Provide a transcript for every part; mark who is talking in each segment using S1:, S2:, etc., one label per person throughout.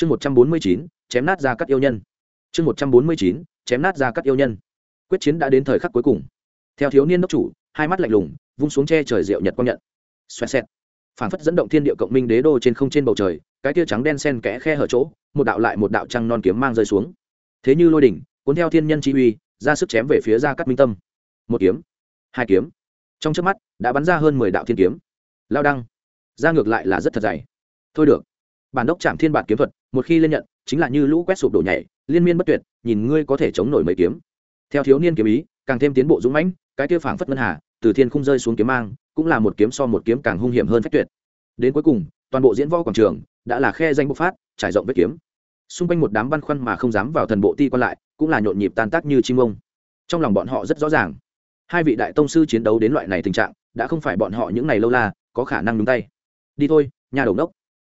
S1: chương một trăm bốn mươi chín, chém nát ra các yêu nhân. Chương một trăm bốn mươi chín, chém nát ra các yêu nhân. Quyết chiến đã đến thời khắc cuối cùng. Theo thiếu niên đốc chủ, hai mắt lạnh lùng, vung xuống che trời rượu nhật quang nhận. Xoẹt xẹt. Phản phất dẫn động thiên địa cộng minh đế đô trên không trên bầu trời, cái tia trắng đen sen kẽ khe hở chỗ, một đạo lại một đạo trăng non kiếm mang rơi xuống. Thế như lôi đỉnh, cuốn theo thiên nhân chi uy, ra sức chém về phía ra cắt minh tâm. Một kiếm, hai kiếm. Trong trước mắt, đã bắn ra hơn mười đạo thiên kiếm. Lao đăng. Ra ngược lại là rất thật dày. Thôi được bản đốc trạm thiên bản kiếm thuật, một khi lên nhận, chính là như lũ quét sụp đổ nhảy, liên miên bất tuyệt, nhìn ngươi có thể chống nổi mấy kiếm. Theo thiếu niên kiếm ý, càng thêm tiến bộ dũng mãnh, cái kia phảng phất ngân hà, từ thiên không rơi xuống kiếm mang, cũng là một kiếm so một kiếm càng hung hiểm hơn phách tuyệt. Đến cuối cùng, toàn bộ diễn võ quảng trường đã là khe danh bộc phát, trải rộng vết kiếm. Xung quanh một đám băn khoăn mà không dám vào thần bộ ti quan lại, cũng là nhộn nhịp tan tác như chim ông. Trong lòng bọn họ rất rõ ràng, hai vị đại tông sư chiến đấu đến loại này tình trạng, đã không phải bọn họ những ngày lâu la, có khả năng nhúng tay. Đi thôi, nhà đầu đốc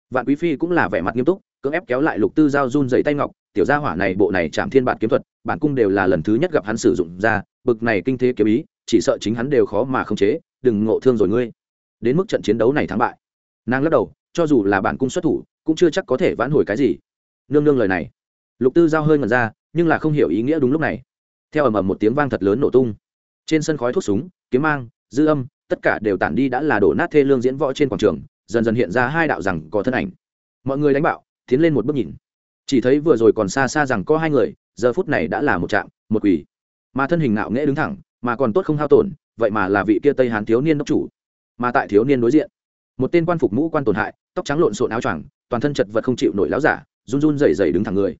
S1: vạn quý phi cũng là vẻ mặt nghiêm túc, cưỡng ép kéo lại lục tư giao run dày tay ngọc, tiểu gia hỏa này, bộ này chạm thiên bản kiếm thuật, bản cung đều là lần thứ nhất gặp hắn sử dụng ra, bực này kinh thế kiếm ý, chỉ sợ chính hắn đều khó mà khống chế, đừng ngộ thương rồi ngươi. Đến mức trận chiến đấu này thắng bại. Nàng lắc đầu, cho dù là bản cung xuất thủ, cũng chưa chắc có thể vãn hồi cái gì. Nương nương lời này. Lục tư giao hơi ngần ra, nhưng là không hiểu ý nghĩa đúng lúc này. Theo ầm ầm một tiếng vang thật lớn nổ tung. Trên sân khói thuốc súng, kiếm mang, dư âm, tất cả đều tản đi đã là đổ nát thê lương diễn võ trên quảng trường dần dần hiện ra hai đạo rằng có thân ảnh. Mọi người đánh bạo, tiến lên một bước nhìn. Chỉ thấy vừa rồi còn xa xa rằng có hai người, giờ phút này đã là một trạm, một quỷ mà thân hình ngạo nghễ đứng thẳng, mà còn tốt không hao tổn, vậy mà là vị kia tây hán thiếu niên đốc chủ. Mà tại thiếu niên đối diện, một tên quan phục mũ quan tổn hại, tóc trắng lộn xộn áo choàng, toàn thân chật vật không chịu nổi láo giả, run run rẩy rẩy đứng thẳng người.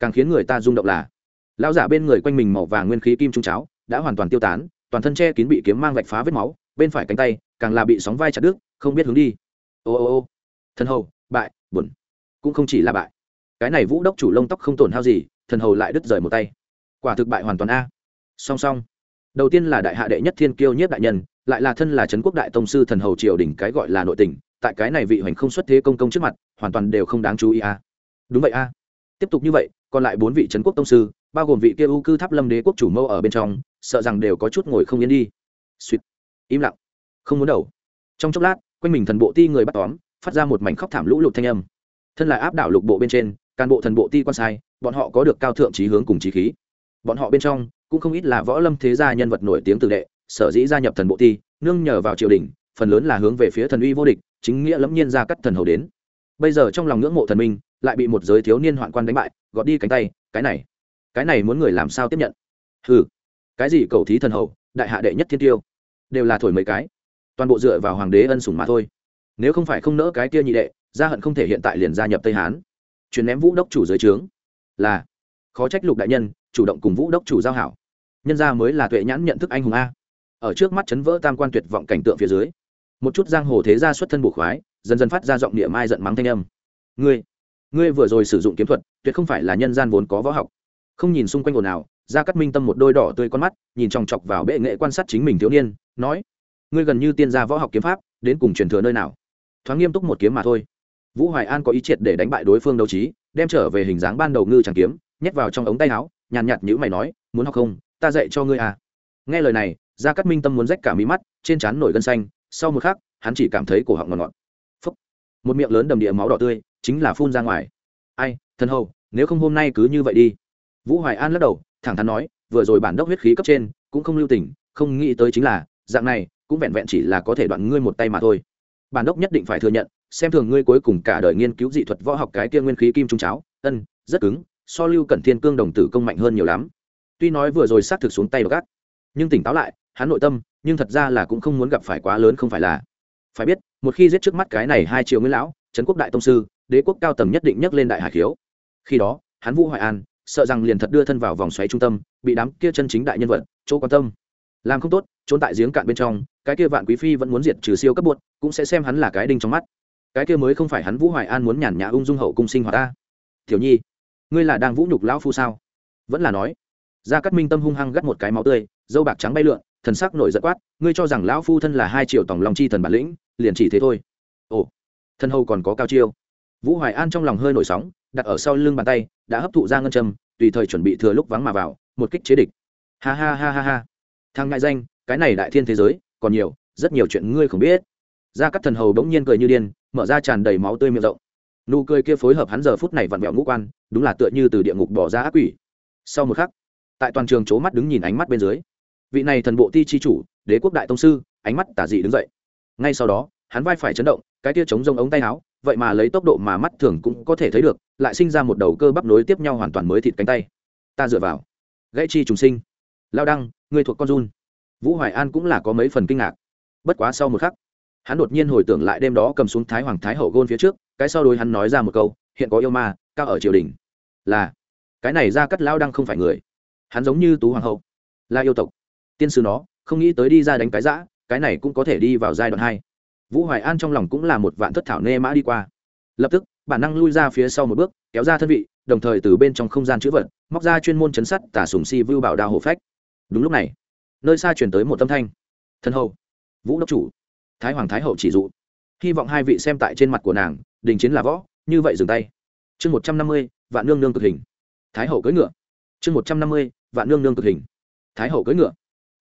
S1: Càng khiến người ta rung động là, lão giả bên người quanh mình màu vàng nguyên khí kim trung cháo, đã hoàn toàn tiêu tán, toàn thân che kín bị kiếm mang vạch phá vết máu, bên phải cánh tay càng là bị sóng vai chặt đứt, không biết hướng đi ô ô ô, thần hầu, bại, buồn. Cũng không chỉ là bại. Cái này vũ đốc chủ lông tóc không tổn hao gì, thần hầu lại đứt rời một tay. Quả thực bại hoàn toàn a. Song song. Đầu tiên là đại hạ đệ nhất thiên kiêu nhất đại nhân, lại là thân là trấn quốc đại tông sư thần hầu triều đỉnh cái gọi là nội tình, tại cái này vị hoành không xuất thế công công trước mặt, hoàn toàn đều không đáng chú ý a. Đúng vậy a. Tiếp tục như vậy, còn lại bốn vị trấn quốc tông sư, bao gồm vị kia u cư tháp lâm đế quốc chủ mâu ở bên trong, sợ rằng đều có chút ngồi không yên đi. Suýt. Im lặng. Không muốn đầu. Trong chốc lát quanh mình thần bộ ti người bắt tóm, phát ra một mảnh khóc thảm lũ lụt thanh âm. Thân là áp đảo lục bộ bên trên, cán bộ thần bộ ti quan sai, bọn họ có được cao thượng trí hướng cùng trí khí. Bọn họ bên trong, cũng không ít là võ lâm thế gia nhân vật nổi tiếng từ đệ, sở dĩ gia nhập thần bộ ti, nương nhờ vào triều đình, phần lớn là hướng về phía thần uy vô địch, chính nghĩa lẫm nhiên ra cắt thần hầu đến. Bây giờ trong lòng ngưỡng mộ thần minh, lại bị một giới thiếu niên hoạn quan đánh bại, gọt đi cánh tay, cái này cái này muốn người làm sao tiếp nhận? Ừ cái gì cầu thí thần hầu, đại hạ đệ nhất thiên tiêu? Đều là thổi mấy cái toàn bộ dựa vào hoàng đế ân sủng mà thôi. Nếu không phải không nỡ cái kia nhị đệ, gia hận không thể hiện tại liền gia nhập tây hán. Chuyển ném vũ đốc chủ dưới trướng. Là, khó trách lục đại nhân, chủ động cùng vũ đốc chủ giao hảo. Nhân gia mới là tuệ nhãn nhận thức anh hùng a. Ở trước mắt chấn vỡ tam quan tuyệt vọng cảnh tượng phía dưới, một chút giang hồ thế gia xuất thân bổ khoái, dần dần phát ra giọng địa mai giận mắng thanh âm. Ngươi ngươi vừa rồi sử dụng kiếm thuật, tuyệt không phải là nhân gian vốn có võ học. Không nhìn xung quanh ồn ào ra cắt minh tâm một đôi đỏ tươi con mắt, nhìn chòng chọc vào bệ nghệ quan sát chính mình thiếu niên, nói ngươi gần như tiên gia võ học kiếm pháp, đến cùng truyền thừa nơi nào? Thoáng nghiêm túc một kiếm mà thôi. Vũ hoài an có ý triệt để đánh bại đối phương đấu trí, đem trở về hình dáng ban đầu ngư tràng kiếm, nhét vào trong ống tay áo, nhàn nhạt nhữ mày nói, muốn học không? Ta dạy cho ngươi à. Nghe lời này, gia cắt minh tâm muốn rách cả mí mắt, trên trán nổi gân xanh, sau một khắc, hắn chỉ cảm thấy cổ họng ngọt ngọt. Phúc. một miệng lớn đầm địa máu đỏ tươi, chính là phun ra ngoài. Ai thân hầu, nếu không hôm nay cứ như vậy đi. Vũ hoài an lắc đầu, thẳng thắn nói, vừa rồi bản đốc huyết khí cấp trên, cũng không lưu tình, không nghĩ tới chính là, dạng này cũng vẹn vẹn chỉ là có thể đoạn ngươi một tay mà thôi. Bản đốc nhất định phải thừa nhận, xem thường ngươi cuối cùng cả đời nghiên cứu dị thuật võ học cái kia nguyên khí kim trung cháo, ân, rất cứng, so lưu cẩn thiên cương đồng tử công mạnh hơn nhiều lắm. Tuy nói vừa rồi xác thực xuống tay gắt nhưng tỉnh táo lại, hắn nội tâm, nhưng thật ra là cũng không muốn gặp phải quá lớn không phải là. Phải biết, một khi giết trước mắt cái này hai triệu nguyên lão, trấn quốc đại tông sư, đế quốc cao tầm nhất định nhấc lên đại hải khiếu. Khi đó, hắn vũ hoài an, sợ rằng liền thật đưa thân vào vòng xoáy trung tâm, bị đám kia chân chính đại nhân vật chỗ quan tâm. Làm không tốt trốn tại giếng cạn bên trong, cái kia vạn quý phi vẫn muốn diệt trừ siêu cấp bột cũng sẽ xem hắn là cái đinh trong mắt. Cái kia mới không phải hắn vũ hoài an muốn nhàn nhã ung dung hậu cung sinh hoạt ta. Tiểu nhi, ngươi là đang vũ nhục lão phu sao? Vẫn là nói. Gia cát minh tâm hung hăng gắt một cái máu tươi, dâu bạc trắng bay lượn, thần sắc nổi giận quát, ngươi cho rằng lão phu thân là hai triệu tổng lòng chi thần bản lĩnh, liền chỉ thế thôi. Ồ, thân hầu còn có cao chiêu. Vũ hoài an trong lòng hơi nổi sóng, đặt ở sau lưng bàn tay, đã hấp thụ ra ngân châm, tùy thời chuẩn bị thừa lúc vắng mà vào, một kích chế địch. Ha ha ha ha ha. Thằng ngại danh cái này đại thiên thế giới, còn nhiều, rất nhiều chuyện ngươi không biết. Ra các thần hầu đống nhiên cười như điên, mở ra tràn đầy máu tươi miệng rộng. Nụ cười kia phối hợp hắn giờ phút này vặn vẹo ngũ quan, đúng là tựa như từ địa ngục bỏ ra ác quỷ. Sau một khắc, tại toàn trường c h ố mắt đứng nhìn ánh mắt bên dưới, vị này thần bộ ti chi chủ, đế quốc đại tông sư, ánh mắt tả dị đứng dậy. Ngay sau đó, hắn vai phải chấn động, cái tia chống rông ống tay áo, vậy mà lấy tốc độ mà mắt thường cũng có thể thấy được, lại sinh ra một đầu cơ bắp nối tiếp nhau hoàn toàn mới thịt cánh tay. Ta dựa vào. Gãy chi trùng sinh. Lao đăng người thuộc con run vũ hoài an cũng là có mấy phần kinh ngạc. Bất quá sau một khắc, hắn đột nhiên hồi tưởng lại đêm đó cầm xuống thái hoàng thái hậu gôn phía trước, cái sau đôi hắn nói ra một câu, hiện có yêu ma, cao ở triều đình. Là, cái này ra cắt lao đăng không phải người. Hắn giống như tú hoàng hậu, là yêu tộc. Tiên sư nó, không nghĩ tới đi ra đánh cái giã cái này cũng có thể đi vào giai đoạn hai. Vũ hoài an trong lòng cũng là một vạn thất thảo nê mã đi qua. Lập tức, bản năng lui ra phía sau một bước, kéo ra thân vị, đồng thời từ bên trong không gian chữ vật, móc ra chuyên môn chấn sắt tả sùng si vưu bảo đao hổ phách. Đúng lúc này nơi xa chuyển tới một tâm thanh. Thân hậu vũ đốc chủ, thái hoàng thái hậu chỉ dụ. Hy vọng hai vị xem tại trên mặt của nàng, đình chiến là võ, như vậy dừng tay. Chương một trăm năm mươi, vạn nương nương cực hình. Thái hậu cưỡi ngựa. Chương một trăm năm mươi, vạn nương nương cực hình. Thái hậu cưỡi ngựa.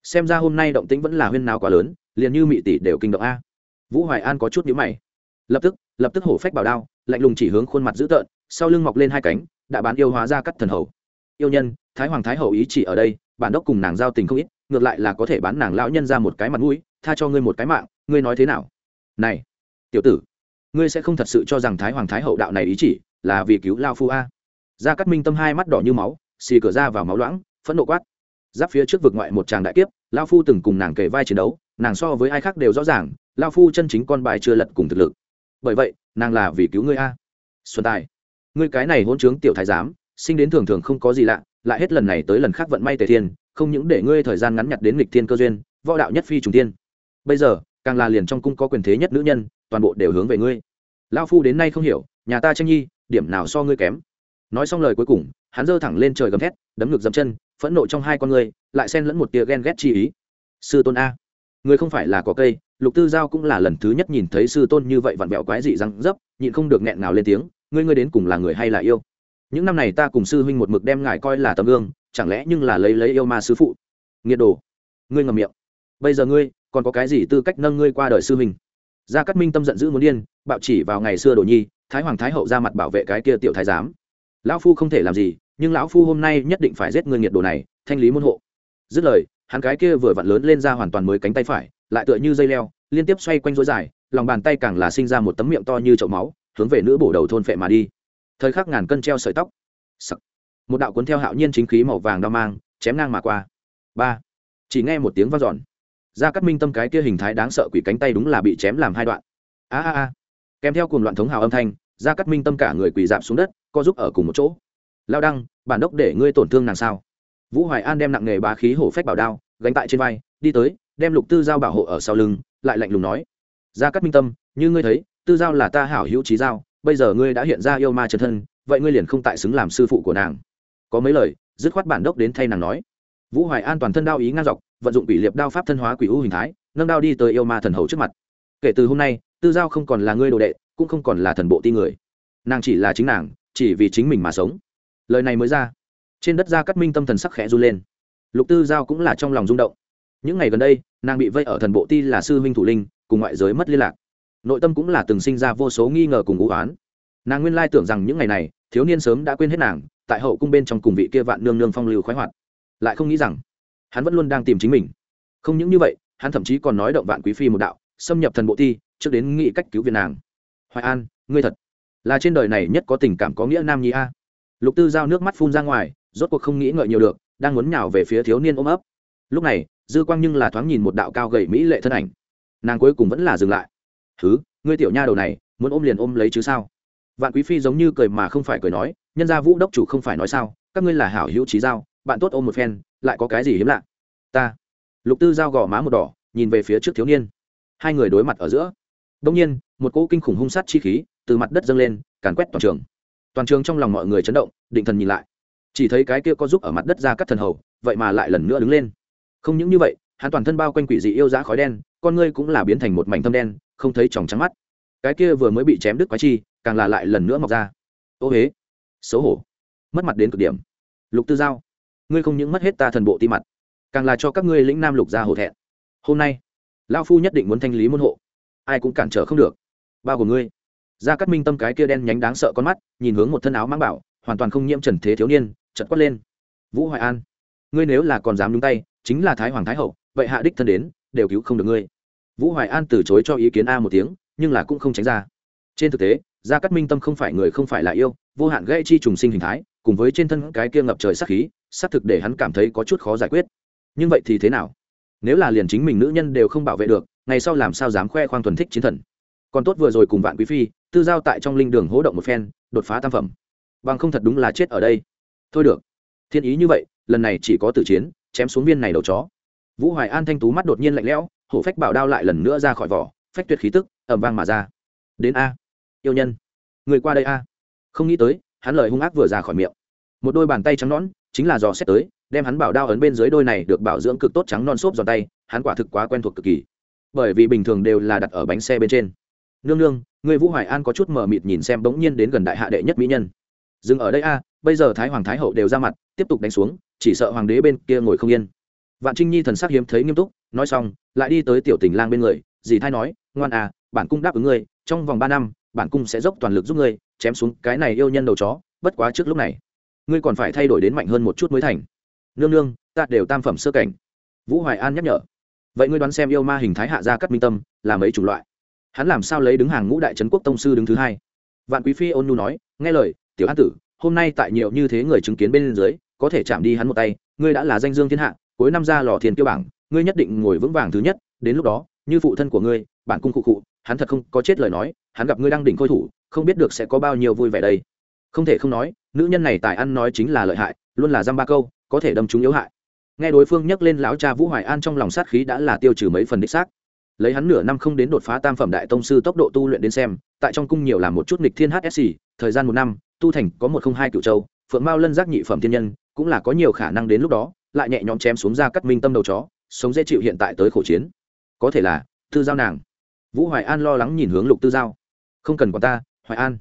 S1: Xem ra hôm nay động tĩnh vẫn là huyên nào quá lớn, liền như mị tỷ đều kinh động a. Vũ hoài an có chút nhíu mày. Lập tức lập tức hổ phách bảo đao, lạnh lùng chỉ hướng khuôn mặt dữ tợn, sau lưng mọc lên hai cánh, đã bán yêu hóa ra cắt thần hầu. Yêu nhân, thái hoàng thái hậu ý chỉ ở đây, bản đốc cùng nàng giao tình không ít ngược lại là có thể bán nàng lão nhân ra một cái mặt mũi, tha cho ngươi một cái mạng, ngươi nói thế nào? Này, tiểu tử, ngươi sẽ không thật sự cho rằng thái hoàng thái hậu đạo này ý chỉ là vì cứu lao phu a. Gia cát minh tâm hai mắt đỏ như máu, xì cửa ra vào máu loãng, phẫn nộ quát. Giáp phía trước vực ngoại một tràng đại kiếp, lao phu từng cùng nàng kề vai chiến đấu, nàng so với ai khác đều rõ ràng, lao phu chân chính con bài chưa lật cùng thực lực. Bởi vậy, nàng là vì cứu ngươi a. Xuân tài, ngươi cái này hôn trướng tiểu thái giám, sinh đến thường thường không có gì lạ, lại hết lần này tới lần khác vận may tề thiên không những để ngươi thời gian ngắn nhặt đến lịch thiên cơ duyên, võ đạo nhất phi trùng thiên. Bây giờ, càng là liền trong cung có quyền thế nhất nữ nhân, toàn bộ đều hướng về ngươi. Lao phu đến nay không hiểu, nhà ta tranh nhi, điểm nào so ngươi kém? Nói xong lời cuối cùng, hắn giơ thẳng lên trời gầm thét, đấm ngực dầm chân, phẫn nộ trong hai con ngươi, lại xen lẫn một tia ghen ghét chi ý. Sư tôn a người không phải là có cây, lục tư giao cũng là lần thứ nhất nhìn thấy sư tôn như vậy vặn vẹo quái dị răng dấp, nhịn không được nghẹn nào lên tiếng, ngươi ngươi đến cùng là người hay là yêu? Những năm này ta cùng sư huynh một mực đem ngài coi là tấm gương chẳng lẽ nhưng là lấy lấy yêu ma sư phụ? Nghiệt đồ, ngươi ngầm miệng. Bây giờ ngươi còn có cái gì tư cách nâng ngươi qua đời sư huynh? Gia cát minh tâm giận dữ muốn điên, bạo chỉ vào ngày xưa đồ nhi, thái hoàng thái hậu ra mặt bảo vệ cái kia tiểu thái giám. Lão phu không thể làm gì, nhưng lão phu hôm nay nhất định phải giết ngươi nghiệt đồ này, thanh lý môn hộ. Dứt lời, hắn cái kia vừa vặn lớn lên ra hoàn toàn mới cánh tay phải, lại tựa như dây leo, liên tiếp xoay quanh rối dài, lòng bàn tay càng là sinh ra một tấm miệng to như chậu máu, hướng về nữ bổ đầu thôn phệ mà đi. Thời khắc ngàn cân treo sợi tóc. Sắc một đạo cuốn theo hạo nhiên chính khí màu vàng đao mang, chém ngang mà qua. Ba. Chỉ nghe một tiếng vang dọn. Gia cát minh tâm cái kia hình thái đáng sợ quỷ cánh tay đúng là bị chém làm hai đoạn. A a a. Kèm theo cùng loạn thống hào âm thanh, gia cát minh tâm cả người quỳ dạp xuống đất, co giúp ở cùng một chỗ. Lao đăng, bản đốc để ngươi tổn thương nàng sao? Vũ hoài an đem nặng nghề bá khí hổ phách bảo đao, gánh tại trên vai, đi tới, đem lục tư giao bảo hộ ở sau lưng, lại lạnh lùng nói. Gia cát minh tâm, như ngươi thấy, tư giao là ta hảo hữu trí giao, bây giờ ngươi đã hiện ra yêu ma chân thân, vậy ngươi liền không tại xứng làm sư phụ của nàng có mấy lời, dứt khoát bản đốc đến thay nàng nói. Vũ hoài an toàn thân đao ý ngang dọc, vận dụng quỷ liệp đao pháp thân hóa quỷ u hình thái, nâng đao đi tới yêu ma thần hầu trước mặt. Kể từ hôm nay, tư giao không còn là ngươi đồ đệ, cũng không còn là thần bộ ti người. Nàng chỉ là chính nàng, chỉ vì chính mình mà sống. Lời này mới ra, trên đất ra cắt minh tâm thần sắc khẽ run lên. Lục tư giao cũng là trong lòng rung động. Những ngày gần đây, nàng bị vây ở thần bộ ti là sư huynh thủ linh, cùng ngoại giới mất liên lạc. Nội tâm cũng là từng sinh ra vô số nghi ngờ cùng ngũ oán. Nàng nguyên lai tưởng rằng những ngày này, thiếu niên sớm đã quên hết nàng tại hậu cung bên trong cùng vị kia vạn nương nương phong lưu khoái hoạt. Lại không nghĩ rằng hắn vẫn luôn đang tìm chính mình. Không những như vậy hắn thậm chí còn nói động vạn quý phi một đạo xâm nhập thần bộ thi, trước đến nghĩ cách cứu việt nàng. Hoài an ngươi thật là trên đời này nhất có tình cảm có nghĩa nam nhi a. Lục tư giao nước mắt phun ra ngoài rốt cuộc không nghĩ ngợi nhiều được đang muốn nhào về phía thiếu niên ôm ấp. Lúc này dư quang nhưng là thoáng nhìn một đạo cao gầy mỹ lệ thân ảnh. Nàng cuối cùng vẫn là dừng lại. Thứ ngươi tiểu nha đầu này muốn ôm liền ôm lấy chứ sao? Vạn quý phi giống như cười mà không phải cười nói nhân gia vũ đốc chủ không phải nói sao, các ngươi là hảo hữu trí giao, bạn tốt ôm một phen, lại có cái gì hiếm lạ? Ta. Lục tư giao gò má một đỏ, nhìn về phía trước thiếu niên. Hai người đối mặt ở giữa. Đông nhiên, một cỗ kinh khủng hung sát chi khí từ mặt đất dâng lên, càn quét toàn trường. Toàn trường trong lòng mọi người chấn động, định thần nhìn lại. Chỉ thấy cái kia có giúp ở mặt đất ra cắt thần hầu, vậy mà lại lần nữa đứng lên. Không những như vậy, hắn toàn thân bao quanh quỷ dị yêu giá khói đen, con ngươi cũng là biến thành một mảnh thâm đen, không thấy tròng trắng mắt. Cái kia vừa mới bị chém đứt quái chi, càng là lại lần nữa mọc ra. Ô huế xấu hổ, mất mặt đến cực điểm. Lục tư giao, ngươi không những mất hết ta thần bộ ti mặt, càng là cho các ngươi lĩnh nam lục gia hổ thẹn. Hôm nay lao phu nhất định muốn thanh lý môn hộ, ai cũng cản trở không được. Bao gồm ngươi ra cắt minh tâm cái kia đen nhánh đáng sợ con mắt, nhìn hướng một thân áo mang bảo, hoàn toàn không nhiễm trần thế thiếu niên chật quát lên. Vũ hoài an, ngươi nếu là còn dám nhúng tay, chính là thái hoàng thái hậu, vậy hạ đích thân đến, đều cứu không được ngươi. Vũ hoài an từ chối cho ý kiến a một tiếng, nhưng là cũng không tránh ra. Trên thực tế, gia cát minh tâm không phải người không phải là yêu vô hạn gây chi trùng sinh hình thái, cùng với trên thân cái kia ngập trời sắc khí, xác thực để hắn cảm thấy có chút khó giải quyết. Nhưng vậy thì thế nào? Nếu là liền chính mình nữ nhân đều không bảo vệ được, ngày sau làm sao dám khoe khoang thuần thích chiến thần? Còn tốt vừa rồi cùng vạn quý phi, tư giao tại trong linh đường hỗ động một phen, đột phá tam phẩm. Bằng không thật đúng là chết ở đây. Thôi được. Thiên ý như vậy, lần này chỉ có tử chiến, chém xuống viên này đầu chó. Vũ hoài an thanh tú mắt đột nhiên lạnh lẽo, hổ phách bảo đao lại lần nữa ra khỏi vỏ, phách tuyệt khí tức ẩm vang mà ra. Đến a. Yêu nhân. Người qua đây a không nghĩ tới, hắn lời hung ác vừa ra khỏi miệng. Một đôi bàn tay trắng nón chính là dò xét tới, đem hắn bảo đao ấn bên dưới đôi này được bảo dưỡng cực tốt trắng non xốp giòn tay, hắn quả thực quá quen thuộc cực kỳ. Bởi vì bình thường đều là đặt ở bánh xe bên trên. Nương nương, người vũ hoài an có chút mờ mịt nhìn xem bỗng nhiên đến gần đại hạ đệ nhất mỹ nhân. Dừng ở đây a, bây giờ thái hoàng thái hậu đều ra mặt, tiếp tục đánh xuống, chỉ sợ hoàng đế bên kia ngồi không yên. Vạn trinh nhi thần sắc hiếm thấy nghiêm túc, nói xong, lại đi tới tiểu tình lang bên người, dì thái nói, ngoan à bản cung đáp ứng ngươi, trong vòng ba năm bản cung sẽ dốc toàn lực giúp ngươi, chém xuống cái này yêu nhân đầu chó, bất quá trước lúc này, ngươi còn phải thay đổi đến mạnh hơn một chút mới thành. Nương nương, ta đều tam phẩm sơ cảnh. Vũ hoài an nhắc nhở. Vậy ngươi đoán xem yêu ma hình thái hạ gia cắt minh tâm là mấy chủng loại? Hắn làm sao lấy đứng hàng ngũ đại trấn quốc tông sư đứng thứ hai? Vạn quý phi ôn nhu nói, nghe lời, tiểu an tử, hôm nay tại nhiều như thế người chứng kiến bên dưới, có thể chạm đi hắn một tay, ngươi đã là danh dương thiên hạ, cuối năm ra lò thiền tiêu bảng, ngươi nhất định ngồi vững vàng thứ nhất, đến lúc đó, như phụ thân của ngươi bản cung cụ cụ hắn thật không có chết lời nói, hắn gặp ngươi đang đỉnh khôi thủ, không biết được sẽ có bao nhiêu vui vẻ đây. Không thể không nói, nữ nhân này tài ăn nói chính là lợi hại, luôn là dăm ba câu, có thể đâm chúng yếu hại. Nghe đối phương nhắc lên lão cha vũ hoài an trong lòng sát khí đã là tiêu trừ mấy phần đích xác. Lấy hắn nửa năm không đến đột phá tam phẩm đại tông sư tốc độ tu luyện đến xem, tại trong cung nhiều làm một chút nghịch thiên hsc thời gian một năm, tu thành có một không hai cựu châu, phượng mao lân giác nhị phẩm thiên nhân, cũng là có nhiều khả năng đến lúc đó, lại nhẹ nhõm chém xuống ra cắt minh tâm đầu chó, sống dễ chịu hiện tại tới khổ chiến. Có thể là thư giao nàng vũ hoài an lo lắng nhìn hướng lục tư giao. Không cần còn ta, hoài an.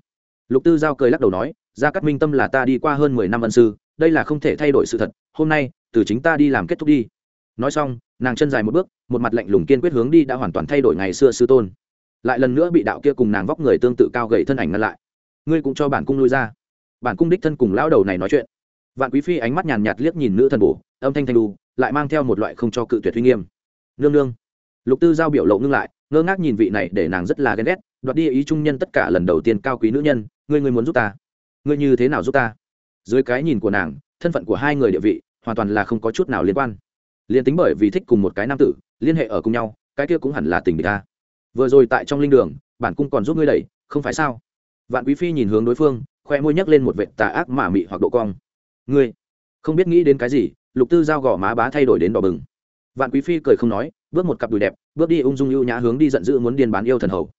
S1: Lục tư giao cười lắc đầu nói, gia cát minh tâm là ta đi qua hơn mười năm ân sư, đây là không thể thay đổi sự thật, hôm nay, từ chính ta đi làm kết thúc đi. Nói xong, nàng chân dài một bước, một mặt lạnh lùng kiên quyết hướng đi đã hoàn toàn thay đổi ngày xưa sư tôn. Lại lần nữa bị đạo kia cùng nàng vóc người tương tự cao gậy thân ảnh ngăn lại. Ngươi cũng cho bản cung lui ra. Bản cung đích thân cùng lão đầu này nói chuyện. Vạn quý phi ánh mắt nhàn nhạt liếc nhìn nữ thần bổ, âm thanh thanh đu lại mang theo một loại không cho cự tuyệt uy nghiêm. Nương nương. Lục tư giao biểu lộ ngưng lại ngơ ngác nhìn vị này để nàng rất là ghen ghét, đoạt đi ý trung nhân tất cả lần đầu tiên cao quý nữ nhân, ngươi ngươi muốn giúp ta? Ngươi như thế nào giúp ta? Dưới cái nhìn của nàng, thân phận của hai người địa vị hoàn toàn là không có chút nào liên quan. Liền tính bởi vì thích cùng một cái nam tử, liên hệ ở cùng nhau, cái kia cũng hẳn là tình địch ta vừa rồi tại trong linh đường, bản cung còn giúp ngươi đẩy, không phải sao? Vạn quý phi nhìn hướng đối phương, khoe môi nhấc lên một vệ tà ác mà mị hoặc độ cong. Ngươi, không biết nghĩ đến cái gì, lục tư giao gò má bá thay đổi đến đỏ bừng. Vạn quý phi cười không nói, bước một cặp đùi đẹp bước đi ung dung ưu nhã hướng đi giận dữ muốn điên bán yêu thần hầu.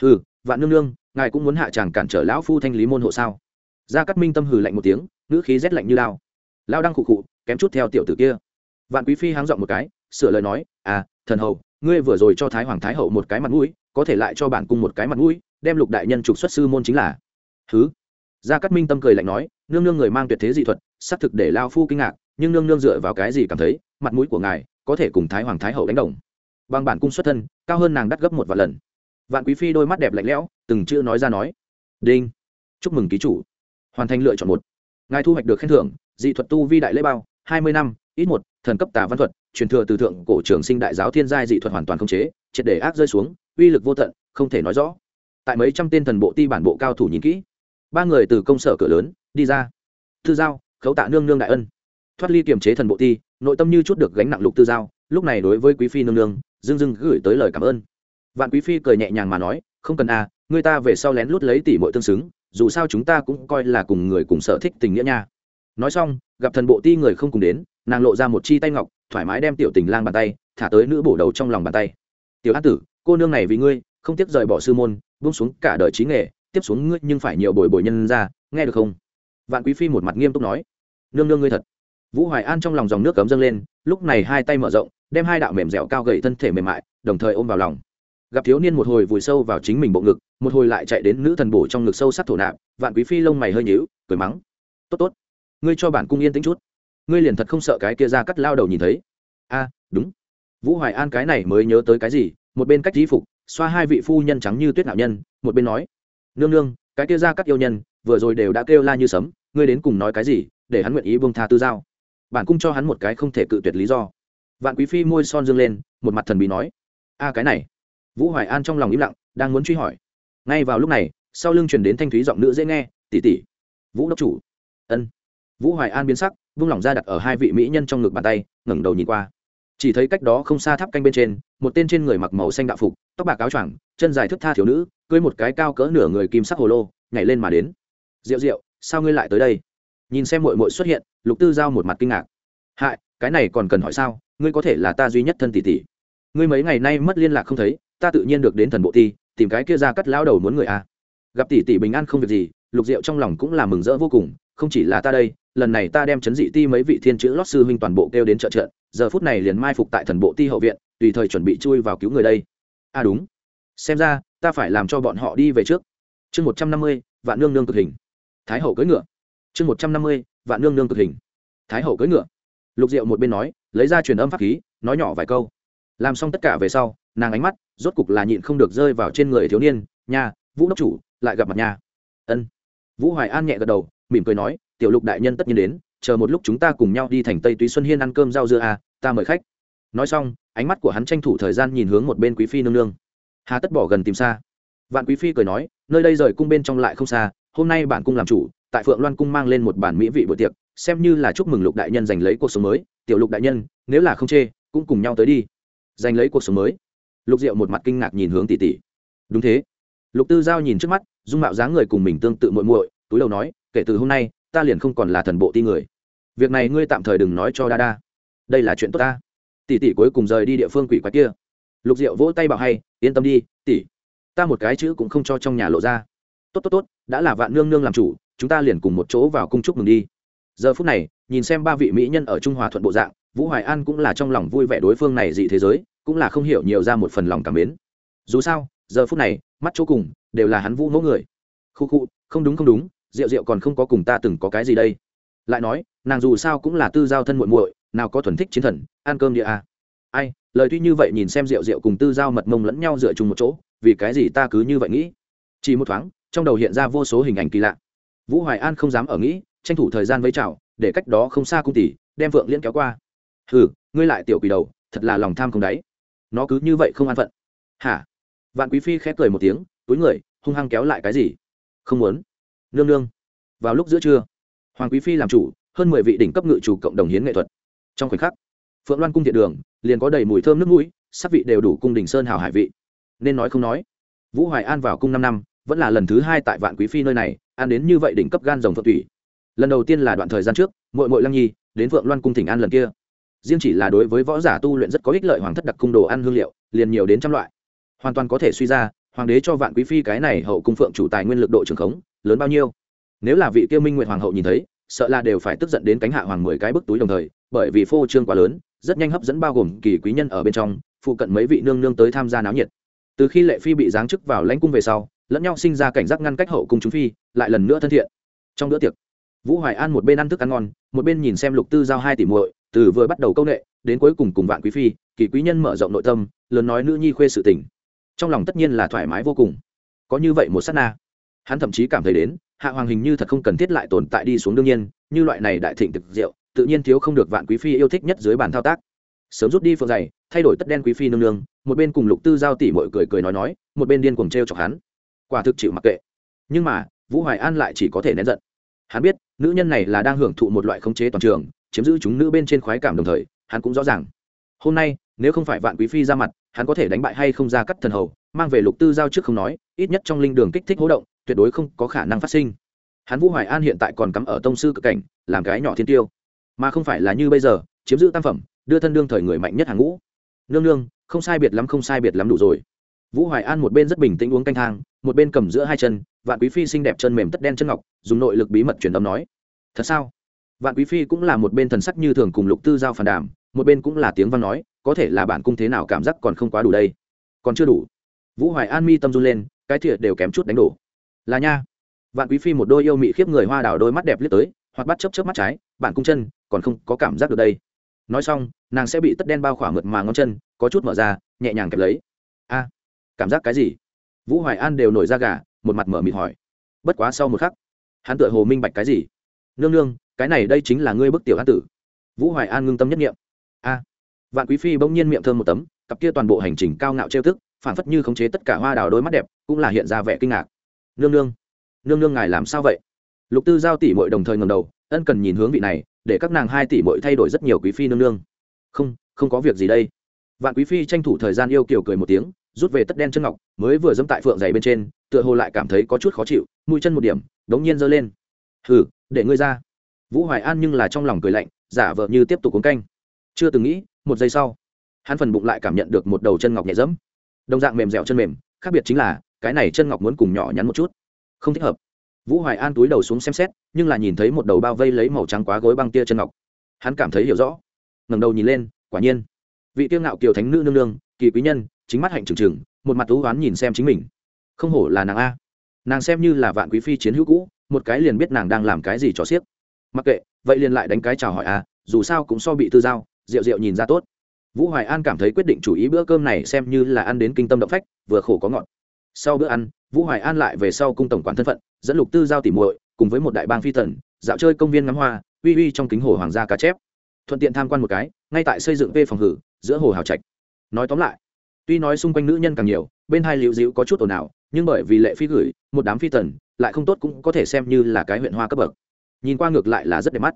S1: Hừ, vạn nương nương, ngài cũng muốn hạ tràng cản trở lão phu thanh lý môn hộ sao? Gia cát minh tâm hừ lạnh một tiếng, ngữ khí rét lạnh như lao lao đang khụ khụ, kém chút theo tiểu tử kia. Vạn quý phi háng giọng một cái, sửa lời nói à thần hầu, ngươi vừa rồi cho thái hoàng thái hậu một cái mặt mũi, có thể lại cho bản cung một cái mặt mũi, đem lục đại nhân trục xuất sư môn chính là. Thứ gia cát minh tâm cười lạnh nói, nương nương người mang tuyệt thế dị thuật xác thực để lao phu kinh ngạc, nhưng nương nương dựa vào cái gì cảm thấy, mặt mũi của ngài có thể cùng thái hoàng thái hậu đánh đồng? Bằng bản cung xuất thân, cao hơn nàng đắt gấp một vài lần. Vạn quý phi đôi mắt đẹp lạnh lẽo, từng chữ nói ra nói. Đinh. Chúc mừng ký chủ. Hoàn thành lựa chọn một. Ngài thu hoạch được khen thưởng, dị thuật tu vi đại lễ bao, hai mươi năm, ít một, thần cấp tà văn thuật, truyền thừa từ thượng cổ trường sinh đại giáo thiên giai dị thuật hoàn toàn không chế, triệt để ác rơi xuống, uy lực vô tận, không thể nói rõ. Tại mấy trăm tên thần bộ ti bản bộ cao thủ nhìn kỹ, ba người từ công sở cửa lớn, đi ra. Thư giao, khấu tạ nương nương đại ân. Thoát ly kiềm chế thần bộ ti, nội tâm như chút được gánh nặng lục tư giao lúc này đối với quý phi nương nương dưng dưng gửi tới lời cảm ơn. Vạn quý phi cười nhẹ nhàng mà nói, không cần à người ta về sau lén lút lấy tỷ muội tương xứng, dù sao chúng ta cũng coi là cùng người cùng sở thích tình nghĩa nha. Nói xong, gặp thần bộ ti người không cùng đến, nàng lộ ra một chi tay ngọc, thoải mái đem tiểu tình lang bàn tay, thả tới nữ bổ đầu trong lòng bàn tay. Tiểu an tử, cô nương này vì ngươi, không tiếc rời bỏ sư môn, buông xuống cả đời trí nghề, tiếp xuống ngươi nhưng phải nhiều bồi bồi nhân ra, nghe được không? Vạn quý phi một mặt nghiêm túc nói, nương nương ngươi thật vũ hoài an trong lòng dòng nước cấm dâng lên, lúc này hai tay mở rộng, đem hai đạo mềm dẻo cao gậy thân thể mềm mại, đồng thời ôm vào lòng. Gặp thiếu niên một hồi vùi sâu vào chính mình bộ ngực, một hồi lại chạy đến nữ thần bổ trong ngực sâu sắc thổ nạp, vạn quý phi lông mày hơi nhíu, cười mắng. Tốt tốt, ngươi cho bản cung yên tĩnh chút. Ngươi liền thật không sợ cái kia ra cắt lao đầu nhìn thấy? A, đúng. Vũ hoài an cái này mới nhớ tới cái gì, một bên cách di phục, xoa hai vị phu nhân trắng như tuyết nạo nhân, một bên nói, nương nương, cái kia ra các yêu nhân, vừa rồi đều đã kêu la như sấm, ngươi đến cùng nói cái gì, để hắn nguyện ý buông tha tư giao bản cung cho hắn một cái không thể cự tuyệt lý do. Vạn quý phi môi son dương lên, một mặt thần bí nói, a, cái này. Vũ hoài an trong lòng im lặng, đang muốn truy hỏi. Ngay vào lúc này, sau lưng truyền đến thanh thúy giọng nữ dễ nghe tỉ tỉ vũ đốc chủ. Ân. Vũ hoài an biến sắc, vung lòng ra đặt ở hai vị mỹ nhân trong ngực bàn tay, ngẩng đầu nhìn qua. Chỉ thấy cách đó không xa tháp canh bên trên, một tên trên người mặc màu xanh đạo phục, tóc bạc áo choàng, chân dài thức tha thiếu nữ, cưới một cái cao cỡ nửa người kim sắc hồ lô, nhảy lên mà đến. Rượu rượu sao ngươi lại tới đây? Nhìn xem mội mội xuất hiện lục tư giao một mặt kinh ngạc. Hại, cái này còn cần hỏi sao? Ngươi có thể là ta duy nhất thân tỷ tỷ. Ngươi mấy ngày nay mất liên lạc không thấy, ta tự nhiên được đến thần bộ ti, tìm cái kia ra cắt lao đầu muốn người a. Gặp tỷ tỷ bình an không việc gì, lục diệu trong lòng cũng là mừng rỡ vô cùng, không chỉ là ta đây, lần này ta đem chấn dị ti mấy vị thiên chữ lót sư huynh toàn bộ kêu đến trợ trợ giờ phút này liền mai phục tại thần bộ ti hậu viện, tùy thời chuẩn bị chui vào cứu người đây. À đúng. Xem ra, ta phải làm cho bọn họ đi về trước. Chương một trăm năm mươi, vạn nương nương cực hình. Thái hậu cưỡi ngựa chương một trăm năm mươi, vạn nương nương cực hình. Thái hậu cưỡi ngựa. Lục diệu một bên nói, lấy ra truyền âm pháp khí, nói nhỏ vài câu. Làm xong tất cả về sau, nàng ánh mắt rốt cục là nhịn không được rơi vào trên người thiếu niên nhà vũ đốc chủ, lại gặp mặt nhà ân. Vũ hoài an nhẹ gật đầu, mỉm cười nói, tiểu lục đại nhân tất nhiên đến, chờ một lúc chúng ta cùng nhau đi thành tây túy xuân hiên ăn cơm rau dưa à ta mời khách. Nói xong, ánh mắt của hắn tranh thủ thời gian nhìn hướng một bên quý phi nương nương. Hà tất bỏ gần tìm xa. Vạn quý phi cười nói, nơi đây rời cung bên trong lại không xa, hôm nay bản cung làm chủ tại phượng loan cung mang lên một bản mỹ vị bữa tiệc, xem như là chúc mừng lục đại nhân giành lấy cuộc sống mới. Tiểu lục đại nhân, nếu là không chê, cũng cùng nhau tới đi. Giành lấy cuộc sống mới. Lục diệu một mặt kinh ngạc nhìn hướng tỷ tỷ. Đúng thế. Lục tư giao nhìn trước mắt, dung mạo dáng người cùng mình tương tự muội muội, túi đầu nói, kể từ hôm nay, ta liền không còn là thần bộ ti người. Việc này ngươi tạm thời đừng nói cho đa đa. Đây là chuyện tốt ta. Tỷ tỷ cuối cùng rời đi địa phương quỷ quái kia. Lục diệu vỗ tay bảo hay, yên tâm đi, tỷ. Ta một cái chữ cũng không cho trong nhà lộ ra. Tốt tốt tốt, đã là vạn nương nương làm chủ chúng ta liền cùng một chỗ vào cung chúc mừng đi. Giờ phút này, nhìn xem ba vị mỹ nhân ở trung hòa thuận bộ dạng, vũ hoài an cũng là trong lòng vui vẻ đối phương này dị thế giới, cũng là không hiểu nhiều ra một phần lòng cảm mến. Dù sao, giờ phút này, mắt chỗ cùng, đều là hắn vũ mẫu người. Khu khu, không đúng không đúng, rượu rượu còn không có cùng ta từng có cái gì đây. Lại nói, nàng dù sao cũng là tư giao thân muội muội, nào có thuần thích chiến thần, ăn cơm địa à. ai, lời tuy như vậy nhìn xem rượu rượu cùng tư giao mật mông lẫn nhau dựa chung một chỗ, vì cái gì ta cứ như vậy nghĩ? Chỉ một thoáng, trong đầu hiện ra vô số hình ảnh kỳ lạ vũ hoài an không dám ở nghĩ, tranh thủ thời gian với chào, để cách đó không xa cung tỷ, đem vượng liễn kéo qua. Hừ, ngươi lại tiểu quỷ đầu, thật là lòng tham không đáy. Nó cứ như vậy không an phận. Hả? Vạn quý phi khép cười một tiếng, túi người, hung hăng kéo lại cái gì? Không muốn. Nương nương. Vào lúc giữa trưa, hoàng quý phi làm chủ, hơn mười vị đỉnh cấp ngự chủ cộng đồng hiến nghệ thuật. Trong khoảnh khắc, phượng loan cung thiện đường, liền có đầy mùi thơm nước mũi, sắc vị đều đủ cung đình sơn hào hải vị. Nên nói không nói, vũ hoài an vào cung năm năm, vẫn là lần thứ hai tại vạn quý phi nơi này ăn đến như vậy đỉnh cấp gan rồng phượng thủy. Lần đầu tiên là đoạn thời gian trước mội mội lăng nhi đến phượng loan cung thỉnh an lần kia. Riêng chỉ là đối với võ giả tu luyện rất có ích lợi hoàng thất đặc cung đồ ăn hương liệu, liền nhiều đến trăm loại. Hoàn toàn có thể suy ra, hoàng đế cho vạn quý phi cái này hậu cung phượng chủ tài nguyên lực độ trường khống, lớn bao nhiêu. Nếu là vị kia minh nguyện hoàng hậu nhìn thấy, sợ là đều phải tức giận đến cánh hạ hoàng mười cái bức túi đồng thời, bởi vì phô trương quá lớn, rất nhanh hấp dẫn bao gồm kỳ quý nhân ở bên trong, phụ cận mấy vị nương nương tới tham gia náo nhiệt. Từ khi lệ phi bị giáng chức vào lãnh cung về sau, lẫn nhau sinh ra cảnh giác ngăn cách hậu cung chúng phi lại lần nữa thân thiện. Trong bữa tiệc, vũ hoài an một bên ăn thức ăn ngon, một bên nhìn xem lục tư giao hai tỷ muội, từ vừa bắt đầu công nghệ đến cuối cùng cùng vạn quý phi, kỳ quý nhân mở rộng nội tâm, lớn nói nữ nhi khuê sự tình. Trong lòng tất nhiên là thoải mái vô cùng. Có như vậy một sát na. Hắn thậm chí cảm thấy đến, hạ hoàng hình như thật không cần thiết lại tồn tại đi xuống đương nhiên, như loại này đại thịnh thực diệu, tự nhiên thiếu không được vạn quý phi yêu thích nhất dưới bàn thao tác. Sớm rút đi phượng dày thay đổi tất đen quý phi nương nương, một bên cùng lục tư giao tỷ mội cười cười nói nói, một bên điên cuồng t r e o chọc hắn. Quả thực chịu mặc kệ. Nhưng mà vũ hoài an lại chỉ có thể nén giận. Hắn biết, nữ nhân này là đang hưởng thụ một loại khống chế toàn trường, chiếm giữ chúng nữ bên trên khoái cảm đồng thời, hắn cũng rõ ràng. Hôm nay, nếu không phải vạn quý phi ra mặt, hắn có thể đánh bại hay không ra cắt thần hầu, mang về lục tư giao trước không nói, ít nhất trong linh đường kích thích hố động, tuyệt đối không có khả năng phát sinh. Hắn vũ hoài an hiện tại còn cắm ở tông sư cực cảnh, làm cái nhỏ thiên tiêu. Mà không phải là như bây giờ, chiếm giữ tam phẩm, đưa thân đương thời người mạnh nhất hàng ngũ. Nương nương, không sai biệt lắm, không sai biệt lắm đủ rồi vũ hoài an một bên rất bình tĩnh uống canh thang, một bên cầm giữa hai chân, vạn quý phi xinh đẹp chân mềm tất đen chân ngọc, dùng nội lực bí mật truyền âm nói. Thật sao? Vạn quý phi cũng là một bên thần sắc như thường cùng lục tư giao phản đàm, một bên cũng là tiếng văn nói, có thể là bản cung thế nào cảm giác còn không quá đủ đây? Còn chưa đủ. Vũ hoài an mi tâm run lên, cái thiệt đều kém chút đánh đổ. Là nha. Vạn quý phi một đôi yêu mị khiếp người hoa đảo đôi mắt đẹp liếc tới, hoặc bắt chấp chớp mắt trái, bản cung chân, còn không có cảm giác được đây. Nói xong, nàng sẽ bị tất đen bao khỏa mượt mà ngón chân, có chút mở ra, nhẹ nhàng kẹp lấy cảm giác cái gì? Vũ hoài an đều nổi ra gà, một mặt mở mịt hỏi. Bất quá sau một khắc, hắn tựa hồ minh bạch cái gì? Nương nương, cái này đây chính là ngươi bức tiểu an tử. Vũ hoài an ngưng tâm nhất nghiệm a. Vạn quý phi bỗng nhiên miệng thơm một tấm, cặp kia toàn bộ hành trình cao ngạo trêu tức phản phất như khống chế tất cả hoa đào đôi mắt đẹp, cũng là hiện ra vẻ kinh ngạc. Nương nương nương nương ngài làm sao vậy? Lục tư giao tỷ mội đồng thời ngầm đầu, ân cần nhìn hướng vị này, để các nàng hai tỷ mội thay đổi rất nhiều quý phi nương nương. Không không có việc gì đây. Vạn quý phi tranh thủ thời gian yêu kiều cười một tiếng rút về tất đen chân ngọc, mới vừa dẫm tại phượng giày bên trên, tựa hồ lại cảm thấy có chút khó chịu, mũi chân một điểm, đống nhiên giơ lên. Hừ, để ngươi ra. Vũ hoài an nhưng là trong lòng cười lạnh, giả vờ như tiếp tục cuốn canh. Chưa từng nghĩ, một giây sau, hắn phần bụng lại cảm nhận được một đầu chân ngọc nhẹ dẫm. Đồng dạng mềm dẻo chân mềm, khác biệt chính là, cái này chân ngọc muốn cùng nhỏ nhắn một chút, không thích hợp. Vũ hoài an túi đầu xuống xem xét, nhưng là nhìn thấy một đầu bao vây lấy màu trắng quá gối băng tia chân ngọc. Hắn cảm thấy hiểu rõ. Ngẩng đầu nhìn lên, quả nhiên, vị tiêu ngạo kiều thánh nữ nương nương, kỳ quý nhân chính mắt hạnh trừng trừng, một mặt tú oán nhìn xem chính mình. Không hổ là nàng a. Nàng xem như là vạn quý phi chiến hữu cũ, một cái liền biết nàng đang làm cái gì cho xiếc. Mặc kệ, vậy liền lại đánh cái chào hỏi a, dù sao cũng so bị tư giao, rượu rượu nhìn ra tốt. Vũ hoài an cảm thấy quyết định chủ ý bữa cơm này xem như là ăn đến kinh tâm động phách, vừa khổ có ngọt. Sau bữa ăn, vũ hoài an lại về sau cung tổng quản thân phận, dẫn lục tư giao tỉ muội, cùng với một đại bang phi tần dạo chơi công viên ngắm hoa, uy uy trong kính hồ hoàng gia cá chép. Thuận tiện tham quan một cái, ngay tại xây dựng v phòng hử, giữa hồ hào trạch. Nói tóm lại tuy nói xung quanh nữ nhân càng nhiều, bên hai liễu dĩu có chút ồn ào, nhưng bởi vì lệ phi gửi, một đám phi tần, lại không tốt cũng có thể xem như là cái huyện hoa cấp bậc. Nhìn qua ngược lại là rất đẹp mắt.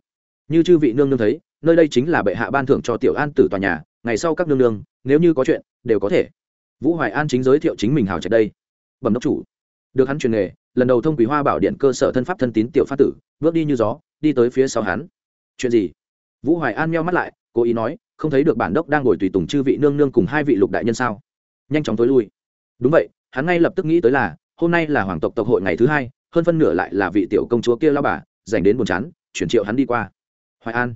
S1: Như chư vị nương nương thấy, nơi đây chính là bệ hạ ban thưởng cho tiểu an tử tòa nhà, ngày sau các nương nương, nếu như có chuyện, đều có thể. Vũ hoài an chính giới thiệu chính mình hào trạch đây. Bẩm đốc chủ. Được hắn truyền nghề, lần đầu thông quý hoa bảo điện cơ sở thân pháp thân tín tiểu phát tử, bước đi như gió, đi tới phía sau hắn. Chuyện gì? Vũ hoài an meo mắt lại, cố ý nói không thấy được bản đốc đang ngồi tùy tùng chư vị nương nương cùng hai vị lục đại nhân sao? Nhanh chóng tối lui. Đúng vậy, hắn ngay lập tức nghĩ tới là, hôm nay là hoàng tộc tộc hội ngày thứ hai, hơn phân nửa lại là vị tiểu công chúa kia lao bà, dành đến buồn chán, chuyển triệu hắn đi qua. Hoài an.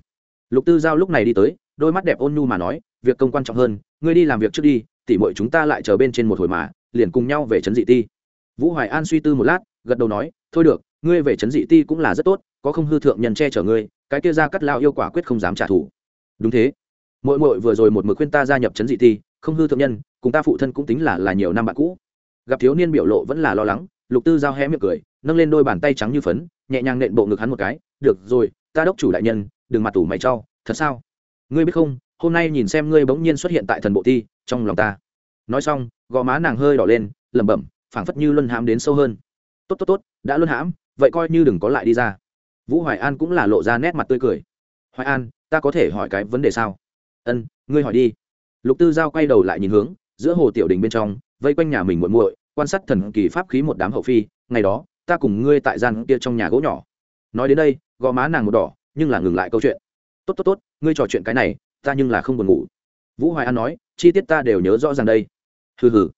S1: Lục tư giao lúc này đi tới, đôi mắt đẹp ôn nhu mà nói, việc công quan trọng hơn, ngươi đi làm việc trước đi, tỉ mọi chúng ta lại chờ bên trên một hồi mà, liền cùng nhau về trấn dị ti. Vũ hoài an suy tư một lát, gật đầu nói, thôi được, ngươi về trấn dị ti cũng là rất tốt, có không hư thượng nhân che chở ngươi, cái kia ra cắt lao yêu quả quyết không dám trả thù. Đúng thế mỗi mỗi vừa rồi một mực khuyên ta gia nhập trấn dị thi, không hư thượng nhân cùng ta phụ thân cũng tính là là nhiều năm bạn cũ. Gặp thiếu niên biểu lộ vẫn là lo lắng lục tư giao hé miệng cười nâng lên đôi bàn tay trắng như phấn nhẹ nhàng nện bộ ngực hắn một cái được rồi ta đốc chủ đại nhân đừng mặt tủ mày cho thật sao? Ngươi biết không hôm nay nhìn xem ngươi bỗng nhiên xuất hiện tại thần bộ thi, trong lòng ta. Nói xong gò má nàng hơi đỏ lên lẩm bẩm phảng phất như luân hãm đến sâu hơn. Tốt tốt tốt đã luân hãm vậy coi như đừng có lại đi ra. Vũ hoài an cũng là lộ ra nét mặt tươi cười. Hoài an ta có thể hỏi cái vấn đề sao? Ân, ngươi hỏi đi. Lục tư giao quay đầu lại nhìn hướng, giữa hồ tiểu đình bên trong, vây quanh nhà mình muộn muội, quan sát thần kỳ pháp khí một đám hậu phi, ngày đó, ta cùng ngươi tại gian kia trong nhà gỗ nhỏ. Nói đến đây, gò má nàng một đỏ, nhưng là ngừng lại câu chuyện. Tốt tốt tốt, ngươi trò chuyện cái này, ta nhưng là không buồn ngủ. Vũ hoài an nói, chi tiết ta đều nhớ rõ ràng đây. Hừ hừ,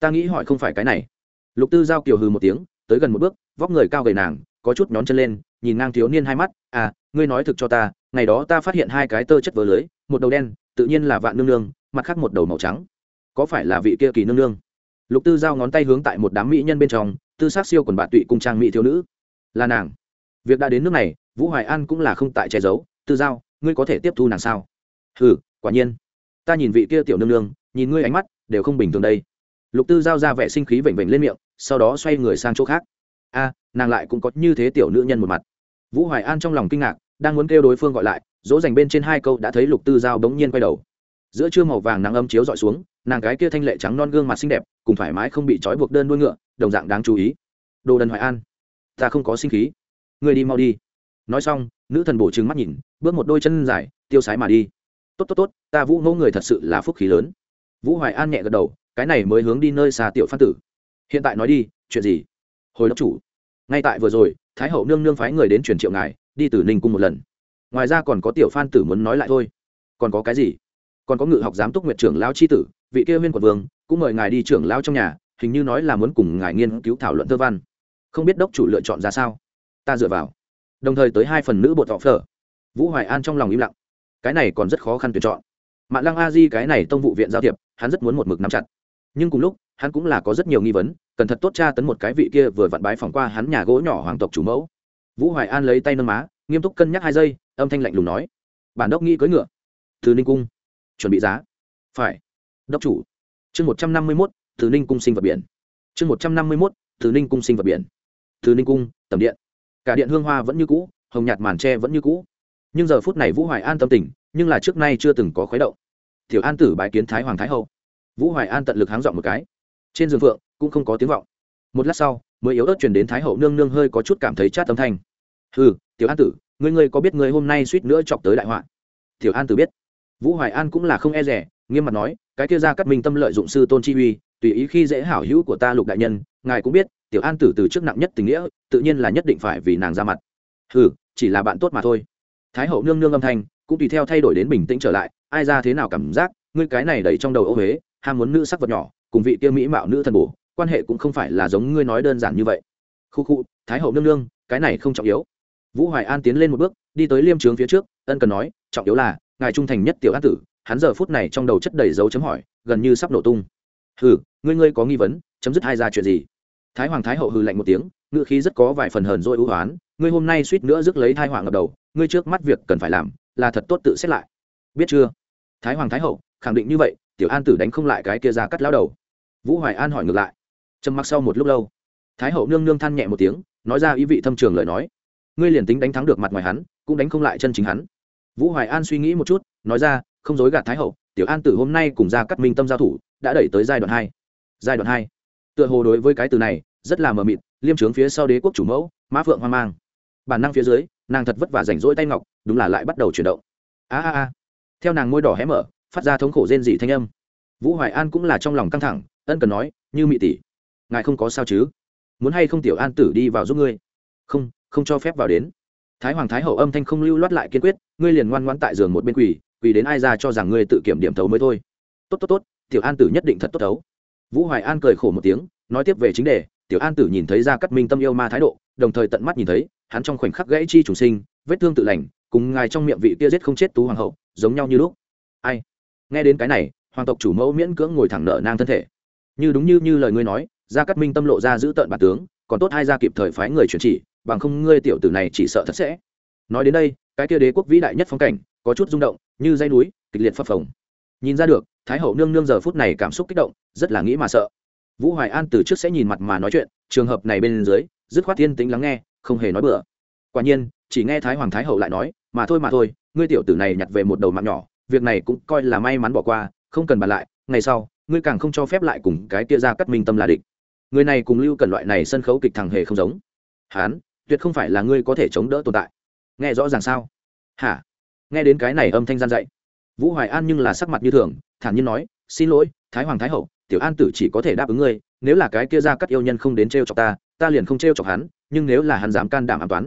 S1: ta nghĩ hỏi không phải cái này. Lục tư giao kiều hừ một tiếng, tới gần một bước, vóc người cao gầy nàng, có chút nhón chân lên, nhìn ngang thiếu niên hai mắt à ngươi nói thực cho ta, ngày đó ta phát hiện hai cái tơ chất vớ lưới một đầu đen, tự nhiên là vạn nương nương, mặt khác một đầu màu trắng. Có phải là vị kia kỳ nương nương? Lục tư giao ngón tay hướng tại một đám mỹ nhân bên trong, tư sát siêu quần bạn tụy cùng trang mỹ thiếu nữ. Là nàng. Việc đã đến nước này, vũ hoài an cũng là không tại che giấu. Tư giao, ngươi có thể tiếp thu nàng sao? Ừ quả nhiên. Ta nhìn vị kia tiểu nương nương, nhìn ngươi ánh mắt, đều không bình thường đây. Lục tư giao ra vẻ sinh khí vểnh vểnh lên miệng, sau đó xoay người sang chỗ khác. A, nàng lại cũng có như thế tiểu nữ nhân một mặt. Vũ hoài an trong lòng kinh ngạc, đang muốn kêu đối phương gọi lại dỗ dành bên trên hai câu đã thấy lục tư giao bỗng nhiên quay đầu. Giữa trưa màu vàng nắng âm chiếu dọi xuống, nàng gái kia thanh lệ trắng non gương mặt xinh đẹp, cùng thoải mái không bị trói buộc đơn đuôi ngựa, đồng dạng đáng chú ý. Đồ đần hoài an. Ta không có sinh khí. Người đi mau đi. Nói xong, nữ thần bổ trừng mắt nhìn, bước một đôi chân dài, tiêu sái mà đi. Tốt tốt tốt, ta vũ ngỗ người thật sự là phúc khí lớn. Vũ hoài an nhẹ gật đầu, cái này mới hướng đi nơi xa tiểu phan tử. Hiện tại nói đi, chuyện gì? Hồi đốc chủ. Ngay tại vừa rồi, thái hậu nương nương phái người đến truyền triệu ngài, đi từ ninh cung một lần ngoài ra còn có tiểu phan tử muốn nói lại thôi. Còn có cái gì? Còn có ngự học giám túc nguyệt trưởng lao c tử, vị kia huyên quận vương, cũng mời ngài đi trưởng lao trong nhà, hình như nói là muốn cùng ngài nghiên cứu thảo luận thơ văn. Không biết đốc chủ lựa chọn ra sao? Ta dựa vào. Đồng thời tới hai phần nữ bột thọ phở. Vũ hoài an trong lòng im lặng. Cái này còn rất khó khăn tuyển chọn. Mạng lăng a di cái này tông vụ viện giao thiệp, hắn rất muốn một mực nắm chặt. Nhưng cùng lúc, hắn cũng là có rất nhiều nghi vấn, cần thật tốt tra tấn một cái vị kia vừa vặn bái phỏng qua hắn nhà gỗ nhỏ hoàng tộc chủ mẫu. Vũ hoài an lấy tay nâng má, nghiêm túc cân nhắc hai giây âm thanh lạnh lùng nói. Bản đốc nghĩ cưỡi ngựa. Từ ninh cung. Chuẩn bị giá. Phải. Đốc chủ. Chương một trăm năm mươi mốt, từ ninh cung sinh vật biển. Chương một trăm năm mươi mốt, từ ninh cung sinh vật biển. Từ ninh cung, tầm điện. Cả điện hương hoa vẫn như cũ, hồng nhạt màn tre vẫn như cũ. Nhưng giờ phút này vũ hoài an tâm tình, nhưng là trước nay chưa từng có khuấy động. Tiểu an tử bái kiến thái hoàng thái hậu. Vũ hoài an tận lực háng dọn một cái. Trên giường phượng cũng không có tiếng vọng. Một lát sau, mới yếu ớt chuyển đến thái hậu nương nương hơi có chút cảm thấy chát tâm thanh. Ừ tiểu an tử ngươi ngươi có biết ngươi hôm nay suýt nữa chọc tới đại họa? Tiểu an tử biết. Vũ hoài an cũng là không e rẻ, nghiêm mặt nói, cái kia ra cắt minh tâm lợi dụng sư tôn chi uy, tùy ý khi dễ hảo hữu của ta lục đại nhân, ngài cũng biết, tiểu an tử từ trước nặng nhất tình nghĩa, tự nhiên là nhất định phải vì nàng ra mặt. Ừ chỉ là bạn tốt mà thôi. Thái hậu nương nương âm thanh cũng tùy theo thay đổi đến bình tĩnh trở lại, ai ra thế nào cảm giác, ngươi cái này đầy trong đầu ô huế ham muốn nữ sắc vật nhỏ, cùng vị kia mỹ mạo nữ thần bổ, quan hệ cũng không phải là giống ngươi nói đơn giản như vậy. Khu khu, thái hậu nương nương, cái này không trọng yếu vũ hoài an tiến lên một bước, đi tới liêm trướng phía trước, ân cần nói, trọng yếu là, ngài trung thành nhất tiểu an tử. Hắn giờ phút này trong đầu chất đầy dấu chấm hỏi, gần như sắp nổ tung. Hừ, ngươi ngươi có nghi vấn, chấm dứt hai ra chuyện gì? Thái hoàng thái hậu hừ lạnh một tiếng ngựa khí rất có vài phần hờn dỗi ưu hoán, ngươi hôm nay suýt nữa rước lấy thai hoàng ngập đầu, ngươi trước mắt việc cần phải làm là thật tốt tự xét lại. Biết chưa? Thái hoàng thái hậu, khẳng định như vậy, tiểu an tử đánh không lại cái kia ra cắt lao đầu. Vũ hoài an hỏi ngược lại, trầm mặc sau một lúc lâu. Thái hậu nương nương than nhẹ một tiếng, nói ra ý vị thâm trường lời nói ngươi liền tính đánh thắng được mặt ngoài hắn, cũng đánh không lại chân chính hắn. Vũ hoài an suy nghĩ một chút, nói ra, không dối gạt thái hậu, tiểu an tử hôm nay cùng ra cắt minh tâm giao thủ, đã đẩy tới giai đoạn hai. Giai đoạn hai. Tựa hồ đối với cái từ này, rất là mờ mịt, liêm trướng phía sau đế quốc chủ mẫu, mã phượng hoang mang. Bản năng phía dưới, nàng thật vất vả rảnh rỗi tay ngọc, đúng là lại bắt đầu chuyển động. A a a. Theo nàng môi đỏ hé mở, phát ra thống khổ rên dị thanh âm. Vũ hoài an cũng là trong lòng căng thẳng, ân cần nói, như mị tỷ, ngài không có sao chứ? Muốn hay không tiểu an tử đi vào giúp ngươi? Không không cho phép vào đến. Thái hoàng thái hậu âm thanh không lưu loát lại kiên quyết, ngươi liền ngoan ngoãn tại giường một bên quỳ quỳ đến ai ra cho rằng ngươi tự kiểm điểm thấu mới thôi. Tốt tốt tốt, tiểu an tử nhất định thật tốt thấu. Vũ hoài an cười khổ một tiếng, nói tiếp về chính đề, tiểu an tử nhìn thấy ra cắt minh tâm yêu ma thái độ, đồng thời tận mắt nhìn thấy, hắn trong khoảnh khắc gãy chi trùng sinh, vết thương tự lành, cùng ngài trong miệng vị kia giết không chết tú hoàng hậu, giống nhau như lúc. Ai? Nghe đến cái này, hoàng tộc chủ mẫu miễn cưỡng ngồi thẳng nợ nang thân thể. Như đúng như như lời ngươi nói gia cát minh tâm lộ ra giữ tợn bản tướng, còn tốt hai gia kịp thời phái người chuyển chỉ bằng không ngươi tiểu tử này chỉ sợ thật sẽ. Nói đến đây, cái kia đế quốc vĩ đại nhất phong cảnh, có chút rung động, như dây núi, kịch liệt phập phồng. Nhìn ra được, thái hậu nương nương giờ phút này cảm xúc kích động, rất là nghĩ mà sợ. Vũ hoài an từ trước sẽ nhìn mặt mà nói chuyện, trường hợp này bên dưới, dứt khoát thiên tính lắng nghe, không hề nói bừa. Quả nhiên, chỉ nghe thái hoàng thái hậu lại nói, mà thôi mà thôi, ngươi tiểu tử này nhặt về một đầu mạng nhỏ, việc này cũng coi là may mắn bỏ qua, không cần bàn lại, ngày sau, ngươi càng không cho phép lại cùng cái kia ra cắt minh tâm là địch. Người này cùng lưu cần loại này sân khấu kịch thằng hề không giống. Hán tuyệt không phải là ngươi có thể chống đỡ tồn tại. Nghe rõ ràng sao? Hả? Nghe đến cái này âm thanh gian dạy, vũ hoài an nhưng là sắc mặt như thường, thản nhiên nói, xin lỗi, thái hoàng thái hậu, tiểu an tử chỉ có thể đáp ứng ngươi, nếu là cái kia ra cắt yêu nhân không đến t r e o chọc ta ta liền không t r e o chọc hắn, nhưng nếu là hắn dám can đảm an toán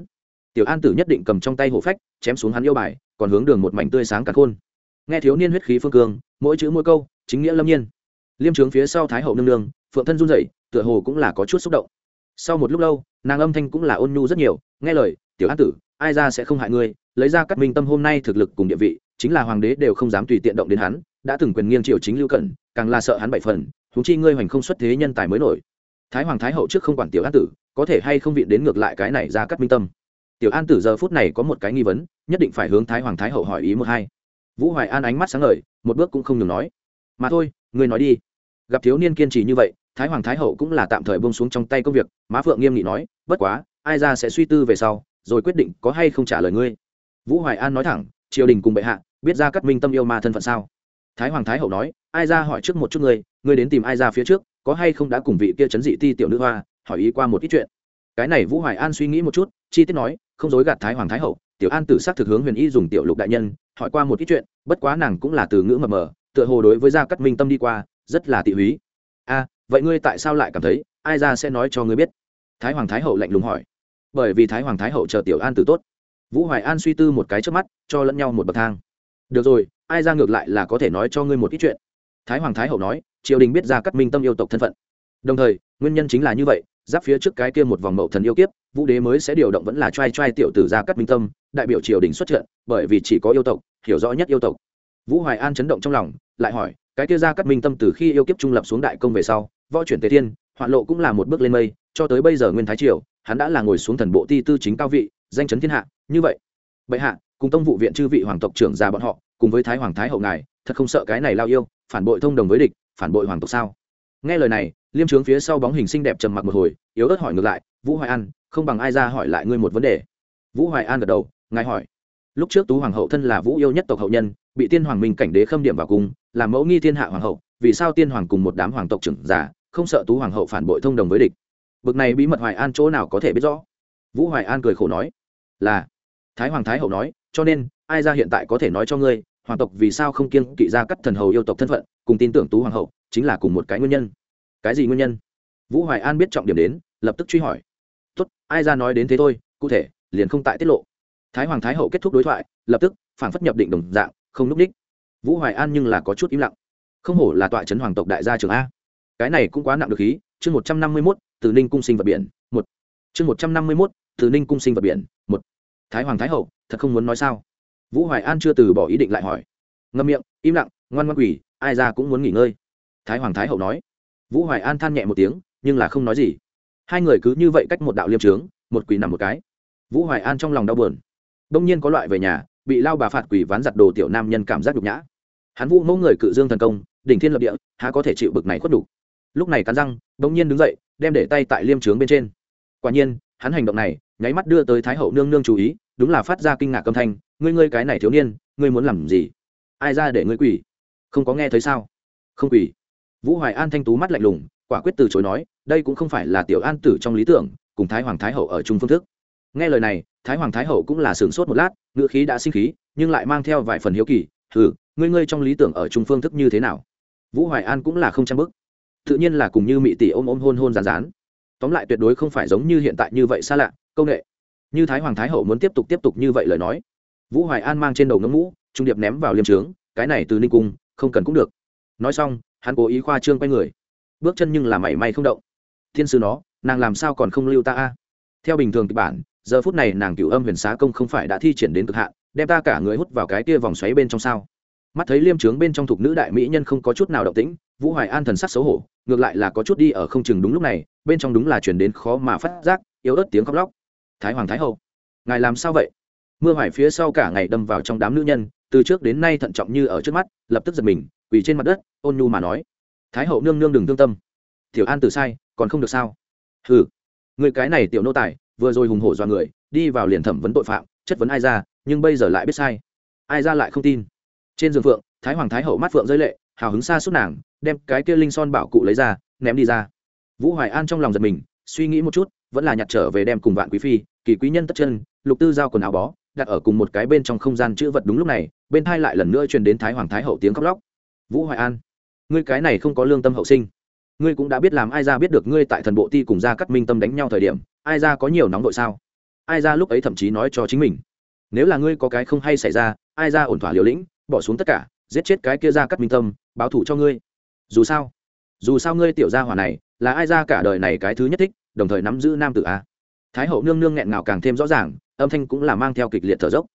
S1: tiểu an tử nhất định cầm trong tay hộ phách, chém xuống hắn yêu bài, còn hướng đường một mảnh tươi sáng cả khôn. Nghe thiếu niên huyết khí phương cương mỗi chữ mỗi câu, chính nghĩa lâm nhiên. Liêm trướng phía sau thái hậu nương nương, phượng thân run dậy tựa hồ cũng là có chút xúc động. Sau một lúc lâu nàng âm thanh cũng là ôn nhu rất nhiều, nghe lời, tiểu an tử, ai ra sẽ không hại ngươi? Lấy ra các minh tâm hôm nay thực lực cùng địa vị, chính là hoàng đế đều không dám tùy tiện động đến hắn, đã từng quyền nghiêng triều chính lưu cẩn, càng là sợ hắn bảy phần húng chi ngươi hoành không xuất thế nhân tài mới nổi. Thái hoàng thái hậu trước không quản tiểu an tử, có thể hay không viện đến ngược lại cái này ra cắt minh tâm? Tiểu an tử giờ phút này có một cái nghi vấn, nhất định phải hướng thái hoàng thái hậu hỏi ý một hai. Vũ hoài an ánh mắt sáng ngời, một bước cũng không ngừng nói, mà thôi, ngươi nói đi. Gặp thiếu niên kiên trì như vậy thái hoàng thái hậu cũng là tạm thời bông xuống trong tay công việc, má phượng nghiêm nghị nói, bất quá, ai ra sẽ suy tư về sau, rồi quyết định có hay không trả lời ngươi. Vũ hoài an nói thẳng, triều đình cùng bệ hạ, biết ra cắt minh tâm yêu ma thân phận sao? Thái hoàng thái hậu nói, ai ra hỏi trước một chút ngươi ngươi đến tìm ai ra phía trước, có hay không đã cùng vị kia chấn dị ti tiểu nữ hoa, hỏi ý qua một ít chuyện? Cái này vũ hoài an suy nghĩ một chút, chi tiết nói, không dối gạt thái hoàng thái hậu, tiểu an tử xác thực hướng huyền y dùng tiểu lục đại nhân, hỏi qua một ít chuyện, bất quá nàng cũng là từ ngữ mờ mờ, tựa hồ đối với gia cắt minh tâm đi qua, rất là tị húy. A vậy ngươi tại sao lại cảm thấy ai ra sẽ nói cho ngươi biết? Thái hoàng thái hậu lạnh lùng hỏi. Bởi vì thái hoàng thái hậu chờ tiểu an tử tốt. Vũ hoài an suy tư một cái trước mắt, cho lẫn nhau một bậc thang. Được rồi, ai ra ngược lại là có thể nói cho ngươi một ít chuyện. Thái hoàng thái hậu nói, triều đình biết ra cắt minh tâm yêu tộc thân phận. Đồng thời, nguyên nhân chính là như vậy, giáp phía trước cái kia một vòng mậu thần yêu kiếp, vũ đế mới sẽ điều động vẫn là trai trai tiểu tử ra cắt minh tâm, đại biểu triều đình xuất trận, bởi vì chỉ có yêu tộc, hiểu rõ nhất yêu tộc. Vũ hoài an chấn động trong lòng lại hỏi, cái kia ra cắt minh tâm từ khi yêu kiếp trung lập xuống đại công về sau, võ chuyển tề thiên, hoạn lộ cũng là một bước lên mây, cho tới bây giờ nguyên thái triều, hắn đã là ngồi xuống thần bộ ti tư chính cao vị, danh chấn thiên hạ, như vậy. Bệ hạ, cùng tông vụ viện chư vị hoàng tộc trưởng già bọn họ, cùng với thái hoàng thái hậu ngài, thật không sợ cái này lao yêu, phản bội thông đồng với địch, phản bội hoàng tộc sao? Nghe lời này, liêm trướng phía sau bóng hình xinh đẹp trầm mặc một hồi, yếu ớt hỏi ngược lại, vũ hoài an, không bằng ai ra hỏi lại ngươi một vấn đề? Vũ hoài an gật đầu, ngài hỏi, lúc trước tú hoàng hậu thân là vũ yêu nhất tộc hậu nhân bị tiên hoàng minh cảnh đế khâm điểm vào cung, làm mẫu nghi thiên hạ hoàng hậu, vì sao tiên hoàng cùng một đám hoàng tộc trưởng giả, không sợ tú hoàng hậu phản bội thông đồng với địch? Bực này bí mật hoài an chỗ nào có thể biết rõ? Vũ hoài an cười khổ nói, là, thái hoàng thái hậu nói, cho nên, ai ra hiện tại có thể nói cho ngươi, hoàng tộc vì sao không kiêng kỵ ra cắt thần hầu yêu tộc thân phận, cùng tin tưởng tú hoàng hậu, chính là cùng một cái nguyên nhân. Cái gì nguyên nhân? Vũ hoài an biết trọng điểm đến, lập tức truy hỏi, tốt, ai ra nói đến thế thôi, cụ thể, liền không tại tiết lộ. Thái hoàng thái hậu kết thúc đối thoại, lập tức phản phất nhập định đồng dạng không núp ních vũ hoài an nhưng là có chút im lặng. Không hổ là tọa trấn hoàng tộc đại gia trường a. Cái này cũng quá nặng được khí, chương một trăm năm mươi mốt từ ninh cung sinh vật biển, một. Chương một trăm năm mươi mốt từ ninh cung sinh vật biển, một. Thái hoàng thái hậu, thật không muốn nói sao? Vũ hoài an chưa từ bỏ ý định lại hỏi. Ngâm miệng, im lặng, ngoan ngoan quỷ ai ra cũng muốn nghỉ ngơi. Thái hoàng thái hậu nói. Vũ hoài an than nhẹ một tiếng, nhưng là không nói gì. Hai người cứ như vậy cách một đạo liêm trướng, một quỷ nằm một cái. Vũ hoài an trong lòng đau buồn. Đông nhiên có loại về nhà bị lao bà phạt quỷ ván giặt đồ tiểu nam nhân cảm giác nhục nhã. Hắn vũ mẫu người cự dương thần công, đỉnh thiên lập địa, há có thể chịu bực này khuất đủ lúc này cắn răng bỗng nhiên đứng dậy, đem để tay tại liêm trướng bên trên. Quả nhiên, hắn hành động này, nháy mắt đưa tới thái hậu nương nương chú ý, đúng là phát ra kinh ngạc âm thanh, ngươi ngươi cái này thiếu niên, ngươi muốn làm gì? Ai ra để ngươi quỷ không có nghe thấy sao? Không quỷ vũ hoài an thanh tú mắt lạnh lùng, quả quyết từ chối nói, đây cũng không phải là tiểu an tử trong lý tưởng, cùng thái hoàng thái hậu ở chung phương thức nghe lời này, thái hoàng thái hậu cũng là sửng sốt một lát ngựa khí đã sinh khí, nhưng lại mang theo vài phần hiếu kỳ ừ ngươi ngươi trong lý tưởng ở trung phương thức như thế nào? Vũ hoài an cũng là không trang bức tự nhiên là cùng như mị tỷ ôm ôm hôn hôn rán rán tóm lại tuyệt đối không phải giống như hiện tại như vậy xa lạ, công nghệ. Như thái hoàng thái hậu muốn tiếp tục tiếp tục như vậy lời nói, vũ hoài an mang trên đầu ngấm mũ, trung điệp ném vào liêm trướng, cái này từ ninh cung, không cần cũng được. Nói xong, hắn cố ý khoa trương quay người. Bước chân nhưng là mảy may không động. Thiên sư nó, nàng làm sao còn không lưu ta a? Theo bình thường kịch bản giờ phút này nàng cựu âm huyền xá công không phải đã thi triển đến cực hạn, đem ta cả người hút vào cái kia vòng xoáy bên trong sao? Mắt thấy liêm trướng bên trong thục nữ đại mỹ nhân không có chút nào động tĩnh, vũ hoài an thần sắc xấu hổ, ngược lại là có chút đi ở không chừng đúng lúc này, bên trong đúng là chuyển đến khó mà phát giác, yếu ớt tiếng khóc lóc. Thái hoàng thái hậu, ngài làm sao vậy? Mưa hoài phía sau cả ngày đâm vào trong đám nữ nhân, từ trước đến nay thận trọng như ở trước mắt, lập tức giật mình, quỳ trên mặt đất, ôn nhu mà nói. Thái hậu nương nương đừng thương tâm. Tiểu an từ sai, còn không được sao? Hừ, người cái này tiểu nô tài vừa rồi hùng hổ do người, đi vào liền thẩm vấn tội phạm, chất vấn ai ra, nhưng bây giờ lại biết sai. Ai ra lại không tin. Trên giường phượng, thái hoàng thái hậu mắt phượng rơi lệ, hào hứng xa suốt nàng, đem cái kia linh son bảo cụ lấy ra, ném đi ra. Vũ hoài an trong lòng giật mình, suy nghĩ một chút, vẫn là nhặt trở về đem cùng vạn quý phi, kỳ quý nhân tất chân, lục tư giao quần áo bó, đặt ở cùng một cái bên trong không gian chữ vật đúng lúc này, bên thai lại lần nữa truyền đến thái hoàng thái hậu tiếng khóc lóc. Vũ hoài an, ngươi cái này không có lương tâm hậu sinh. Ngươi cũng đã biết làm ai ra biết được ngươi tại thần bộ ti cùng gia cắt minh tâm đánh nhau thời điểm ai ra có nhiều nóng vội sao? Ai ra lúc ấy thậm chí nói cho chính mình, nếu là ngươi có cái không hay xảy ra, ai ra ổn thỏa liều lĩnh, bỏ xuống tất cả, giết chết cái kia ra cắt minh tâm, báo thủ cho ngươi. Dù sao dù sao ngươi tiểu gia hỏa này là ai ra cả đời này cái thứ nhất thích, đồng thời nắm giữ nam tử a. Thái hậu nương nương nghẹn ngào càng thêm rõ ràng, âm thanh cũng là mang theo kịch liệt thở dốc.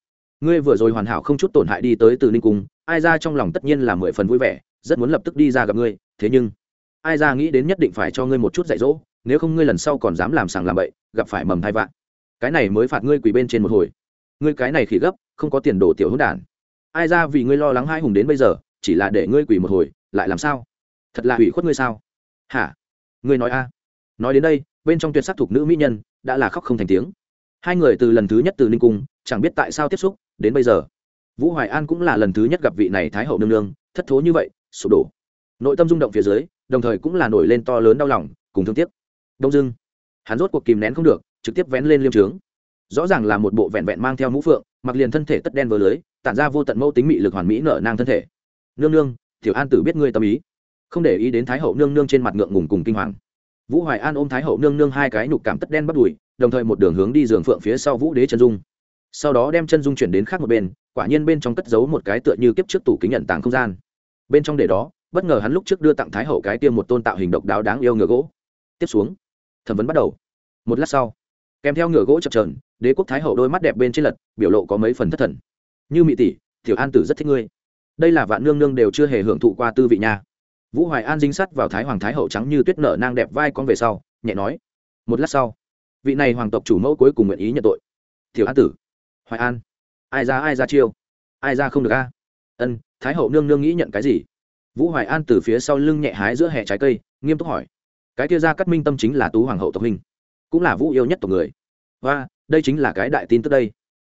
S1: Ngươi vừa rồi hoàn hảo không chút tổn hại đi tới từ ninh cung, ai ra trong lòng tất nhiên là mười phần vui vẻ, rất muốn lập tức đi ra gặp ngươi, thế nhưng, ai ra nghĩ đến nhất định phải cho ngươi một chút dạy dỗ nếu không ngươi lần sau còn dám làm sàng làm bậy, gặp phải mầm thai vạn. Cái này mới phạt ngươi quỳ bên trên một hồi. Ngươi cái này khỉ gấp, không có tiền đồ tiểu hữu đản. Ai ra vì ngươi lo lắng hai hùng đến bây giờ, chỉ là để ngươi quỳ một hồi, lại làm sao? Thật là hủy khuất ngươi sao? Hả? Ngươi nói a. Nói đến đây, bên trong tuyệt sắc thuộc nữ mỹ nhân đã là khóc không thành tiếng. Hai người từ lần thứ nhất từ ninh cung, chẳng biết tại sao tiếp xúc, đến bây giờ. Vũ hoài an cũng là lần thứ nhất gặp vị này thái hậu nương nương, thất thố như vậy, sụp đổ. Nội tâm rung động phía dưới, đồng thời cũng là nổi lên to lớn đau lòng, cùng thương tiếc đông dưng hắn rốt cuộc kìm nén không được, trực tiếp vén lên liêm trướng. Rõ ràng là một bộ vẹn vẹn mang theo mũ phượng, mặc liền thân thể tất đen vừa lưới, tản ra vô tận mẫu tính mị lực hoàn mỹ nở nang thân thể. Nương nương, tiểu an tử biết ngươi tâm ý. Không để ý đến thái hậu nương nương trên mặt ngượng ngùng cùng kinh hoàng. Vũ hoài an ôm thái hậu nương nương hai cái nhục cảm tất đen bắt đùi, đồng thời một đường hướng đi giường phượng phía sau vũ đế chân dung. Sau đó đem chân dung chuyển đến khác một bên, quả nhiên bên trong cất giấu một cái tựa như kiếp trước tủ kính nhận tàng không gian. Bên trong để đó, bất ngờ hắn lúc trước đưa tặng thái hậu cái tiêm một tôn tạo hình độc đáo đáng yêu ngựa gỗ. Tiếp xuống thẩm vấn bắt đầu. Một lát sau, kèm theo ngựa gỗ chập trờn đế quốc thái hậu đôi mắt đẹp bên trên lật, biểu lộ có mấy phần thất thần. Như mỹ tỷ, tiểu an tử rất thích ngươi. Đây là vạn nương nương đều chưa hề hưởng thụ qua tư vị nha. Vũ hoài an dính sắt vào thái hoàng thái hậu trắng như tuyết nở nang đẹp vai con về sau, nhẹ nói. Một lát sau, vị này hoàng tộc chủ mẫu cuối cùng nguyện ý nhận tội. Tiểu an tử, hoài an, ai ra ai ra chiêu? Ai ra không được a? Ân, thái hậu nương nương nghĩ nhận cái gì? Vũ hoài an từ phía sau lưng nhẹ hái giữa hệ trái cây, nghiêm túc hỏi cái kia ra cắt minh tâm chính là tú hoàng hậu tộc hình cũng là vũ yêu nhất tộc người. Và, đây chính là cái đại tin tức đây.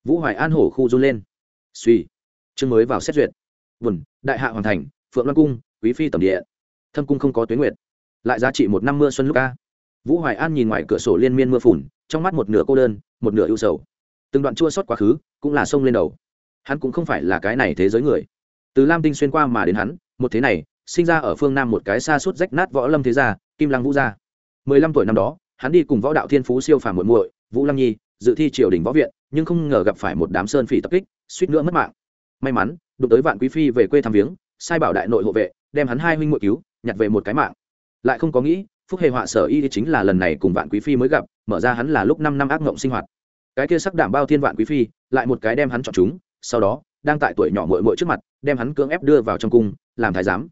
S1: Vũ hoài an hổ khu run lên. Suy, chương mới vào xét duyệt. Vườn đại hạ hoàng thành, phượng loan cung, quý phi tầm địa. Thâm cung không có tuyến nguyệt. Lại giá trị một năm mưa xuân lúc ca. Vũ hoài an nhìn ngoài cửa sổ liên miên mưa phùn, trong mắt một nửa cô đơn, một nửa ưu sầu. Từng đoạn chua xót quá khứ, cũng là sông lên đầu. Hắn cũng không phải là cái này thế giới người. Từ lam tinh xuyên qua mà đến hắn, một thế này sinh ra ở phương nam một cái xa suốt rách nát võ lâm thế gia, kim lăng vũ gia. Mười lăm tuổi năm đó, hắn đi cùng võ đạo thiên phú siêu phàm muội muội, vũ lăng nhi, dự thi triều đình võ viện, nhưng không ngờ gặp phải một đám sơn phỉ tập kích, suýt nữa mất mạng. May mắn, đụng tới vạn quý phi về quê thăm viếng, sai bảo đại nội hộ vệ, đem hắn hai huynh muội cứu, nhặt về một cái mạng. Lại không có nghĩ, phúc hề họa sở y chính là lần này cùng vạn quý phi mới gặp, mở ra hắn là lúc năm năm ác ngộng sinh hoạt. Cái kia sắc đảm bao thiên vạn quý phi, lại một cái đem hắn chọn chúng, sau đó, đang tại tuổi nhỏ muội muội trước mặt, đem hắn cưỡng ép đưa vào trong cung, làm thái giám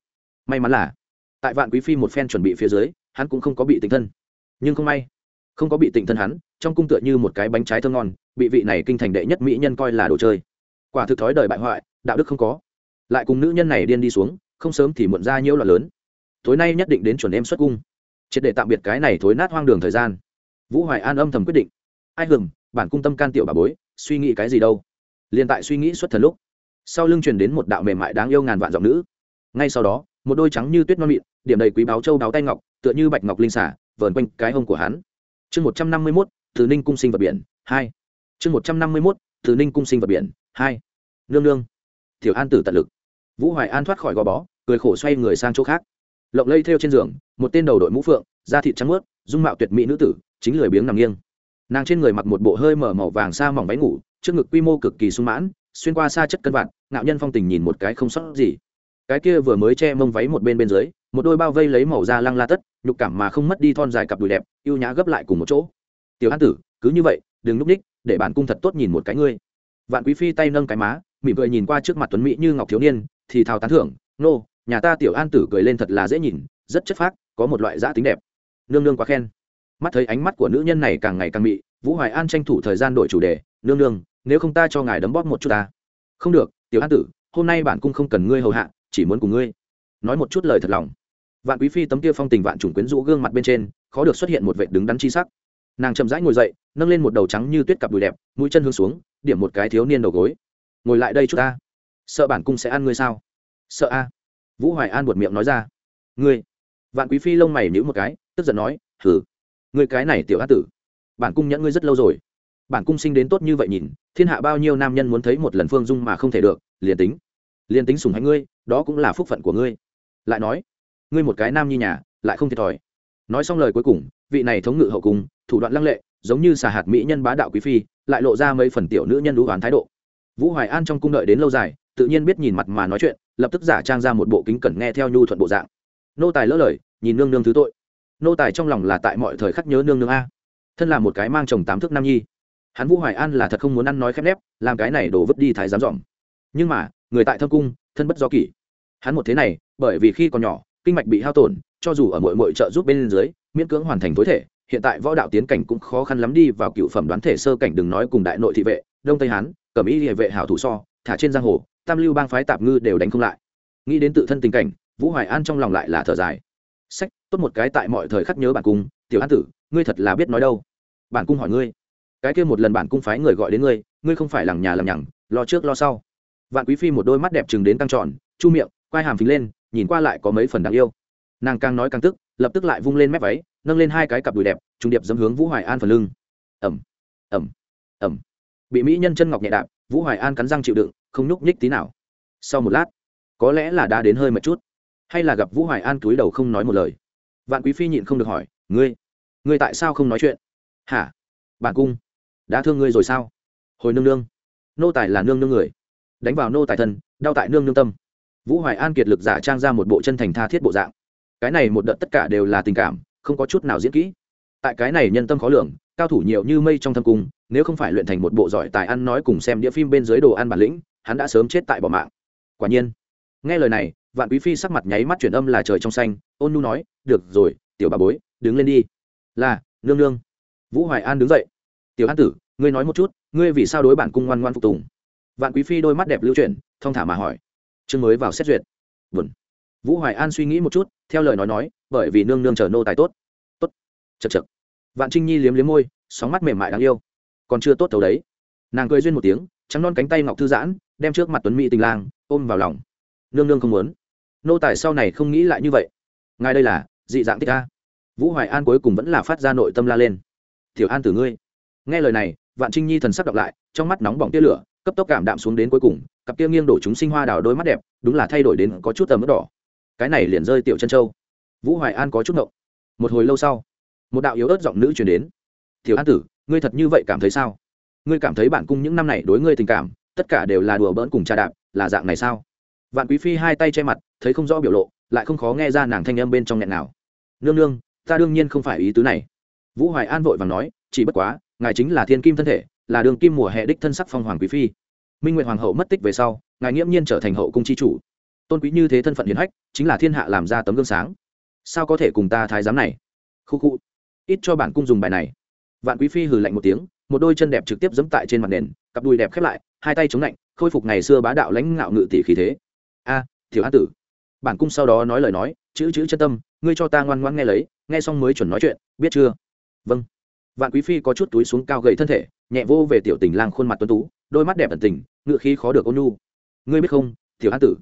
S1: may mắn là tại vạn quý phi một phen chuẩn bị phía dưới, hắn cũng không có bị tịnh thân. Nhưng không may, không có bị tịnh thân hắn, trong cung tựa như một cái bánh trái thơ ngon, bị vị này kinh thành đệ nhất mỹ nhân coi là đồ chơi. Quả thực thói đời bại hoại, đạo đức không có. Lại cùng nữ nhân này điên đi xuống, không sớm thì muộn ra nhiễu loạn lớn. Tối nay nhất định đến chuẩn em xuất cung. Triệt để tạm biệt cái này thối nát hoang đường thời gian. Vũ hoài an âm thầm quyết định. Ai hừng bản cung tâm can tiểu bà bối, suy nghĩ cái gì đâu? Liền tại suy nghĩ xuất thần lúc, sau lưng truyền đến một đạo mềm mại đáng yêu ngàn vạn giọng nữ. Ngay sau đó một đôi trắng như tuyết non mịn, điểm đầy quý báo châu đáo tay ngọc, tựa như bạch ngọc linh xả vờn quanh cái hông của hắn. Chương một trăm năm mươi mốt, từ ninh cung sinh vật biển, hai. Chương một trăm năm mươi mốt, từ ninh cung sinh vật biển, hai. Nương nương. Tiểu an tử tận lực. Vũ hoài an thoát khỏi gò bó, cười khổ xoay người sang chỗ khác. Lộng lây theo trên giường, một tên đầu đội mũ phượng, da thịt trắng ướt dung mạo tuyệt mỹ nữ tử, chính lười biếng nằm nghiêng. Nàng trên người mặc một bộ hơi mở màu vàng xa mỏng váy ngủ, trước ngực quy mô cực kỳ sung mãn, xuyên qua xa chất cân vạn ngạo nhân phong tình nhìn một cái không sót gì cái kia vừa mới che mông váy một bên bên dưới, một đôi bao vây lấy màu da lăng la tất, nhục cảm mà không mất đi thon dài cặp đùi đẹp, ưu nhã gấp lại cùng một chỗ. Tiểu an tử, cứ như vậy, đừng núp ních, để bản cung thật tốt nhìn một cái ngươi. Vạn quý phi tay nâng cái má, mỉm cười nhìn qua trước mặt tuấn mỹ như ngọc thiếu niên, thì thào tán thưởng, nô, nhà ta tiểu an tử cười lên thật là dễ nhìn, rất chất phác, có một loại giã tính đẹp. Nương nương quá khen. Mắt thấy ánh mắt của nữ nhân này càng ngày càng mị, vũ hoài an tranh thủ thời gian đổi chủ đề, nương nương, nếu không ta cho ngài đấm bóp một chút ta. Không được, tiểu an tử, hôm nay bản cung không cần ngươi hầu hạ chỉ muốn cùng ngươi. Nói một chút lời thật lòng. Vạn quý phi tấm kia phong tình vạn trùng quyến rũ gương mặt bên trên, khó được xuất hiện một vệ đứng đắn chi sắc. Nàng chậm rãi ngồi dậy, nâng lên một đầu trắng như tuyết cặp đùi đẹp, mũi chân hướng xuống, điểm một cái thiếu niên đầu gối. Ngồi lại đây chút ta. Sợ bản cung sẽ ăn ngươi sao? Sợ a. Vũ hoài an buột miệng nói ra. Ngươi. Vạn quý phi lông mày nhíu một cái, tức giận nói thử ngươi cái này tiểu á tử. Bản cung nhẫn ngươi rất lâu rồi. Bản cung sinh đến tốt như vậy nhìn, thiên hạ bao nhiêu nam nhân muốn thấy một lần phương dung mà không thể được, liền tính liền tính sùng hạnh ngươi, đó cũng là phúc phận của ngươi. Lại nói, ngươi một cái nam như nhà, lại không thiệt thòi. Nói xong lời cuối cùng, vị này thống ngự hậu cung, thủ đoạn lăng lệ, giống như xà hạt mỹ nhân bá đạo quý phi, lại lộ ra mấy phần tiểu nữ nhân đũ oán thái độ. Vũ hoài an trong cung đợi đến lâu dài, tự nhiên biết nhìn mặt mà nói chuyện, lập tức giả trang ra một bộ kính cẩn nghe theo nhu thuận bộ dạng. Nô tài lỡ lời, nhìn nương nương thứ tội. Nô tài trong lòng là tại mọi thời khắc nhớ nương nương a. Thân là một cái mang chồng tám thước nam nhi. Hắn vũ hoài an là thật không muốn ăn nói khép nép, làm cái này đổ vứt đi thái giám dòm. Nhưng mà người tại thâm cung, thân bất do kỷ. Hắn một thế này, bởi vì khi còn nhỏ, kinh mạch bị hao tổn, cho dù ở mọi mọi trợ giúp bên dưới, miễn cưỡng hoàn thành tối thể, hiện tại võ đạo tiến cảnh cũng khó khăn lắm đi vào cựu phẩm đoán thể sơ cảnh đừng nói cùng đại nội thị vệ, đông tây hán, cẩm y địa vệ hảo thủ so, thả trên giang hồ, tam lưu bang phái tạp ngư đều đánh không lại. Nghĩ đến tự thân tình cảnh, vũ hoài an trong lòng lại là thở dài. Sách, tốt một cái tại mọi thời khắc nhớ bản cung, tiểu an tử, ngươi thật là biết nói đâu. Bản cung hỏi ngươi, cái kia một lần bản cung phái người gọi đến ngươi ngươi không phải lằng nhà làm nhằng, lo trước lo sau vạn quý phi một đôi mắt đẹp chừng đến căng tròn, chu miệng, quai hàm phình lên, nhìn qua lại có mấy phần đáng yêu. Nàng càng nói càng tức, lập tức lại vung lên mép váy, nâng lên hai cái cặp đùi đẹp, trùng điệp dấm hướng vũ hoài an phần lưng. Ẩm ẩm ẩm bị mỹ nhân chân ngọc nhẹ đạp, vũ hoài an cắn răng chịu đựng, không nhúc nhích tí nào. Sau một lát, có lẽ là đã đến hơi một chút, hay là gặp vũ hoài an cúi đầu không nói một lời. Vạn quý phi nhịn không được hỏi, ngươi ngươi tại sao không nói chuyện? Hả? Bản cung, đã thương ngươi rồi sao? Hồi nương nương. Nô tài là nương nương người đánh vào nô tài thân, đau tại nương nương tâm. Vũ hoài an kiệt lực giả trang ra một bộ chân thành tha thiết bộ dạng. Cái này một đợt tất cả đều là tình cảm, không có chút nào diễn kỹ. Tại cái này nhân tâm khó lường, cao thủ nhiều như mây trong thâm cung, nếu không phải luyện thành một bộ giỏi tài ăn nói cùng xem đĩa phim bên dưới đồ ăn bản lĩnh, hắn đã sớm chết tại bỏ mạng. Quả nhiên, nghe lời này, vạn quý phi sắc mặt nháy mắt chuyển âm là trời trong xanh, ôn nu nói, được rồi, tiểu bà bối, đứng lên đi. Là, nương nương. Vũ hoài an đứng dậy. Tiểu an tử, ngươi nói một chút, ngươi vì sao đối bản cung ngoan ngoan phục tùng? Vạn quý phi đôi mắt đẹp lưu chuyển, thong thả mà hỏi. Chương mới vào xét duyệt. Vườn vũ hoài an suy nghĩ một chút, theo lời nói nói, bởi vì nương nương chờ nô tài tốt. Tốt. chật chật vạn trinh nhi liếm liếm môi, sóng mắt mềm mại đáng yêu. Còn chưa tốt thấu đấy. Nàng cười duyên một tiếng, trắng non cánh tay ngọc thư giãn, đem trước mặt tuấn mỹ tình lang, ôm vào lòng. Nương nương không muốn. Nô tài sau này không nghĩ lại như vậy. Ngài đây là, dị dạng tích ca vũ hoài an cuối cùng vẫn là phát ra nội tâm la lên. Tiểu an tử ngươi. Nghe lời này, vạn trinh nhi thần sắc đọc lại, trong mắt nóng bỏng tia lửa cấp tốc cảm đạm xuống đến cuối cùng, cặp kia nghiêng đổ chúng sinh hoa đào đôi mắt đẹp, đúng là thay đổi đến có chút tầm ớt đỏ. Cái này liền rơi tiểu chân châu. Vũ hoài an có chút ngộng. Một hồi lâu sau, một đạo yếu ớt giọng nữ chuyển đến. Tiểu an tử, ngươi thật như vậy cảm thấy sao? Ngươi cảm thấy bản cung những năm này đối ngươi tình cảm, tất cả đều là đùa bỡn cùng trà đạp, là dạng này sao? Vạn quý phi hai tay che mặt, thấy không rõ biểu lộ, lại không khó nghe ra nàng thanh âm bên trong nghẹn nào. Nương nương, ta đương nhiên không phải ý tứ này. Vũ hoài an vội và nói, chỉ bất quá, ngài chính là thiên kim thân thể, là đường kim mùa hè đích thân sắc phong hoàng quý phi minh nguyệt hoàng hậu mất tích về sau ngài nghiễm nhiên trở thành hậu cung c h i chủ. Tôn quý như thế thân phận hiền hách chính là thiên hạ làm ra tấm gương sáng. Sao có thể cùng ta thái giám này? Khu khu. Ít cho bản cung dùng bài này. Vạn quý phi hừ lạnh một tiếng một đôi chân đẹp trực tiếp dẫm tại trên mặt nền cặp đùi đẹp khép lại hai tay chống lạnh khôi phục ngày xưa bá đạo lãnh ngạo ngự tỷ khí thế. A à, thiếu an tử. Bản cung sau đó nói lời nói chữ chữ chân tâm ngươi cho ta ngoan ngoan nghe lấy nghe xong mới chuẩn nói chuyện biết chưa? Vâng. Vạn quý phi có chút túi xuống cao gầy thân thể nhẹ vô về tiểu tình lang khuôn mặt tuấn tú đôi mắt đẹp ẩn tình, ngựa khí khó được ôn nhu. Ngươi biết không, tiểu an tử,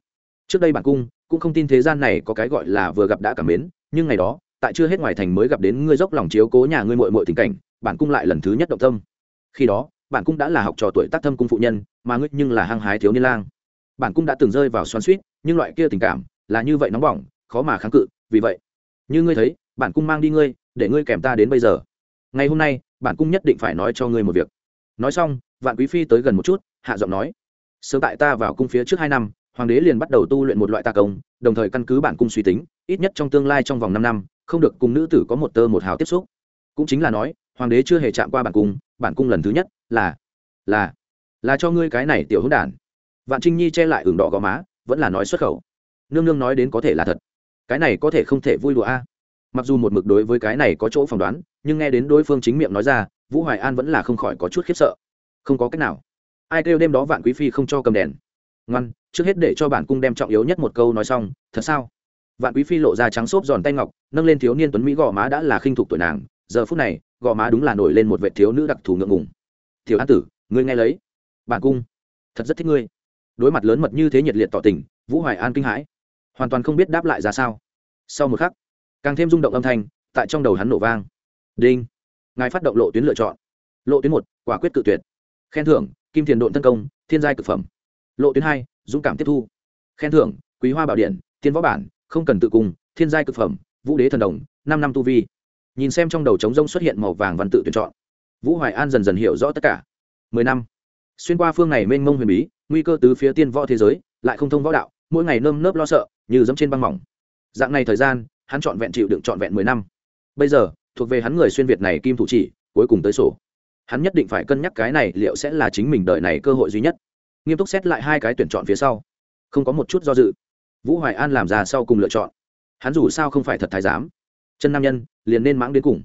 S1: trước đây bản cung cũng không tin thế gian này có cái gọi là vừa gặp đã cảm mến, nhưng ngày đó, tại chưa hết ngoài thành mới gặp đến ngươi dốc lòng chiếu cố nhà ngươi mội mội tình cảnh, bản cung lại lần thứ nhất động tâm. Khi đó, bản cung đã là học trò tuổi tác thâm cung phụ nhân, mà ngươi nhưng là hăng hái thiếu niên lang. Bản cung đã từng rơi vào xoắn suýt nhưng loại kia tình cảm là như vậy nóng bỏng, khó mà kháng cự, vì vậy, như ngươi thấy, bản cung mang đi ngươi, để ngươi kèm ta đến bây giờ. Ngày hôm nay, bản cung nhất định phải nói cho ngươi một việc. Nói xong vạn quý phi tới gần một chút, hạ giọng nói, sớm tại ta vào cung phía trước hai năm, hoàng đế liền bắt đầu tu luyện một loại tà công, đồng thời căn cứ bản cung suy tính, ít nhất trong tương lai trong vòng năm năm, không được cùng nữ tử có một tơ một hào tiếp xúc. Cũng chính là nói, hoàng đế chưa hề chạm qua bản cung bản cung lần thứ nhất là là là cho ngươi cái này tiểu hữu đản. Vạn trinh nhi che lại ửng đỏ gò má, vẫn là nói xuất khẩu, nương nương nói đến có thể là thật, cái này có thể không thể vui đùa a. Mặc dù một mực đối với cái này có chỗ phỏng đoán, nhưng nghe đến đối phương chính miệng nói ra, vũ hoài an vẫn là không khỏi có chút khiếp sợ không có cách nào. Ai kêu đêm đó vạn quý phi không cho cầm đèn? Ngoan, trước hết để cho bản cung đem trọng yếu nhất một câu nói xong, thật sao? Vạn quý phi lộ ra trắng xốp giòn tay ngọc, nâng lên thiếu niên tuấn mỹ gò má đã là khinh thục tuổi nàng. Giờ phút này, gò má đúng là nổi lên một vệ thiếu nữ đặc thù ngượng ngùng. Thiếu an tử, ngươi nghe lấy. Bản cung, thật rất thích ngươi. Đối mặt lớn mật như thế nhiệt liệt tỏ tình, vũ hoài an kinh hãi. Hoàn toàn không biết đáp lại ra sao. Sau một khắc, càng thêm rung động âm thanh, tại trong đầu hắn nổ vang. Đinh. Ngài phát động lộ tuyến lựa chọn. Lộ tuyến một, quả quyết cự tuyệt khen thưởng kim thiền độn tân công thiên giai cực phẩm. Lộ tuyến hai dũng cảm tiếp thu. Khen thưởng quý hoa bảo điện tiên võ bản không cần tự cùng, thiên giai cực phẩm vũ đế thần đồng năm năm tu vi. Nhìn xem trong đầu trống rông xuất hiện màu vàng văn tự tuyển chọn. Vũ hoài an dần dần hiểu rõ tất cả. Mười năm. Xuyên qua phương này mênh mông huyền bí nguy cơ từ phía tiên võ thế giới lại không thông võ đạo mỗi ngày nơm nớp lo sợ như dẫm trên băng mỏng. Dạng này thời gian hắn trọn vẹn chịu đựng trọn vẹn mười năm. Bây giờ thuộc về hắn người xuyên việt này kim thủ chỉ cuối cùng tới sổ hắn nhất định phải cân nhắc cái này liệu sẽ là chính mình đợi này cơ hội duy nhất. Nghiêm túc xét lại hai cái tuyển chọn phía sau. Không có một chút do dự. Vũ hoài an làm ra sau cùng lựa chọn. Hắn dù sao không phải thật thái giám. Chân nam nhân, liền nên mãng đến cùng.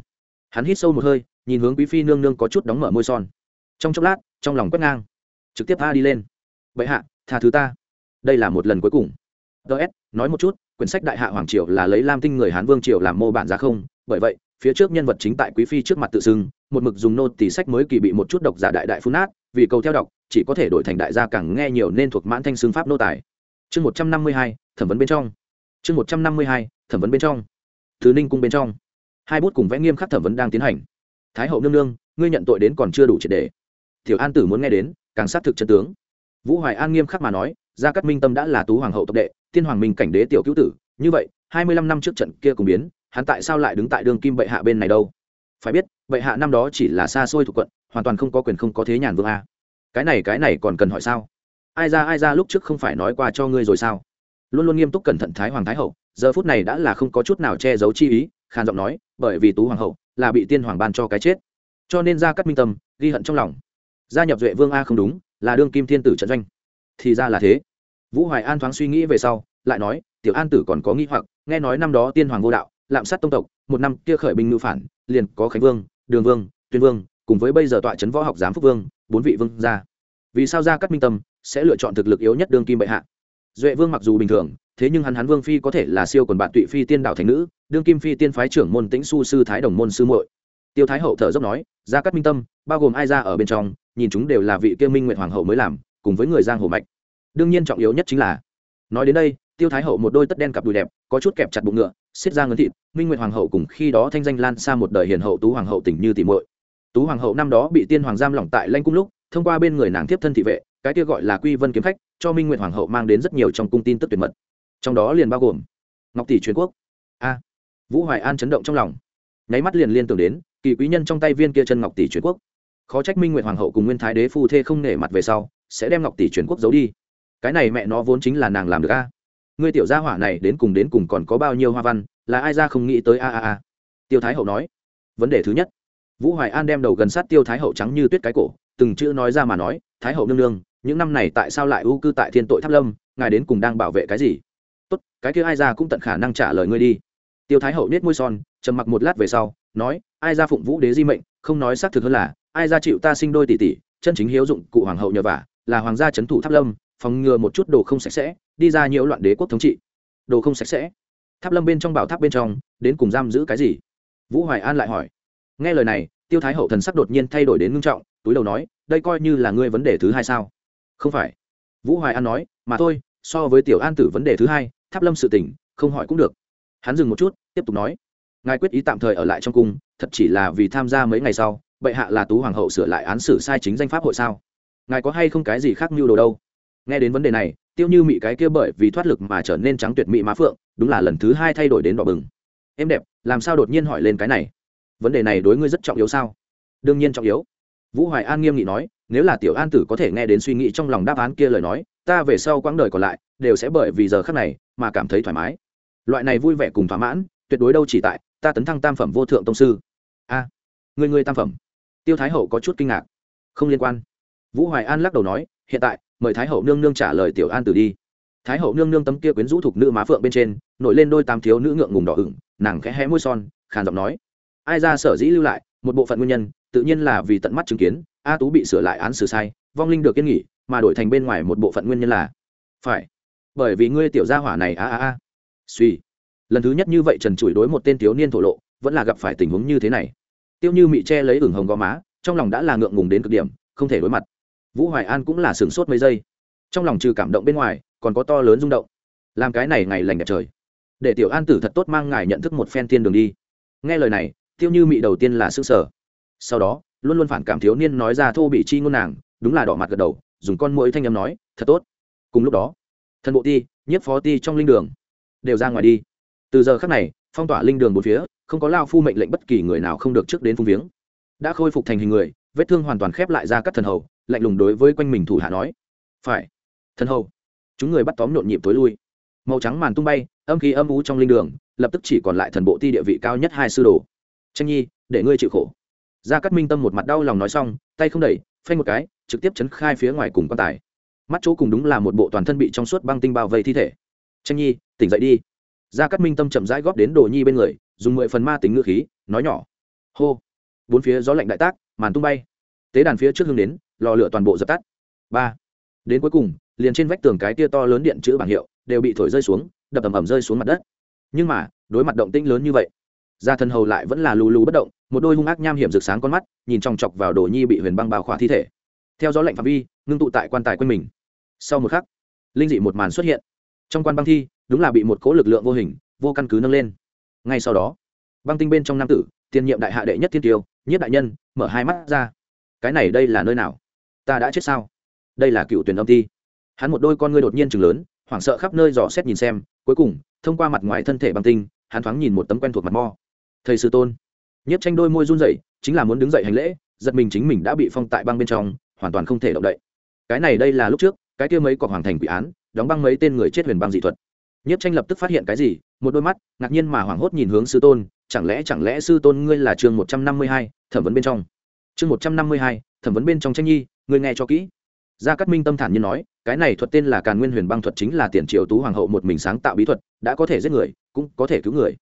S1: Hắn hít sâu một hơi, nhìn hướng quý phi nương nương có chút đóng mở môi son. Trong chốc lát, trong lòng quét ngang. Trực tiếp tha đi lên. Bệ hạ, tha thứ ta. Đây là một lần cuối cùng. Ts nói một chút, quyển sách đại hạ hoàng triều là lấy lam tinh người hán vương triều làm mô bản giá không? Bởi vậy phía trước nhân vật chính tại quý phi trước mặt tự xưng, một mực dùng nô tỷ sách mới kỳ bị một chút độc giả đại đại phun nát, vì cầu theo đọc, chỉ có thể đổi thành đại gia càng nghe nhiều nên thuộc mãn thanh xương pháp nô tài. Chương một trăm năm mươi hai, thẩm vấn bên trong. Chương một trăm năm mươi hai, thẩm vấn bên trong. Thứ ninh cung bên trong. Hai bút cùng vẽ nghiêm khắc thẩm vấn đang tiến hành. Thái hậu nương nương, ngươi nhận tội đến còn chưa đủ triệt đề tiểu an tử muốn nghe đến, càng xác thực chân tướng. Vũ hoài an nghiêm khắc mà nói, gia cát minh tâm đã là tú hoàng hậu tộc đệ, tiên hoàng minh cảnh đế tiểu cứu tử, như vậy, hai mươi lăm năm trước trận kia cùng biến hắn tại sao lại đứng tại đường kim bệ hạ bên này đâu? Phải biết, bệ hạ năm đó chỉ là xa xôi thuộc quận, hoàn toàn không có quyền không có thế nhàn vương a. Cái này cái này còn cần hỏi sao? Ai ra ai ra lúc trước không phải nói qua cho ngươi rồi sao? Luôn luôn nghiêm túc cẩn thận thái hoàng thái hậu, giờ phút này đã là không có chút nào che giấu chi ý, khàn giọng nói, bởi vì tú hoàng hậu là bị tiên hoàng ban cho cái chết. Cho nên ra cắt minh tâm, ghi hận trong lòng. Gia nhập duệ vương a không đúng, là đương kim thiên tử trận doanh. Thì ra là thế. Vũ hoài an thoáng suy nghĩ về sau, lại nói, tiểu an tử còn có nghi hoặc, nghe nói năm đó tiên hoàng vô đạo lạm sát tông tộc, một năm kia khởi binh ngữ phản, liền có khánh vương, đường vương, tuyên vương, cùng với bây giờ tọa trấn võ học giám phúc vương, bốn vị vương gia. Vì sao ra các minh tâm sẽ lựa chọn thực lực yếu nhất đương kim bệ hạ? Duệ vương mặc dù bình thường, thế nhưng hắn hắn vương phi có thể là siêu quần bạn tụy phi tiên đạo thành nữ, đương kim phi tiên phái trưởng môn tĩnh su sư thái đồng môn sư muội. Tiêu thái hậu thở dốc nói, gia cát minh tâm, bao gồm ai ra ở bên trong, nhìn chúng đều là vị kia minh nguyện hoàng hậu mới làm, cùng với người giang hồ mạch. Đương nhiên trọng yếu nhất chính là, nói đến đây tiêu thái hậu một đôi tất đen cặp đùi đẹp, có chút kẹp chặt bụng ngựa, xiết ra ngấn thịt, minh nguyện hoàng hậu cùng khi đó thanh danh lan xa một đời hiền hậu tú hoàng hậu tình như tỉ muội. Tú hoàng hậu năm đó bị tiên hoàng giam lỏng tại lanh cung lúc, thông qua bên người nàng tiếp thân thị vệ, cái kia gọi là quy vân kiếm khách, cho minh nguyện hoàng hậu mang đến rất nhiều trong cung tin tức tuyệt mật. Trong đó liền bao gồm ngọc tỷ truyền quốc. A. Vũ hoài an chấn động trong lòng. Nháy mắt liền liên tưởng đến, kỳ quý nhân trong tay viên kia chân ngọc tỷ truyền quốc. Khó trách minh nguyện hoàng hậu cùng nguyên thái đế phu thê không nể mặt về sau, sẽ đem ngọc tỷ truyền quốc giấu đi. Cái này mẹ nó vốn chính là nàng làm được a ngươi tiểu gia hỏa này đến cùng đến cùng còn có bao nhiêu hoa văn, là ai ra không nghĩ tới a a a. Tiêu thái hậu nói. Vấn đề thứ nhất, vũ hoài an đem đầu gần sát tiêu thái hậu trắng như tuyết cái cổ, từng chữ nói ra mà nói, thái hậu nương nương, những năm này tại sao lại ưu cư tại thiên tội tháp lâm, ngài đến cùng đang bảo vệ cái gì? Tốt, cái kia ai ra cũng tận khả năng trả lời ngươi đi. Tiêu thái hậu nết môi son, trầm mặc một lát về sau, nói, ai ra phụng vũ đế di mệnh, không nói xác thực hơn là, ai ra chịu ta sinh đôi tỷ tỷ, chân chính hiếu dụng cụ hoàng hậu nhờ vả, là hoàng gia trấn thủ tháp lâm phòng ngừa một chút đồ không sạch sẽ, đi ra nhiễu loạn đế quốc thống trị. Đồ không sạch sẽ. Tháp lâm bên trong bảo tháp bên trong, đến cùng giam giữ cái gì? Vũ hoài an lại hỏi. Nghe lời này, tiêu thái hậu thần sắc đột nhiên thay đổi đến ngưng trọng, túi đầu nói, đây coi như là ngươi vấn đề thứ hai sao? Không phải. Vũ hoài an nói, mà thôi, so với tiểu an tử vấn đề thứ hai, tháp lâm sự tỉnh không hỏi cũng được. Hắn dừng một chút, tiếp tục nói. Ngài quyết ý tạm thời ở lại trong cung, thật chỉ là vì tham gia mấy ngày sau, bệ hạ là tú hoàng hậu sửa lại án xử sai chính danh pháp hội sao? Ngài có hay không cái gì khác mưu đồ đâu? Nghe đến vấn đề này tiêu như mị cái kia bởi vì thoát lực mà trở nên trắng tuyệt mị má phượng đúng là lần thứ hai thay đổi đến đỏ bừng. Em đẹp làm sao đột nhiên hỏi lên cái này? Vấn đề này đối ngươi rất trọng yếu sao? Đương nhiên trọng yếu. Vũ hoài an nghiêm nghị nói nếu là tiểu an tử có thể nghe đến suy nghĩ trong lòng đáp án kia lời nói ta về sau quãng đời còn lại đều sẽ bởi vì giờ khắc này mà cảm thấy thoải mái. Loại này vui vẻ cùng thỏa mãn tuyệt đối đâu chỉ tại ta tấn thăng tam phẩm vô thượng tông sư. A à, người người tam phẩm. Tiêu thái hậu có chút kinh ngạc. Không liên quan. Vũ hoài an lắc đầu nói hiện tại mời thái hậu nương nương trả lời tiểu an tử đi. Thái hậu nương nương tấm kia quyến rũ thục nữ má phượng bên trên, nổi lên đôi tam thiếu nữ ngượng ngùng đỏ ửng, nàng khẽ hé môi son, khàn giọng nói, ai ra sở dĩ lưu lại, một bộ phận nguyên nhân, tự nhiên là vì tận mắt chứng kiến, a tú bị sửa lại án xử sai, vong linh được yên nghỉ, mà đổi thành bên ngoài một bộ phận nguyên nhân là phải, bởi vì ngươi tiểu gia hỏa này a a a. Suy, lần thứ nhất như vậy trần chủi đối một tên thiếu niên thổ lộ, vẫn là gặp phải tình huống như thế này. Tiêu như mị che lấy ửng hồng gò má, trong lòng đã là ngượng ngùng đến cực điểm, không thể đối mặt vũ hoài an cũng là sửng sốt mấy giây. Trong lòng trừ cảm động bên ngoài, còn có to lớn rung động. Làm cái này ngày lành đẹp trời. Để tiểu an tử thật tốt mang ngài nhận thức một phen tiên đường đi. Nghe lời này, tiêu như mị đầu tiên là s ư ơ n g sở sau đó, luôn luôn phản cảm thiếu niên nói ra thô bị chi ngôn nàng, đúng là đỏ mặt gật đầu, dùng con mũi thanh âm nói, thật tốt. Cùng lúc đó, thần bộ ti, nhiếp phó ti trong linh đường đều ra ngoài đi. Từ giờ khác này, phong tỏa linh đường một phía, không có lao phu mệnh lệnh bất kỳ người nào không được trước đến phung viếng. Đã khôi phục thành hình người, vết thương hoàn toàn khép lại ra các thần hầu lạnh lùng đối với quanh mình thủ hạ nói, phải, thần hầu. Chúng người bắt tóm nhộn nhịp tối lui. Màu trắng màn tung bay, âm khí âm ú trong linh đường, lập tức chỉ còn lại thần bộ ti địa vị cao nhất hai sư đồ. Tranh nhi, để ngươi chịu khổ. Gia cát minh tâm một mặt đau lòng nói xong, tay không đẩy, phanh một cái, trực tiếp chấn khai phía ngoài cùng quan tài. Mắt chỗ cùng đúng là một bộ toàn thân bị trong suốt băng tinh bao vây thi thể. Tranh nhi, tỉnh dậy đi. Gia cát minh tâm chậm rãi góp đến đồ nhi bên người, dùng mười phần ma tính ngựa khí, nói nhỏ. Hô. Bốn phía gió lạnh đại tác, màn tung bay. Tế đàn phía trước hương đến lò lửa toàn bộ dập tắt. Ba. Đến cuối cùng, liền trên vách tường cái tia to lớn điện chữ bảng hiệu đều bị thổi rơi xuống, đập ầm ầm rơi xuống mặt đất. Nhưng mà, đối mặt động tĩnh lớn như vậy, gia thần hầu lại vẫn là lù lù bất động, một đôi hung ác nham hiểm rực sáng con mắt, nhìn chòng chọc vào đồ nhi bị huyền băng bào khỏa thi thể. Theo gió lạnh phạm vi, ngưng tụ tại quan tài quanh mình. Sau một khắc, linh dị một màn xuất hiện. Trong quan băng thi, đúng là bị một cỗ lực lượng vô hình, vô căn cứ nâng lên. Ngay sau đó, băng tinh bên trong nam tử tiền nhiệm đại hạ đệ nhất thiên tiêu, nhất đại nhân, mở hai mắt ra. Cái này đây là nơi nào? Ta đã chết sao? Đây là cựu tuyển âm thi hắn một đôi con ngươi đột nhiên chừng lớn, hoảng sợ khắp nơi dò xét nhìn xem, cuối cùng, thông qua mặt ngoài thân thể băng tinh, hắn thoáng nhìn một tấm quen thuộc mặt mo. Thầy sư tôn. Nhất tranh đôi môi run rẩy, chính là muốn đứng dậy hành lễ, giật mình chính mình đã bị phong tại băng bên trong, hoàn toàn không thể động đậy. Cái này đây là lúc trước, cái kia mấy cọc hoàng thành quỷ án, đóng băng mấy tên người chết huyền băng dị thuật. Nhất tranh lập tức phát hiện cái gì, một đôi mắt, ngạc nhiên mà hoảng hốt nhìn hướng sư tôn, chẳng lẽ chẳng lẽ sư tôn ngươi là chương một trăm năm mươi hai, thẩm vấn bên trong. Chương một trăm năm mươi hai, thẩm vấn bên trong tranh nhi ngươi nghe cho kỹ. Gia cát minh tâm thản như nói, cái này thuật tên là càn nguyên huyền băng thuật chính là tiền triệu tú hoàng hậu một mình sáng tạo bí thuật, đã có thể giết người, cũng có thể cứu người.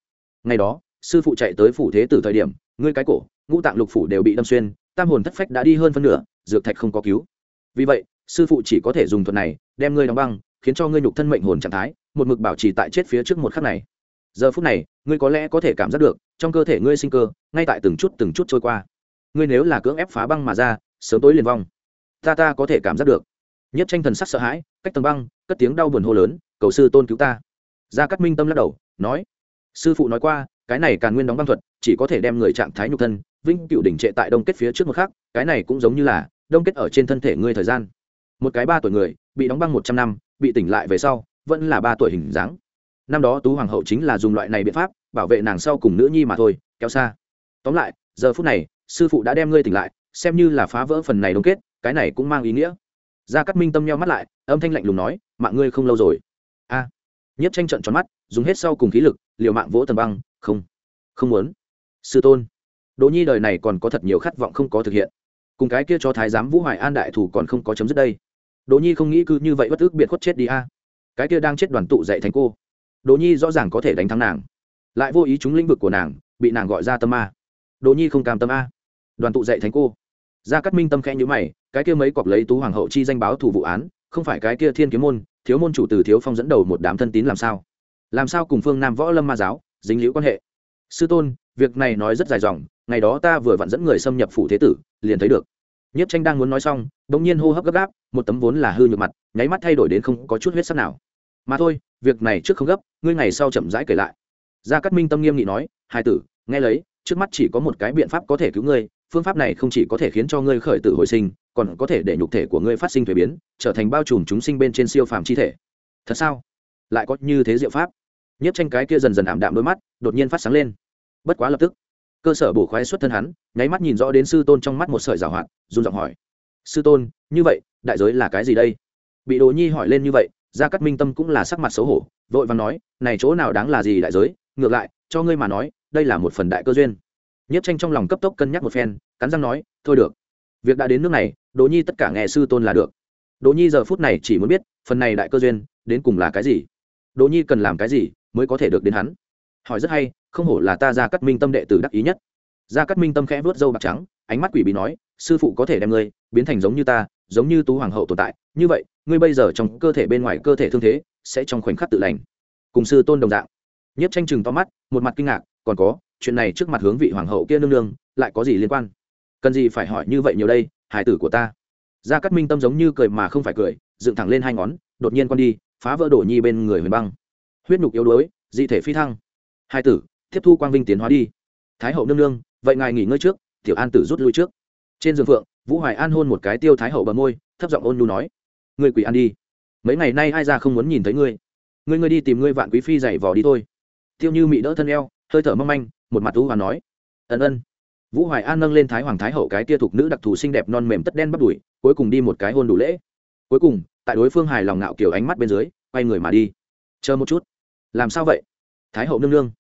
S1: Ngày đó, sư phụ chạy tới phủ thế từ thời điểm, ngươi cái cổ, ngũ tạng lục phủ đều bị đâm xuyên, tam hồn thất phách đã đi hơn phân nửa, dược thạch không có cứu. Vì vậy, sư phụ chỉ có thể dùng thuật này, đem ngươi đóng băng, khiến cho ngươi nhục thân mệnh hồn trạng thái, một mực bảo trì tại chết phía trước một khắc này. Giờ phút này, ngươi có lẽ có thể cảm giác được, trong cơ thể ngươi sinh cơ, ngay tại từng chút từng chút trôi qua. Ngươi nếu là cưỡng ép phá băng mà ra, sớm tối liền vong ta ta có thể cảm giác được. Nhất tranh thần sắc sợ hãi, cách tầng băng, cất tiếng đau buồn hô lớn, cầu sư tôn cứu ta. Gia cát minh tâm lắc đầu, nói, sư phụ nói qua, cái này càn nguyên đóng băng thuật, chỉ có thể đem người trạng thái nhục thân vinh cựu đỉnh trệ tại đông kết phía trước một khác cái này cũng giống như là, đông kết ở trên thân thể ngươi thời gian. Một cái ba tuổi người, bị đóng băng một trăm năm, bị tỉnh lại về sau, vẫn là ba tuổi hình dáng. Năm đó tú hoàng hậu chính là dùng loại này biện pháp, bảo vệ nàng sau cùng nữ nhi mà thôi, kéo xa. Tóm lại, giờ phút này, sư phụ đã đem ngươi tỉnh lại, xem như là phá vỡ phần này đông kết cái này cũng mang ý nghĩa. Gia cát minh tâm nheo mắt lại, âm thanh lạnh lùng nói, mạng ngươi không lâu rồi. A. À. nhất tranh trận tròn mắt, dùng hết sau cùng khí lực, liều mạng vỗ tầng băng, không không muốn. Sư tôn, đỗ nhi đời này còn có thật nhiều khát vọng không có thực hiện. Cùng cái kia cho thái giám vũ hoài an đại thủ còn không có chấm dứt đây. Đỗ nhi không nghĩ cứ như vậy bất ước biệt khuất chết đi a. Cái kia đang chết đoàn tụ dạy thành cô. Đỗ nhi rõ ràng có thể đánh thắng nàng. Lại vô ý chúng lĩnh vực của nàng, bị nàng gọi ra tâm a đỗ nhi không cam tâm a. Đoàn tụ dạy thành cô gia cát minh tâm khẽ nhíu mày, cái kia mấy cọc lấy tú hoàng hậu chi danh báo thủ vụ án, không phải cái kia thiên kiếm môn, thiếu môn chủ từ thiếu phong dẫn đầu một đám thân tín làm sao? Làm sao cùng phương nam võ lâm ma giáo, dính liễu quan hệ? Sư tôn, việc này nói rất dài dòng, ngày đó ta vừa vặn dẫn người xâm nhập phủ thế tử, liền thấy được. Nhất tranh đang muốn nói xong, bỗng nhiên hô hấp gấp gáp, một tấm vốn là hư nhược mặt, nháy mắt thay đổi đến không có chút huyết sắc nào. Mà thôi, việc này trước không gấp, ngươi ngày sau chậm rãi kể lại. Gia cát minh tâm nghiêm nghị nói, hai tử, nghe lấy, trước mắt chỉ có một cái biện pháp có thể cứu ngươi phương pháp này không chỉ có thể khiến cho ngươi khởi tử hồi sinh, còn có thể để nhục thể của ngươi phát sinh thuế biến, trở thành bao trùm chúng sinh bên trên siêu phàm chi thể. Thật sao? Lại có như thế diệu pháp? Nhất tranh cái kia dần dần ảm đạm đôi mắt, đột nhiên phát sáng lên. Bất quá lập tức, cơ sở bổ khoái xuất thân hắn, nháy mắt nhìn rõ đến sư tôn trong mắt một sợi rào hoạt, run giọng hỏi. Sư tôn, như vậy, đại giới là cái gì đây? Bị đồ nhi hỏi lên như vậy, gia cắt minh tâm cũng là sắc mặt xấu hổ, vội vàng nói, này chỗ nào đáng là gì đại giới? Ngược lại, cho ngươi mà nói, đây là một phần đại cơ duyên nhiếp tranh trong lòng cấp tốc cân nhắc một phen, cắn răng nói, thôi được. Việc đã đến nước này, Đỗ nhi tất cả nghe sư tôn là được. Đỗ nhi giờ phút này chỉ muốn biết, phần này đại cơ duyên, đến cùng là cái gì? Đỗ nhi cần làm cái gì mới có thể được đến hắn? Hỏi rất hay, không hổ là ta ra cắt minh tâm đệ tử đắc ý nhất. Ra cắt minh tâm khẽ vớt râu bạc trắng, ánh mắt quỷ bí nói, sư phụ có thể đem ngươi biến thành giống như ta, giống như tú hoàng hậu tồn tại. Như vậy, ngươi bây giờ trong cơ thể bên ngoài cơ thể thương thế sẽ trong khoảnh khắc tự lành. Cùng sư tôn đồng dạng. Nhất tranh chừng to mắt, một mặt kinh ngạc, còn có chuyện này trước mặt hướng vị hoàng hậu kia nương nương, lại có gì liên quan? Cần gì phải hỏi như vậy nhiều đây hải tử của ta? Gia cát minh tâm giống như cười mà không phải cười, dựng thẳng lên hai ngón, đột nhiên con đi, phá vỡ đổ nhi bên người huyền băng. Huyết nhục yếu đuối, dị thể phi thăng. Hai tử, tiếp thu quang vinh tiến hóa đi. Thái hậu nương nương, vậy ngài nghỉ ngơi trước, tiểu an tử rút lui trước. Trên giường phượng, vũ hoài an hôn một cái tiêu thái hậu bờ môi, thấp giọng ôn nhu nói, ngươi quỷ ăn đi. Mấy ngày nay ai ra không muốn nhìn thấy ngươi? Ngươi ngươi đi tìm ngươi vạn quý phi dày vò đi thôi. Tiêu như mị đỡ thân eo hơi thở mong manh, một mặt thú và nói, ân ân. Vũ hoài an nâng lên thái hoàng thái hậu cái tia thục nữ đặc thù xinh đẹp non mềm tất đen bắt đùi, cuối cùng đi một cái hôn đủ lễ. Cuối cùng, tại đối phương hài lòng ngạo kiểu ánh mắt bên dưới, quay người mà đi. Chờ một chút. Làm sao vậy? Thái hậu nương nương.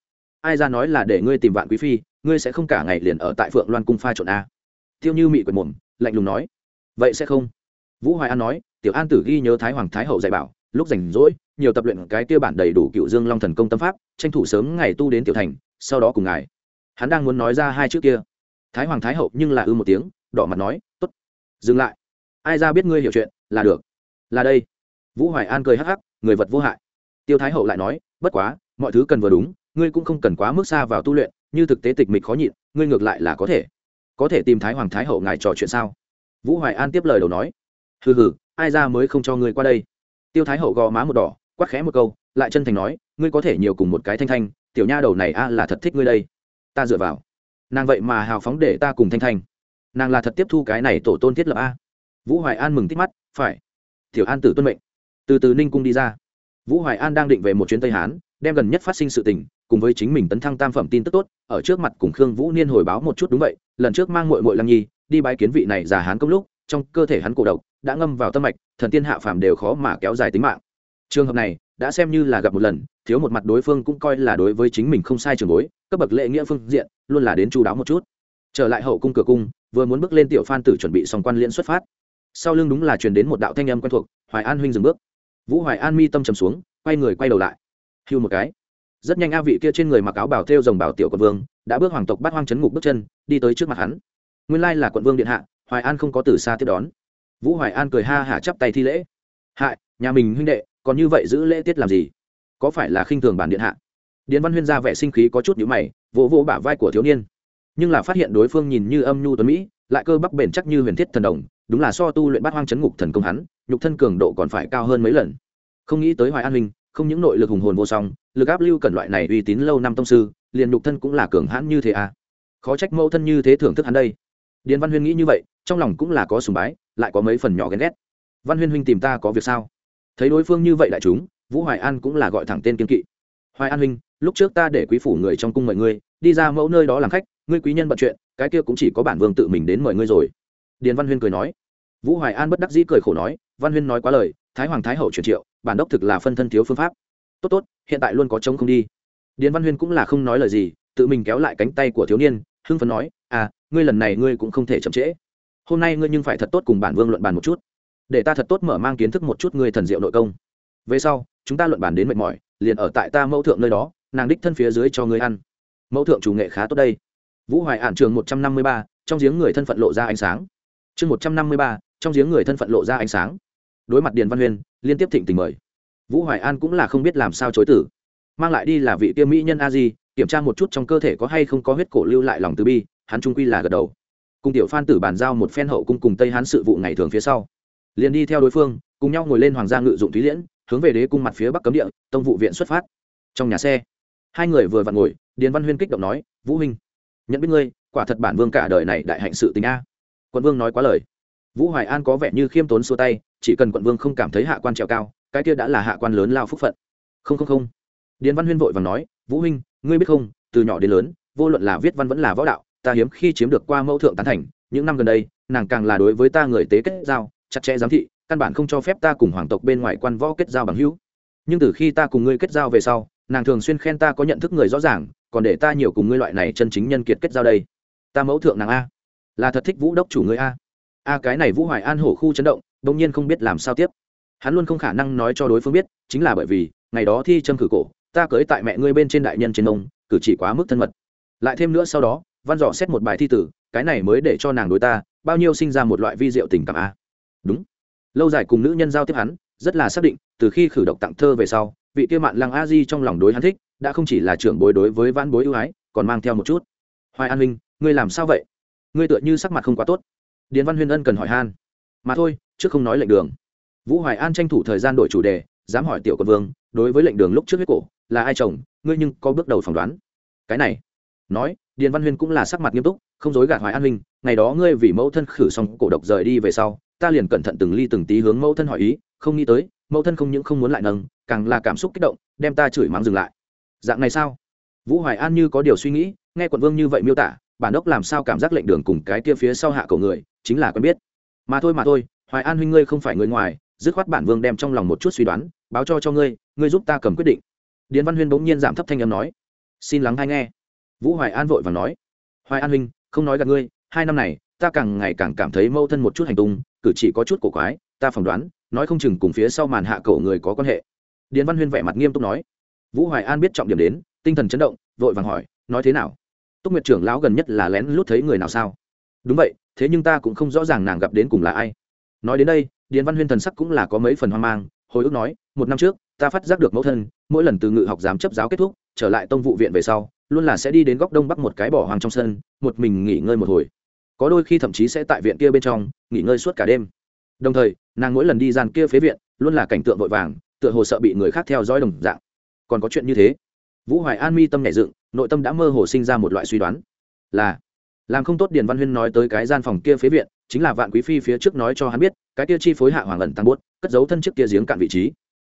S1: Ai ra nói là để ngươi tìm vạn quý phi, ngươi sẽ không cả ngày liền ở tại phượng loan cung pha trộn a? Tiêu như mị quệt mồm, lạnh lùng nói. Vậy sẽ không. Vũ hoài an nói, tiểu an tử ghi nhớ thái hoàng thái hậu dạy bảo, lúc rảnh rỗi nhiều tập luyện cái tiêu bản đầy đủ cựu dương long thần công tâm pháp, tranh thủ sớm ngày tu đến tiểu thành, sau đó cùng ngài. Hắn đang muốn nói ra hai chữ kia. Thái hoàng thái hậu nhưng là ư một tiếng, đỏ mặt nói t ố t dừng lại. Ai ra biết ngươi hiểu chuyện, là được. Là đây. Vũ hoài an cười hắc hắc, người vật vô hại. Tiêu thái hậu lại nói, bất quá, mọi thứ cần vừa đúng, ngươi cũng không cần quá mức xa vào tu luyện, như thực tế tịch mịch khó nhịn, ngươi ngược lại là có thể. Có thể tìm thái hoàng thái hậu ngài trò chuyện sao? Vũ hoài an tiếp lời đầu nói, hừ hừ, ai ra mới không cho ngươi qua đây? Tiêu thái hậu gò má một đỏ quắc khẽ một câu, lại chân thành nói, ngươi có thể nhiều cùng một cái thanh thanh, tiểu nha đầu này a là thật thích ngươi đây. Ta dựa vào. Nàng vậy mà hào phóng để ta cùng thanh thanh. Nàng là thật tiếp thu cái này tổ tôn thiết lập a. Vũ hoài an mừng tít mắt, phải. Tiểu an tử tuân mệnh. Từ từ ninh cung đi ra. Vũ hoài an đang định về một chuyến tây hán, đem gần nhất phát sinh sự tình, cùng với chính mình tấn thăng tam phẩm tin tức tốt, ở trước mặt cùng khương vũ niên hồi báo một chút đúng vậy, lần trước mang mội mội lăng nhi, đi bái kiến vị này già hán công lúc, trong cơ thể hắn cổ độc, đã ngâm vào tâm mạch, thần tiên hạ phàm đều khó mà kéo dài tính mạng trường hợp này, đã xem như là gặp một lần, thiếu một mặt đối phương cũng coi là đối với chính mình không sai trường bối, cấp bậc lệ nghĩa phương diện, luôn là đến chú đáo một chút. Trở lại hậu cung cửa cung, vừa muốn bước lên tiểu phan tử chuẩn bị xong quan liên xuất phát. Sau lưng đúng là truyền đến một đạo thanh âm quen thuộc, hoài an huynh dừng bước. Vũ hoài an mi tâm trầm xuống, quay người quay đầu lại. Hưu một cái. Rất nhanh a vị kia trên người mặc áo bảo thêu dòng bảo tiểu quận vương, đã bước hoàng tộc bắt hoang chấn ngục bước chân, đi tới trước mặt hắn. Nguyên lai là quận vương điện hạ, hoài an không có từ xa tiếp đón. Vũ hoài an cười ha hả chắp tay thi lễ. Hại nhà mình huynh đệ còn như vậy giữ lễ tiết làm gì? Có phải là khinh thường bản điện hạ? Điền văn huyên ra vẻ sinh khí có chút nhữ mày, vỗ vỗ bả vai của thiếu niên. Nhưng là phát hiện đối phương nhìn như âm nhu tuấn mỹ, lại cơ bắp bền chắc như huyền thiết thần đồng, đúng là so tu luyện bát hoang chấn ngục thần công hắn, nhục thân cường độ còn phải cao hơn mấy lần. Không nghĩ tới hoài an huynh, không những nội lực hùng hồn vô song, lực áp lưu cần loại này uy tín lâu năm tông sư, liền nhục thân cũng là cường hãn như thế à? Khó trách mẫu thân như thế thưởng thức hắn đây. Điền văn huyên nghĩ như vậy, trong lòng cũng là có sùng bái, lại có mấy phần nhỏ ghen ghét. Văn huyên huynh tìm ta có việc sao? Thấy đối phương như vậy đại chúng, vũ hoài an cũng là gọi thẳng tên kiên kỵ. Hoài an huynh, lúc trước ta để quý phủ người trong cung mời ngươi, đi ra mẫu nơi đó làm khách, ngươi quý nhân bận chuyện, cái kia cũng chỉ có bản vương tự mình đến mời ngươi rồi. Điền văn huyên cười nói. Vũ hoài an bất đắc dĩ cười khổ nói, văn huyên nói quá lời, thái hoàng thái hậu truyền triệu, bản đốc thực là phân thân thiếu phương pháp. Tốt tốt, hiện tại luôn có trống không đi. Điền văn huyên cũng là không nói lời gì, tự mình kéo lại cánh tay của thiếu niên, hưng phấn nói à ngươi lần này ngươi cũng không thể chậm trễ. Hôm nay ngươi nhưng phải thật tốt cùng bản vương luận bàn một chút để ta thật tốt mở mang kiến thức một chút ngươi thần diệu nội công. Về sau, chúng ta luận bàn đến mệt mỏi, liền ở tại ta mẫu thượng nơi đó, nàng đích thân phía dưới cho ngươi ăn. Mẫu thượng chủ nghệ khá tốt đây. Vũ hoài ản trường một trăm năm mươi ba, trong giếng người thân phận lộ ra ánh sáng. Chương một trăm năm mươi ba, trong giếng người thân phận lộ ra ánh sáng. Đối mặt điền văn huyên, liên tiếp thịnh tình mời. Vũ hoài an cũng là không biết làm sao chối tử mang lại đi là vị tiêu mỹ nhân a di, kiểm tra một chút trong cơ thể có hay không có huyết cổ lưu lại lòng từ bi, hắn trung quy là gật đầu. Cùng tiểu phan tử bàn giao một phen hậu cung cùng tây hán sự vụ ngày thường phía sau liền đi theo đối phương, cùng nhau ngồi lên hoàng gia ngự dụng thúy liễn, hướng về đế cung mặt phía bắc cấm địa, tông vụ viện xuất phát. Trong nhà xe, hai người vừa vặn ngồi, điền văn huyên kích động nói, vũ huynh, nhận biết ngươi, quả thật bản vương cả đời này đại hạnh sự tình a. Quận vương nói quá lời. Vũ hoài an có vẻ như khiêm tốn xua tay, chỉ cần quận vương không cảm thấy hạ quan trèo cao, cái kia đã là hạ quan lớn lao phúc phận. Không không không. Điền văn huyên vội và nói, vũ huynh, ngươi biết không, từ nhỏ đến lớn, vô luận là viết văn vẫn là võ đạo, ta hiếm khi chiếm được qua mẫu thượng tán thành, những năm gần đây, nàng càng là đối với ta người tế kết giao chặt chẽ giám thị căn bản không cho phép ta cùng hoàng tộc bên ngoài quan võ kết giao bằng hữu. Nhưng từ khi ta cùng ngươi kết giao về sau nàng thường xuyên khen ta có nhận thức người rõ ràng còn để ta nhiều cùng ngươi loại này chân chính nhân kiệt kết giao đây. Ta mẫu thượng nàng a. Là thật thích vũ đốc chủ ngươi a. A cái này vũ hoài an hổ khu chấn động đông nhiên không biết làm sao tiếp. Hắn luôn không khả năng nói cho đối phương biết chính là bởi vì ngày đó thi châm cử cổ ta cưới tại mẹ ngươi bên trên đại nhân trên ông, cử chỉ quá mức thân mật. Lại thêm nữa sau đó văn dò xét một bài thi tử cái này mới để cho nàng đối ta bao nhiêu sinh ra một loại vi diệu tình cảm a đúng. Lâu dài cùng nữ nhân giao tiếp hắn, rất là xác định, từ khi khử độc tặng thơ về sau, vị kia mạn lăng a di trong lòng đối hắn thích, đã không chỉ là trưởng bối đối với vãn bối ưu ái, còn mang theo một chút. Hoài an minh, ngươi làm sao vậy? Ngươi tựa như sắc mặt không quá tốt. Điền văn huyên ân cần hỏi han. Mà thôi, trước không nói lệnh đường. Vũ hoài an tranh thủ thời gian đổi chủ đề, dám hỏi tiểu quân vương, đối với lệnh đường lúc trước huyết cổ, là ai chồng, ngươi nhưng có bước đầu phỏng đoán. Cái này, nói, điền văn huyên cũng là sắc mặt nghiêm túc, không dối gạt hoài an huynh ngày đó ngươi vì mẫu thân khử xong cổ độc rời đi về sau ta liền cẩn thận từng ly từng tí hướng mẫu thân hỏi ý, không nghĩ tới, mẫu thân không những không muốn lại nâng, càng là cảm xúc kích động, đem ta chửi mắng dừng lại. Dạng này sao? Vũ hoài an như có điều suy nghĩ, nghe quận vương như vậy miêu tả, bản đốc làm sao cảm giác lệnh đường cùng cái kia phía sau hạ cầu người, chính là quen biết. Mà thôi mà thôi, hoài an huynh ngươi không phải người ngoài, dứt khoát bản vương đem trong lòng một chút suy đoán, báo cho cho ngươi ngươi giúp ta cầm quyết định. Điền văn huyên bỗng nhiên giảm thấp thanh âm nói. Xin lắng hay nghe. Vũ hoài an vội và nói. Hoài an huynh, không nói gặp ngươi, hai năm này ta càng ngày càng cảm thấy mâu thân một chút hành tung, cử chỉ có chút cổ quái, ta phỏng đoán, nói không chừng cùng phía sau màn hạ cậu người có quan hệ. Điền văn huyên vẻ mặt nghiêm túc nói. Vũ hoài an biết trọng điểm đến, tinh thần chấn động, vội vàng hỏi, nói thế nào? Túc nguyệt trưởng lão gần nhất là lén lút thấy người nào sao? Đúng vậy, thế nhưng ta cũng không rõ ràng nàng gặp đến cùng là ai. Nói đến đây, điền văn huyên thần sắc cũng là có mấy phần hoang mang, hồi ức nói, một năm trước, ta phát giác được mẫu thân, mỗi lần từ ngự học giám chấp giáo kết thúc, trở lại tông vụ viện về sau, luôn là sẽ đi đến góc đông bắc một cái bỏ hoang trong sân, một mình nghỉ ngơi một hồi có đôi khi thậm chí sẽ tại viện kia bên trong, nghỉ ngơi suốt cả đêm. Đồng thời, nàng mỗi lần đi gian kia phế viện, luôn là cảnh tượng vội vàng, tựa hồ sợ bị người khác theo dõi đồng dạng. Còn có chuyện như thế. Vũ hoài an mi tâm nhảy dựng, nội tâm đã mơ hồ sinh ra một loại suy đoán. Là, làm không tốt điền văn huyên nói tới cái gian phòng kia phế viện, chính là vạn quý phi phía trước nói cho hắn biết, cái kia chi phối hạ hoàng ẩn tăng bốt cất giấu thân trước kia giếng cạn vị trí.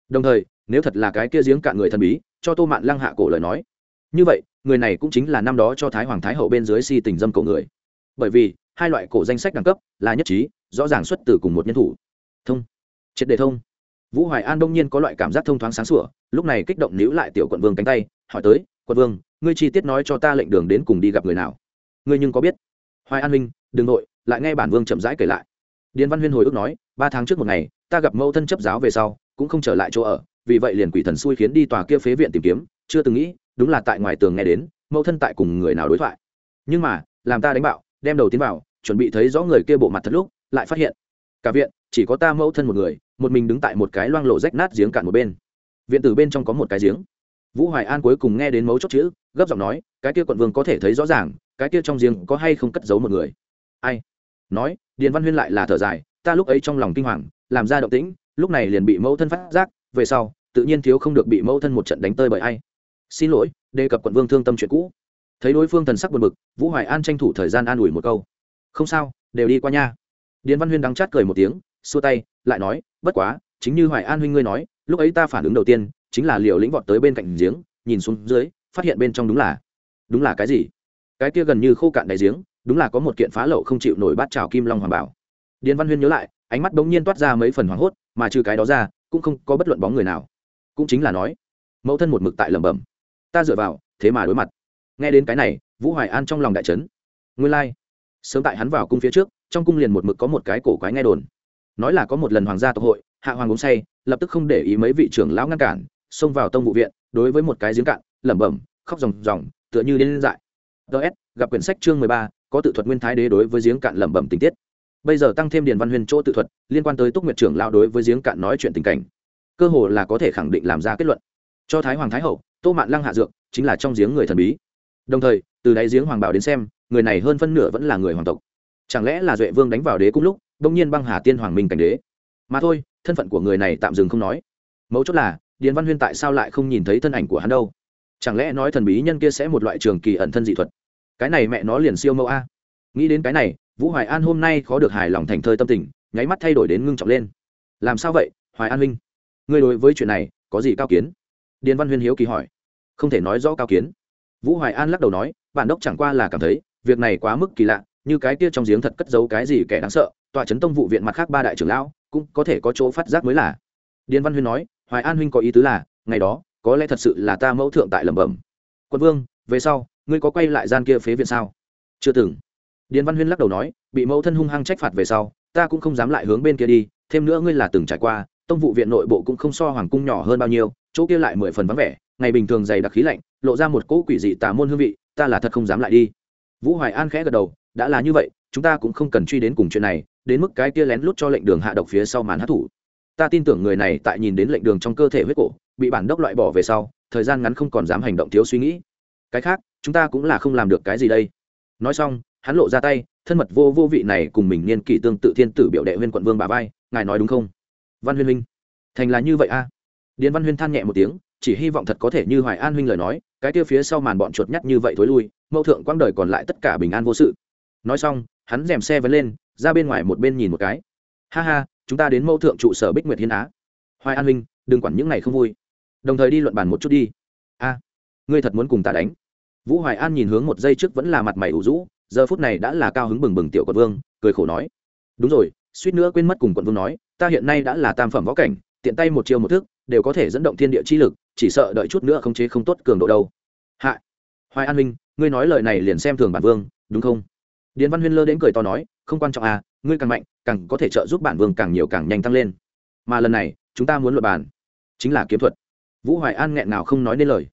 S1: Đồng thời, nếu thật là cái kia giếng cạn người thần bí, cho tô mạn lăng hạ cổ lời nói. Như vậy, người này cũng chính là năm đó cho thái hoàng thái hậu bên dưới si tình dâm cổ người bởi vì, hai loại cổ danh sách đẳng cấp là nhất trí, rõ ràng xuất từ cùng một nhân thủ. Thông. Triệt đề thông. Vũ hoài an đông nhiên có loại cảm giác thông thoáng sáng sủa, lúc này kích động níu lại tiểu quận vương cánh tay, hỏi tới, quận vương, ngươi chi tiết nói cho ta lệnh đường đến cùng đi gặp người nào? Ngươi nhưng có biết. Hoài an minh đừng nội, lại nghe bản vương chậm rãi kể lại. Điền văn huyên hồi ức nói, ba tháng trước một ngày, ta gặp mẫu thân chấp giáo về sau, cũng không trở lại chỗ ở, vì vậy liền quỷ thần xui khiến đi tòa kia phế viện tìm kiếm, chưa từng nghĩ, đúng là tại ngoài tường nghe đến, mẫu thân tại cùng người nào đối thoại. Nhưng mà, làm ta đánh bạo đem đầu tiến vào, chuẩn bị thấy rõ người kia bộ mặt thật lúc, lại phát hiện, cả viện, chỉ có ta mẫu thân một người, một mình đứng tại một cái loang lộ rách nát giếng cạn một bên. Viện từ bên trong có một cái giếng. Vũ hoài an cuối cùng nghe đến mấu chốt chữ, gấp giọng nói, cái kia quận vương có thể thấy rõ ràng, cái kia trong giếng có hay không cất giấu một người. Ai? Nói, điền văn huyên lại là thở dài, ta lúc ấy trong lòng kinh hoàng, làm ra động tĩnh, lúc này liền bị mẫu thân phát giác, về sau, tự nhiên thiếu không được bị mẫu thân một trận đánh tơi bởi ai. Xin lỗi, đề cập quận vương thương tâm chuyện cũ thấy đối phương thần sắc buồn bực, vũ hoài an tranh thủ thời gian an ủi một câu. Không sao, đều đi qua nha. Điền văn huyên đắng chát cười một tiếng, xua tay, lại nói, bất quá, chính như hoài an huynh ngươi nói, lúc ấy ta phản ứng đầu tiên chính là liều lĩnh vọt tới bên cạnh giếng, nhìn xuống dưới, phát hiện bên trong đúng là đúng là cái gì? Cái kia gần như khô cạn đại giếng, đúng là có một kiện phá lậu không chịu nổi bát trào kim long hoàng bảo. Điền văn huyên nhớ lại, ánh mắt bỗng nhiên toát ra mấy phần hoảng hốt, mà trừ cái đó ra, cũng không có bất luận bóng người nào. Cũng chính là nói, mẫu thân một mực tại lẩm bẩm, ta dựa vào, thế mà đối mặt nghe đến cái này, vũ hoài an trong lòng đại trấn nguyên lai、like. sớm tại hắn vào cung phía trước, trong cung liền một mực có một cái cổ quái nghe đồn. Nói là có một lần hoàng gia tộc hội, hạ hoàng uống say, lập tức không để ý mấy vị trưởng lão ngăn cản, xông vào tông vụ viện, đối với một cái giếng cạn, lẩm bẩm, khóc ròng ròng, tựa như đến dại. Ts gặp quyển sách chương mười ba, có tự thuật nguyên thái đế đối với giếng cạn lẩm bẩm tình tiết. Bây giờ tăng thêm điền văn huyền chỗ tự thuật, liên quan tới túc nguyệt trưởng lão đối với giếng cạn nói chuyện tình cảnh. Cơ hồ là có thể khẳng định làm ra kết luận. Cho thái hoàng thái hậu, tô mạn lăng hạ dược, chính là trong giếng người thần bí đồng thời, từ đáy giếng hoàng bảo đến xem, người này hơn phân nửa vẫn là người hoàng tộc. Chẳng lẽ là duệ vương đánh vào đế cung lúc đông nhiên băng hà tiên hoàng minh cảnh đế? Mà thôi, thân phận của người này tạm dừng không nói. Mấu chốt là, điền văn huyên tại sao lại không nhìn thấy thân ảnh của hắn đâu? Chẳng lẽ nói thần bí nhân kia sẽ một loại trường kỳ ẩn thân dị thuật? Cái này mẹ nó liền siêu mẫu a. Nghĩ đến cái này, vũ hoài an hôm nay khó được hài lòng thành thơi tâm tình, nháy mắt thay đổi đến ngưng trọng lên. Làm sao vậy, hoài an huynh? Ngươi đối với chuyện này, có gì cao kiến? Điền văn huyên hiếu kỳ hỏi. Không thể nói rõ cao kiến vũ hoài an lắc đầu nói, bản đốc chẳng qua là cảm thấy, việc này quá mức kỳ lạ, như cái kia trong giếng thật cất giấu cái gì kẻ đáng sợ tọa chấn tông vụ viện mặt khác ba đại trưởng lão, cũng có thể có chỗ phát giác mới là. Điền văn huyên nói, hoài an huynh có ý tứ là, ngày đó, có lẽ thật sự là ta mẫu thượng tại lẩm bẩm. Quân vương, về sau, ngươi có quay lại gian kia phế viện sao? Chưa từng. Điền văn huyên lắc đầu nói, bị mẫu thân hung hăng trách phạt về sau, ta cũng không dám lại hướng bên kia đi, thêm nữa ngươi là từng trải qua, tông vụ viện nội bộ cũng không so hoàng cung nhỏ hơn bao nhiêu, chỗ kia lại mười phần vắng vẻ ngày bình thường dày đặc khí lạnh, lộ ra một cỗ quỷ dị tà môn hương vị, ta là thật không dám lại đi. Vũ hoài an khẽ gật đầu, đã là như vậy, chúng ta cũng không cần truy đến cùng chuyện này, đến mức cái kia lén lút cho lệnh đường hạ độc phía sau màn hát thủ ta tin tưởng người này tại nhìn đến lệnh đường trong cơ thể huyết cổ, bị bản đốc loại bỏ về sau, thời gian ngắn không còn dám hành động thiếu suy nghĩ. Cái khác, chúng ta cũng là không làm được cái gì đây. Nói xong, hắn lộ ra tay, thân mật vô vô vị này cùng mình niên kỷ tương tự thiên tử biểu đệ huyên quận vương bà vai, ngài nói đúng không? Văn huyên huynh, thành là như vậy a? À? điền văn huyên than nhẹ một tiếng chỉ hy vọng thật có thể như hoài an huynh lời nói, cái kia phía sau màn bọn chuột nhắt như vậy thối lui mâu thượng quang đời còn lại tất cả bình an vô sự. Nói xong, hắn rèm xe vẫn lên, ra bên ngoài một bên nhìn một cái. Ha ha, chúng ta đến mâu thượng trụ sở bích nguyệt hiến á. Hoài an huynh, đừng quản những này không vui. Đồng thời đi luận bàn một chút đi. A, ngươi thật muốn cùng ta đánh? Vũ hoài an nhìn hướng một giây trước vẫn là mặt mày ủ rũ, giờ phút này đã là cao hứng bừng bừng tiểu quận vương, cười khổ nói. Đúng rồi, suýt nữa quên mất cùng quận vương nói, ta hiện nay đã là tam phẩm võ cảnh, tiện tay một chiêu một thức đều có thể dẫn động thiên địa chi lực, chỉ sợ đợi chút nữa không chế không tốt cường độ đâu. Hạ, hoài an minh, ngươi nói lời này liền xem thường bản vương, đúng không? Điền văn huyên lơ đến cười to nói, không quan trọng à ngươi càng mạnh, càng có thể trợ giúp bản vương càng nhiều càng nhanh tăng lên. Mà lần này, chúng ta muốn luật bàn, chính là kiếm thuật. Vũ hoài an nghẹn nào không nói nên lời.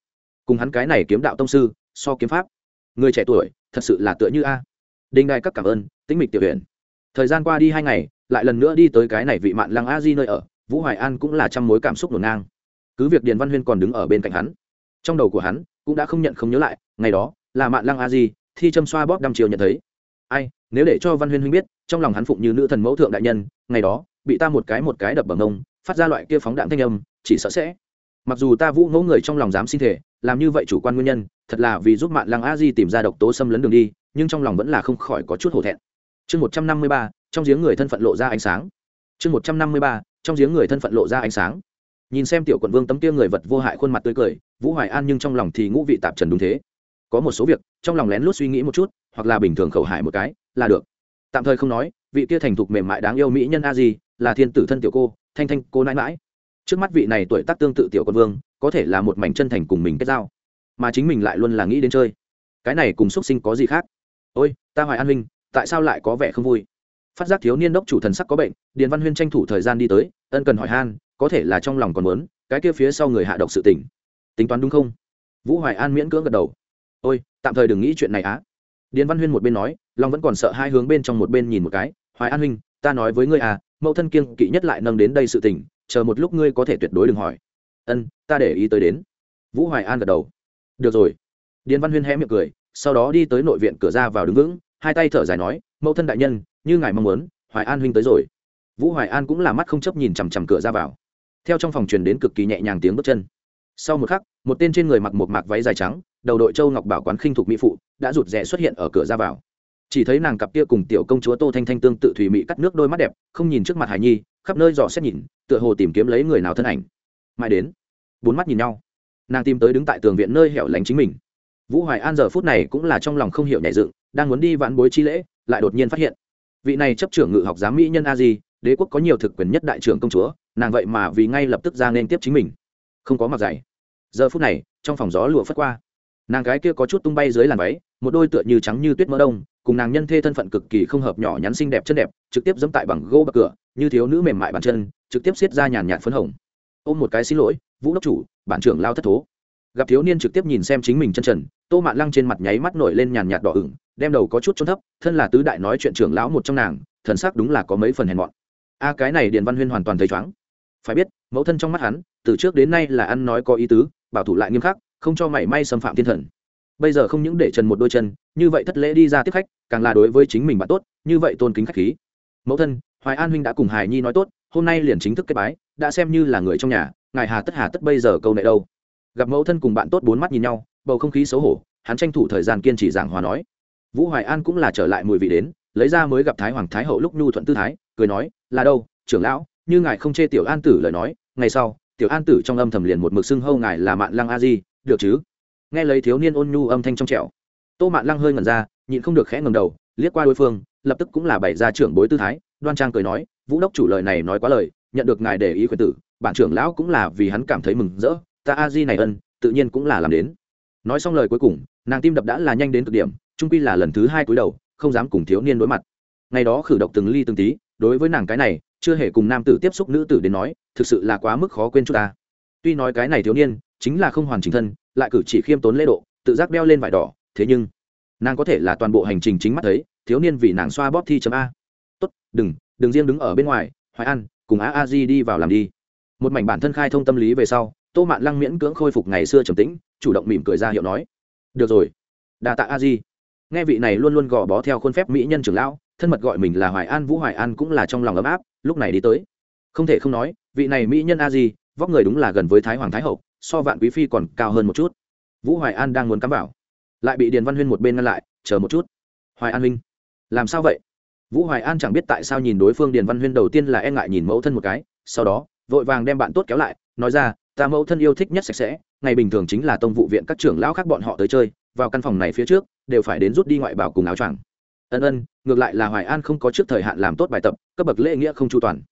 S1: Cùng hắn cái này kiếm đạo tông sư, so kiếm pháp. Người trẻ tuổi, thật sự là tựa như a. Đinh đài các cảm ơn, tĩnh mịch tiểu huyện thời gian qua đi hai ngày, lại lần nữa đi tới cái này vị mạn lăng a di nơi ở vũ hoài an cũng là trăm mối cảm xúc ngổn ngang. Cứ việc điền văn huyên còn đứng ở bên cạnh hắn, trong đầu của hắn cũng đã không nhận không nhớ lại, ngày đó, là mạn lăng a di thi châm xoa bóp đăm chiều nhận thấy. Ai, nếu để cho văn huyên huynh biết, trong lòng hắn phụng như nữ thần mẫu thượng đại nhân, ngày đó, bị ta một cái một cái đập bằng ông, phát ra loại kia phóng đạn thanh âm, chỉ sợ sẽ. Mặc dù ta vũ ngẫu người trong lòng dám xin thể làm như vậy chủ quan nguyên nhân, thật là vì giúp mạng lăng a di tìm ra độc tố xâm lấn đường đi, nhưng trong lòng vẫn là không khỏi có chút hổ thẹn. Chương một trăm năm mươi ba, trong giếng người thân phận lộ ra ánh sáng. Chương một trăm năm mươi ba trong giếng người thân phận lộ ra ánh sáng. Nhìn xem tiểu quận vương tấm kia người vật vô hại khuôn mặt tươi cười, vũ hoài an nhưng trong lòng thì ngũ vị tạp trần đúng thế. Có một số việc, trong lòng lén lút suy nghĩ một chút, hoặc là bình thường khẩu hại một cái, là được. Tạm thời không nói, vị kia thành thục mềm mại đáng yêu mỹ nhân a di, là thiên tử thân tiểu cô, thanh thanh cô nãi mãi. Trước mắt vị này tuổi tác tương tự tiểu quân vương, có thể là một mảnh chân thành cùng mình kết giao. Mà chính mình lại luôn là nghĩ đến chơi. Cái này cùng xuất sinh có gì khác? Ôi, ta hoài an huynh, tại sao lại có vẻ không vui? Phát giác thiếu niên đốc chủ thần sắc có bệnh, điền văn huyên tranh thủ thời gian đi tới, ân cần hỏi han, có thể là trong lòng còn muốn, cái kia phía sau người hạ độc sự tỉnh tính toán đúng không? Vũ hoài an miễn cưỡng gật đầu. Ôi, tạm thời đừng nghĩ chuyện này á. Điền văn huyên một bên nói long vẫn còn sợ hai hướng bên trong một bên nhìn một cái, hoài an huynh, ta nói với ngươi à mẫu thân kiêng kỵ nhất lại nâng đến đây sự tình, chờ một lúc ngươi có thể tuyệt đối đừng hỏi. Ân, ta để ý tới đến. Vũ hoài an gật đầu. Được rồi. Điền văn huyên hé miệng cười, sau đó đi tới nội viện cửa ra vào đứng vững, hai tay thở dài nói, mẫu thân đại nhân như ngài mong muốn, hoài an huynh tới rồi. Vũ hoài an cũng là mắt không chấp nhìn chằm chằm cửa ra vào. Theo trong phòng truyền đến cực kỳ nhẹ nhàng tiếng bước chân. Sau một khắc, một tên trên người mặc một mạc váy dài trắng, đầu đội châu ngọc bảo quán khinh thục mỹ phụ, đã rụt rè xuất hiện ở cửa ra vào. Chỉ thấy nàng cặp kia cùng tiểu công chúa tô thanh thanh tương tự thủy mỹ cắt nước đôi mắt đẹp, không nhìn trước mặt hải nhi, khắp nơi dò xét nhìn, tựa hồ tìm kiếm lấy người nào thân ảnh. Mãi đến, bốn mắt nhìn nhau. Nàng tìm tới đứng tại tường viện nơi hẻo lánh chính mình. Vũ hoài an giờ phút này cũng là trong lòng không hiểu nhảy dựng, đang muốn đi vãn bối chi lễ, lại đột nhiên phát hiện vị này chấp trưởng ngự học giám mỹ nhân a di, đế quốc có nhiều thực quyền nhất đại trưởng công chúa, nàng vậy mà vì ngay lập tức ra nên tiếp chính mình. Không có mặc giày giờ phút này, trong phòng gió lụa phất qua. Nàng gái kia có chút tung bay dưới làn váy, một đôi tựa như trắng như tuyết mỡ đông, cùng nàng nhân thê thân phận cực kỳ không hợp nhỏ nhắn xinh đẹp chân đẹp, trực tiếp dẫm tại bằng gỗ bậc cửa, như thiếu nữ mềm mại bàn chân, trực tiếp xiết ra nhàn nhạt phấn hồng. Ôm một cái xin lỗi, vũ đốc chủ, bản trưởng lao thất thố. Gặp thiếu niên trực tiếp nhìn xem chính mình chân trần, tô mạn lăng trên mặt nháy mắt nổi lên nhàn nhạt đỏ ửng đem đầu có chút trốn thấp, thân là tứ đại nói chuyện trưởng lão một trong nàng, thần sắc đúng là có mấy phần hèn mọn. A, cái này điền văn huyên hoàn toàn thấy chóng. Phải biết, mẫu thân trong mắt hắn, từ trước đến nay là ăn nói có ý tứ, bảo thủ lại nghiêm khắc, không cho mảy may xâm phạm thiên thần. Bây giờ không những để trần một đôi chân, như vậy thất lễ đi ra tiếp khách, càng là đối với chính mình bạn tốt, như vậy tôn kính khách khí. Mẫu thân, hoài an huynh đã cùng hải nhi nói tốt, hôm nay liền chính thức kết bái, đã xem như là người trong nhà, ngài hà tất hà tất bây giờ câu nệ đâu. Gặp mẫu thân cùng bạn tốt bốn mắt nhìn nhau, bầu không khí xấu hổ, hắn tranh thủ thời gian kiên trì giảng hòa nói vũ hoài an cũng là trở lại mùi vị đến, lấy ra mới gặp thái hoàng thái hậu lúc nhu thuận tư thái, cười nói, là đâu, trưởng lão, như ngài không chê tiểu an tử lời nói, ngày sau, tiểu an tử trong âm thầm liền một mực xưng hâu ngài là mạn lăng a di, được chứ? Nghe lấy thiếu niên ôn nhu âm thanh trong trẻo, tô mạn lăng hơi ngẩn ra, nhịn không được khẽ ngầm đầu, liếc qua đối phương, lập tức cũng là bày ra trưởng bối tư thái, đoan trang cười nói, vũ đốc chủ lời này nói quá lời, nhận được ngài để ý khuyên tử, bản trưởng lão cũng là vì hắn cảm thấy mừng rỡ, ta a di này ân, tự nhiên cũng là làm đến. Nói xong lời cuối cùng, nàng tim đập đã là nhanh đến cực điểm trung quy là lần thứ hai cúi đầu, không dám cùng thiếu niên đối mặt. Ngày đó khử độc từng ly từng tí, đối với nàng cái này, chưa hề cùng nam tử tiếp xúc nữ tử đến nói, thực sự là quá mức khó quên chút ta. Tuy nói cái này thiếu niên, chính là không hoàn chỉnh thân, lại cử chỉ khiêm tốn lễ độ, tự giác đeo lên vải đỏ, thế nhưng, nàng có thể là toàn bộ hành trình chính mắt thấy, thiếu niên vì nàng xoa bóp thi chấm a. Tốt, đừng đừng riêng đứng ở bên ngoài, hoài ăn, cùng a a di đi vào làm đi. Một mảnh bản thân khai thông tâm lý về sau, tô mạn lăng miễn cưỡng khôi phục ngày xưa trầm tĩnh, chủ động mỉm cười ra hiệu nói. Được rồi đà tạ a di nghe vị này luôn luôn gò bó theo khuôn phép mỹ nhân trưởng lão, thân mật gọi mình là hoài an, vũ hoài an cũng là trong lòng ấm áp, lúc này đi tới. Không thể không nói, vị này mỹ nhân a di, vóc người đúng là gần với thái hoàng thái hậu, so vạn quý phi còn cao hơn một chút. Vũ hoài an đang muốn cắm vào. Lại bị điền văn huyên một bên ngăn lại, chờ một chút. Hoài an huynh, làm sao vậy? Vũ hoài an chẳng biết tại sao nhìn đối phương điền văn huyên đầu tiên là e ngại nhìn mẫu thân một cái, sau đó, vội vàng đem bạn tốt kéo lại, nói ra, ta mẫu thân yêu thích nhất sạch sẽ, ngày bình thường chính là tông vụ viện các trưởng lão khác bọn họ tới chơi vào căn phòng này phía trước, đều phải đến rút đi ngoại bảo cùng áo choàng. Ân ân, ngược lại là hoài an không có trước thời hạn làm tốt bài tập, cấp bậc lễ nghĩa không chu toàn.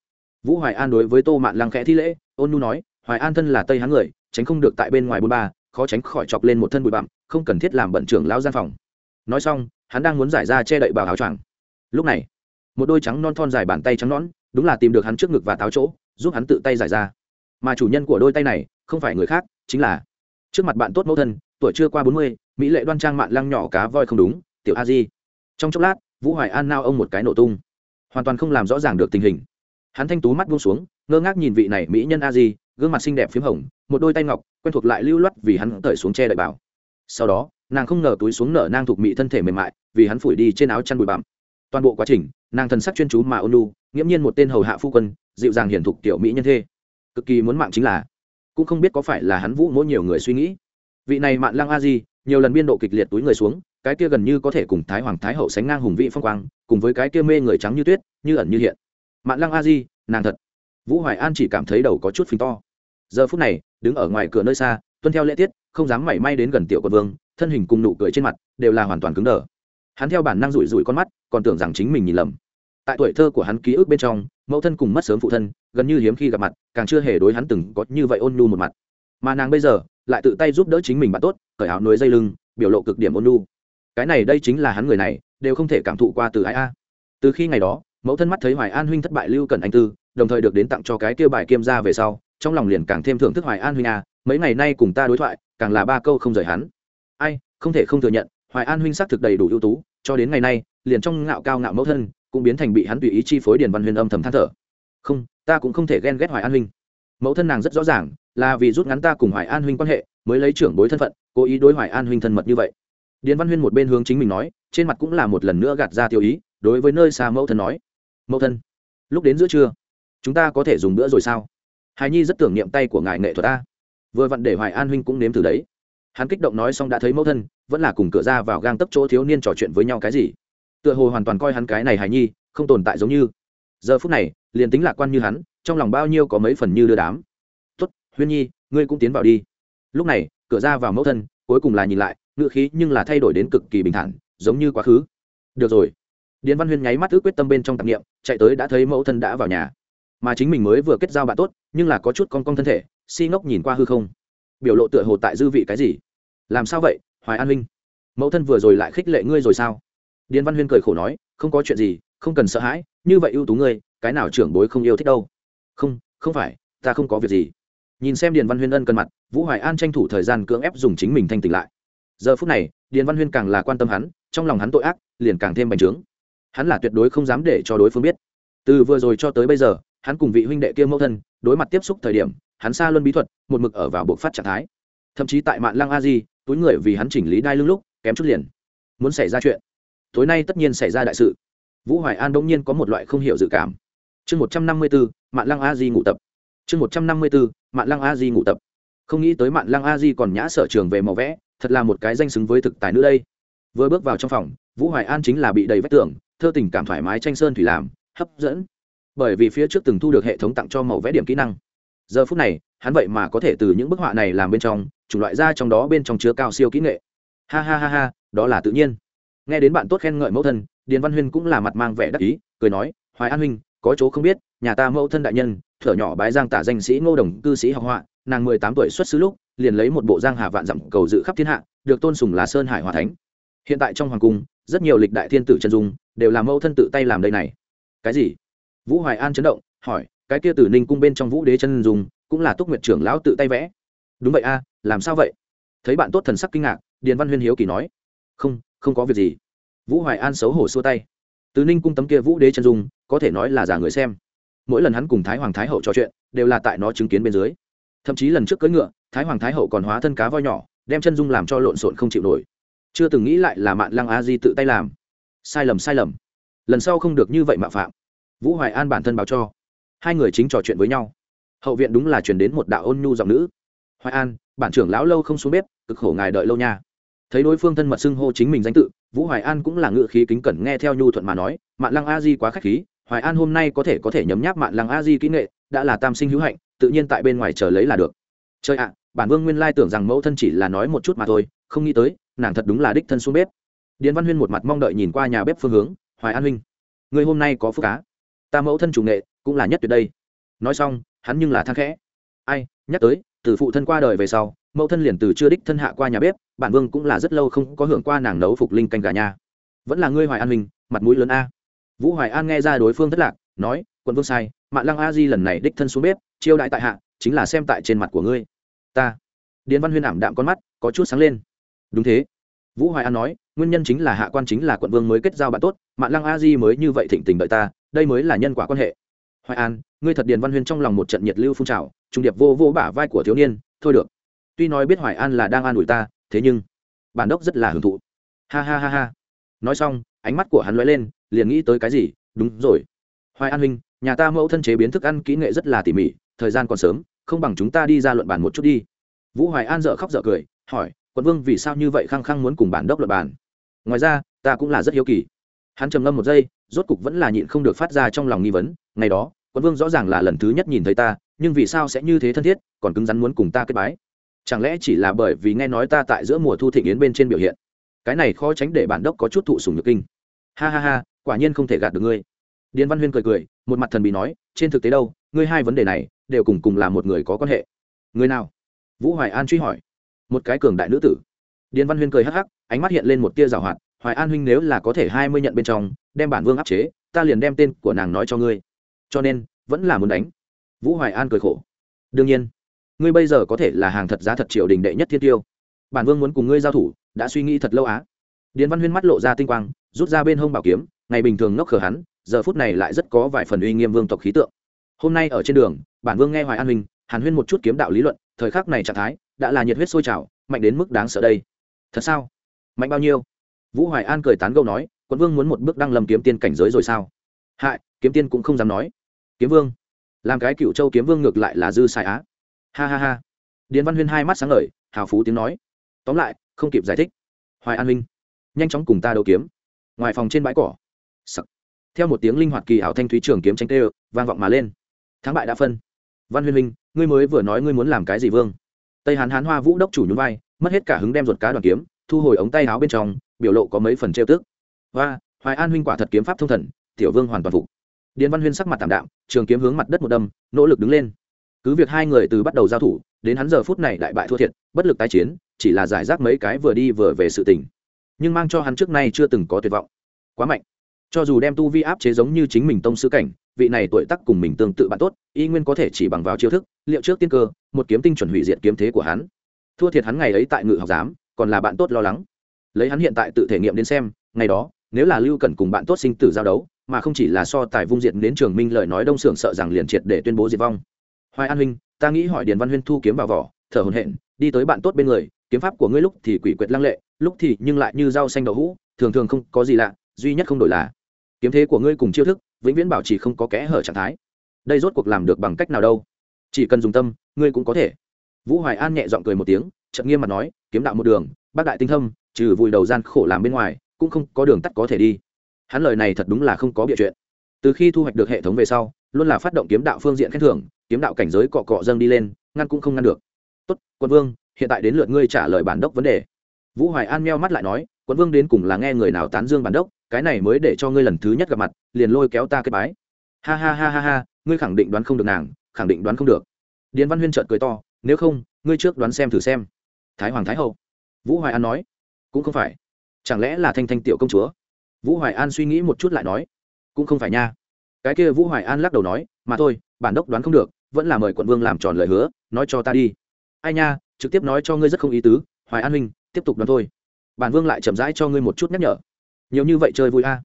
S1: Vũ hoài an đối với tô mạn lăng khẽ thi lễ, ôn nu nói, hoài an thân là tây hán người, tránh không được tại bên ngoài bôn ba, khó tránh khỏi chọc lên một thân bụi bặm, không cần thiết làm bận trưởng lão gian phòng. Nói xong, hắn đang muốn giải ra che đậy bào áo choàng. Lúc này, một đôi trắng non thon dài bàn tay trắng nón đúng là tìm được hắn trước ngực và táo chỗ, giúp hắn tự tay giải ra. Mà chủ nhân của đôi tay này, không phải người khác, chính là trước mặt bạn tốt mẫu thân, tuổi chưa qua bốn mươi mỹ lệ đoan trang mạn lăng nhỏ cá voi không đúng, tiểu a di. Trong chốc lát, vũ hoài an nao ông một cái nổ tung. Hoàn toàn không làm rõ ràng được tình hình. Hắn thanh tú mắt buông xuống, ngơ ngác nhìn vị này mỹ nhân a di, gương mặt xinh đẹp p h í m hồng, một đôi tay ngọc, quen thuộc lại lưu loắt vì hắn cởi xuống che đợi bảo. Sau đó, nàng không ngờ túi xuống nở nang thuộc mỹ thân thể mềm mại, vì hắn phủi đi trên áo chăn bụi bặm. Toàn bộ quá trình, nàng thần sắc chuyên chú mà ôn lu nghiễm nhiên một tên hầu hạ phu quân, dịu dàng hiển thục tiểu mỹ nhân thê. Cực kỳ muốn mạng chính là, cũng không biết có phải là hắn vũ mỗi nhiều người suy nghĩ vị này mạn lăng a di, nhiều lần biên độ kịch liệt túi người xuống, cái kia gần như có thể cùng thái hoàng thái hậu sánh ngang hùng vị phong quang, cùng với cái kia mê người trắng như tuyết, như ẩn như hiện. Mạn lăng a di, nàng thật. Vũ hoài an chỉ cảm thấy đầu có chút phình to. Giờ phút này, đứng ở ngoài cửa nơi xa, tuân theo lễ tiết, không dám mảy may đến gần tiểu quân vương, thân hình cùng nụ cười trên mặt, đều là hoàn toàn cứng đờ. Hắn theo bản năng rủi rủi con mắt, còn tưởng rằng chính mình nhìn lầm. Tại tuổi thơ của hắn ký ức bên trong, mẫu thân cùng mất sớm phụ thân, gần như hiếm khi gặp mặt, càng chưa hề đối hắn từng có như vậy ôn nhu một mặt. Mà nàng bây giờ lại tự tay giúp đỡ chính mình bạn tốt, cởi áo núi dây lưng, biểu lộ cực điểm ôn lu cái này đây chính là hắn người này, đều không thể cảm thụ qua từ ai a. Từ khi ngày đó, mẫu thân mắt thấy hoài an huynh thất bại lưu cần anh tư, đồng thời được đến tặng cho cái kia bài kiêm ra về sau, trong lòng liền càng thêm thưởng thức hoài an huynh a, mấy ngày nay cùng ta đối thoại, càng là ba câu không rời hắn. Ai, không thể không thừa nhận, hoài an huynh xác thực đầy đủ ưu tú, cho đến ngày nay, liền trong ngạo cao ngạo mẫu thân, cũng biến thành bị hắn tùy ý chi phối điền văn huyền âm thầm than thở. Không, ta cũng không thể ghen ghét hoài an huynh. Mẫu thân nàng rất rõ ràng là vì rút ngắn ta cùng hoài an huynh quan hệ, mới lấy trưởng bối thân phận, cố ý đối hoài an huynh thân mật như vậy. Điền văn huyên một bên hướng chính mình nói, trên mặt cũng là một lần nữa gạt ra tiêu ý, đối với nơi xa mẫu thân nói, mẫu thân, lúc đến giữa trưa, chúng ta có thể dùng bữa rồi sao? Hài nhi rất tưởng niệm tay của ngài nghệ thuật ta. Vừa vặn để hoài an huynh cũng nếm thử đấy. Hắn kích động nói xong đã thấy mẫu thân, vẫn là cùng cửa ra vào gang tấp chỗ thiếu niên trò chuyện với nhau cái gì. Tựa hồ hoàn toàn coi hắn cái này hài nhi, không tồn tại giống như. Giờ phút này, liền tính lạc quan như hắn, trong lòng bao nhiêu có mấy phần như đưa đám huyên nhi, ngươi cũng tiến vào đi. Lúc này, cửa ra vào mẫu thân, cuối cùng là nhìn lại ngựa khí nhưng là thay đổi đến cực kỳ bình thản, giống như quá khứ. Được rồi. Điền văn huyên nháy mắt ước quyết tâm bên trong tạp nghiệm chạy tới đã thấy mẫu thân đã vào nhà. Mà chính mình mới vừa kết giao bạn tốt, nhưng là có chút con con thân thể, si ngốc nhìn qua hư không. Biểu lộ tựa hồ tại dư vị cái gì? Làm sao vậy, hoài an huynh mẫu thân vừa rồi lại khích lệ ngươi rồi sao? Điền văn huyên cười khổ nói, không có chuyện gì, không cần sợ hãi, như vậy ưu tú ngươi, cái nào trưởng bối không yêu thích đâu. Không không phải, ta không có việc gì nhìn xem điền văn huyên ân cần mặt, vũ hoài an tranh thủ thời gian cưỡng ép dùng chính mình thanh tỉnh lại. Giờ phút này, điền văn huyên càng là quan tâm hắn, trong lòng hắn tội ác, liền càng thêm bành trướng. Hắn là tuyệt đối không dám để cho đối phương biết. Từ vừa rồi cho tới bây giờ, hắn cùng vị huynh đệ kia mẫu thân, đối mặt tiếp xúc thời điểm, hắn xa luân bí thuật, một mực ở vào buộc phát trạng thái. Thậm chí tại mạng lăng a di, túi người vì hắn chỉnh lý đai lưng lúc, kém chút liền muốn xảy ra chuyện. Tối nay tất nhiên xảy ra đại sự. Vũ hoài an đông nhiên có một loại không hiểu dự cảm. Chương một trăm năm mươi bốn mạng lăng a di ngủ tập chương một trăm năm mươi bốn mạng lăng a di ngủ tập. Không nghĩ tới mạng lăng a di còn nhã sở trường về màu vẽ, thật là một cái danh xứng với thực tài nữ đây. Vừa bước vào trong phòng, vũ hoài an chính là bị đầy vách tường, thơ tình cảm thoải mái tranh sơn thủy làm, hấp dẫn. Bởi vì phía trước từng thu được hệ thống tặng cho màu vẽ điểm kỹ năng. Giờ phút này, hắn vậy mà có thể từ những bức họa này làm bên trong, chủng loại ra trong đó bên trong chứa cao siêu kỹ nghệ. Ha ha ha ha, đó là tự nhiên. Nghe đến bạn tốt khen ngợi mẫu thân, điền văn huyên cũng là mặt mang vẻ đắc ý, cười nói, hoài an huynh, có chỗ không biết, nhà ta mẫu thân đại nhân thở nhỏ bái giang tả danh sĩ ngô đồng cư sĩ học họa, nàng mười tám tuổi xuất xứ lúc, liền lấy một bộ giang hà vạn dặm cầu dự khắp thiên hạ, được tôn sùng là sơn hải hòa thánh. Hiện tại trong hoàng cung, rất nhiều lịch đại thiên tử chân dung đều làm mẫu thân tự tay làm đây này. Cái gì? Vũ hoài an chấn động, hỏi, cái kia tử ninh cung bên trong vũ đế chân dung cũng là túc nguyệt trưởng lão tự tay vẽ. Đúng vậy a, làm sao vậy? Thấy bạn tốt thần sắc kinh ngạc, điền văn huyên hiếu kỳ nói. Không không có việc gì. Vũ hoài an xấu hổ xua tay. Từ ninh cung tấm kia vũ đế chân dung, có thể nói là giả người xem mỗi lần hắn cùng thái hoàng thái hậu trò chuyện, đều là tại nó chứng kiến bên dưới. Thậm chí lần trước cưỡi ngựa, thái hoàng thái hậu còn hóa thân cá voi nhỏ, đem chân dung làm cho lộn xộn không chịu nổi. Chưa từng nghĩ lại là mạn lăng a di tự tay làm. Sai lầm sai lầm. Lần sau không được như vậy mạo phạm. Vũ hoài an bản thân báo cho. Hai người chính trò chuyện với nhau. Hậu viện đúng là chuyển đến một đạo ôn nhu giọng nữ. Hoài an, bản trưởng lão lâu không xuống bếp, cực khổ ngài đợi lâu nha. Thấy đối phương thân mật xưng hô chính mình danh tự, vũ hoài an cũng là ngự khí kính cẩn nghe theo nhu thuận mà nói, mạn lăng a di quá k h á c h khí hoài an hôm nay có thể có thể nhấm nháp mạn lăng a di kỹ nghệ, đã là tam sinh hữu hạnh, tự nhiên tại bên ngoài chờ lấy là được. Chơi ạ, bản vương nguyên lai tưởng rằng mẫu thân chỉ là nói một chút mà thôi, không nghĩ tới, nàng thật đúng là đích thân xuống bếp. Điền văn huyên một mặt mong đợi nhìn qua nhà bếp phương hướng, hoài an huynh người hôm nay có phúc cá ta mẫu thân chủ nghệ cũng là nhất tuyệt đây. Nói xong, hắn nhưng là thang khẽ, ai, nhắc tới, từ phụ thân qua đời về sau, mẫu thân liền từ chưa đích thân hạ qua nhà bếp, bản vương cũng là rất lâu không có hưởng qua nàng nấu phục linh canh gà nha. Vẫn là ngươi hoài an huynh, mặt mũi lớn a vũ hoài an nghe ra đối phương thất lạc, nói, quận vương sai mạng lăng a di lần này đích thân xuống bếp, chiêu đại tại hạ, chính là xem tại trên mặt của ngươi. Ta. Điền văn huyên ảm đạm con mắt, có chút sáng lên. Đúng thế. Vũ hoài an nói, nguyên nhân chính là hạ quan chính là quận vương mới kết giao bạn tốt mạng lăng a di mới như vậy thịnh tình đợi ta, đây mới là nhân quả quan hệ. Hoài an, ngươi thật điền văn huyên trong lòng một trận nhiệt lưu phun trào, trung điệp vô vô bả vai của thiếu niên, thôi được. Tuy nói biết hoài an là đang an ủi ta, thế nhưng bản đốc rất là hưởng thụ. Ha ha ha ha. Nói xong ánh mắt của hắn lóe lên, liền nghĩ tới cái gì? Đúng rồi. Hoài an huynh, nhà ta mẫu thân chế biến thức ăn kỹ nghệ rất là tỉ mỉ, thời gian còn sớm, không bằng chúng ta đi ra luận bàn một chút đi. Vũ hoài an dợ khóc dợ cười, hỏi, quận vương, vì sao như vậy khăng khăng muốn cùng bản đốc luận bàn? Ngoài ra, ta cũng là rất hiếu kỳ. Hắn trầm ngâm một giây, rốt cục vẫn là nhịn không được phát ra trong lòng nghi vấn, ngày đó, quận vương rõ ràng là lần thứ nhất nhìn thấy ta, nhưng vì sao sẽ như thế thân thiết, còn cứng rắn muốn cùng ta kết bái? Chẳng lẽ chỉ là bởi vì nghe nói ta tại giữa mùa thu thịnh yến bên trên biểu hiện? Cái này khó tránh để bản đốc có chút thụ sùng nhược kinh. Ha ha ha, quả nhiên không thể gạt được ngươi. Điền văn huyên cười cười, một mặt thần bị nói, trên thực tế đâu, ngươi hai vấn đề này đều cùng cùng là một người có quan hệ. Người nào? Vũ hoài an truy hỏi. Một cái cường đại nữ tử. Điền văn huyên cười hắc hắc, ánh mắt hiện lên một tia rào hoạt, hoài an huynh nếu là có thể hai mươi nhận bên trong, đem bản vương áp chế, ta liền đem tên của nàng nói cho ngươi. Cho nên, vẫn là muốn đánh. Vũ hoài an cười khổ. Đương nhiên, ngươi bây giờ có thể là hàng thật giá thật triều đình đệ nhất thiên tiêu bản vương muốn cùng ngươi giao thủ, đã suy nghĩ thật lâu á. Điền văn huyên mắt lộ ra tinh quang, rút ra bên hông bảo kiếm, ngày bình thường ngốc khờ hắn, giờ phút này lại rất có vài phần uy nghiêm vương tộc khí tượng. Hôm nay ở trên đường, bản vương nghe hoài an huynh hàn huyên một chút kiếm đạo lý luận, thời khắc này trạng thái đã là nhiệt huyết sôi trào, mạnh đến mức đáng sợ đây. Thật sao? Mạnh bao nhiêu? Vũ hoài an cười tán gâu nói quận vương muốn một bước đăng lầm kiếm tiên cảnh giới rồi sao? Hại, kiếm tiên cũng không dám nói. Kiếm vương? Làm cái cựu châu kiếm vương ngược lại là dư sai á. Ha ha ha. Điền văn huyên hai mắt sáng ngời, hào phú tiếng nói tóm lại, không kịp giải thích. Hoài an huynh nhanh chóng cùng ta đấu kiếm. Ngoài phòng trên bãi cỏ. Theo một tiếng linh hoạt kỳ ảo thanh thúy trường kiếm tranh tê, vang vọng mà lên. Thắng bại đã phân. Văn huyên huynh ngươi mới vừa nói ngươi muốn làm cái gì vương? Tây hán hán hoa vũ đốc chủ nhún vai, mất hết cả hứng đem ruột cá đoàn kiếm, thu hồi ống tay áo bên trong, biểu lộ có mấy phần trêu tức. Và hoài an huynh quả thật kiếm pháp thông thần, tiểu vương hoàn toàn phục. Điền văn huyên sắc mặt tảm đạm, trường kiếm hướng mặt đất một đâm, nỗ lực đứng lên. Cứ việc hai người từ bắt đầu giao thủ, đến hắn giờ phút này đại bại thua thiệt, bất lực tái chiến chỉ là giải rác mấy cái vừa đi vừa về sự tình. Nhưng mang cho hắn trước nay chưa từng có tuyệt vọng. Quá mạnh. Cho dù đem tu vi áp chế giống như chính mình tông sư cảnh, vị này tuổi tác cùng mình tương tự bạn tốt, y nguyên có thể chỉ bằng vào chiêu thức, liệu trước tiên cơ, một kiếm tinh chuẩn hủy diệt kiếm thế của hắn. Thua thiệt hắn ngày ấy tại ngự học giám, còn là bạn tốt lo lắng. Lấy hắn hiện tại tự thể nghiệm đến xem, ngày đó, nếu là lưu cần cùng bạn tốt sinh tử giao đấu, mà không chỉ là so tài vung diện đến trường minh lời nói đông sưởng sợ rằng liền triệt để tuyên bố diệt vong. Hoài an huynh, ta nghĩ hỏi điền văn huyên thu kiếm vào vỏ, thở hồn hện đi tới bạn tốt bên người kiếm pháp của ngươi lúc thì quỷ quyệt lăng lệ, lúc thì nhưng lại như rau xanh đậu hũ, thường thường không có gì lạ, duy nhất không đổi là kiếm thế của ngươi cùng chiêu thức vĩnh viễn bảo trì không có kẽ hở trạng thái. Đây rốt cuộc làm được bằng cách nào đâu? Chỉ cần dùng tâm, ngươi cũng có thể. Vũ hoài an nhẹ giọng cười một tiếng chậm nghiêm mặt nói, kiếm đạo một đường, bác đại tinh thâm, trừ vùi đầu gian khổ làm bên ngoài, cũng không có đường tắt có thể đi. Hắn lời này thật đúng là không có bịa chuyện. Từ khi thu hoạch được hệ thống về sau, luôn là phát động kiếm đạo phương diện khen thưởng, kiếm đạo cảnh giới cọ cọ dâng đi lên, ngăn cũng không ngăn được. Tốt, quân vương hiện tại đến lượt ngươi trả lời bản đốc vấn đề. Vũ hoài an meo mắt lại nói, quận vương đến cùng là nghe người nào tán dương bản đốc, cái này mới để cho ngươi lần thứ nhất gặp mặt, liền lôi kéo ta kết bái. Ha ha ha ha ha, ngươi khẳng định đoán không được nàng, khẳng định đoán không được. Điền văn huyên trợn cười to, nếu không, ngươi trước đoán xem thử xem. Thái hoàng thái hậu. Vũ hoài an nói. Cũng không phải. Chẳng lẽ là thanh thanh tiểu công chúa? Vũ hoài an suy nghĩ một chút lại nói. Cũng không phải nha. Cái kia vũ hoài an lắc đầu nói, mà thôi, bản đốc đoán không được, vẫn là mời quận vương làm tròn lời hứa, nói cho ta đi. Ai nha trực tiếp nói cho ngươi rất không ý tứ, hoài an huynh, tiếp tục đoán thôi. Bản vương lại chậm rãi cho ngươi một chút nhắc nhở. Nhiều như vậy chơi vui a.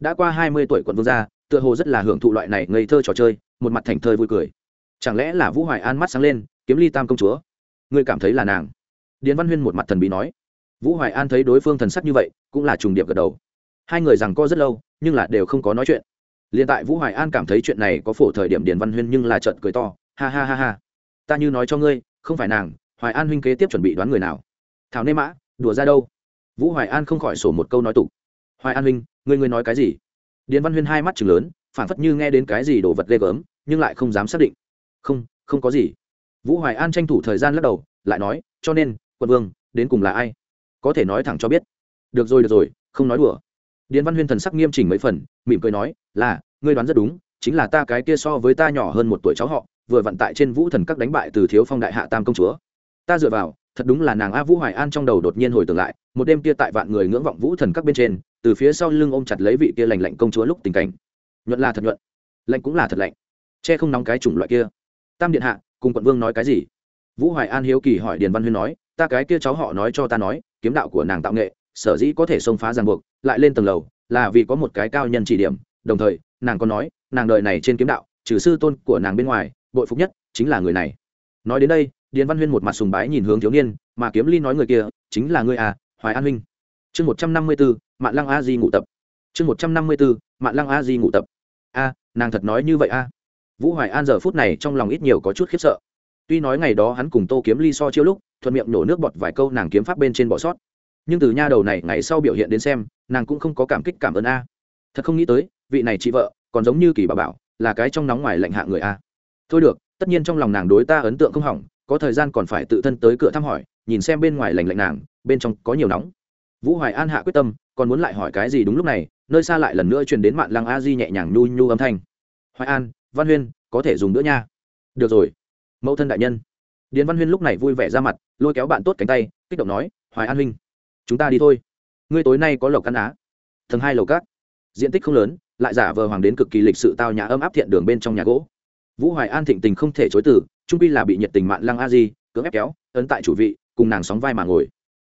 S1: Đã qua hai mươi tuổi quận vương gia, tựa hồ rất là hưởng thụ loại này ngây thơ trò chơi, một mặt thành thơi vui cười. Chẳng lẽ là vũ hoài an mắt sáng lên, kiếm ly tam công chúa? Ngươi cảm thấy là nàng? Điền văn huyên một mặt thần bí nói. Vũ hoài an thấy đối phương thần sắc như vậy, cũng là trùng điệp gật đầu. Hai người rằng co rất lâu, nhưng là đều không có nói chuyện. Liền tại vũ hoài an cảm thấy chuyện này có phổ thời điểm điền văn huyên nhưng là trận cười to. Ha ha ha ha. Ta như nói cho ngươi, không phải nàng hoài an huynh kế tiếp chuẩn bị đoán người nào? Thảo nê mã, đùa ra đâu? Vũ hoài an không khỏi sổ một câu nói tục. Hoài an huynh, ngươi người nói cái gì? Điền văn huyên hai mắt chừng lớn phản phất như nghe đến cái gì đồ vật ghê gớm, nhưng lại không dám xác định. Không không có gì. Vũ hoài an tranh thủ thời gian lắc đầu, lại nói, cho nên, quận vương, đến cùng là ai? Có thể nói thẳng cho biết. Được rồi được rồi, không nói đùa. Điền văn huyên thần sắc nghiêm chỉnh mấy phần, mỉm cười nói, là, ngươi đoán rất đúng, chính là ta cái kia so với ta nhỏ hơn một tuổi cháu họ, vừa vận tại trên vũ thần các đánh bại từ thiếu phong đại hạ tam công chúa ta dựa vào, thật đúng là nàng a vũ hoài an trong đầu đột nhiên hồi tưởng lại, một đêm kia tại vạn người ngưỡng vọng vũ thần các bên trên, từ phía sau lưng ôm chặt lấy vị kia lành lạnh công chúa lúc tình cảnh. Nhuận là thật nhuận, lạnh cũng là thật lạnh. Che không nóng cái chủng loại kia. Tam điện hạ, cùng quận vương nói cái gì? Vũ hoài an hiếu kỳ hỏi điền văn huyên nói, ta cái kia cháu họ nói cho ta nói, kiếm đạo của nàng tạo nghệ, sở dĩ có thể xông phá ràng buộc, lại lên tầng lầu, là vì có một cái cao nhân chỉ điểm, đồng thời, nàng còn nói, nàng đời này trên kiếm đạo, trừ sư tôn của nàng bên ngoài, bội phục nhất chính là người này. Nói đến đây điền văn huyên một mặt sùng bái nhìn hướng thiếu niên, mà kiếm ly nói người kia, chính là ngươi à hoài an huynh. Chương một trăm năm mươi bốn mạng lăng a di ngụ tập. Chương một trăm năm mươi bốn mạng lăng a di ngụ tập. A, nàng thật nói như vậy a? Vũ hoài an giờ phút này trong lòng ít nhiều có chút khiếp sợ. Tuy nói ngày đó hắn cùng tô kiếm ly so chiêu lúc, thuận miệng nổ nước bọt vài câu nàng kiếm pháp bên trên bỏ sót. Nhưng từ nha đầu này ngày sau biểu hiện đến xem, nàng cũng không có cảm kích cảm ơn a. Thật không nghĩ tới, vị này chị vợ, còn giống như kỳ bà bảo, là cái trong nóng ngoài lạnh hạ người a. Thôi được, tất nhiên trong lòng nàng đối ta ấn tượng không hỏng có thời gian còn phải tự thân tới cửa thăm hỏi, nhìn xem bên ngoài lành lạnh nàng, bên trong có nhiều nóng. Vũ hoài an hạ quyết tâm, còn muốn lại hỏi cái gì đúng lúc này, nơi xa lại lần nữa truyền đến mạng lăng a di nhẹ nhàng nhu nhu âm thanh. Hoài an, văn huyên, có thể dùng nữa nha. Được rồi. Mẫu thân đại nhân. Điền văn huyên lúc này vui vẻ ra mặt, lôi kéo bạn tốt cánh tay, kích động nói, hoài an huynh, chúng ta đi thôi. Ngươi tối nay có lộc căn á. Tầng hai lầu cát diện tích không lớn, lại giả vờ hoàng đến cực kỳ lịch sự tao nhà ấm áp thiện đường bên trong nhà gỗ. Vũ hoài an thịnh tình không thể chối từ trung quy là bị nhiệt tình mạn lăng a di cưỡng ép kéo, ấn tại chủ vị, cùng nàng sóng vai mà ngồi.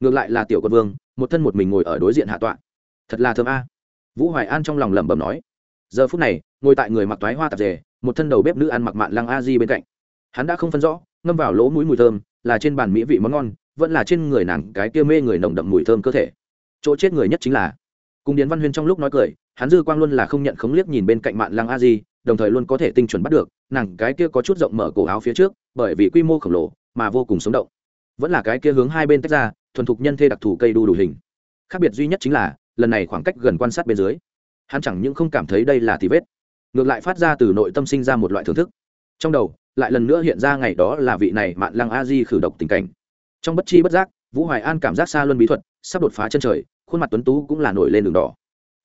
S1: Ngược lại là tiểu quân vương, một thân một mình ngồi ở đối diện hạ tọa. Thật là thơm a. Vũ hoài an trong lòng lẩm bẩm nói. Giờ phút này, ngồi tại người mặc toái hoa tạp dề, một thân đầu bếp nữ ăn mặc mạn lăng a di bên cạnh. Hắn đã không phân rõ, ngâm vào lỗ mũi mùi thơm, là trên bàn mỹ vị món ngon, vẫn là trên người nàng cái kia mê người nồng đậm mùi thơm cơ thể. Chỗ chết người nhất chính là. Cùng điền văn huyên trong lúc nói cười, hắn dư quang luôn là không nhận khống liếc nhìn bên cạnh mạn lăng a di đồng thời luôn có thể tinh chuẩn bắt được, nàng cái kia có chút rộng mở cổ áo phía trước, bởi vì quy mô khổng lồ mà vô cùng sống động. Vẫn là cái kia hướng hai bên tách ra, thuần thục nhân thê đặc thù cây đu đủ hình. Khác biệt duy nhất chính là, lần này khoảng cách gần quan sát bên dưới, hắn chẳng những không cảm thấy đây là tì vết, ngược lại phát ra từ nội tâm sinh ra một loại thưởng thức. Trong đầu, lại lần nữa hiện ra ngày đó là vị này mạn lăng a di khử độc tình cảnh. Trong bất chi bất giác, vũ hoài an cảm giác xa luân bí thuật sắp đột phá chân trời, khuôn mặt tuấn tú cũng là nổi lên đường đỏ.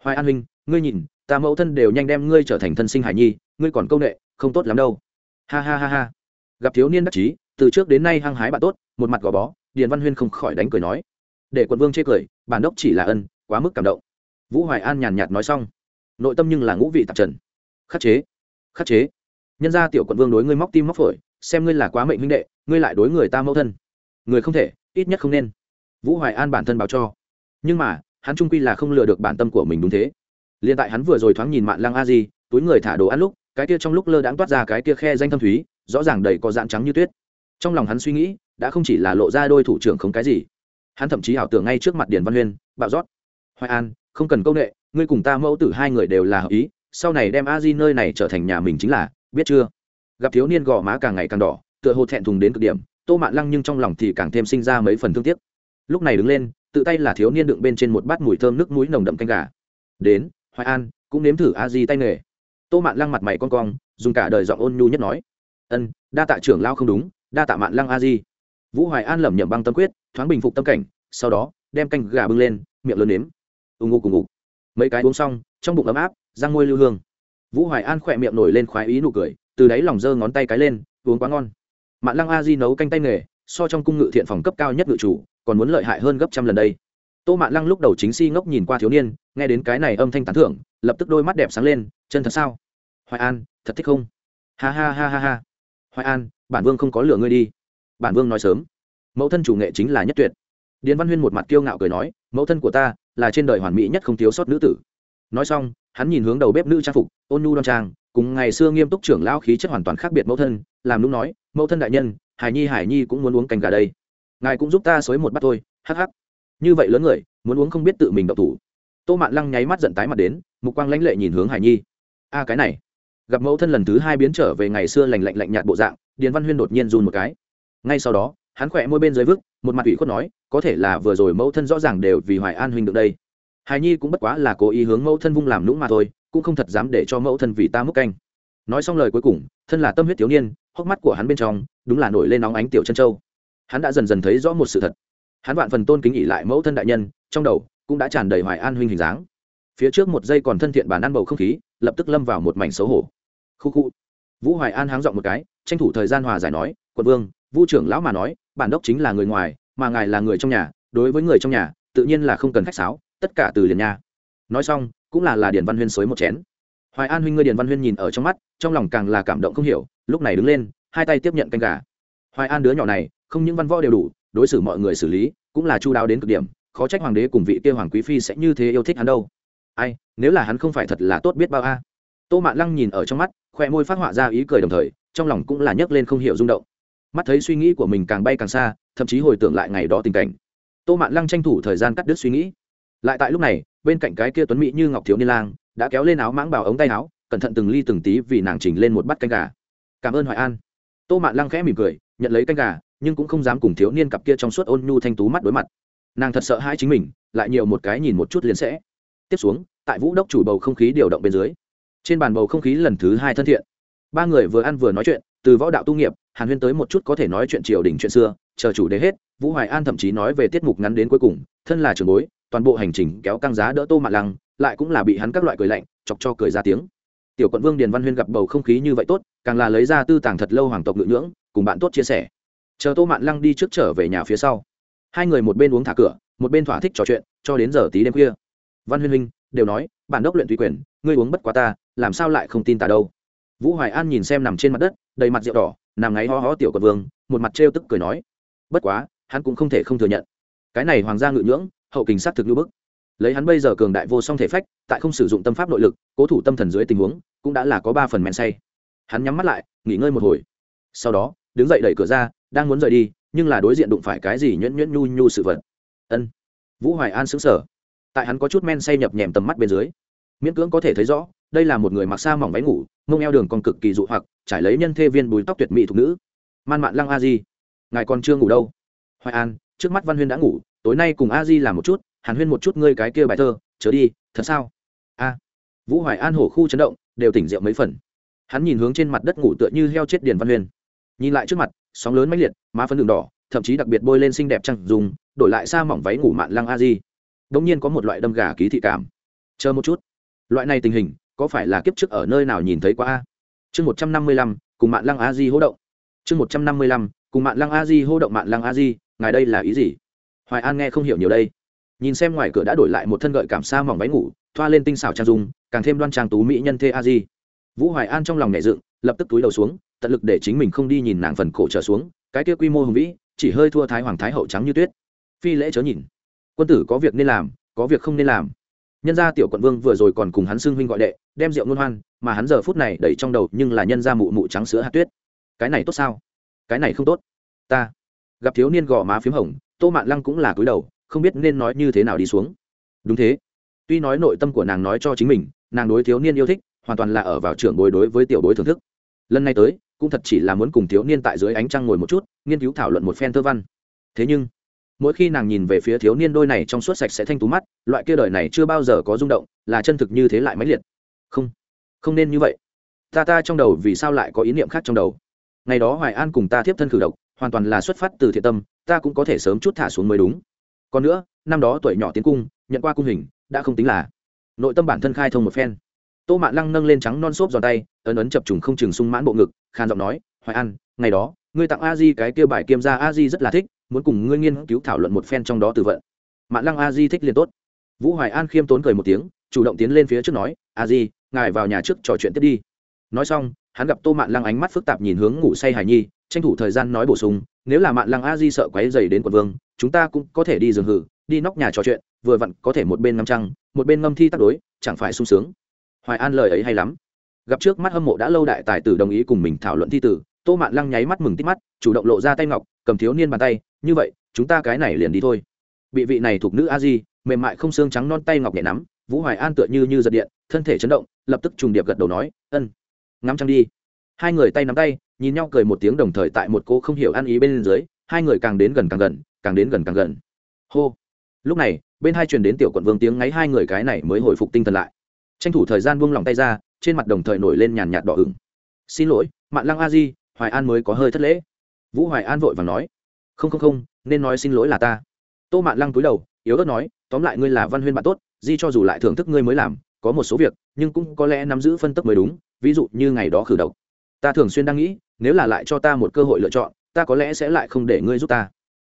S1: Hoài an huynh, ngươi nhìn ta mẫu thân đều nhanh đem ngươi trở thành thân sinh hải nhi, ngươi còn công nghệ không tốt lắm đâu. Ha ha ha ha. Gặp thiếu niên đắc chí, từ trước đến nay hăng hái bạn tốt, một mặt gò bó, điền văn huyên không khỏi đánh cười nói. Để quận vương chê cười, bản đốc chỉ là ân, quá mức cảm động. Vũ hoài an nhàn nhạt nói xong. Nội tâm nhưng là ngũ vị tạp trần. Khắc chế khắc chế. Nhân ra tiểu quận vương đối ngươi móc tim móc phổi, xem ngươi là quá mệnh huynh đệ, ngươi lại đối người ta mẫu thân. Người không thể, ít nhất không nên. Vũ hoài an bản thân báo cho. Nhưng mà, hắn trung quy là không lừa được bản tâm của mình đúng thế liên tại hắn vừa rồi thoáng nhìn mạn lăng a di, túi người thả đồ ăn lúc, cái kia trong lúc lơ đãng toát ra cái kia khe danh thâm thúy, rõ ràng đầy có dạng trắng như tuyết. Trong lòng hắn suy nghĩ, đã không chỉ là lộ ra đôi thủ trưởng không cái gì, hắn thậm chí ảo tưởng ngay trước mặt điền văn huyên, bạo rót. Hoài an, không cần công nghệ ngươi cùng ta mẫu tử hai người đều là hợp ý, sau này đem a di nơi này trở thành nhà mình chính là, biết chưa? Gặp thiếu niên gò má càng ngày càng đỏ, tựa hồ thẹn thùng đến cực điểm, tô mạn lăng nhưng trong lòng thì càng thêm sinh ra mấy phần thương tiếc. Lúc này đứng lên, tự tay là thiếu niên đựng bên trên một bát mùi thơm nước mũi nồng đậm canh gà. Đến hoài an, cũng nếm thử a di tay nghề. Tô mạn lăng mặt mày con cong, dùng cả đời giọng ôn nhu nhất nói, ân, đa tạ trưởng lao không đúng, đa tạ mạn lăng a di. Vũ hoài an lẩm nhẩm băng tâm quyết, thoáng bình phục tâm cảnh, sau đó, đem canh gà bưng lên, miệng lớn nếm. Ừ, Ù ngục cùng ngục mấy cái uống xong, trong bụng ấm áp, răng môi lưu hương. Vũ hoài an khỏe miệng nổi lên khoái ý nụ cười, từ đáy lòng giơ ngón tay cái lên, uống quá ngon. Mạn lăng a di nấu canh tay nghề, so trong cung ngự thiện phòng cấp cao nhất ngự chủ, còn muốn lợi hại hơn gấp trăm lần đây tô mạn lăng lúc đầu chính si ngốc nhìn qua thiếu niên, nghe đến cái này âm thanh tán thưởng, lập tức đôi mắt đẹp sáng lên, chân thật sao? Hoài an, thật thích không? Ha ha ha ha ha. Hoài an, bản vương không có lửa ngươi đi. Bản vương nói sớm. Mẫu thân chủ nghệ chính là nhất tuyệt. Điền văn huyên một mặt kiêu ngạo cười nói, mẫu thân của ta là trên đời hoàn mỹ nhất không thiếu sót nữ tử. Nói xong, hắn nhìn hướng đầu bếp nữ trang phục, ôn nhu đoan trang, cùng ngày xưa nghiêm túc trưởng lão khí chất hoàn toàn khác biệt mẫu thân, làm lúc nói, mẫu thân đại nhân, hải nhi hải nhi cũng muốn uống canh gà đây. Ngài cũng giúp ta xới một bát thôi, hắc hắc như vậy lớn người, muốn uống không biết tự mình đậu thủ. Tô mạn lăng nháy mắt giận tái mặt đến, mục quang lãnh lệ nhìn hướng hải nhi. A, cái này. Gặp mẫu thân lần thứ hai biến trở về ngày xưa lành lạnh lạnh nhạt bộ dạng, điền văn huyên đột nhiên run một cái. Ngay sau đó, hắn khỏe môi bên dưới vức một mặt ủy khuất nói, có thể là vừa rồi mẫu thân rõ ràng đều vì hoài an huynh được đây. Hải nhi cũng bất quá là cố ý hướng mẫu thân vung làm lũng mà thôi, cũng không thật dám để cho mẫu thân vì ta múc canh. Nói xong lời cuối cùng, thân là tâm huyết thiếu niên, hốc mắt của hắn bên trong, đúng là nổi lên nóng ánh tiểu chân châu. Hắn đã dần dần thấy rõ một sự thật hắn vạn phần tôn kính ỉ lại mẫu thân đại nhân, trong đầu cũng đã tràn đầy hoài an huynh hình dáng. Phía trước một giây còn thân thiện bàn ăn bầu không khí, lập tức lâm vào một mảnh xấu hổ. Khu khu. Vũ hoài an háng dọn một cái, tranh thủ thời gian hòa giải nói, quận vương vũ trưởng lão mà nói, bản đốc chính là người ngoài, mà ngài là người trong nhà, đối với người trong nhà, tự nhiên là không cần khách sáo, tất cả từ liền nhà nói xong, cũng là là điền văn huyên xới một chén. Hoài an huynh ngươi điền văn huyên nhìn ở trong mắt, trong lòng càng là cảm động không hiểu, lúc này đứng lên, hai tay tiếp nhận canh gà. Hoài an đứa nhỏ này, không những văn võ đều đủ đối xử mọi người xử lý, cũng là chu đáo đến cực điểm, khó trách hoàng đế cùng vị kia hoàng quý phi sẽ như thế yêu thích hắn đâu. Ai, nếu là hắn không phải thật là tốt biết bao a. Tô mạn lăng nhìn ở trong mắt, khoe môi phát họa ra ý cười đồng thời, trong lòng cũng là nhấc lên không hiểu rung động. Mắt thấy suy nghĩ của mình càng bay càng xa, thậm chí hồi tưởng lại ngày đó tình cảnh. Tô mạn lăng tranh thủ thời gian cắt đứt suy nghĩ. Lại tại lúc này, bên cạnh cái kia tuấn mỹ như ngọc thiếu niên lang, đã kéo lên áo mãng bảo ống tay áo, cẩn thận từng ly từng tí vì nàng chỉnh lên một bát canh gà. Cảm ơn hoài an. Tô mạn lăng khẽ mỉm cười, nhận lấy canh gà nhưng cũng không dám cùng thiếu niên cặp kia trong suốt ôn nhu thanh tú mắt đối mặt. Nàng thật sợ hai chính mình, lại nhiều một cái nhìn một chút liền sẽ. Tiếp xuống, tại vũ đốc chủ bầu không khí điều động bên dưới, trên bàn bầu không khí lần thứ hai thân thiện. Ba người vừa ăn vừa nói chuyện, từ võ đạo tu nghiệp, hàn huyên tới một chút có thể nói chuyện triều đình chuyện xưa, chờ chủ đề hết, vũ hoài an thậm chí nói về tiết mục ngắn đến cuối cùng, thân là trường bối, toàn bộ hành trình kéo căng giá đỡ tô mạ lăng, lại cũng là bị hắn các loại cười lạnh, chọc cho cười ra tiếng. Tiểu quận vương điền văn huyên gặp bầu không khí như vậy tốt, càng là lấy ra tư tàng thật lâu hoàng tộc ngự nhưỡng, cùng bạn tốt chia sẻ chờ tô mạn lăng đi trước trở về nhà phía sau. Hai người một bên uống thả cửa, một bên thỏa thích trò chuyện, cho đến giờ tí đêm khuya. Văn huyên huynh, đều nói, bản đốc luyện tùy quyền, ngươi uống bất quá ta, làm sao lại không tin ta đâu? Vũ hoài an nhìn xem nằm trên mặt đất, đầy mặt rượu đỏ, nằm ngáy ho ho tiểu cột vương, một mặt trêu tức cười nói, bất quá, hắn cũng không thể không thừa nhận. Cái này hoàng gia ngự nhưỡng, hậu kình sát thực như bức. Lấy hắn bây giờ cường đại vô song thể phách, tại không sử dụng tâm pháp nội lực, cố thủ tâm thần dưới tình huống, cũng đã là có ba phần men say. Hắn nhắm mắt lại, nghỉ ngơi một hồi. Sau đó, đứng dậy đẩy cửa ra đang muốn rời đi, nhưng là đối diện đụng phải cái gì nhuyễn nhuyễn nhu nhu sự vật. Ân. Vũ hoài an xứng sở tại hắn có chút men say nhập nhèm tầm mắt bên dưới, miễn cưỡng có thể thấy rõ, đây là một người mặc xa mỏng váy ngủ, mông eo đường còn cực kỳ dụ hoặc, trải lấy nhân thê viên bùi tóc tuyệt mỹ thục nữ. Man mạn lăng a di. Ngài còn chưa ngủ đâu. Hoài an, trước mắt văn huyên đã ngủ, tối nay cùng a di làm một chút, hàn huyên một chút ngươi cái kia bài thơ, chớ đi, thật sao? A. Vũ hoài an hổ khu chấn động, đều tỉnh rượu mấy phần. Hắn nhìn hướng trên mặt đất ngủ tựa như heo chết điền văn huyên. Nhìn lại trước mặt sóng lớn mãnh liệt, má phấn đường đỏ, thậm chí đặc biệt bôi lên xinh đẹp trăng dùng đổi lại xa mỏng váy ngủ mạn lăng a di. Đ nhiên có một loại đâm gà ký thị cảm. Chờ một chút. Loại này tình hình, có phải là kiếp trước ở nơi nào nhìn thấy qua a chương một trăm năm mươi lăm, cùng mạn lăng a di hỗ động. Chương một trăm năm mươi lăm, cùng mạn lăng a di hô động mạn lăng a di, ngài đây là ý gì? Hoài an nghe không hiểu nhiều đây. Nhìn xem ngoài cửa đã đổi lại một thân gợi cảm xa mỏng váy ngủ, thoa lên tinh xảo trang dung, càng thêm đoan trang tú mỹ nhân thê a di. Vũ hoài an trong lòng nhẹ dựng, lập tức túi đầu xuống tận lực để chính mình không đi nhìn nàng phần cổ trở xuống, cái kia quy mô hùng vĩ, chỉ hơi thua thái hoàng thái hậu trắng như tuyết. Phi lễ chớ nhìn. Quân tử có việc nên làm, có việc không nên làm. Nhân gia tiểu quận vương vừa rồi còn cùng hắn xưng huynh gọi đệ, đem rượu ngôn hoan, mà hắn giờ phút này đẩy trong đầu nhưng là nhân gia mụ mụ trắng sữa hạt tuyết. Cái này tốt sao? Cái này không tốt. Ta. Gặp thiếu niên gò má p h í m hồng, tô mạn lăng cũng là cúi đầu, không biết nên nói như thế nào đi xuống. Đúng thế. Tuy nói nội tâm của nàng nói cho chính mình, nàng đối thiếu niên yêu thích, hoàn toàn là ở vào trưởng bối đối với tiểu bối thưởng thức. Lần này tới cũng thật chỉ là muốn cùng thiếu niên tại dưới ánh trăng ngồi một chút, nghiên cứu thảo luận một phen thơ văn. Thế nhưng, mỗi khi nàng nhìn về phía thiếu niên đôi này trong suốt sạch sẽ thanh tú mắt, loại kia đời này chưa bao giờ có rung động, là chân thực như thế lại mãnh liệt. Không không nên như vậy. Ta ta trong đầu vì sao lại có ý niệm khác trong đầu? Ngày đó hoài an cùng ta tiếp thân cử độc hoàn toàn là xuất phát từ thiện tâm, ta cũng có thể sớm chút thả xuống mới đúng. Còn nữa, năm đó tuổi nhỏ tiến cung, nhận qua cung hình, đã không tính là. Nội tâm bản thân khai thông một phen tô mạn lăng nâng lên trắng non xốp giòn tay, ấn ấn chập trùng không chừng sung mãn bộ ngực khan giọng nói, hoài an, ngày đó, ngươi tặng a di cái kia bài kiêm ra, a di rất là thích, muốn cùng ngươi nghiên cứu thảo luận một phen trong đó từ vận. Mạn lăng a di thích liền tốt. Vũ hoài an khiêm tốn cười một tiếng, chủ động tiến lên phía trước nói, a di, ngài vào nhà trước trò chuyện tiếp đi. Nói xong, hắn gặp tô mạn lăng ánh mắt phức tạp nhìn hướng ngủ say hải nhi, tranh thủ thời gian nói bổ sung, nếu là mạn lăng a di sợ quáy dày đến quận vương, chúng ta cũng có thể đi giường hử, đi nóc nhà trò chuyện, vừa vặn có thể một bên ngâm trăng, một bên ngâm thi tắc đối, chẳng phải sung sướng hoài an lời ấy hay lắm. Gặp trước mắt hâm mộ đã lâu đại tài tử đồng ý cùng mình thảo luận thi tử, tô mạn lăng nháy mắt mừng tít mắt, chủ động lộ ra tay ngọc, cầm thiếu niên bàn tay, như vậy, chúng ta cái này liền đi thôi. Bị vị này thuộc nữ a di, mềm mại không xương trắng non tay ngọc nhẹ nắm, vũ hoài an tựa như như giật điện, thân thể chấn động, lập tức trùng điệp gật đầu nói, ân, ngắm trăng đi. Hai người tay nắm tay, nhìn nhau cười một tiếng đồng thời tại một cô không hiểu ăn ý bên dưới, hai người càng đến gần càng gần, càng đến gần càng gần. Hô. Lúc này, bên hai truyền đến tiểu quận vương tiếng ngáy hai người cái này mới hồi phục tinh thần lại tranh thủ thời gian buông lòng tay ra, trên mặt đồng thời nổi lên nhàn nhạt đỏ ửng. Xin lỗi, mạn lăng a di, hoài an mới có hơi thất lễ. Vũ hoài an vội và nói. Không không không, nên nói xin lỗi là ta. Tô mạn lăng cúi đầu, yếu ớt nói, tóm lại ngươi là văn huyên bạn tốt, di cho dù lại thưởng thức ngươi mới làm, có một số việc, nhưng cũng có lẽ nắm giữ phân tức mới đúng, ví dụ như ngày đó khử độc. Ta thường xuyên đang nghĩ, nếu là lại cho ta một cơ hội lựa chọn, ta có lẽ sẽ lại không để ngươi giúp ta.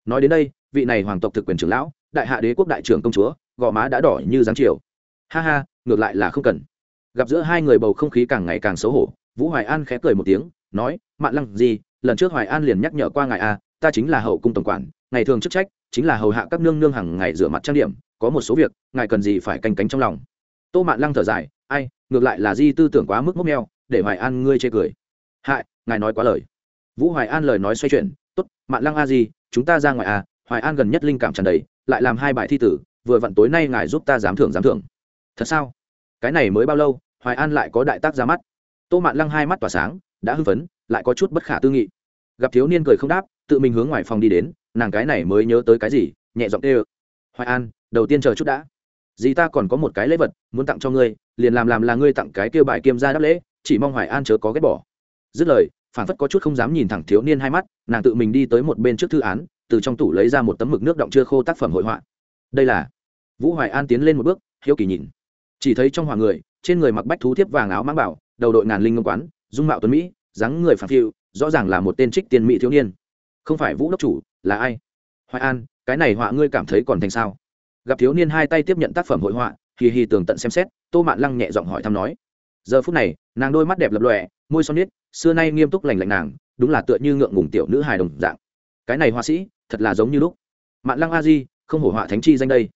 S1: Nói đến đây, vị này hoàng tộc thực quyền trưởng lão, đại hạ đế quốc đại trưởng công chúa, gò má đã đỏ như dáng triều ha ha ngược lại là không cần. Gặp giữa hai người bầu không khí càng ngày càng xấu hổ, vũ hoài an khẽ cười một tiếng, nói, mạn lăng gì, lần trước hoài an liền nhắc nhở qua ngài a ta chính là hậu cung tổng quản, ngày thường chức trách chính là hầu hạ các nương nương hàng ngày rửa mặt trang điểm, có một số việc, ngài cần gì phải canh cánh trong lòng. Tô mạn lăng thở dài, ai, ngược lại là di tư tưởng quá mức mốc meo, để hoài an ngươi chê cười. Hại, ngài nói quá lời. Vũ hoài an lời nói xoay chuyển, tốt, mạn lăng a gì? chúng ta ra ngoài à hoài an gần nhất linh cảm tràn đầy, lại làm hai bài thi tử, vừa vặn tối nay ngài giúp ta giám thưởng giám thưởng thật sao? Cái này mới bao lâu, hoài an lại có đại tác ra mắt? Tô mạn lăng hai mắt tỏa sáng, đã hưng phấn, lại có chút bất khả tư nghị. Gặp thiếu niên cười không đáp, tự mình hướng ngoài phòng đi đến, nàng cái này mới nhớ tới cái gì, nhẹ giọng tê ơ hoài an, đầu tiên chờ chút đã. Dì ta còn có một cái lễ vật, muốn tặng cho ngươi, liền làm làm là ngươi tặng cái kêu bài kiêm ra đáp lễ, chỉ mong hoài an chớ có ghét bỏ. Dứt lời phản phất có chút không dám nhìn thẳng thiếu niên hai mắt, nàng tự mình đi tới một bên trước thư án, từ trong tủ lấy ra một tấm mực nước động chưa khô tác phẩm hội họa. Đây là vũ hoài an tiến lên một bước, hiếu kỳ nhìn chỉ thấy trong hòa người, trên người mặc bách thú thiếp vàng áo mang bảo, đầu đội ngàn linh ngâm quán, dung mạo tuấn mỹ, dáng người phản phiu, rõ ràng là một tên trích tiên mỹ thiếu niên. Không phải vũ đốc chủ, là ai? Hoài an, cái này họa ngươi cảm thấy còn thành sao? Gặp thiếu niên hai tay tiếp nhận tác phẩm hội họa, hì hì tường tận xem xét, tô mạn lăng nhẹ giọng hỏi thăm nói. Giờ phút này, nàng đôi mắt đẹp lập lòe, môi son nít, xưa nay nghiêm túc lành lạnh nàng, đúng là tựa như ngượng ngùng tiểu nữ hài đồng dạng. Cái này họa sĩ, thật là giống như lúc. Mạn lăng a di, không hổ họa thánh chi danh đây.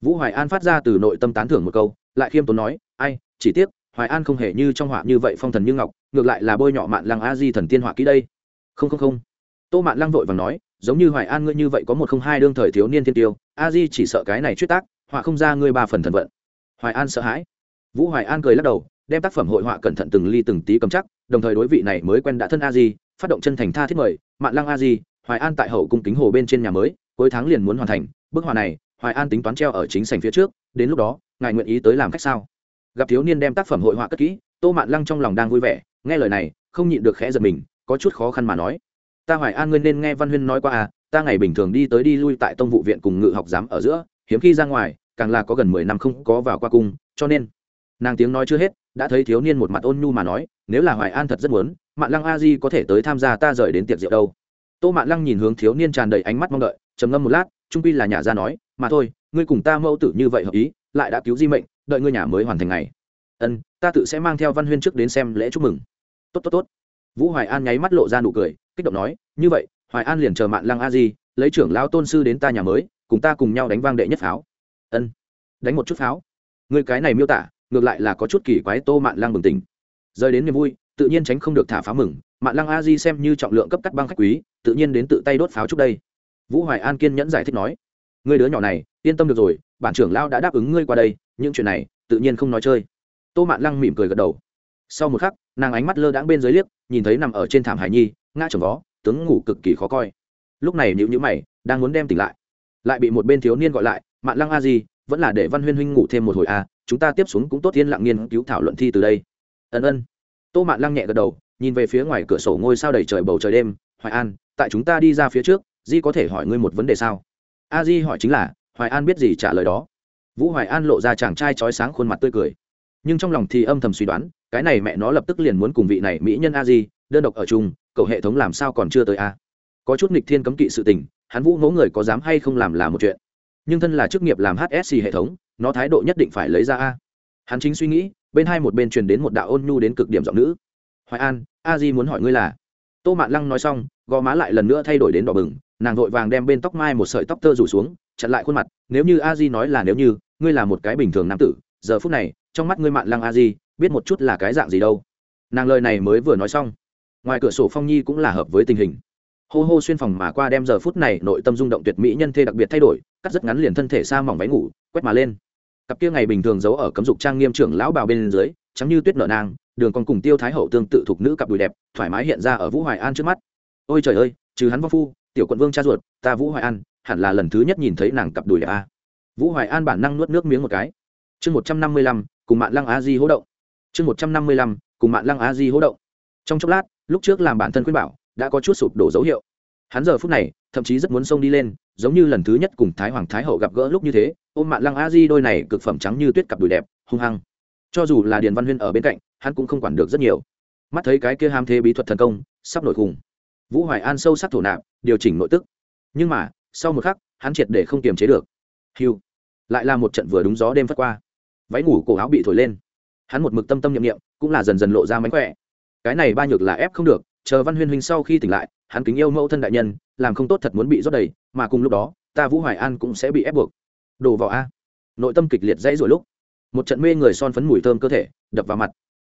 S1: Vũ hoài an phát ra từ nội tâm tán thưởng một câu lại khiêm tốn nói, ai, chỉ tiếc, hoài an không hề như trong họa như vậy phong thần như ngọc, ngược lại là bôi nhọ mạn lăng a di thần tiên họa kỹ đây. Không không không. Tô mạn lăng vội và nói, giống như hoài an ngươi như vậy có một không hai đương thời thiếu niên thiên tiêu, a di chỉ sợ cái này chuyết tác, họa không ra ngươi ba phần thần vận. Hoài an sợ hãi. Vũ hoài an cười lắc đầu, đem tác phẩm hội họa cẩn thận từng ly từng tí cầm chắc, đồng thời đối vị này mới quen đã thân a di, phát động chân thành tha thiết mời, mạn lăng a di, hoài an tại hậu cung kính hồ bên trên nhà mới, cuối tháng liền muốn hoàn thành, bức họa này, hoài an tính toán treo ở chính sảnh phía trước, đến lúc đó ngài nguyện ý tới làm khách sao? Gặp thiếu niên đem tác phẩm hội họa cất kỹ, tô mạn lăng trong lòng đang vui vẻ, nghe lời này, không nhịn được khẽ giật mình, có chút khó khăn mà nói. Ta hoài an ngươi nên nghe văn huyên nói qua à ta ngày bình thường đi tới đi lui tại tông vụ viện cùng ngự học giám ở giữa, hiếm khi ra ngoài, càng là có gần mười năm không có vào qua cung, cho nên, nàng tiếng nói chưa hết, đã thấy thiếu niên một mặt ôn nhu mà nói, nếu là hoài an thật rất muốn, mạn lăng a di có thể tới tham gia ta rời đến tiệc rượu đâu. Tô mạn lăng nhìn hướng thiếu niên tràn đầy ánh mắt mong đợi, trầm ngâm một lát, trung pi là nhà ra nói, mà thôi, ngươi cùng ta mẫu tử như vậy hợp ý lại đã cứu di mệnh, đợi ngươi nhà mới hoàn thành ngày. Ân, ta tự sẽ mang theo văn huyên trước đến xem lễ chúc mừng. Tốt tốt tốt. Vũ hoài an nháy mắt lộ ra nụ cười, kích động nói, như vậy, hoài an liền chờ mạn lăng a di, lấy trưởng lão tôn sư đến ta nhà mới, cùng ta cùng nhau đánh vang đệ nhất pháo. Ân. Đánh một chút pháo. Người cái này miêu tả, ngược lại là có chút kỳ quái, tô mạn lăng bừng tỉnh. Rời đến niềm vui, tự nhiên tránh không được thả pháo mừng, mạn lăng a di xem như trọng lượng cấp cắt băng khách quý, tự nhiên đến tự tay đốt pháo trước đây. Vũ hoài an kiên nhẫn giải thích nói người đứa nhỏ này, yên tâm được rồi, bản trưởng lão đã đáp ứng ngươi qua đây, những chuyện này, tự nhiên không nói chơi. Tô mạn lăng mỉm cười gật đầu. Sau một khắc, nàng ánh mắt lơ đãng bên dưới liếc, nhìn thấy nằm ở trên thảm hải nhi, ngã trồng vó, tướng ngủ cực kỳ khó coi. Lúc này nhữ nhữ mày, đang muốn đem tỉnh lại. Lại bị một bên thiếu niên gọi lại, mạn lăng a di, vẫn là để văn huyên huynh ngủ thêm một hồi a chúng ta tiếp xuống cũng tốt yên lặng nghiên cứu thảo luận thi từ đây. Ân ân. Tô mạn lăng nhẹ gật đầu, nhìn về phía ngoài cửa sổ ngôi sao đầy trời bầu trời đêm, hoài an, tại chúng ta đi ra phía trước, di có thể hỏi ngươi một vấn đề sao? A di hỏi chính là, hoài an biết gì trả lời đó? Vũ hoài an lộ ra chàng trai trói sáng khuôn mặt tươi cười. Nhưng trong lòng thì âm thầm suy đoán, cái này mẹ nó lập tức liền muốn cùng vị này mỹ nhân a di, đơn độc ở chung cậu hệ thống làm sao còn chưa tới a. Có chút nghịch thiên cấm kỵ sự tình, hắn vũ ngỗ người có dám hay không làm là một chuyện. Nhưng thân là chức nghiệp làm hsc hệ thống, nó thái độ nhất định phải lấy ra a. Hắn chính suy nghĩ, bên hai một bên truyền đến một đạo ôn nhu đến cực điểm giọng nữ. Hoài an, a di muốn hỏi ngươi là? Tô mạn lăng nói xong, gò má lại lần nữa thay đổi đến đỏ bừng nàng vội vàng đem bên tóc mai một sợi tóc tơ rủ xuống, chặn lại khuôn mặt, nếu như a di nói là nếu như, ngươi là một cái bình thường nam tử, giờ phút này, trong mắt ngươi mạn lăng a di, biết một chút là cái dạng gì đâu. Nàng lời này mới vừa nói xong, ngoài cửa sổ phong nhi cũng là hợp với tình hình. Hô hô xuyên phòng mà qua đem giờ phút này nội tâm rung động tuyệt mỹ nhân thê đặc biệt thay đổi, cắt rất ngắn liền thân thể xa mỏng váy ngủ, quét mà lên. Cặp kia ngày bình thường giấu ở cấm dục trang nghiêm trưởng lão bào bên dưới, trắng như tuyết nở nang, đường còn cùng tiêu thái hậu tương tự thuộc nữ cặp đùi đẹp, thoải mái hiện ra ở vũ hoài an trước mắt. Ôi trời ơi, trừ hắn vong phu tiểu quận vương cha ruột, ta vũ hoài an, hẳn là lần thứ nhất nhìn thấy nàng cặp đùi đẹp a. Vũ hoài an bản năng nuốt nước miếng một cái. Chương một trăm năm mươi lăm, cùng mạng lăng a di hỗ động. Chương một trăm năm mươi lăm, cùng mạng lăng a di hỗ động. Trong chốc lát, lúc trước làm bản thân khuyên bảo, đã có chút sụp đổ dấu hiệu. Hắn giờ phút này, thậm chí rất muốn xông đi lên, giống như lần thứ nhất cùng thái hoàng thái hậu gặp gỡ lúc như thế, ôm mạng lăng a di đôi này cực phẩm trắng như tuyết cặp đùi đẹp, hung hăng. Cho dù là điền văn huyên ở bên cạnh, hắn cũng không quản được rất nhiều. Mắt thấy cái kia ham thế bí thuật thần công, sắp nổi khủng vũ hoài an sâu sắc thổ nạp, điều chỉnh nội tức. Nhưng mà, sau một khắc, hắn triệt để không kiềm chế được. Hiu. Lại là một trận vừa đúng gió đêm phất qua. Váy ngủ cổ áo bị thổi lên. Hắn một mực tâm tâm nhiệm nghiệm cũng là dần dần lộ ra mánh khỏe. Cái này ba nhược là ép không được, chờ văn huyên huynh sau khi tỉnh lại, hắn kính yêu mẫu thân đại nhân, làm không tốt thật muốn bị rót đầy, mà cùng lúc đó, ta vũ hoài an cũng sẽ bị ép buộc. Đồ vào a. Nội tâm kịch liệt dãy rồi lúc, một trận mê người son phấn mùi thơm cơ thể, đập vào mặt.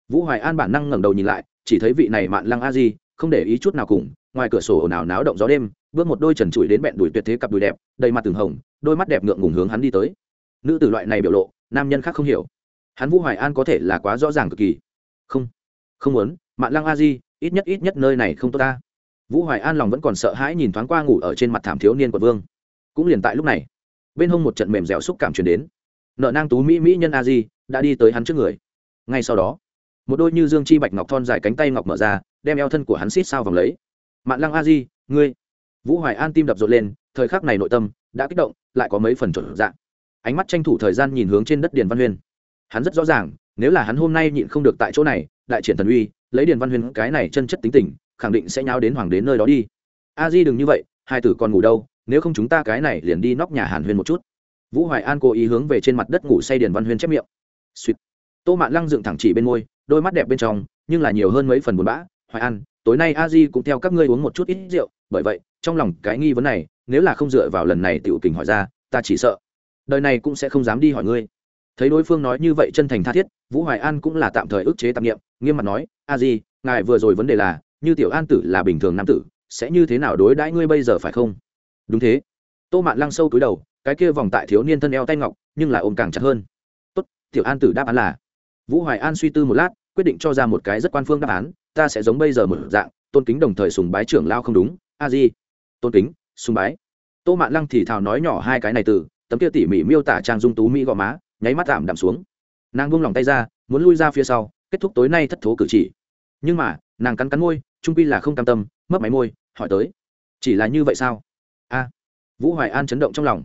S1: Vũ hoài an bản năng ngẩng đầu nhìn lại, chỉ thấy vị này mạn lăng a di, không để ý chút nào cùng ngoài cửa sổ nào náo động gió đêm, bước một đôi trần trụi đến bẹn đùi tuyệt thế cặp đùi đẹp, đầy mặt từng hồng, đôi mắt đẹp ngượng ngùng hướng hắn đi tới. Nữ tử loại này biểu lộ, nam nhân khác không hiểu. Hắn vũ hoài an có thể là quá rõ ràng cực kỳ. Không không muốn, mạn lăng a di, ít nhất ít nhất nơi này không tốt ta. Vũ hoài an lòng vẫn còn sợ hãi nhìn thoáng qua ngủ ở trên mặt thảm thiếu niên quận vương. Cũng liền tại lúc này, bên hông một trận mềm dẻo xúc cảm truyền đến. Nợ nang tú mỹ mỹ nhân a di đã đi tới hắn trước người. Ngay sau đó, một đôi như dương chi bạch ngọc thon dài cánh tay ngọc mở ra, đem eo thân của hắn xít sao vòng lấy mạn lăng a di, ngươi. Vũ hoài an tim đập rộn lên, thời khắc này nội tâm đã kích động, lại có mấy phần chuẩn dạng. Ánh mắt tranh thủ thời gian nhìn hướng trên đất điền văn huyên. Hắn rất rõ ràng, nếu là hắn hôm nay nhịn không được tại chỗ này, đại triển thần uy, lấy điền văn huyên cái này chân chất tính tình, khẳng định sẽ nháo đến hoàng đến nơi đó đi. A di đừng như vậy, hai tử còn ngủ đâu, nếu không chúng ta cái này liền đi nóc nhà hàn huyên một chút. Vũ hoài an cố ý hướng về trên mặt đất ngủ say điền văn huyên chép miệng. Suýt tô mạn lăng dựng thẳng chỉ bên môi, đôi mắt đẹp bên trong, nhưng là nhiều hơn mấy phần buồn bã. Hoài an tối nay a di cũng theo các ngươi uống một chút ít rượu, bởi vậy, trong lòng cái nghi vấn này, nếu là không dựa vào lần này tiểu kình hỏi ra, ta chỉ sợ đời này cũng sẽ không dám đi hỏi ngươi. Thấy đối phương nói như vậy chân thành tha thiết, vũ hoài an cũng là tạm thời ức chế tạp nghiệm nghiêm mặt nói, a di, ngài vừa rồi vấn đề là, như tiểu an tử là bình thường nam tử, sẽ như thế nào đối đãi ngươi bây giờ phải không? Đúng thế. Tô mạn lăng sâu túi đầu, cái kia vòng tại thiếu niên thân eo tay ngọc, nhưng lại ôm càng chặt hơn. Tốt, tiểu an tử đáp án là vũ hoài an suy tư một lát, quyết định cho ra một cái rất quan phương đáp án ta sẽ giống bây giờ một dạng, tôn kính đồng thời sùng bái trưởng lao không đúng, a di, tôn kính, sùng bái. Tô mạn lăng thì thào nói nhỏ hai cái này từ, tấm kia tỉ mỉ miêu tả trang dung tú mỹ gò má, nháy mắt tạm đạm xuống. Nàng buông lòng tay ra, muốn lui ra phía sau, kết thúc tối nay thất thố cử chỉ. Nhưng mà, nàng cắn cắn môi, trung pi là không cam tâm mất máy môi, hỏi tới, chỉ là như vậy sao? A, vũ hoài an chấn động trong lòng.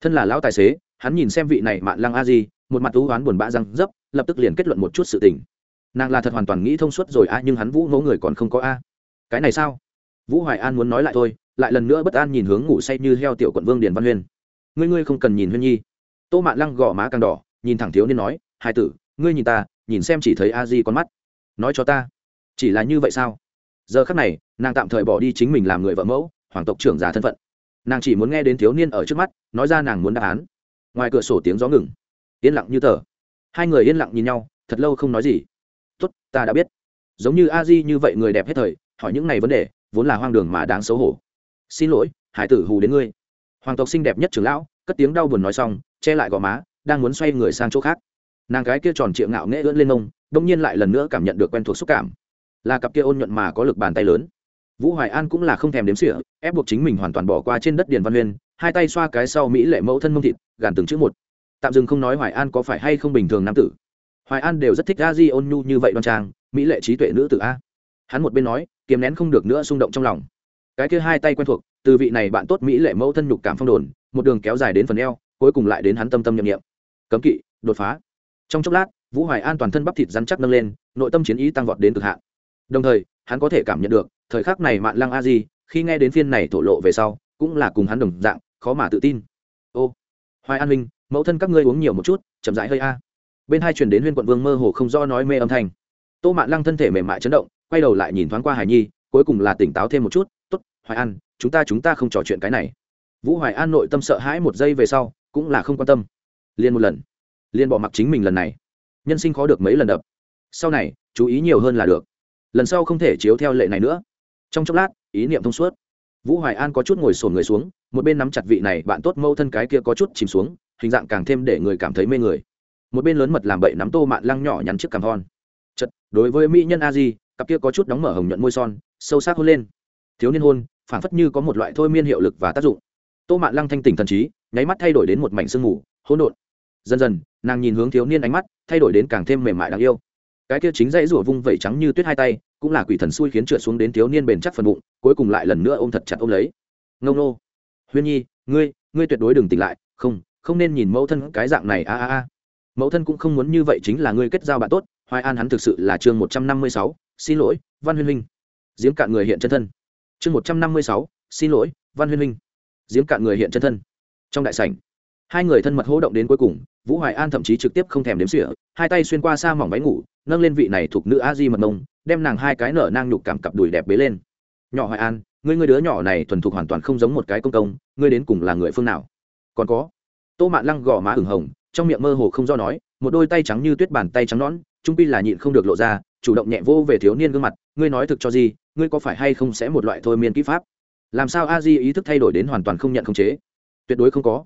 S1: Thân là lão tài xế, hắn nhìn xem vị này mạn lăng a di, một mặt thú oán buồn bã răng dấp, lập tức liền kết luận một chút sự tình nàng là thật hoàn toàn nghĩ thông suốt rồi a nhưng hắn vũ ngỗ người còn không có a cái này sao? Vũ hoài an muốn nói lại thôi, lại lần nữa bất an nhìn hướng ngủ say như heo tiểu quận vương điền văn huyên. Ngươi ngươi không cần nhìn huyên nhi. Tô mạn lăng gõ má càng đỏ, nhìn thẳng thiếu niên nói, hai tử, ngươi nhìn ta, nhìn xem chỉ thấy a di con mắt. Nói cho ta, chỉ là như vậy sao? Giờ khắc này, nàng tạm thời bỏ đi chính mình làm người vợ mẫu, hoàng tộc trưởng già thân phận. Nàng chỉ muốn nghe đến thiếu niên ở trước mắt, nói ra nàng muốn đáp án. Ngoài cửa sổ tiếng gió ngừng. Yên lặng như tờ. Hai người yên lặng nhìn nhau, thật lâu không nói gì tốt, ta đã biết. Giống như a di như vậy người đẹp hết thời, hỏi những này vấn đề, vốn là hoang đường mà đáng xấu hổ. Xin lỗi, hải tử hù đến ngươi. Hoàng tộc xinh đẹp nhất trưởng lão, cất tiếng đau buồn nói xong, che lại gò má, đang muốn xoay người sang chỗ khác. Nàng gái kia tròn triệu ngạo nghễ ưỡn lên mông đông nhiên lại lần nữa cảm nhận được quen thuộc xúc cảm. Là cặp kia ôn nhuận mà có lực bàn tay lớn. Vũ hoài an cũng là không thèm đếm sỉa ép buộc chính mình hoàn toàn bỏ qua trên đất điền văn huyên, hai tay xoa cái sau mỹ lệ mẫu thân mông thịt, gàn từng chữ một. Tạm dừng không nói hoài an có phải hay không bình thường nam tử hoài an đều rất thích a di ôn nhu như vậy đoan trang, mỹ lệ trí tuệ nữ tử a. Hắn một bên nói, kiềm nén không được nữa xung động trong lòng. Cái kia hai tay quen thuộc, từ vị này bạn tốt mỹ lệ mẫu thân nhục cảm phong đồn, một đường kéo dài đến phần eo, cuối cùng lại đến hắn tâm tâm nhậm nghiệm cấm kỵ, đột phá. Trong chốc lát, vũ hoài an toàn thân bắp thịt rắn chắc nâng lên, nội tâm chiến ý tăng vọt đến cực hạn. Đồng thời, hắn có thể cảm nhận được, thời khắc này mạn lăng a di, khi nghe đến phiên này thổ lộ về sau, cũng là cùng hắn đồng dạng, khó mà tự tin. Ô, hoài an minh mẫu thân các ngươi uống nhiều một chút, chậm rãi hơi a bên hai chuyển đến huyên quận vương mơ hồ không do nói mê âm thanh. Tô mạn lăng thân thể mềm mại chấn động, quay đầu lại nhìn thoáng qua hải nhi, cuối cùng là tỉnh táo thêm một chút t ố t hoài an, chúng ta chúng ta không trò chuyện cái này. Vũ hoài an nội tâm sợ hãi một giây về sau, cũng là không quan tâm. Liền một lần liền bỏ mặc chính mình lần này. Nhân sinh khó được mấy lần đập. Sau này, chú ý nhiều hơn là được. Lần sau không thể chiếu theo lệ này nữa. Trong chốc lát, ý niệm thông suốt. Vũ hoài an có chút ngồi sổn người xuống, một bên nắm chặt vị này bạn tốt mâu thân cái kia có chút chìm xuống, hình dạng càng thêm để người cảm thấy mê người một bên lớn mật làm bậy nắm tô mạn lăng nhỏ nhắn chiếc cằm thon chật, đối với mỹ nhân a di cặp kia có chút đóng mở hồng nhuận môi son, sâu sắc hôn lên. Thiếu niên hôn, phảng phất như có một loại thôi miên hiệu lực và tác dụng. Tô mạn lăng thanh tỉnh thần trí, nháy mắt thay đổi đến một mảnh sương mù, hỗn độn. Dần dần, nàng nhìn hướng thiếu niên ánh mắt, thay đổi đến càng thêm mềm mại đáng yêu. Cái kia chính dãy rủa vung vẩy trắng như tuyết hai tay, cũng là quỷ thần xui khiến trượt xuống đến thiếu niên bền chắc phần bụng, cuối cùng lại lần nữa ôm thật chặt ôm lấy. Ngông nô. Huyên nhi, ngươi ngươi tuyệt đối đừng tỉnh lại, không không nên nhìn mẫu thân cái dạng này, a a a mẫu thân cũng không muốn như vậy chính là ngươi kết giao bạn tốt, hoài an hắn thực sự là chương một trăm năm mươi sáu, xin lỗi, văn huyên huynh. Giếng cạn người hiện chân thân. Chương một trăm năm mươi sáu, xin lỗi, văn huyên huynh. Giếng cạn người hiện chân thân. Trong đại sảnh, hai người thân mật hỗ động đến cuối cùng, vũ hoài an thậm chí trực tiếp không thèm đếm sỉa hai tay xuyên qua xa mỏng váy ngủ, nâng lên vị này thuộc nữ a di mật mông, đem nàng hai cái nở nang nhục cảm cặp đùi đẹp bế lên. Nhỏ hoài an, ngươi ngươi đứa nhỏ này thuần thục hoàn toàn không giống một cái công công, ngươi đến cùng là người phương nào? Còn có. Tô mạn lăng gò má ửng hồng trong miệng mơ hồ không do nói, một đôi tay trắng như tuyết bàn tay trắng nõn, trung pi là nhịn không được lộ ra, chủ động nhẹ vô về thiếu niên gương mặt, ngươi nói thực cho gì, ngươi có phải hay không sẽ một loại thôi miên kỹ pháp? Làm sao a di ý thức thay đổi đến hoàn toàn không nhận không chế? Tuyệt đối không có.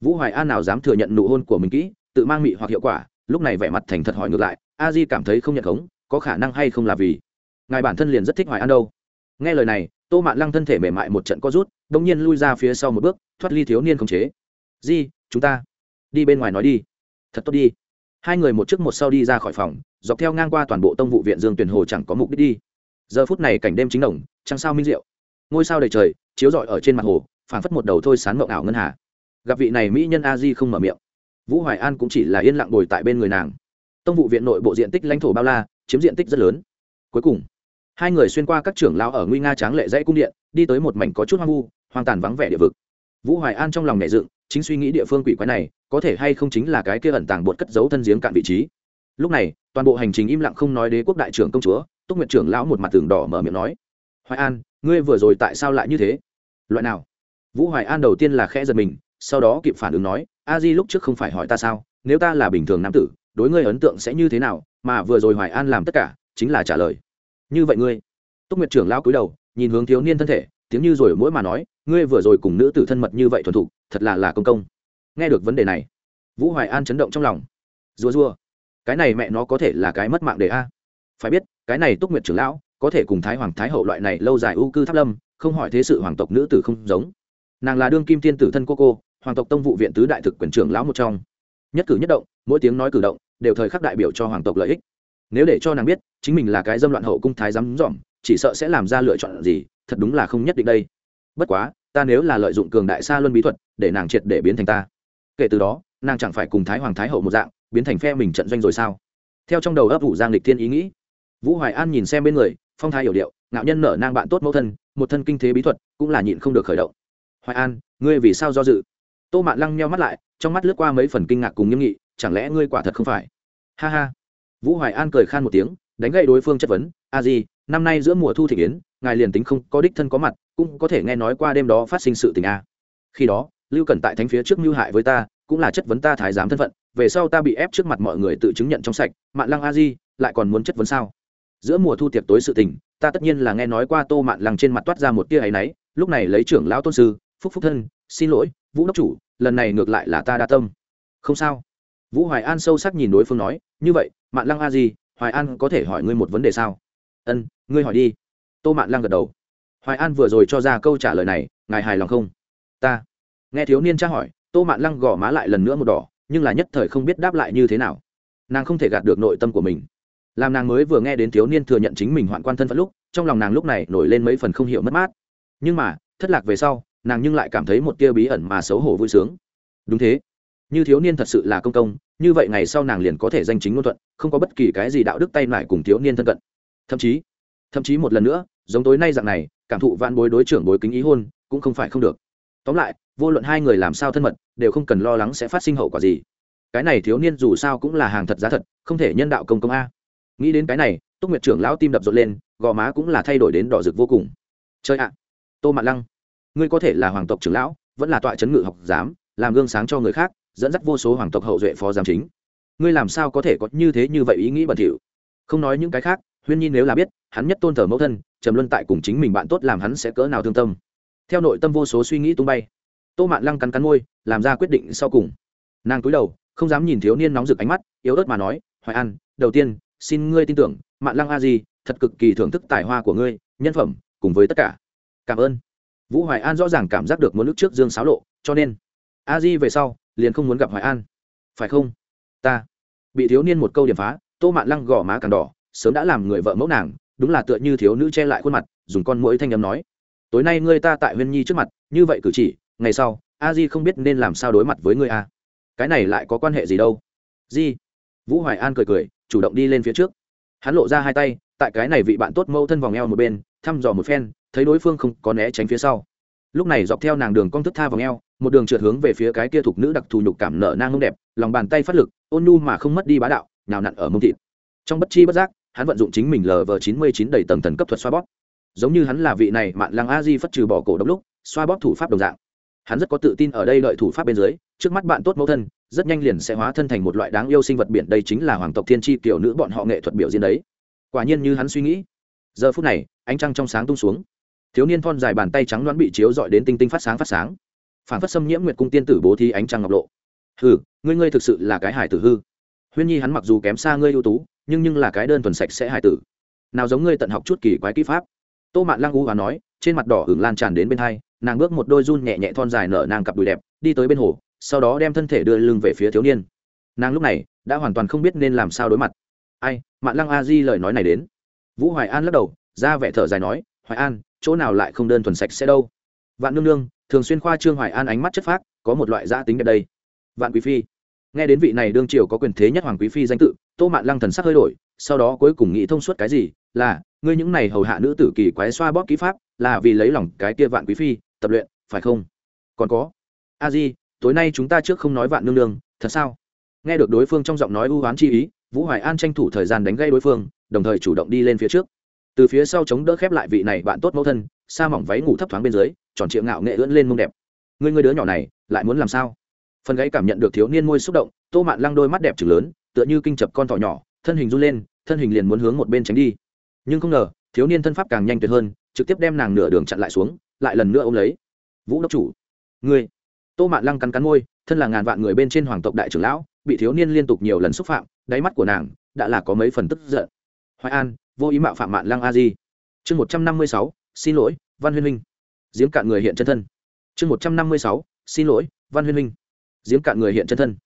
S1: Vũ hoài an nào dám thừa nhận nụ hôn của mình kỹ, tự mang mị hoặc hiệu quả, lúc này vẻ mặt thành thật hỏi ngược lại, a di cảm thấy không nhận khống, có khả năng hay không là vì ngài bản thân liền rất thích hoài an đâu? Nghe lời này, tô mạn lăng thân thể mềm mại một trận có rút đ ỗ n g nhiên lui ra phía sau một bước, thoát ly thiếu niên khống chế. Di, chúng ta đi bên ngoài nói đi. Thật tốt đi. Hai người một trước một sau đi ra khỏi phòng, dọc theo ngang qua toàn bộ tông vụ viện dương tuyển hồ chẳng có mục đích đi. Giờ phút này cảnh đêm chính đồng, trăng sao minh diệu. Ngôi sao đầy trời, chiếu rọi ở trên mặt hồ, phảng phất một đầu thôi sán mộng ảo ngân hà. Gặp vị này mỹ nhân a di không mở miệng. Vũ hoài an cũng chỉ là yên lặng ngồi tại bên người nàng. Tông vụ viện nội bộ diện tích lãnh thổ bao la, chiếm diện tích rất lớn. Cuối cùng, hai người xuyên qua các trưởng lao ở nguy nga tráng lệ dãy cung điện, đi tới một mảnh có chút hoang vu, hoang tàn vắng vẻ địa vực. Vũ hoài an trong lòng nhẹ dựng, chính suy nghĩ địa phương quỷ quái này có thể hay không chính là cái kia ẩn tàng bột cất giấu thân giếng cạn vị trí. Lúc này, toàn bộ hành trình im lặng không nói đế quốc đại trưởng công chúa, túc nguyện trưởng lão một mặt tường đỏ mở miệng nói, hoài an, ngươi vừa rồi tại sao lại như thế? Loại nào? Vũ hoài an đầu tiên là khẽ giật mình, sau đó kịp phản ứng nói, a di lúc trước không phải hỏi ta sao? Nếu ta là bình thường nam tử, đối ngươi ấn tượng sẽ như thế nào? Mà vừa rồi hoài an làm tất cả, chính là trả lời. Như vậy ngươi? Túc nguyệt trưởng lão cúi đầu, nhìn hướng thiếu niên thân thể, tiếng như rồi mỗi mà nói, ngươi vừa rồi cùng nữ tử thân mật như vậy thuần thục, thật là là công công nghe được vấn đề này, vũ hoài an chấn động trong lòng. Rùa rùa, cái này mẹ nó có thể là cái mất mạng đề a. Phải biết, cái này túc nguyệt trưởng lão, có thể cùng thái hoàng thái hậu loại này lâu dài ưu cư tháp lâm, không hỏi thế sự hoàng tộc nữ tử không giống. Nàng là đương kim tiên tử thân cô cô, hoàng tộc tông vụ viện tứ đại thực quyền trưởng lão một trong. Nhất cử nhất động, mỗi tiếng nói cử động, đều thời khắc đại biểu cho hoàng tộc lợi ích. Nếu để cho nàng biết, chính mình là cái dâm loạn hậu cung thái dám dỏm chỉ sợ sẽ làm ra lựa chọn gì, thật đúng là không nhất định đây. Bất quá, ta nếu là lợi dụng cường đại xa luân bí thuật, để nàng triệt để biến thành ta kể từ đó, nàng chẳng phải cùng thái hoàng thái hậu một dạng, biến thành phe mình trận doanh rồi sao? Theo trong đầu ấp ủ giang lịch thiên ý nghĩ, vũ hoài an nhìn xem bên người, phong thái hiểu điệu, ngạo nhân nở nang bạn tốt mẫu thân, một thân kinh thế bí thuật, cũng là nhịn không được khởi động. Hoài an, ngươi vì sao do dự? Tô mạn lăng nheo mắt lại, trong mắt lướt qua mấy phần kinh ngạc cùng nghiêm nghị, chẳng lẽ ngươi quả thật không phải? Ha ha. Vũ hoài an cười khan một tiếng, đánh gậy đối phương chất vấn, a di, năm nay giữa mùa thu thị yến, ngài liền tính không có đích thân có mặt, cũng có thể nghe nói qua đêm đó phát sinh sự tình a khi đó lưu Cần tại thánh phía trước mưu hại với ta, cũng là chất vấn ta thái giám thân phận, về sau ta bị ép trước mặt mọi người tự chứng nhận trong sạch, mạn lăng a di, lại còn muốn chất vấn sao? Giữa mùa thu tiệc tối sự tình, ta tất nhiên là nghe nói qua tô mạn lăng trên mặt toát ra một tia áy náy, lúc này lấy trưởng lão tôn sư, phúc phúc thân, xin lỗi, vũ đốc chủ, lần này ngược lại là ta đa tâm. Không sao. Vũ hoài an sâu sắc nhìn đối phương nói, như vậy, mạn lăng a di, hoài an có thể hỏi ngươi một vấn đề sao? Ân, ngươi hỏi đi. Tô mạn lăng gật đầu. Hoài an vừa rồi cho ra câu trả lời này, ngài hài lòng không? Ta nghe thiếu niên tra hỏi, tô mạn lăng gõ má lại lần nữa một đỏ, nhưng là nhất thời không biết đáp lại như thế nào. Nàng không thể gạt được nội tâm của mình. Làm nàng mới vừa nghe đến thiếu niên thừa nhận chính mình hoạn quan thân phận lúc, trong lòng nàng lúc này nổi lên mấy phần không hiểu mất mát. Nhưng mà, thất lạc về sau, nàng nhưng lại cảm thấy một tia bí ẩn mà xấu hổ vui sướng. Đúng thế. Như thiếu niên thật sự là công công, như vậy ngày sau nàng liền có thể danh chính ngôn thuận, không có bất kỳ cái gì đạo đức tay lại cùng thiếu niên thân cận. Thậm chí thậm chí một lần nữa, giống tối nay dạng này, cảm thụ vạn bối đối trưởng bối kính ý hôn, cũng không phải không được tóm lại, vô luận hai người làm sao thân mật, đều không cần lo lắng sẽ phát sinh hậu quả gì. Cái này thiếu niên dù sao cũng là hàng thật giá thật, không thể nhân đạo công công a. Nghĩ đến cái này, túc nguyệt trưởng lão tim đập rộn lên, gò má cũng là thay đổi đến đỏ rực vô cùng. Chơi ạ! Tô mạn lăng, ngươi có thể là hoàng tộc trưởng lão, vẫn là tọa chấn ngự học giám, làm gương sáng cho người khác, dẫn dắt vô số hoàng tộc hậu duệ phó giám chính. Ngươi làm sao có thể có như thế như vậy ý nghĩ bẩn thỉu? Không nói những cái khác, huyên nhi nếu là biết, hắn nhất tôn thờ mẫu thân, trầm luân tại cùng chính mình bạn tốt làm hắn sẽ cỡ nào thương tâm theo nội tâm vô số suy nghĩ tung bay. Tô mạn lăng cắn cắn môi, làm ra quyết định sau cùng. Nàng cúi đầu, không dám nhìn thiếu niên nóng rực ánh mắt, yếu ớt mà nói, hoài an, đầu tiên, xin ngươi tin tưởng, mạn lăng a di, thật cực kỳ thưởng thức tài hoa của ngươi, nhân phẩm, cùng với tất cả. Cảm ơn. Vũ hoài an rõ ràng cảm giác được muốn nước trước dương xáo lộ, cho nên, a di về sau, liền không muốn gặp hoài an. Phải không? Ta. Bị thiếu niên một câu điểm phá, tô mạn lăng gõ má càng đỏ, sớm đã làm người vợ mẫu nàng, đúng là tựa như thiếu nữ che lại khuôn mặt, dùng con mũi thanh âm nói tối nay ngươi ta tại huyên nhi trước mặt, như vậy cử chỉ, ngày sau, a di không biết nên làm sao đối mặt với ngươi a. Cái này lại có quan hệ gì đâu? Di, vũ hoài an cười cười, chủ động đi lên phía trước. Hắn lộ ra hai tay, tại cái này vị bạn tốt mâu thân vòng eo một bên, thăm dò một phen, thấy đối phương không có né tránh phía sau. Lúc này dọc theo nàng đường con thức tha vòng eo, một đường trượt hướng về phía cái kia thuộc nữ đặc thù nhục cảm nở nang mông đẹp, lòng bàn tay phát lực, ôn nhu mà không mất đi bá đạo nào nặn ở mông thịt. Trong bất chi bất giác, hắn vận dụng chính mình lờ vờ chín mươi chín đầy tầng thần cấp thuật xoa bóp giống như hắn là vị này mạn lăng a di phất trừ bỏ cổ độc lúc, xoa bóp thủ pháp đồng dạng. Hắn rất có tự tin ở đây lợi thủ pháp bên dưới, trước mắt bạn tốt mẫu thân, rất nhanh liền sẽ hóa thân thành một loại đáng yêu sinh vật biển, đây chính là hoàng tộc thiên tri kiểu nữ bọn họ nghệ thuật biểu diễn đấy. Quả nhiên như hắn suy nghĩ. Giờ phút này, ánh trăng trong sáng tung xuống. Thiếu niên thon dài bàn tay trắng đoán bị chiếu dọi đến tinh tinh phát sáng phát sáng. Phản phát xâm nhiễm nguyệt cung tiên tử bố thi ánh trăng ngọc lộ. Hừ, ngươi ngươi thực sự là cái hải tử hư. Huyên nhi hắn mặc dù kém xa ngươi ưu tú, nhưng nhưng là cái đơn thuần sạch sẽ hải tử. Nào giống ngươi tận học chút kỳ quái kỹ pháp tô mạn lăng u và nói, trên mặt đỏ hưởng lan tràn đến bên hai, nàng bước một đôi run nhẹ nhẹ thon dài nở nàng cặp đùi đẹp, đi tới bên hồ, sau đó đem thân thể đưa lưng về phía thiếu niên. Nàng lúc này, đã hoàn toàn không biết nên làm sao đối mặt. Ai, mạn lăng a di lời nói này đến. Vũ hoài an lắc đầu, ra vẻ thở dài nói, hoài an, chỗ nào lại không đơn thuần sạch sẽ đâu. Vạn nương nương, thường xuyên khoa trương hoài an ánh mắt chất phác, có một loại giã tính đẹp đây. Vạn quý phi. Nghe đến vị này đương triều có quyền thế nhất hoàng quý phi danh tự, tô mạn lăng thần sắc hơi đổi, sau đó cuối cùng nghĩ thông suốt cái gì, là ngươi những này hầu hạ nữ tử kỳ quái xoa bóp kỹ pháp, là vì lấy lòng cái kia vạn quý phi, tập luyện, phải không? Còn có. A di, tối nay chúng ta trước không nói vạn nương nương, thật sao? Nghe được đối phương trong giọng nói ưu oán chi ý, vũ hoài an tranh thủ thời gian đánh gây đối phương, đồng thời chủ động đi lên phía trước. Từ phía sau chống đỡ khép lại vị này bạn tốt mẫu thân, sa mỏng váy ngủ thấp thoáng bên dưới, tròn triệu ngạo nghệ ưỡn lên mông đẹp. Ngươi ngươi đứa nhỏ này, lại muốn làm sao? Phần gáy cảm nhận được thiếu niên môi xúc động, tô mạn lăng đôi mắt đẹp trừng lớn, tựa như kinh chập con thỏ nhỏ, thân hình run lên, thân hình liền muốn hướng một bên tránh đi nhưng không ngờ, thiếu niên thân pháp càng nhanh tuyệt hơn, trực tiếp đem nàng nửa đường chặn lại xuống, lại lần nữa ôm lấy. Vũ đốc chủ, ngươi. Tô mạn lăng cắn cắn môi, thân là ngàn vạn người bên trên hoàng tộc đại trưởng lão, bị thiếu niên liên tục nhiều lần xúc phạm, đáy mắt của nàng đã là có mấy phần tức giận. Hoài an, vô ý mạo phạm mạn lăng a di. Chương một trăm năm mươi sáu, xin lỗi, văn huyên Minh. giếng cạn người hiện chân thân. Chương một trăm năm mươi sáu, xin lỗi, văn huyên Minh. giếng cạn người hiện chân thân.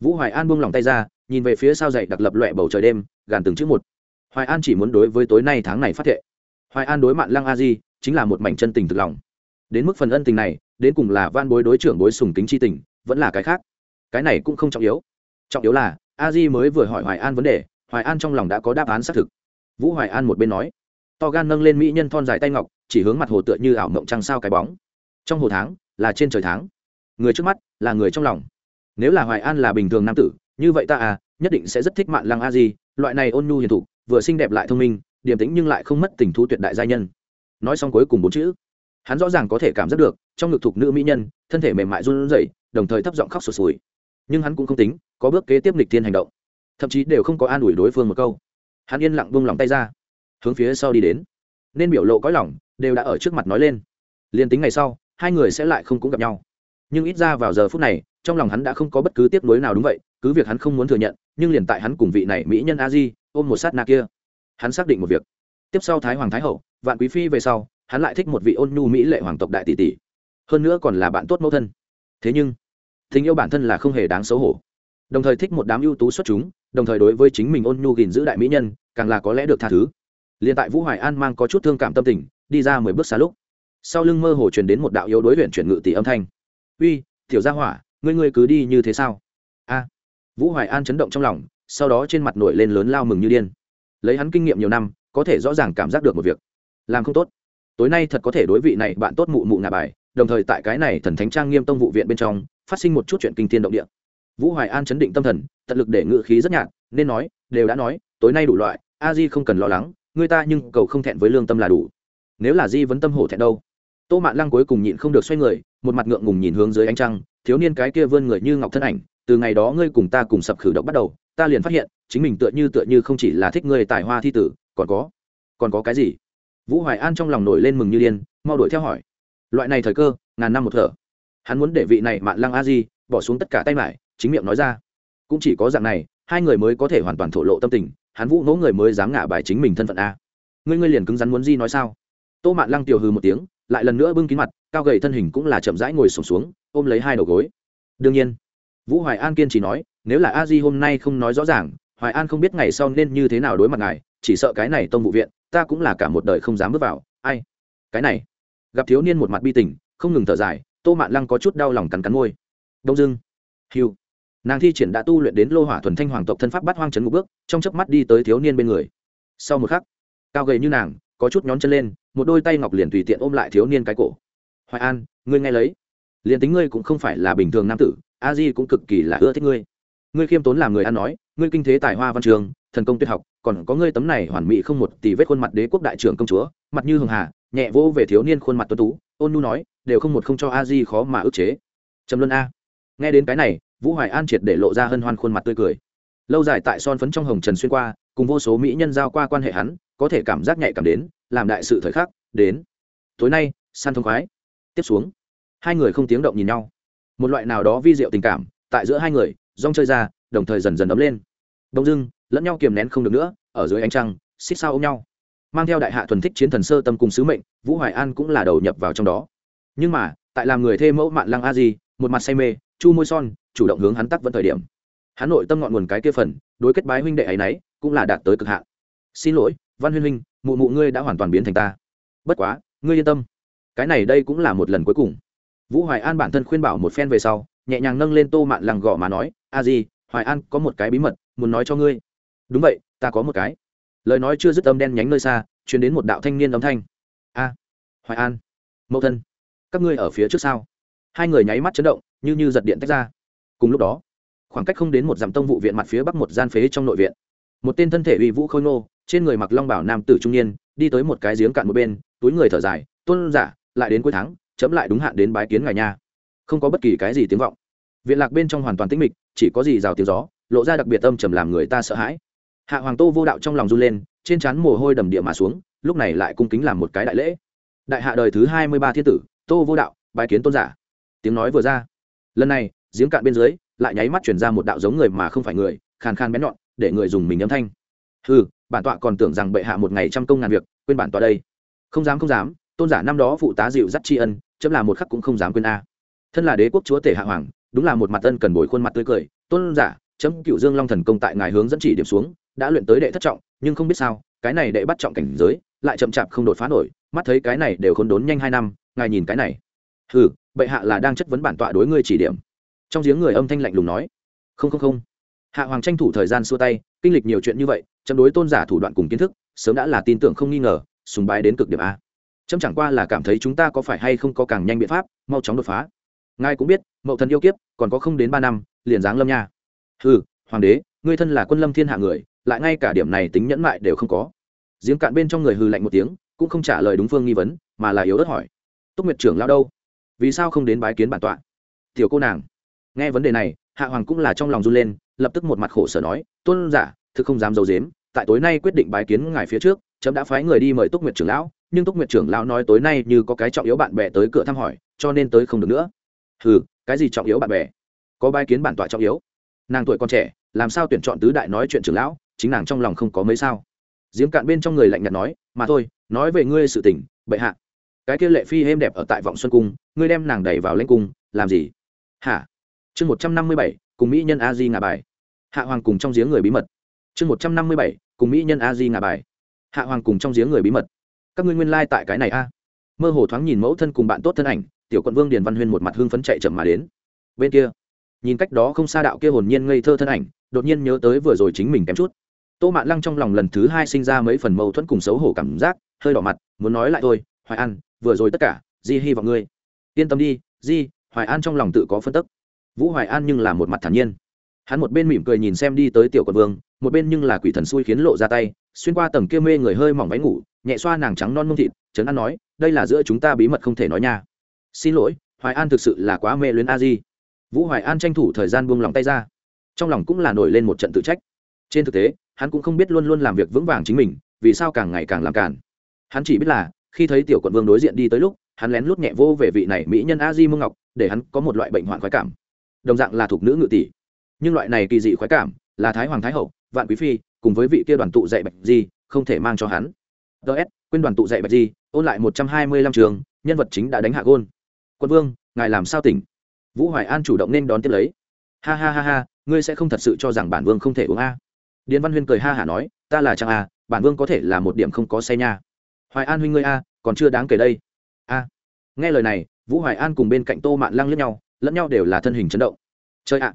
S1: Vũ hoài an buông lòng tay ra, nhìn về phía sao dậy đặc lập loẹ bầu trời đêm, gàn từng chữ một hoài an chỉ muốn đối với tối nay tháng này phát thệ. Hoài an đối mạn lăng a di chính là một mảnh chân tình thực lòng. Đến mức phần ân tình này, đến cùng là van bối đối trưởng bối sùng kính c h i tình, vẫn là cái khác. Cái này cũng không trọng yếu. Trọng yếu là, a di mới vừa hỏi hoài an vấn đề, hoài an trong lòng đã có đáp án xác thực. Vũ hoài an một bên nói, to gan nâng lên mỹ nhân thon dài tay ngọc, chỉ hướng mặt hồ tựa như ảo mộng trăng sao cái bóng. Trong hồ tháng, là trên trời tháng. Người trước mắt, là người trong lòng. Nếu là hoài an là bình thường nam tử, như vậy ta à nhất định sẽ rất thích mạn lăng a di, loại này ôn nhu hiền thục vừa xinh đẹp lại thông minh, điềm tĩnh nhưng lại không mất tình thú tuyệt đại gia nhân. Nói xong cuối cùng bốn chữ, hắn rõ ràng có thể cảm giác được, trong ngực thục nữ mỹ nhân, thân thể mềm mại run rẩy, đồng thời thấp giọng khóc sụt sùi. Nhưng hắn cũng không tính, có bước kế tiếp lịch thiên hành động. Thậm chí đều không có an ủi đối phương một câu. Hắn yên lặng buông lòng tay ra, hướng phía sau đi đến. Nên biểu lộ cõi lòng, đều đã ở trước mặt nói lên. Liền tính ngày sau, hai người sẽ lại không cũng gặp nhau. Nhưng ít ra vào giờ phút này, trong lòng hắn đã không có bất cứ tiếp nối nào đúng vậy, cứ việc hắn không muốn thừa nhận, nhưng liền tại hắn cùng vị này mỹ nhân a di ôm một sát na kia. Hắn xác định một việc. Tiếp sau thái hoàng thái hậu, vạn quý phi về sau, hắn lại thích một vị ôn nhu mỹ lệ hoàng tộc đại tỷ tỷ. Hơn nữa còn là bạn tốt mẫu thân. Thế nhưng, tình yêu bản thân là không hề đáng xấu hổ. Đồng thời thích một đám ưu tú xuất chúng, đồng thời đối với chính mình ôn nhu gìn giữ đại mỹ nhân, càng là có lẽ được tha thứ. Liền tại vũ hoài an mang có chút thương cảm tâm tình, đi ra mười bước xa lúc, sau lưng mơ hồ truyền đến một đạo yếu đối luyện chuyển ngự tỷ âm thanh. Uy, tiểu gia hỏa, ngươi ngươi cứ đi như thế sao? A. Vũ hoài an chấn động trong lòng sau đó trên mặt nổi lên lớn lao mừng như điên. Lấy hắn kinh nghiệm nhiều năm, có thể rõ ràng cảm giác được một việc. Làm không tốt. Tối nay thật có thể đối vị này bạn tốt mụ mụ ngà bài, đồng thời tại cái này thần thánh trang nghiêm tông vụ viện bên trong, phát sinh một chút chuyện kinh tiên động địa. Vũ hoài an chấn định tâm thần, tận lực để ngự khí rất nhạt, nên nói, đều đã nói, tối nay đủ loại, a di không cần lo lắng, người ta nhưng cầu không thẹn với lương tâm là đủ. Nếu là di vấn tâm hổ thẹn đâu? Tô mạn lăng cuối cùng nhịn không được xoay người, một mặt ngượng ngùng nhìn hướng dưới ánh trăng, thiếu niên cái kia vươn người như ngọc thân ảnh, từ ngày đó ngươi cùng ta cùng sập khử động bắt đầu ta liền phát hiện chính mình tựa như tựa như không chỉ là thích ngươi tài hoa thi tử còn có còn có cái gì? Vũ hoài an trong lòng nổi lên mừng như điên mau đuổi theo hỏi. Loại này thời cơ ngàn năm một thở. Hắn muốn để vị này mạn lăng a di bỏ xuống tất cả tay mải chính miệng nói ra. Cũng chỉ có dạng này hai người mới có thể hoàn toàn thổ lộ tâm tình hắn vũ ngỗ người mới dám ngả bài chính mình thân phận a. Ngươi ngươi liền cứng rắn muốn di nói sao? Tô mạn lăng tiểu hư một tiếng lại lần nữa bưng kín mặt cao gầy thân hình cũng là chậm rãi ngồi sùng xuống, xuống ôm lấy hai đầu gối. Đương nhiên vũ hoài an kiên trì nói, nếu là a di hôm nay không nói rõ ràng, hoài an không biết ngày sau nên như thế nào đối mặt ngài, chỉ sợ cái này tông vụ viện, ta cũng là cả một đời không dám bước vào. Ai? Cái này. Gặp thiếu niên một mặt bi tình, không ngừng thở dài, tô mạn lăng có chút đau lòng cắn cắn môi. Đông dưng hiu nàng thi triển đã tu luyện đến lô hỏa thuần thanh hoàng tộc thân pháp bắt hoang trấn một bước, trong chớp mắt đi tới thiếu niên bên người. Sau một khắc, cao gầy như nàng, có chút nhón chân lên, một đôi tay ngọc liền tùy tiện ôm lại thiếu niên cái cổ. Hoài an, ngươi nghe lấy liền tính ngươi cũng không phải là bình thường nam tử, a di cũng cực kỳ là ưa thích ngươi. Ngươi khiêm tốn làm người ăn nói, ngươi kinh thế tài hoa văn trường, thần công tuyệt học, còn có ngươi tấm này hoàn mỹ không một tỷ vết khuôn mặt đế quốc đại trưởng công chúa, mặt như hường hà, nhẹ vỗ về thiếu niên khuôn mặt tuấn tú, ôn nu nói, đều không một không cho a di khó mà ức chế. Trầm luân a. Nghe đến cái này, vũ hoài an triệt để lộ ra hân hoan khuôn mặt tươi cười. Lâu dài tại son phấn trong hồng trần xuyên qua, cùng vô số mỹ nhân giao qua quan hệ hắn, có thể cảm giác nhạy cảm đến, làm đại sự thời khắc, đến. Tối nay, san thông khoái. Tiếp xuống hai người không tiếng động nhìn nhau. Một loại nào đó vi diệu tình cảm, tại giữa hai người, rong chơi ra, đồng thời dần dần ấm lên. Đông dưng lẫn nhau kiềm nén không được nữa, ở dưới ánh trăng, xích sao ôm nhau. Mang theo đại hạ thuần thích chiến thần sơ tâm cùng sứ mệnh, vũ hoài an cũng là đầu nhập vào trong đó. Nhưng mà, tại làm người thê mẫu mạn lăng a di, một mặt say mê, chu môi son, chủ động hướng hắn tắc vẫn thời điểm. Hắn nội tâm ngọn nguồn cái kia phần, đối kết bái huynh đệ ấy nấy, cũng là đạt tới cực hạn. Xin lỗi, văn huyên huynh, mụ mụ ngươi đã hoàn toàn biến thành ta. Bất quá, ngươi yên tâm. Cái này đây cũng là một lần cuối cùng vũ hoài an bản thân khuyên bảo một phen về sau, nhẹ nhàng nâng lên tô mạn lằng gõ mà nói, a di, hoài an có một cái bí mật, muốn nói cho ngươi. Đúng vậy, ta có một cái. Lời nói chưa dứt âm đen nhánh nơi xa chuyển đến một đạo thanh niên âm thanh. A, hoài an, mẫu thân, các ngươi ở phía trước sau hai người nháy mắt chấn động, như như giật điện tách ra. Cùng lúc đó, khoảng cách không đến một dặm tông vụ viện mặt phía bắc một gian phế trong nội viện. Một tên thân thể uy vũ khôi ngô, trên người mặc long bảo nam tử trung niên, đi tới một cái giếng cạn một bên, túi người thở dài, tôn giả, lại đến cuối tháng chấm lại đúng hạn đến bái kiến ngài nha. Không có bất kỳ cái gì tiếng vọng. Viện lạc bên trong hoàn toàn tĩnh mịch, chỉ có gì rào tiếng gió, lộ ra đặc biệt âm trầm làm người ta sợ hãi. Hạ hoàng tô vô đạo trong lòng run lên, trên trán mồ hôi đầm địa mà xuống, lúc này lại cung kính làm một cái đại lễ. Đại hạ đời thứ hai mươi ba thiên tử, tô vô đạo bài kiến tôn giả. Tiếng nói vừa ra, lần này, giếng cạn bên dưới, lại nháy mắt chuyển ra một đạo giống người mà không phải người, khàn khàn bén nhọn, để người dùng mình âm thanh. Ừ bản tọa còn tưởng rằng bệ hạ một ngày trăm công ngàn việc, quên bản tọa đây. Không dám không dám, tôn giả năm đó phụ tá dịu dắt tri ân chấm là một khắc cũng không dám quên a. Thân là đế quốc chúa tể hạ hoàng, đúng là một mặt ân cần bồi khuôn mặt tươi cười. Tôn giả, chấm cựu dương long thần công tại ngài hướng dẫn chỉ điểm xuống, đã luyện tới đệ thất trọng, nhưng không biết sao, cái này đệ bắt trọng cảnh giới, lại chậm chạp không đột phá nổi, mắt thấy cái này đều khôn đốn nhanh hai năm, ngài nhìn cái này. Ừ bệ hạ là đang chất vấn bản tọa đối ngươi chỉ điểm. Trong giếng người âm thanh lạnh lùng nói. Không không không. Hạ hoàng tranh thủ thời gian xua tay, kinh lịch nhiều chuyện như vậy, chấm đối tôn giả thủ đoạn cùng kiến thức, sớm đã là tin tưởng không nghi ngờ, sùng bái đến cực điểm a chấm chẳng qua là cảm thấy chúng ta có phải hay không có càng nhanh biện pháp, mau chóng đột phá. Ngài cũng biết, mậu thần yêu kiếp, còn có không đến ba năm, liền giáng lâm nha. Ừ hoàng đế, ngươi thân là quân lâm thiên hạ người, lại ngay cả điểm này tính nhẫn mại đều không có. Giếng cạn bên trong người hừ lạnh một tiếng, cũng không trả lời đúng phương nghi vấn, mà là yếu ớt hỏi. Túc nguyệt trưởng lao đâu? Vì sao không đến bái kiến bản tọa? Tiểu cô nàng. Nghe vấn đề này, hạ hoàng cũng là trong lòng run lên, lập tức một mặt khổ sở nói, tôn giả, thực không dám d i ấ u dếm tại tối nay quyết định bái kiến ngài phía trước trẫm đã phái người đi mời túc nguyệt trưởng lão, nhưng túc nguyệt trưởng lão nói tối nay như có cái trọng yếu bạn bè tới cửa thăm hỏi, cho nên tới không được nữa. Ừ cái gì trọng yếu bạn bè? Có bái kiến bản tọa trọng yếu. Nàng tuổi còn trẻ, làm sao tuyển chọn tứ đại nói chuyện trưởng lão, chính nàng trong lòng không có mấy sao. Giếng cạn bên trong người lạnh nhạt nói, mà thôi, nói về ngươi sự tình, bệ hạ. Cái kia lệ phi êm đẹp ở tại vọng xuân cung, ngươi đem nàng đẩy vào lãnh cung, làm gì? Hả? Chương một trăm năm mươi bảy, cùng mỹ nhân a di ngà bài. Hạ hoàng cùng trong giếng người bí mật chương một trăm năm mươi bảy, cùng mỹ nhân a di ngà bài. Hạ hoàng cùng trong giếng người bí mật. Các ngươi nguyên lai、like、tại cái này a. Mơ hồ thoáng nhìn mẫu thân cùng bạn tốt thân ảnh, tiểu quận vương điền văn huyên một mặt hưng phấn chạy chậm mà đến. Bên kia, nhìn cách đó không xa đạo kia hồn nhiên ngây thơ thân ảnh, đột nhiên nhớ tới vừa rồi chính mình kém chút. Tô mạn lăng trong lòng lần thứ hai sinh ra mấy phần mâu thuẫn cùng xấu hổ cảm giác, hơi đỏ mặt, muốn nói lại thôi, hoài an, vừa rồi tất cả, di hy vọng ngươi. Yên tâm đi, di, hoài an trong lòng tự có phân tức. Vũ hoài an nhưng là một mặt thản nhiên. Hắn một bên mỉm cười nhìn xem đi tới tiểu quận vương một bên nhưng là quỷ thần xui khiến lộ ra tay, xuyên qua tầng kia mê người hơi mỏng váy ngủ, nhẹ xoa nàng trắng non mông thịt, trấn an nói, đây là giữa chúng ta bí mật không thể nói nha. Xin lỗi, hoài an thực sự là quá mê luyến a di. Vũ hoài an tranh thủ thời gian buông lòng tay ra. Trong lòng cũng là nổi lên một trận tự trách. Trên thực tế, hắn cũng không biết luôn luôn làm việc vững vàng chính mình, vì sao càng ngày càng làm cản hắn chỉ biết là, khi thấy tiểu quận vương đối diện đi tới lúc, hắn lén lút nhẹ vô về vị này mỹ nhân a di mông ngọc, để hắn có một loại bệnh hoạn khoái cảm. Đồng dạng là thuộc nữ ngự tỷ. Nhưng loại này kỳ dị khoái cảm là thái hoàng thái hậu vạn quý phi, cùng với vị kia đoàn tụ dạy bạch di, không thể mang cho hắn. Ts quên đoàn tụ dạy bạch di, ôn lại một trăm hai mươi lăm trường, nhân vật chính đã đánh hạ gôn. Quân vương, ngài làm sao tỉnh? Vũ hoài an chủ động nên đón tiếp lấy. Ha ha ha ha, ngươi sẽ không thật sự cho rằng bản vương không thể uống a. Điền văn huyên cười ha hả nói, ta là trang a, bản vương có thể là một điểm không có say nha. Hoài an huynh ngươi a, còn chưa đáng kể đây. A. Nghe lời này, vũ hoài an cùng bên cạnh tô mạn lăng lướt nhau, lẫn nhau đều là thân hình chấn động. Chơi ạ,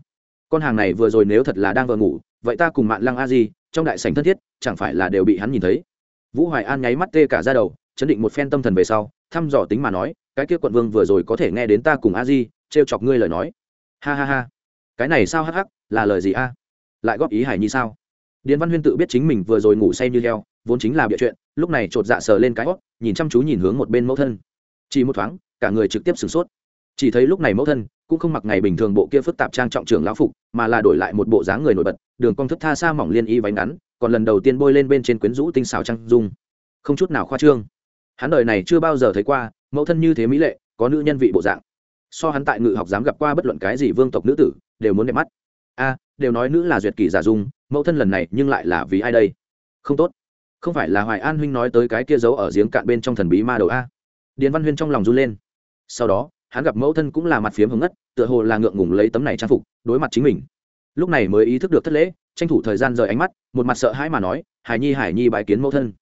S1: con hàng này vừa rồi nếu thật là đang vợ ngủ vậy ta cùng mạn lăng a di, trong đại sảnh thân thiết, chẳng phải là đều bị hắn nhìn thấy? Vũ hoài an nháy mắt tê cả ra đầu, chấn định một phen tâm thần về sau, thăm dò tính mà nói, cái kia quận vương vừa rồi có thể nghe đến ta cùng a di, trêu chọc ngươi lời nói. Ha ha ha. Cái này sao hắc hắc, là lời gì a? Lại góp ý hải nhi sao? Điền văn huyên tự biết chính mình vừa rồi ngủ say như heo, vốn chính là bịa chuyện, lúc này chột dạ sờ lên cái hót, nhìn chăm chú nhìn hướng một bên mẫu thân. Chỉ một thoáng, cả người trực tiếp sửng sốt. Chỉ thấy lúc này mẫu thân cũng không mặc ngày bình thường bộ kia phức tạp trang trọng trưởng lão phục, mà là đổi lại một bộ dáng người nổi bật, đường cong thướt tha xa mỏng liên y váy ngắn, còn lần đầu tiên bôi lên bên trên quyến rũ tinh xào trang dung. Không chút nào khoa trương. Hắn đời này chưa bao giờ thấy qua, mẫu thân như thế mỹ lệ, có nữ nhân vị bộ dạng. So hắn tại ngự học dám gặp qua bất luận cái gì vương tộc nữ tử, đều muốn đẹp mắt. A, đều nói nữ là duyệt kỷ giả dung, mẫu thân lần này nhưng lại là vì ai đây? Không tốt. Không phải là hoài an huynh nói tới cái kia giấu ở giếng cạn bên trong thần bí ma đầu a. Điền văn huyên trong lòng run lên. Sau đó hắn gặp mẫu thân cũng là mặt phiếm hứng ngất, tựa hồ là ngượng ngùng lấy tấm này trang phục, đối mặt chính mình. Lúc này mới ý thức được thất lễ, tranh thủ thời gian rời ánh mắt, một mặt sợ hãi mà nói, hải nhi hải nhi, bái kiến mẫu thân.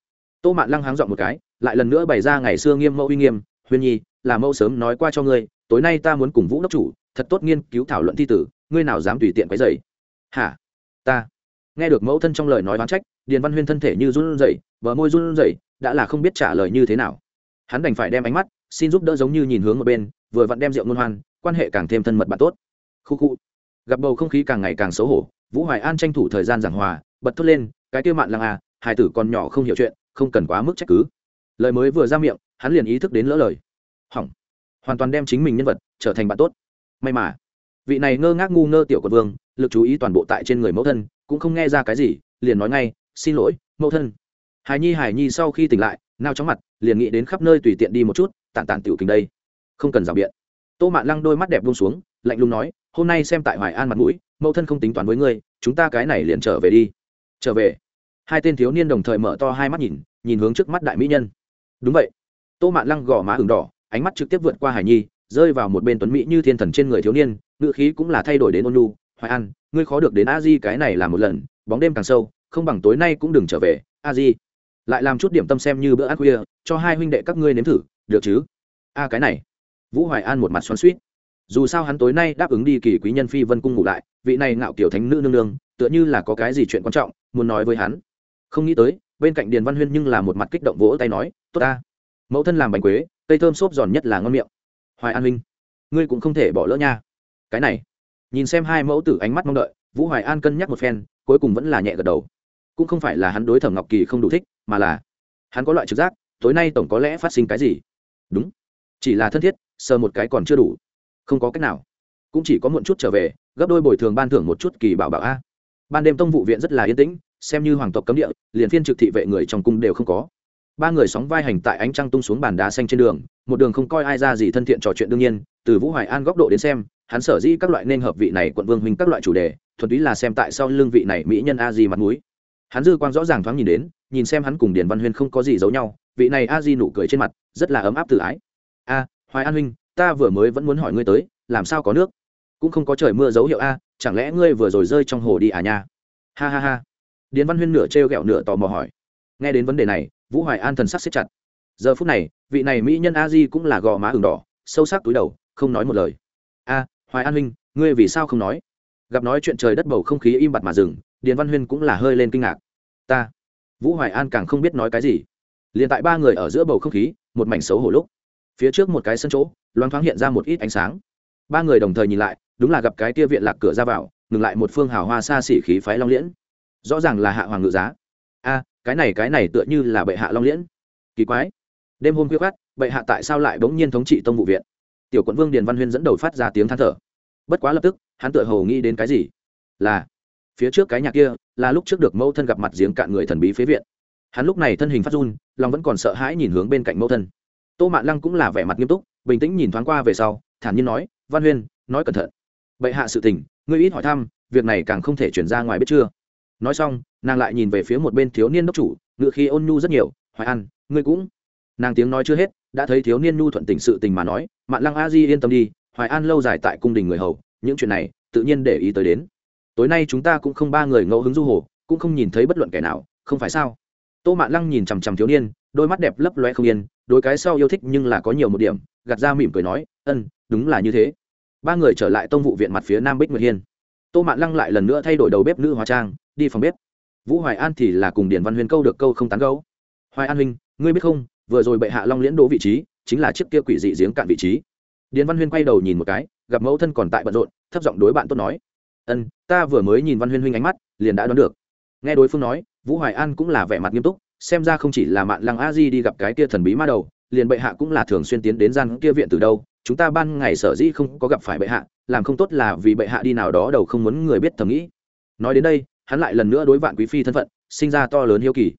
S1: Tô mạn lăng háng dọn một cái, lại lần nữa bày ra ngày xưa nghiêm mẫu uy nghiêm huyên nhi, là mẫu sớm nói qua cho ngươi, tối nay ta muốn cùng vũ đốc chủ, thật tốt nghiên cứu thảo luận thi tử, ngươi nào dám tùy tiện quấy dày hả? Ta? Nghe được mẫu thân trong lời nói oán trách, điền văn huyên thân thể như run rẩy, bờ môi run rẩy, đã là không biết trả lời như thế nào. Hắn đành phải đem ánh mắt xin giúp đỡ giống như nhìn hướng một bên, vừa vặn đem rượu ngôn hoan, quan hệ càng thêm thân mật bạn tốt. Khu khu. Gặp bầu không khí càng ngày càng xấu hổ, vũ hoài an tranh thủ thời gian giảng hòa, bật thốt lên, cái kêu mạn lăng à hai tử còn nhỏ không hiểu chuyện, không cần quá mức trách cứ. Lời mới vừa ra miệng, hắn liền ý thức đến lỡ lời. Hỏng. Hoàn toàn đem chính mình nhân vật trở thành bạn tốt. May mà, vị này ngơ ngác ngu ngơ tiểu quận vương, lực chú ý toàn bộ tại trên người mẫu thân, cũng không nghe ra cái gì, liền nói ngay, xin lỗi, mẫu thân. Hải nhi hải nhi sau khi tỉnh lại nào chóng mặt, liền nghĩ đến khắp nơi tùy tiện đi một chút tản tản tiểu kính đây. Không cần rào biện. Tô mạn lăng đôi mắt đẹp buông xuống, lạnh lùng nói, hôm nay xem tại hoài an mặt mũi, mẫu thân không tính toán với ngươi, chúng ta cái này liền trở về đi. Trở về? Hai tên thiếu niên đồng thời mở to hai mắt nhìn nhìn hướng trước mắt đại mỹ nhân. Đúng vậy. Tô mạn lăng gò má ửng đỏ, ánh mắt trực tiếp vượt qua hải nhi, rơi vào một bên tuấn mỹ như thiên thần trên người thiếu niên ngựa khí cũng là thay đổi đến ôn nhu, hoài an, ngươi khó được đến a di cái này là một lần, bóng đêm càng sâu, không bằng tối nay cũng đừng trở về, a di. Lại làm chút điểm tâm xem như bữa ăn khuya, cho hai huynh đệ các ngươi nếm thử được chứ? A, cái này. Vũ hoài an một mặt xoắn suýt dù sao hắn tối nay đáp ứng đi kỳ quý nhân phi vân cung ngủ lại, vị này ngạo kiểu thánh nữ nương nương, tựa như là có cái gì chuyện quan trọng, muốn nói với hắn. Không nghĩ tới, bên cạnh điền văn huyên nhưng là một mặt kích động vỗ tay nói, tốt ta. Mẫu thân làm bánh quế, cây thơm xốp giòn nhất là ngon miệng. Hoài an huynh, ngươi cũng không thể bỏ lỡ nha. Cái này. Nhìn xem hai mẫu tử ánh mắt mong đợi, vũ hoài an cân nhắc một phen, cuối cùng vẫn là nhẹ gật đầu. Cũng không phải là hắn đối thẩm ngọc kỳ không đủ thích, mà là hắn có loại trực giác, tối nay tổng có lẽ phát sinh cái gì? Đúng. Chỉ là thân thiết, sờ một cái còn chưa đủ. Không có cách nào. Cũng chỉ có muộn chút trở về, gấp đôi bồi thường ban thưởng một chút kỳ bảo bảo a. Ban đêm tông vụ viện rất là yên tĩnh, xem như hoàng tộc cấm địa, liền phiên trực thị vệ người trong cung đều không có. Ba người sóng vai hành tại ánh trăng tung xuống bàn đá xanh trên đường, một đường không coi ai ra gì thân thiện trò chuyện đương nhiên, từ vũ hoài an góc độ đến xem, hắn sở dĩ các loại nên hợp vị này quận vương huynh các loại chủ đề, thuần túy là xem tại sau lương vị này mỹ nhân a di mặt mũi. Hắn dư quang rõ ràng thoáng nhìn đến, nhìn xem hắn cùng điền văn huyên không có gì giấu nhau vị này a di nụ cười trên mặt, rất là ấm áp tự ái. A, hoài an huynh, ta vừa mới vẫn muốn hỏi ngươi tới, làm sao có nước? Cũng không có trời mưa dấu hiệu a, chẳng lẽ ngươi vừa rồi rơi trong hồ đi à nha? Ha ha ha. Điền văn huyên nửa trêu ghẹo nửa tò mò hỏi. Nghe đến vấn đề này, vũ hoài an thần sắc xếp chặt. Giờ phút này, vị này mỹ nhân a di cũng là gò má ửng đỏ, sâu sắc túi đầu, không nói một lời. A, hoài an huynh, ngươi vì sao không nói? Gặp nói chuyện trời đất bầu không khí im bặt mà dừng, điền văn huyên cũng là hơi lên kinh ngạc. Ta? Vũ hoài an càng không biết nói cái gì liền tại ba người ở giữa bầu không khí, một mảnh xấu hổ lúc, phía trước một cái sân chỗ, loáng thoáng hiện ra một ít ánh sáng. Ba người đồng thời nhìn lại, đúng là gặp cái tia viện lạc cửa ra vào, ngừng lại một phương hào hoa xa xỉ khí phái long liễn. Rõ ràng là hạ hoàng ngự giá. A, cái này cái này tựa như là bệ hạ long liễn. Kỳ quái. Đêm hôm khuya khát bệ hạ tại sao lại bỗng nhiên thống trị tông vụ viện? Tiểu quận vương điền văn huyên dẫn đầu phát ra tiếng than thở. Bất quá lập tức, hắn tựa hồ nghĩ đến cái gì? Là, phía trước cái nhà kia, là lúc trước được mẫu thân gặp mặt giếng cạn người thần bí phế viện hắn lúc này thân hình phát run, lòng vẫn còn sợ hãi nhìn hướng bên cạnh mẫu thân. Tô mạn lăng cũng là vẻ mặt nghiêm túc, bình tĩnh nhìn thoáng qua về sau, thản nhiên nói, văn huyên, nói cẩn thận. Bệ hạ sự tình, ngươi ít hỏi thăm, việc này càng không thể chuyển ra ngoài biết chưa? Nói xong, nàng lại nhìn về phía một bên thiếu niên đốc chủ, ngựa khi ôn nhu rất nhiều, hoài an, ngươi cũng nàng tiếng nói chưa hết, đã thấy thiếu niên nhu thuận tình sự tình mà nói, mạn lăng a di yên tâm đi, hoài an lâu dài tại cung đình người hầu, những chuyện này, tự nhiên để ý tới đến. Tối nay chúng ta cũng không ba người ngẫu hứng du hồ, cũng không nhìn thấy bất luận kẻ nào, không phải sao? Tô mạn lăng nhìn chằm chằm thiếu niên, đôi mắt đẹp lấp loe không yên đôi cái sau yêu thích nhưng là có nhiều một điểm, gạt ra mỉm cười nói, ân, đúng là như thế. Ba người trở lại tông vụ viện mặt phía nam bích nguyệt hiên. Tô mạn lăng lại lần nữa thay đổi đầu bếp nữ hóa trang, đi phòng bếp. Vũ hoài an thì là cùng điển văn huyên câu được câu không tán gấu hoài an huynh, ngươi biết không, vừa rồi bệ hạ long liễn đỗ vị trí, chính là chiếc kia quỷ dị giếng cạn vị trí. Điền văn huyên quay đầu nhìn một cái, gặp mẫu thân còn tại bận rộn, thấp giọng đối bạn tốt nói, ân, ta vừa mới nhìn văn huyên huynh ánh mắt, liền đã đoán được. Nghe đối phương nói vũ hoài an cũng là vẻ mặt nghiêm túc, xem ra không chỉ là mạn lăng a di đi gặp cái kia thần bí ma đầu, liền bệ hạ cũng là thường xuyên tiến đến gian kia viện từ đâu, chúng ta ban ngày sở dĩ không có gặp phải bệ hạ, làm không tốt là vì bệ hạ đi nào đó đầu không muốn người biết thầm nghĩ. Nói đến đây, hắn lại lần nữa đối vạn quý phi thân phận, sinh ra to lớn hiếu kỳ.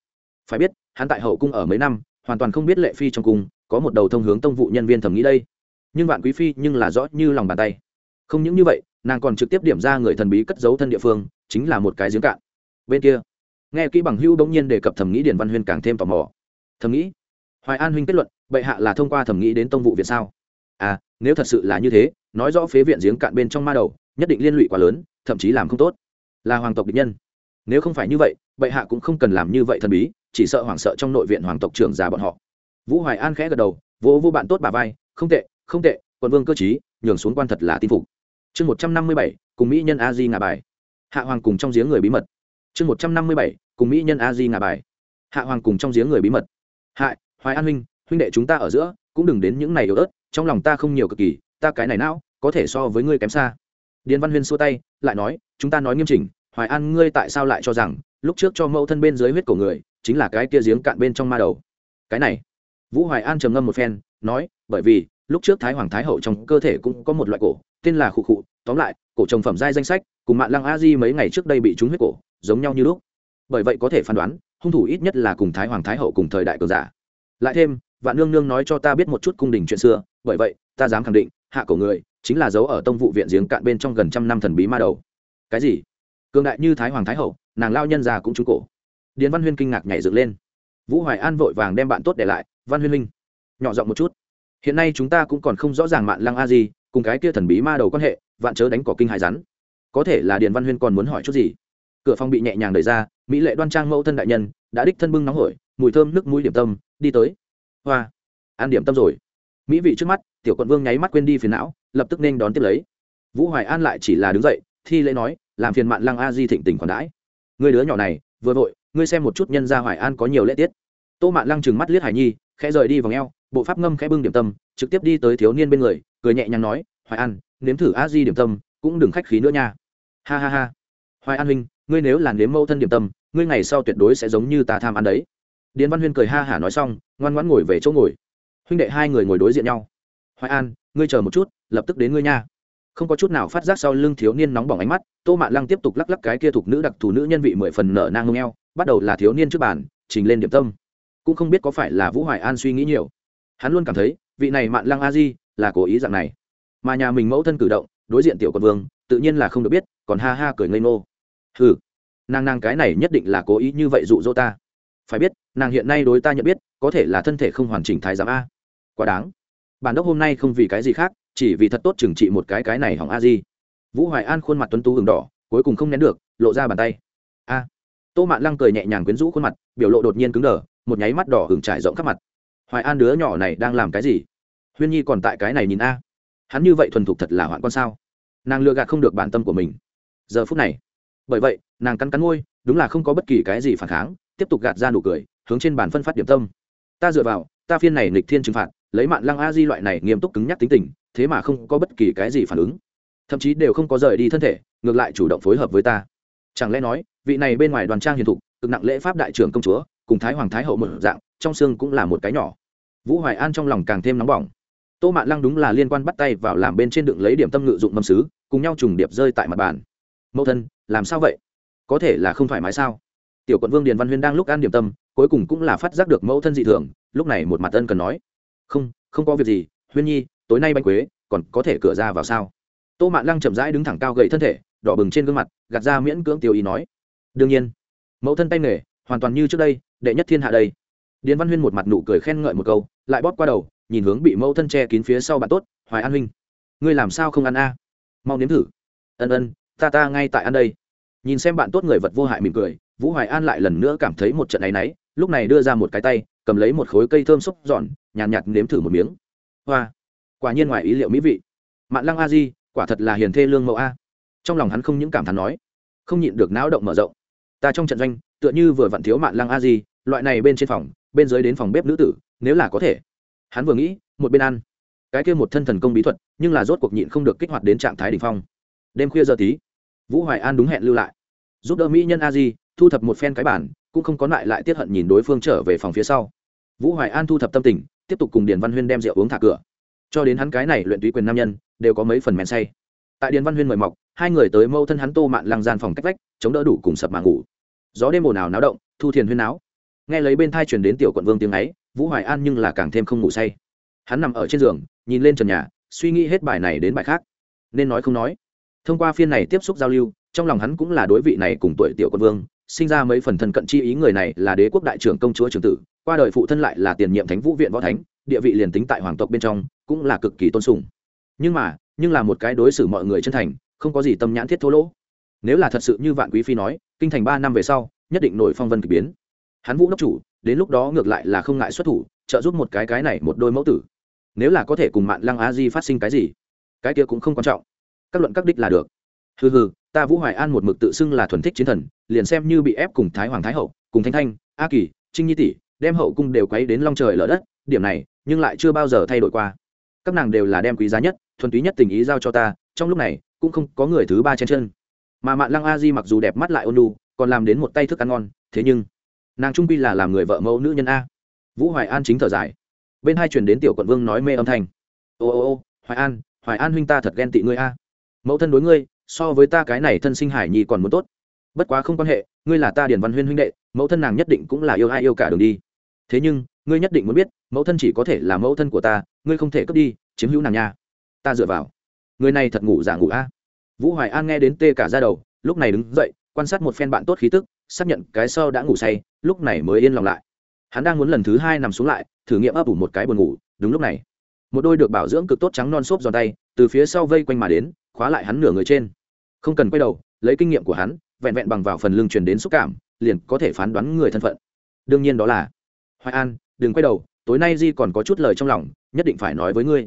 S1: Phải biết, hắn tại hậu cung ở mấy năm, hoàn toàn không biết lệ phi trong cung, có một đầu thông hướng tông vụ nhân viên thầm nghĩ đây. Nhưng vạn quý phi nhưng là rõ như lòng bàn tay. Không những như vậy, nàng còn trực tiếp điểm ra người thần bí cất giấu thân địa phương, chính là một cái giếng cạn. Bên kia nghe kỹ bằng hưu bỗng nhiên đề cập thẩm nghĩ điển văn huyên càng thêm tò mò. Thầm nghĩ? Hoài an huynh kết luận, bệ hạ là thông qua thẩm nghĩ đến tông vụ viện sao? À nếu thật sự là như thế, nói rõ phế viện giếng cạn bên trong ma đầu, nhất định liên lụy quá lớn, thậm chí làm không tốt. Là hoàng tộc địch nhân. Nếu không phải như vậy, bệ hạ cũng không cần làm như vậy thần bí, chỉ sợ hoảng sợ trong nội viện hoàng tộc trưởng già bọn họ. Vũ hoài an khẽ gật đầu, vỗ vô bạn tốt bà vai, không tệ không tệ, quận vương cơ chí nhường xuống quan thật là tin phục. Chương một trăm năm mươi bảy, cùng mỹ nhân a di ngà bài. Hạ hoàng cùng trong giếng người bí mật chương một trăm năm mươi bảy, cùng mỹ nhân a di ngà bài. Hạ hoàng cùng trong giếng người bí mật. Hại hoài an huynh huynh đệ chúng ta ở giữa, cũng đừng đến những này yếu ớt, trong lòng ta không nhiều cực kỳ, ta cái này não, có thể so với ngươi kém xa. Điền văn huyên xua tay, lại nói, chúng ta nói nghiêm chỉnh, hoài an ngươi tại sao lại cho rằng, lúc trước cho mẫu thân bên dưới huyết cổ người, chính là cái kia giếng cạn bên trong ma đầu. Cái này. Vũ hoài an trầm ngâm một phen, nói, bởi vì, lúc trước thái hoàng thái hậu trong cơ thể cũng có một loại cổ, tên là khụ khụ, tóm lại, cổ trồng phẩm giai danh sách, cùng mạng lăng a di mấy ngày trước đây bị trúng huyết cổ giống nhau như lúc. Bởi vậy có thể phán đoán hung thủ ít nhất là cùng thái hoàng thái hậu cùng thời đại cường giả. Lại thêm vạn nương nương nói cho ta biết một chút cung đình chuyện xưa bởi vậy ta dám khẳng định hạ cổ người chính là dấu ở tông vụ viện giếng cạn bên trong gần trăm năm thần bí ma đầu. Cái gì? Cường đại như thái hoàng thái hậu nàng lao nhân già cũng trúng cổ. Điền văn huyên kinh ngạc nhảy dựng lên. Vũ hoài an vội vàng đem bạn tốt để lại văn huyên Linh, nhỏ giọng một chút. Hiện nay chúng ta cũng còn không rõ ràng mạn lăng a gì cùng cái kia thần bí ma đầu quan hệ vạn chớ đánh cỏ kinh hài rắn. Có thể là điền văn huyên còn muốn hỏi chút gì? Cửa phòng bị nhẹ nhàng đẩy ra, mỹ lệ đoan trang mẫu thân đại nhân, đã đích thân bưng nóng hổi, mùi thơm nước mũi điểm tâm, đi tới. Hoa, ăn điểm tâm rồi. Mỹ vị trước mắt, tiểu quận vương nháy mắt quên đi phiền não, lập tức nên đón tiếp lấy. Vũ hoài an lại chỉ là đứng dậy, thi lễ nói, làm phiền mạn lăng a di thịnh tình còn đãi. Người đứa nhỏ này, vừa vội, ngươi xem một chút nhân gia hoài an có nhiều lễ tiết. Tô mạn lăng chừng mắt liếc hải nhi, khẽ rời đi vòng eo, bộ pháp ngâm khẽ bưng điểm tâm, trực tiếp đi tới thiếu niên bên người, cười nhẹ nhàng nói, hoài an, nếm thử a di điểm tâm, cũng đừng khách khí nữa nha. Ha ha ha hoài an huynh, ngươi nếu là nếm mẫu thân điểm tâm, ngươi ngày sau tuyệt đối sẽ giống như ta tham ăn đấy. Điền văn huyên cười ha hả nói xong, ngoan ngoãn ngồi về chỗ ngồi. Huynh đệ hai người ngồi đối diện nhau. Hoài an, ngươi chờ một chút, lập tức đến ngươi nha. Không có chút nào phát giác sau lưng thiếu niên nóng bỏng ánh mắt, tô mạn lăng tiếp tục lắc lắc cái kia thuộc nữ đặc thù nữ nhân vị mười phần nở nang ngông eo, bắt đầu là thiếu niên trước bàn, trình lên điểm tâm. Cũng không biết có phải là vũ hoài an suy nghĩ nhiều. Hắn luôn cảm thấy, vị này mạn lăng a di là cố ý dạng này. Mà nhà mình mẫu thân cử động, đối diện tiểu quân vương, tự nhiên là không được biết, còn ha ha cười ngây ngô hừ, nàng nàng cái này nhất định là cố ý như vậy dụ dỗ ta. Phải biết, nàng hiện nay đối ta nhận biết, có thể là thân thể không hoàn chỉnh thái giám a. Quá đáng. Bản đốc hôm nay không vì cái gì khác, chỉ vì thật tốt trừng trị một cái cái này hỏng a di. Vũ hoài an khuôn mặt tuấn tú hừng đỏ, cuối cùng không nén được, lộ ra bàn tay. A. Tô mạn lăng cười nhẹ nhàng quyến rũ khuôn mặt, biểu lộ đột nhiên cứng đờ, một nháy mắt đỏ hừng trải rộng khắp mặt. Hoài an đứa nhỏ này đang làm cái gì? Huyên nhi còn tại cái này nhìn a. Hắn như vậy thuần thục thật là hoạn con sao? Nàng lừa gạt không được bản tâm của mình. Giờ phút này bởi vậy nàng cắn cắn môi đúng là không có bất kỳ cái gì phản kháng tiếp tục gạt ra nụ cười hướng trên bàn phân phát điểm tâm. Ta dựa vào ta phiên này nịch thiên trừng phạt lấy mạng lăng a di loại này nghiêm túc cứng nhắc tính tình thế mà không có bất kỳ cái gì phản ứng. Thậm chí đều không có rời đi thân thể ngược lại chủ động phối hợp với ta. Chẳng lẽ nói vị này bên ngoài đoàn trang hiền thục cực nặng lễ pháp đại trưởng công chúa cùng thái hoàng thái hậu một dạng trong xương cũng là một cái nhỏ. Vũ hoài an trong lòng càng thêm nóng bỏng. Tô mạn lăng đúng là liên quan bắt tay vào làm bên trên đựng lấy điểm tâm ngự dụng mâm sứ, cùng nhau trùng điệp rơi tại mặt bàn. Mẫu thân làm sao vậy? Có thể là không thoải mái sao? Tiểu quận vương điền văn huyên đang lúc ăn điểm tâm, cuối cùng cũng là phát giác được mẫu thân dị thường, lúc này một mặt ân cần nói. Không không có việc gì, huyên nhi, tối nay bánh quế, còn có thể cửa ra vào sao? Tô mạn lăng chậm rãi đứng thẳng cao gậy thân thể, đỏ bừng trên gương mặt, gạt ra miễn cưỡng tiêu ý nói. Đương nhiên, mẫu thân tay nghề, hoàn toàn như trước đây, đệ nhất thiên hạ đây. Điền văn huyên một mặt nụ cười khen ngợi một câu, lại bóp qua đầu, nhìn hướng bị mẫu thân che kín phía sau bạn tốt, hoài an huynh, ngươi làm sao không ăn a? Mau nếm thử. Ân ân ta ta ngay tại ăn đây. Nhìn xem bạn tốt người vật vô hại mỉm cười vũ hoài an lại lần nữa cảm thấy một trận áy náy lúc này đưa ra một cái tay cầm lấy một khối cây thơm xúc giòn nhàn nhạt, nhạt nếm thử một miếng. Hoa quả nhiên ngoài ý liệu mỹ vị. Mạn lăng a di quả thật là hiền thê lương mẫu a. Trong lòng hắn không những cảm thán nói không nhịn được não động mở rộng. Ta trong trận doanh tựa như vừa vặn thiếu mạn lăng a di loại này bên trên phòng bên dưới đến phòng bếp nữ tử nếu là có thể. Hắn vừa nghĩ một bên ăn. Cái kia một thân thần công bí thuật nhưng là rốt cuộc nhịn không được kích hoạt đến trạng thái đ ỉ n h phong. Đêm khuya giờ tí vũ hoài an đúng hẹn lưu lại. Giúp đỡ mỹ nhân a di, thu thập một phen cái bản, cũng không có lại lại tiết hận nhìn đối phương trở về phòng phía sau. Vũ hoài an thu thập tâm tình, tiếp tục cùng điền văn huyên đem rượu uống thả cửa. Cho đến hắn cái này luyện túy quyền nam nhân, đều có mấy phần men say. Tại điền văn huyên mời mọc, hai người tới mâu thân hắn tô mạn lăng gian phòng cách vách, chống đỡ đủ cùng sập mạng ngủ. Gió đêm ồn ào náo động, thu thiền huyên náo. Nghe lấy bên thai truyền đến tiểu quận vương tiếng ấy, vũ hoài an nhưng là càng thêm không ngủ say. Hắn nằm ở trên giường, nhìn lên trần nhà, suy nghĩ hết bài này đến bài khác. Nên nói không nói thông qua phiên này tiếp xúc giao lưu, trong lòng hắn cũng là đối vị này cùng tuổi tiểu quân vương, sinh ra mấy phần thân cận chi ý người này là đế quốc đại trưởng công chúa trường tử, qua đời phụ thân lại là tiền nhiệm thánh vũ viện võ thánh, địa vị liền tính tại hoàng tộc bên trong, cũng là cực kỳ tôn sùng. Nhưng mà, nhưng là một cái đối xử mọi người chân thành, không có gì tâm nhãn thiết thô lỗ. Nếu là thật sự như vạn quý phi nói, kinh thành ba năm về sau, nhất định nổi phong vân k ỳ biến. Hắn vũ đốc chủ, đến lúc đó ngược lại là không ngại xuất thủ, trợ giúp một cái cái này một đôi mẫu tử. Nếu là có thể cùng mạng lăng a di phát sinh cái gì, cái kia cũng không quan trọng các luận các đích là được. Hừ hừ, ta vũ hoài an một mực tự xưng là thuần thích chiến thần, liền xem như bị ép cùng thái hoàng thái hậu, cùng thanh thanh, a kỳ, trinh nhi tỷ, đem hậu cung đều quấy đến long trời lở đất, điểm này, nhưng lại chưa bao giờ thay đổi qua. Các nàng đều là đem quý giá nhất, thuần túy nhất tình ý giao cho ta, trong lúc này, cũng không có người thứ ba trên chân. Mà mạng lăng a di mặc dù đẹp mắt lại ôn lu còn làm đến một tay thức ăn ngon, thế nhưng, nàng trung pi là làm người vợ mẫu nữ nhân a. Vũ hoài an chính thở dài. Bên hai truyền đến tiểu quận vương nói mê âm thanh. Ô ô ô, hoài an hoài an huynh ta thật ghen tị ngươi a mẫu thân đối ngươi, so với ta cái này thân sinh hải nhi còn muốn tốt. Bất quá không quan hệ, ngươi là ta điển văn huyên huynh đệ, mẫu thân nàng nhất định cũng là yêu ai yêu cả đường đi. Thế nhưng, ngươi nhất định muốn biết, mẫu thân chỉ có thể là mẫu thân của ta, ngươi không thể cướp đi, chiếm hữu nàng nha. Ta dựa vào. Người này thật ngủ giả ngủ a. Vũ hoài an nghe đến tê cả ra đầu, lúc này đứng dậy, quan sát một phen bạn tốt khí tức, xác nhận cái sau đã ngủ say, lúc này mới yên lòng lại. Hắn đang muốn lần thứ hai nằm xuống lại, thử nghiệm ấp ủ một cái buồn ngủ, đúng lúc này, một đôi được bảo dưỡng cực tốt trắng non xốp giòn tay, từ phía sau vây quanh mà đến khóa lại hắn nửa người trên. Không cần quay đầu, lấy kinh nghiệm của hắn, vẹn vẹn bằng vào phần lưng truyền đến xúc cảm, liền có thể phán đoán người thân phận. Đương nhiên đó là, hoài an, đừng quay đầu, tối nay di còn có chút lời trong lòng, nhất định phải nói với ngươi.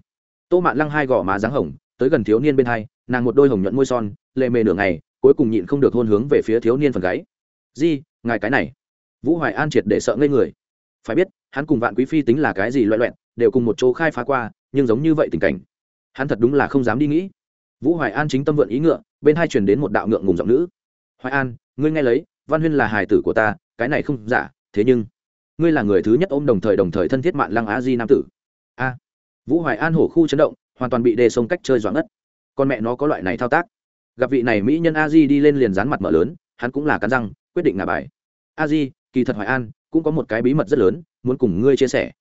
S1: Tô mạn lăng hai gò má dáng hồng, tới gần thiếu niên bên hai, nàng một đôi hồng nhuận môi son, lệ mề nửa ngày, cuối cùng nhịn không được hôn hướng về phía thiếu niên phần gáy. Di, ngài cái này. Vũ hoài an triệt để sợ ngây người. Phải biết, hắn cùng vạn quý phi tính là cái gì loại loẹn đều cùng một chỗ khai phá qua, nhưng giống như vậy tình cảnh, hắn thật đúng là không dám đi nghĩ vũ hoài an chính tâm vượn ý ngựa, bên hai truyền đến một đạo ngượng ngùng giọng nữ. Hoài an, ngươi nghe lấy, văn huyên là hài tử của ta, cái này không giả, thế nhưng, ngươi là người thứ nhất ôm đồng thời đồng thời thân thiết mạng lăng á di nam tử. A. Vũ hoài an hổ khu chấn động, hoàn toàn bị đề sông cách chơi doãn ngất. Con mẹ nó có loại này thao tác. Gặp vị này mỹ nhân a di đi lên liền dán mặt mở lớn, hắn cũng là cắn răng, quyết định ngả bài. A di, kỳ thật hoài an cũng có một cái bí mật rất lớn, muốn cùng ngươi chia sẻ.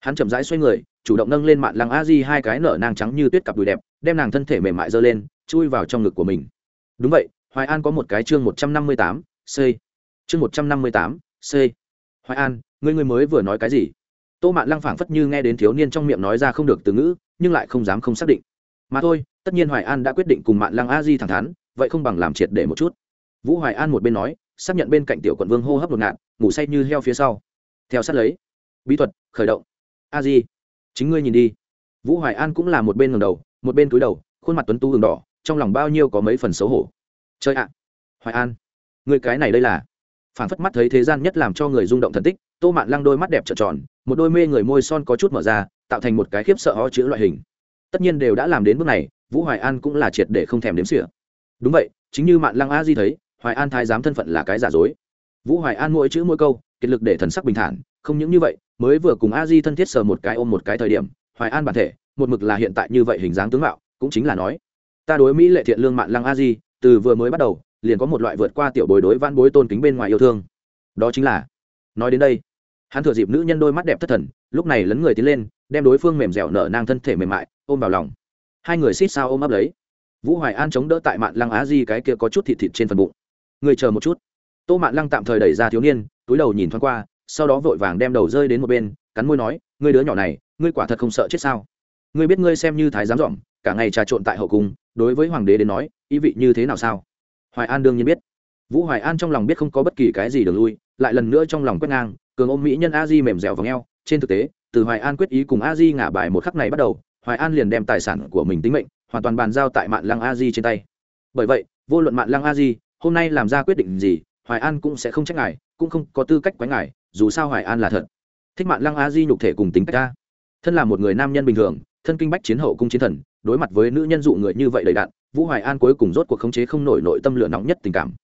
S1: Hắn chậm rãi xoay người, chủ động nâng lên mạng lăng a di hai cái nở nang trắng như tuyết cặp đùi đẹp đem nàng thân thể mềm mại giơ lên, chui vào trong ngực của mình. Đúng vậy, hoài an có một cái chương một trăm năm mươi tám, c. Chương một trăm năm mươi tám, c. Hoài an, ngươi ngươi mới vừa nói cái gì? Tô mạn lăng phảng phất như nghe đến thiếu niên trong miệng nói ra không được từ ngữ, nhưng lại không dám không xác định. Mà thôi, tất nhiên hoài an đã quyết định cùng mạn lăng a di thẳng thắn, vậy không bằng làm triệt để một chút. Vũ hoài an một bên nói, xác nhận bên cạnh tiểu quận vương hô hấp ngột ngạt ngủ say như heo phía sau. Theo sát lấy, bí thuật, khởi động. A di, chính ngươi nhìn đi. Vũ hoài an cũng là một bên ngầm đầu một bên túi đầu, khuôn mặt tuấn tú đường đỏ, trong lòng bao nhiêu có mấy phần xấu hổ. Chơi ạ, hoài an, người cái này đây là. Phản phất mắt thấy thế gian nhất làm cho người rung động thần tích, tô mạn lăng đôi mắt đẹp trợn tròn, một đôi mê người môi son có chút mở ra, tạo thành một cái khiếp sợ ho chữ loại hình. Tất nhiên đều đã làm đến bước này, vũ hoài an cũng là triệt để không thèm đếm xỉa. Đúng vậy, chính như mạn lăng a di thấy, hoài an thái giám thân phận là cái giả dối. Vũ hoài an mỗi chữ mỗi câu, kiệt lực để thần sắc bình thản, không những như vậy, mới vừa cùng a di thân thiết sờ một cái ôm một cái thời điểm, hoài an bản thể một mực là hiện tại như vậy hình dáng tướng mạo, cũng chính là nói, ta đối mỹ lệ thiện lương mạn lăng a di, từ vừa mới bắt đầu, liền có một loại vượt qua tiểu bối đối văn bối tôn kính bên ngoài yêu thương. Đó chính là, nói đến đây, hắn thừa dịp nữ nhân đôi mắt đẹp thất thần, lúc này lấn người tiến lên, đem đối phương mềm dẻo nở nang thân thể mềm mại, ôm vào lòng. Hai người xít sao ôm ấp lấy. Vũ hoài an chống đỡ tại mạn lăng á di cái kia có chút thịt thịt trên phần bụng. Người chờ một chút. Tô mạn lăng tạm thời đẩy ra thiếu niên, túi đầu nhìn thoáng qua, sau đó vội vàng đem đầu rơi đến một bên, cắn môi nói, ngươi đứa nhỏ này, ngươi quả thật không sợ chết sao? Ngươi biết ngươi xem như thái giám dọn cả ngày trà trộn tại hậu cung, đối với hoàng đế đến nói, ý vị như thế nào sao? Hoài an đương nhiên biết. Vũ hoài an trong lòng biết không có bất kỳ cái gì đường lui, lại lần nữa trong lòng quét ngang, cường ôm mỹ nhân a di mềm dẻo vào ngheo trên thực tế, từ hoài an quyết ý cùng a di ngả bài một khắc này bắt đầu, hoài an liền đem tài sản của mình tính mệnh, hoàn toàn bàn giao tại mạng lăng a di trên tay. Bởi vậy, vô luận mạng lăng a di, hôm nay làm ra quyết định gì, hoài an cũng sẽ không trách ngài, cũng không có tư cách quánh ngài, dù sao hoài an là thật. Thích mạng lăng a di nhục thể cùng tính cách ta thân là một người nam nhân bình thường thân kinh bách chiến hậu cung chiến thần, đối mặt với nữ nhân dụ người như vậy đầy đạn, vũ hoài an cuối cùng rốt cuộc khống chế không nổi nội tâm lửa nóng nhất tình cảm.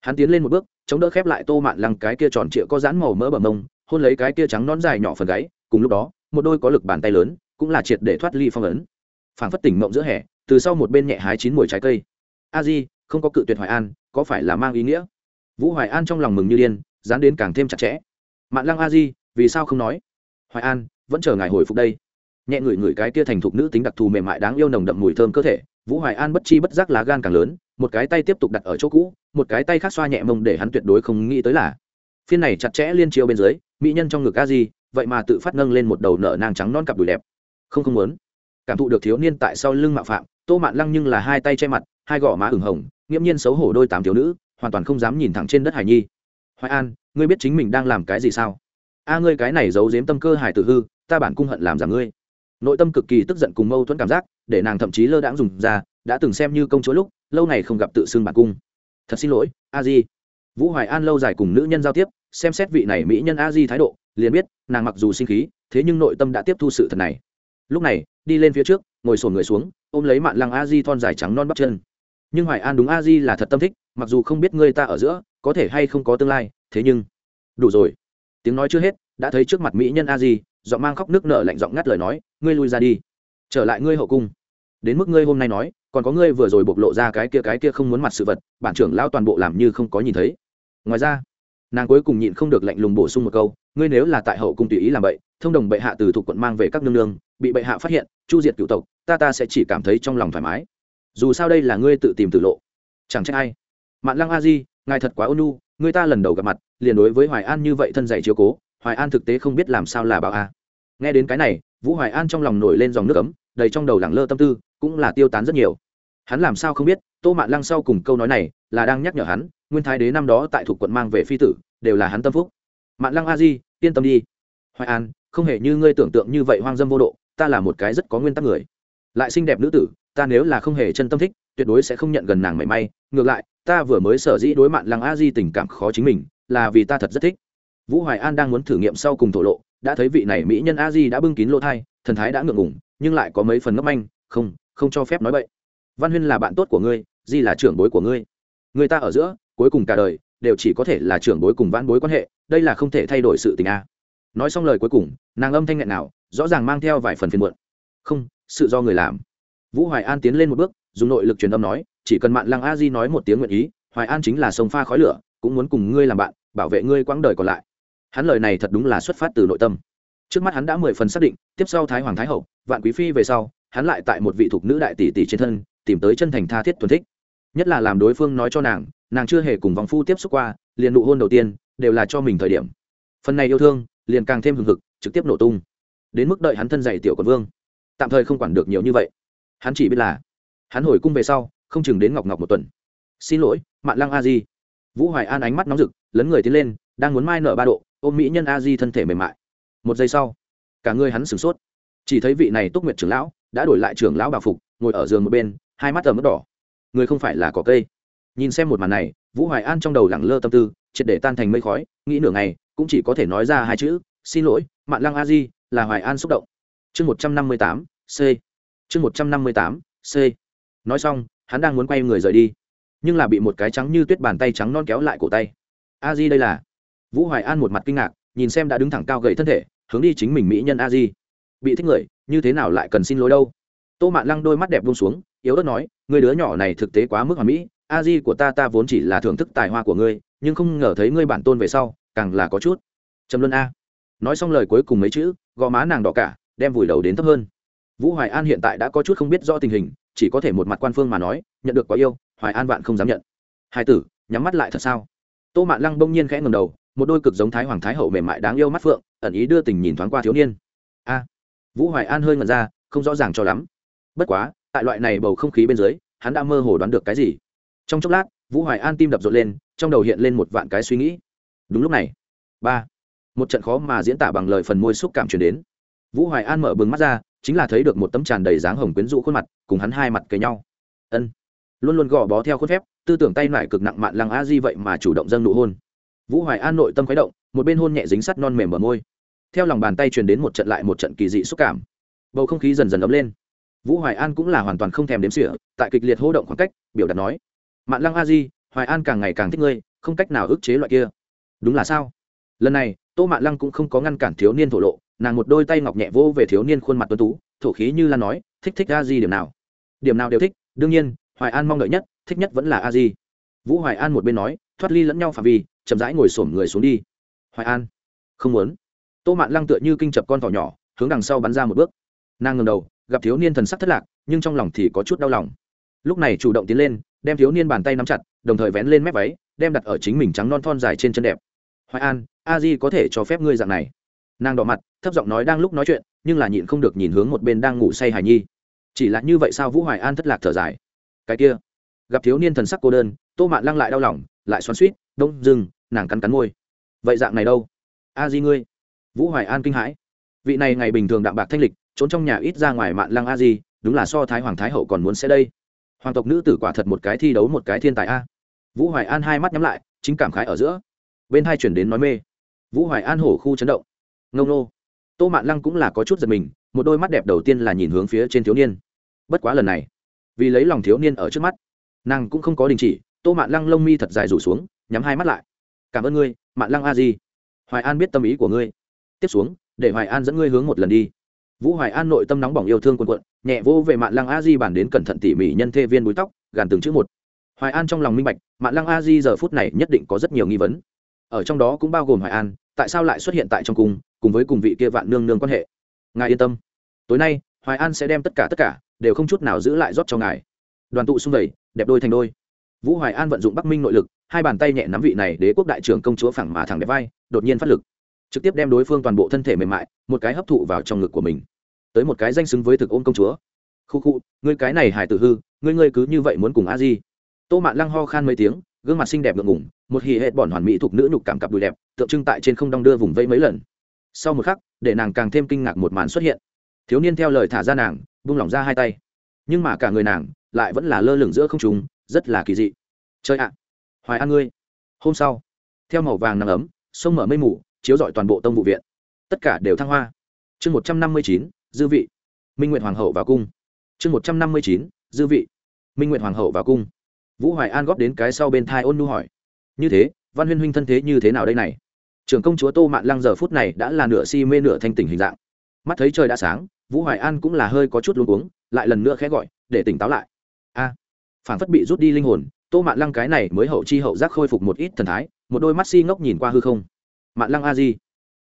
S1: Hắn tiến lên một bước, chống đỡ khép lại tô mạn lăng cái kia tròn trịa có dán màu mỡ bờ mông, hôn lấy cái kia trắng nón dài nhỏ phần gáy, cùng lúc đó, một đôi có lực bàn tay lớn, cũng là triệt để thoát ly phong ấn. Phảng phất tỉnh mộng giữa hè, từ sau một bên nhẹ hái chín mùi trái cây. A di, không có cự tuyệt hoài an, có phải là mang ý nghĩa? Vũ hoài an trong lòng mừng như điên, dán đến càng thêm chặt chẽ. Mạn lăng a di, vì sao không nói? Hoài an, vẫn chờ ngài hồi phục đây nhẹ ngửi ngửi cái kia thành thục nữ tính đặc thù mềm mại đáng yêu nồng đậm mùi thơm cơ thể, vũ hoài an bất chi bất giác lá gan càng lớn, một cái tay tiếp tục đặt ở chỗ cũ, một cái tay khác xoa nhẹ mông để hắn tuyệt đối không nghĩ tới là. Phiên này chặt chẽ liên chiêu bên dưới, mỹ nhân trong ngực a di, vậy mà tự phát nâng lên một đầu nở nàng trắng non cặp đùi đẹp. Không không muốn. Cảm thụ được thiếu niên tại sau lưng mạo phạm, tô mạn lăng nhưng là hai tay che mặt, hai gò má ửng hồng, nghiễm nhiên xấu hổ đôi tám thiếu nữ, hoàn toàn không dám nhìn thẳng trên đất hải nhi. Hoài an, ngươi biết chính mình đang làm cái gì sao? A, ngươi cái này giấu giếm tâm cơ hải tử hư, ta bản cung hận làm giảm ngươi nội tâm cực kỳ tức giận cùng mâu thuẫn cảm giác, để nàng thậm chí lơ đãng dùng ra, đã từng xem như công chúa lúc, lâu ngày không gặp tự xưng bản cung. Thật xin lỗi, a di. Vũ hoài an lâu dài cùng nữ nhân giao tiếp, xem xét vị này mỹ nhân a di thái độ, liền biết, nàng mặc dù sinh khí, thế nhưng nội tâm đã tiếp thu sự thật này. Lúc này, đi lên phía trước, ngồi sổn người xuống, ôm lấy mạn lăng a di thon dài trắng non bắp chân. Nhưng hoài an đúng a di là thật tâm thích, mặc dù không biết ngươi ta ở giữa, có thể hay không có tương lai, thế nhưng, đủ rồi. Tiếng nói chưa hết, đã thấy trước mặt mỹ nhân a di giọng mang khóc nước nở lạnh giọng ngắt lời nói ngươi lui ra đi. Trở lại ngươi hậu cung. Đến mức ngươi hôm nay nói còn có ngươi vừa rồi bộc lộ ra cái kia cái kia không muốn mặt sự vật bản trưởng lao toàn bộ làm như không có nhìn thấy. Ngoài ra nàng cuối cùng nhịn không được lạnh lùng bổ sung một câu ngươi nếu là tại hậu cung tùy ý làm vậy thông đồng bệ hạ từ thuộc quận mang về các nương nương bị bệ hạ phát hiện chu diệt cựu tộc ta ta sẽ chỉ cảm thấy trong lòng thoải mái. Dù sao đây là ngươi tự tìm tự lộ. Chẳng trách ai. Mạn lăng a di ngài thật quá ôn nu, người ta lần đầu gặp mặt liền đối với hoài an như vậy thân dạy chiếu cố hoài an thực tế không biết làm sao là báo a. Nghe đến cái này, vũ hoài an trong lòng nổi lên dòng nước ấm, đầy trong đầu lẳng lơ tâm tư, cũng là tiêu tán rất nhiều. Hắn làm sao không biết, tô mạn lăng sau cùng câu nói này, là đang nhắc nhở hắn, nguyên thái đế năm đó tại thuộc quận mang về phi tử, đều là hắn tâm phúc. Mạn lăng a di, yên tâm đi. Hoài an, không hề như ngươi tưởng tượng như vậy hoang dâm vô độ, ta là một cái rất có nguyên tắc người. Lại xinh đẹp nữ tử, ta nếu là không hề chân tâm thích, tuyệt đối sẽ không nhận gần nàng mảy may. Ngược lại, ta vừa mới sở dĩ đối mạn lăng a di tình cảm khó chính mình, là vì ta thật rất thích vũ hoài an đang muốn thử nghiệm sau cùng thổ lộ, đã thấy vị này mỹ nhân a di đã bưng kín lỗ thai, thần thái đã ngượng ngủng nhưng lại có mấy phần ngấp anh không không cho phép nói vậy văn huyên là bạn tốt của ngươi, di là trưởng bối của ngươi. Người ta ở giữa, cuối cùng cả đời, đều chỉ có thể là trưởng bối cùng vãn bối quan hệ, đây là không thể thay đổi sự tình a. Nói xong lời cuối cùng, nàng âm thanh nghẹn nào, rõ ràng mang theo vài phần phiền muộn. Không, sự do người làm. Vũ hoài an tiến lên một bước, dùng nội lực truyền âm nói, chỉ cần mạn lăng a di nói một tiếng nguyện ý, hoài an chính là sông pha khói lửa, cũng muốn cùng ngươi làm bạn, bảo vệ ngươi quãng đời còn lại hắn lời này thật đúng là xuất phát từ nội tâm. Trước mắt hắn đã mười phần xác định, tiếp sau thái hoàng thái hậu, vạn quý phi về sau, hắn lại tại một vị thục nữ đại tỷ tỷ trên thân, tìm tới chân thành tha thiết thuần thích. Nhất là làm đối phương nói cho nàng nàng chưa hề cùng vòng phu tiếp xúc qua, liền nụ hôn đầu tiên, đều là cho mình thời điểm. Phần này yêu thương, liền càng thêm hừng hực, trực tiếp nổ tung. Đến mức đợi hắn thân dạy tiểu quận vương. Tạm thời không quản được nhiều như vậy. Hắn chỉ biết là, hắn hồi cung về sau, không chừng đến ngọc ngọc một tuần. Xin lỗi, mạn lăng a di. Vũ hoài an ánh mắt nóng rực, lấn người tiến lên, đang muốn mai nở ba độ ôm mỹ nhân a di thân thể mềm mại. Một giây sau, cả người hắn sửng sốt. Chỉ thấy vị này túc nguyệt trưởng lão đã đổi lại trưởng lão bảo phục, ngồi ở giường một bên, hai mắt ở mức đỏ. Người không phải là cỏ cây. Nhìn xem một màn này, vũ hoài an trong đầu lẳng lơ tâm tư, triệt để tan thành mây khói, nghĩ nửa ngày, cũng chỉ có thể nói ra hai chữ, xin lỗi, mạn lăng a di, là hoài an xúc động. Chương một trăm năm mươi tám, c. Chương một trăm năm mươi tám, c. Nói xong, hắn đang muốn quay người rời đi, nhưng là bị một cái trắng như tuyết bàn tay trắng non kéo lại cổ tay. A di đây là? Vũ hoài an một mặt kinh ngạc, nhìn xem đã đứng thẳng cao gầy thân thể, hướng đi chính mình mỹ nhân a di. Bị thích người, như thế nào lại cần xin lỗi đâu? Tô mạn lăng đôi mắt đẹp buông xuống, yếu ớt nói người đứa nhỏ này thực tế quá mức hoàn mỹ, a di của ta ta vốn chỉ là thưởng thức tài hoa của ngươi, nhưng không ngờ thấy ngươi bản tôn về sau, càng là có chút trầm luân a. Nói xong lời cuối cùng mấy chữ, gò má nàng đỏ cả, đem vùi đầu đến thấp hơn. Vũ hoài an hiện tại đã có chút không biết rõ tình hình, chỉ có thể một mặt quan phương mà nói, nhận được quá yêu, hoài an vạn không dám nhận. Hai tử, nhắm mắt lại thật sao? Tô mạn lăng bỗng nhiên khẽ ngầm đầu một đôi cực giống thái hoàng thái hậu mềm mại đáng yêu mắt phượng, ẩn ý đưa tình nhìn thoáng qua thiếu niên. A. Vũ hoài an hơi ngẩn ra, không rõ ràng cho lắm. Bất quá, tại loại này bầu không khí bên dưới, hắn đã mơ hồ đoán được cái gì. Trong chốc lát, vũ hoài an tim đập rộn lên, trong đầu hiện lên một vạn cái suy nghĩ. Đúng lúc này, ba. Một trận khó mà diễn tả bằng lời phần môi xúc cảm truyền đến. Vũ hoài an mở bừng mắt ra, chính là thấy được một tấm tràn đầy dáng hồng quyến rũ khuôn mặt, cùng hắn hai mặt kề nhau. Ân. Luôn luôn gò bó theo khuôn phép, tư tưởng tay lại cực nặng mạn lăng a di vậy mà chủ động dâng nụ hôn vũ hoài an nội tâm khuấy động, một bên hôn nhẹ dính sắt non mềm ở môi. Theo lòng bàn tay truyền đến một trận lại một trận kỳ dị xúc cảm. Bầu không khí dần dần ấm lên. Vũ hoài an cũng là hoàn toàn không thèm đếm sỉa tại kịch liệt hô động khoảng cách, biểu đạt nói, mạn lăng a di, hoài an càng ngày càng thích ngươi, không cách nào ức chế loại kia. Đúng là sao? Lần này, tô mạn lăng cũng không có ngăn cản thiếu niên thổ lộ, nàng một đôi tay ngọc nhẹ vô về thiếu niên khuôn mặt tuấn tú, thổ khí như là nói, thích thích a di điểm nào? Điểm nào đều thích, đương nhiên, hoài an mong đợi nhất, thích nhất vẫn là a di. Vũ hoài an một bên nói, thoát ly lẫn nhau phạm vi chậm rãi ngồi xổm người xuống đi. Hoài an, không muốn. Tô mạn lăng tựa như kinh chập con thỏ nhỏ, hướng đằng sau bắn ra một bước. Nàng ngầm đầu, gặp thiếu niên thần sắc thất lạc, nhưng trong lòng thì có chút đau lòng. Lúc này chủ động tiến lên, đem thiếu niên bàn tay nắm chặt, đồng thời vén lên mép váy, đem đặt ở chính mình trắng non thon dài trên chân đẹp. Hoài an, a di có thể cho phép ngươi dạng này. Nàng đỏ mặt, thấp giọng nói đang lúc nói chuyện, nhưng là nhịn không được nhìn hướng một bên đang ngủ say hài nhi. Chỉ là như vậy sao vũ hoài an thất lạc thở dài? Cái kia, gặp thiếu niên thần sắc cô đơn, tô mạn lăng lại đau lòng, lại xoắn suýt đông dừng nàng cắn cắn môi. Vậy dạng này đâu? A di ngươi. Vũ hoài an kinh hãi. Vị này ngày bình thường đạm bạc thanh lịch, trốn trong nhà ít ra ngoài mạn lăng a di, đúng là so thái hoàng thái hậu còn muốn sẽ đây. Hoàng tộc nữ tử quả thật một cái thi đấu một cái thiên tài a. Vũ hoài an hai mắt nhắm lại, chính cảm khái ở giữa. Bên hai chuyển đến nói mê. Vũ hoài an hổ khu chấn động. Ngông nô. Tô mạn lăng cũng là có chút giật mình, một đôi mắt đẹp đầu tiên là nhìn hướng phía trên thiếu niên. Bất quá lần này, vì lấy lòng thiếu niên ở trước mắt, nàng cũng không có đình chỉ tô mạn lăng lông mi thật dài rủ xuống, nhắm hai mắt lại. Cảm ơn ngươi, mạn lăng a di. Hoài an biết tâm ý của ngươi. Tiếp xuống, để hoài an dẫn ngươi hướng một lần đi. Vũ hoài an nội tâm nóng bỏng yêu thương quần quận nhẹ vô về mạn lăng a di bản đến cẩn thận tỉ mỉ nhân thê viên búi tóc, gàn từng chữ một. Hoài an trong lòng minh bạch, mạn lăng a di giờ phút này nhất định có rất nhiều nghi vấn. Ở trong đó cũng bao gồm hoài an, tại sao lại xuất hiện tại trong cung, cùng với cùng vị kia vạn nương nương quan hệ. Ngài yên tâm. Tối nay, hoài an sẽ đem tất cả tất cả đều không chút nào giữ lại rót cho ngài. Đoàn tụ xung vầy, đẹp đôi thành đôi vũ hoài an vận dụng bắc minh nội lực, hai bàn tay nhẹ nắm vị này đế quốc đại trưởng công chúa phẳng mà thẳng đẹp vai, đột nhiên phát lực. Trực tiếp đem đối phương toàn bộ thân thể mềm mại, một cái hấp thụ vào trong ngực của mình. Tới một cái danh xứng với thực ôn công chúa. Khu khu, ngươi cái này hải tử hư, ngươi ngươi cứ như vậy muốn cùng a di. Tô mạn lăng ho khan mấy tiếng, gương mặt xinh đẹp ngượng ngủng một hì hệ bọn hoàn mỹ thuộc nữ nhục cảm cặp đùi đẹp, tượng trưng tại trên không đong đưa vùng vẫy mấy lần. Sau một khắc, để nàng càng thêm kinh ngạc một màn xuất hiện. Thiếu niên theo lời thả ra nàng, buông lỏng ra hai tay. Nhưng mà cả người nàng lại vẫn là lơ lửng giữa không trùng rất là kỳ dị. Chơi ạ, hoài an ngươi. Hôm sau, theo màu vàng nắng ấm, sông mở mây mù, chiếu rọi toàn bộ tông vụ viện. Tất cả đều thăng hoa. Chương một trăm năm mươi chín, dư vị. Minh nguyện hoàng hậu vào cung. Chương một trăm năm mươi chín, dư vị. Minh nguyện hoàng hậu vào cung. Vũ hoài an góp đến cái sau bên thai ôn nu hỏi. Như thế, văn huyên huynh thân thế như thế nào đây này? Trưởng công chúa tô mạn lăng giờ phút này đã là nửa si mê nửa thanh tỉnh hình dạng. Mắt thấy trời đã sáng, vũ hoài an cũng là hơi có chút luống cuống, lại lần nữa khẽ gọi, để tỉnh táo lại phản phất bị rút đi linh hồn, tô mạn lăng cái này mới hậu chi hậu giác khôi phục một ít thần thái, một đôi mắt si ngốc nhìn qua hư không. Mạn lăng a di.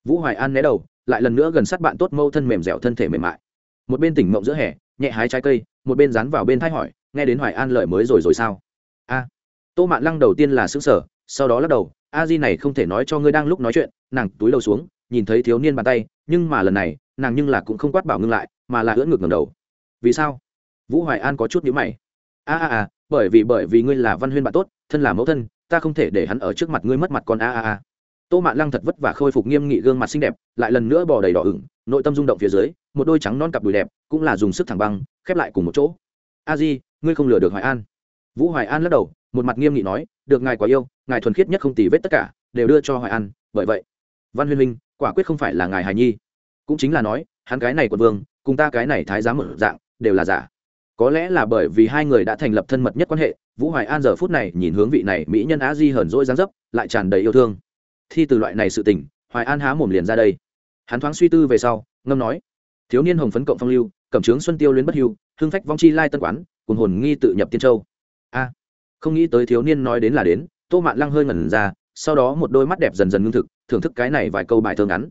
S1: Vũ hoài an né đầu, lại lần nữa gần sát bạn tốt mâu thân mềm dẻo thân thể mềm mại. Một bên tỉnh mộng giữa hè, nhẹ hái trái cây, một bên dán vào bên thái hỏi, nghe đến hoài an lợi mới rồi rồi sao? A. Tô mạn lăng đầu tiên là xứng sở sau đó lắc đầu, a di này không thể nói cho ngươi đang lúc nói chuyện, nàng túi đầu xuống, nhìn thấy thiếu niên bàn tay, nhưng mà lần này, nàng nhưng là cũng không quát bảo ngưng lại, mà là ưỡn ngược ngầm đầu. Vì sao? Vũ hoài an có chút nhữ mày a a a, bởi vì bởi vì ngươi là văn huyên bạn tốt, thân là mẫu thân, ta không thể để hắn ở trước mặt ngươi mất mặt con a a a. Tô mạn lăng thật vất vả khôi phục nghiêm nghị gương mặt xinh đẹp, lại lần nữa bò đầy đỏ ửng, nội tâm rung động phía dưới, một đôi trắng non cặp đùi đẹp, cũng là dùng sức thẳng băng, khép lại cùng một chỗ. A di, ngươi không lừa được hoài an. Vũ hoài an lắc đầu, một mặt nghiêm nghị nói, được ngài quá yêu, ngài thuần khiết nhất không tì vết tất cả, đều đưa cho hoài an, bởi vậy. Văn huyên minh quả quyết không phải là ngài hài nhi. Cũng chính là nói, hắn cái này quận vương, cùng ta cái này thái giám một dạng, đều là giả có lẽ là bởi vì hai người đã thành lập thân mật nhất quan hệ, vũ hoài an giờ phút này nhìn hướng vị này mỹ nhân á di hờn dỗi dáng dấp, lại tràn đầy yêu thương. Thi từ loại này sự tình, hoài an há mồm liền ra đây. Hắn thoáng suy tư về sau, ngâm nói, thiếu niên hồng phấn cộng phong lưu cẩm trướng xuân tiêu luyến bất hưu, hưng phách vong chi lai tân quán cùng hồn nghi tự nhập tiên châu. A, không nghĩ tới thiếu niên nói đến là đến. Tô mạn lăng hơi ngẩn ra, sau đó một đôi mắt đẹp dần dần ngưng thực, thưởng thức cái này vài câu bài thơ ngắn.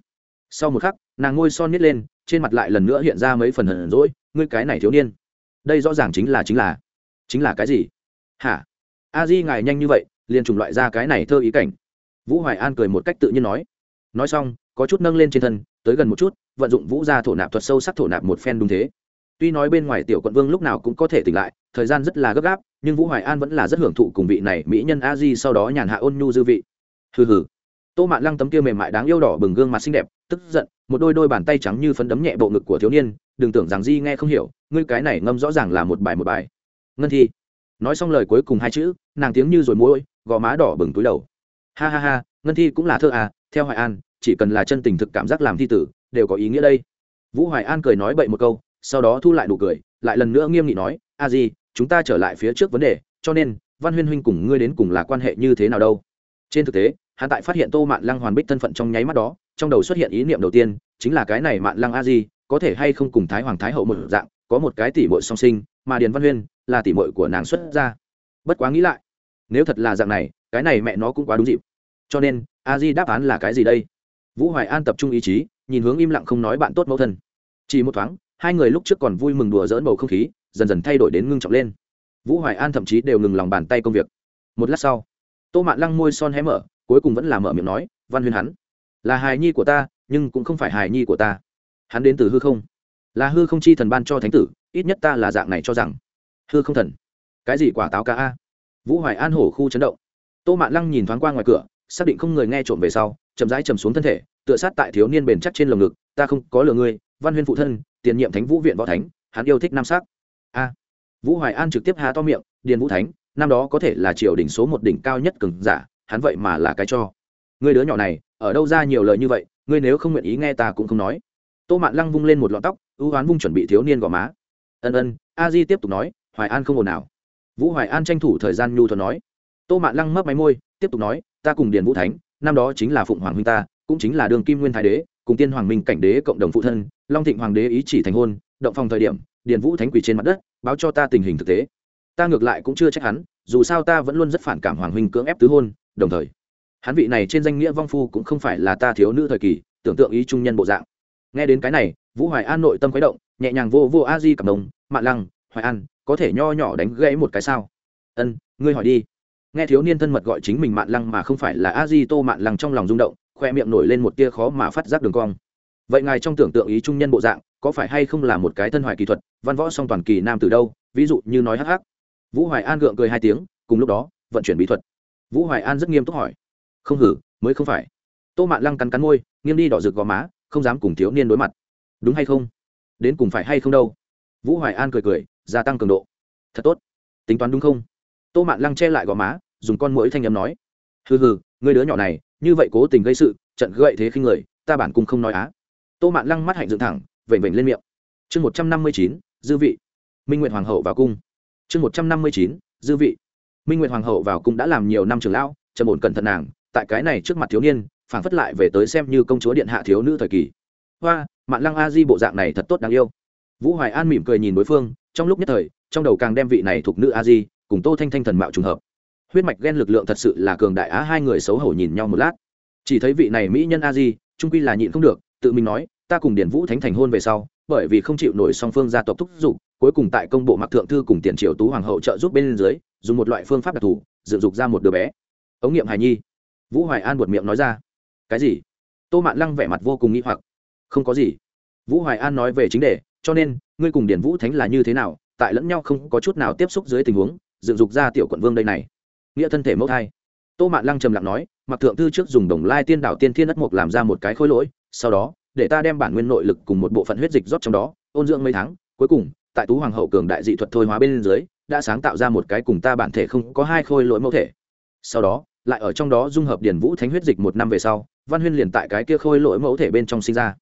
S1: Sau một khắc, nàng ngôi son nít lên, trên mặt lại lần nữa hiện ra mấy phần hờn rỗi ngươi cái này thiếu niên đây rõ ràng chính là chính là chính là cái gì? Hả? A di ngài nhanh như vậy, liền trùng loại ra cái này thơ ý cảnh. Vũ hoài an cười một cách tự nhiên nói. Nói xong, có chút nâng lên trên thân, tới gần một chút, vận dụng vũ ra thổ nạp thuật sâu sắc thổ nạp một phen đúng thế. Tuy nói bên ngoài tiểu quận vương lúc nào cũng có thể tỉnh lại, thời gian rất là gấp gáp, nhưng vũ hoài an vẫn là rất hưởng thụ cùng vị này mỹ nhân a di sau đó nhàn hạ ôn nhu dư vị. Hừ hừ. Tô mạn lăng tấm kia mềm mại đáng yêu đỏ bừng gương mặt xinh đẹp, tức giận, một đôi đôi bàn tay trắng như phấn đấm nhẹ bộ ngực của thiếu niên đừng tưởng rằng di nghe không hiểu, ngươi cái này ngâm rõ ràng là một bài một bài. Ngân thi. Nói xong lời cuối cùng hai chữ, nàng tiếng như rồi mũi, gò má đỏ bừng túi đầu. Ha ha ha, ngân thi cũng là thơ à theo hoài an, chỉ cần là chân tình thực cảm giác làm thi tử, đều có ý nghĩa đây. Vũ hoài an cười nói bậy một câu, sau đó thu lại nụ cười, lại lần nữa nghiêm nghị nói, a di, chúng ta trở lại phía trước vấn đề, cho nên, văn huyên huynh cùng ngươi đến cùng là quan hệ như thế nào đâu? Trên thực tế, hắn tại phát hiện tô mạn lăng hoàn bích thân phận trong nháy mắt đó, trong đầu xuất hiện ý niệm đầu tiên, chính là cái này mạn lăng a di có thể hay không cùng thái hoàng thái hậu một dạng, có một cái tỷ muội song sinh, mà điền văn huyên là tỷ muội của nàng xuất ra bất quá nghĩ lại, nếu thật là dạng này, cái này mẹ nó cũng quá đúng dịp. Cho nên, a di đáp án là cái gì đây? Vũ hoài an tập trung ý chí, nhìn hướng im lặng không nói bạn tốt mẫu thân. Chỉ một thoáng, hai người lúc trước còn vui mừng đùa dỡn bầu không khí, dần dần thay đổi đến ngưng trọng lên. Vũ hoài an thậm chí đều ngừng lòng bàn tay công việc. Một lát sau, tô mạn lăng môi son hé mở, cuối cùng vẫn là mở miệng nói, văn huyên hắn là hài nhi của ta, nhưng cũng không phải hài nhi của ta hắn đến từ hư không. Là hư không chi thần ban cho thánh tử, ít nhất ta là dạng này cho rằng. Hư không thần? Cái gì quả táo ca a? Vũ hoài an hổ khu chấn động. Tô mạn lăng nhìn thoáng qua ngoài cửa, xác định không người nghe trộm về sau, chậm rãi chầm xuống thân thể, tựa sát tại thiếu niên bền chắc trên lồng ngực, ta không có lừa ngươi, văn huyên phụ thân, tiền nhiệm thánh vũ viện võ thánh, hắn yêu thích nam sắc. A. Vũ hoài an trực tiếp há to miệng, điền vũ thánh, năm đó có thể là triều đỉnh số một đỉnh cao nhất cường giả, hắn vậy mà là cái cho. Ngươi đứa nhỏ này, ở đâu ra nhiều lời như vậy, ngươi nếu không nguyện ý nghe ta cũng không nói tô mạn lăng vung lên một lọn tóc, ưu oán vung chuẩn bị thiếu niên gò má. Ân ân, a di tiếp tục nói, hoài an không ồn nào vũ hoài an tranh thủ thời gian nhu thuận nói. Tô mạn lăng mấp máy môi, tiếp tục nói, ta cùng điền vũ thánh, năm đó chính là phụng hoàng huynh ta, cũng chính là đường kim nguyên thái đế, cùng tiên hoàng minh cảnh đế cộng đồng phụ thân, long thịnh hoàng đế ý chỉ thành hôn, động phòng thời điểm, điền vũ thánh quỳ trên mặt đất, báo cho ta tình hình thực tế. Ta ngược lại cũng chưa trách hắn, dù sao ta vẫn luôn rất phản cảm hoàng huynh cưỡng ép tứ hôn, đồng thời, hắn vị này trên danh nghĩa vong phu cũng không phải là ta thiếu nữ thời kỳ, tưởng tượng ý trung nhân bộ dạng nghe đến cái này, vũ hoài an nội tâm khuấy động, nhẹ nhàng vô vô a di cảm đồng mạ lăng, hoài an, có thể nho nhỏ đánh gãy một cái sao? Ân, ngươi hỏi đi. Nghe thiếu niên thân mật gọi chính mình mạn lăng mà không phải là a di tô mạn lăng trong lòng rung động, khoe miệng nổi lên một tia khó mà phát giác đường cong. Vậy ngài trong tưởng tượng ý trung nhân bộ dạng, có phải hay không là một cái thân hoài kỹ thuật, văn võ song toàn kỳ nam từ đâu? Ví dụ như nói hắc hắc. Vũ hoài an gượng cười hai tiếng, cùng lúc đó, vận chuyển bí thuật. Vũ hoài an rất nghiêm túc hỏi. Không hử, mới không phải. Tô mạn lăng cắn cắn môi, nghiêng đi đỏ rực gò má không dám cùng thiếu niên đối mặt. Đúng hay không? Đến cùng phải hay không đâu? Vũ hoài an cười cười, gia tăng cường độ. Thật tốt. Tính toán đúng không? Tô mạn lăng che lại gò má, dùng con mũi thanh âm m nói. Hừ hừ, người đứa nhỏ này, như vậy cố tình gây sự, trận gậy thế khinh người, ta bản cung không nói á. Tô mạn lăng mắt hạnh dựng thẳng, vểnh vểnh lên miệng. Chương một trăm năm mươi chín, dư vị. Minh nguyện hoàng hậu vào cung. Chương một trăm năm mươi chín, dư vị. Minh nguyện hoàng hậu vào cung đã làm nhiều năm trường lão, trầm ổn cẩn thận nàng, tại cái này trước mặt thiếu niên phản phất lại về tới xem như công chúa điện hạ thiếu nữ thời kỳ. Hoa, mạn lăng a di bộ dạng này thật tốt đáng yêu. Vũ hoài an mỉm cười nhìn đối phương, trong lúc nhất thời, trong đầu càng đem vị này thuộc nữ a di cùng tô thanh thanh thần mạo trùng hợp. Huyết mạch ghen lực lượng thật sự là cường đại á, hai người xấu hổ nhìn nhau một lát. Chỉ thấy vị này mỹ nhân a di, trung quy là nhịn không được, tự mình nói, ta cùng điển vũ thánh thành hôn về sau, bởi vì không chịu nổi song phương gia tộc thúc giục, cuối cùng tại công bộ mặc thượng thư cùng tiền triều tú hoàng hậu trợ giúp bên dưới, dùng một loại phương pháp đặc thù, dựng dục ra một đứa bé. Ống nghiệm hài nhi. Vũ hoài an buột miệng nói ra cái gì? Tô mạn lăng vẻ mặt vô cùng nghĩ hoặc. Không có gì. Vũ hoài an nói về chính đề, cho nên, ngươi cùng điển vũ thánh là như thế nào, tại lẫn nhau không có chút nào tiếp xúc dưới tình huống, dựng dục ra tiểu quận vương đây này. Nghĩa thân thể mẫu thai. Tô mạn lăng trầm lặng nói, mặc thượng thư trước dùng đồng lai tiên đảo tiên thiên đất mục làm ra một cái khối lỗi, sau đó, để ta đem bản nguyên nội lực cùng một bộ phận huyết dịch rót trong đó, ôn dưỡng mấy tháng, cuối cùng, tại tú hoàng hậu cường đại dị thuật thôi hóa bên dưới, đã sáng tạo ra một cái cùng ta bản thể không có hai khôi lỗi mẫu thể. Sau đó, lại ở trong đó dung hợp điển vũ thánh huyết dịch một năm về sau văn huyên liền tại cái kia khôi lỗi mẫu thể bên trong sinh ra.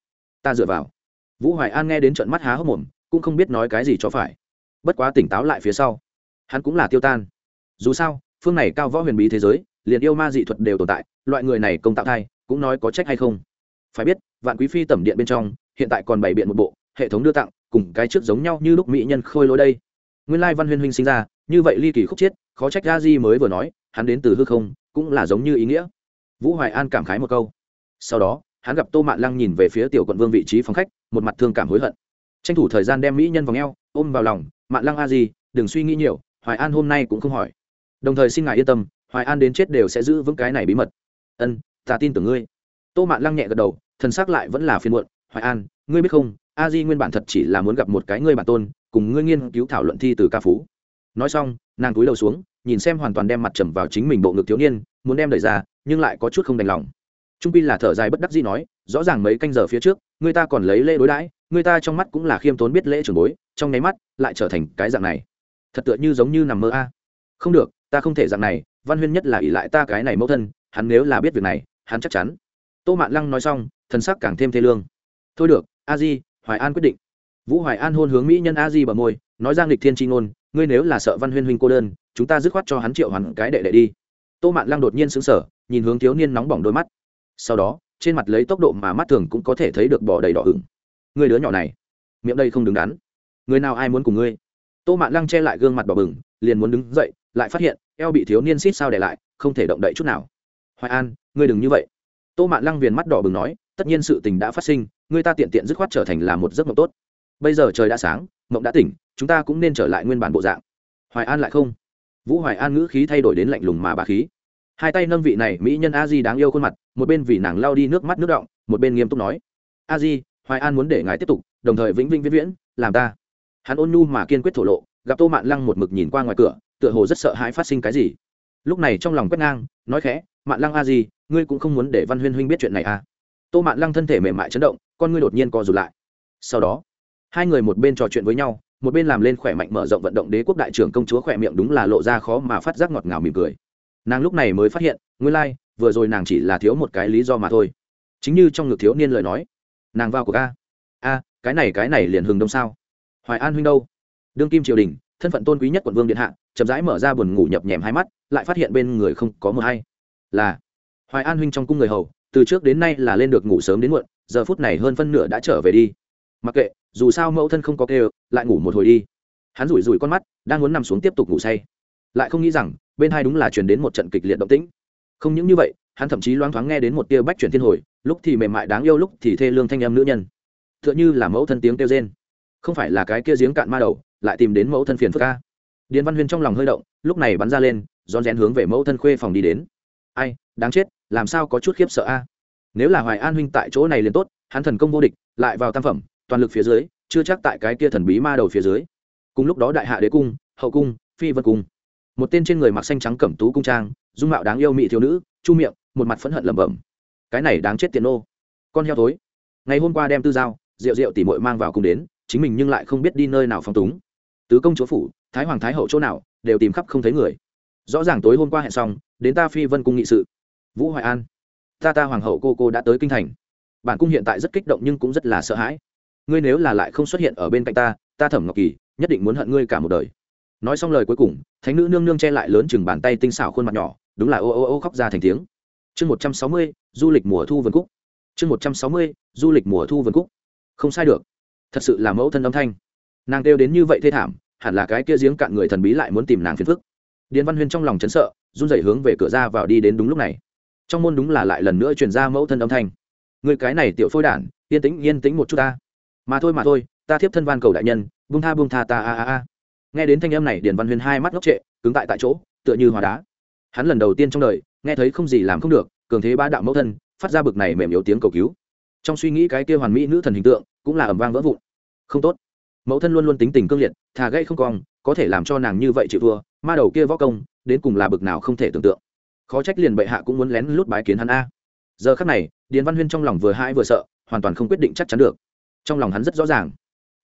S1: Ta dựa vào. Vũ hoài an nghe đến trận mắt há hốc mồm, cũng không biết nói cái gì cho phải. Bất quá tỉnh táo lại phía sau. Hắn cũng là tiêu tan. Dù sao, phương này cao võ huyền bí thế giới, liền yêu ma dị thuật đều tồn tại, loại người này công tạo thai, cũng nói có trách hay không? Phải biết, vạn quý phi tẩm điện bên trong, hiện tại còn bày biện một bộ, hệ thống đưa tặng, cùng cái trước giống nhau như lúc mỹ nhân khôi lỗi đây. Nguyên lai văn huyên huynh sinh ra, như vậy ly kỳ khúc chiết khó trách ga di mới vừa nói, hắn đến từ hư không, cũng là giống như ý nghĩa vũ hoài an cảm khái một câu. Sau đó, hắn gặp tô mạn lăng nhìn về phía tiểu quận vương vị trí phòng khách, một mặt thương cảm hối hận. Tranh thủ thời gian đem mỹ nhân vào ngheo ôm vào lòng, mạn lăng a di, đừng suy nghĩ nhiều, hoài an hôm nay cũng không hỏi. Đồng thời xin ngài yên tâm, hoài an đến chết đều sẽ giữ vững cái này bí mật. Ân, ta tin tưởng ngươi. Tô mạn lăng nhẹ gật đầu, thần xác lại vẫn là phiên muộn, hoài an, ngươi biết không, a di nguyên bản thật chỉ là muốn gặp một cái ngươi bản tôn, cùng ngươi nghiên cứu thảo luận thi từ ca phú. Nói xong, nàng cúi đầu xuống, nhìn xem hoàn toàn đem mặt trầm vào chính mình bộ ngực thiếu niên muốn đem đẩy ra, nhưng lại có chút không đành lòng. Trung pi là thở dài bất đắc dĩ nói, rõ ràng mấy canh giờ phía trước, người ta còn lấy lễ đối đãi, người ta trong mắt cũng là khiêm tốn biết lễ trường bối, trong nháy mắt, lại trở thành cái dạng này. Thật tựa như giống như nằm mơ a. Không được, ta không thể dạng này, văn huyên nhất là ỷ lại ta cái này mẫu thân, hắn nếu là biết việc này, hắn chắc chắn. Tô mạn lăng nói xong, thần sắc càng thêm thê lương. Thôi được, a di, hoài an quyết định. Vũ hoài an hôn hướng mỹ nhân a di bờ môi, nói ra nghịch thiên tri ngôn, ngươi nếu là sợ văn huyên huynh cô đơn, chúng ta dứt khoát cho hắn triệu hoàn cái đệ đệ đi tô mạn lăng đột nhiên sững sờ, nhìn hướng thiếu niên nóng bỏng đôi mắt. Sau đó, trên mặt lấy tốc độ mà mắt thường cũng có thể thấy được bỏ đầy đỏ hửng người đứa nhỏ này, miệng đây không đứng đắn. Người nào ai muốn cùng ngươi? Tô mạn lăng che lại gương mặt đỏ bừng, liền muốn đứng dậy, lại phát hiện, eo bị thiếu niên xít sao để lại, không thể động đậy chút nào. Hoài an, ngươi đừng như vậy. Tô mạn lăng viền mắt đỏ bừng nói, tất nhiên sự tình đã phát sinh, người ta tiện tiện dứt khoát trở thành là một giấc mộng tốt. Bây giờ trời đã sáng, mộng đã tỉnh, chúng ta cũng nên trở lại nguyên bản bộ dạng. Hoài an lại không vũ hoài an ngữ khí thay đổi đến lạnh lùng mà bà khí. Hai tay nâng vị này mỹ nhân a di đáng yêu khuôn mặt, một bên vì nàng lao đi nước mắt nước động một bên nghiêm túc nói. A di, hoài an muốn để ngài tiếp tục, đồng thời vĩnh vĩnh viễn viễn, làm ta. Hắn ôn nhu mà kiên quyết thổ lộ, gặp tô mạn lăng một mực nhìn qua ngoài cửa, tựa hồ rất sợ hãi phát sinh cái gì. Lúc này trong lòng quét ngang, nói khẽ, mạn lăng a di, ngươi cũng không muốn để văn huyên huynh biết chuyện này à? Tô mạn lăng thân thể mềm mại chấn động, con ngươi đột nhiên co rụt lại. Sau đó hai người một bên trò chuyện với nhau một bên làm lên khỏe mạnh mở rộng vận động đế quốc đại trưởng công chúa khỏe miệng đúng là lộ ra khó mà phát giác ngọt ngào mỉm cười. Nàng lúc này mới phát hiện nguyên lai、like, vừa rồi nàng chỉ là thiếu một cái lý do mà thôi. Chính như trong ngực thiếu niên lời nói nàng vào của ca a cái này cái này liền hừng đông sao? Hoài an huynh đâu? Đương kim triều đình thân phận tôn quý nhất quận vương điện hạ chậm rãi mở ra buồn ngủ nhập nhèm hai mắt lại phát hiện bên người không có mờ hay. Là hoài an huynh trong cung người hầu từ trước đến nay là lên được ngủ sớm đến muộn giờ phút này hơn phân nửa đã trở về đi mặc kệ, dù sao mẫu thân không có kêu, lại ngủ một hồi đi. Hắn rủi rủi con mắt, đang muốn nằm xuống tiếp tục ngủ say. Lại không nghĩ rằng, bên hai đúng là chuyển đến một trận kịch liệt động tĩnh. Không những như vậy, hắn thậm chí loáng thoáng nghe đến một tia bách chuyển thiên hồi, lúc thì mềm mại đáng yêu, lúc thì thê lương thanh em nữ nhân. T h ư ợ n h ư là mẫu thân tiếng kêu rên. Không phải là cái kia giếng cạn ma đầu, lại tìm đến mẫu thân phiền phức ca. Điền văn huyên trong lòng hơi động, lúc này bắn ra lên, rón rén hướng về mẫu thân khuê phòng đi đến. Ai, đáng chết, làm sao có chút khiếp sợ a? Nếu là hoài an huynh tại chỗ này liền tốt, hắn thần công vô địch, lại vào tam phẩm toàn lực phía dưới, chưa chắc tại cái kia thần bí ma đầu phía dưới. Cùng lúc đó đại hạ đế cung, hậu cung, phi vân cung. Một tên trên người mặc xanh trắng cẩm tú cung trang, dung mạo đáng yêu mị thiếu nữ, chu miệng, một mặt phẫn hận lẩm bẩm. Cái này đáng chết tiền ô con heo thối. Ngày hôm qua đem tư giao, rượu rượu tỉ mội mang vào cung đến, chính mình nhưng lại không biết đi nơi nào phong túng. Tứ công chúa phủ, thái hoàng thái hậu chỗ nào, đều tìm khắp không thấy người. Rõ ràng tối hôm qua hẹn xong, đến ta phi vân cung nghị sự. Vũ hoài an. Ta ta hoàng hậu cô cô đã tới kinh thành. Bản cung hiện tại rất kích động nhưng cũng rất là sợ hãi ngươi nếu là lại không xuất hiện ở bên cạnh ta ta thẩm ngọc kỳ, nhất định muốn hận ngươi cả một đời. Nói xong lời cuối cùng, thánh nữ nương nương che lại lớn chừng bàn tay tinh xảo khuôn mặt nhỏ, đúng là ô ô ô khóc ra thành tiếng. Chương một trăm sáu mươi, du lịch mùa thu vườn cúc. Chương một trăm sáu mươi, du lịch mùa thu vườn cúc. Không sai được. Thật sự là mẫu thân âm thanh. Nàng kêu đến như vậy thê thảm, hẳn là cái kia giếng cạn người thần bí lại muốn tìm nàng phiền phức. Điền văn huyên trong lòng chấn sợ, run rẩy hướng về cửa ra vào đi đến đúng lúc này. Trong môn đúng là lại lần nữa truyền ra mẫu thân âm thanh. Người cái này tiểu phôi đản, yên tĩnh yên tĩnh một chút ta mà thôi mà thôi, ta thiếp thân van cầu đại nhân bung tha bung tha ta, a a a. Nghe đến thanh âm này, điền văn huyên hai mắt ngốc trệ, cứng tại tại chỗ, tựa như hóa đá. Hắn lần đầu tiên trong đời, nghe thấy không gì làm không được, cường thế ba đạo mẫu thân, phát ra bực này mềm yếu tiếng cầu cứu. Trong suy nghĩ cái kia hoàn mỹ nữ thần hình tượng, cũng là ẩm vang vỡ vụn. Không tốt. Mẫu thân luôn luôn tính tình cương liệt, thà gây không cong có thể làm cho nàng như vậy chịu thua, ma đầu kia võ công, đến cùng là bực nào không thể tưởng tượng. Khó trách liền bệ hạ cũng muốn lén lút bái kiến hắn a. Giờ khắc này, điền văn huyên trong lòng vừa hãi vừa sợ, hoàn toàn không quyết định chắc chắn được trong lòng hắn rất rõ ràng.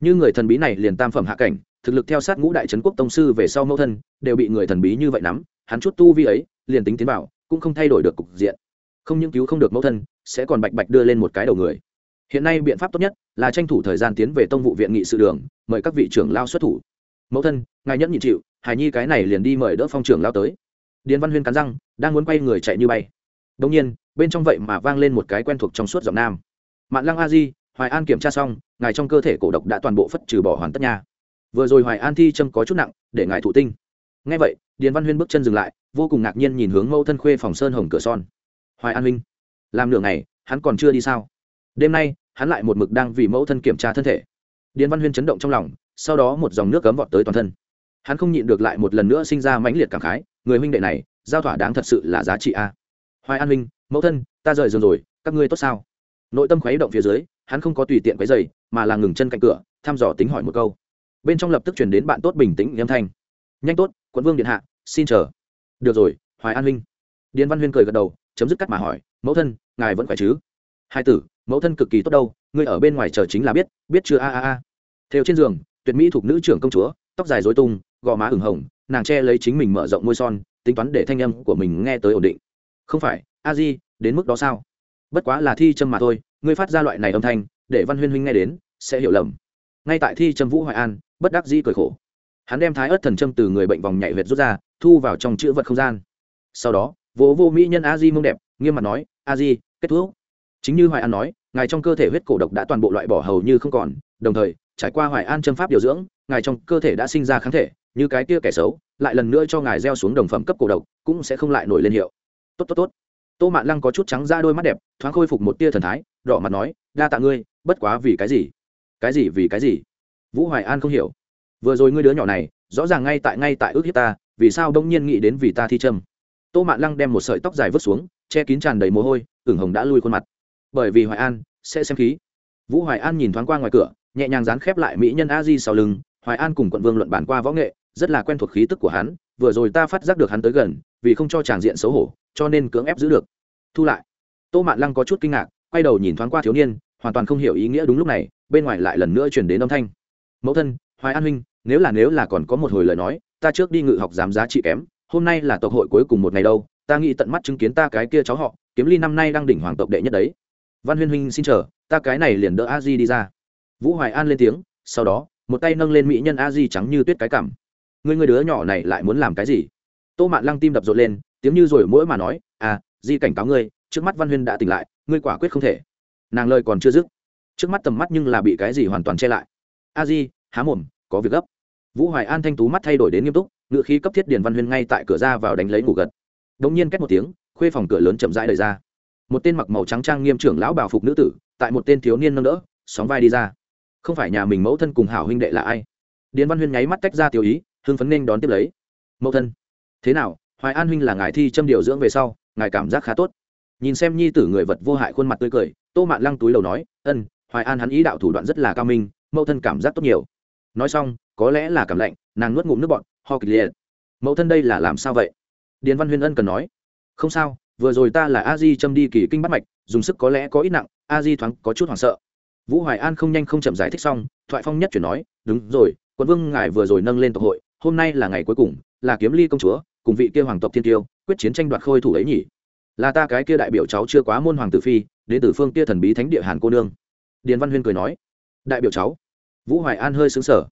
S1: Như người thần bí này liền tam phẩm hạ cảnh, thực lực theo sát ngũ đại trấn quốc tông sư về sau mẫu thân, đều bị người thần bí như vậy nắm, hắn chút tu vi ấy, liền tính tiến vào, cũng không thay đổi được cục diện. Không những cứu không được mẫu thân, sẽ còn bạch bạch đưa lên một cái đầu người. Hiện nay biện pháp tốt nhất là tranh thủ thời gian tiến về tông vụ viện nghị sự đường, mời các vị trưởng lao xuất thủ. Mẫu thân, ngài nhẫn nhịn chịu, hài nhi cái này liền đi mời đỡ phong trưởng lao tới. Điền văn huyên cắn răng, đang muốn quay người chạy như bay. Đông nhiên, bên trong vậy mà vang lên một cái quen thuộc trong suốt giọng nam. Mạn lăng a di hoài an kiểm tra xong, ngài trong cơ thể cổ độc đã toàn bộ phất trừ bỏ hoàn tất nha. Vừa rồi hoài an thi châm có chút nặng, để ngài thụ tinh. Ngay vậy, điền văn huyên bước chân dừng lại, vô cùng ngạc nhiên nhìn hướng mẫu thân khuê phòng sơn hồng cửa son. Hoài an huynh làm nửa ngày, hắn còn chưa đi sao? Đêm nay, hắn lại một mực đang vì mẫu thân kiểm tra thân thể. Điền văn huyên chấn động trong lòng, sau đó một dòng nước cấm vọt tới toàn thân. Hắn không nhịn được lại một lần nữa sinh ra mãnh liệt cảm khái, người huynh đệ này, giao thỏa đáng thật sự là giá trị a. Hoài an huynh mẫu thân, ta rời giường rồi, các ngươi tốt sao? Nội tâm khuấy động phía dưới hắn không có tùy tiện cái giày mà là ngừng chân cạnh cửa, thăm dò tính hỏi một câu. Bên trong lập tức chuyển đến bạn tốt bình tĩnh âm thanh. Nhanh tốt, quận vương điện hạ, xin chờ. Được rồi, hoài an huynh. Điền văn huyên cười gật đầu, chấm dứt cắt mà hỏi, mẫu thân, ngài vẫn khỏe chứ? Hai tử, mẫu thân cực kỳ tốt đâu, ngươi ở bên ngoài chờ chính là biết biết chưa? A a a. Theo trên giường, tuyệt mỹ thuộc nữ trưởng công chúa, tóc dài dối tung, gò má ửng hồng, nàng che lấy chính mình mở rộng môi son, tính toán để thanh âm của mình nghe tới ổn định. Không phải, a di, đến mức đó sao? Bất quá là thi châm mà thôi ngươi phát ra loại này âm thanh, để văn huyên huynh nghe đến, sẽ hiểu lầm. Ngay tại thi Trâm vũ hoài an, bất đắc dĩ cười khổ. Hắn đem thái ớt thần châm từ người bệnh vòng nhạy huyệt rút ra, thu vào trong chữ vật không gian. Sau đó, vỗ vô mỹ nhân a di mông đẹp, nghiêm mặt nói, a di, kết thúc. Chính như hoài an nói, ngài trong cơ thể huyết cổ độc đã toàn bộ loại bỏ hầu như không còn, đồng thời, trải qua hoài an châm pháp điều dưỡng, ngài trong cơ thể đã sinh ra kháng thể, như cái kia kẻ xấu, lại lần nữa cho ngài gieo xuống đồng phẩm cấp cổ độc, cũng sẽ không lại nổi lên hiệu. Tốt tốt tốt tô mạn lăng có chút trắng ra đôi mắt đẹp, thoáng khôi phục một tia thần thái, đỏ mặt nói, đa tạ ngươi, bất quá vì cái gì? Cái gì vì cái gì? Vũ hoài an không hiểu. Vừa rồi ngươi đứa nhỏ này, rõ ràng ngay tại ngay tại ước hiếp ta, vì sao đông nhiên nghĩ đến vì ta thi trâm? Tô mạn lăng đem một sợi tóc dài vứt xuống, che kín tràn đầy mồ hôi, ửng hồng đã lui khuôn mặt. Bởi vì hoài an, sẽ xem khí. Vũ hoài an nhìn thoáng qua ngoài cửa, nhẹ nhàng dán khép lại mỹ nhân a di sau lưng. Hoài an cùng quận vương luận bàn qua võ nghệ, rất là quen thuộc khí tức của hắn, vừa rồi ta phát giác được hắn tới gần vì không cho tràng diện xấu hổ, cho nên cưỡng ép giữ được. Thu lại. Tô mạn lăng có chút kinh ngạc, quay đầu nhìn thoáng qua thiếu niên, hoàn toàn không hiểu ý nghĩa đúng lúc này, bên ngoài lại lần nữa chuyển đến âm thanh. Mẫu thân, hoài an huynh, nếu là nếu là còn có một hồi lời nói, ta trước đi ngự học giám giá trị kém, hôm nay là tộc hội cuối cùng một ngày đâu, ta nghĩ tận mắt chứng kiến ta cái kia cháu họ, kiếm ly năm nay đang đỉnh hoàng tộc đệ nhất đấy. Văn huyên huynh xin chờ, ta cái này liền đỡ a di đi ra. Vũ hoài an lên tiếng, sau đó, một tay nâng lên mỹ nhân a di trắng như tuyết cái cảm người người đứa nhỏ này lại muốn làm cái gì? Tô mạn lăng tim đập rộn lên, tiếng như rồi mỗi mà nói à di cảnh cáo ngươi, trước mắt văn huyên đã tỉnh lại, ngươi quả quyết không thể. Nàng lời còn chưa dứt, trước mắt tầm mắt nhưng là bị cái gì hoàn toàn che lại. A di, há mồm, có việc gấp. Vũ hoài an thanh tú mắt thay đổi đến nghiêm túc ngự khí cấp thiết điền văn huyên ngay tại cửa ra vào đánh lấy ngủ gật. Đống nhiên cách một tiếng, khuê phòng cửa lớn chậm rãi đẩy ra. Một tên mặc màu trắng trang nghiêm trưởng lão bảo phục nữ tử, tại một tên thiếu niên nâng đỡ, sóng vai đi ra. Không phải nhà mình mẫu thân cùng hảo huynh đệ là ai? Điền văn huyên nháy mắt tách ra tiêu ý, hưng phấn nên đón tiếp lấy. Mẫu thân thế nào, hoài an huynh là ngài thi châm điều dưỡng về sau, ngài cảm giác khá tốt. Nhìn xem nhi tử người vật vô hại khuôn mặt tươi cười, tô mạn lăng túi đầu nói, ân, hoài an hắn ý đạo thủ đoạn rất là cao minh, mẫu thân cảm giác tốt nhiều. Nói xong, có lẽ là cảm lạnh, nàng nuốt ngụm nước bọn ho kịch liệt. Mẫu thân đây là làm sao vậy? Điền văn huyên ân cần nói. Không sao, vừa rồi ta là a di châm đi kỳ kinh bắt mạch, dùng sức có lẽ có ít nặng, a di thoáng có chút hoảng sợ. Vũ hoài an không nhanh không chậm giải thích xong, thoại phong nhất chuyển nói, đúng rồi quân vương ngài vừa rồi nâng lên tộc hội, hôm nay là ngày cuối cùng, là kiếm ly công chúa cùng vị kia hoàng tộc thiên tiêu, quyết chiến tranh đoạt khôi thủ ấy nhỉ? Là ta cái kia đại biểu cháu chưa quá môn hoàng tử phi, đến từ phương kia thần bí thánh địa hàn cô nương. Điền văn huyên cười nói. Đại biểu cháu. Vũ hoài an hơi xứng sở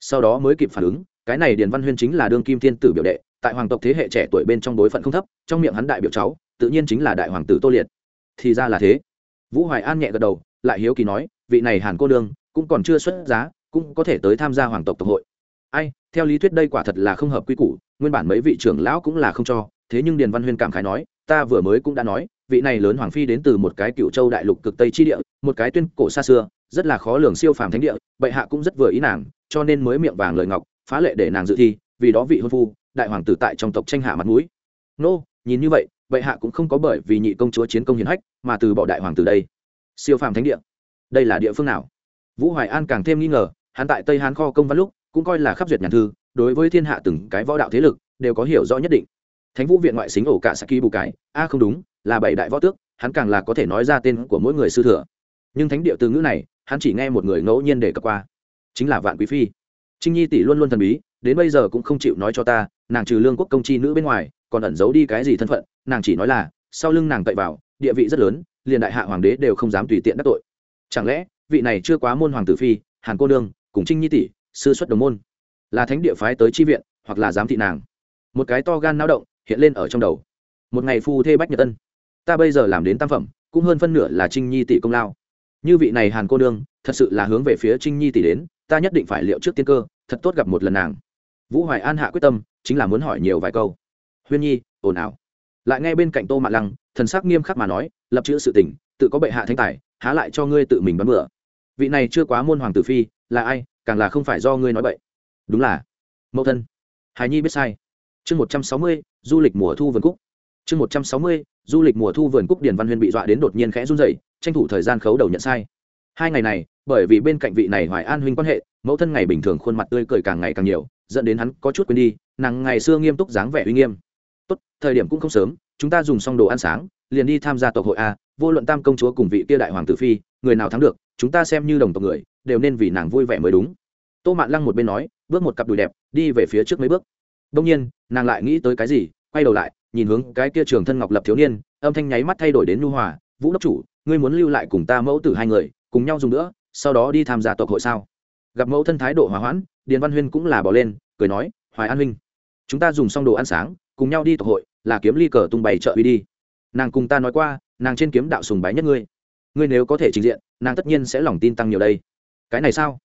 S1: sau đó mới kịp phản ứng, cái này điền văn huyên chính là đương kim thiên tử biểu đệ, tại hoàng tộc thế hệ trẻ tuổi bên trong đối phận không thấp, trong miệng hắn đại biểu cháu, tự nhiên chính là đại hoàng tử tô liệt. Thì ra là thế. Vũ hoài an nhẹ gật đầu, lại hiếu kỳ nói, vị này hàn cô đương cũng còn chưa xuất giá, cũng có thể tới tham gia hoàng tộc tộc hội. Ai theo lý thuyết đây quả thật là không hợp quy củ, nguyên bản mấy vị trưởng lão cũng là không cho, thế nhưng điền văn huyên cảm khái nói, ta vừa mới cũng đã nói, vị này lớn hoàng phi đến từ một cái cựu châu đại lục cực tây chi địa, một cái tuyên cổ xa xưa, rất là khó lường siêu phàm thánh địa, bệ hạ cũng rất vừa ý nàng, cho nên mới miệng vàng lời ngọc, phá lệ để nàng dự thi, vì đó vị hôn phu, đại hoàng tử tại trong tộc tranh hạ mặt mũi. Nô, nhìn như vậy, bệ hạ cũng không có bởi vì nhị công chúa chiến công hiến hách, mà từ bỏ đại hoàng tử đây. Siêu phàm thánh địa, đây là địa phương nào? Vũ hoài an càng thêm nghi ngờ, hắn tại tây hán kho công văn lúc cũng coi là khắp duyệt nhàn thư, đối với thiên hạ từng cái võ đạo thế lực, đều có hiểu rõ nhất định. Thánh vũ viện ngoại xính ổ cả saki bù cái a, không đúng, là bảy đại võ tước, hắn càng là có thể nói ra tên của mỗi người sư thừa. Nhưng thánh địa từ ngữ này, hắn chỉ nghe một người ngẫu nhiên để cập qua, chính là vạn quý phi. Trinh nhi tỷ luôn luôn thần bí, đến bây giờ cũng không chịu nói cho ta, nàng trừ lương quốc công chi nữ bên ngoài, còn ẩn giấu đi cái gì thân phận, nàng chỉ nói là, sau lưng nàng cậy vào, địa vị rất lớn, liền đại hạ hoàng đế đều không dám tùy tiện đắc tội. Chẳng lẽ, vị này chưa quá môn hoàng tử phi, hàn cô nương, cùng trinh nhi tỷ sư xuất đồng môn, là thánh địa phái tới chi viện, hoặc là giám thị nàng. Một cái to gan náo động hiện lên ở trong đầu. Một ngày phu thê bách nhật tân. Ta bây giờ làm đến tam phẩm, cũng hơn phân nửa là trinh nhi tỷ công lao. Như vị này hàn cô nương, thật sự là hướng về phía trinh nhi tỷ đến, ta nhất định phải liệu trước tiên cơ, thật tốt gặp một lần nàng. Vũ hoài an hạ quyết tâm, chính là muốn hỏi nhiều vài câu. Huyên nhi, ồn ào. Lại ngay bên cạnh tô mạ lăng, thần sắc nghiêm khắc mà nói, lập chữ sự tình, tự có bệ hạ thanh tài, há lại cho ngươi tự mình bắn bựa vị này chưa quá môn hoàng tử phi, là ai càng là không phải do ngươi nói bậy. Đúng là. Mẫu thân. Hài nhi biết sai. Chương một trăm sáu mươi, du lịch mùa thu vườn cúc. Chương một trăm sáu mươi, du lịch mùa thu vườn cúc điền văn huyên bị dọa đến đột nhiên khẽ run rẩy, tranh thủ thời gian khấu đầu nhận sai. Hai ngày này, bởi vì bên cạnh vị này hoài an huynh quan hệ, mẫu thân ngày bình thường khuôn mặt tươi cười càng ngày càng nhiều, dẫn đến hắn có chút quên đi, nàng ngày xưa nghiêm túc dáng vẻ uy nghiêm. Tốt, thời điểm cũng không sớm, chúng ta dùng xong đồ ăn sáng, liền đi tham gia tộc hội a, vô luận tam công chúa cùng vị kia đại hoàng tử phi, người nào thắng được, chúng ta xem như đồng tộc người đều nên vì nàng vui vẻ mới đúng. Tô mạn lăng một bên nói, bước một cặp đùi đẹp, đi về phía trước mấy bước. Đông nhiên, nàng lại nghĩ tới cái gì, quay đầu lại, nhìn hướng cái kia trường thân ngọc lập thiếu niên, âm thanh nháy mắt thay đổi đến nhu hòa, vũ đốc chủ, ngươi muốn lưu lại cùng ta mẫu tử hai người, cùng nhau dùng nữa, sau đó đi tham gia tộc hội sao? Gặp mẫu thân thái độ hòa hoãn, điền văn huyên cũng là bỏ lên, cười nói, hoài an huynh, chúng ta dùng xong đồ ăn sáng, cùng nhau đi tộc hội, là kiếm ly cờ tung bày trợ uy đi. Nàng cùng ta nói qua, nàng trên kiếm đạo sùng bái nhất ngươi. Ngươi nếu có thể trình diện, nàng tất nhiên sẽ lòng tin tăng nhiều đây cái này sao?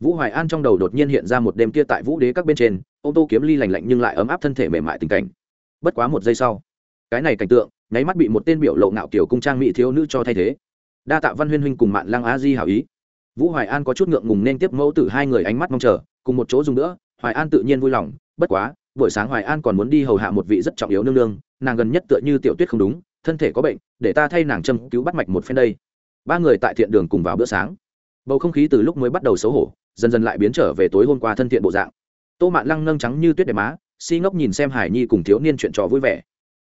S1: Vũ hoài an trong đầu đột nhiên hiện ra một đêm kia tại vũ đế các bên trên, ô tô kiếm ly lành lạnh nhưng lại ấm áp thân thể mềm mại tình cảnh. Bất quá một giây sau, cái này cảnh tượng, nháy mắt bị một tên biểu lộ ngạo kiểu cung trang mỹ thiếu nữ cho thay thế. Đa tạ văn huyên huynh cùng mạn lăng a di hảo ý. Vũ hoài an có chút ngượng ngùng nên tiếp mẫu tử hai người ánh mắt mong chờ, cùng một chỗ dùng nữa, hoài an tự nhiên vui lòng, bất quá, buổi sáng hoài an còn muốn đi hầu hạ một vị rất trọng yếu nương nương, nàng gần nhất tựa như tiểu tuyết không đúng, thân thể có bệnh, để ta thay nàng châm cứu bắt mạch một phen đây. Ba người tại thiện đường cùng vào bữa sáng bầu không khí từ lúc mới bắt đầu xấu hổ dần dần lại biến trở về tối hôm qua thân thiện bộ dạng. Tô mạn lăng nâng trắng như tuyết đẹp má si ngốc nhìn xem hải nhi cùng thiếu niên chuyện trò vui vẻ.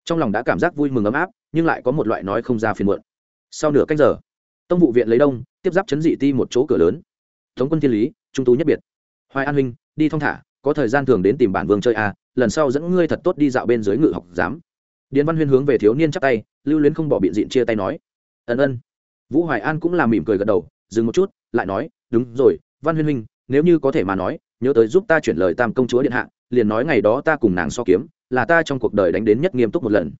S1: Trong lòng đã cảm giác vui mừng ấm áp nhưng lại có một loại nói không ra phiền muộn. Sau nửa cách giờ tông vụ viện lấy đông tiếp giáp chấn dị ti một chỗ cửa lớn. Thống quân thiên lý trung tú nhất biệt. Hoài an huynh đi thong thả có thời gian thường đến tìm bản vương chơi à, lần sau dẫn ngươi thật tốt đi dạo bên dưới ngự học giám. Điền văn huyên hướng về thiếu niên chắc tay lưu luyến không bỏ biện diện chia tay nói. Ân ân. Vũ hoài an cũng làm mỉm cười gật đầu dừng một chút, lại nói, đúng rồi, văn huyên huynh, nếu như có thể mà nói, nhớ tới giúp ta chuyển lời tam công chúa điện hạ, liền nói ngày đó ta cùng nàng so kiếm, là ta trong cuộc đời đánh đến nhất nghiêm túc một lần.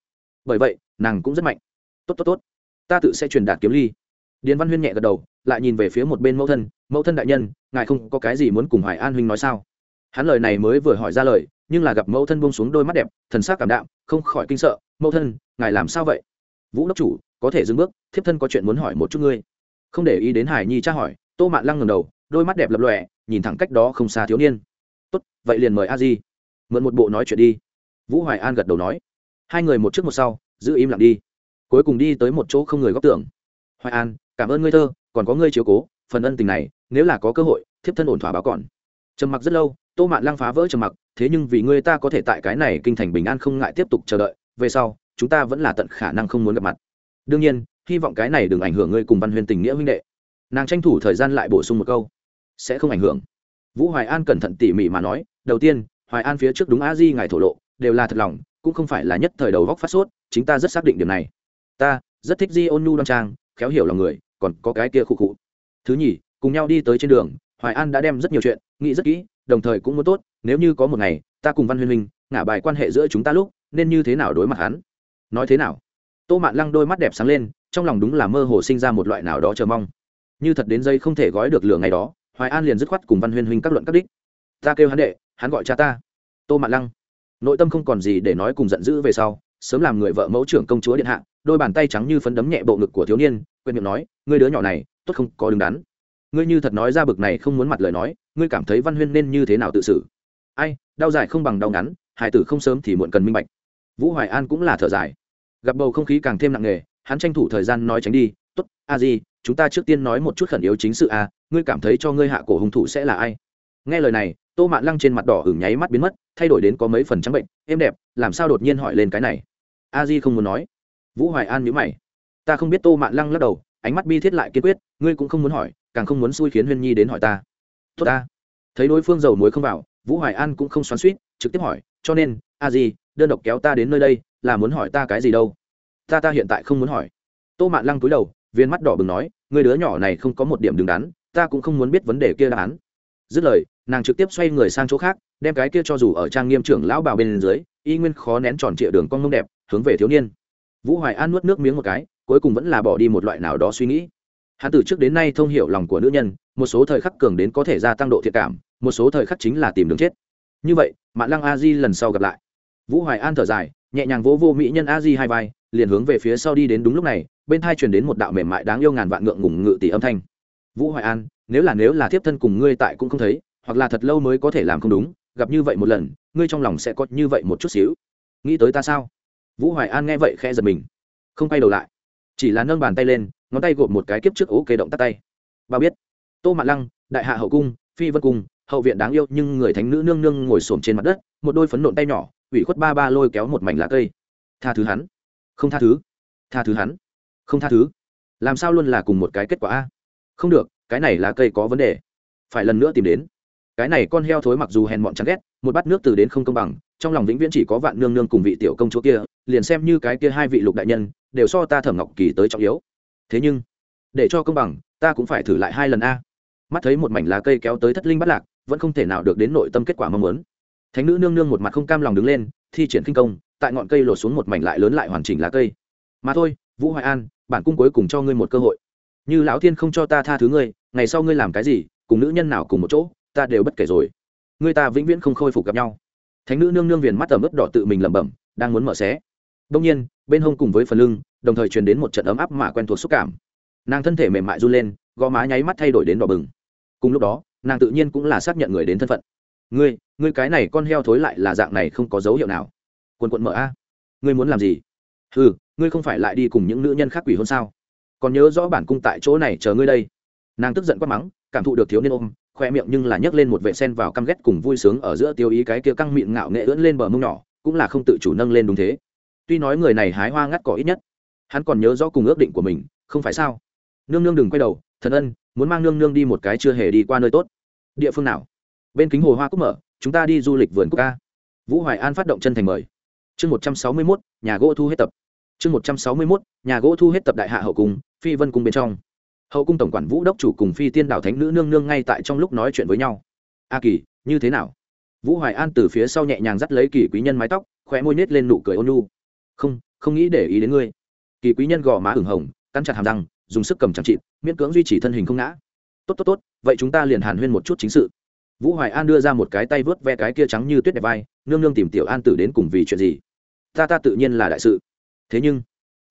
S1: Bởi vậy, nàng cũng rất mạnh. Tốt tốt tốt, ta tự sẽ truyền đạt kiếm ly. Điền văn huyên nhẹ gật đầu, lại nhìn về phía một bên mẫu thân mẫu thân đại nhân, ngài không có cái gì muốn cùng hoài an huynh nói sao? Hắn lời này mới vừa hỏi ra lời, nhưng là gặp mẫu thân buông xuống đôi mắt đẹp, thần sắc cảm đạm, không khỏi kinh sợ, mẫu thân, ngài làm sao vậy? Vũ đốc chủ, có thể dừng bước, thiếp thân có chuyện muốn hỏi một chút ngươi không để ý đến hải nhi tra hỏi, tô mạn lăng ngầm đầu, đôi mắt đẹp lập lọe nhìn thẳng cách đó không xa thiếu niên. Tốt, vậy liền mời a di. Mượn một bộ nói chuyện đi. Vũ hoài an gật đầu nói. Hai người một trước một sau, giữ im lặng đi. Cuối cùng đi tới một chỗ không người góp tưởng hoài an, cảm ơn ngươi thơ, còn có ngươi chiếu cố, phần ân tình này, nếu là có cơ hội, thiếp thân ổn thỏa báo còn. Trầm mặc rất lâu, tô mạn lăng phá vỡ trầm mặc, thế nhưng vì ngươi ta có thể tại cái này kinh thành bình an không ngại tiếp tục chờ đợi, về sau, chúng ta vẫn là tận khả năng không muốn gặp mặt. Đương nhiên hy vọng cái này đừng ảnh hưởng ngươi cùng văn huyền tình nghĩa huynh đệ. Nàng tranh thủ thời gian lại bổ sung một câu. Sẽ không ảnh hưởng. Vũ hoài an cẩn thận tỉ mỉ mà nói, đầu tiên, hoài an phía trước đúng a di ngài thổ lộ, đều là thật lòng, cũng không phải là nhất thời đầu góc phát sốt, chính ta rất xác định điểm này. Ta, rất thích di ôn nhu đoan trang, khéo hiểu lòng người, còn có cái kia khụ khụ. Thứ nhì, cùng nhau đi tới trên đường, hoài an đã đem rất nhiều chuyện, nghĩ rất kỹ, đồng thời cũng muốn tốt, nếu như có một ngày, ta cùng văn huyên minh ngả bài quan hệ giữa chúng ta lúc, nên như thế nào đối mặt hắn? Nói thế nào? Tô mạn lăng đôi mắt đẹp sáng lên trong lòng đúng là mơ hồ sinh ra một loại nào đó chờ mong. Như thật đến dây không thể gói được lửa ngày đó, hoài an liền dứt khoát cùng văn huyên huynh các luận các đích. Ta kêu hắn đệ, hắn gọi cha ta. Tô mạn lăng. Nội tâm không còn gì để nói cùng giận dữ về sau, sớm làm người vợ mẫu trưởng công chúa điện hạ, đôi bàn tay trắng như phấn đấm nhẹ bộ ngực của thiếu niên, quên miệng nói, ngươi đứa nhỏ này, tốt không có đứng đắn. Ngươi như thật nói ra bực này không muốn mặt lời nói, ngươi cảm thấy văn huyên nên như thế nào tự xử? Ai, đau dài không bằng đau ngắn hải tử không sớm thì muộn cần minh bạch. Vũ hoài an cũng là thở dài. Gặp bầu không khí càng thêm nặng nề hắn tranh thủ thời gian nói tránh đi, tốt, a di, chúng ta trước tiên nói một chút khẩn yếu chính sự a, ngươi cảm thấy cho ngươi hạ cổ hung thủ sẽ là ai? Nghe lời này, tô mạn lăng trên mặt đỏ hửng nháy mắt biến mất, thay đổi đến có mấy phần trắng bệnh êm đẹp, làm sao đột nhiên hỏi lên cái này? A di không muốn nói. Vũ hoài an nhữ mày. Ta không biết. Tô mạn lăng lắc đầu, ánh mắt bi thiết lại kiên quyết, ngươi cũng không muốn hỏi, càng không muốn xui khiến huyên nhi đến hỏi ta. Tốt ta. Thấy đối phương dầu muối không vào, vũ hoài an cũng không xoắn suýt trực tiếp hỏi, cho nên, a di, đơn độc kéo ta đến nơi đây, là muốn hỏi ta cái gì đâu? Ta ta hiện tại không muốn hỏi. Tô mạn lăng cúi đầu, viên mắt đỏ bừng nói, người đứa nhỏ này không có một điểm đứng đắn, ta cũng không muốn biết vấn đề kia đáp án dứt lời, nàng trực tiếp xoay người sang chỗ khác, đem cái kia cho dù ở trang nghiêm trưởng lão bào bên dưới, y nguyên khó nén tròn trịa đường con mông đẹp, hướng về thiếu niên. Vũ hoài an nuốt nước miếng một cái, cuối cùng vẫn là bỏ đi một loại nào đó suy nghĩ. Hắn từ trước đến nay thông hiểu lòng của nữ nhân, một số thời khắc cường đến có thể gia tăng độ thiện cảm, một số thời khắc chính là tìm đường chết. Như vậy mạng lăng a di lần sau gặp lại. Vũ hoài an thở dài, nhẹ nhàng vỗ vô mỹ nhân a di hai vai liền hướng về phía sau đi đến đúng lúc này, bên thai truyền đến một đạo mềm mại đáng yêu ngàn vạn ngượng ngùng ngự tỷ âm thanh. Vũ hoài an, nếu là nếu là thiếp thân cùng ngươi tại cũng không thấy, hoặc là thật lâu mới có thể làm không đúng, gặp như vậy một lần, ngươi trong lòng sẽ có như vậy một chút xíu. Nghĩ tới ta sao? Vũ hoài an nghe vậy khẽ giật mình. Không quay đầu lại, chỉ là nâng bàn tay lên, ngón tay gộp một cái kiếp trước ố kê động tắt tay. Ba biết, tô mạ lăng, đại hạ hậu cung, phi vân cung, hậu viện đáng yêu nhưng người thánh nữ nương nương ngồi xổm trên mặt đất, một đôi phấn nộn tay nhỏ, ủy khuất ba ba lôi kéo một mảnh lá cây. Tha thứ hắn không tha thứ. Tha thứ hắn. Không tha thứ. Làm sao luôn là cùng một cái kết quả a? Không được, cái này là cây có vấn đề. Phải lần nữa tìm đến. Cái này con heo thối mặc dù hèn mọn chán ghét, một bát nước từ đến không công bằng, trong lòng vĩnh viễn chỉ có vạn nương nương cùng vị tiểu công chúa kia, liền xem như cái kia hai vị lục đại nhân, đều so ta thẩm ngọc kỳ tới trọng yếu. Thế nhưng, để cho công bằng, ta cũng phải thử lại hai lần a. Mắt thấy một mảnh lá cây kéo tới thất linh bắt lạc, vẫn không thể nào được đến nội tâm kết quả mong muốn. Thánh nữ nương nương một mặt không cam lòng đứng lên, thi triển kinh công tại ngọn cây lột xuống một mảnh lại lớn lại hoàn chỉnh lá cây. Mà thôi, vũ hoài an, bản cung cuối cùng cho ngươi một cơ hội. Như lão thiên không cho ta tha thứ ngươi, ngày sau ngươi làm cái gì, cùng nữ nhân nào cùng một chỗ, ta đều bất kể rồi. Ngươi ta vĩnh viễn không khôi phục gặp nhau. Thánh nữ nương nương viền mắt tầm ướp đỏ tự mình lẩm bẩm, đang muốn mở xé. Đông nhiên, bên hông cùng với phần lưng, đồng thời truyền đến một trận ấm áp mà quen thuộc xúc cảm. Nàng thân thể mềm mại run lên, gò má nháy mắt thay đổi đến đỏ bừng. Cùng lúc đó, nàng tự nhiên cũng là xác nhận người đến thân phận. Ngươi ngươi cái này con heo thối lại là dạng này không có dấu hiệu nào quần quận mở a. Ngươi muốn làm gì? Ừ ngươi không phải lại đi cùng những nữ nhân khác quỷ hôn sao? Còn nhớ rõ bản cung tại chỗ này chờ ngươi đây. Nàng tức giận quát mắng, cảm thụ được thiếu niên ôm, khoe miệng nhưng là nhấc lên một vệ sen vào căm ghét cùng vui sướng ở giữa tiêu ý cái kia căng miệng ngạo nghệ ưỡn lên bờ mông nhỏ, cũng là không tự chủ nâng lên đúng thế. Tuy nói người này hái hoa ngắt cỏ ít nhất, hắn còn nhớ rõ cùng ước định của mình, không phải sao? Nương nương đừng quay đầu, thần ân, muốn mang nương nương đi một cái chưa hề đi qua nơi tốt. Địa phương nào? Bên kính hồ hoa cúc mở, chúng ta đi du lịch vườn quốc ca vũ hoài an phát động chân thành mời chương một trăm sáu mươi mốt, nhà gỗ thu hết tập. Chương một trăm sáu mươi mốt, nhà gỗ thu hết tập đại hạ hậu cung, phi vân cung bên trong. Hậu cung tổng quản vũ đốc chủ cùng phi tiên đảo thánh nữ nương nương ngay tại trong lúc nói chuyện với nhau. A kỳ, như thế nào? Vũ hoài an từ phía sau nhẹ nhàng dắt lấy kỳ quý nhân mái tóc, khóe môi nết lên nụ cười ôn nhu. Không không nghĩ để ý đến ngươi. Kỳ quý nhân gò má ửng hồng, cắn chặt hàm răng, dùng sức cầm chẳng chịt, miễn cưỡng duy trì thân hình không ngã. Tốt tốt tốt, vậy chúng ta liền hàn huyên một chút chính sự. Vũ hoài an đưa ra một cái tay vớt ve cái kia trắng như tuyết đẹp vai, nương nương tìm tiểu an tử đến cùng vì chuyện gì? Ta ta tự nhiên là đại sự. Thế nhưng,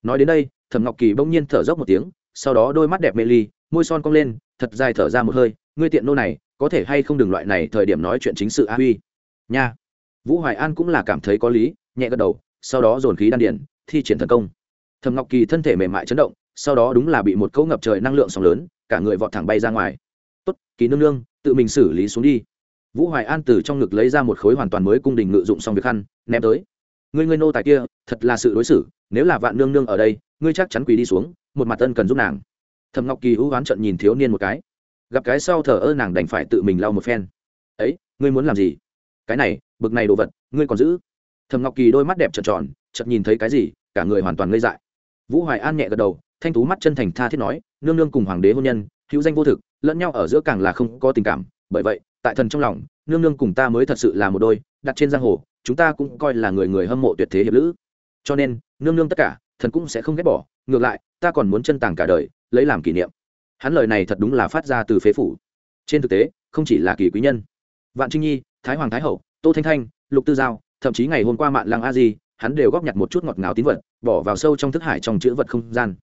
S1: nói đến đây, thẩm ngọc kỳ bỗng nhiên thở dốc một tiếng, sau đó đôi mắt đẹp mê ly, môi son cong lên, thật dài thở ra một hơi, ngươi tiện nô này, có thể hay không đừng loại này thời điểm nói chuyện chính sự a huy? Nha. Vũ hoài an cũng là cảm thấy có lý, nhẹ gật đầu, sau đó dồn khí đan điển thi triển thần công. Thầm ngọc kỳ thân thể mềm mại chấn động, sau đó đúng là bị một cỗ ngập trời năng lượng sóng lớn, cả người vọt thẳng bay ra ngoài. Tốt, kỳ nương nương, tự mình xử lý xuống đi. Vũ hoài an từ trong ngực lấy ra một khối hoàn toàn mới cung đình ngự dụng xong việc khăn ném tới ngươi ngươi nô tài kia, thật là sự đối xử, nếu là vạn nương nương ở đây, ngươi chắc chắn quỳ đi xuống, một mặt ân cần giúp nàng. Thầm ngọc kỳ hữu oán trận nhìn thiếu niên một cái. Gặp cái sau thờ ơ nàng đành phải tự mình lau một phen. Ấy, ngươi muốn làm gì? Cái này, bực này đồ vật, ngươi còn giữ. Thầm ngọc kỳ đôi mắt đẹp trợn tròn, chợt nhìn thấy cái gì, cả người hoàn toàn ngây dại. Vũ hoài an nhẹ gật đầu, thanh tú mắt chân thành tha thiết nói, nương nương cùng hoàng đế hôn nhân, hữu danh vô thực, lẫn nhau ở giữa càng là không có tình cảm, bởi vậy, tại thần trong lòng, nương nương cùng ta mới thật sự là một đôi, đặt trên giang hồ chúng ta cũng coi là người người hâm mộ tuyệt thế hiệp lữ. Cho nên, nương nương tất cả, thần cũng sẽ không ghét bỏ, ngược lại, ta còn muốn chân tàng cả đời, lấy làm kỷ niệm. Hắn lời này thật đúng là phát ra từ phế phủ. Trên thực tế, không chỉ là kỳ quý nhân. Vạn trinh nhi, thái hoàng thái hậu, tô thanh thanh, lục tư giao, thậm chí ngày hôm qua mạng lăng a di, hắn đều góp nhặt một chút ngọt ngào tín vật, bỏ vào sâu trong thức hải trong chữ vật không gian.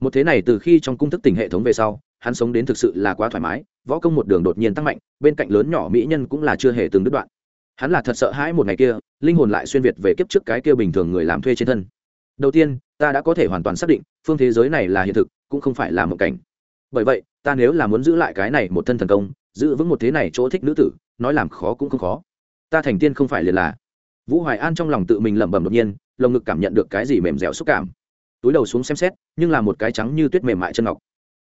S1: Một thế này từ khi trong cung thức tỉnh hệ thống về sau, hắn sống đến thực sự là quá thoải mái, võ công một đường đột nhiên tăng mạnh, bên cạnh lớn nhỏ mỹ nhân cũng là chưa hề từng đứt đoạn hắn là thật sợ hãi một ngày kia, linh hồn lại xuyên việt về kiếp trước cái kia bình thường người làm thuê trên thân. Đầu tiên, ta đã có thể hoàn toàn xác định, phương thế giới này là hiện thực, cũng không phải là một cảnh. Bởi vậy, ta nếu là muốn giữ lại cái này một thân thần công, giữ vững một thế này chỗ thích nữ tử, nói làm khó cũng không khó. Ta thành tiên không phải liền là. Vũ hoài an trong lòng tự mình lẩm bẩm đột nhiên, lồng ngực cảm nhận được cái gì mềm dẻo xúc cảm. Túi đầu xuống xem xét, nhưng là một cái trắng như tuyết mềm mại chân ngọc.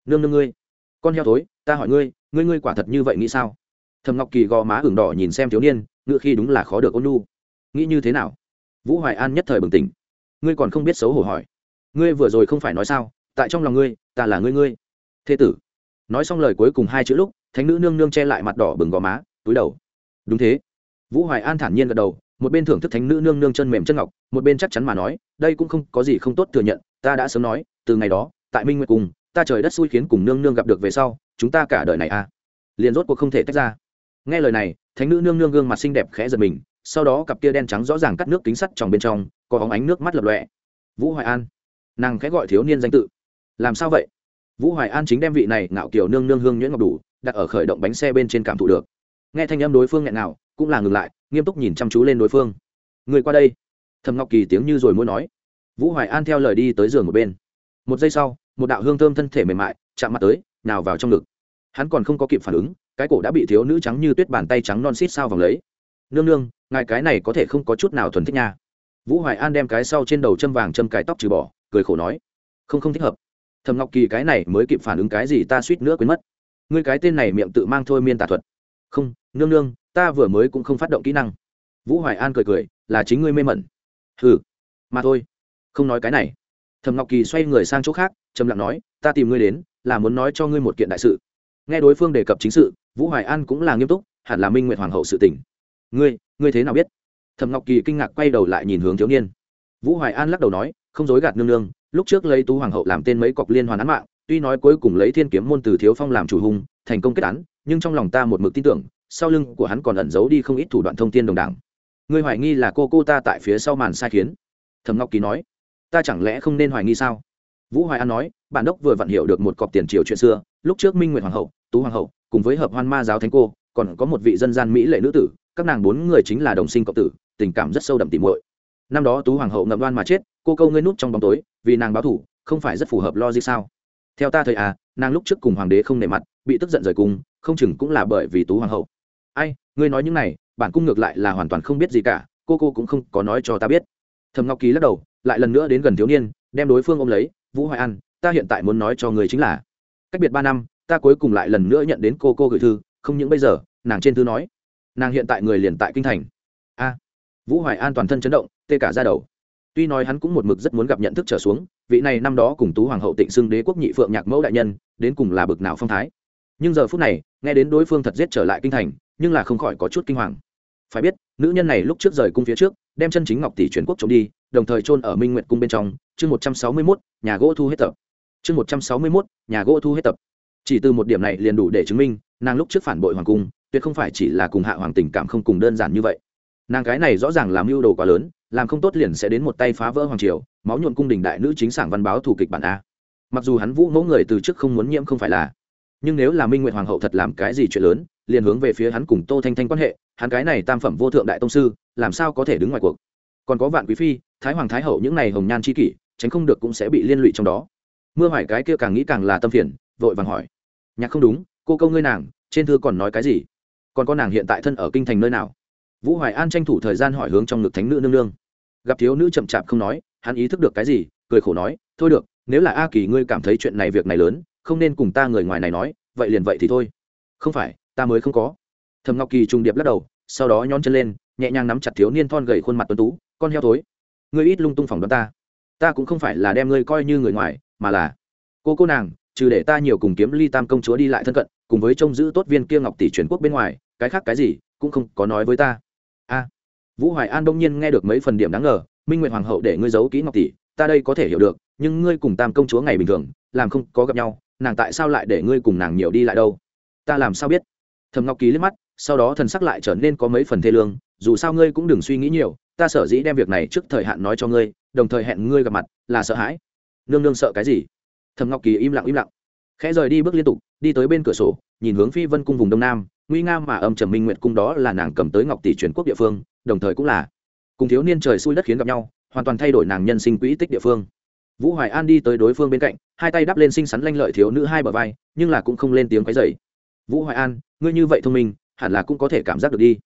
S1: Nương nương ngươi, con heo thối, ta hỏi ngươi ngươi ngươi quả thật như vậy nghĩ sao? Thầm ngọc kỳ gò má ửng đỏ nhìn xem thiếu niên ngựa khi đúng là khó được ôn nu nghĩ như thế nào? Vũ hoài an nhất thời bừng tỉnh. Ngươi còn không biết xấu hổ hỏi. Ngươi vừa rồi không phải nói sao, tại trong lòng ngươi, ta là ngươi ngươi. Thế tử. Nói xong lời cuối cùng hai chữ lúc, thánh nữ nương nương che lại mặt đỏ bừng gò má, túi đầu. Đúng thế. Vũ hoài an thản nhiên gật đầu, một bên thưởng thức thánh nữ nương nương chân mềm chân ngọc, một bên chắc chắn mà nói, đây cũng không có gì không tốt thừa nhận, ta đã sớm nói, từ ngày đó, tại minh nguyệt cùng, ta trời đất xui khiến cùng nương nương gặp được về sau, chúng ta cả đời này à. Liền rốt cuộc không thể tách ra. Nghe lời này thánh nữ nương nương gương mặt xinh đẹp khẽ giật mình, sau đó cặp kia đen trắng rõ ràng cắt nước kính sắt trong bên trong, có óng ánh nước mắt lập lọe vũ hoài an, nàng khẽ gọi thiếu niên danh tự. Làm sao vậy? Vũ hoài an chính đem vị này ngạo kiểu nương nương hương nhuyễn ngọc đủ, đặt ở khởi động bánh xe bên trên cảm thụ được. Nghe thanh âm đối phương nghẹn nào, cũng là ngừng lại, nghiêm túc nhìn chăm chú lên đối phương. Người qua đây. Thầm ngọc kỳ tiếng như rồi muốn nói. Vũ hoài an theo lời đi tới giường một bên. Một giây sau, một đạo hương thơm thân thể mềm mại chạm mặt tới, nào vào trong ngực. Hắn còn không có kịp phản ứng cái cổ đã bị thiếu nữ trắng như tuyết bàn tay trắng non xít sao vòng lấy. Nương nương, ngài cái này có thể không có chút nào thuần thích nha. Vũ hoài an đem cái sau trên đầu châm vàng châm cài tóc trừ bỏ, cười khổ nói, không không thích hợp. Thầm ngọc kỳ cái này mới kịp phản ứng cái gì ta suýt nữa quên mất. Ngươi cái tên này miệng tự mang thôi miên tà thuật. Không, nương nương, ta vừa mới cũng không phát động kỹ năng. Vũ hoài an cười cười, là chính ngươi mê mẩn. Hừ, mà thôi, không nói cái này. Thầm ngọc kỳ xoay người sang chỗ khác, trầm lặng nói, ta tìm ngươi đến, là muốn nói cho ngươi một kiện đại sự nghe đối phương đề cập chính sự, vũ hoài an cũng là nghiêm túc, hẳn là minh nguyện hoàng hậu sự tỉnh ngươi ngươi thế nào biết? Thầm ngọc kỳ kinh ngạc quay đầu lại nhìn hướng thiếu niên. Vũ hoài an lắc đầu nói, không dối gạt nương nương, lúc trước lấy tú hoàng hậu làm tên mấy cọc liên hoàn án mạng, tuy nói cuối cùng lấy thiên kiếm môn từ thiếu phong làm chủ hùng thành công kết án, nhưng trong lòng ta một mực tin tưởng, sau lưng của hắn còn ẩn giấu đi không ít thủ đoạn thông tin đồng đảng. Ngươi hoài nghi là cô cô ta tại phía sau màn sai khiến. Thầm ngọc kỳ nói, ta chẳng lẽ không nên hoài nghi sao? Vũ hoài an nói, bản đốc vừa vặn hiểu được một cọc tiền triều chuyện xưa, lúc trước minh nguyệt hoàng hậu, tú hoàng hậu, cùng với hợp hoan ma giáo thánh cô, còn có một vị dân gian mỹ lệ nữ tử, các nàng bốn người chính là đồng sinh cộng tử, tình cảm rất sâu đậm tỉ muội. Năm đó tú hoàng hậu ngậm đoan mà chết, cô câu ngươi nút trong bóng tối, vì nàng báo thủ, không phải rất phù hợp lo gì sao? Theo ta thời à nàng lúc trước cùng hoàng đế không nề mặt, bị tức giận rời cung, không chừng cũng là bởi vì tú hoàng hậu. Ai, ngươi nói những này, bản cung ngược lại là hoàn toàn không biết gì cả, cô cô cũng không có nói cho ta biết. Thầm ngọc ký lắc đầu, lại lần nữa đến gần thiếu niên, đem đối phương ôm lấy vũ hoài an, ta hiện tại muốn nói cho người chính là, cách biệt ba năm, ta cuối cùng lại lần nữa nhận đến cô cô gửi thư, không những bây giờ, nàng trên thư nói, nàng hiện tại người liền tại kinh thành. A, vũ hoài an toàn thân chấn động, tê cả ra đầu. Tuy nói hắn cũng một mực rất muốn gặp nhận thức trở xuống, vị này năm đó cùng tú hoàng hậu tịnh xưng đế quốc nhị phượng nhạc mẫu đại nhân, đến cùng là bực nào phong thái. Nhưng giờ phút này, nghe đến đối phương thật giết trở lại kinh thành, nhưng là không khỏi có chút kinh hoàng. Phải biết, nữ nhân này lúc trước rời cung phía trước, đem chân chính ngọc tỷ truyền quốc trộm đi đồng thời chôn ở minh Nguyệt cung bên trong. Chương một trăm sáu mươi mốt, nhà gỗ thu hết tập. Chương một trăm sáu mươi mốt, nhà gỗ thu hết tập. Chỉ từ một điểm này liền đủ để chứng minh, nàng lúc trước phản bội hoàng cung, tuyệt không phải chỉ là cùng hạ hoàng tình cảm không cùng đơn giản như vậy. Nàng cái này rõ ràng làm mưu đồ quá lớn, làm không tốt liền sẽ đến một tay phá vỡ hoàng triều, máu nhuộm cung đình đại nữ chính sảng văn báo thủ kịch bản a. Mặc dù hắn vũ mẫu người từ trước không muốn nhiễm không phải là, nhưng nếu là minh Nguyệt hoàng hậu thật làm cái gì chuyện lớn, liền hướng về phía hắn cùng tô thanh thanh quan hệ, hắn cái này tam phẩm vô thượng đại tông sư, làm sao có thể đứng ngoài cuộc? Còn có vạn quý phi, thái hoàng thái hậu những này hồng nhan c h i kỷ, tránh không được cũng sẽ bị liên lụy trong đó. Mưa hoài cái kia càng nghĩ càng là tâm phiền, vội vàng hỏi. Nhạc không đúng, cô câu ngươi nàng, trên thư còn nói cái gì? Còn có nàng hiện tại thân ở kinh thành nơi nào? Vũ hoài an tranh thủ thời gian hỏi hướng trong ngực thánh nữ nương nương. Gặp thiếu nữ chậm chạp không nói, hắn ý thức được cái gì, cười khổ nói, thôi được, nếu là a kỳ ngươi cảm thấy chuyện này việc này lớn, không nên cùng ta người ngoài này nói, vậy liền vậy thì thôi. Không phải, ta mới không có. Thầm ngọc kỳ trùng điệp lắc đầu, sau đó nhón chân lên, nhẹ nhàng nắm chặt thiếu niên thon gầy khuôn mặt tuấn tú con heo thối. Ngươi ít lung tung phỏng đoán ta. Ta cũng không phải là đem ngươi coi như người ngoài, mà là cô cô nàng, trừ để ta nhiều cùng kiếm ly tam công chúa đi lại thân cận, cùng với trông giữ tốt viên kia ngọc tỷ truyền quốc bên ngoài, cái khác cái gì cũng không có nói với ta. A. Vũ hoài an đông nhiên nghe được mấy phần điểm đáng ngờ, minh nguyện hoàng hậu để ngươi giấu kỹ ngọc tỷ, ta đây có thể hiểu được, nhưng ngươi cùng tam công chúa ngày bình thường, làm không có gặp nhau, nàng tại sao lại để ngươi cùng nàng nhiều đi lại đâu? Ta làm sao biết? Thầm ngọc ký liếc mắt, sau đó thần sắc lại trở nên có mấy phần thê lương dù sao ngươi cũng đừng suy nghĩ nhiều, ta sở dĩ đem việc này trước thời hạn nói cho ngươi, đồng thời hẹn ngươi gặp mặt, là sợ hãi. Nương nương sợ cái gì? Thầm ngọc kỳ im lặng im lặng. Khẽ rời đi bước liên tục, đi tới bên cửa sổ, nhìn hướng phi vân cung vùng đông nam, nguy nga mà âm trầm minh nguyệt cung đó là nàng cầm tới ngọc tỷ truyền quốc địa phương, đồng thời cũng là cùng thiếu niên trời xui đất khiến gặp nhau, hoàn toàn thay đổi nàng nhân sinh quỹ tích địa phương. Vũ hoài an đi tới đối phương bên cạnh, hai tay đắp lên xinh xắn lanh lợi thiếu nữ hai bờ vai, nhưng là cũng không lên tiếng quấy dày vũ hoài an, ngươi như vậy thông minh, hẳn là cũng có thể cảm giác được đi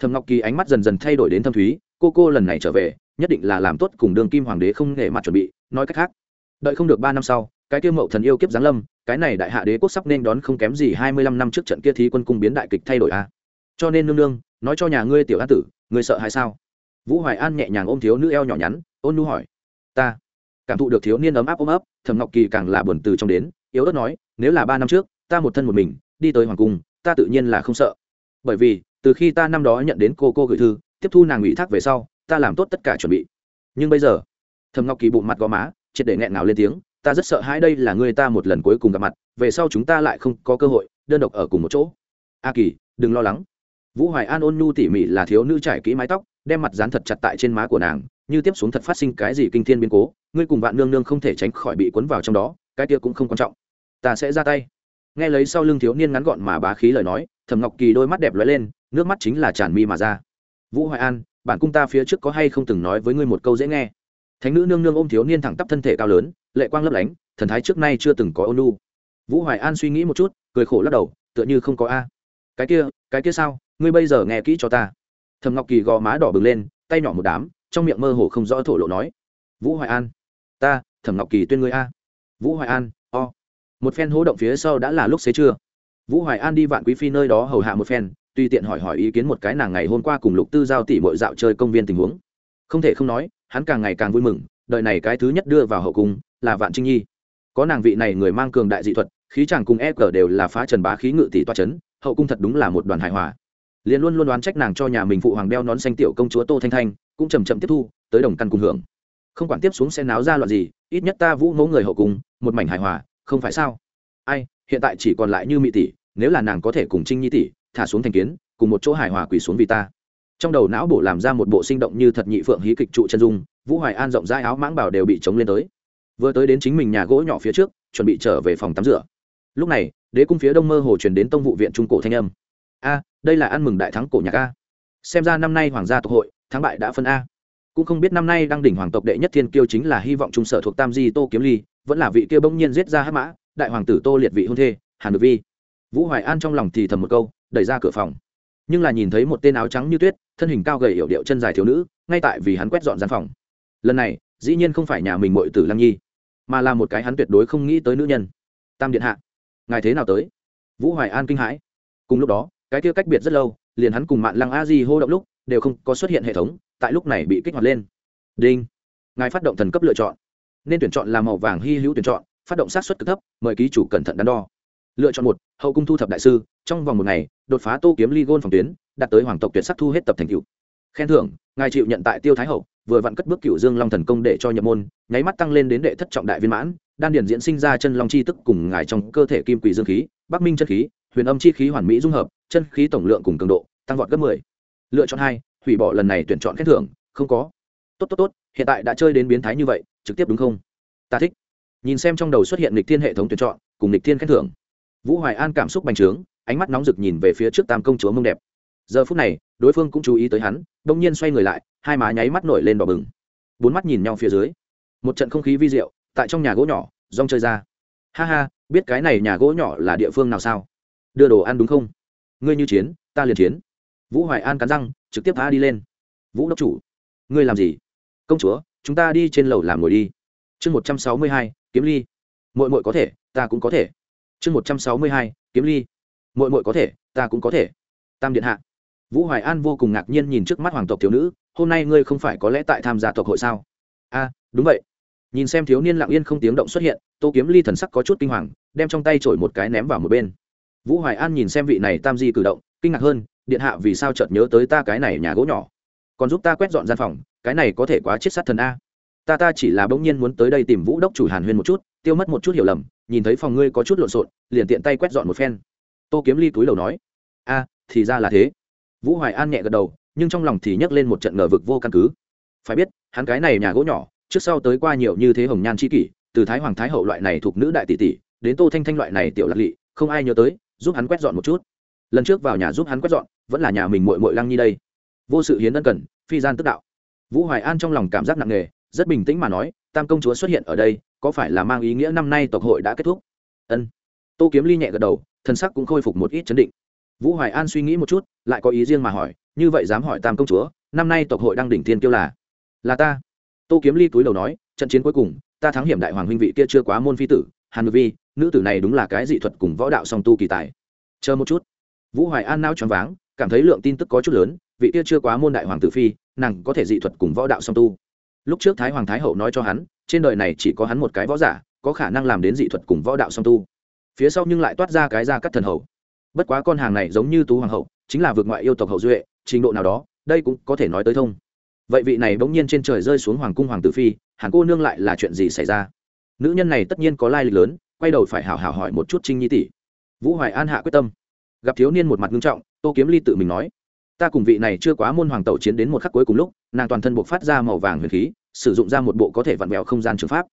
S1: thầm ngọc kỳ ánh mắt dần dần thay đổi đến thâm thúy, cô cô lần này trở về, nhất định là làm tốt cùng đường kim hoàng đế không nể mặt chuẩn bị. Nói cách khác, đợi không được ba năm sau, cái kia mậu thần yêu kiếp giáng lâm, cái này đại hạ đế quốc sắp nên đón không kém gì hai mươi lăm năm trước trận kia thí quân cung biến đại kịch thay đổi a. À. cho nên nương nương, nói cho nhà ngươi tiểu an tử, ngươi sợ hay sao? Vũ hoài an nhẹ nhàng ôm thiếu nữ eo nhỏ nhắn, ôn nu hỏi. Ta. Cảm thụ được thiếu niên ấm áp ôm ấp thầm ngọc kỳ càng là buồn từ trong đến, yếu ớt nói, nếu là ba năm trước, ta một thân một mình, đi tới hoàng cung, ta tự nhiên là không sợ. Bởi vì từ khi ta năm đó nhận đến cô cô gửi thư, tiếp thu nàng ủy thác về sau, ta làm tốt tất cả chuẩn bị. Nhưng bây giờ thầm ngọc kỳ bụng mặt gò má, triệt để nghẹn ngào lên tiếng, ta rất sợ hãi đây là người ta một lần cuối cùng gặp mặt, về sau chúng ta lại không có cơ hội, đơn độc ở cùng một chỗ. A kỳ, đừng lo lắng. Vũ hoài an ôn nhu tỉ mỉ là thiếu nữ trải kỹ mái tóc, đem mặt dán thật chặt tại trên má của nàng, như tiếp xuống thật phát sinh cái gì kinh thiên biến cố, ngươi cùng vạn nương nương không thể tránh khỏi bị cuốn vào trong đó, cái kia cũng không quan trọng. Ta sẽ ra tay. Nghe lấy sau lưng thiếu niên ngắn gọn mà bá khí lời nói, thẩm ngọc kỳ đôi mắt đẹp lóe lên nước mắt chính là tràn mi mà ra. Vũ hoài an, bản cung ta phía trước có hay không từng nói với ngươi một câu dễ nghe? Thánh nữ nương nương ôm thiếu niên thẳng tắp thân thể cao lớn, lệ quang lấp lánh, thần thái trước nay chưa từng có ôn lu vũ hoài an suy nghĩ một chút, cười khổ lắc đầu, tựa như không có a. Cái kia cái kia sao? Ngươi bây giờ nghe kỹ cho ta. Thầm ngọc kỳ gò má đỏ bừng lên, tay nhỏ một đám, trong miệng mơ hồ không rõ thổ lộ nói. Vũ hoài an, ta, thẩm ngọc kỳ tuyên ngươi a. Vũ hoài an, o. Một phen hố động phía sau đã là lúc xế trưa. Vũ hoài an đi vạn quý phi nơi đó hầu hạ một phen tùy tiện hỏi hỏi ý kiến một cái nàng ngày hôm qua cùng lục tư giao tỷ mội dạo chơi công viên tình huống. Không thể không nói, hắn càng ngày càng vui mừng đợi này cái thứ nhất đưa vào hậu cung, là vạn trinh nhi. Có nàng vị này người mang cường đại dị thuật, khí chàng cùng e cờ đều là phá trần bá khí ngự tỷ toa c h ấ n hậu cung thật đúng là một đoàn hài hòa. Liền luôn luôn đoán trách nàng cho nhà mình phụ hoàng đeo nón xanh tiểu công chúa tô thanh thanh, cũng chầm chậm tiếp thu, tới đồng căn cùng hưởng. Không quản tiếp xuống sẽ náo ra loạn gì, ít nhất ta vũ mẫu người hậu cung, một mảnh hài hòa, không phải sao? Ai, hiện tại chỉ còn lại như mỹ tỷ, nếu là nàng có thể cùng trinh nhi tỷ thả xuống thành kiến, cùng một chỗ hài hòa quỳ xuống vì ta. Trong đầu não bộ làm ra một bộ sinh động như thật nhị phượng hí kịch trụ chân dung, vũ hoài an rộng rãi áo mãng bảo đều bị chống lên tới. Vừa tới đến chính mình nhà gỗ nhỏ phía trước, chuẩn bị trở về phòng tắm rửa. Lúc này, đế cung phía đông mơ hồ truyền đến tông vụ viện trung cổ thanh âm. A, đây là ăn mừng đại thắng cổ nhạc a. Xem ra năm nay hoàng gia tộc hội, thắng bại đã phân a. Cũng không biết năm nay đang đỉnh hoàng tộc đệ nhất thiên kiêu chính là hy vọng trung sở thuộc tam di tô kiếm ly, vẫn là vị kia bỗng nhiên giết ra hắc mã, đại hoàng tử tô liệt vị hôn thê, hàn được vi vũ hoài an trong lòng thì thầm một câu, đẩy ra cửa phòng. Nhưng là nhìn thấy một tên áo trắng như tuyết, thân hình cao gầy hiệu điệu chân dài thiếu nữ, ngay tại vì hắn quét dọn gian phòng. Lần này, dĩ nhiên không phải nhà mình mội tử lăng nhi, mà là một cái hắn tuyệt đối không nghĩ tới nữ nhân. Tam điện hạ, ngài thế nào tới? Vũ hoài an kinh hãi. Cùng lúc đó, cái kia cách biệt rất lâu, liền hắn cùng mạng lăng a di hô động lúc, đều không có xuất hiện hệ thống, tại lúc này bị kích hoạt lên. Đinh. Ngài phát động thần cấp lựa chọn. Nên tuyển chọn là màu vàng hy hữu tuyển chọn, phát động sát xuất cực thấp, mời ký chủ cẩn thận đắn đo lựa chọn một, hậu cung thu thập đại sư, trong vòng một ngày, đột phá tô kiếm ly gôn phòng tuyến, đạt tới hoàng tộc tuyệt sắc thu hết tập thành cựu khen thưởng, ngài chịu nhận tại tiêu thái hậu, vừa vặn cất bước cựu dương long thần công để cho nhập môn, nháy mắt tăng lên đến đệ thất trọng đại viên mãn, đan điển diễn sinh ra chân long chi tức cùng ngài trong cơ thể kim quỷ dương khí, bắc minh chân khí, huyền âm chi khí hoàn mỹ dung hợp, chân khí tổng lượng cùng cường độ, tăng vọt gấp mười. Lựa chọn hai, hủy bỏ lần này tuyển chọn khen thưởng, không có. Tốt tốt tốt, hiện tại đã chơi đến biến thái như vậy, trực tiếp đúng không? Ta thích. Nhìn xem trong đầu xuất hiện lịch thiên hệ thống tuyển chọn, cùng lịch thiên khen thưởng vũ hoài an cảm xúc bành trướng, ánh mắt nóng rực nhìn về phía trước tam công chúa mông đẹp. Giờ phút này, đối phương cũng chú ý tới hắn, đông nhiên xoay người lại, hai má nháy mắt nổi lên đỏ bừng. Bốn mắt nhìn nhau phía dưới. Một trận không khí vi diệu, tại trong nhà gỗ nhỏ, rong chơi ra. Ha ha, biết cái này nhà gỗ nhỏ là địa phương nào sao? Đưa đồ ăn đúng không? Ngươi như chiến, ta liền chiến. Vũ hoài an cắn răng, trực tiếp phá đi lên. Vũ đốc chủ, ngươi làm gì? Công chúa, chúng ta đi trên lầu làm ngồi đi. Chương một trăm sáu mươi hai, kiếm ly. Mội mội có thể, ta cũng có thể chương một trăm sáu mươi hai, kiếm ly. Mội mội có thể, ta cũng có thể. Tam điện hạ. Vũ hoài an vô cùng ngạc nhiên nhìn trước mắt hoàng tộc thiếu nữ, hôm nay ngươi không phải có lẽ tại tham gia tộc hội sao? A đúng vậy. Nhìn xem thiếu niên lặng yên không tiếng động xuất hiện, tô kiếm ly thần sắc có chút kinh hoàng, đem trong tay trổi một cái ném vào một bên. Vũ hoài an nhìn xem vị này tam di cử động, kinh ngạc hơn, điện hạ, vì sao chợt nhớ tới ta cái này nhà gỗ nhỏ? Còn giúp ta quét dọn gian phòng, cái này có thể quá chết sát thần a. Ta ta chỉ là bỗng nhiên muốn tới đây tìm vũ đốc chủ hàn huyên một chút, tiêu mất một chút hiểu lầm nhìn thấy phòng ngươi có chút lộn xộn, liền tiện tay quét dọn một phen. Tô kiếm ly túi đầu nói, a, thì ra là thế. Vũ hoài an nhẹ gật đầu, nhưng trong lòng thì nhấc lên một trận ngờ vực vô căn cứ. Phải biết, hắn cái này nhà gỗ nhỏ, trước sau tới qua nhiều như thế hồng nhan c h i kỷ, từ thái hoàng thái hậu loại này thuộc nữ đại tỷ tỷ, đến tô thanh thanh loại này tiểu lạc lị, không ai nhớ tới, giúp hắn quét dọn một chút. Lần trước vào nhà giúp hắn quét dọn, vẫn là nhà mình mội mội lăng nhi đây. Vô sự hiến ân cần, phi gian tức đạo. Vũ hoài an trong lòng cảm giác nặng nề, rất bình tĩnh mà nói, tam công chúa xuất hiện ở đây có phải là mang ý nghĩa năm nay tộc hội đã kết thúc? Ân. Tô kiếm ly nhẹ gật đầu thân sắc cũng khôi phục một ít chấn định. Vũ hoài an suy nghĩ một chút, lại có ý riêng mà hỏi, như vậy dám hỏi tam công chúa, năm nay tộc hội đang đỉnh thiên kiêu là? Là ta. Tô kiếm ly túi đầu nói, trận chiến cuối cùng, ta thắng hiểm đại hoàng huynh vị kia chưa quá môn phi tử, hàn ngự vi, nữ tử này đúng là cái dị thuật cùng võ đạo song tu kỳ tài. Chờ một chút. Vũ hoài an nao choáng váng, cảm thấy lượng tin tức có chút lớn, vị kia chưa quá môn đại hoàng tử phi, nàng có thể dị thuật cùng võ đạo song tu lúc trước thái hoàng thái hậu nói cho hắn, trên đời này chỉ có hắn một cái võ giả, có khả năng làm đến dị thuật cùng võ đạo song tu. Phía sau nhưng lại toát ra cái ra cắt thần hậu. Bất quá con hàng này giống như tú hoàng hậu, chính là vượt ngoại yêu tộc hậu duệ, trình độ nào đó, đây cũng có thể nói tới thông. Vậy vị này bỗng nhiên trên trời rơi xuống hoàng cung hoàng tử phi hàn cô nương lại là chuyện gì xảy ra? Nữ nhân này tất nhiên có lai lịch lớn, quay đầu phải hảo hảo hỏi một chút trinh nhi tỷ. Vũ hoài an hạ quyết tâm. Gặp thiếu niên một mặt nghiêm trọng, tô kiếm ly tự mình nói, ta cùng vị này chưa quá môn hoàng tẩu chiến đến một khắc cuối cùng lúc, nàng toàn thân buộc phát ra màu vàng huyền khí sử dụng ra một bộ có thể vặn vẹo không gian trường pháp.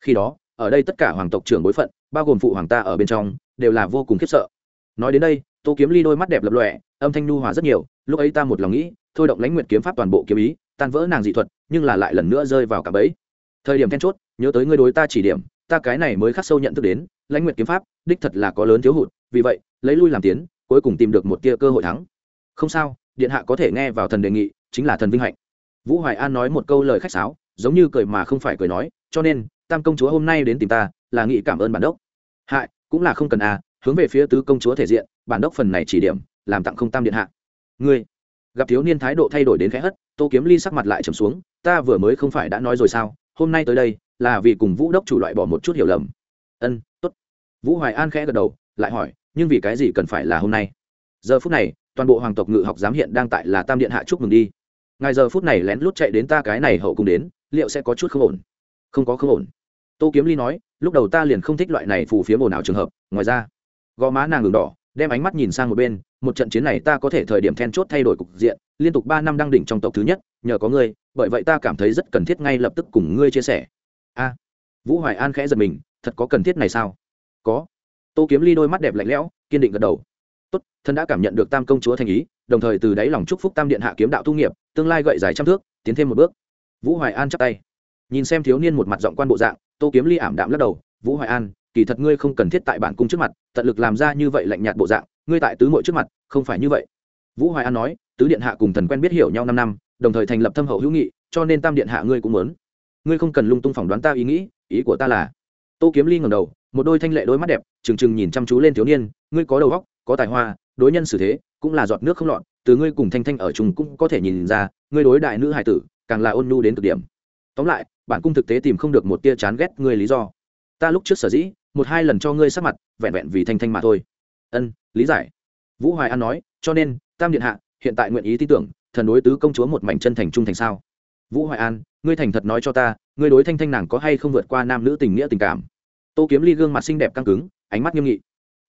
S1: Khi đó, ở đây tất cả hoàng tộc trưởng bối phận, bao gồm phụ hoàng ta ở bên trong, đều là vô cùng khiếp sợ. Nói đến đây, tô kiếm ly đôi mắt đẹp lập lòe, âm thanh nu hòa rất nhiều, lúc ấy ta một lòng nghĩ, thôi động lãnh nguyệt kiếm pháp toàn bộ kiếm ý, tan vỡ nàng dị thuật, nhưng là lại lần nữa rơi vào cả bẫy. Thời điểm then chốt, nhớ tới ngươi đối ta chỉ điểm, ta cái này mới khắc sâu nhận thức đến, lãnh nguyệt kiếm pháp, đích thật là có lớn thiếu hụt, vì vậy, lấy lui làm tiến, cuối cùng tìm được một tia cơ hội thắng. Không sao, điện hạ có thể nghe vào thần đề nghị, chính là thần vinh hạnh. Vũ hoài an nói một câu lời khách sáo giống như cười mà không phải cười nói, cho nên, tam công chúa hôm nay đến tìm ta, là nghị cảm ơn bản đốc. Hại, cũng là không cần à hướng về phía tứ công chúa thể diện, bản đốc phần này chỉ điểm, làm tặng không tam điện hạ. Ngươi, gặp thiếu niên thái độ thay đổi đến khẽ hất, tô kiếm ly sắc mặt lại trầm xuống, ta vừa mới không phải đã nói rồi sao, hôm nay tới đây, là vì cùng vũ đốc chủ loại bỏ một chút hiểu lầm. Ân t ố t vũ hoài an khẽ gật đầu, lại hỏi, nhưng vì cái gì cần phải là hôm nay? Giờ phút này, toàn bộ hoàng tộc ngự học giám hiện đang tại là tam điện hạ chúc mừng đi ngài giờ phút này lén lút chạy đến ta cái này hậu cùng đến, liệu sẽ có chút không ổn? Không có không ổn. Tô kiếm ly nói, lúc đầu ta liền không thích loại này phù phía ồn ào trường hợp, ngoài ra, gò má nàng ngừng đỏ, đem ánh mắt nhìn sang một bên, một trận chiến này ta có thể thời điểm then chốt thay đổi cục diện, liên tục ba năm đăng đỉnh trong tộc thứ nhất, nhờ có ngươi, bởi vậy ta cảm thấy rất cần thiết ngay lập tức cùng ngươi chia sẻ. A. Vũ hoài an khẽ giật mình, thật có cần thiết này sao? Có. Tô kiếm ly đôi mắt đẹp lạnh lẽo, kiên định gật đầu. Tốt, thân đã cảm nhận được tam công chúa thành ý đồng thời từ đáy lòng chúc phúc tam điện hạ kiếm đạo tu nghiệp, tương lai gậy dài trăm thước, tiến thêm một bước. Vũ hoài an chắp tay. Nhìn xem thiếu niên một mặt giọng quan bộ dạng, tô kiếm ly ảm đạm lắc đầu, vũ hoài an, kỳ thật ngươi không cần thiết tại bản cung trước mặt, tận lực làm ra như vậy lạnh nhạt bộ dạng, ngươi tại tứ mội trước mặt, không phải như vậy. Vũ hoài an nói, tứ điện hạ cùng thần quen biết hiểu nhau năm năm, đồng thời thành lập thâm hậu hữu nghị, cho nên tam điện hạ ngươi cũng muốn. Ngươi không cần lung tung phỏng đoán ta ý nghĩ, ý của ta là tô kiếm ly ngầm đầu, một đôi thanh lệ đôi mắt đẹp, trừng trừng nhìn chăm chú lên thiếu niên, ngươi có đầu óc, có tài hoa đối nhân xử thế cũng là giọt nước không lọt, từ ngươi cùng thanh thanh ở chung cũng có thể nhìn ra, ngươi đối đại nữ hải tử càng là ôn nhu đến cực điểm. Tóm lại, bản cung thực tế tìm không được một tia chán ghét ngươi lý do. Ta lúc trước sở dĩ, một hai lần cho ngươi sắc mặt, vẹn vẹn vì thanh thanh mà thôi. Ân, lý giải. Vũ hoài an nói, cho nên, tam điện hạ, hiện tại nguyện ý tin tưởng, thần đối tứ công chúa một mảnh chân thành trung thành sao? Vũ hoài an, ngươi thành thật nói cho ta, ngươi đối thanh thanh nàng có hay không vượt qua nam nữ tình nghĩa tình cảm? Tô kiếm ly gương mặt xinh đẹp căng cứng, ánh mắt nghiêm nghị.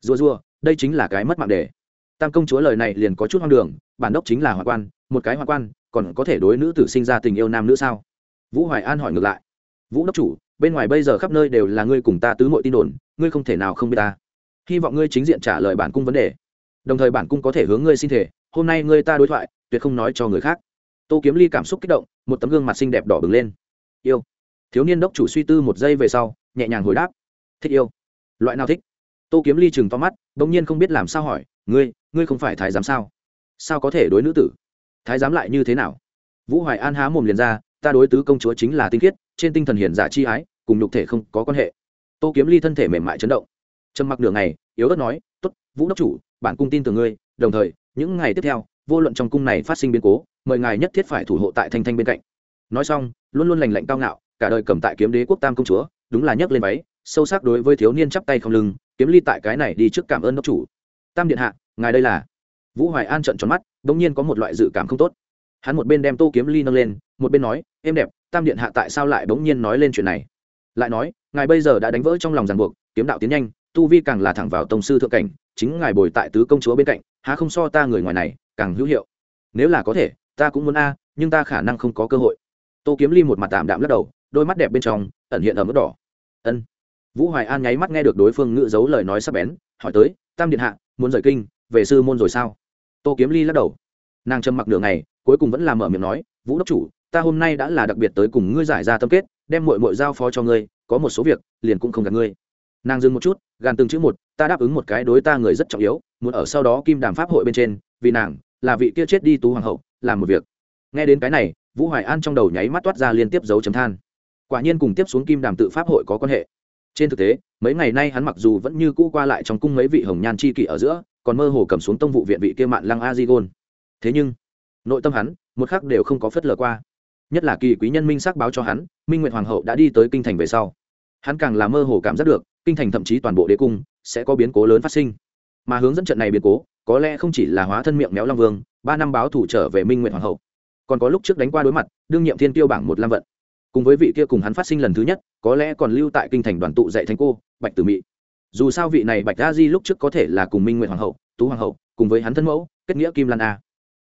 S1: Rùa rùa, đây chính là cái mất mạng đề tam công chúa lời này liền có chút hoang đường, bản đốc chính là hoa quan, một cái hoa quan, còn có thể đối nữ tử sinh ra tình yêu nam nữ sao? Vũ hoài an hỏi ngược lại. Vũ đốc chủ, bên ngoài bây giờ khắp nơi đều là ngươi cùng ta tứ mọi tin đồn, ngươi không thể nào không biết ta. Hy vọng ngươi chính diện trả lời bản cung vấn đề. Đồng thời bản cung có thể hướng ngươi xin thể, hôm nay ngươi ta đối thoại, tuyệt không nói cho người khác. Tô kiếm ly cảm xúc kích động, một tấm gương mặt xinh đẹp đỏ bừng lên. Yêu. Thiếu niên đốc chủ suy tư một giây về sau, nhẹ nhàng hồi đáp. Thích yêu. Loại nào thích? Tô kiếm ly chừng to mắt đ ỗ n g nhiên không biết làm sao hỏi ngươi ngươi không phải thái giám sao? Sao có thể đối nữ tử? Thái giám lại như thế nào? Vũ hoài an há mồm liền ra, ta đối tứ công chúa chính là tinh khiết, trên tinh thần hiền giả chi ái, cùng nhục thể không có quan hệ. Tô kiếm ly thân thể mềm mại chấn động. Trầm mặc nửa ngày, yếu ớt nói t ố t vũ đốc chủ, bản cung tin từ ngươi, đồng thời, những ngày tiếp theo, vô luận trong cung này phát sinh biến cố, mời ngài nhất thiết phải thủ hộ tại thanh thanh bên cạnh. Nói xong, luôn luôn lành lạnh cao ngạo, cả đời cầm tại kiếm đế quốc tam công chúa, đúng là nhấc lên váy, sâu sắc đối với thiếu niên chắp tay không lưng, kiếm ly tại cái này đi trước cảm ơn đốc chủ tam điện hạ, ngài đây là. Vũ hoài an trận tròn mắt đ ỗ n g nhiên có một loại dự cảm không tốt. Hắn một bên đem tô kiếm ly nâng lên, một bên nói êm đẹp, tam điện hạ tại sao lại bỗng nhiên nói lên chuyện này? Lại nói, ngài bây giờ đã đánh vỡ trong lòng ràng buộc, kiếm đạo tiến nhanh, tu vi càng là thẳng vào tổng sư thượng cảnh, chính ngài bồi tại tứ công chúa bên cạnh, há không so ta người ngoài này càng hữu hiệu. Nếu là có thể, ta cũng muốn a, nhưng ta khả năng không có cơ hội. Tô kiếm ly một mặt tạm đạm lắc đầu, đôi mắt đẹp bên trong ẩn hiện ở mức đỏ. Ân vũ hoài an nháy mắt nghe được đối phương ngự giấu lời nói sắp bén, hỏi tới, tam điện hạ, muốn rời kinh, về sư môn rồi sao? Tô kiếm ly lắc đầu. Nàng trầm mặc nửa ngày, cuối cùng vẫn làm mở miệng nói, vũ đốc chủ, ta hôm nay đã là đặc biệt tới cùng ngươi giải ra tâm kết, đem mội mội giao phó cho ngươi, có một số việc, liền cũng không gặp ngươi. Nàng dừng một chút, gàn từng chữ một, ta đáp ứng một cái đối ta người rất trọng yếu, muốn ở sau đó kim đàm pháp hội bên trên, vì nàng, là vị kia chết đi tú hoàng hậu, làm một việc. Nghe đến cái này, vũ hoài an trong đầu nháy mắt toát ra liên tiếp dấu chấm than. Quả nhiên cùng tiếp xuống kim đàm tự pháp hội có quan hệ trên thực tế, mấy ngày nay hắn mặc dù vẫn như cũ qua lại trong cung mấy vị hồng nhan c h i kỷ ở giữa, còn mơ hồ cầm xuống tông vụ viện vị kia mạn lăng a di gôn thế nhưng, nội tâm hắn, một khắc đều không có phất lờ qua. Nhất là kỳ quý nhân minh xác báo cho hắn, minh nguyện hoàng hậu đã đi tới kinh thành về sau. Hắn càng là mơ hồ cảm giác được, kinh thành thậm chí toàn bộ đế cung sẽ có biến cố lớn phát sinh. Mà hướng dẫn trận này biến cố, có lẽ không chỉ là hóa thân miệng méo long vương, ba năm báo thủ trở về minh nguyện hoàng hậu. Còn có lúc trước đánh qua đối mặt, đương nhiệm thiên tiêu bảng một lam vận cùng với vị kia cùng hắn phát sinh lần thứ nhất, có lẽ còn lưu tại kinh thành đoàn tụ dạy thánh cô, bạch tử mị. Dù sao vị này bạch a di lúc trước có thể là cùng minh nguyện hoàng hậu, tú hoàng hậu, cùng với hắn thân mẫu, kết nghĩa kim lan a.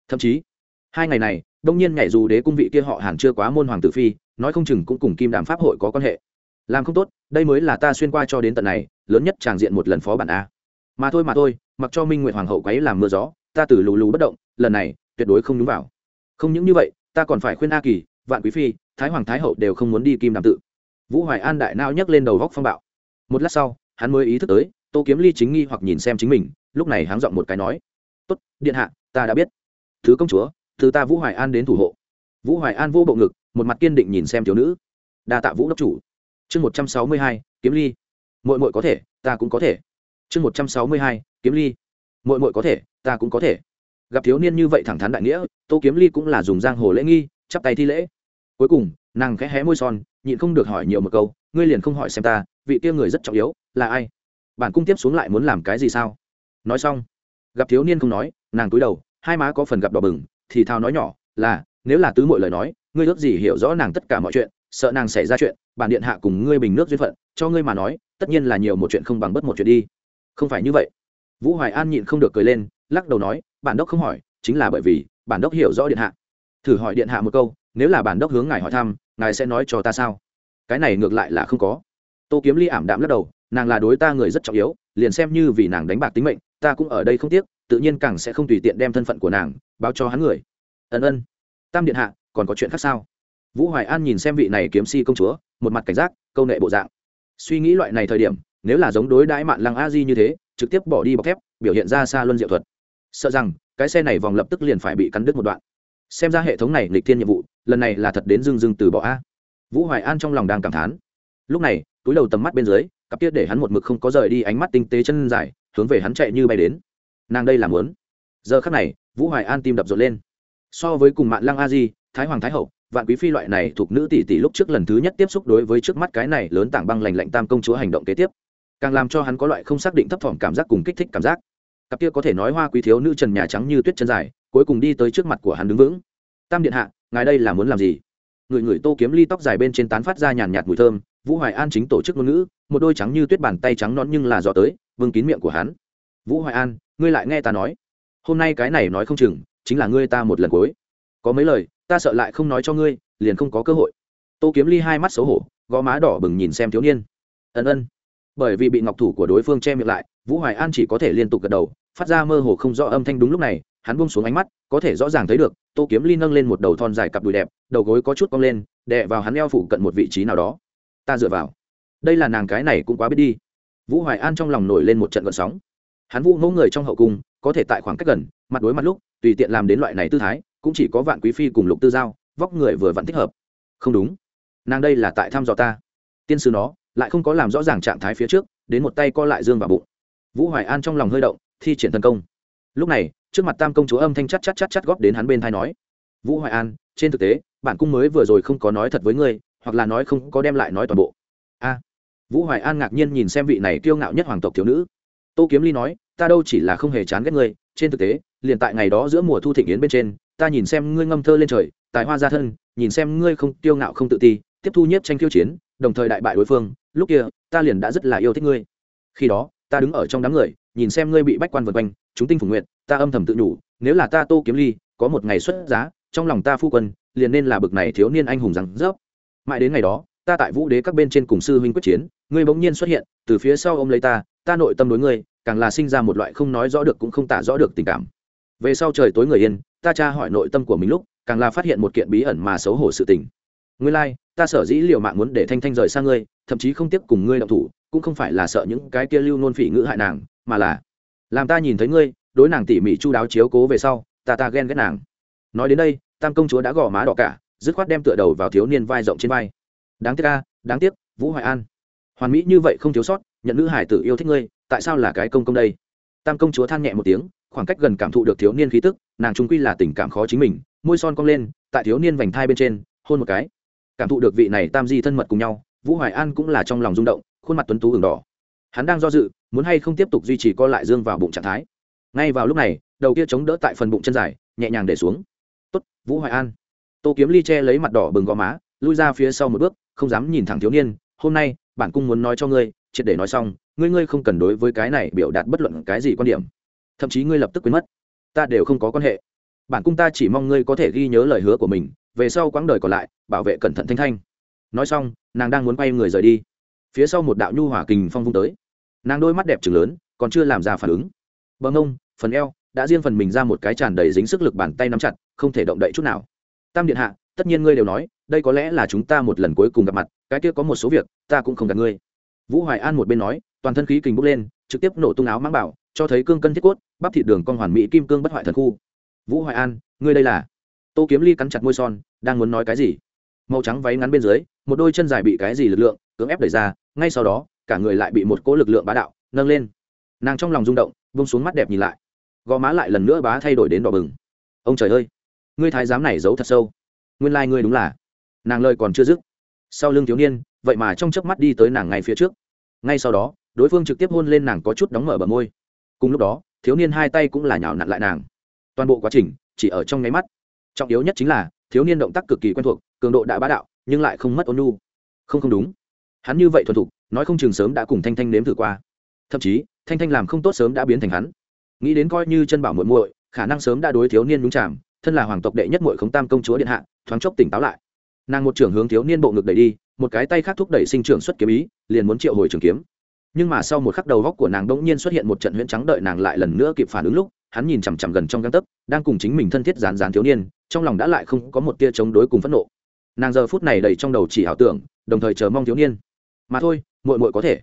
S1: Thậm chí, hai ngày này, đông nhiên nhảy dù đế cung vị kia họ hẳn chưa quá môn hoàng tử phi, nói không chừng cũng cùng kim đàm pháp hội có quan hệ. Làm không tốt, đây mới là ta xuyên qua cho đến tận này, lớn nhất tràng diện một lần phó bản a. Mà thôi mà thôi, mặc cho minh nguyện hoàng hậu quấy làm mưa gió, ta từ lù lù bất động, lần này, tuyệt đối không nhúng vào. Không những như vậy, ta còn phải khuyên a kỳ, vạn quý phi thái hoàng thái hậu đều không muốn đi kim đàm tự. Vũ hoài an đại nao nhấc lên đầu góc phong bạo. Một lát sau, hắn mới ý thức tới, tô kiếm ly chính nghi hoặc nhìn xem chính mình, lúc này hắn giọng một cái nói, tốt, điện hạ, ta đã biết. Thứ công chúa, thứ ta vũ hoài an đến thủ hộ. Vũ hoài an vô bộ ngực, một mặt kiên định nhìn xem thiếu nữ. Đa tạ vũ đốc chủ. Chương một trăm sáu mươi hai, kiếm ly. Mội mội có thể, ta cũng có thể. Chương một trăm sáu mươi hai, kiếm ly. Mội mội có thể, ta cũng có thể. Gặp thiếu niên như vậy thẳng thắn đại nghĩa, tô kiếm ly cũng là dùng giang hồ lễ nghi, chắp tay thi lễ cuối cùng, nàng khẽ hé môi son, nhịn không được hỏi nhiều một câu, ngươi liền không hỏi xem ta, vị kia người rất trọng yếu, là ai? Bản cung tiếp xuống lại muốn làm cái gì sao? Nói xong, gặp thiếu niên không nói, nàng cúi đầu, hai má có phần gặp đỏ bừng, thì thao nói nhỏ, là, nếu là tứ mọi lời nói, ngươi ước gì hiểu rõ nàng tất cả mọi chuyện, sợ nàng xảy ra chuyện, bản điện hạ cùng ngươi bình nước duyên phận, cho ngươi mà nói, tất nhiên là nhiều một chuyện không bằng bất một chuyện đi. Không phải như vậy. Vũ hoài an nhịn không được cười lên, lắc đầu nói, bản đốc không hỏi, chính là bởi vì bản đốc hiểu rõ điện hạ. Thử hỏi điện hạ một câu nếu là bản đốc hướng ngài hỏi thăm, ngài sẽ nói cho ta sao? Cái này ngược lại là không có. Tô kiếm ly ảm đạm lắc đầu, nàng là đối ta người rất trọng yếu, liền xem như vì nàng đánh bạc tính mệnh, ta cũng ở đây không tiếc, tự nhiên càng sẽ không tùy tiện đem thân phận của nàng báo cho hắn người. Ân ân. Tam điện hạ, còn có chuyện khác sao? Vũ hoài an nhìn xem vị này kiếm si công chúa, một mặt cảnh giác, câu nệ bộ dạng. Suy nghĩ loại này thời điểm, nếu là giống đối đãi mạn lăng a di như thế, trực tiếp bỏ đi bọc thép, biểu hiện ra xa luân diệu thuật. Sợ rằng, cái xe này vòng lập tức liền phải bị cắn đứt một đoạn xem ra hệ thống này lịch thiên nhiệm vụ, lần này là thật đến dưng dưng từ bỏ a. Vũ hoài an trong lòng đang cảm thán. Lúc này, túi đầu tầm mắt bên dưới, cặp tiết để hắn một mực không có rời đi ánh mắt tinh tế chân dài, hướng về hắn chạy như bay đến. Nàng đây làm muốn. Giờ khắc này, vũ hoài an tim đập rộn lên. So với cùng mạng lăng a di, thái hoàng thái hậu, vạn quý phi loại này thuộc nữ tỷ tỷ lúc trước lần thứ nhất tiếp xúc đối với trước mắt cái này lớn tảng băng lành lạnh tam công chúa hành động kế tiếp. Càng làm cho hắn có loại không xác định thấp thỏm cảm giác cùng kích thích cảm giác. Cặp kia có thể nói hoa quý thiếu nữ trần nhà trắng như tuyết chân dài cuối cùng đi tới trước mặt của hắn đứng vững. Tam điện hạ, ngài đây là muốn làm gì? Người người tô kiếm ly tóc dài bên trên tán phát ra nhàn nhạt mùi thơm, vũ hoài an chính tổ chức ngôn ngữ, một đôi trắng như tuyết bàn tay trắng non nhưng là dò tới, vương kín miệng của hắn. Vũ hoài an, ngươi lại nghe ta nói. Hôm nay cái này nói không chừng, chính là ngươi ta một lần cuối. Có mấy lời, ta sợ lại không nói cho ngươi, liền không có cơ hội. Tô kiếm ly hai mắt xấu hổ, gò má đỏ bừng nhìn xem thiếu niên. Ân ân. Bởi vì bị ngọc thủ của đối phương che miệng lại, vũ hoài an chỉ có thể liên tục gật đầu, phát ra mơ hồ không rõ âm thanh đúng lúc này hắn buông xuống ánh mắt, có thể rõ ràng thấy được, tô kiếm ly nâng lên một đầu thon dài cặp đùi đẹp, đầu gối có chút cong lên, đè vào hắn eo phụ cận một vị trí nào đó. Ta dựa vào. Đây là nàng cái này cũng quá biết đi. Vũ hoài an trong lòng nổi lên một trận gợn sóng. Hắn vũ ngỗ người trong hậu cung, có thể tại khoảng cách gần, mặt đối mặt lúc, tùy tiện làm đến loại này tư thái, cũng chỉ có vạn quý phi cùng lục tư giao, vóc người vừa vặn thích hợp. Không đúng. Nàng đây là tại thăm dò ta. Tiên sư nó, lại không có làm rõ ràng trạng thái phía trước, đến một tay co lại dương vào bụng. Vũ hoài an trong lòng hơi động, thi triển thần công. Lúc này trước mặt tam công chúa âm thanh chắt chắt chắt chắt góp đến hắn bên thai nói, vũ hoài an, trên thực tế, bản cung mới vừa rồi không có nói thật với ngươi, hoặc là nói không có đem lại nói toàn bộ. A. Vũ hoài an ngạc nhiên nhìn xem vị này kiêu ngạo nhất hoàng tộc thiếu nữ. Tô kiếm ly nói, ta đâu chỉ là không hề chán ghét ngươi, trên thực tế, liền tại ngày đó giữa mùa thu thịnh yến bên trên, ta nhìn xem ngươi ngâm thơ lên trời, tài hoa gia thân, nhìn xem ngươi không tiêu ngạo không tự ti, tiếp thu nhiếp tranh khiêu chiến, đồng thời đại bại đối phương, lúc kia, ta liền đã rất là yêu thích ngươi. Khi đó, ta đứng ở trong đám người nhìn xem ngươi bị bách quan vượt quanh chúng tinh phủ nguyện ta âm thầm tự nhủ nếu là ta tô kiếm ly có một ngày xuất giá trong lòng ta phu quân liền nên là bực này thiếu niên anh hùng rằng rớp. Mãi đến ngày đó ta tại vũ đế các bên trên cùng sư huynh quyết chiến ngươi bỗng nhiên xuất hiện từ phía sau ô m lấy ta ta nội tâm đối ngươi càng là sinh ra một loại không nói rõ được cũng không tả rõ được tình cảm. Về sau trời tối người yên ta tra hỏi nội tâm của mình lúc càng là phát hiện một kiện bí ẩn mà xấu hổ sự tình. Ngươi lai、like, ta sở dĩ liệu mạng muốn để thanh thanh rời xa ngươi thậm chí không tiếp cùng ngươi động thủ cũng không phải là sợ những cái kia lưu nôn phỉ ngữ hại nàng mà là, làm ta nhìn thấy ngươi, đối nàng tỉ mỉ chu đáo chiếu cố về sau, ta ta ghen ghét nàng. Nói đến đây, tam công chúa đã gõ má đỏ cả, dứt khoát đem tựa đầu vào thiếu niên vai rộng trên vai. Đáng tiếc ca đáng tiếc, vũ hoài an. Hoàn mỹ như vậy không thiếu sót, nhận nữ hải tử yêu thích ngươi, tại sao là cái công công đây? Tam công chúa than nhẹ một tiếng, khoảng cách gần cảm thụ được thiếu niên khí tức, nàng trung quy là tình cảm khó chính mình, môi son cong lên, tại thiếu niên vành thai bên trên, hôn một cái. Cảm thụ được vị này tam di thân mật cùng nhau, vũ hoài an cũng là trong lòng rung động, khuôn mặt tuấn tú hừng đỏ hắn đang do dự, muốn hay không tiếp tục duy trì co lại dương vào bụng trạng thái. Ngay vào lúc này, đầu kia chống đỡ tại phần bụng chân dài, nhẹ nhàng để xuống. Tốt, vũ hoài an. Tô kiếm ly che lấy mặt đỏ bừng gò má, lui ra phía sau một bước, không dám nhìn thẳng thiếu niên, hôm nay, bản cung muốn nói cho ngươi, triệt để nói xong, ngươi ngươi không cần đối với cái này biểu đạt bất luận cái gì quan điểm. Thậm chí ngươi lập tức quên mất, ta đều không có quan hệ. Bản cung ta chỉ mong ngươi có thể ghi nhớ lời hứa của mình, về sau quãng đời còn lại, bảo vệ cẩn thận thanh thanh. Nói xong, nàng đang muốn quay người rời đi. Phía sau một đạo nhu hỏa kình phong vung tới nàng đôi mắt đẹp trừng lớn, còn chưa làm ra phản ứng. Bờ ngông phần eo, đã riêng phần mình ra một cái tràn đầy dính sức lực bàn tay nắm chặt, không thể động đậy chút nào. Tam điện hạ, tất nhiên ngươi đều nói, đây có lẽ là chúng ta một lần cuối cùng gặp mặt, cái kia có một số việc, ta cũng không gặp ngươi. Vũ hoài an một bên nói, toàn thân khí kình bốc lên, trực tiếp nổ tung áo mang bảo, cho thấy cương cân thiết cốt, bắp thị đường con hoàn mỹ kim cương bất hoại thần khu. Vũ hoài an, ngươi đây là? Tô kiếm ly cắn chặt môi son, đang muốn nói cái gì? Màu trắng váy ngắn bên dưới, một đôi chân dài bị cái gì lực lượng, cưỡng ép đẩy ra, ngay sau đó cả người lại bị một cỗ lực lượng bá đạo nâng lên. Nàng trong lòng rung động bông xuống mắt đẹp nhìn lại. Gò má lại lần nữa bá thay đổi đến đỏ bừng. Ông trời ơi, ngươi thái giám này giấu thật sâu. Nguyên lai、like、ngươi đúng là. Nàng lời còn chưa dứt, sau lưng thiếu niên, vậy mà trong chớp mắt đi tới nàng ngay phía trước. Ngay sau đó, đối phương trực tiếp hôn lên nàng có chút đóng mở bờ môi. Cùng lúc đó, thiếu niên hai tay cũng là nhào nặn lại nàng. Toàn bộ quá trình chỉ ở trong nháy mắt. Trọng yếu nhất chính là, thiếu niên động tác cực kỳ quen thuộc, cường độ đã bá đạo, nhưng lại không mất ôn nhu. Không không đúng. Hắn như vậy thuần thục nói không chừng sớm đã cùng thanh thanh nếm thử qua. Thậm chí, thanh thanh làm không tốt sớm đã biến thành hắn. Nghĩ đến coi như chân bảo muội muội, khả năng sớm đã đối thiếu niên đúng chạm thân là hoàng tộc đệ nhất muội khống tam công chúa điện hạ, thoáng chốc tỉnh táo lại. Nàng một trưởng hướng thiếu niên bộ ngực đẩy đi, một cái tay khác thúc đẩy sinh trưởng xuất kiếm ý, liền muốn triệu hồi trường kiếm. Nhưng mà sau một khắc đầu góc của nàng đỗng nhiên xuất hiện một trận huyễn trắng đợi nàng lại lần nữa kịp phản ứng lúc, hắn nhìn chằm chằm gần trong găng tấc, đang cùng chính mình thân thiết dán dán thiếu niên, trong lòng đã lại không có một tia chống đối cùng phẫn nộ. Nàng giờ phút này đầy trong đầu chỉ ảo tưởng, đồng thời chờ mong thiếu niên mà thôi, muội muội có thể.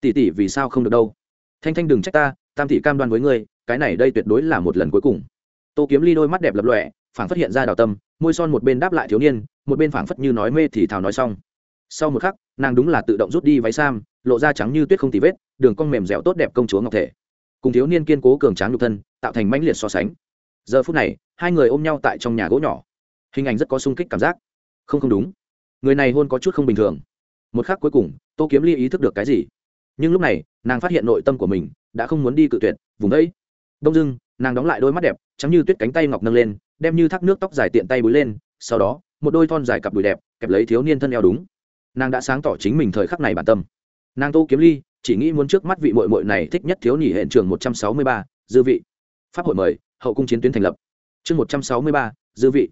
S1: Tỷ tỷ vì sao không được đâu? Thanh thanh đừng trách ta, tam tỷ cam đoan với ngươi, cái này đây tuyệt đối là một lần cuối cùng. Tô kiếm ly đôi mắt đẹp lập lọe phảng phất hiện ra đào tâm, môi son một bên đáp lại thiếu niên, một bên phảng phất như nói mê thì thào nói xong. Sau một khắc, nàng đúng là tự động rút đi váy sam, lộ ra trắng như tuyết không tì vết, đường cong mềm dẻo tốt đẹp công chúa ngọc thể. Cùng thiếu niên kiên cố cường tráng nhục thân, tạo thành mãnh liệt so sánh. Giờ phút này, hai người ôm nhau tại trong nhà gỗ nhỏ. Hình ảnh rất có sung kích cảm giác. Không không đúng. Người này hôn có chút không bình thường một khắc cuối cùng, tô kiếm ly ý thức được cái gì? Nhưng lúc này, nàng phát hiện nội tâm của mình đã không muốn đi cự tuyệt, vùng đấy đông dưng nàng đóng lại đôi mắt đẹp chắm như tuyết cánh tay ngọc nâng lên, đem như thác nước tóc dài tiện tay búi lên, sau đó, một đôi thon dài cặp đùi đẹp, kẹp lấy thiếu niên thân eo đúng. Nàng đã sáng tỏ chính mình thời khắc này bản tâm. Nàng tô kiếm ly, chỉ nghĩ muốn trước mắt vị mội mội này thích nhất thiếu nhỉ hiện trường một trăm sáu mươi ba, dư vị. Pháp hội mời, hậu cung chiến tuyến thành lập. Chương một trăm sáu mươi ba, dư vị.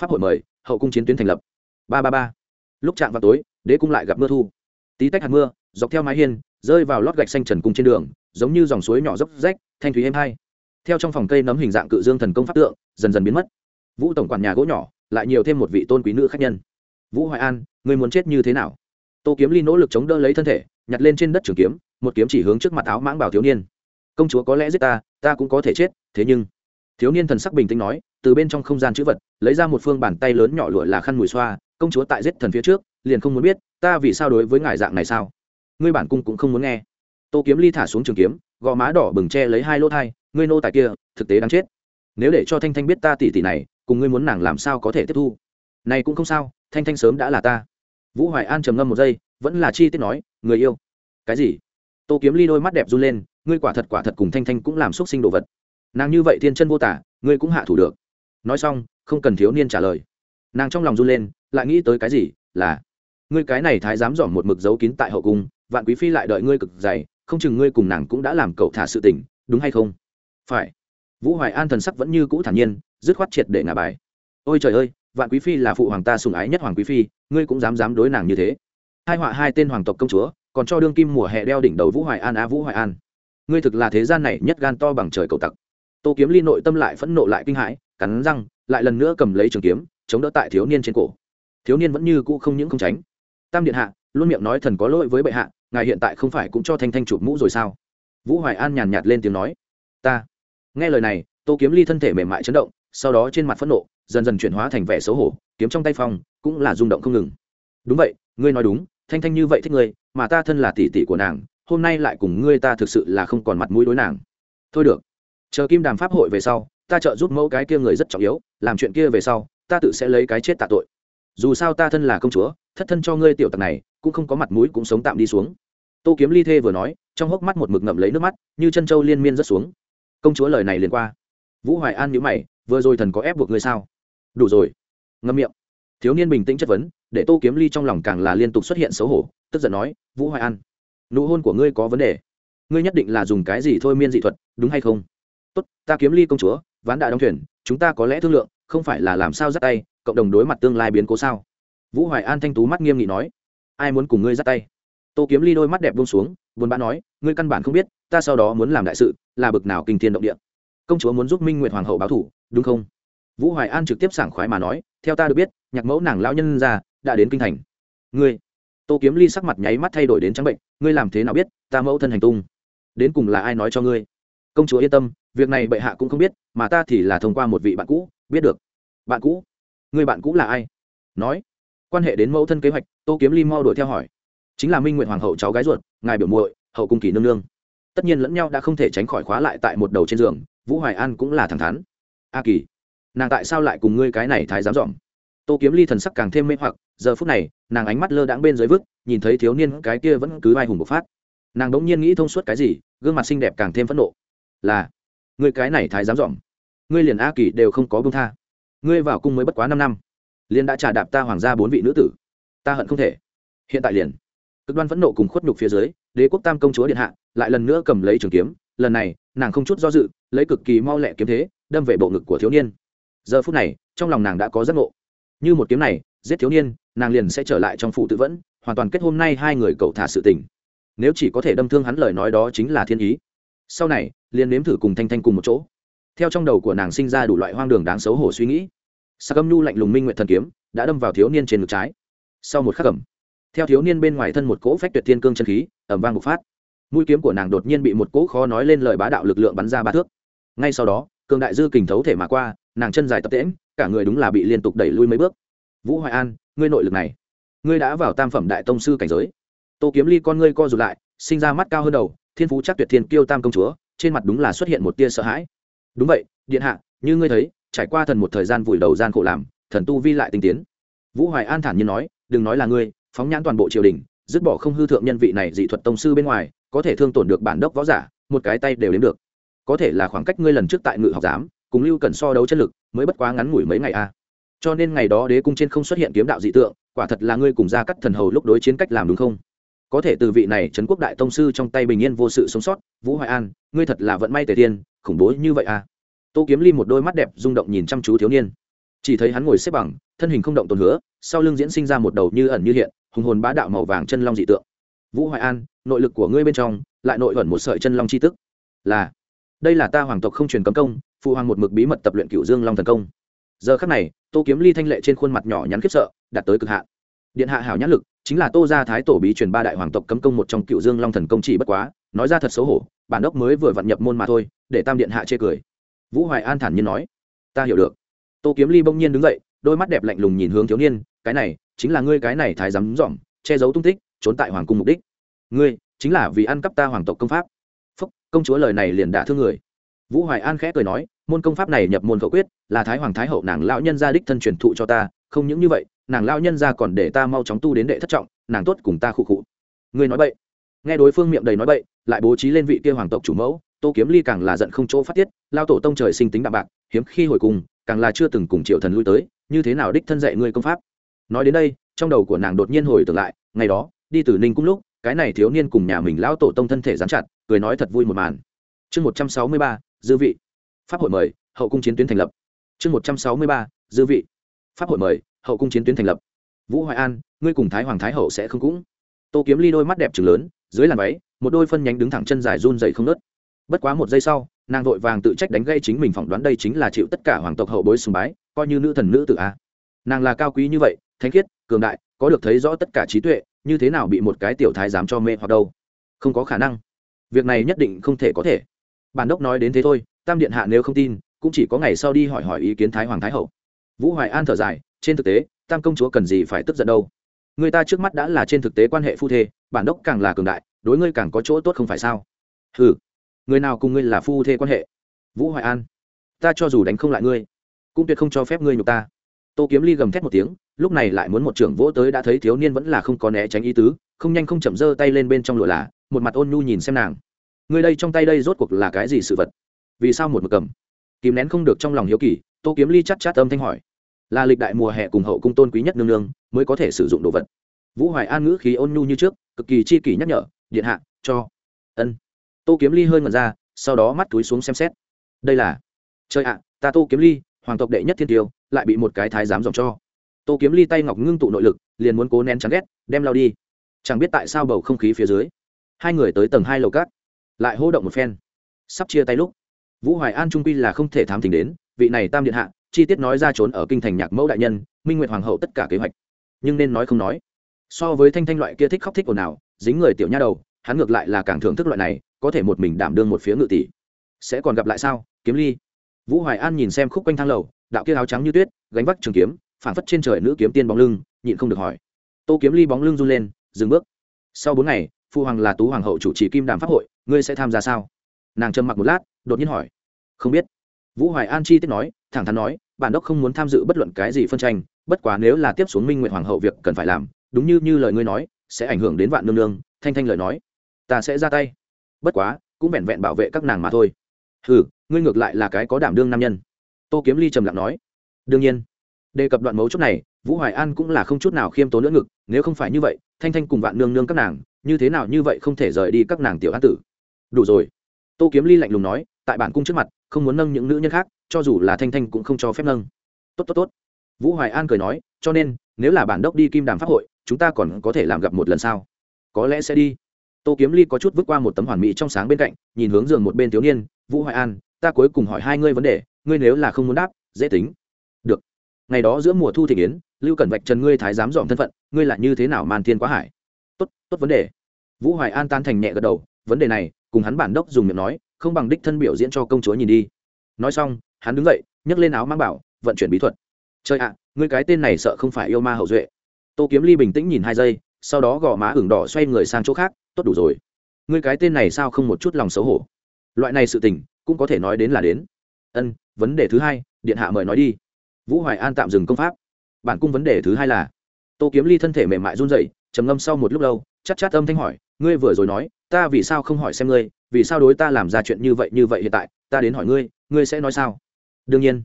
S1: Pháp hội mời, hậu cung chiến tuyến thành lập. Ba ba ba. Lúc chạm vào tối đế cung lại gặp mưa thu. Tí tách hạt mưa, dọc theo mái hiên, rơi vào lót gạch xanh trần cung trên đường, giống như dòng suối nhỏ dốc rách, thanh thúy êm hai. Theo trong phòng cây nấm hình dạng cự dương thần công pháp tượng, dần dần biến mất. Vũ tổng quản nhà gỗ nhỏ, lại nhiều thêm một vị tôn quý nữ khách nhân. Vũ hoài an, người muốn chết như thế nào? Tô kiếm ly nỗ lực chống đỡ lấy thân thể, nhặt lên trên đất trường kiếm, một kiếm chỉ hướng trước mặt áo mãng bảo thiếu niên. Công chúa có lẽ giết ta ta cũng có thể chết, thế nhưng thiếu niên thần sắc bình tĩnh nói, từ bên trong không gian chữ vật, lấy ra một phương bàn tay lớn nhỏ lụa là khăn mùi xoa, công chúa tại giết thần phía trước liền không muốn biết, ta vì sao đối với ngài dạng này sao? Ngươi bản cung cũng không muốn nghe. Tô kiếm ly thả xuống trường kiếm, gò má đỏ bừng che lấy hai lỗ thai, ngươi nô tài kia, thực tế đáng chết. Nếu để cho thanh thanh biết ta tỷ tỷ này, cùng ngươi muốn nàng làm sao có thể tiếp thu? Này cũng không sao, thanh thanh sớm đã là ta. Vũ hoài an trầm ngâm một giây, vẫn là chi tiết nói, người yêu. Cái gì? Tô kiếm ly đôi mắt đẹp run lên, ngươi quả thật quả thật cùng thanh thanh cũng làm xúc sinh đồ vật. Nàng như vậy thiên chân vô tả, ngươi cũng hạ thủ được. Nói xong, không cần thiếu niên trả lời. Nàng trong lòng run lên, lại nghĩ tới cái gì, là ngươi cái này thái dám dỏm một mực giấu kín tại hậu cung, vạn quý phi lại đợi ngươi cực dày, không chừng ngươi cùng nàng cũng đã làm cậu thả sự tình, đúng hay không? Phải. Vũ hoài an thần sắc vẫn như cũ thản nhiên, dứt khoát triệt để ngả bài. Ôi trời ơi, vạn quý phi là phụ hoàng ta sùng ái nhất hoàng quý phi, ngươi cũng dám dám đối nàng như thế. Hai họa hai tên hoàng tộc công chúa, còn cho đương kim mùa hè đeo đỉnh đầu vũ hoài an á vũ hoài an. Ngươi thực là thế gian này nhất gan to bằng trời cầu tặc. Tô kiếm ly nội tâm lại phẫn nộ lại kinh hãi, cắn răng, lại lần nữa cầm lấy trường kiếm, chống đỡ tại thiếu niên trên cổ. Thiếu niên vẫn như cũ không những không tránh tam điện hạ, luôn miệng nói thần có lỗi với bệ hạ, ngài hiện tại không phải cũng cho thanh thanh chụp mũ rồi sao? Vũ hoài an nhàn nhạt lên tiếng nói. Ta. Nghe lời này, tô kiếm ly thân thể mềm mại chấn động, sau đó trên mặt phẫn nộ, dần dần chuyển hóa thành vẻ xấu hổ, kiếm trong tay phong, cũng là rung động không ngừng. Đúng vậy, ngươi nói đúng, thanh thanh như vậy thích ngươi, mà ta thân là tỷ tỷ của nàng, hôm nay lại cùng ngươi ta thực sự là không còn mặt mũi đối nàng. Thôi được. Chờ kim đàm pháp hội về sau, ta trợ giúp mẫu cái kia người rất trọng yếu, làm chuyện kia về sau, ta tự sẽ lấy cái chết tạ tội. Dù sao ta thân là công chúa thất thân cho ngươi tiểu tặc này, cũng không có mặt mũi cũng sống tạm đi xuống. Tô kiếm ly thê vừa nói, trong hốc mắt một mực ngậm lấy nước mắt, như chân trâu liên miên rớt xuống. Công chúa lời này liền qua. Vũ hoài an nhữ mày, vừa rồi thần có ép buộc ngươi sao? Đủ rồi. Ngâm miệng. Thiếu niên bình tĩnh chất vấn, để tô kiếm ly trong lòng càng là liên tục xuất hiện xấu hổ, tức giận nói, vũ hoài an, nụ hôn của ngươi có vấn đề. Ngươi nhất định là dùng cái gì thôi miên dị thuật, đúng hay không? Tốt, ta kiếm ly công chúa, ván đại đóng thuyền, chúng ta có lẽ thương lượng, không phải là làm sao dắt tay, cộng đồng đối mặt tương lai biến cố sao? Vũ hoài an thanh tú mắt nghiêm nghị nói, ai muốn cùng ngươi ra tay? Tô kiếm ly đôi mắt đẹp buông xuống, buồn bã nói, ngươi căn bản không biết, ta sau đó muốn làm đại sự, là bực nào kinh thiên động địa. Công chúa muốn giúp minh nguyệt hoàng hậu báo thủ, đúng không? Vũ hoài an trực tiếp sảng khoái mà nói, theo ta được biết, nhạc mẫu nàng lão nhân ra đã đến kinh thành. Ngươi? Tô kiếm ly sắc mặt nháy mắt thay đổi đến trắng bệnh, ngươi làm thế nào biết, ta mẫu thân hành tung? Đến cùng là ai nói cho ngươi? Công chúa yên tâm, việc này bệ hạ cũng không biết, mà ta thì là thông qua một vị bạn cũ, biết được. Bạn cũ? Người bạn cũ là ai? Nói quan hệ đến mẫu thân kế hoạch, tô kiếm ly mau đuổi theo hỏi. Chính là minh nguyện hoàng hậu cháu gái ruột, ngài biểu muội, hậu cung kỳ nương nương. Tất nhiên lẫn nhau đã không thể tránh khỏi khóa lại tại một đầu trên giường, vũ hoài an cũng là thẳng thắn. A kỳ, nàng tại sao lại cùng ngươi cái này thái dám dỏm tô kiếm ly thần sắc càng thêm mê hoặc, giờ phút này, nàng ánh mắt lơ đãng bên dưới vức nhìn thấy thiếu niên cái kia vẫn cứ vai hùng bộc phát. Nàng đống nhiên nghĩ thông suốt cái gì, gương mặt xinh đẹp càng thêm phẫn nộ. Là, ngươi cái này thái dám dỏm ngươi liền a kỳ đều không có bông tha. Ngươi vào cung mới bất quá năm năm liền đã trả đạp ta hoàng gia bốn vị nữ tử. Ta hận không thể. Hiện tại liền, cực đoan phẫn nộ cùng khuất nhục phía dưới, đế quốc tam công chúa điện hạ lại lần nữa cầm lấy trường kiếm. Lần này, nàng không chút do dự, lấy cực kỳ mau lẹ kiếm thế, đâm về bộ ngực của thiếu niên. Giờ phút này, trong lòng nàng đã có giấc ngộ. Như một kiếm này, giết thiếu niên, nàng liền sẽ trở lại trong phụ tự vẫn, hoàn toàn kết hôm nay hai người cậu thả sự tình. Nếu chỉ có thể đâm thương hắn lời nói đó chính là thiên ý. Sau này, liền nếm thử cùng thanh thanh cùng một chỗ. Theo trong đầu của nàng sinh ra đủ loại hoang đường đáng xấu hổ suy nghĩ sắc âm nhu lạnh lùng minh nguyện thần kiếm đã đâm vào thiếu niên trên ngực trái. Sau một khắc ẩm, theo thiếu niên bên ngoài thân một cỗ phách tuyệt thiên cương chân khí ẩm vang bộc phát. Mũi kiếm của nàng đột nhiên bị một cỗ khó nói lên lời bá đạo lực lượng bắn ra ba thước. Ngay sau đó, cường đại dư kình thấu thể mà qua, nàng chân dài tập tễm cả người đúng là bị liên tục đẩy lui mấy bước. Vũ hoài an, ngươi nội lực này, ngươi đã vào tam phẩm đại tông sư cảnh giới. Tô kiếm ly con ngươi co rụt lại, sinh ra mắt cao hơn đầu, thiên phú chắc tuyệt thiên kiêu tam công chúa, trên mặt đúng là xuất hiện một tia sợ hãi. Đúng vậy, điện hạ, như ngươi thấy trải qua thần một thời gian vùi đầu gian khổ làm, thần tu vi lại tinh tiến. Vũ hoài an thản nhiên nói, đừng nói là ngươi, phóng nhãn toàn bộ triều đình, dứt bỏ không hư thượng nhân vị này dị thuật tông sư bên ngoài, có thể thương tổn được bản đốc võ giả, một cái tay đều đến được. Có thể là khoảng cách ngươi lần trước tại ngự học giám, cùng lưu cần so đấu chất lực, mới bất quá ngắn ngủi mấy ngày a. Cho nên ngày đó đế cung trên không xuất hiện kiếm đạo dị tượng, quả thật là ngươi cùng ra cắt thần hầu lúc đối chiến cách làm đúng không? Có thể từ vị này trấn quốc đại tông sư trong tay bình yên vô sự sống sót, vũ hoài an, ngươi thật là vận may tề thiên khủng bố như vậy à tô kiếm ly một đôi mắt đẹp rung động nhìn chăm chú thiếu niên. Chỉ thấy hắn ngồi xếp bằng, thân hình không động tồn hứa, sau lưng diễn sinh ra một đầu như ẩn như hiện, hùng hồn bá đạo màu vàng chân long dị tượng. Vũ hoài an, nội lực của ngươi bên trong, lại nội ẩn một sợi chân long c h i tức. Là, đây là ta hoàng tộc không truyền cấm công, phụ hoàng một mực bí mật tập luyện cựu dương long thần công. Giờ khắc này, tô kiếm ly thanh lệ trên khuôn mặt nhỏ nhắn khiếp sợ, đạt tới cực hạn. Điện hạ hảo nhãn lực, chính là tô gia thái tổ bí truyền ba đại hoàng tộc cấm công một trong cựu dương long thần công chỉ bất quá, nói ra thật xấu hổ, bản đốc mới vừa vặn nhập môn mà thôi, để tam điện hạ chê cười vũ hoài an thản nhiên nói, ta hiểu được. Tô kiếm ly bỗng nhiên đứng dậy, đôi mắt đẹp lạnh lùng nhìn hướng thiếu niên, cái này, chính là ngươi cái này thái dám dỏm che giấu tung tích, trốn tại hoàng cung mục đích. Ngươi, chính là vì ăn cắp ta hoàng tộc công pháp. Phúc, công chúa lời này liền đả thương người. Vũ hoài an khẽ cười nói, môn công pháp này nhập môn khẩu quyết, là thái hoàng thái hậu nàng lão nhân gia đích thân truyền thụ cho ta, không những như vậy, nàng lão nhân gia còn để ta mau chóng tu đến đệ thất trọng, nàng tốt cùng ta khụ khụ. Ngươi nói bậy. Nghe đối phương miệng đầy nói bậy, lại bố trí lên vị kia hoàng tộc chủ mẫu tô kiếm ly càng là giận không chỗ phát tiết, lao tổ tông trời sinh tính đạm bạc, hiếm khi hồi cùng, càng là chưa từng cùng triệu thần lui tới, như thế nào đích thân dạy ngươi công pháp? Nói đến đây, trong đầu của nàng đột nhiên hồi tưởng lại, ngày đó, đi từ ninh cung lúc, cái này thiếu niên cùng nhà mình lão tổ tông thân thể dán chặt, cười nói thật vui một màn. Chương một trăm sáu mươi ba, dư vị. Pháp hội mời, hậu cung chiến tuyến thành lập. Chương một trăm sáu mươi ba, dư vị. Pháp hội mời, hậu cung chiến tuyến thành lập. Vũ hoài an, ngươi cùng thái hoàng thái hậu sẽ không cũng. Tô kiếm ly đôi mắt đẹp trừng lớn, dưới làn váy, một đôi phân nhánh đứng thẳng chân dài run dày không nớt bất quá một giây sau, nàng vội vàng tự trách đánh gây chính mình phỏng đoán đây chính là chịu tất cả hoàng tộc hậu bối sùng bái, coi như nữ thần nữ tự a. Nàng là cao quý như vậy, thánh khiết, cường đại, có được thấy rõ tất cả trí tuệ, như thế nào bị một cái tiểu thái dám cho mê hoặc đâu? Không có khả năng. Việc này nhất định không thể có thể. Bản đốc nói đến thế thôi, tam điện hạ nếu không tin, cũng chỉ có ngày sau đi hỏi hỏi ý kiến thái hoàng thái hậu. Vũ hoài an thở dài, trên thực tế, tam công chúa cần gì phải tức giận đâu? Người ta trước mắt đã là trên thực tế quan hệ phu thê, bản đốc càng là cường đại, đối ngươi càng có chỗ tốt không phải sao? Ừ người nào cùng ngươi là phu thê quan hệ? Vũ hoài an, ta cho dù đánh không lại ngươi, cũng tuyệt không cho phép ngươi nhục ta. Tô kiếm ly gầm thét một tiếng, lúc này lại muốn một trưởng vỗ tới đã thấy thiếu niên vẫn là không có né tránh ý tứ, không nhanh không chậm giơ tay lên bên trong lụa là, một mặt ôn nhu nhìn xem nàng. Người đây trong tay đây rốt cuộc là cái gì sự vật? Vì sao một mực cầm? Kìm nén không được trong lòng hiếu kỳ, tô kiếm ly chắc chát âm thanh hỏi. Là lịch đại mùa hè cùng hậu cung tôn quý nhất nương nương mới có thể sử dụng đồ vật. Vũ hoài an ngữ khí ôn nhu như trước, cực kỳ chi kỷ nhắc nhở, điện hạ, cho. Ân tô kiếm ly hơi ngẩn ra, sau đó mắt túi xuống xem xét. Đây là? Chơi ạ, ta tô kiếm ly, hoàng tộc đệ nhất thiên tiêu, lại bị một cái thái giám dòng cho. Tô kiếm ly tay ngọc ngưng tụ nội lực, liền muốn cố nén chán ghét, đem lao đi. Chẳng biết tại sao bầu không khí phía dưới, hai người tới tầng hai lầu cát lại hô động một phen. Sắp chia tay lúc, vũ hoài an trung quy là không thể thám tình đến, vị này tam điện hạ, chi tiết nói ra trốn ở kinh thành nhạc mẫu đại nhân, minh nguyệt hoàng hậu tất cả kế hoạch. Nhưng nên nói không nói. So với thanh thanh loại kia thích khóc thích ồn ào, dính người tiểu nha đầu hắn ngược lại là càng thưởng thức loại này, có thể một mình đảm đương một phía ngự tỷ. Sẽ còn gặp lại sao, kiếm ly? Vũ hoài an nhìn xem khúc quanh thang lầu, đạo kia áo trắng như tuyết, gánh vác trường kiếm, phản phất trên trời nữ kiếm tiên bóng lưng, nhịn không được hỏi. Tô kiếm ly bóng lưng run lên, dừng bước. Sau bốn ngày, phu hoàng là tú hoàng hậu chủ trì kim đàm pháp hội, ngươi sẽ tham gia sao? Nàng trầm mặc một lát, đột nhiên hỏi. Không biết. Vũ hoài an chi tiết nói, thẳng thắn nói, bản đốc không muốn tham dự bất luận cái gì phân tranh, bất quá nếu là tiếp xuống minh nguyện hoàng hậu việc cần phải làm, đúng như như lời ngươi nói, sẽ ảnh hưởng đến vạn nương nương, thanh thanh lời nói ta sẽ ra tay. Bất quá, cũng vẹn vẹn bảo vệ các nàng mà thôi. Ừ ngươi ngược lại là cái có đảm đương nam nhân. Tô kiếm ly trầm lặng nói. Đương nhiên. Đề cập đoạn mấu chốt này, vũ hoài an cũng là không chút nào khiêm tốn nữa ngực, nếu không phải như vậy, thanh thanh cùng vạn nương nương các nàng, như thế nào như vậy không thể rời đi các nàng tiểu an tử. Đủ rồi. Tô kiếm ly lạnh lùng nói, tại bản cung trước mặt, không muốn nâng những nữ nhân khác, cho dù là thanh thanh cũng không cho phép nâng. Tốt tốt tốt. Vũ hoài an cười nói, cho nên, nếu là bản đốc đi kim đàm pháp hội, chúng ta còn có thể làm gặp một lần sau có lẽ sẽ đi tô kiếm ly có chút vứt qua một tấm hoàn mỹ trong sáng bên cạnh, nhìn hướng giường một bên thiếu niên, vũ hoài an, ta cuối cùng hỏi hai ngươi vấn đề, ngươi nếu là không muốn đáp, dễ tính. Được. Ngày đó giữa mùa thu thị kiến lưu cẩn vạch trần ngươi thái giám dòm thân phận, ngươi là như thế nào man thiên quá hải? Tốt tốt vấn đề. Vũ hoài an tan thành nhẹ gật đầu, vấn đề này, cùng hắn bản đốc dùng miệng nói, không bằng đích thân biểu diễn cho công chúa nhìn đi. Nói xong, hắn đứng dậy, nhấc lên áo mang bảo, vận chuyển bí thuật. Trời ạ, ngươi cái tên này sợ không phải yêu ma hậu duệ. Tô kiếm ly bình tĩnh nhìn hai giây, sau đó gò má ửng đỏ xoay người sang chỗ khác tốt đủ rồi. Ngươi cái tên này sao không một chút lòng xấu hổ? Loại này sự tình, cũng có thể nói đến là đến. Ân, vấn đề thứ hai, điện hạ mời nói đi. Vũ hoài an tạm dừng công pháp. Bản cung vấn đề thứ hai là, tô kiếm ly thân thể mềm mại run rẩy, trầm ngâm sau một lúc lâu chắc chát âm thanh hỏi, ngươi vừa rồi nói, ta vì sao không hỏi xem ngươi, vì sao đối ta làm ra chuyện như vậy như vậy hiện tại, ta đến hỏi ngươi ngươi sẽ nói sao? Đương nhiên.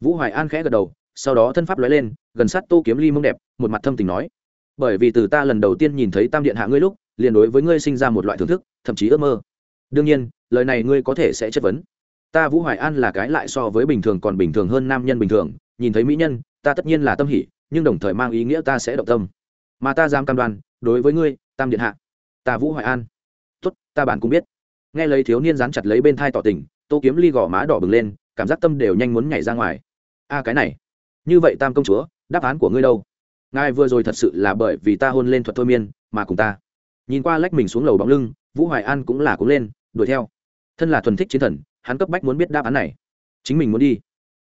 S1: Vũ hoài an khẽ gật đầu, sau đó thân pháp lóe lên, gần sát tô kiếm ly mông đẹp, một mặt thâm tình nói, bởi vì từ ta lần đầu tiên nhìn thấy tam điện hạ ngươi lúc liền đối với ngươi sinh ra một loại thưởng thức, thậm chí ước mơ. Đương nhiên, lời này ngươi có thể sẽ chất vấn. Ta vũ hoài an là cái lại so với bình thường còn bình thường hơn nam nhân bình thường, nhìn thấy mỹ nhân, ta tất nhiên là tâm hỉ, nhưng đồng thời mang ý nghĩa ta sẽ động tâm. Mà ta dám cam đoan, đối với ngươi, tam điện hạ. Ta vũ hoài an. Tốt, ta bản cũng biết. Nghe lấy thiếu niên dán chặt lấy bên thai tỏ tình, tô kiếm ly gò má đỏ bừng lên, cảm giác tâm đều nhanh muốn nhảy ra ngoài. A, cái này. Như vậy tam công chúa, đáp án của ngươi đâu? Ngài vừa rồi thật sự là bởi vì ta hôn lên thuật thôi miên, mà cùng ta nhìn qua lách mình xuống lầu bóng lưng, vũ hoài an cũng là cũng lên, đuổi theo. Thân là thuần thích chiến thần, hắn cấp bách muốn biết đáp án này. Chính mình muốn đi.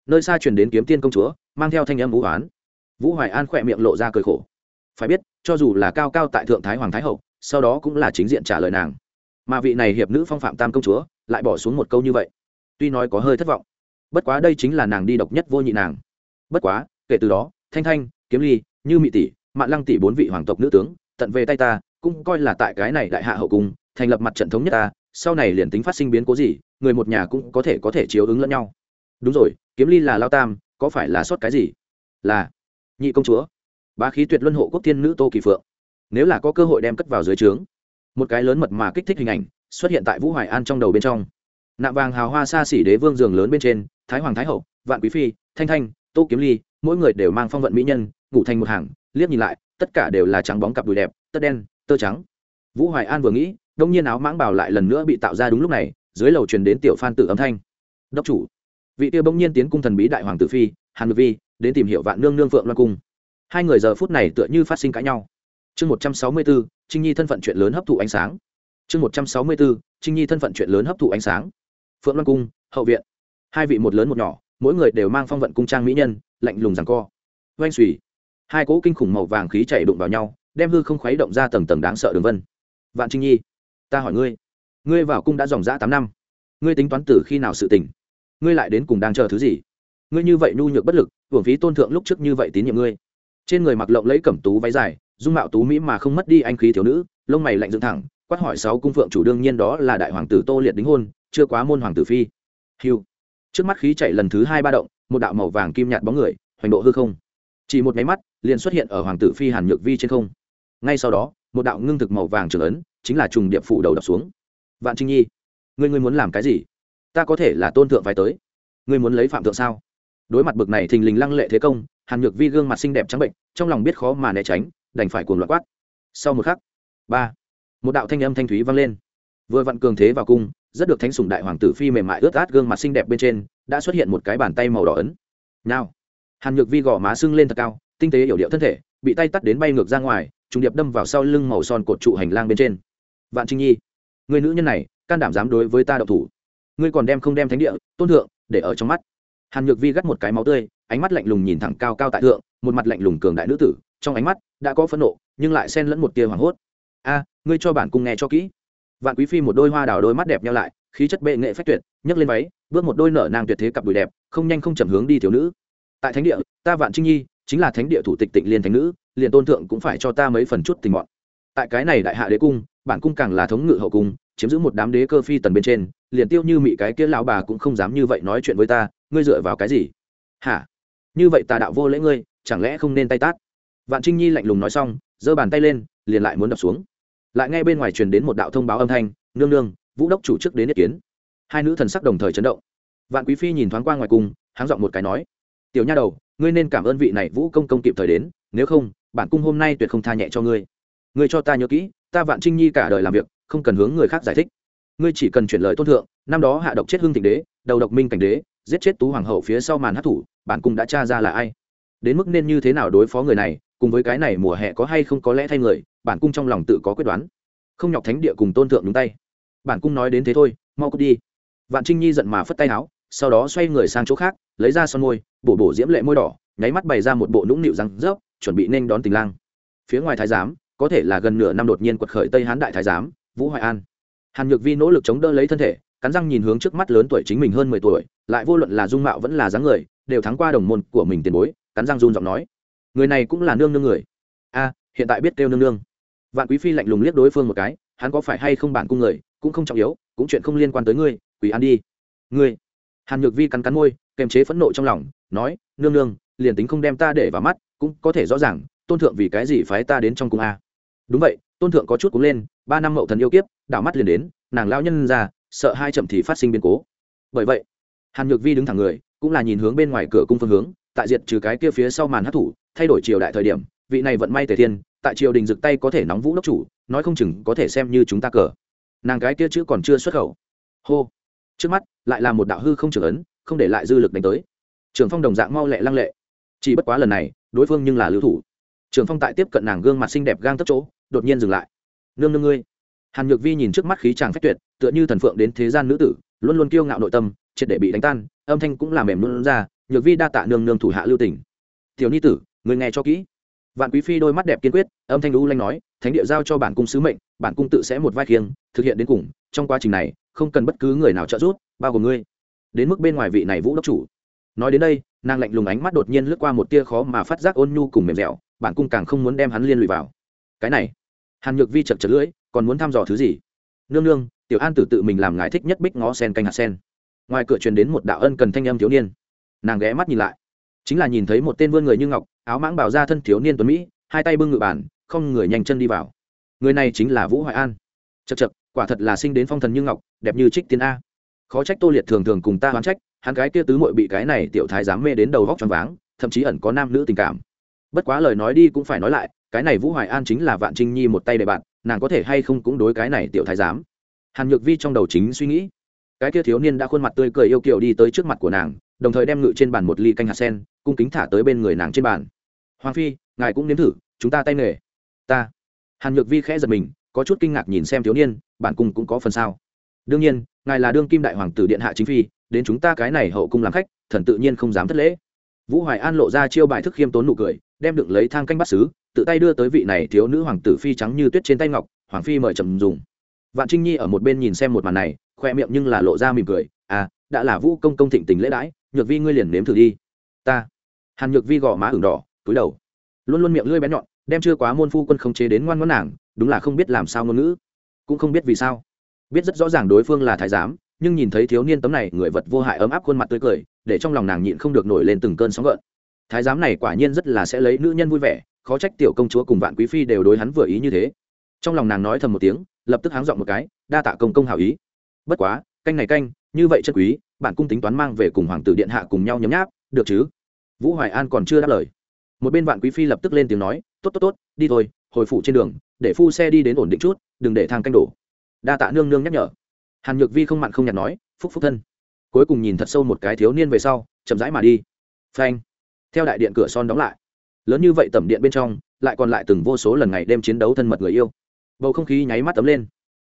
S1: Nơi xa truyền đến kiếm tiên công chúa, mang theo thanh âm vũ hoán. Vũ hoài an khỏe miệng lộ ra cười khổ. Phải biết, cho dù là cao cao tại thượng thái hoàng thái hậu, sau đó cũng là chính diện trả lời nàng. Mà vị này hiệp nữ phong phạm tam công chúa, lại bỏ xuống một câu như vậy. Tuy nói có hơi thất vọng, bất quá đây chính là nàng đi độc nhất vô nhị nàng. Bất quá, kể từ đó, thanh thanh, kiếm ly, như mỹ tỷ, mạn lăng tỷ bốn vị hoàng tộc nữ tướng, tận về tay ta cũng coi là tại cái này đại hạ hậu cung, thành lập mặt trận thống nhất ta, sau này liền tính phát sinh biến cố gì, người một nhà cũng có thể có thể chiếu ứng lẫn nhau. Đúng rồi, kiếm ly là lao tam, có phải là sót cái gì? Là. Nhị công chúa. Ba khí tuyệt luân hộ quốc thiên nữ tô kỳ phượng. Nếu là có cơ hội đem cất vào dưới trướng. Một cái lớn mật mà kích thích hình ảnh, xuất hiện tại vũ hoài an trong đầu bên trong. Nạm vàng hào hoa xa xỉ đế vương giường lớn bên trên, thái hoàng thái hậu, vạn quý phi, thanh thanh, tô kiếm ly, mỗi người đều mang phong vận mỹ nhân, ngủ thành một hàng, liếc nhìn lại, tất cả đều là trắng bóng cặp đùi đẹp, tất đen tơ trắng. Vũ hoài an vừa nghĩ, đông nhiên áo mãng bảo lại lần nữa bị tạo ra đúng lúc này, dưới lầu truyền đến tiểu phan tử âm thanh. Đốc chủ. Vị tiêu bỗng nhiên tiến cung thần bí đại hoàng tử phi, hàn ngự vi, đến tìm hiểu vạn nương nương phượng loan cung. Hai người giờ phút này tựa như phát sinh cãi nhau. Chương một trăm sáu mươi bốn trinh nhi thân phận chuyện lớn hấp thụ ánh sáng. Chương một trăm sáu mươi bốn trinh nhi thân phận chuyện lớn hấp thụ ánh sáng. Phượng loan cung, hậu viện. Hai vị một lớn một nhỏ, mỗi người đều mang phong vận cung trang mỹ nhân, lạnh lùng rằng co. Oanh xùy hai cỗ kinh khủng màu vàng khí chảy đụng vào nhau đem hư không khuấy động ra tầng tầng đáng sợ đường vân. Vạn trinh nhi, ta hỏi ngươi ngươi vào cung đã dòng dã tám năm, ngươi tính toán từ khi nào sự tỉnh? Ngươi lại đến cùng đang chờ thứ gì? Ngươi như vậy nhu nhược bất lực, hưởng phí tôn thượng lúc trước như vậy tín nhiệm ngươi. Trên người mặc lộng lấy cẩm tú váy dài, dung mạo tú mỹ mà không mất đi anh khí thiếu nữ, lông mày lạnh dựng thẳng, quát hỏi sáu cung phượng chủ đương nhiên đó là đại hoàng tử tô liệt đính hôn, chưa quá môn hoàng tử phi. Hiu trước mắt khí chạy lần thứ hai ba động, một đạo màu vàng kim nhạt bóng người, hoành độ hư không. Chỉ một máy mắt, liền xuất hiện ở hoàng tử phi hàn nhược vi trên không ngay sau đó, một đạo ngưng thực màu vàng trưởng ấn chính là trùng điệp phủ đầu đập xuống. Vạn trinh nhi, ngươi ngươi muốn làm cái gì? Ta có thể là tôn thượng phải tới. Ngươi muốn lấy phạm thượng sao? Đối mặt bực này thình lình lăng lệ thế công, hàn nhược vi gương mặt xinh đẹp trắng bệnh, trong lòng biết khó mà né tránh, đành phải cuồng loạn quát. Sau một khắc, ba, một đạo thanh âm thanh thúy vang lên. Vừa vặn cường thế vào cung, rất được thánh sủng đại hoàng tử phi mềm mại ướt át gương mặt xinh đẹp bên trên, đã xuất hiện một cái bàn tay màu đỏ ấn. Nào, hàn nhược vi gò má sưng lên thật cao, tinh tế hiểu điệu thân thể, bị tay tắt đến bay ngược ra ngoài trùng điệp đâm vào sau lưng màu son cột trụ hành lang bên trên. Vạn trinh nhi, người nữ nhân này, can đảm dám đối với ta độc thủ. Ngươi còn đem không đem thánh địa, tôn thượng, để ở trong mắt. Hàn nhược vi gắt một cái máu tươi, ánh mắt lạnh lùng nhìn thẳng cao cao tại thượng, một mặt lạnh lùng cường đại nữ tử, trong ánh mắt đã có phẫn nộ, nhưng lại xen lẫn một tia hoảng hốt. A, ngươi cho bản cung nghe cho kỹ. Vạn quý phi một đôi hoa đào đôi mắt đẹp nhau lại, khí chất bệ nghệ phách tuyệt, nhấc lên váy, bước một đôi nở nàng tuyệt thế cặp đùi đẹp, không nhanh không chậm hướng đi thiếu nữ. Tại thánh địa, ta vạn trinh nhi chính là thánh địa thủ tịch tịnh liên thánh nữ, liền tôn thượng cũng phải cho ta mấy phần chút tình mọn. Tại cái này đại hạ đế cung, bản cung càng là thống ngự hậu cung, chiếm giữ một đám đế cơ phi tần bên trên, liền tiêu như mị cái kia lão bà cũng không dám như vậy nói chuyện với ta, ngươi dựa vào cái gì? Hả? Như vậy tà đạo vô lễ ngươi, chẳng lẽ không nên tay tát? Vạn trinh nhi lạnh lùng nói xong, giơ bàn tay lên, liền lại muốn đập xuống. Lại nghe bên ngoài truyền đến một đạo thông báo âm thanh, nương nương, vũ đốc chủ chức đến ý kiến. Hai nữ thần sắc đồng thời chấn động. Vạn quý phi nhìn thoáng qua ngoài cung, háng giọng một cái nói, tiểu nha đầu ngươi nên cảm ơn vị này vũ công công kịp thời đến, nếu không, bản cung hôm nay tuyệt không tha nhẹ cho ngươi. Ngươi cho ta nhớ kỹ, ta vạn trinh nhi cả đời làm việc, không cần hướng người khác giải thích. Ngươi chỉ cần chuyển lời tôn thượng, năm đó hạ độc chết hưng thịnh đế, đầu độc minh cảnh đế, giết chết tú hoàng hậu phía sau màn hát thủ, bản cung đã tra ra là ai. Đến mức nên như thế nào đối phó người này, cùng với cái này mùa hè có hay không có lẽ thay người, bản cung trong lòng tự có quyết đoán. Không nhọc thánh địa cùng tôn thượng đúng tay. Bản cung nói đến thế thôi, mau cút đi. Vạn trinh nhi giận mà phất tay áo sau đó xoay người sang chỗ khác, lấy ra son môi, bổ bổ diễm lệ môi đỏ, nháy mắt bày ra một bộ nũng nịu răng rớp, chuẩn bị nên đón tình lang. Phía ngoài thái giám, có thể là gần nửa năm đột nhiên quật khởi tây hán đại thái giám, vũ hoài an. Hàn nhược vi nỗ lực chống đỡ lấy thân thể, cắn răng nhìn hướng trước mắt lớn tuổi chính mình hơn mười tuổi, lại vô luận là dung mạo vẫn là dáng người, đều thắng qua đồng môn của mình tiền bối, cắn răng run giọng nói. Người này cũng là nương nương người. A, hiện tại biết kêu nương nương. Vạn quý phi lạnh lùng liếc đối phương một cái, hắn có phải hay không bản cung người, cũng không trọng yếu, cũng chuyện không liên quan tới ngươi quỷ an đi. Ngươi hàn nhược vi cắn cắn môi, kềm chế phẫn nộ trong lòng, nói, nương nương, liền tính không đem ta để vào mắt, cũng có thể rõ ràng, tôn thượng vì cái gì phái ta đến trong cung a? Đúng vậy, tôn thượng có chút cũng lên, ba năm mậu thần yêu kiếp, đảo mắt liền đến, nàng lao nhân ra sợ hai chậm thì phát sinh biến cố. Bởi vậy, hàn nhược vi đứng thẳng người, cũng là nhìn hướng bên ngoài cửa cung phương hướng, tại diệt trừ cái kia phía sau màn hát thủ, thay đổi triều đại thời điểm, vị này vận may tề thiên, tại triều đình rực tay có thể nóng vũ đốc chủ, nói không chừng có thể xem như chúng ta cờ. Nàng cái kia chữ còn chưa xuất khẩu. Hô trước mắt, lại là một đạo hư không trưởng ấn, không để lại dư lực đánh tới. Trường phong đồng dạng mau lẹ lăng lệ. Chỉ bất quá lần này, đối phương nhưng là lưu thủ. Trường phong tại tiếp cận nàng gương mặt xinh đẹp gang tất chỗ, đột nhiên dừng lại. Nương nương ngươi. Hàn nhược vi nhìn trước mắt khí chàng phách tuyệt, tựa như thần phượng đến thế gian nữ tử, luôn luôn kiêu ngạo nội tâm, triệt để bị đánh tan, âm thanh cũng làm mềm luôn ra, nhược vi đa tạ nương nương thủ hạ lưu tỉnh tiểu ni tử người nghe cho kỹ. Vạn quý phi đôi mắt đẹp kiên quyết, âm thanh lũ lanh nói, thánh địa giao cho bản cung sứ mệnh, bản cung tự sẽ một vai khiêng, thực hiện đến cùng, trong quá trình này không cần bất cứ người nào trợ giúp, bao gồm ngươi. Đến mức bên ngoài vị này vũ đốc chủ. Nói đến đây, nàng lạnh lùng ánh mắt đột nhiên lướt qua một tia khó mà phát giác ôn nhu cùng mềm dẻo, bản cung càng không muốn đem hắn liên lụy vào. Cái này, hàn nhược vi chật chật lưỡi, còn muốn thăm dò thứ gì? Nương nương, tiểu an tử tự mình làm ngài thích nhất bích ngó sen canh hạt sen. Ngoài cửa truyền đến một đạo ân cần thanh âm thiếu niên. Nàng ghé mắt nhìn lại. Chính là nhìn thấy một tên vươn người như ngọc, áo mãng bảo ra thân thiếu niên tuấn mỹ, hai tay bưng ngự bản, không người nhanh chân đi vào. Người này chính là vũ hoài an. Chật chật quả thật là sinh đến phong thần như ngọc, đẹp như trích tiên a. Khó trách tô liệt thường thường cùng ta hoán trách, hắn cái kia tứ mội bị cái này tiểu thái dám mê đến đầu vóc tròn váng, thậm chí ẩn có nam nữ tình cảm. Bất quá lời nói đi cũng phải nói lại, cái này vũ hoài an chính là vạn trinh nhi một tay đề bạn, nàng có thể hay không cũng đối cái này tiểu thái giám. Hàn nhược vi trong đầu chính suy nghĩ. Cái kia thiếu niên đã khuôn mặt tươi cười yêu kiều đi tới trước mặt của nàng, đồng thời đem ngự trên bàn một ly canh hạt sen, cung kính thả tới bên người nàng trên bàn. Hoàng phi, ngài cũng nếm thử, chúng ta tay nghề. Ta. Hàn nhược vi khẽ giật mình, có chút kinh ngạc nhìn xem thiếu niên bản cung cũng có phần sao. Đương nhiên, ngài là đương kim đại hoàng tử điện hạ chính phi, đến chúng ta cái này hậu cung làm khách, thần tự nhiên không dám thất lễ. Vũ hoài an lộ ra chiêu bài thức khiêm tốn nụ cười, đem đựng lấy thang canh bắt xứ, tự tay đưa tới vị này thiếu nữ hoàng tử phi trắng như tuyết trên tay ngọc, hoàng phi mời trầm dùng. Vạn trinh nhi ở một bên nhìn xem một màn này, khoe miệng nhưng là lộ ra mỉm cười à đã là vũ công công thịnh tình lễ đãi, nhược vi ngươi liền nếm thử đi. Ta. Hàn nhược vi gò má ửng đỏ, túi đầu. Luôn luôn miệng lưỡi bé nhọn, đem chưa quá môn phu quân không chế đến ngoan ngoãn nàng, đúng là không biết làm sao ngôn ngữ cũng không biết vì sao. Biết rất rõ ràng đối phương là thái giám, nhưng nhìn thấy thiếu niên tấm này, người vật vô hại ấm áp khuôn mặt tươi cười, để trong lòng nàng nhịn không được nổi lên từng cơn sóng gợn. Thái giám này quả nhiên rất là sẽ lấy nữ nhân vui vẻ, khó trách tiểu công chúa cùng vạn quý phi đều đối hắn vừa ý như thế. Trong lòng nàng nói thầm một tiếng, lập tức háng dọn một cái, đa tạ công công hảo ý. Bất quá, canh này canh, như vậy chân quý, bạn cung tính toán mang về cùng hoàng tử điện hạ cùng nhau nhấm nháp, được chứ? Vũ hoài an còn chưa đáp lời. Một bên vạn quý phi lập tức lên tiếng nói, tốt tốt tốt, đi thôi, hồi phụ trên đường để phu xe đi đến ổn định chút, đừng để thang canh đổ. Đa tạ nương nương nhắc nhở. Hàn nhược vi không mặn không nhạt nói, phúc phúc thân. Cuối cùng nhìn thật sâu một cái thiếu niên về sau, chậm rãi mà đi. Phanh. Theo đại điện cửa son đóng lại. Lớn như vậy tẩm điện bên trong, lại còn lại từng vô số lần ngày đêm chiến đấu thân mật người yêu. Bầu không khí nháy mắt tấm lên.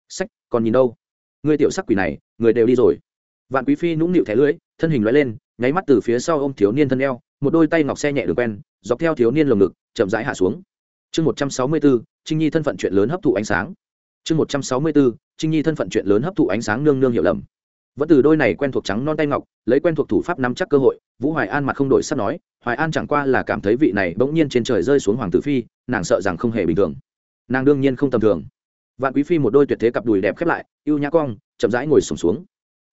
S1: Sách, còn nhìn đâu? Người tiểu sắc quỷ này, người đều đi rồi. Vạn quý phi nũng nịu thẻ lưới thân hình loại lên, nháy mắt từ phía sau ô m thiếu niên thân eo, một đôi tay ngọc xe nhẹ đường quen, dọc theo thiếu niên lồng ngực, chậm rãi hạ xuống chương một trăm sáu mươi bốn trinh nhi thân phận chuyện lớn hấp thụ ánh sáng. Chương một trăm sáu mươi bốn trinh nhi thân phận chuyện lớn hấp thụ ánh sáng nương nương hiểu lầm. Vẫn từ đôi này quen thuộc trắng non tay ngọc lấy quen thuộc thủ pháp nắm chắc cơ hội vũ hoài an mặt không đổi sắp nói hoài an chẳng qua là cảm thấy vị này bỗng nhiên trên trời rơi xuống hoàng tử phi nàng sợ rằng không hề bình thường. Nàng đương nhiên không tầm thường. Vạn quý phi một đôi tuyệt thế cặp đùi đẹp khép lại ưu nhã cong chậm rãi ngồi sùng xuống,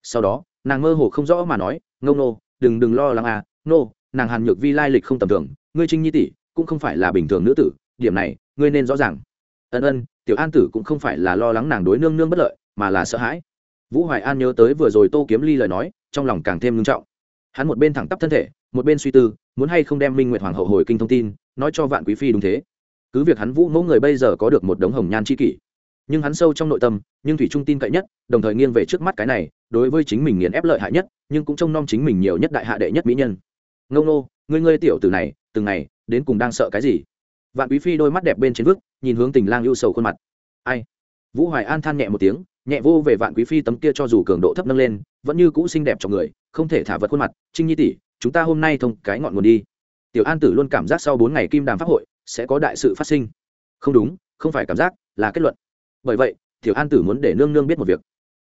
S1: sau đó nàng mơ hồ không rõ mà nói ngông nô đừng đừng lo lắng à nô nàng hàn nhược vi lai lịch không tầm thường ngươi trinh nhi tỷ cũng không phải là bình thường nữ tử điểm này, ngươi nên rõ ràng. Ân ân, tiểu an tử cũng không phải là lo lắng nàng đối nương nương bất lợi, mà là sợ hãi. Vũ hoài an nhớ tới vừa rồi tô kiếm ly lời nói, trong lòng càng thêm ngưng trọng. Hắn một bên thẳng tắp thân thể, một bên suy tư, muốn hay không đem minh nguyệt hoàng hậu hồi kinh thông tin, nói cho vạn quý phi đúng thế. Cứ việc hắn vũ mẫu người bây giờ có được một đống hồng nhan c kỷ, nhưng hắn sâu trong nội tâm, nhưng thủy trung tin cậy nhất, đồng thời nghiêng về trước mắt cái này, đối với chính mình nghiền ép lợi hại nhất, nhưng cũng trông nom chính mình nhiều nhất đại hạ đệ nhất mỹ nhân. Ngông nô, ngươi ngươi tiểu từ này, từng ngày, đến cùng đang sợ cái gì? Vạn quý phi đôi mắt đẹp bên trên vức, nhìn hướng tình lang ưu sầu khuôn mặt. Ai? Vũ hoài an than nhẹ một tiếng, nhẹ vô về vạn quý phi tấm kia cho dù cường độ thấp nâng lên, vẫn như cũ xinh đẹp cho người, không thể thả vật khuôn mặt. Trinh nhi tỷ, chúng ta hôm nay thông cái ngọn nguồn đi. Tiểu an tử luôn cảm giác sau bốn ngày kim đàm pháp hội, sẽ có đại sự phát sinh. Không đúng, không phải cảm giác, là kết luận. Bởi vậy, tiểu an tử muốn để nương nương biết một việc.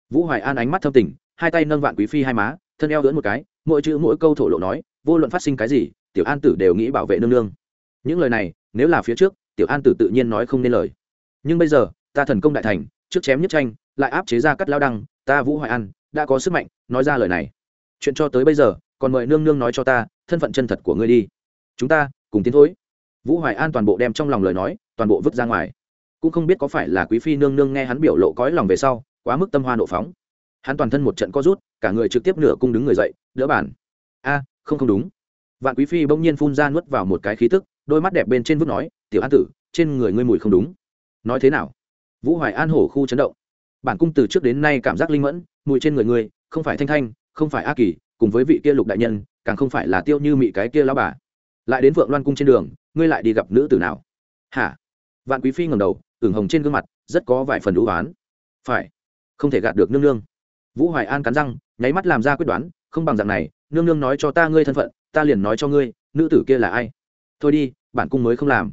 S1: Vũ hoài an ánh mắt thâm tình, hai tay nâng vạn quý phi hai má, thân eo đỡ một cái, mỗi chữ mỗi câu thổ lộ nói, vô luận phát sinh cái gì, tiểu an tử đều nghĩ bảo vệ nương nương. Những lời này nếu là phía trước, tiểu an tử tự nhiên nói không nên lời. Nhưng bây giờ, ta thần công đại thành, trước chém nhất tranh, lại áp chế ra cắt lao đăng, ta vũ hoài an, đã có sức mạnh, nói ra lời này. Chuyện cho tới bây giờ, còn mời nương nương nói cho ta, thân phận chân thật của ngươi đi. Chúng ta, cùng tiến thối. Vũ hoài an toàn bộ đem trong lòng lời nói, toàn bộ vứt ra ngoài. Cũng không biết có phải là quý phi nương nương nghe hắn biểu lộ cõi lòng về sau, quá mức tâm hoa nộ phóng. Hắn toàn thân một trận co rút, cả người trực tiếp nửa cung đứng người dậy, đỡ bản. A, không không đúng. Vạn quý phi bỗng nhiên phun ra nuốt vào một cái khí tức đôi mắt đẹp bên trên vứt nói, tiểu an tử, trên người ngươi mùi không đúng. Nói thế nào? Vũ hoài an hổ khu chấn động. Bản cung từ trước đến nay cảm giác linh mẫn, mùi trên người ngươi, không phải thanh thanh, không phải a kỳ, cùng với vị kia lục đại nhân, càng không phải là tiêu như mị cái kia lao bà. Lại đến vượng loan cung trên đường, ngươi lại đi gặp nữ tử nào? Hả? Vạn quý phi ngầm đầu, ửng hồng trên gương mặt, rất có vài phần đũ oán. Phải, không thể gạt được nương nương. Vũ hoài an cắn răng, nháy mắt làm ra quyết đoán, không bằng dạng này, nương nương nói cho ta ngươi thân phận, ta liền nói cho ngươi, nữ tử kia là ai? Thôi đi bản cung mới không làm.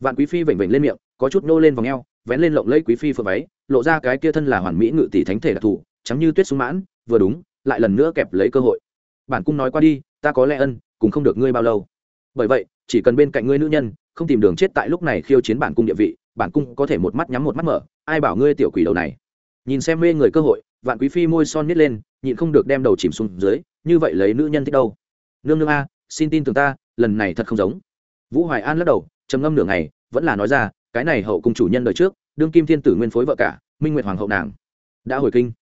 S1: Vạn quý phi vểnh vểnh lên miệng, có chút nô lên vòng eo, vén lên lộng lẫy quý phi phượng váy, lộ ra cái kia thân là hoàn mỹ ngự tỷ thánh thể đặc thù chắm như tuyết sung mãn, vừa đúng, lại lần nữa kẹp lấy cơ hội. Bản cung nói qua đi, ta có lẽ ân cùng không được ngươi bao lâu. Bởi vậy, chỉ cần bên cạnh ngươi nữ nhân, không tìm đường chết tại lúc này khiêu chiến bản cung địa vị, bản cung có thể một mắt nhắm một mắt mở, ai bảo ngươi tiểu quỷ đầu này. Nhìn xem mê người cơ hội, vạn quý phi môi son nít lên, nhịn không được đem đầu chìm xuống dưới, như vậy lấy nữ nhân thích đâu? Nương nương a, xin tin tưởng ta, lần này thật không giống vũ hoài an lắc đầu, trầm ngâm nửa ngày, vẫn là nói ra, cái này hậu cung chủ nhân đời trước, đương kim thiên tử nguyên phối vợ cả, minh nguyệt hoàng hậu nàng. Đã hồi kinh.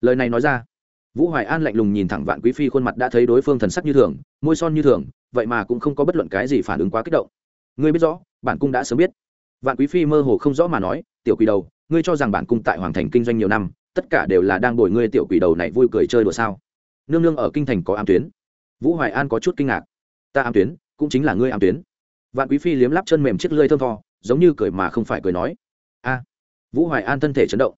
S1: Lời này nói ra, vũ hoài an lạnh lùng nhìn thẳng vạn quý phi khuôn mặt đã thấy đối phương thần sắc như thường, môi son như thường, vậy mà cũng không có bất luận cái gì phản ứng quá kích động. Ngươi biết rõ, bản cung đã sớm biết. Vạn quý phi mơ hồ không rõ mà nói, tiểu quỷ đầu, ngươi cho rằng bản cung tại hoàng thành kinh doanh nhiều năm, tất cả đều là đang đổi ngươi tiểu quỷ đầu này vui cười chơi đùa sao? Nương nương ở kinh thành có ám tuyến. Vũ hoài an có chút kinh ngạc. Ta ám tuyến, cũng chính là ngươi ám tuyến vạn quý phi liếm lắp chân mềm chiếc lơi thơm tho, giống như cười mà không phải cười nói. A, vũ hoài an thân thể chấn động.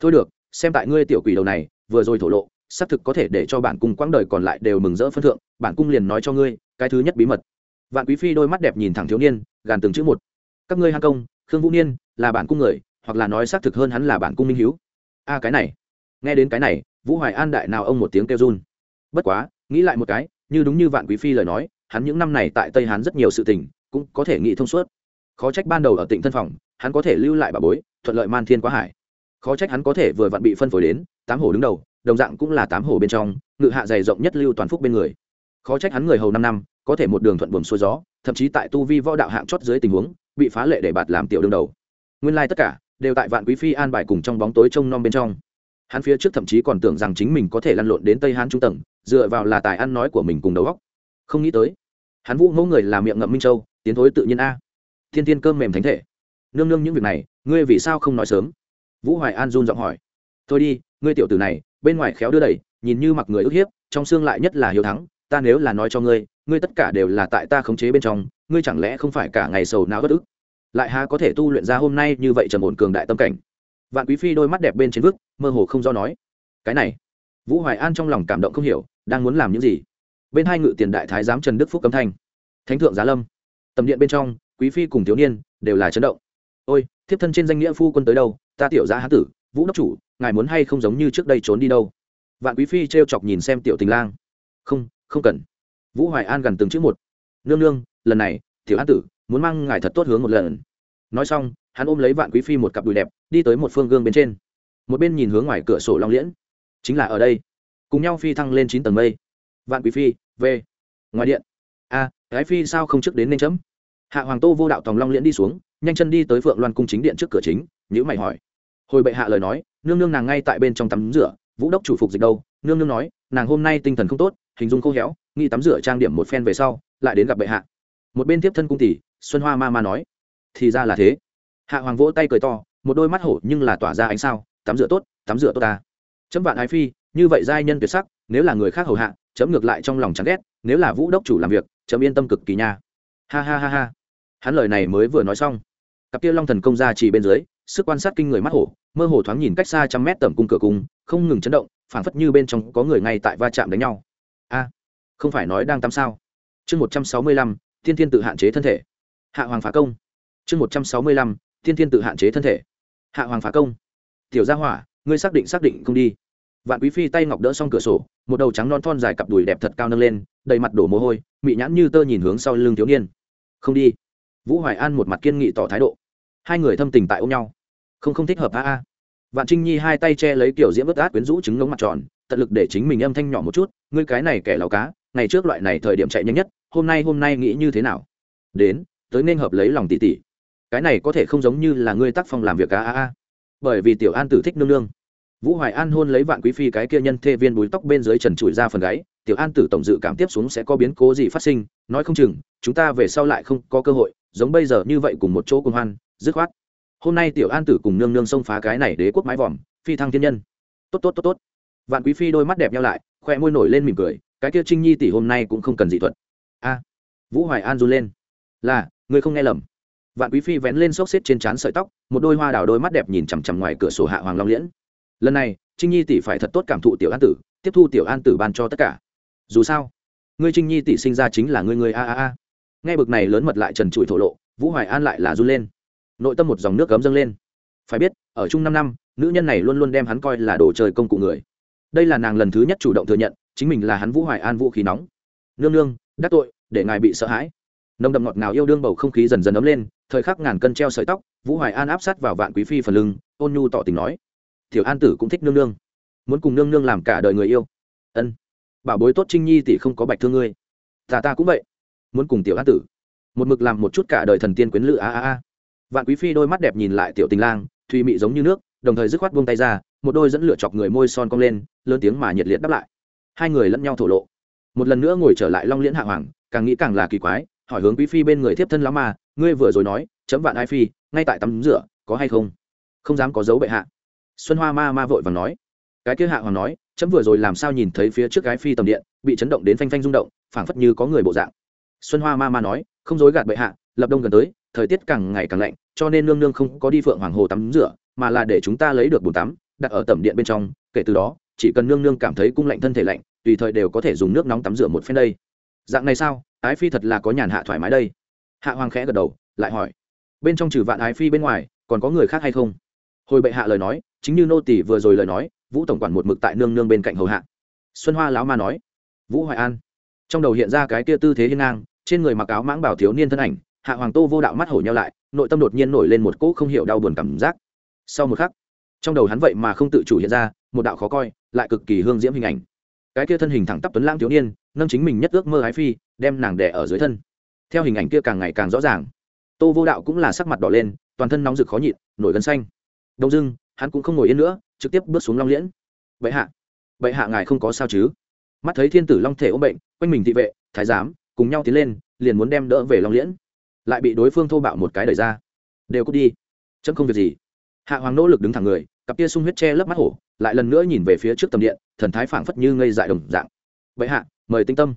S1: Thôi được, xem tại ngươi tiểu quỷ đầu này, vừa rồi thổ lộ, xác thực có thể để cho bản cung quãng đời còn lại đều mừng rỡ phân thượng, bản cung liền nói cho ngươi, cái thứ nhất bí mật. Vạn quý phi đôi mắt đẹp nhìn thẳng thiếu niên, gàn từng chữ một. Các ngươi hang công, khương vũ niên, là bản cung người, hoặc là nói xác thực hơn hắn là bản cung minh hiếu. A, cái này. Nghe đến cái này, vũ hoài an đại nào ông một tiếng kêu run. Bất quá, nghĩ lại một cái, như đúng như vạn quý phi lời nói, hắn những năm này tại tây hán rất nhiều sự tình cũng có thể nghĩ thông suốt. Khó trách ban đầu ở tỉnh thân phòng, hắn có thể lưu lại bà bối, thuận lợi man thiên quá hải. Khó trách hắn có thể vừa vặn bị phân phối đến, tám hồ đứng đầu, đồng dạng cũng là tám hồ bên trong, ngự hạ dày rộng nhất lưu toàn phúc bên người. Khó trách hắn người hầu năm năm, có thể một đường thuận buồm xuôi gió, thậm chí tại tu vi võ đạo hạng chót dưới tình huống, bị phá lệ để bạt làm tiểu đương đầu. Nguyên lai tất cả, đều tại vạn quý phi an bài cùng trong bóng tối trông nom bên trong. Hắn phía trước thậm chí còn tưởng rằng chính mình có thể lăn lộn đến tây hán trung tầng, dựa vào là tài ăn nói của mình cùng đầu góc không nghĩ tới, hắn vũ ngỗ người làm miệng ngậm minh châu tiến thối tự nhiên a. Thiên tiên cơm mềm thánh thể. Nương nương những việc này, ngươi vì sao không nói sớm? Vũ hoài an run giọng hỏi. Thôi đi, ngươi tiểu tử này, bên ngoài khéo đưa đẩy, nhìn như mặc người ức hiếp, trong xương lại nhất là hiếu thắng, ta nếu là nói cho ngươi ngươi tất cả đều là tại ta khống chế bên trong, ngươi chẳng lẽ không phải cả ngày sầu não bất ức? Lại há có thể tu luyện ra hôm nay như vậy trầm ổn cường đại tâm cảnh? Vạn quý phi đôi mắt đẹp bên trên vức mơ hồ không do nói. Cái này, vũ hoài an trong lòng cảm động không hiểu, đang muốn làm những gì? Bên hai ngự tiền đại thái giám trần đức phúc cấm thanh. Thánh thượng giá lâm tầm điện bên trong quý phi cùng thiếu niên đều là chấn động. Ôi thiếp thân trên danh nghĩa phu quân tới đâu? Ta tiểu gia hán tử vũ đốc chủ ngài muốn hay không giống như trước đây trốn đi đâu? Vạn quý phi t chọc nhìn xem tiểu tình lang. Không không cần. Vũ hoài an gần từng chữ một. Nương nương lần này tiểu an tử muốn mang ngài thật tốt hướng một lần. Nói xong hắn ôm lấy vạn quý phi một cặp đùi đẹp đi tới một phương gương bên trên. Một bên nhìn hướng ngoài cửa sổ long liễn. Chính là ở đây. Cùng nhau phi thăng lên chín tầng mây. Vạn quý phi về. Ngoài điện. A à, gái phi sao không trước đến nên chấm? Hạ hoàng tô vô đạo tòng long liễn đi xuống, nhanh chân đi tới phượng loan cung chính điện trước cửa chính nhữ mày hỏi. Hồi bệ hạ lời nói, nương nương nàng ngay tại bên trong tắm rửa, vũ đốc chủ phục dịch đâu? Nương nương nói, nàng hôm nay tinh thần không tốt, hình dung khô héo, nghĩ tắm rửa trang điểm một phen về sau, lại đến gặp bệ hạ. Một bên tiếp thân cung tỷ, xuân hoa ma ma nói, thì ra là thế. Hạ hoàng vỗ tay cười to, một đôi mắt hổ nhưng là tỏa ra ánh sao, tắm rửa tốt, tắm rửa tốt ta. Chấm vạn ái phi, như vậy giai nhân tuyệt sắc, nếu là người khác hầu hạ, chấm ngược lại trong lòng chán ghét, nếu là vũ đốc chủ làm việc, chấm yên tâm cực kỳ nha. Ha ha ha ha hắn lời này mới vừa nói xong, cặp kia long thần công ra chỉ bên dưới, sức quan sát kinh người mắt hổ, mơ hồ thoáng nhìn cách xa trăm mét tầm cung cửa cung, không ngừng chấn động, phảng phất như bên trong có người ngay tại va chạm đánh nhau. A, không phải nói đang tắm sao? Chương một trăm sáu mươi lăm, thiên thiên tự hạn chế thân thể. Hạ hoàng phá công. Chương một trăm sáu mươi lăm, thiên thiên tự hạn chế thân thể. Hạ hoàng phá công. Tiểu gia hỏa, ngươi xác định xác định không đi. Vạn quý phi tay ngọc đỡ xong cửa sổ, một đầu trắng non thon dài cặp đùi đẹp thật cao nâng lên, đầy mặt đổ mồ hôi, mị nhãn như tơ nhìn hướng sau lưng thiếu niên. Không đi vũ hoài an một mặt kiên nghị tỏ thái độ. Hai người thâm tình tại ôm nhau. Không không thích hợp, a a. Vạn trinh nhi hai tay che lấy kiểu diễm vớt át quyến rũ trứng ngống mặt tròn, tận lực để chính mình âm thanh nhỏ một chút. Ngươi cái này kẻ lào cá, ngày trước loại này thời điểm chạy nhanh nhất, hôm nay hôm nay nghĩ như thế nào? Đến, tới nên hợp lấy lòng tỷ tỷ cái này có thể không giống như là ngươi tác phong làm việc, a a a. Bởi vì tiểu an tử thích nương nương. Vũ hoài an hôn lấy vạn quý phi cái kia nhân thê viên búi tóc bên dưới trần trụi ra phần gáy. Tiểu an tử tổng dự cảm tiếp xuống sẽ có biến cố gì phát sinh, nói không chừng, chúng ta về sau lại không có cơ hội giống bây giờ như vậy cùng một chỗ cùng hoan, dứt khoát. Hôm nay tiểu an tử cùng nương nương xông phá cái này đế quốc mái vòm, phi thăng thiên nhân. Tốt tốt tốt tốt. Vạn quý phi đôi mắt đẹp nhau lại, khoe môi nổi lên mỉm cười, cái kia trinh nhi tỷ hôm nay cũng không cần dị thuật. A, vũ hoài an run lên. Là, người không nghe lầm. Vạn quý phi vén lên xốc xếp trên trán sợi tóc, một đôi hoa đào đôi mắt đẹp nhìn chằm chằm ngoài cửa sổ hạ hoàng long liễn. Lần này, trinh nhi tỷ phải thật tốt cảm thụ tiểu an tử, tiếp thu tiểu an tử ban cho tất cả. Dù sao, ngươi trinh nhi tỷ sinh ra chính là ngươi người a a a nghe bực này lớn mật lại trần trụi thổ lộ, vũ hoài an lại là run lên. Nội tâm một dòng nước gấm dâng lên. Phải biết, ở chung năm năm, nữ nhân này luôn luôn đem hắn coi là đồ chơi công cụ người. Đây là nàng lần thứ nhất chủ động thừa nhận, chính mình là hắn vũ hoài an vũ khí nóng. Nương nương, đắc tội, để ngài bị sợ hãi. Nồng đậm ngọt ngào yêu đương bầu không khí dần dần ấm lên, thời khắc ngàn cân treo sợi tóc, vũ hoài an áp sát vào vạn quý phi phần lưng, ôn nhu tỏ tình nói. Tiểu an tử cũng thích nương nương. Muốn cùng nương nương làm cả đời người yêu. Ân. Bảo bối tốt trinh nhi tỷ không có bạch thương ngươi. Ta ta cũng vậy muốn cùng tiểu an tử. Một mực làm một chút cả đời thần tiên quyến lự a a a. Vạn quý phi đôi mắt đẹp nhìn lại tiểu tình lang, thùy mị giống như nước, đồng thời dứt khoát buông tay ra, một đôi dẫn lửa chọc người môi son cong lên, lớn tiếng mà nhiệt liệt đáp lại. Hai người lẫn nhau thổ lộ. Một lần nữa ngồi trở lại long liễn hạ hoàng, càng nghĩ càng là kỳ quái, hỏi hướng quý phi bên người thiếp thân lão ma, ngươi vừa rồi nói, chấm vạn ai phi, ngay tại tắm rửa, có hay không? Không dám có dấu bệ hạ. Xuân hoa ma ma vội và nói. Cái kia hạ hoàng nói, chấm vừa rồi làm sao nhìn thấy phía trước gái phi tầm điện, bị chấn động đến phanh phanh rung động, phảng phất như có người bộ dạng xuân hoa ma ma nói, không dối gạt bệ hạ, lập đông gần tới, thời tiết càng ngày càng lạnh, cho nên nương nương không có đi phượng hoàng hồ tắm rửa, mà là để chúng ta lấy được bồn tắm, đặt ở tẩm điện bên trong, kể từ đó, chỉ cần nương nương cảm thấy cung lạnh thân thể lạnh, tùy thời đều có thể dùng nước nóng tắm rửa một phen đây. Dạng này sao? Ái phi thật là có nhàn hạ thoải mái đây. Hạ hoàng khẽ gật đầu, lại hỏi, bên trong trừ vạn ái phi bên ngoài, còn có người khác hay không? Hồi bệ hạ lời nói, chính như nô tỷ vừa rồi lời nói, vũ tổng quản một mực tại nương nương bên cạnh hầu hạ. Xuân hoa lão ma nói, vũ hoài an trong đầu hiện ra cái kia tư thế hiên ngang, trên người mặc áo mãng bảo thiếu niên thân ảnh, hạ hoàng tô vô đạo mắt hổ nhau lại, nội tâm đột nhiên nổi lên một cỗ không hiểu đau buồn cảm giác. Sau một khắc, trong đầu hắn vậy mà không tự chủ hiện ra, một đạo khó coi, lại cực kỳ hương diễm hình ảnh. Cái kia thân hình thẳng tắp tuấn lãng thiếu niên, nâng chính mình nhất ước mơ ái phi, đem nàng đẻ ở dưới thân. Theo hình ảnh kia càng ngày càng rõ ràng, tô vô đạo cũng là sắc mặt đỏ lên, toàn thân nóng rực khó nhịn, nổi gân xanh. Đông dưng hắn cũng không ngồi yên nữa, trực tiếp bước xuống long liễn. Vậy hạ vậy hạ ngài không có sao chứ? Mắt thấy thiên tử long thể ôm bệnh, quanh mình thị vệ, thái giám, cùng nhau tiến lên, liền muốn đem đỡ về long liễn. Lại bị đối phương thô bạo một cái đẩy ra. Đều cút đi. Chấm không việc gì. Hạ hoàng nỗ lực đứng thẳng người, cặp kia sung huyết che lấp mắt hổ, lại lần nữa nhìn về phía trước tầm điện, thần thái phảng phất như ngây dại đồng dạng. Vậy hạ, mời tinh tâm.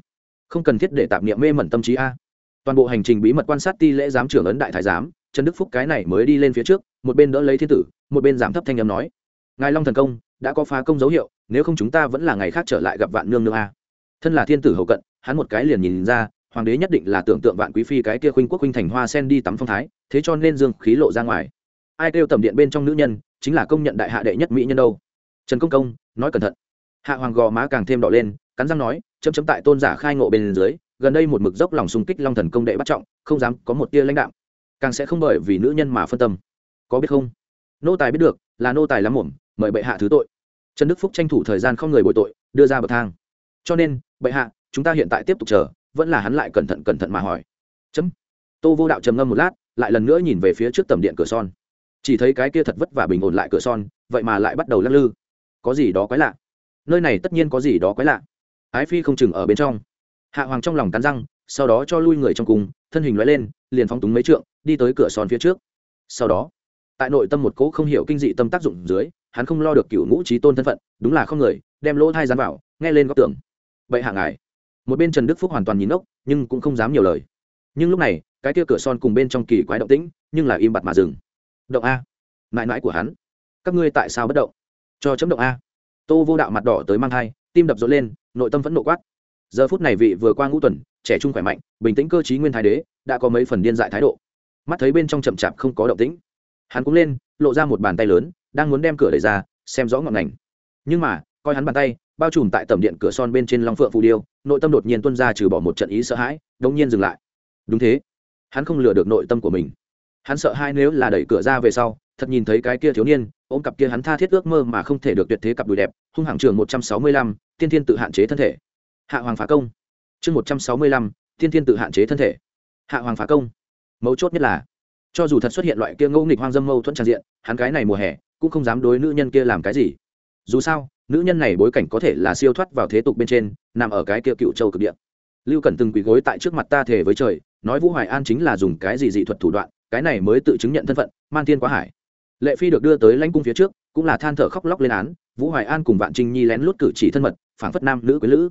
S1: Không cần thiết để tạp niệm mê mẩn tâm trí a. Toàn bộ hành trình bí mật quan sát ti lễ giám trưởng ấn đại thái giám, trần đức phúc cái này mới đi lên phía trước, một bên đỡ lấy thiên tử, một bên giảm thấp thanh âm nói. Ngài long thần công đã có phá công dấu hiệu, nếu không chúng ta vẫn là ngày khác trở lại gặp vạn nương nương a. Thân là thiên tử hậu cận, hắn một cái liền nhìn ra, hoàng đế nhất định là tưởng tượng vạn quý phi cái kia khuynh quốc khuynh thành hoa sen đi tắm phong thái, thế cho nên dương khí lộ ra ngoài. Ai kêu tầm điện bên trong nữ nhân, chính là công nhận đại hạ đệ nhất mỹ nhân đâu. Trần công công, nói cẩn thận. Hạ hoàng gò má càng thêm đỏ lên, cắn răng nói, chấm chấm tại tôn giả khai ngộ bên dưới, gần đây một mực dốc lòng xung kích long thần công đệ bắt trọng, không dám có một tia lãnh đạo càng sẽ không bởi vì nữ nhân mà phân tâm. Có biết không? Nô tài biết được, là nô tài lắm mồm mời bệ hạ thứ tội trần đức phúc tranh thủ thời gian không người bồi tội, đưa ra bậc thang. Cho nên, bệ hạ, chúng ta hiện tại tiếp tục chờ, vẫn là hắn lại cẩn thận cẩn thận mà hỏi. Chấm. Tô vô đạo trầm ngâm một lát, lại lần nữa nhìn về phía trước tầm điện cửa son. Chỉ thấy cái kia thật vất vả bình ổn lại cửa son, vậy mà lại bắt đầu lắc lư. Có gì đó quái lạ. Nơi này tất nhiên có gì đó quái lạ. Ái phi không chừng ở bên trong. Hạ hoàng trong lòng cắn răng, sau đó cho lui người trong cùng, thân hình loại lên, liền phóng túng mấy trượng, đi tới cửa son phía trước. Sau đó, tại nội tâm một cỗ không hiểu kinh dị tâm tác dụng dưới hắn không lo được cựu ngũ trí tôn thân phận, đúng là không người, đem lỗ thai dán vào, nghe lên góc tường. Vậy hạ ngài. Một bên trần đức phúc hoàn toàn nhìn ốc, nhưng cũng không dám nhiều lời. Nhưng lúc này, cái kia cửa son cùng bên trong kỳ quái động tĩnh, nhưng là im bặt mà dừng. Động a. Mãi mãi của hắn. Các ngươi tại sao bất động? Cho chấm động a. Tô vô đạo mặt đỏ tới mang thai, tim đập rộn lên, nội tâm vẫn nộ quát. Giờ phút này vị vừa qua ngũ tuần, trẻ trung khỏe mạnh, bình tĩnh cơ t nguyên thái đế, đã có mấy phần điên dại thái độ. Mắt thấy bên trong chậm chạp không có động tĩnh. Hắn cũng lên lộ ra một bàn tay lớn, đang muốn đem cửa đẩy ra, xem rõ ngọn ngành. Nhưng mà, coi hắn bàn tay, bao trùm tại tầm điện cửa son bên trên long phượng phù điêu, nội tâm đột nhiên tuân ra trừ bỏ một trận ý sợ hãi, đống nhiên dừng lại. Đúng thế. Hắn không lừa được nội tâm của mình. Hắn sợ hai nếu là đẩy cửa ra về sau, thật nhìn thấy cái kia thiếu niên, ôm cặp kia hắn tha thiết ước mơ mà không thể được tuyệt thế cặp đùi đẹp, hung hạng trường một trăm sáu mươi lăm, tiên thiên tự hạn chế thân thể. Hạ hoàng phá công. Chương một trăm sáu mươi lăm, tiên thiên tự hạn chế thân thể. Hạ hoàng phá công. Mấu chốt nhất là cho dù thật xuất hiện loại kia ngẫu nghịch hoang dâm mâu thuẫn tràn diện, hắn cái này mùa hè cũng không dám đối nữ nhân kia làm cái gì. Dù sao, nữ nhân này bối cảnh có thể là siêu thoát vào thế tục bên trên, nằm ở cái kia cựu châu cực địa. Lưu cẩn từng quỳ gối tại trước mặt ta thể với trời, nói vũ hoài an chính là dùng cái gì dị thuật thủ đoạn, cái này mới tự chứng nhận thân phận, man thiên quá hải. Lệ phi được đưa tới lãnh cung phía trước, cũng là than thở khóc lóc lên án, vũ hoài an cùng vạn trinh nhi lén lút cử chỉ thân mật, phảng phất nam nữ quý lữ.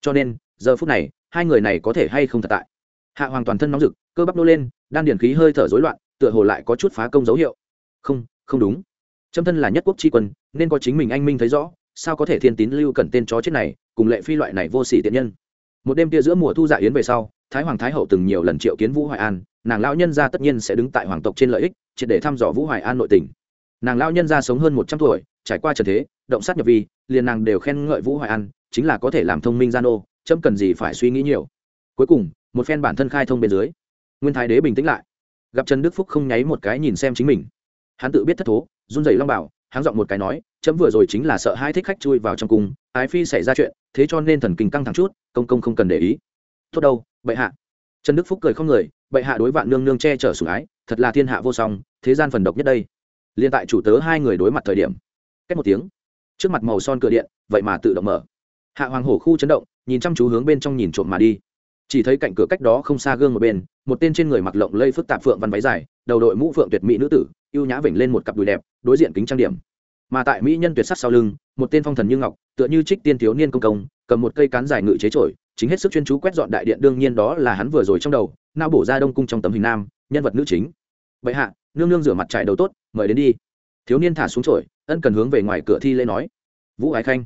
S1: Cho nên, giờ phút này, hai người này có thể hay không thật tại. Hạ hoàng toàn thân nóng rực, cơ bắp nô lên, đan điển khí hơi thở rối loạn tựa hồ lại có chút phá công dấu hiệu. Không không đúng. Trâm thân là nhất quốc tri quân, nên có chính mình anh minh thấy rõ, sao có thể thiên tín lưu cẩn tên chó chết này, cùng lệ phi loại này vô sỉ tiện nhân. Một đêm kia giữa mùa thu dạ yến về sau, thái hoàng thái hậu từng nhiều lần triệu kiến vũ hoài an, nàng lão nhân gia tất nhiên sẽ đứng tại hoàng tộc trên lợi ích, triệt để thăm dò vũ hoài an nội tình. Nàng lão nhân gia sống hơn một trăm tuổi, trải qua trần thế, động sát nhập vi, liền nàng đều khen ngợi vũ hoài an, chính là có thể làm thông minh gian ô, chấm cần gì phải suy nghĩ nhiều. Cuối cùng, một phen bản thân khai thông bên dưới, nguyên thái đế bình tĩnh lại gặp trần đức phúc không nháy một cái nhìn xem chính mình. Hắn tự biết thất thố, run rẩy long bảo hắn giọng một cái nói, chấm vừa rồi chính là sợ hai thích khách chui vào trong cung, ái phi xảy ra chuyện, thế cho nên thần kinh căng thẳng chút, công công không cần để ý. Tốt đâu, bệ hạ. Trần đức phúc cười không người, bệ hạ đối vạn nương nương che chở sủng ái, thật là thiên hạ vô song, thế gian phần độc nhất đây. Liên tại chủ tớ hai người đối mặt thời điểm, cách một tiếng, trước mặt màu son cửa điện, vậy mà tự động mở. Hạ hoàng hổ khu chấn động, nhìn chăm chú hướng bên trong nhìn trộm mà đi. Chỉ thấy cạnh cửa cách đó không xa gương một bên một tên trên người mặc lộng lây phức tạp phượng văn váy dài, đầu đội mũ phượng tuyệt mỹ nữ tử, ưu nhã vểnh lên một cặp đùi đẹp, đối diện kính trang điểm. Mà tại mỹ nhân tuyệt sắc sau lưng, một tên phong thần như ngọc, tựa như trích tiên thiếu niên công công, cầm một cây cán dài ngự chế trổi chính hết sức chuyên chú quét dọn đại điện, đương nhiên đó là hắn vừa rồi trong đầu nao bổ ra đông cung trong tấm hình nam, nhân vật nữ chính. Bệ hạ, nương nương rửa mặt trải đầu tốt, mời đến đi. Thiếu niên thả xuống trổi ân cần hướng về ngoài cửa thi lễ nói. Vũ ái khanh.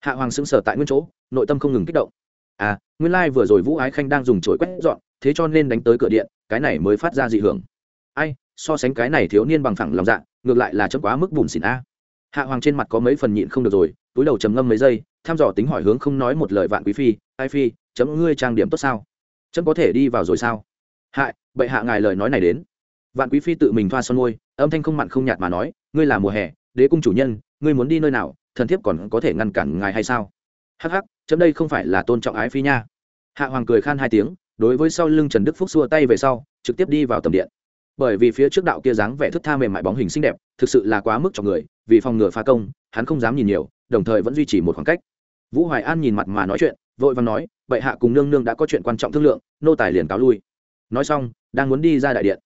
S1: Hạ hoàng sững sờ tại nguyên chỗ, nội tâm không ngừng kích động à nguyên lai vừa rồi vũ ái khanh đang dùng chổi quét dọn, thế cho nên đánh tới cửa điện, cái này mới phát ra dị hưởng. Ai, so sánh cái này thiếu niên bằng phẳng lòng dạ ngược lại là chấm quá mức bùn xỉn a. Hạ hoàng trên mặt có mấy phần nhịn không được rồi, túi đầu trầm ngâm mấy giây, thăm dò tính hỏi hướng không nói một lời vạn quý phi, ai phi, chấm ngươi trang điểm tốt sao? Chấm có thể đi vào rồi sao? Hại bệ hạ ngài lời nói này đến. Vạn quý phi tự mình thoa son môi, âm thanh không mặn không nhạt mà nói, ngươi là mùa hè, đế cung chủ nhân, ngươi muốn đi nơi nào, thần thiếp còn có thể ngăn cản ngài hay sao? Hắc hắc chấm đây không phải là tôn trọng ái phi nha. Hạ hoàng cười khan hai tiếng, đối với sau lưng trần đức phúc xua tay về sau, trực tiếp đi vào tầm điện. Bởi vì phía trước đạo kia dáng vẻ thức tha mềm mại bóng hình xinh đẹp, thực sự là quá mức cho người, vì phòng ngừa phá công, hắn không dám nhìn nhiều, đồng thời vẫn duy trì một khoảng cách. Vũ hoài an nhìn mặt mà nói chuyện, vội vàng nói vậy hạ cùng nương nương đã có chuyện quan trọng thương lượng, nô tài liền cáo lui. Nói xong, đang muốn đi ra đại điện,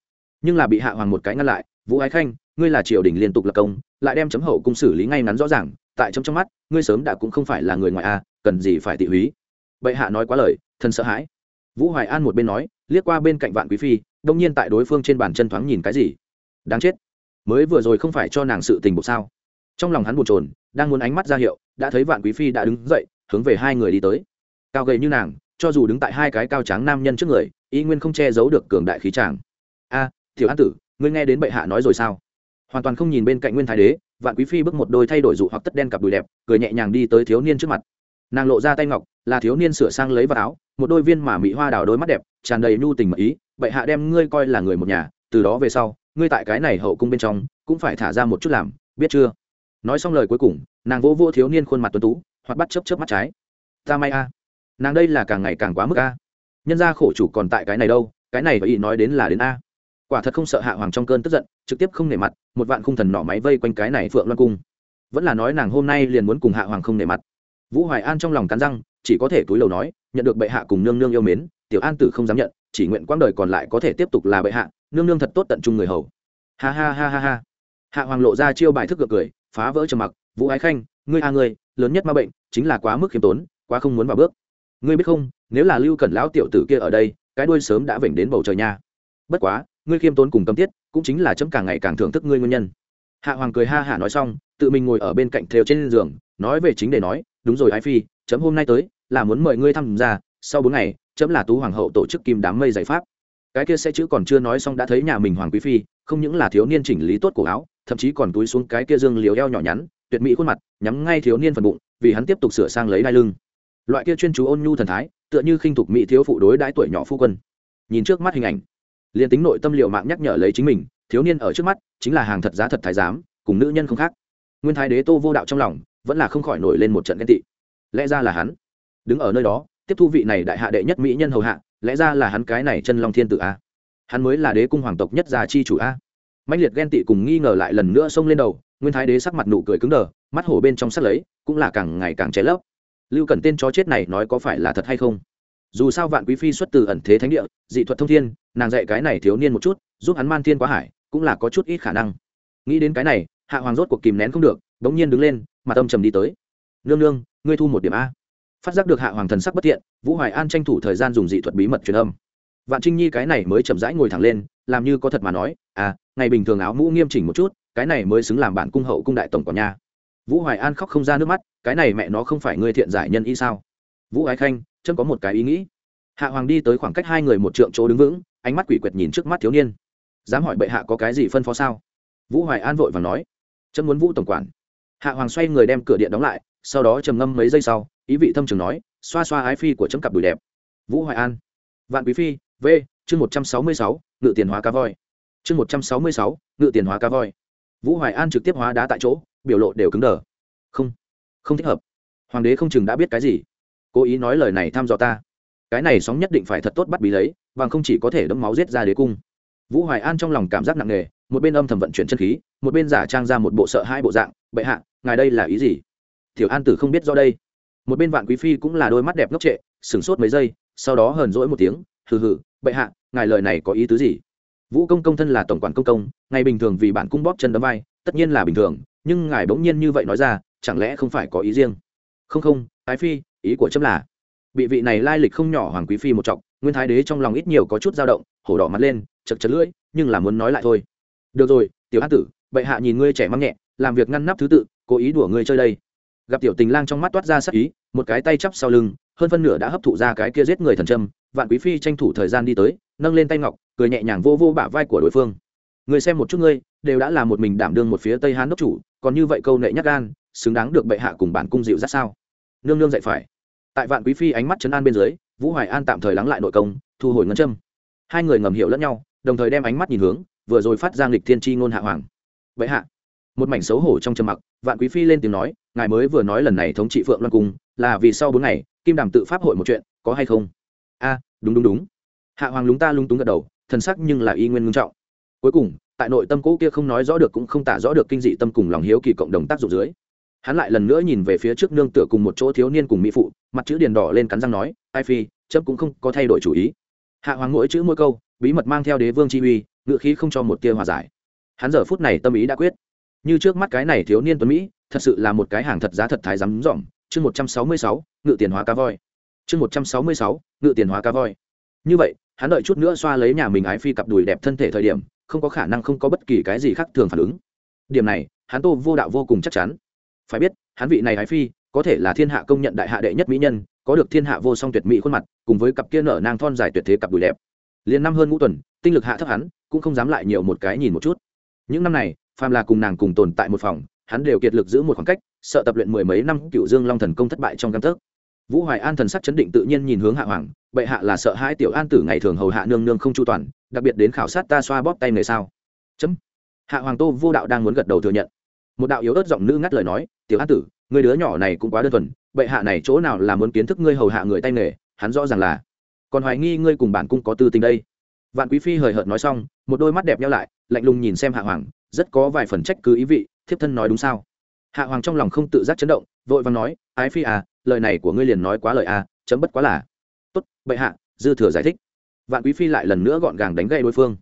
S1: nhưng là bị hạ hoàng một cái ngăn lại, vũ ái khanh, ngươi là triều đình liên tục lập công, lại đem chấm hậu cung xử lý ngay ngắn rõ ràng, tại chấm trong mắt, ngươi sớm đã cũng không phải là người ngoài a cần gì phải tị húy. Bệ hạ nói quá lời, thân sợ hãi. Vũ hoài an một bên nói, liếc qua bên cạnh vạn quý phi, đông nhiên tại đối phương trên bàn chân thoáng nhìn cái gì. Đáng chết. Mới vừa rồi không phải cho nàng sự tình buộc sao. Trong lòng hắn bồn chồn, đang muốn ánh mắt ra hiệu, đã thấy vạn quý phi đã đứng dậy, hướng về hai người đi tới. Cao gầy như nàng, cho dù đứng tại hai cái cao tráng nam nhân trước người, y nguyên không che giấu được cường đại khí tràng a, tiểu an tử, ngươi nghe đến bệ hạ nói rồi sao? Hoàn toàn không nhìn bên cạnh nguyên thái đế, vạn quý phi bước một đôi thay đổi dụ hoặc tất đen cặp đùi đẹp, cười nhẹ nhàng đi tới thiếu niên trước mặt nàng lộ ra tay ngọc, là thiếu niên sửa sang lấy vào áo, một đôi viên mà mỹ hoa đào đôi mắt đẹp, tràn đầy nhu tình mật ý, bệ hạ đem ngươi coi là người một nhà, từ đó về sau, ngươi tại cái này hậu cung bên trong, cũng phải thả ra một chút làm, biết chưa? Nói xong lời cuối cùng, nàng vỗ vỗ thiếu niên khuôn mặt tuấn tú hoặc bắt chấp chớp mắt trái. Ta may a. Nàng đây là càng ngày càng quá mức a. Nhân ra khổ chủ còn tại cái này đâu, cái này và ý nói đến là đến a. Quả thật không sợ hạ hoàng trong cơn tức giận, trực tiếp không nể mặt, một vạn khung thần nỏ máy vây quanh cái này phượng loan cung. Vẫn là nói nàng hôm nay liền muốn cùng hạ hoàng không nể mặt vũ hoài an trong lòng cắn răng, chỉ có thể túi lầu nói, nhận được bệ hạ cùng nương nương yêu mến, tiểu an tử không dám nhận, chỉ nguyện quãng đời còn lại có thể tiếp tục là bệ hạ, nương nương thật tốt tận trung người hầu. Ha ha ha ha ha. Hạ hoàng lộ ra chiêu bài thức gượng cười, phá vỡ trầm mặc, vũ ái khanh, ngươi a à ngươi, lớn nhất ma bệnh, chính là quá mức khiêm tốn, quá không muốn vào bước. Ngươi biết không, nếu là lưu cẩn lão tiểu tử kia ở đây, cái đuôi sớm đã vểnh đến bầu trời nha. Bất quá, ngươi khiêm tốn cùng tâm tiết, cũng chính là chấm càng ngày càng thưởng thức ngươi nguyên nhân. Hạ hoàng cười ha hả nói xong, tự mình ngồi ở bên cạnh thêu trên giường, nói về chính để nói đúng rồi, ái phi, chấm hôm nay tới, là muốn mời ngươi tham gia sau bốn ngày, chấm là tú hoàng hậu tổ chức kim đám mây giải pháp. Cái kia sẽ chữ còn chưa nói xong đã thấy nhà mình hoàng quý phi, không những là thiếu niên chỉnh lý tốt cổ áo, thậm chí còn túi xuống cái kia dương liều eo nhỏ nhắn, tuyệt mỹ khuôn mặt, nhắm ngay thiếu niên phần bụng, vì hắn tiếp tục sửa sang lấy đai lưng. Loại kia chuyên chú ôn nhu thần thái, tựa như khinh thục mỹ thiếu phụ đối đãi tuổi nhỏ phu quân. Nhìn trước mắt hình ảnh, liền tính nội tâm liệu mạng nhắc nhở lấy chính mình, thiếu niên ở trước mắt, chính là hàng thật giá thật thái giám, cùng nữ nhân không khác. Nguyên thái đế tô vô đạo trong lòng vẫn là không khỏi nổi lên một trận ghen tị. Lẽ ra là hắn. Đứng ở nơi đó, tiếp thu vị này đại hạ đệ nhất mỹ nhân hầu hạ, lẽ ra là hắn cái này chân long thiên tử a. Hắn mới là đế cung hoàng tộc nhất gia chi chủ a. Mạnh liệt ghen tị cùng nghi ngờ lại lần nữa xông lên đầu, nguyên thái đế sắc mặt nụ cười cứng đờ, mắt hổ bên trong sắc lấy, cũng là càng ngày càng cháy lấp. Lưu cần tên chó chết này nói có phải là thật hay không? Dù sao vạn quý phi xuất từ ẩn thế thánh địa, dị thuật thông thiên, nàng dạy cái này thiếu niên một chút, giúp hắn man thiên quá hải, cũng là có chút ít khả năng. Nghĩ đến cái này, hạ hoàng rốt cuộc kìm nén không được bỗng nhiên đứng lên mà tâm trầm đi tới. Nương nương, ngươi thu một điểm a. Phát giác được hạ hoàng thần sắc bất thiện, vũ hoài an tranh thủ thời gian dùng dị thuật bí mật truyền âm. Vạn trinh nhi cái này mới chậm rãi ngồi thẳng lên, làm như có thật mà nói à ngày bình thường áo mũ nghiêm chỉnh một chút, cái này mới xứng làm bản cung hậu cung đại tổng quản nha vũ hoài an khóc không ra nước mắt, cái này mẹ nó không phải ngươi thiện giải nhân ý sao? Vũ ái khanh chân có một cái ý nghĩ. Hạ hoàng đi tới khoảng cách hai người một trượng chỗ đứng vững, ánh mắt quỷ quyệt nhìn trước mắt thiếu niên. Dám hỏi bệ hạ có cái gì phân phó sao? Vũ hoài an vội và nói chân muốn vũ tổng quản hạ hoàng xoay người đem cửa điện đóng lại, sau đó trầm ngâm mấy giây sau, ý vị thâm trường nói, xoa xoa ái phi của chấm cặp đùi đẹp. Vũ hoài an. Vạn quý phi, v, chương một trăm sáu mươi sáu, ngự tiền hóa cá voi. Chương một trăm sáu mươi sáu, ngự tiền hóa cá voi. Vũ hoài an trực tiếp hóa đá tại chỗ, biểu lộ đều cứng đờ. Không không thích hợp. Hoàng đế không chừng đã biết cái gì. Cố ý nói lời này thăm dò ta. Cái này sóng nhất định phải thật tốt bắt bí lấy, bằng không chỉ có thể đấm máu giết ra đế cung. Vũ hoài an trong lòng cảm giác nặng nề, một bên âm thầm vận chuyển chân khí, một bên giả trang ra một bộ sợ hai bộ dạng, bệ hạ ngài đây là ý gì? Tiểu an tử không biết do đây. Một bên vạn quý phi cũng là đôi mắt đẹp ngốc trệ, sửng sốt mấy giây, sau đó hờn rỗi một tiếng, hừ hừ, bệ hạ, ngài lời này có ý tứ gì? Vũ công công thân là tổng quản công công, ngày bình thường vì bạn cung bóp chân đấm vai, tất nhiên là bình thường, nhưng ngài bỗng nhiên như vậy nói ra, chẳng lẽ không phải có ý riêng? Không không, ái phi, ý của trâm là bị vị này lai lịch không nhỏ hoàng quý phi một trọng nguyên thái đế trong lòng ít nhiều có chút dao động, hổ đỏ mặt lên, chật chật lưỡi, nhưng là muốn nói lại thôi. Được rồi, tiểu an tử, bệ hạ nhìn ngươi trẻ măng nhẹ, làm việc ngăn nắp thứ tự cố ý đùa ngươi chơi đây. Gặp tiểu tình lang trong mắt toát ra sắc ý, một cái tay chắp sau lưng, hơn phân nửa đã hấp thụ ra cái kia giết người thần trâm vạn quý phi tranh thủ thời gian đi tới, nâng lên tay ngọc, cười nhẹ nhàng vô vô bả vai của đối phương. Người xem một chút ngươi, đều đã là một mình đảm đương một phía tây hán đốc chủ, còn như vậy câu nệ nhắc gan, xứng đáng được bệ hạ cùng bản cung dịu ra sao? Nương nương dạy phải. Tại vạn quý phi ánh mắt chấn an bên dưới, vũ hoài an tạm thời lắng lại nội công, thu hồi ngân châm. Hai người ngầm hiểu lẫn nhau, đồng thời đem ánh mắt nhìn hướng, vừa rồi phát ra nghịch thiên tri ngôn hạ hoàng. Bệ hạ một mảnh xấu hổ trong trầm mặc, vạn quý phi lên tiếng nói, ngài mới vừa nói lần này thống trị phượng loan cung, là vì sau bốn ngày, kim đàm tự pháp hội một chuyện, có hay không? A, đúng đúng đúng. Hạ hoàng lúng ta lung túng gật đầu, thần sắc nhưng là y nguyên ngưng trọng. Cuối cùng, tại nội tâm cũ kia không nói rõ được cũng không tả rõ được kinh dị tâm cùng lòng hiếu kỳ cộng đồng tác dụng dưới, hắn lại lần nữa nhìn về phía trước nương tựa cùng một chỗ thiếu niên cùng mỹ phụ, mặt chữ điền đỏ lên cắn răng nói, ai phi chấp cũng không có thay đổi chủ ý. Hạ hoàng mỗi chữ mỗi câu, bí mật mang theo đế vương chi uy ngự khí không cho một tia hòa giải. Hắn giờ phút này tâm ý đã quyết như trước mắt cái này thiếu niên tuấn mỹ, thật sự là một cái hàng thật giá thật thái rắm rỏm chương một trăm sáu mươi sáu, ngự tiền hóa cá voi. Chương một trăm sáu mươi sáu, ngự tiền hóa cá voi. Như vậy, hắn đợi chút nữa xoa lấy nhà mình ái phi cặp đùi đẹp thân thể thời điểm, không có khả năng không có bất kỳ cái gì khác thường phản ứng. Điểm này, hắn tô vô đạo vô cùng chắc chắn. Phải biết, hắn vị này ái phi, có thể là thiên hạ công nhận đại hạ đệ nhất mỹ nhân, có được thiên hạ vô song tuyệt mỹ khuôn mặt, cùng với cặp kia nở nang thon dài tuyệt thế cặp đùi đẹp. Liền năm hơn ngũ tuần, tinh lực hạ thấp hắn, cũng không dám lại nhiều một cái nhìn một chút. Những năm này phàm là cùng nàng cùng tồn tại một phòng, hắn đều kiệt lực giữ một khoảng cách, sợ tập luyện mười mấy năm cựu dương long thần công thất bại trong căn thức vũ hoài an thần sắc chấn định tự nhiên nhìn hướng hạ hoàng, bệ hạ là sợ hai tiểu an tử ngày thường hầu hạ nương nương không chu toàn, đặc biệt đến khảo sát ta xoa bóp tay người sao? Chấm. Hạ hoàng tô vô đạo đang muốn gật đầu thừa nhận. Một đạo yếu ớt giọng nữ ngắt lời nói, tiểu an tử người đứa nhỏ này cũng quá đơn thuần, bệ hạ này chỗ nào là muốn kiến thức ngươi hầu hạ người tay nghề, hắn rõ ràng là còn hoài nghi ngươi cùng bản cung có tư tình đây. Vạn quý phi hời hợt nói xong, một đôi mắt đẹp nhau lại, lạnh lùng nhìn xem hạ hoàng rất có vài phần trách cứ ý vị, thiếp thân nói đúng sao? Hạ hoàng trong lòng không tự giác chấn động, vội vàng nói, ái phi à lời này của ngươi liền nói quá lời à chấm bất quá là. Tốt, bệ hạ, dư thừa giải thích. Vạn quý phi lại lần nữa gọn gàng đánh gậy đối phương.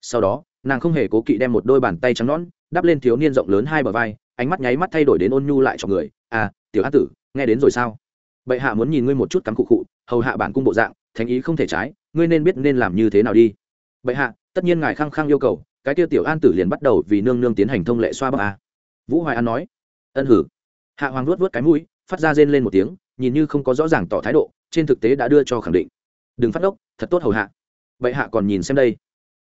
S1: Sau đó, nàng không hề cố kỵ đem một đôi bàn tay trắng nõn, đắp lên thiếu niên rộng lớn hai bờ vai, ánh mắt nháy mắt thay đổi đến ôn nhu lại cho người à tiểu an tử, nghe đến rồi sao? Bệ hạ muốn nhìn ngươi một chút cắm cụ cụ, hầu hạ bản cung bộ dạng thành ý không thể trái, ngươi nên biết nên làm như thế nào đi. Bệ hạ, tất nhiên ngài khăng khăng yêu cầu cái kia tiểu an tử liền bắt đầu vì nương nương tiến hành thông lệ xoa bóp a. Vũ hoài an nói, ân hử. Hạ hoàng luốt vớt cái mũi, phát ra rên lên một tiếng, nhìn như không có rõ ràng tỏ thái độ, trên thực tế đã đưa cho khẳng định. Đừng phát ốc thật tốt hầu hạ. Vậy hạ còn nhìn xem đây.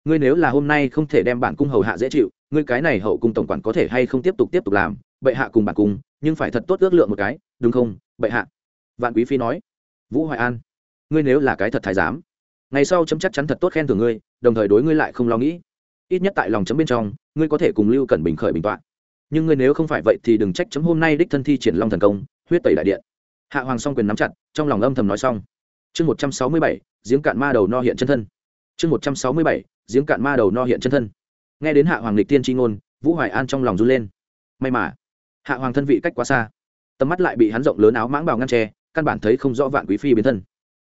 S1: Ngươi nếu là hôm nay không thể đem bản cung hầu hạ dễ chịu, ngươi cái này hậu cung tổng quản có thể hay không tiếp tục tiếp tục làm, bệ hạ cùng bản cung, nhưng phải thật tốt ước lượng một cái, đúng không, bệ hạ? Vạn quý phi nói. Vũ hoài an, ngươi nếu là cái thật thái giám, ngày sau chấm chắc chắn thật tốt khen thưởng ngươi, đồng thời đối ngươi lại không lo nghĩ ít nhất tại lòng chấm bên trong, ngươi có thể cùng lưu cẩn bình khởi bình tọa. Nhưng ngươi nếu không phải vậy thì đừng trách chấm hôm nay đích thân thi triển long thần công, huyết tẩy đại điện. Hạ hoàng song quyền nắm chặt, trong lòng âm thầm nói xong. Chương một trăm sáu mươi bảy, giếng cạn ma đầu no hiện chân thân. Chương một trăm sáu mươi bảy, giếng cạn ma đầu no hiện chân thân. Nghe đến hạ hoàng lịch tiên tri ngôn, vũ hoài an trong lòng run lên. May mà, hạ hoàng thân vị cách quá xa. Tầm mắt lại bị hắn rộng lớn áo mãng bào ngăn tre căn bản thấy không rõ vạn quý phi biến thân.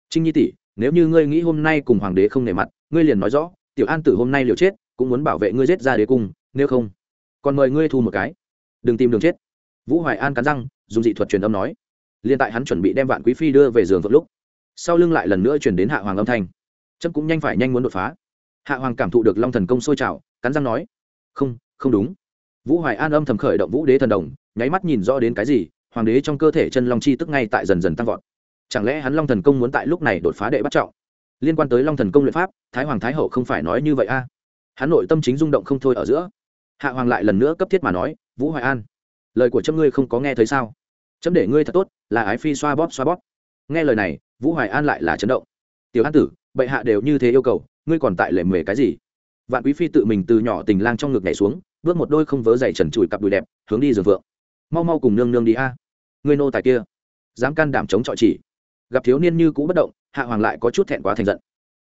S1: Trinh nhi tỷ, nếu như ngươi nghĩ hôm nay cùng hoàng đế không nề mặt, ngươi liền nói rõ, tiểu an tử hôm nay liều chết cũng muốn bảo vệ ngươi giết ra đế cung, nếu không, còn mời ngươi thu một cái. Đừng tìm đường chết. Vũ hoài an cắn răng, dùng dị thuật truyền âm nói. Liên tại hắn chuẩn bị đem vạn quý phi đưa về giường vượt lúc, sau lưng lại lần nữa chuyển đến hạ hoàng âm thanh. Trâm cũng nhanh phải nhanh muốn đột phá. Hạ hoàng cảm thụ được long thần công sôi trào, cắn răng nói, không không đúng. Vũ hoài an âm thầm khởi động vũ đế thần đồng, nháy mắt nhìn rõ đến cái gì, hoàng đế trong cơ thể chân long chi tức ngay tại dần dần tăng vọt. Chẳng lẽ hắn long thần công muốn tại lúc này đột phá đệ bắt trọng? Liên quan tới long thần công luyện pháp, thái hoàng thái hậu không phải nói như vậy a? Hắn nội tâm chính rung động không thôi ở giữa. Hạ hoàng lại lần nữa cấp thiết mà nói, vũ hoài an, lời của châm ngươi không có nghe thấy sao? Chấm để ngươi thật tốt, là ái phi xoa bóp xoa bóp. Nghe lời này, vũ hoài an lại là chấn động. Tiểu an tử, bệ hạ đều như thế yêu cầu, ngươi còn tại lệ mề cái gì? Vạn quý phi tự mình từ nhỏ tình lang trong ngực nhảy xuống, bước một đôi không vớ dày trần trụi cặp đùi đẹp, hướng đi giường vượng. Mau mau cùng nương nương đi a, ngươi nô tài kia, dám can đảm chống chọi chỉ. Gặp thiếu niên như cũ bất động, hạ hoàng lại có chút thẹn quá thành giận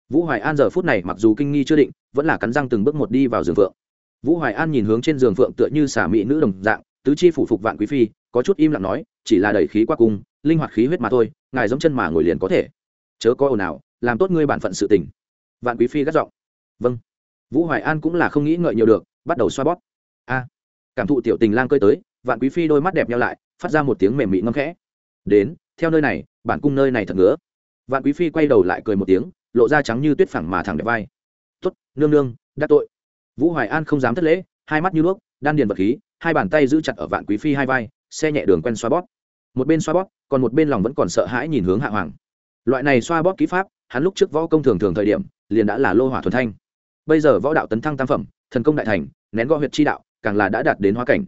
S1: vũ hoài an giờ phút này mặc dù kinh nghi chưa định, vẫn là cắn răng từng bước một đi vào giường phượng. Vũ hoài an nhìn hướng trên giường phượng tựa như xả mỹ nữ đồng dạng, tứ chi phủ phục vạn quý phi, có chút im lặng nói, chỉ là đẩy khí qua cung, linh hoạt khí huyết mà thôi, ngài giống chân mà ngồi liền có thể. Chớ có ồn nào làm tốt ngươi bản phận sự tình. Vạn quý phi gắt giọng. Vâng. Vũ hoài an cũng là không nghĩ ngợi nhiều được, bắt đầu xoa bóp. A. Cảm thụ tiểu tình lang cơi tới, vạn quý phi đôi mắt đẹp nhau lại, phát ra một tiếng mềm mị ngâm khẽ. Đến, theo nơi này, bản cung nơi này thật ngứa. Vạn quý phi quay đầu lại cười một tiếng lộ ra trắng như tuyết phẳng mà thẳng đẹp vai. Tuất nương nương đắc tội. Vũ hoài an không dám thất lễ, hai mắt như đuốc đan điền vật khí, hai bàn tay giữ chặt ở vạn quý phi hai vai, xe nhẹ đường quen xoa bóp. Một bên xoa bóp, còn một bên lòng vẫn còn sợ hãi nhìn hướng hạ hoàng. Loại này xoa bóp ký pháp, hắn lúc trước võ công thường thường thời điểm, liền đã là lô hỏa thuần thanh. Bây giờ võ đạo tấn thăng tam phẩm, thần công đại thành, nén gõ huyệt chi đạo, càng là đã đạt đến hóa cảnh.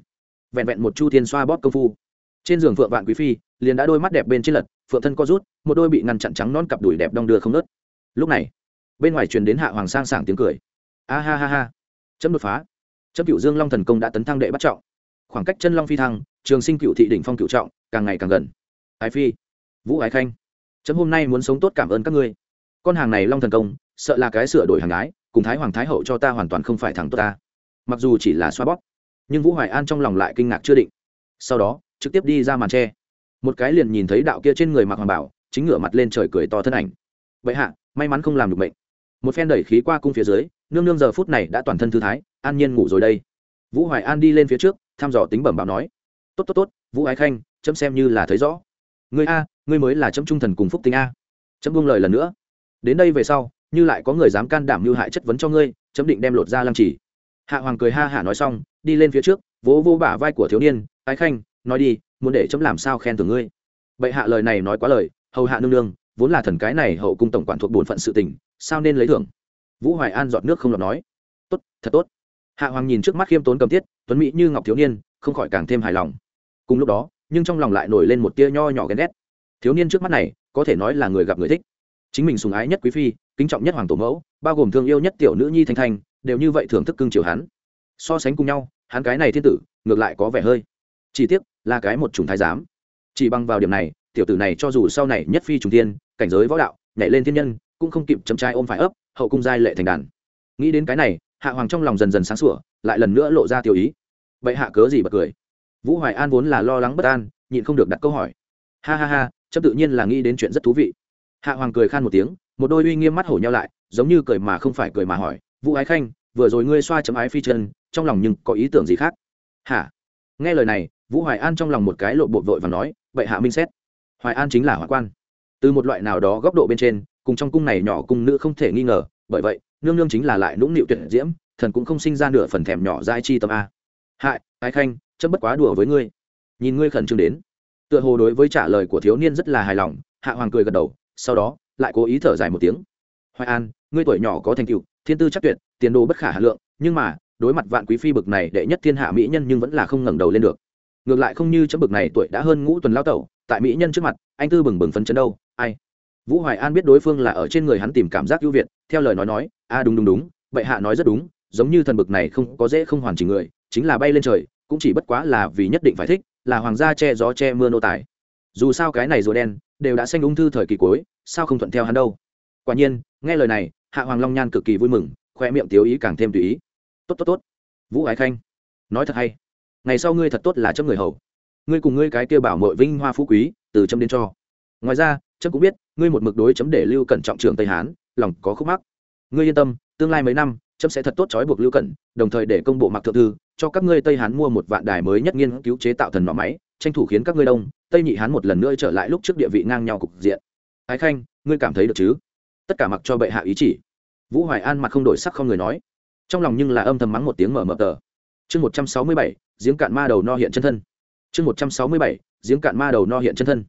S1: Vẹn vẹn một chu thiên xoa bóp công phu. Trên giường phượng vạn quý phi, liền đã đôi mắt đẹp bên trên lật, phượng thân co rút, một đôi bị ngăn chặn trắng non cặp đùi đẹp đong đưa không nớt lúc này, bên ngoài truyền đến hạ hoàng sang sảng tiếng cười. A ha ha ha. Chấm đột phá. Chấm cựu dương long thần công đã tấn thăng đệ bắt trọng. Khoảng cách chân long phi thăng, trường sinh cựu thị đỉnh phong cựu trọng, càng ngày càng gần. Ái phi, vũ ái khanh, chấm hôm nay muốn sống tốt cảm ơn các ngươi. Con hàng này long thần công, sợ là cái sửa đổi hàng ái cùng thái hoàng thái hậu cho ta hoàn toàn không phải thẳng tốt ta. Mặc dù chỉ là xoa bóp, nhưng vũ hoài an trong lòng lại kinh ngạc chưa định. Sau đó, trực tiếp đi ra màn tre. Một cái liền nhìn thấy đạo kia trên người mặc hoàng bảo, chính ngửa mặt lên trời cười to thân ảnh. Vậy hạ may mắn không làm được bệnh một phen đẩy khí qua cung phía dưới, nương nương giờ phút này đã toàn thân thư thái, an nhiên ngủ rồi đây. Vũ hoài an đi lên phía trước, thăm dò tính bẩm báo nói, tốt tốt tốt, vũ ái khanh, chấm xem như là thấy rõ. Người a, ngươi mới là chấm trung thần cùng phúc tinh a. Chấm buông lời lần nữa. Đến đây về sau, như lại có người dám can đảm mưu hại chất vấn cho ngươi, chấm định đem lột ra lăng trì. Hạ hoàng cười ha hả nói xong, đi lên phía trước, vỗ vô bả vai của thiếu niên, ái khanh, nói đi, muốn để chấm làm sao khen thưởng ngươi? Bệ hạ lời này nói quá lời, hầu hạ nương nương vốn là thần cái này hậu cung tổng quản thuộc bổn phận sự tình, sao nên lấy thưởng? Vũ hoài an giọt nước không lọt nói. Tốt, thật tốt. Hạ hoàng nhìn trước mắt khiêm tốn cầm tiết tuấn mỹ như ngọc thiếu niên, không khỏi càng thêm hài lòng. Cùng lúc đó, nhưng trong lòng lại nổi lên một tia nho nhỏ ghen ghét. Thiếu niên trước mắt này, có thể nói là người gặp người thích. Chính mình sùng ái nhất quý phi, kính trọng nhất hoàng tổ mẫu, bao gồm thương yêu nhất tiểu nữ nhi thanh thanh, đều như vậy thưởng thức cưng chiều hắn. So sánh cùng nhau, hắn cái này thiên tử, ngược lại có vẻ hơi. Chỉ tiếc, là cái một chủng thái giám. Chỉ bằng vào điểm này, tiểu tử này cho dù sau này nhất phi trùng tiên cảnh giới võ đạo, nhảy lên thiên nhân, cũng không kịp chấm trai ôm phải ấp, hậu cung giai lệ thành đàn. Nghĩ đến cái này, hạ hoàng trong lòng dần dần sáng sủa, lại lần nữa lộ ra tiêu ý. Vậy hạ cớ gì bật cười? Vũ hoài an vốn là lo lắng bất an, nhịn không được đặt câu hỏi. Ha ha ha chấp tự nhiên là nghĩ đến chuyện rất thú vị. Hạ hoàng cười khan một tiếng, một đôi uy nghiêm mắt hổ nhau lại, giống như cười mà không phải cười mà hỏi, vũ ái khanh, vừa rồi ngươi xoa chấm ái phi chân, trong lòng nhưng có ý tưởng gì khác? Hả? Nghe lời này, vũ hoài an trong lòng một cái lộ bộ vội và nói vậy hạ minh xét. Hoài an chính là hoạn quan từ một loại nào đó góc độ bên trên, cùng trong cung này nhỏ cung nữ không thể nghi ngờ, bởi vậy, nương nương chính là lại nũng nịu tuyệt diễm, thần cũng không sinh ra nửa phần thèm nhỏ dai chi tâm a. Hại, ái khanh, chấm bất quá đùa với ngươi. Nhìn ngươi khẩn trương đến. Tựa hồ đối với trả lời của thiếu niên rất là hài lòng, hạ hoàng cười gật đầu, sau đó, lại cố ý thở dài một tiếng. Hoài an, ngươi tuổi nhỏ có thành tựu, thiên tư chắc tuyệt, tiền đồ bất khả hà lượng, nhưng mà, đối mặt vạn quý phi bực này đệ nhất thiên hạ mỹ nhân nhưng vẫn là không ngẩng đầu lên được. Ngược lại không như chấm bực này tuổi đã hơn ngũ tuần lao tẩu tại mỹ nhân trước mặt, anh tư bừng bừng phấn chấn đâu, ai? Vũ hoài an biết đối phương là ở trên người hắn tìm cảm giác ưu việt, theo lời nói nói, a, đúng đúng đúng, bệ hạ nói rất đúng, giống như thần bực này không có dễ không hoàn chỉnh người, chính là bay lên trời, cũng chỉ bất quá là vì nhất định phải thích, là hoàng gia che gió che mưa nô tài. Dù sao cái này rùa đen, đều đã xanh ung thư thời kỳ cuối, sao không thuận theo hắn đâu? Quả nhiên, nghe lời này, hạ hoàng long nhan cực kỳ vui mừng, khoe miệng tiếu ý càng thêm tùy ý. Tốt tốt tốt. Vũ ái khanh, nói thật hay, ngày sau ngươi thật tốt là chấp người hầu ngươi cùng ngươi cái kia bảo mội vinh hoa phú quý, từ châm đến cho. Ngoài ra, chấm cũng biết, ngươi một mực đối chấm để lưu cẩn trọng trường tây hán, lòng có khúc mắc. Ngươi yên tâm, tương lai mấy năm, chấm sẽ thật tốt trói buộc lưu cẩn, đồng thời để công bộ mặc thượng thư, cho các ngươi tây hán mua một vạn đài mới nhất nghiên cứu chế tạo thần nỏ máy, tranh thủ khiến các ngươi đông, tây nhị hán một lần nữa trở lại lúc trước địa vị ngang nhau cục diện. Ái khanh, ngươi cảm thấy được chứ? Tất cả mặc cho bệ hạ ý chỉ. Vũ hoài an mặt không đổi sắc không người nói. Trong lòng nhưng là âm thầm mắng một tiếng mở mở tờ. Chương một trăm sáu mươi bảy, giếng cạn ma đầu no hiện chân thân chương một trăm sáu mươi bảy, giếng cạn ma đầu no hiện chân thân.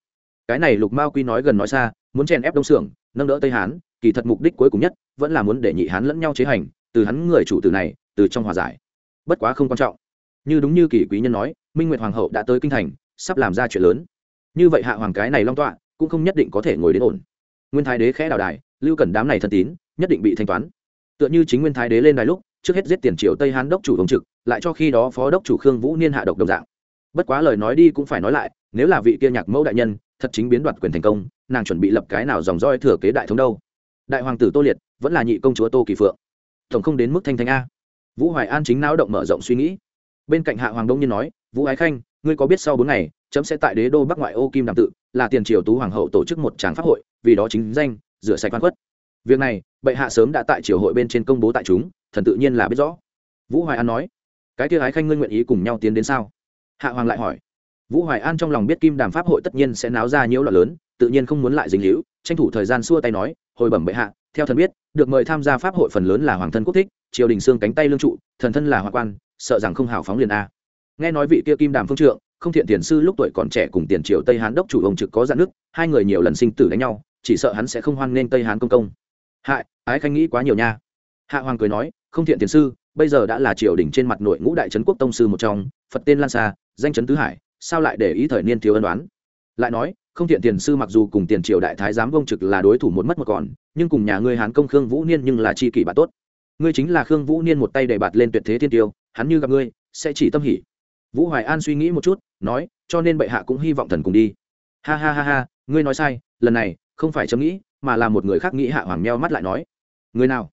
S1: Cái này lục mao quy nói gần nói xa, muốn chèn ép đông xưởng nâng đỡ tây hán, kỳ thật mục đích cuối cùng nhất vẫn là muốn để nhị hán lẫn nhau chế hành, từ hắn người chủ tử này, từ trong hòa giải. Bất quá không quan trọng. Như đúng như kỳ quý nhân nói, minh nguyệt hoàng hậu đã tới kinh thành, sắp làm ra chuyện lớn. Như vậy hạ hoàng cái này long tọa, cũng không nhất định có thể ngồi đến ổn. Nguyên thái đế khẽ đào đài, lưu cẩn đám này thân tín, nhất định bị thanh toán. Tựa như chính nguyên thái đế lên đài lúc, trước hết giết tiền triều tây hán đốc chủ đồng trực, lại cho khi đó phó đốc chủ khương vũ niên hạ độc đồng dạng bất quá lời nói đi cũng phải nói lại, nếu là vị kia nhạc mẫu đại nhân thật chính biến đoạt quyền thành công, nàng chuẩn bị lập cái nào dòng roi thừa kế đại thống đâu? Đại hoàng tử tô liệt vẫn là nhị công chúa tô kỳ phượng. Tổng không đến mức thanh thanh a. Vũ hoài an chính não động mở rộng suy nghĩ. Bên cạnh hạ hoàng đông nhiên nói, vũ ái khanh, ngươi có biết sau bốn ngày, chấm sẽ tại đế đô bắc ngoại ô kim đàm tự, là tiền triều tú hoàng hậu tổ chức một tràng pháp hội, vì đó chính danh, rửa sạch văn khuất. Việc này, bệ hạ sớm đã tại triều hội bên trên công bố tại chúng, thần tự nhiên là biết rõ. Vũ hoài an nói, cái kia ái khanh ngươi nguyện ý cùng nhau tiến đến sao? Hạ hoàng lại hỏi, vũ hoài an trong lòng biết kim đàm pháp hội tất nhiên sẽ náo ra nhiễu loạn lớn, tự nhiên không muốn lại dính hữu tranh thủ thời gian xua tay nói, hồi bẩm bệ hạ, theo thần biết, được mời tham gia pháp hội phần lớn là hoàng thân quốc thích, triều đình xương cánh tay lương trụ, thần thân là Hoàng quan, sợ rằng không hào phóng liền a. Nghe nói vị kia kim đàm phương trượng, không thiện tiền sư lúc tuổi còn trẻ cùng tiền triều tây hán đốc chủ ông trực có dạn nước, hai người nhiều lần sinh tử đánh nhau, chỉ sợ hắn sẽ không hoan nên tây hán công công. Hại, ái khanh nghĩ quá nhiều nha. Hạ hoàng cười nói, không thiện tiền sư bây giờ đã là triều đình trên mặt nội ngũ đại trấn quốc tông sư một trong, phật tên lan xa danh chấn tứ hải, sao lại để ý thời niên thiếu ân đoán lại nói, không thiện tiền sư mặc dù cùng tiền triều đại thái giám công trực là đối thủ một mất một còn, nhưng cùng nhà ngươi hán công khương vũ niên nhưng là chi kỷ bạn tốt. Ngươi chính là khương vũ niên một tay để bạt lên tuyệt thế thiên tiêu, hắn như gặp ngươi, sẽ chỉ tâm hỉ. Vũ hoài an suy nghĩ một chút, nói, cho nên bệ hạ cũng hy vọng thần cùng đi. Ha ha ha ha, ngươi nói sai, lần này, không phải chấm nghĩ, mà là một người khác nghĩ hạ hoàng meo mắt lại nói. Người nào?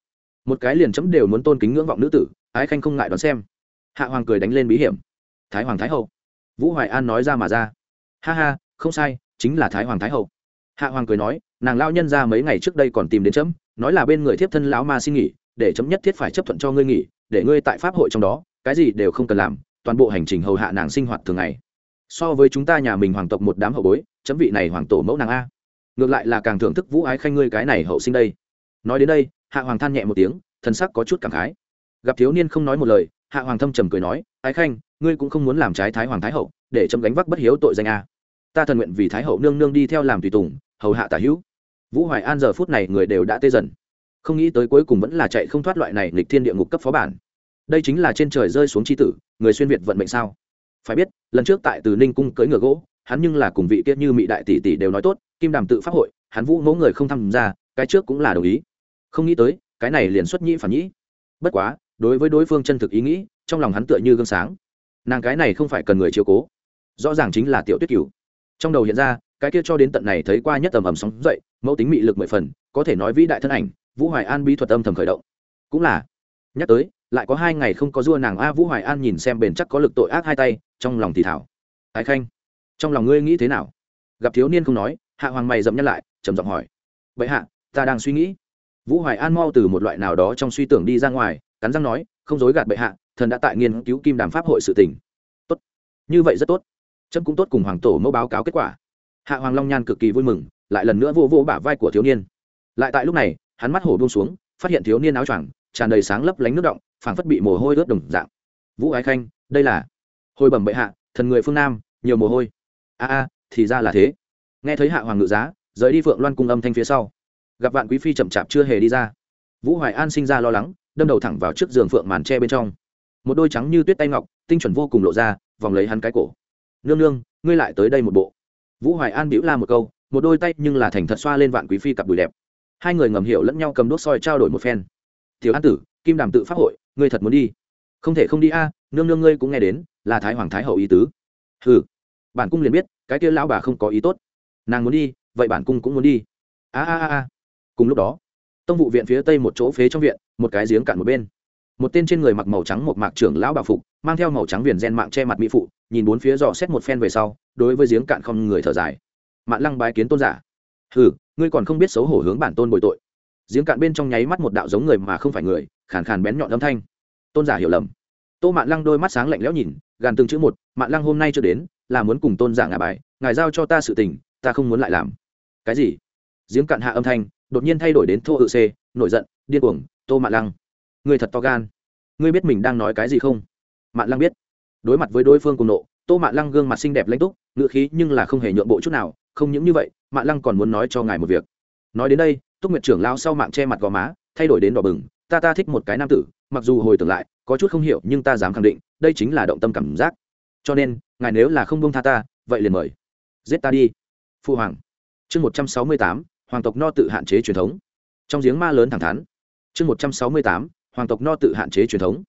S1: Một cái liền chấm đều muốn tôn kính ngưỡng vọng nữ tử, ái khanh không ngại đón xem. Hạ hoàng cười đánh lên bí hiểm. Thái hoàng thái hậu. Vũ hoài an nói ra mà ra. Ha ha, không sai, chính là thái hoàng thái hậu. Hạ hoàng cười nói, nàng lao nhân ra mấy ngày trước đây còn tìm đến chấm, nói là bên người thiếp thân lão ma xin nghỉ, để chấm nhất thiết phải chấp thuận cho ngươi nghỉ, để ngươi tại pháp hội trong đó, cái gì đều không cần làm, toàn bộ hành trình hầu hạ nàng sinh hoạt thường ngày. So với chúng ta nhà mình hoàng tộc một đám hậu bối, chấm vị này hoàng tổ mẫu nàng a. Ngược lại là càng thưởng thức vũ ái khanh ngươi cái này hậu sinh đây. Nói đến đây hạ hoàng than nhẹ một tiếng, thần sắc có chút cảm khái. Gặp thiếu niên không nói một lời, hạ hoàng thâm trầm cười nói, ái khanh, ngươi cũng không muốn làm trái thái hoàng thái hậu, để chấm gánh vác bất hiếu tội danh a. Ta thần nguyện vì thái hậu nương nương đi theo làm tùy tùng, hầu hạ tả hữu. Vũ hoài an giờ phút này người đều đã tê dần. Không nghĩ tới cuối cùng vẫn là chạy không thoát loại này lịch thiên địa ngục cấp phó bản. Đây chính là trên trời rơi xuống c h i tử, người xuyên việt vận mệnh sao? Phải biết, lần trước tại từ ninh cung cưỡi ngựa gỗ, hắn nhưng là cùng vị tiết như mỹ đại tỷ tỷ đều nói tốt, kim đàm tự pháp hội, hắn vũ mẫu người không tham gia, cái trước cũng là đồng ý không nghĩ tới, cái này liền xuất nhĩ phản nhĩ. Bất quá, đối với đối phương chân thực ý nghĩ, trong lòng hắn tựa như gương sáng. Nàng cái này không phải cần người chiếu cố. Rõ ràng chính là tiểu tuyết cửu. Trong đầu hiện ra, cái kia cho đến tận này thấy qua nhất tầm ầm sóng dậy, mẫu tính mị lực mười phần, có thể nói vĩ đại thân ảnh, vũ hoài an bí thuật âm thầm khởi động. Cũng là, nhắc tới, lại có hai ngày không có dua nàng a vũ hoài an nhìn xem bền chắc có lực tội ác hai tay, trong lòng thì thảo. Ái khanh, trong lòng ngươi nghĩ thế nào? Gặp thiếu niên không nói, hạ hoàng mày dậm nhắc lại, trầm giọng hỏi. Vậy hạ, ta đang suy nghĩ vũ hoài an mau từ một loại nào đó trong suy tưởng đi ra ngoài, cắn răng nói, không dối gạt bệ hạ, thần đã tại nghiên cứu kim đàm pháp hội sự tỉnh. tốt, như vậy rất tốt. Trâm cũng tốt cùng hoàng tổ mẫu báo cáo kết quả. Hạ hoàng long nhan cực kỳ vui mừng, lại lần nữa vô vô bả vai của thiếu niên. Lại tại lúc này, hắn mắt hổ buông xuống, phát hiện thiếu niên áo choàng, tràn đầy sáng lấp lánh nước động, phảng phất bị mồ hôi ướt đồng dạng. Vũ ái khanh, đây là hồi bẩm bệ hạ, thần người phương nam, nhiều mồ hôi. A a, thì ra là thế. Nghe thấy hạ hoàng ngự giá, rời đi phượng loan cung âm thanh phía sau gặp vạn quý phi chậm chạp chưa hề đi ra. Vũ hoài an sinh ra lo lắng, đâm đầu thẳng vào trước giường phượng màn tre bên trong. Một đôi trắng như tuyết tay ngọc, tinh chuẩn vô cùng lộ ra, vòng lấy hắn cái cổ. Nương nương, ngươi lại tới đây một bộ. Vũ hoài an bĩu la một câu, một đôi tay nhưng là thành thật xoa lên vạn quý phi cặp đùi đẹp. Hai người ngầm hiểu lẫn nhau cầm đốt soi trao đổi một phen. Thiếu an tử, kim đàm tự pháp hội, ngươi thật muốn đi? Không thể không đi a, nương nương ngươi cũng nghe đến, là thái hoàng thái hậu ý tứ. Ừ bản cung liền biết, cái kia lão bà không có ý tốt. Nàng muốn đi, vậy bản cung cũng muốn đi. A a a a cùng lúc đó, tông vụ viện phía tây một chỗ phế trong viện, một cái giếng cạn một bên. Một tên trên người mặc màu trắng một mạc trưởng lão bảo phục, mang theo màu trắng viền gen mạng che mặt mỹ phụ, nhìn bốn phía dò xét một phen về sau, đối với giếng cạn không người thở dài. Mạn lăng bái kiến tôn giả. Ừ ngươi còn không biết xấu hổ hướng bản tôn bồi tội. Giếng cạn bên trong nháy mắt một đạo giống người mà không phải người, khàn khàn bén nhọn âm thanh. Tôn giả hiểu lầm. Tô mạn lăng đôi mắt sáng lạnh lẽo nhìn, gàn từng chữ một, mạn lăng hôm nay chưa đến, là muốn cùng tôn giả ngà bài, ngài giao cho ta sự tình, ta không muốn lại làm. Cái gì? Giếng cạn hạ âm thanh đột nhiên thay đổi đến thô ự c, nổi giận, điên cuồng, tô mạn lăng. Ngươi thật to gan. Ngươi biết mình đang nói cái gì không? Mạn lăng biết. Đối mặt với đối phương cùng nộ, tô mạn lăng gương mặt xinh đẹp lãnh túc ngự khí nhưng là không hề nhượng bộ chút nào, không những như vậy, mạn lăng còn muốn nói cho ngài một việc. Nói đến đây, túc nguyệt trưởng lao sau mạng che mặt gò má, thay đổi đến đỏ bừng, ta ta thích một cái nam tử, mặc dù hồi tưởng lại, có chút không hiểu, nhưng ta dám khẳng định, đây chính là động tâm cảm giác. Cho nên, ngài nếu là không bông tha ta, vậy liền mời. Giết ta đi. Phu hoàng. Chương một trăm sáu mươi tám hoàng tộc no tự hạn chế truyền thống. Trong giếng ma lớn thẳng thắn. Chương một trăm sáu mươi tám, hoàng tộc no tự hạn chế truyền thống.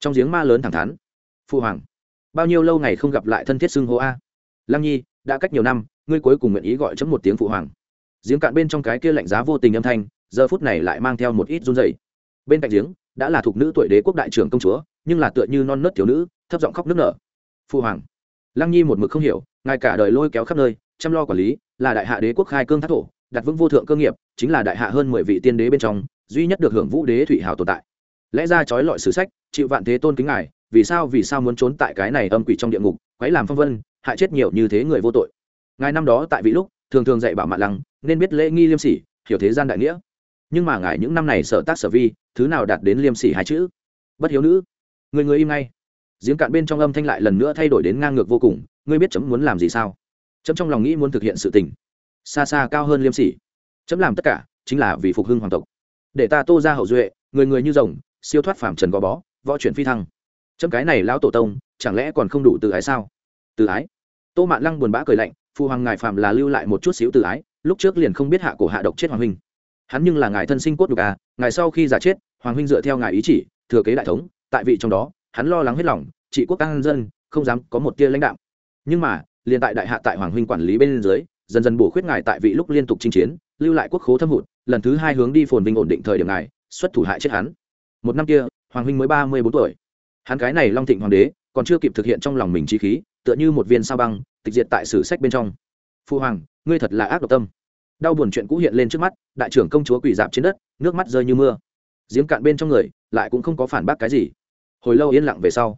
S1: Trong giếng ma lớn thẳng thắn. Phu hoàng, bao nhiêu lâu ngày không gặp lại thân thiết xưng hô a? Lăng nhi, đã cách nhiều năm, ngươi cuối cùng nguyện ý gọi chấm một tiếng phụ hoàng. Giếng cạn bên trong cái kia lạnh giá vô tình âm thanh, giờ phút này lại mang theo một ít run dày bên cạnh giếng, đã là thuộc nữ tuổi đế quốc đại trưởng công chúa, nhưng là tựa như non nớt thiếu nữ, thấp giọng khóc nức nở. Phụ hoàng, lăng nhi một mực không hiểu, ngài cả đời lôi kéo khắp nơi, chăm lo quản lý, là đại hạ đế quốc khai cương thác thổ đặt vững vô thượng cơ nghiệp, chính là đại hạ hơn mười vị tiên đế bên trong, duy nhất được hưởng vũ đế thủy hào tồn tại. Lẽ ra trói lọi sử sách, chịu vạn thế tôn kính ngài, vì sao vì sao muốn trốn tại cái này âm quỷ trong địa ngục, quấy làm phong vân, hại chết nhiều như thế người vô tội. Ngài năm đó tại vị lúc, thường thường dạy bảo mạn lăng, nên biết lễ nghi liêm sỉ, hiểu thế gian đại nghĩa. Nhưng mà ngài những năm này sở tác sở vi, thứ nào đạt đến liêm sỉ hai chữ? Bất hiếu nữ, người người im ngay. Giếng cạn bên trong âm thanh lại lần nữa thay đổi đến ngang ngược vô cùng, ngươi biết chấm muốn làm gì sao? Chấm trong lòng nghĩ muốn thực hiện sự tình xa xa cao hơn liêm sỉ. Chấm làm tất cả chính là vì phục hưng hoàng tộc. Để ta tô ra hậu duệ, người người như rồng, siêu thoát phàm trần gò bó, võ chuyển phi thăng. Chấm cái này lão tổ tông, chẳng lẽ còn không đủ từ ái sao? Từ ái? Tô mạn lăng buồn bã cười lạnh phụ hoàng ngài phàm là lưu lại một chút xíu từ ái, lúc trước liền không biết hạ cổ hạ độc chết hoàng huynh. Hắn nhưng là ngài thân sinh cốt đục à ngài sau khi giả chết, hoàng huynh dựa theo ngài ý chỉ, thừa kế đại thống, tại vị trong đó, hắn lo lắng hết lòng, trị quốc an dân, không dám có một tia lãnh đạo nhưng mà, liền tại đại hạ tại hoàng huynh quản lý bên dưới dần dần bổ khuyết ngài tại vị lúc liên tục chinh chiến, lưu lại quốc khố thâm hụt, lần thứ hai hướng đi phồn vinh ổn định thời điểm ngài, xuất thủ hại chết hắn. Một năm kia, hoàng huynh mới ba mươi bốn tuổi. Hắn cái này long thịnh hoàng đế, còn chưa kịp thực hiện trong lòng mình trí khí, tựa như một viên sao băng, tịch diệt tại sử sách bên trong. Phu hoàng, ngươi thật là ác độc tâm. Đau buồn chuyện cũ hiện lên trước mắt, đại trưởng công chúa quỳ dạp trên đất, nước mắt rơi như mưa. Giếng cạn bên trong người, lại cũng không có phản bác cái gì. Hồi lâu yên lặng về sau,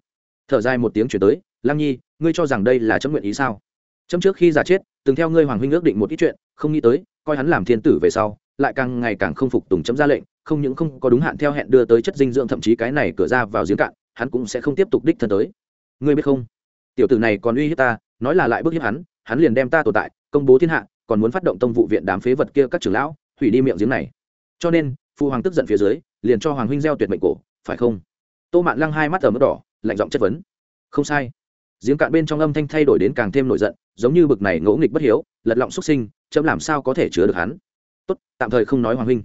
S1: thở dài một tiếng chuyển tới, lăng nhi, ngươi cho rằng đây là chấm nguyện ý sao? Chấm trước khi già chết từng theo ngươi hoàng huynh ước định một ít chuyện, không nghĩ tới, coi hắn làm thiên tử về sau, lại càng ngày càng không phục tùng chấm ra lệnh, không những không có đúng hạn theo hẹn đưa tới chất dinh dưỡng thậm chí cái này cửa ra vào giếng cạn, hắn cũng sẽ không tiếp tục đích thân tới. Ngươi biết không? Tiểu tử này còn uy hiếp ta, nói là lại bức hiếp hắn hắn liền đem ta tồn tại, công bố thiên hạ, còn muốn phát động tông vụ viện đám phế vật kia các trưởng lão, hủy đi miệng giếng này. Cho nên phụ hoàng tức giận phía dưới, liền cho hoàng huynh gieo tuyệt mệnh cổ, phải không? Tô mạn lăng hai mắt ở mức đỏ, lạnh giọng chất vấn. Không sai giếng cạn bên trong âm thanh thay đổi đến càng thêm nổi giận, giống như bực này ngỗ nghịch bất hiếu, lật lọng xuất sinh, chấm làm sao có thể chứa được hắn? Tốt, tạm thời không nói hoàng huynh.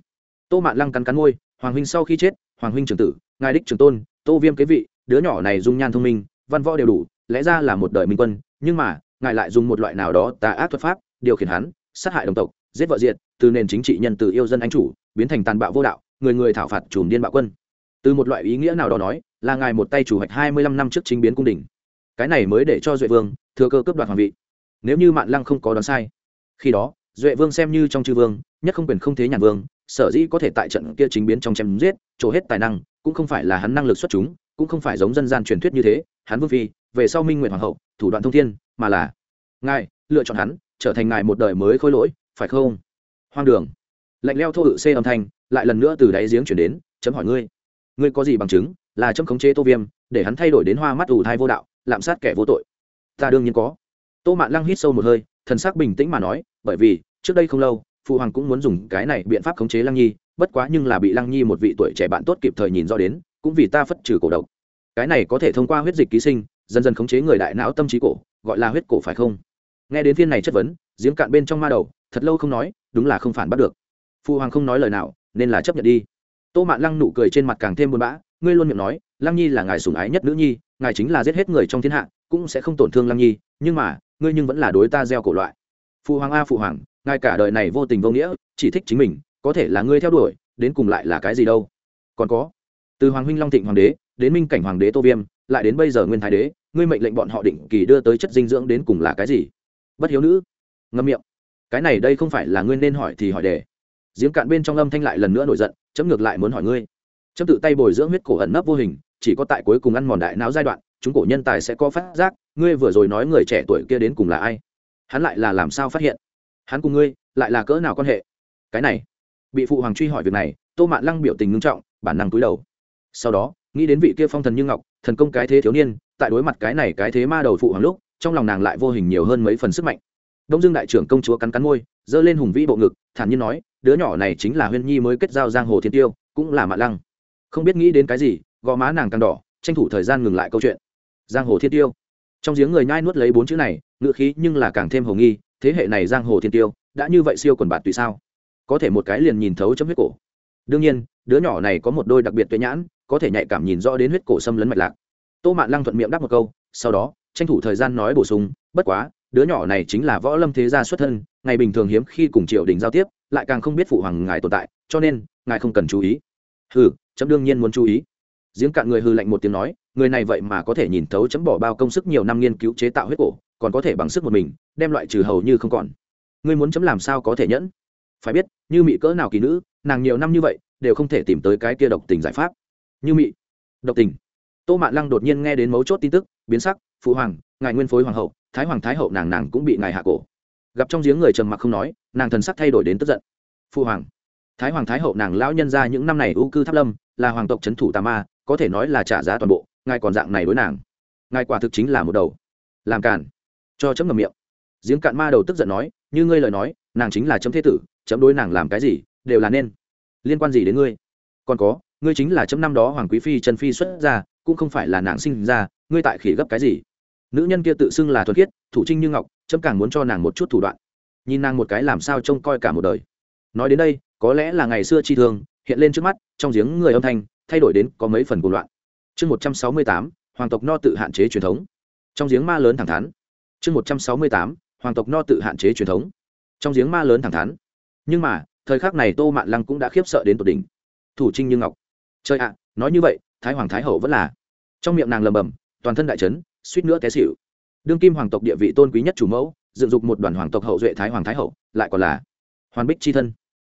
S1: Tô mạn lăng cắn cắn môi, hoàng huynh sau khi chết, hoàng huynh trưởng tử, ngài đích trưởng tôn, tô viêm kế vị, đứa nhỏ này dung nhan thông minh, văn võ đều đủ, lẽ ra là một đời minh quân, nhưng mà, ngài lại dùng một loại nào đó tà ác thuật pháp, điều khiển hắn, sát hại đồng tộc, giết vợ diệt, từ nền chính trị nhân từ yêu dân anh chủ, biến thành tàn bạo vô đạo, người người thảo phạt chùm điên bạo quân. Từ một loại ý nghĩa nào đó nói, là ngài một tay chủ hoạch hai mươi lăm năm trước chính biến cung đình cái này mới để cho duệ vương thừa cơ cướp đoạt hoàng vị. Nếu như mạn lăng không có đoán sai, khi đó, duệ vương xem như trong chư vương, nhất không quyền không thế nhàn vương, sở dĩ có thể tại trận kia chính biến trong chém giết trổ hết tài năng, cũng không phải là hắn năng lực xuất chúng, cũng không phải giống dân gian truyền thuyết như thế, hắn vương phi, về sau minh nguyện hoàng hậu, thủ đoạn thông thiên, mà là, ngài, lựa chọn hắn, trở thành ngài một đời mới khôi lỗi, phải không? Hoang đường. Lạnh leo thô ự xê âm thanh, lại lần nữa từ đáy giếng chuyển đến, chấm hỏi ngươi ngươi có gì bằng chứng, là chấm khống chế tô viêm, để hắn thay đổi đến hoa mắt ủ thai vô đạo lạm sát kẻ vô tội. Ta đương nhiên có. Tô mạn lăng hít sâu một hơi, thần sắc bình tĩnh mà nói, bởi vì, trước đây không lâu phụ hoàng cũng muốn dùng cái này biện pháp khống chế lăng nhi, bất quá nhưng là bị lăng nhi một vị tuổi trẻ bạn tốt kịp thời nhìn rõ đến, cũng vì ta phất trừ cổ độc. Cái này có thể thông qua huyết dịch ký sinh, dần dần khống chế người đại não tâm trí cổ, gọi là huyết cổ phải không? Nghe đến phiên này chất vấn, giếng cạn bên trong ma đầu, thật lâu không nói, đúng là không phản bắt được. Phụ hoàng không nói lời nào, nên là chấp nhận đi. Tô mạn lăng nụ cười trên mặt càng thêm buồn bã, ngươi luôn miệng nói, lăng nhi là ngài sủng ái nhất nữ nhi ngài chính là giết hết người trong thiên hạ, cũng sẽ không tổn thương lăng nhi, nhưng mà, ngươi nhưng vẫn là đối ta gieo cổ loại. Phụ hoàng a, phụ hoàng, ngài cả đời này vô tình vô nghĩa, chỉ thích chính mình, có thể là ngươi theo đuổi, đến cùng lại là cái gì đâu? Còn có, từ hoàng huynh long thịnh hoàng đế, đến minh cảnh hoàng đế tô viêm, lại đến bây giờ nguyên thái đế, ngươi mệnh lệnh bọn họ định kỳ đưa tới chất dinh dưỡng đến cùng là cái gì? Bất hiếu nữ, ngâm miệng. Cái này đây không phải là ngươi nên hỏi thì hỏi đề giếng cạn bên trong âm thanh lại lần nữa nổi giận, chấm ngược lại muốn hỏi ngươi. Chấm tự tay bồi dưỡng huyết cổ ẩn nấp vô hình chỉ có tại cuối cùng ăn mòn đại não giai đoạn, chúng cổ nhân tài sẽ có phát giác, ngươi vừa rồi nói người trẻ tuổi kia đến cùng là ai? Hắn lại là làm sao phát hiện? Hắn cùng ngươi, lại là cỡ nào quan hệ? Cái này, bị phụ hoàng truy hỏi việc này, tô mạn lăng biểu tình ngưng trọng, bản năng túi đầu. Sau đó, nghĩ đến vị kia phong thần như ngọc, thần công cái thế thiếu niên, tại đối mặt cái này cái thế ma đầu phụ hoàng lúc, trong lòng nàng lại vô hình nhiều hơn mấy phần sức mạnh. Đông dương đại trưởng công chúa cắn cắn môi, giơ lên hùng vĩ bộ ngực, thản nhiên nói, đứa nhỏ này chính là huyên nhi mới kết giao giang hồ thiên tiêu, cũng là mạn lăng. Không biết nghĩ đến cái gì gò má nàng càng đỏ, tranh thủ thời gian ngừng lại câu chuyện. Giang hồ thiên tiêu. Trong giếng người nhai nuốt lấy bốn chữ này ngự khí nhưng là càng thêm hồ nghi, thế hệ này giang hồ thiên tiêu, đã như vậy siêu quần bạt tùy sao? Có thể một cái liền nhìn thấu chấm huyết cổ. Đương nhiên, đứa nhỏ này có một đôi đặc biệt tuệ nhãn, có thể nhạy cảm nhìn rõ đến huyết cổ xâm lấn mạch lạc. Tô mạn lăng thuận miệng đáp một câu, sau đó, tranh thủ thời gian nói bổ sung, bất quá, đứa nhỏ này chính là võ lâm thế gia xuất thân, ngày bình thường hiếm khi cùng triều đình giao tiếp, lại càng không biết phụ hoàng ngài tồn tại, cho nên, ngài không cần chú ý. Hừ, chấm đương nhiên muốn chú ý giếng cạn người hư lạnh một tiếng nói, người này vậy mà có thể nhìn thấu chấm bỏ bao công sức nhiều năm nghiên cứu chế tạo huyết cổ, còn có thể bằng sức một mình, đem loại trừ hầu như không còn. Ngươi muốn chấm làm sao có thể nhẫn? Phải biết, như mị cỡ nào kỳ nữ, nàng nhiều năm như vậy, đều không thể tìm tới cái kia độc tình giải pháp. Như mị, độc tình. Tô mạn lăng đột nhiên nghe đến mấu chốt tin tức, biến sắc, phụ hoàng, ngài nguyên phối hoàng hậu, thái hoàng thái hậu nàng nàng cũng bị ngài hạ cổ. Gặp trong giếng người trầm mặc không nói, nàng thần sắc thay đổi đến tức giận. Phụ hoàng, thái hoàng thái hậu nàng lão nhân ra những năm này ưu cư tháp lâm, là hoàng tộc c h ấ n thủ tà ma có thể nói là trả giá toàn bộ ngài còn dạng này đối nàng. Ngài quả thực chính là một đầu làm càn. Cho chấm ngầm miệng. Giếng cạn ma đầu tức giận nói như ngươi lời nói nàng chính là chấm thế tử chấm đối nàng làm cái gì đều là nên. Liên quan gì đến ngươi? Còn có ngươi chính là chấm năm đó hoàng quý phi trần phi xuất ra cũng không phải là nàng sinh ra ngươi tại khỉ gấp cái gì? Nữ nhân kia tự xưng là thuần khiết thủ trinh như ngọc chấm càng muốn cho nàng một chút thủ đoạn. Nhìn nàng một cái làm sao trông coi cả một đời. Nói đến đây có lẽ là ngày xưa chi thường, hiện lên trước mắt trong giếng người âm thanh thay đổi đến có mấy phần cuộc loạn. Chương một trăm sáu mươi tám, hoàng tộc no tự hạn chế truyền thống. Trong giếng ma lớn thẳng thắn. Chương một trăm sáu mươi tám, hoàng tộc no tự hạn chế truyền thống. Trong giếng ma lớn thẳng thắn. Nhưng mà, thời khắc này tô mạn lăng cũng đã khiếp sợ đến tột đỉnh. Thủ trinh như ngọc. Chơi ạ, nói như vậy, thái hoàng thái hậu vẫn là. Trong miệng nàng lầm bầm toàn thân đại trấn suýt nữa té xịu đương kim hoàng tộc địa vị tôn quý nhất chủ mẫu, dựng dục một đoàn hoàng tộc hậu duệ thái hoàng thái hậu, lại còn là hoàn bích c h i thân.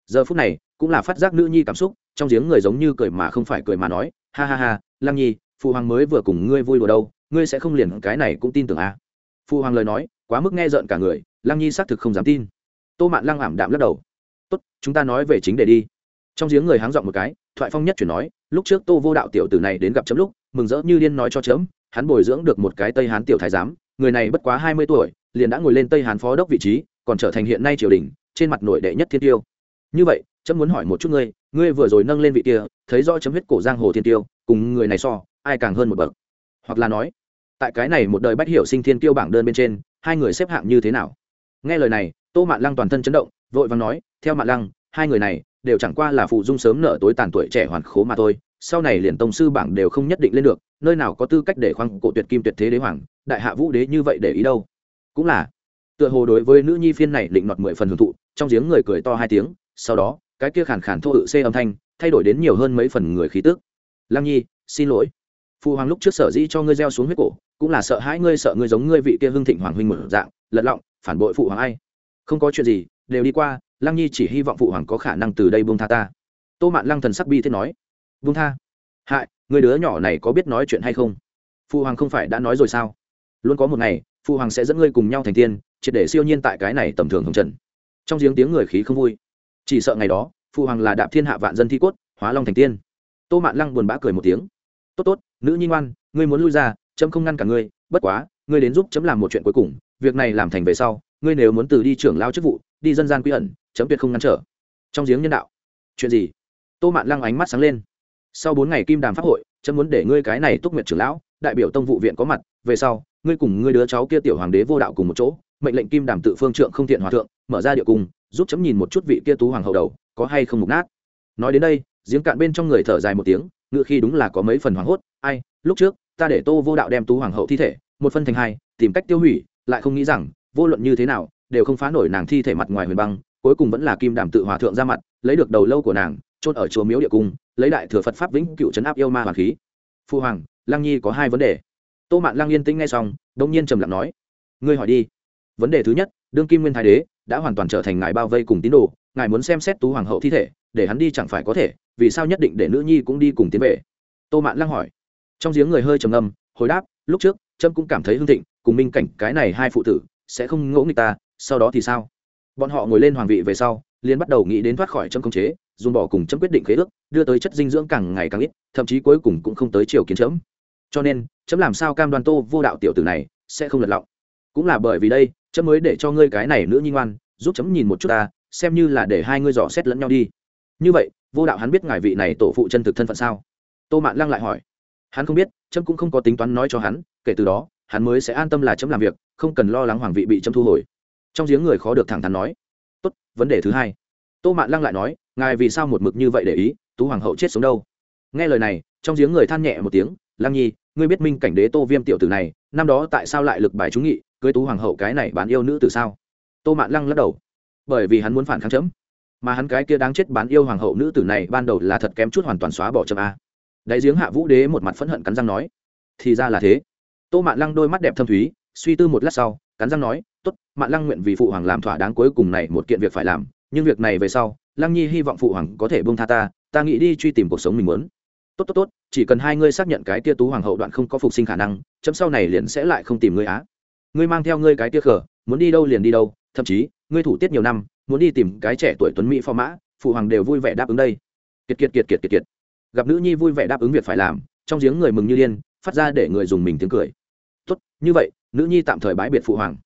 S1: Giờ phút này cũng là phát giác nữ nhi cảm xúc, trong giếng người giống như cười mà không phải cười mà nói, ha ha ha, lăng nhi, phụ hoàng mới vừa cùng ngươi vui đùa đâu, ngươi sẽ không liền cái này cũng tin tưởng à. phụ hoàng lời nói, quá mức nghe rợn cả người, lăng nhi xác thực không dám tin. Tô mạn lăng ảm đạm lắc đầu. Tốt, chúng ta nói về chính đề đi. Trong giếng người háng dọn một cái, thoại phong nhất chuyển nói, lúc trước tô vô đạo tiểu tử này đến gặp chấm lúc, mừng rỡ như điên nói cho chấm, hắn bồi dưỡng được một cái tây hán tiểu thái giám, người này bất quá hai mươi tuổi, liền đã ngồi lên tây hán phó đốc vị trí, còn trở thành hiện nay triều đình, trên mặt nội đệ nhất thiên tiêu. Như vậy chấm muốn hỏi một chút ngươi ngươi vừa rồi nâng lên vị kia, thấy rõ chấm huyết cổ giang hồ thiên tiêu, cùng người này so, ai càng hơn một bậc? Hoặc là nói, tại cái này một đời bách hiểu sinh thiên tiêu bảng đơn bên trên, hai người xếp hạng như thế nào? Nghe lời này, tô mạn lăng toàn thân chấn động, vội vàng nói, theo mạn lăng, hai người này đều chẳng qua là phụ dung sớm nợ tối tàn tuổi trẻ hoàn khố mà thôi, sau này liền tông sư bảng đều không nhất định lên được, nơi nào có tư cách để khoang cổ tuyệt kim tuyệt thế đế hoàng, đại hạ vũ đế như vậy để ý đâu. Cũng là, tựa hồ đối với nữ nhi phiên này định nọt mười phần hưởng thụ, trong giếng người cười to hai tiếng, sau đó cái kia khàn khàn thô ự xê âm thanh, thay đổi đến nhiều hơn mấy phần người khí tức. Lăng nhi, xin lỗi. Phụ hoàng lúc trước sở dĩ cho ngươi gieo xuống huyết cổ, cũng là sợ hãi ngươi sợ ngươi giống ngươi vị kia hưng thịnh hoàng huynh mở dạng, lật lọng, phản bội phụ hoàng ai. Không có chuyện gì, đều đi qua, lăng nhi chỉ hy vọng phụ hoàng có khả năng từ đây buông tha ta. Tô mạn lăng thần sắc bi thế nói. Buông tha. Hại, người đứa nhỏ này có biết nói chuyện hay không? Phụ hoàng không phải đã nói rồi sao? Luôn có một ngày phụ hoàng sẽ dẫn ngươi cùng nhau thành tiên, triệt để siêu nhiên tại cái này tầm thường hồng trần. Trong giếng tiếng người khí không vui chỉ sợ ngày đó phụ hoàng là đạp thiên hạ vạn dân thi cốt, hóa long thành tiên. Tô mạn lăng buồn bã cười một tiếng. Tốt tốt, nữ nhi ngoan, ngươi muốn lui ra trẫm không ngăn cả ngươi, bất quá, ngươi đến giúp chấm làm một chuyện cuối cùng, việc này làm thành về sau, ngươi nếu muốn từ đi trưởng lao chức vụ, đi dân gian quy ẩn, chấm tuyệt không ngăn trở. Trong giếng nhân đạo. Chuyện gì? Tô mạn lăng ánh mắt sáng lên. Sau bốn ngày kim đàm pháp hội, chấm muốn để ngươi cái này túc nguyệt trưởng lão, đại biểu tông vụ viện có mặt, về sau, ngươi cùng ngươi đứa cháu kia tiểu hoàng đế vô đạo cùng một chỗ mệnh lệnh kim đàm tự phương trượng không thiện hòa thượng, mở ra địa cung, giúp chấm nhìn một chút vị kia tú hoàng hậu đầu, có hay không mục nát. Nói đến đây, giếng cạn bên trong người thở dài một tiếng, ngựa khi đúng là có mấy phần hoảng hốt, ai, lúc trước, ta để tô vô đạo đem tú hoàng hậu thi thể, một phân thành hai, tìm cách tiêu hủy, lại không nghĩ rằng, vô luận như thế nào, đều không phá nổi nàng thi thể mặt ngoài huyền băng, cuối cùng vẫn là kim đàm tự hòa thượng ra mặt, lấy được đầu lâu của nàng, chôn ở chùa miếu địa cung, lấy đại thừa phật pháp vĩnh cựu trấn áp yêu ma hoàng khí. Phu hoàng, lăng nhi có hai vấn đề. Tô mạn lăng yên tĩnh ngay xong đông nhiên trầm lặng nói, ngươi hỏi đi vấn đề thứ nhất, đương kim nguyên thái đế đã hoàn toàn trở thành ngài bao vây cùng tín đồ, ngài muốn xem xét tú hoàng hậu thi thể, để hắn đi chẳng phải có thể, vì sao nhất định để nữ nhi cũng đi cùng tiến về? Tô mạn lăng hỏi. Trong giếng người hơi trầm ngâm, hồi đáp, lúc trước, trâm cũng cảm thấy hưng thịnh, cùng minh cảnh, cái này hai phụ tử, sẽ không ngỗ nghịch ta, sau đó thì sao? Bọn họ ngồi lên hoàng vị về sau, liền bắt đầu nghĩ đến thoát khỏi trâm công chế, dùng bỏ cùng trâm quyết định khế ước, đưa tới chất dinh dưỡng càng ngày càng ít, thậm chí cuối cùng cũng không tới chiều kiến trẫm. cho nên trẫm làm sao cam đoan tô vô đạo tiểu tử này sẽ không lật lọng? Cũng là bởi vì đây, chấm mới để cho ngươi cái này nữ nhi ngoan, giúp chấm nhìn một chút ta, xem như là để hai ngươi dò xét lẫn nhau đi. Như vậy, vô đạo hắn biết ngài vị này tổ phụ chân thực thân phận sao? Tô mạn lăng lại hỏi. Hắn không biết, chấm cũng không có tính toán nói cho hắn, kể từ đó, hắn mới sẽ an tâm là chấm làm việc, không cần lo lắng hoàng vị bị chấm thu hồi. Trong giếng người khó được thẳng thắn nói. Tốt, vấn đề thứ hai. Tô mạn lăng lại nói, ngài vì sao một mực như vậy để ý, tú hoàng hậu chết sống đâu? Nghe lời này, trong giếng người than nhẹ một tiếng, lăng nhi, ngươi biết minh cảnh đế tô viêm tiểu tử này, năm đó tại sao lại lực bài trúng nghị cưới tú hoàng hậu cái này bán yêu nữ từ sao? Tô mạn lăng lắc đầu. Bởi vì hắn muốn phản kháng chấm, mà hắn cái kia đáng chết bán yêu hoàng hậu nữ tử này ban đầu là thật kém chút hoàn toàn xóa bỏ chấm a. Đại giếng hạ vũ đế một mặt phẫn hận cắn răng nói, thì ra là thế. Tô mạn lăng đôi mắt đẹp thâm thúy, suy tư một lát sau, cắn răng nói t ố t mạn lăng nguyện vì phụ hoàng làm thỏa đáng cuối cùng này một kiện việc phải làm, nhưng việc này về sau, lăng nhi hy vọng phụ hoàng có thể bông tha ta ta nghĩ đi truy tìm cuộc sống mình muốn. Tốt tốt tốt, chỉ cần hai ngươi xác nhận cái kia tú hoàng hậu đoạn không có phục sinh khả năng, chấm sau này liền sẽ lại không tìm ngươi á ngươi mang theo ngươi cái tia khở, muốn đi đâu liền đi đâu, thậm chí, ngươi thủ tiết nhiều năm, muốn đi tìm cái trẻ tuổi tuấn mỹ phò mã, phụ hoàng đều vui vẻ đáp ứng đây. Kiệt kiệt kiệt kiệt kiệt kiệt. Gặp nữ nhi vui vẻ đáp ứng việc phải làm, trong giếng người mừng như điên, phát ra để người dùng mình tiếng cười. Tốt, như vậy, nữ nhi tạm thời bãi biệt phụ hoàng.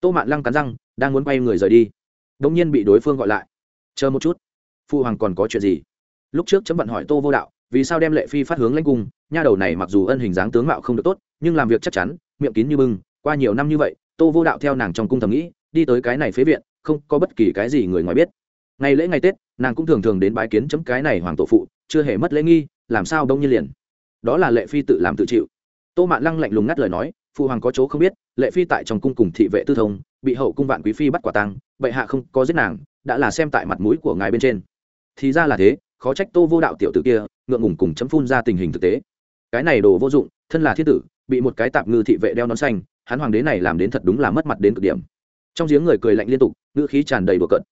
S1: Tô mạn lăng cắn răng, đang muốn quay người rời đi. Đông nhiên bị đối phương gọi lại. Chờ một chút. Phụ hoàng còn có chuyện gì? Lúc trước chấm bận hỏi tô vô đạo, vì sao đem lệ phi phát hướng lãnh cung, nha đầu này mặc dù ân hình dáng tướng mạo không được tốt, nhưng làm việc chắc chắn, miệng kín như bưng qua nhiều năm như vậy, tô vô đạo theo nàng trong cung thầm nghĩ, đi tới cái này phế viện, không có bất kỳ cái gì người ngoài biết. Ngày lễ ngày tết, nàng cũng thường thường đến bái kiến chấm cái này hoàng tổ phụ, chưa hề mất lễ nghi, làm sao đông nhiên liền. Đó là lệ phi tự làm tự chịu. Tô mạn lăng lạnh lùng ngắt lời nói, phụ hoàng có chỗ không biết, lệ phi tại trong cung cùng thị vệ tư thông, bị hậu cung vạn quý phi bắt quả tăng bệ hạ không có giết nàng, đã là xem tại mặt mũi của ngài bên trên. Thì ra là thế, khó trách tô vô đạo tiểu tử kia, ngượng ngùng cùng chấm phun ra tình hình thực tế. Cái này đồ vô dụng, thân là thiên tử, bị một cái tạp ngư thị vệ đeo nón xanh hắn hoàng đế này làm đến thật đúng là mất mặt đến cực điểm. Trong giếng người cười lạnh liên tục, ngữ khí tràn đầy bừa cận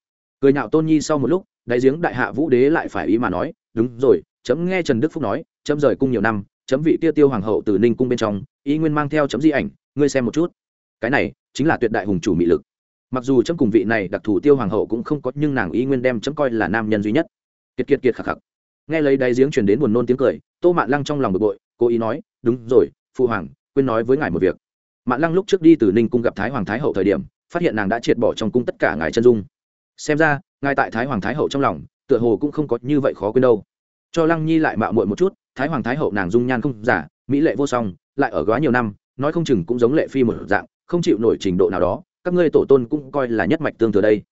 S1: cười nhạo tôn nhi sau một lúc, đại giếng đại hạ vũ đế lại phải ý mà nói, đúng rồi, chấm nghe trần đức phúc nói, chấm rời cung nhiều năm, chấm vị tiêu tiêu hoàng hậu từ ninh cung bên trong, ý nguyên mang theo chấm di ảnh, ngươi xem một chút. Cái này chính là tuyệt đại hùng chủ mị lực. Mặc dù chấm cùng vị này đặc thù tiêu hoàng hậu cũng không có, nhưng nàng ý nguyên đem chấm coi là nam nhân duy nhất. Kiệt kiệt kiệt khạc khạc nghe lấy đáy giếng truyền đến buồn nôn tiếng cười, tô mạn lăng trong lòng bực bội, cố ý nói, đúng rồi, phụ hoàng, quên nói với ngài một việc mạn lăng lúc trước đi từ ninh cung gặp thái hoàng thái hậu thời điểm, phát hiện nàng đã triệt bỏ trong cung tất cả ngài chân dung. Xem ra, ngài tại thái hoàng thái hậu trong lòng, tựa hồ cũng không có như vậy khó quên đâu. Cho lăng nhi lại mạo muội một chút, thái hoàng thái hậu nàng dung nhan không giả, mỹ lệ vô song, lại ở góa nhiều năm, nói không chừng cũng giống lệ phi một dạng, không chịu nổi trình độ nào đó, các ngươi tổ tôn cũng coi là nhất mạch tương thừa đây.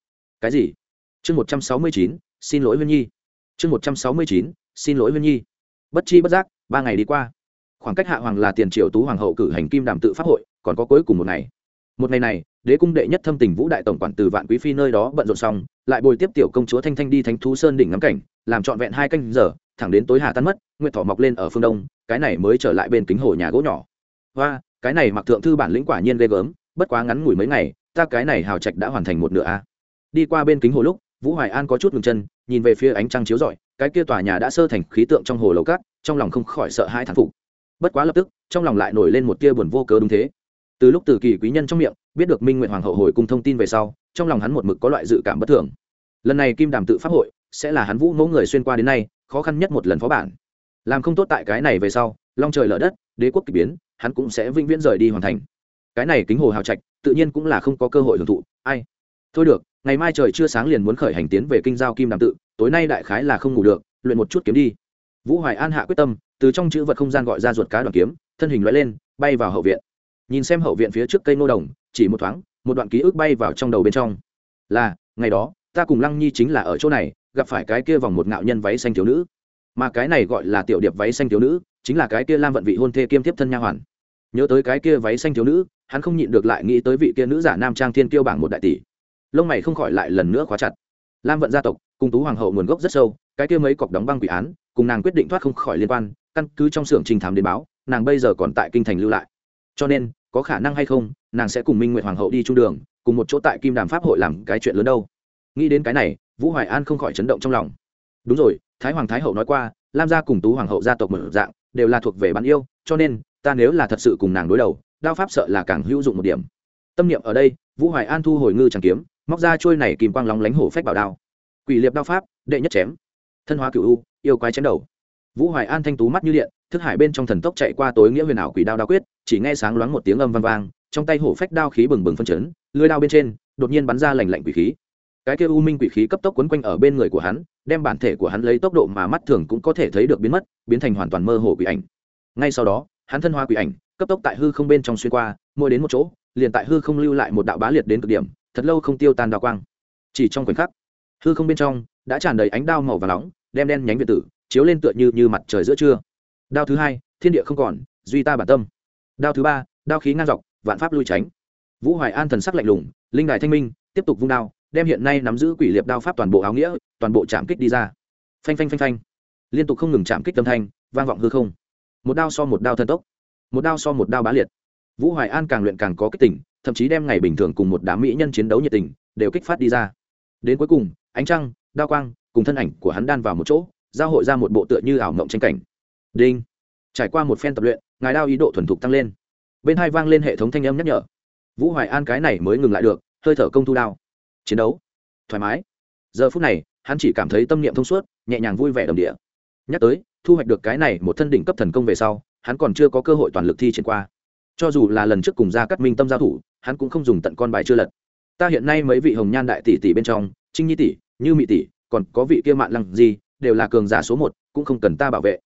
S1: Cái gì? Chương một trăm sáu mươi chín, xin lỗi huyên nhi. Chương một trăm sáu mươi chín, xin lỗi huyên nhi. Bất chi bất giác, ba ngày đi qua. Khoảng cách hạ hoàng là tiền triệu tú hoàng hậu cử hành kim đàm tự pháp hội còn có cuối cùng một ngày. Một ngày này, đế cung đệ nhất thâm tình vũ đại tổng quản từ vạn quý phi nơi đó bận rộn xong, lại bồi tiếp tiểu công chúa thanh thanh đi thánh thú sơn đỉnh ngắm cảnh, làm trọn vẹn hai canh giờ, thẳng đến tối hà tan mất, nguyệt thỏ mọc lên ở phương đông, cái này mới trở lại bên kính hồ nhà gỗ nhỏ. Và cái này mặc thượng thư bản lĩnh quả nhiên ghê gớm, bất quá ngắn ngủi mấy ngày, ta cái này hào trạch đã hoàn thành một nửa a. Đi qua bên kính hồ lúc, vũ hoài an có chút ngừng chân, nhìn về phía ánh trăng chiếu rọi, cái kia tòa nhà đã sơ thành khí tượng trong hồ lầu cát, trong lòng không khỏi sợ hai thán phục. Bất quá lập tức, trong lòng lại nổi lên một tia buồn vô cớ đúng thế từ lúc từ kỳ quý nhân trong miệng, biết được minh nguyện hoàng hậu hồi cung thông tin về sau, trong lòng hắn một mực có loại dự cảm bất thường. Lần này kim đàm tự pháp hội, sẽ là hắn vũ mẫu người xuyên qua đến nay, khó khăn nhất một lần phó bản. Làm không tốt tại cái này về sau, long trời lở đất, đế quốc k ỳ biến, hắn cũng sẽ vĩnh viễn rời đi hoàn thành. Cái này kính hồ hào trạch, tự nhiên cũng là không có cơ hội hưởng thụ, ai? Thôi được, ngày mai trời chưa sáng liền muốn khởi hành tiến về kinh giao kim đàm tự, tối nay đại khái là không ngủ được, luyện một chút kiếm đi. Vũ hoài an hạ quyết tâm, từ trong chữ vật không gian gọi ra ruột cá đoàn kiếm, thân hình loại lên, bay vào hậu viện nhìn xem hậu viện phía trước cây nô đồng, chỉ một thoáng, một đoạn ký ức bay vào trong đầu bên trong. Là, ngày đó, ta cùng lăng nhi chính là ở chỗ này, gặp phải cái kia vòng một ngạo nhân váy xanh thiếu nữ. Mà cái này gọi là tiểu điệp váy xanh thiếu nữ, chính là cái kia lam vận vị hôn thê kiêm tiếp thân nha hoàn. Nhớ tới cái kia váy xanh thiếu nữ, hắn không nhịn được lại nghĩ tới vị kia nữ giả nam trang thiên kiêu bảng một đại tỷ. Lông mày không khỏi lại lần nữa khóa chặt. Lam vận gia tộc, cùng tú hoàng hậu nguồn gốc rất sâu, cái kia mấy cọc đóng băng quỷ án, cùng nàng quyết định thoát không khỏi liên quan, căn cứ trong xưởng trình thám đến báo, nàng bây giờ còn tại kinh thành lưu lại cho nên, có khả năng hay không, nàng sẽ cùng minh nguyện hoàng hậu đi trung đường, cùng một chỗ tại kim đàm pháp hội làm cái chuyện lớn đâu. Nghĩ đến cái này, vũ hoài an không khỏi chấn động trong lòng. Đúng rồi, thái hoàng thái hậu nói qua, lam gia cùng tú hoàng hậu gia tộc mở dạng, đều là thuộc về bán yêu, cho nên, ta nếu là thật sự cùng nàng đối đầu, đao pháp sợ là càng hữu dụng một điểm. Tâm niệm ở đây, vũ hoài an thu hồi ngư tràng kiếm, móc ra trôi này kìm quang lóng lánh hổ phách bảo đao. Quỷ liệp đao pháp, đệ nhất chém. Thân hóa cựu u, yêu quái chém đầu. Vũ hoài an thanh tú mắt như điện, thức hải bên trong thần tốc chạy qua tối nghĩa huyền ảo quỷ đao đao quyết chỉ nghe sáng loáng một tiếng âm vang vang, trong tay hổ phách đao khí bừng bừng phân chấn lưới đao bên trên, đột nhiên bắn ra lành lạnh quỷ khí. Cái kia u minh quỷ khí cấp tốc quấn quanh ở bên người của hắn, đem bản thể của hắn lấy tốc độ mà mắt thường cũng có thể thấy được biến mất, biến thành hoàn toàn mơ hồ quỷ ảnh. Ngay sau đó, hắn thân hoa quỷ ảnh, cấp tốc tại hư không bên trong xuyên qua, mỗi đến một chỗ, liền tại hư không lưu lại một đạo bá liệt đến cực điểm, thật lâu không tiêu tan đao quang. Chỉ trong khoảnh khắc, hư không bên trong đã tràn đầy ánh đao màu và nóng, đem đen nhánh việt tử chiếu lên tựa như như mặt trời giữa trưa. Đao thứ hai, thiên địa không còn, duy ta bản tâm đao thứ ba, đao khí ngang dọc, vạn pháp lui tránh. Vũ hoài an thần sắc lạnh lùng, linh đài thanh minh, tiếp tục vung đao, đem hiện nay nắm giữ quỷ liệp đao pháp toàn bộ áo nghĩa, toàn bộ chạm kích đi ra. Phanh phanh phanh phanh. Liên tục không ngừng chạm kích tâm thanh, vang vọng hư không. Một đao so một đao thần tốc, một đao so một đao bá liệt. Vũ hoài an càng luyện càng có kích tỉnh thậm chí đem ngày bình thường cùng một đám mỹ nhân chiến đấu nhiệt tình, đều kích phát đi ra. Đến cuối cùng, ánh trăng, đao quang, cùng thân ảnh của hắn đan vào một chỗ, giao hội ra một bộ tựa như ảo mộng tranh cảnh. Đinh. Trải qua một phen tập luyện ngài đao ý độ thuần thục tăng lên. Bên hai vang lên hệ thống thanh âm nhắc nhở. Vũ hoài an cái này mới ngừng lại được, hơi thở công thu đao. Chiến đấu. Thoải mái. Giờ phút này, hắn chỉ cảm thấy tâm niệm thông suốt, nhẹ nhàng vui vẻ đồng địa. Nhắc tới, thu hoạch được cái này một thân đỉnh cấp thần công về sau, hắn còn chưa có cơ hội toàn lực thi triển qua. Cho dù là lần trước cùng gia cắt minh tâm giao thủ, hắn cũng không dùng tận con bài chưa lật. Ta hiện nay mấy vị hồng nhan đại tỷ tỷ bên trong, trinh nhi tỷ, như mỹ tỷ, còn có vị kia mạn lăng gì đều là cường giả số một, cũng không cần ta bảo vệ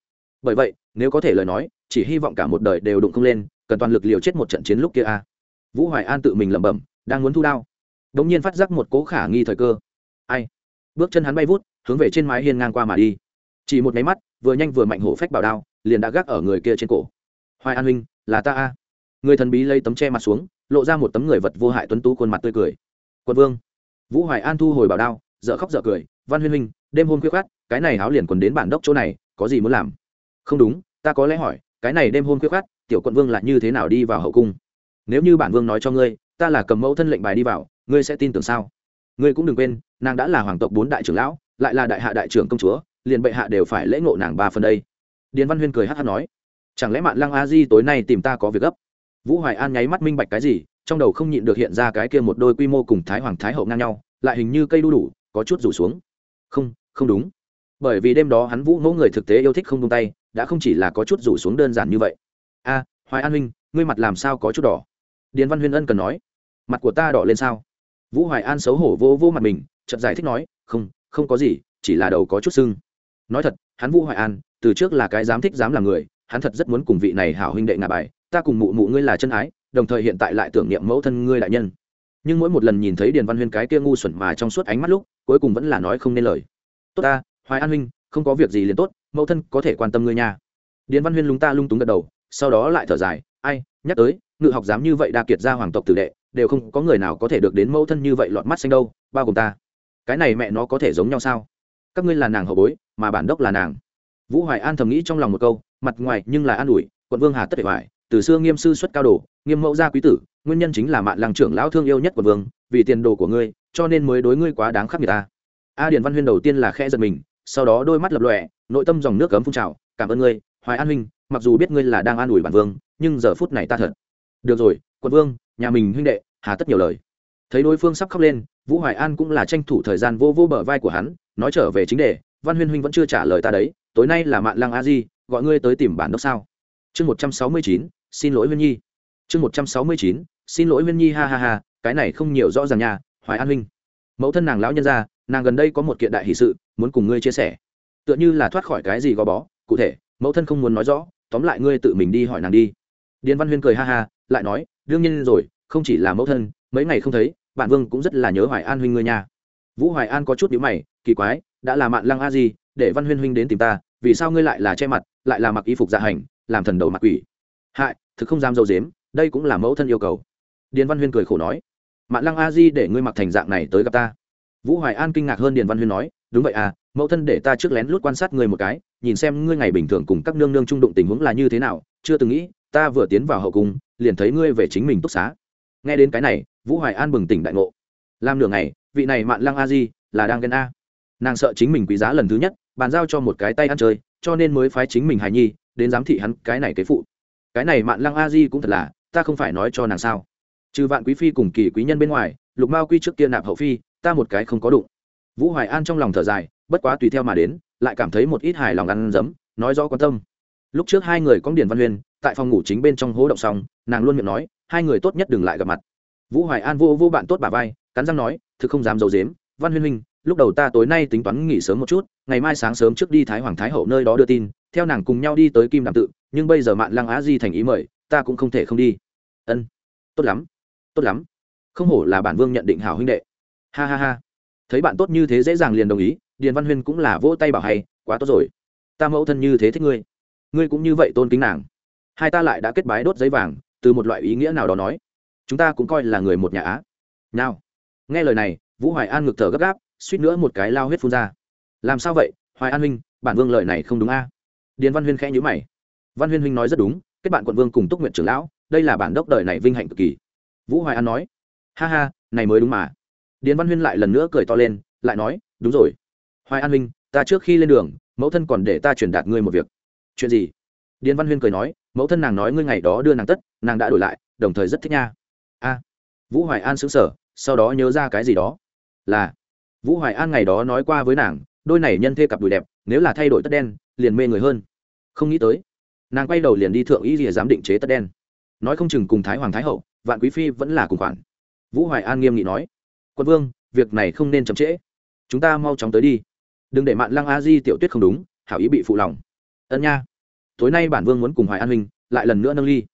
S1: bởi vậy, nếu có thể lời nói, chỉ hy vọng cả một đời đều đụng không lên, cần toàn lực liều chết một trận chiến lúc kia a. Vũ hoài an tự mình lẩm bẩm, đang muốn thu đao. Đ ỗ n g nhiên phát giác một cố khả nghi thời cơ. Ai? Bước chân hắn bay vút, hướng về trên mái hiên ngang qua mà đi. Chỉ một máy mắt, vừa nhanh vừa mạnh hổ phách bảo đao, liền đã gác ở người kia trên cổ. Hoài an huynh, là ta a. Người thần bí lấy tấm che mặt xuống, lộ ra một tấm người vật vô hại tuấn tú khuôn mặt tươi cười. Quân vương. Vũ hoài an thu hồi bảo đao dợ khóc dợ cười, văn huyên huynh, đêm hôm khuya khát cái này áo liền quần đến bản đốc chỗ này, có gì muốn làm? Không đúng, ta có lẽ hỏi, cái này đêm hôm khuya khát tiểu quận vương là như thế nào đi vào hậu cung? Nếu như bản vương nói cho ngươi, ta là cầm mẫu thân lệnh bài đi vào, ngươi sẽ tin tưởng sao? Ngươi cũng đừng quên, nàng đã là hoàng tộc bốn đại trưởng lão, lại là đại hạ đại trưởng công chúa, liền bệ hạ đều phải lễ ngộ nàng ba phần đây. Điền văn huyên cười hát hát nói, chẳng lẽ mạn lăng a di tối nay tìm ta có việc gấp? Vũ hoài an nháy mắt minh bạch cái gì, trong đầu không nhịn được hiện ra cái kia một đôi quy mô cùng thái hoàng thái hậu ngang nhau, lại hình như cây đu đủ, có chút rủ xuống. Không không đúng. Bởi vì đêm đó hắn vũ mẫu người thực tế yêu thích không tung tay đã không chỉ là có chút rủ xuống đơn giản như vậy. A, hoài an huynh, ngươi mặt làm sao có chút đỏ? Điền văn huyên ân cần nói. Mặt của ta đỏ lên sao? Vũ hoài an xấu hổ vô vô mặt mình, chậm giải thích nói, không không có gì, chỉ là đầu có chút sưng. Nói thật, hắn vũ hoài an, từ trước là cái dám thích dám làm người, hắn thật rất muốn cùng vị này hảo huynh đệ ngà bài, ta cùng mụ mụ ngươi là chân ái, đồng thời hiện tại lại tưởng niệm mẫu thân ngươi đại nhân. Nhưng mỗi một lần nhìn thấy điền văn huyên cái kia ngu xuẩn mà trong suốt ánh mắt lúc, cuối cùng vẫn là nói không nên lời. Tốt ta, hoài an huynh, không có việc gì liền tốt mẫu thân có thể quan tâm ngươi nha. Điền văn huyên lúng ta lung túng gật đầu, sau đó lại thở dài, ai, nhắc tới, ngự học dám như vậy đa kiệt ra hoàng tộc tử đệ, đều không có người nào có thể được đến mẫu thân như vậy lọt mắt xanh đâu, bao gồm ta. Cái này mẹ nó có thể giống nhau sao? Các ngươi là nàng hậu bối, mà bản đốc là nàng. Vũ hoài an thầm nghĩ trong lòng một câu, mặt ngoài nhưng là an ủi, quận vương hà tất hệ hoài từ xưa nghiêm sư xuất cao đồ, nghiêm mẫu gia quý tử, nguyên nhân chính là mạng làng trưởng lão thương yêu nhất của vương, vì tiền đồ của ngươi, cho nên mới đối ngươi quá đáng khắc người ta. A điền văn huyên đầu tiên là khe giật mình, sau đó đôi mắt lập lòe nội tâm dòng nước cấm phun trào, cảm ơn ngươi, hoài an huynh, mặc dù biết ngươi là đang an ủi bản vương, nhưng giờ phút này ta thật được rồi, quận vương, nhà mình huynh đệ, hà tất nhiều lời. Thấy đối phương sắp khóc lên, vũ hoài an cũng là tranh thủ thời gian vô vô bờ vai của hắn, nói trở về chính đề, văn huyên huynh vẫn chưa trả lời ta đấy, tối nay là mạng lăng a di, gọi ngươi tới tìm bản đốc sao? Chương một trăm sáu mươi chín, xin lỗi huyên nhi. Chương một trăm sáu mươi chín, xin lỗi huyên nhi, ha ha ha, cái này không nhiều rõ ràng nhà hoài an huynh. Mẫu thân nàng lão nhân ra nàng gần đây có một kiện đại hỷ sự, muốn cùng ngươi chia sẻ tựa như là thoát khỏi cái gì gò bó, cụ thể, mẫu thân không muốn nói rõ, tóm lại ngươi tự mình đi hỏi nàng đi. Điền văn huyên cười ha ha, lại nói, đương nhiên rồi, không chỉ là mẫu thân, mấy ngày không thấy, bạn vương cũng rất là nhớ hoài an huynh ngươi nha. Vũ hoài an có chút nhữ mày, kỳ quái, đã là mạn lăng a gì để văn huyên huynh đến tìm ta, vì sao ngươi lại là che mặt, lại là mặc y phục dạ hành, làm thần đầu mặc quỷ? Hại, thực không dám dâu dếm, đây cũng là mẫu thân yêu cầu. Điền văn huyên cười khổ nói, mạn lăng a di để ngươi mặc thành dạng này tới gặp ta. Vũ hoài an kinh ngạc hơn điền văn huyên nói đúng vậy à mẫu thân để ta trước lén lút quan sát ngươi một cái, nhìn xem ngươi ngày bình thường cùng các nương nương trung đụng tình huống là như thế nào, chưa từng nghĩ, ta vừa tiến vào hậu cung, liền thấy ngươi về chính mình túc xá. Nghe đến cái này, vũ hoài an bừng tỉnh đại ngộ. Làm nửa ngày, vị này mạn lăng a di là đang ghen a. Nàng sợ chính mình quý giá lần thứ nhất, bàn giao cho một cái tay ăn chơi, cho nên mới phái chính mình hài nhi đến giám thị hắn cái này kế phụ. Cái này mạn lăng a di cũng thật là, ta không phải nói cho nàng sao. Trừ vạn quý phi cùng kỳ quý nhân bên ngoài, lục mao quy trước kia nạp hậu phi, ta một cái không có đụng vũ hoài an trong lòng thở dài, bất quá tùy theo mà đến, lại cảm thấy một ít hài lòng ăn dấm, nói rõ quan tâm. Lúc trước hai người có điền văn huyên tại phòng ngủ chính bên trong hố động xong, nàng luôn miệng nói, hai người tốt nhất đừng lại gặp mặt. Vũ hoài an vô vô bạn tốt bà vai, cắn răng nói, thực không dám d i ấ u dếm văn huyên huynh, lúc đầu ta tối nay tính toán nghỉ sớm một chút, ngày mai sáng sớm trước đi thái hoàng thái hậu nơi đó đưa tin, theo nàng cùng nhau đi tới kim đàm tự, nhưng bây giờ mạn lăng á di thành ý mời, ta cũng không thể không đi. Ân, tốt lắm tốt lắm. Không hổ là bản vương nhận định hảo huynh đệ. Ha ha ha thấy bạn tốt như thế dễ dàng liền đồng ý, điền văn huyên cũng là vỗ tay bảo hay, quá tốt rồi. Ta mẫu thân như thế thích ngươi. Ngươi cũng như vậy tôn kính nàng. Hai ta lại đã kết bái đốt giấy vàng, từ một loại ý nghĩa nào đó nói. Chúng ta cũng coi là người một nhà á. Nào. Nghe lời này, vũ hoài an ngực thở gấp gáp, suýt nữa một cái lao huyết phun ra. Làm sao vậy, hoài an huynh, bản vương lời này không đúng a? Điền văn huyên khẽ nhữ mày. Văn huyên huynh nói rất đúng, kết bạn quận vương cùng túc nguyện trưởng lão, đây là bản đốc đời này vinh hạnh cực kỳ. Vũ hoài an nói, ha ha, này mới đúng mà điền văn huyên lại lần nữa cười to lên, lại nói, đúng rồi. Hoài an huynh ta trước khi lên đường, mẫu thân còn để ta truyền đạt ngươi một việc. Chuyện gì? Điền văn huyên cười nói, mẫu thân nàng nói ngươi ngày đó đưa nàng tất, nàng đã đổi lại, đồng thời rất thích nha. A. Vũ hoài an xứng sở sau đó nhớ ra cái gì đó. Là. Vũ hoài an ngày đó nói qua với nàng, đôi này nhân thê cặp đùi đẹp, nếu là thay đổi tất đen, liền mê người hơn. Không nghĩ tới, nàng quay đầu liền đi thượng ý rìa giám định chế tất đen. Nói không chừng cùng thái hoàng thái hậu, vạn quý phi vẫn là cùng khoản. Vũ hoài an nghiêm nghị nói quân vương, việc này không nên chậm trễ. Chúng ta mau chóng tới đi. Đừng để mạn lăng a di tiểu tuyết không đúng, hảo ý bị phụ lòng. Ân nha. Tối nay bản vương muốn cùng hoài an huynh lại lần nữa nâng ly.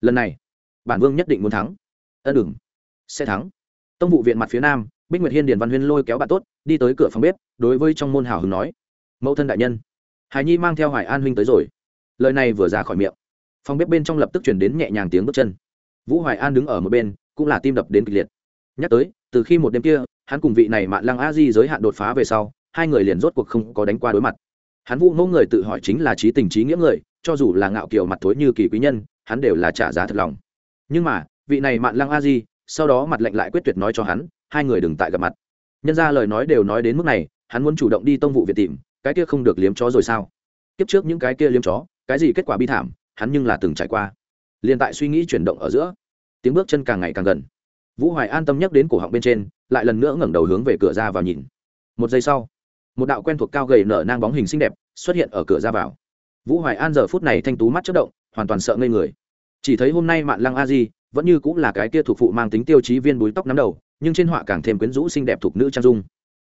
S1: Lần này, bản vương nhất định muốn thắng. Ân đừng. Sẽ thắng. Tông vụ viện mặt phía nam, bích nguyệt hiên, điền văn huyên lôi kéo bạn tốt, đi tới cửa phòng bếp, đối với trong môn hào hứng nói. Mẫu thân đại nhân, hải nhi mang theo hoài an huynh tới rồi. Lời này vừa ra khỏi miệng, phòng bếp bên trong lập tức chuyển đến nhẹ nhàng tiếng bước chân. Vũ hoài an đứng ở một bên, cũng là tim đập đến kịch liệt. Nhắc tới từ khi một đêm kia, hắn cùng vị này mạn lăng a di giới hạn đột phá về sau, hai người liền rốt cuộc không có đánh qua đối mặt. Hắn vũ mẫu người tự hỏi chính là trí tình trí nghĩa người, cho dù là ngạo kiều mặt thối như kỳ quý nhân, hắn đều là trả giá thật lòng. Nhưng mà, vị này mạn lăng a di, sau đó mặt lệnh lại quyết tuyệt nói cho hắn, hai người đừng tại gặp mặt. Nhân ra lời nói đều nói đến mức này, hắn muốn chủ động đi tông vụ việt tìm, cái kia không được liếm chó rồi sao? Kiếp trước những cái kia liếm chó, cái gì kết quả bi thảm, hắn nhưng là từng trải qua. Liền tại suy nghĩ chuyển động ở giữa, tiếng bước chân càng ngày càng gần vũ hoài an tâm nhắc đến cổ họng bên trên, lại lần nữa ngẩng đầu hướng về cửa ra vào nhìn. Một giây sau, một đạo quen thuộc cao gầy nở nang bóng hình xinh đẹp xuất hiện ở cửa ra vào. Vũ hoài an giờ phút này thanh tú mắt chất động, hoàn toàn sợ ngây người. Chỉ thấy hôm nay mạn lăng a di vẫn như cũng là cái kia thuộc phụ mang tính tiêu chí viên búi tóc nắm đầu, nhưng trên họa càng thêm quyến rũ xinh đẹp thuộc nữ trang dung.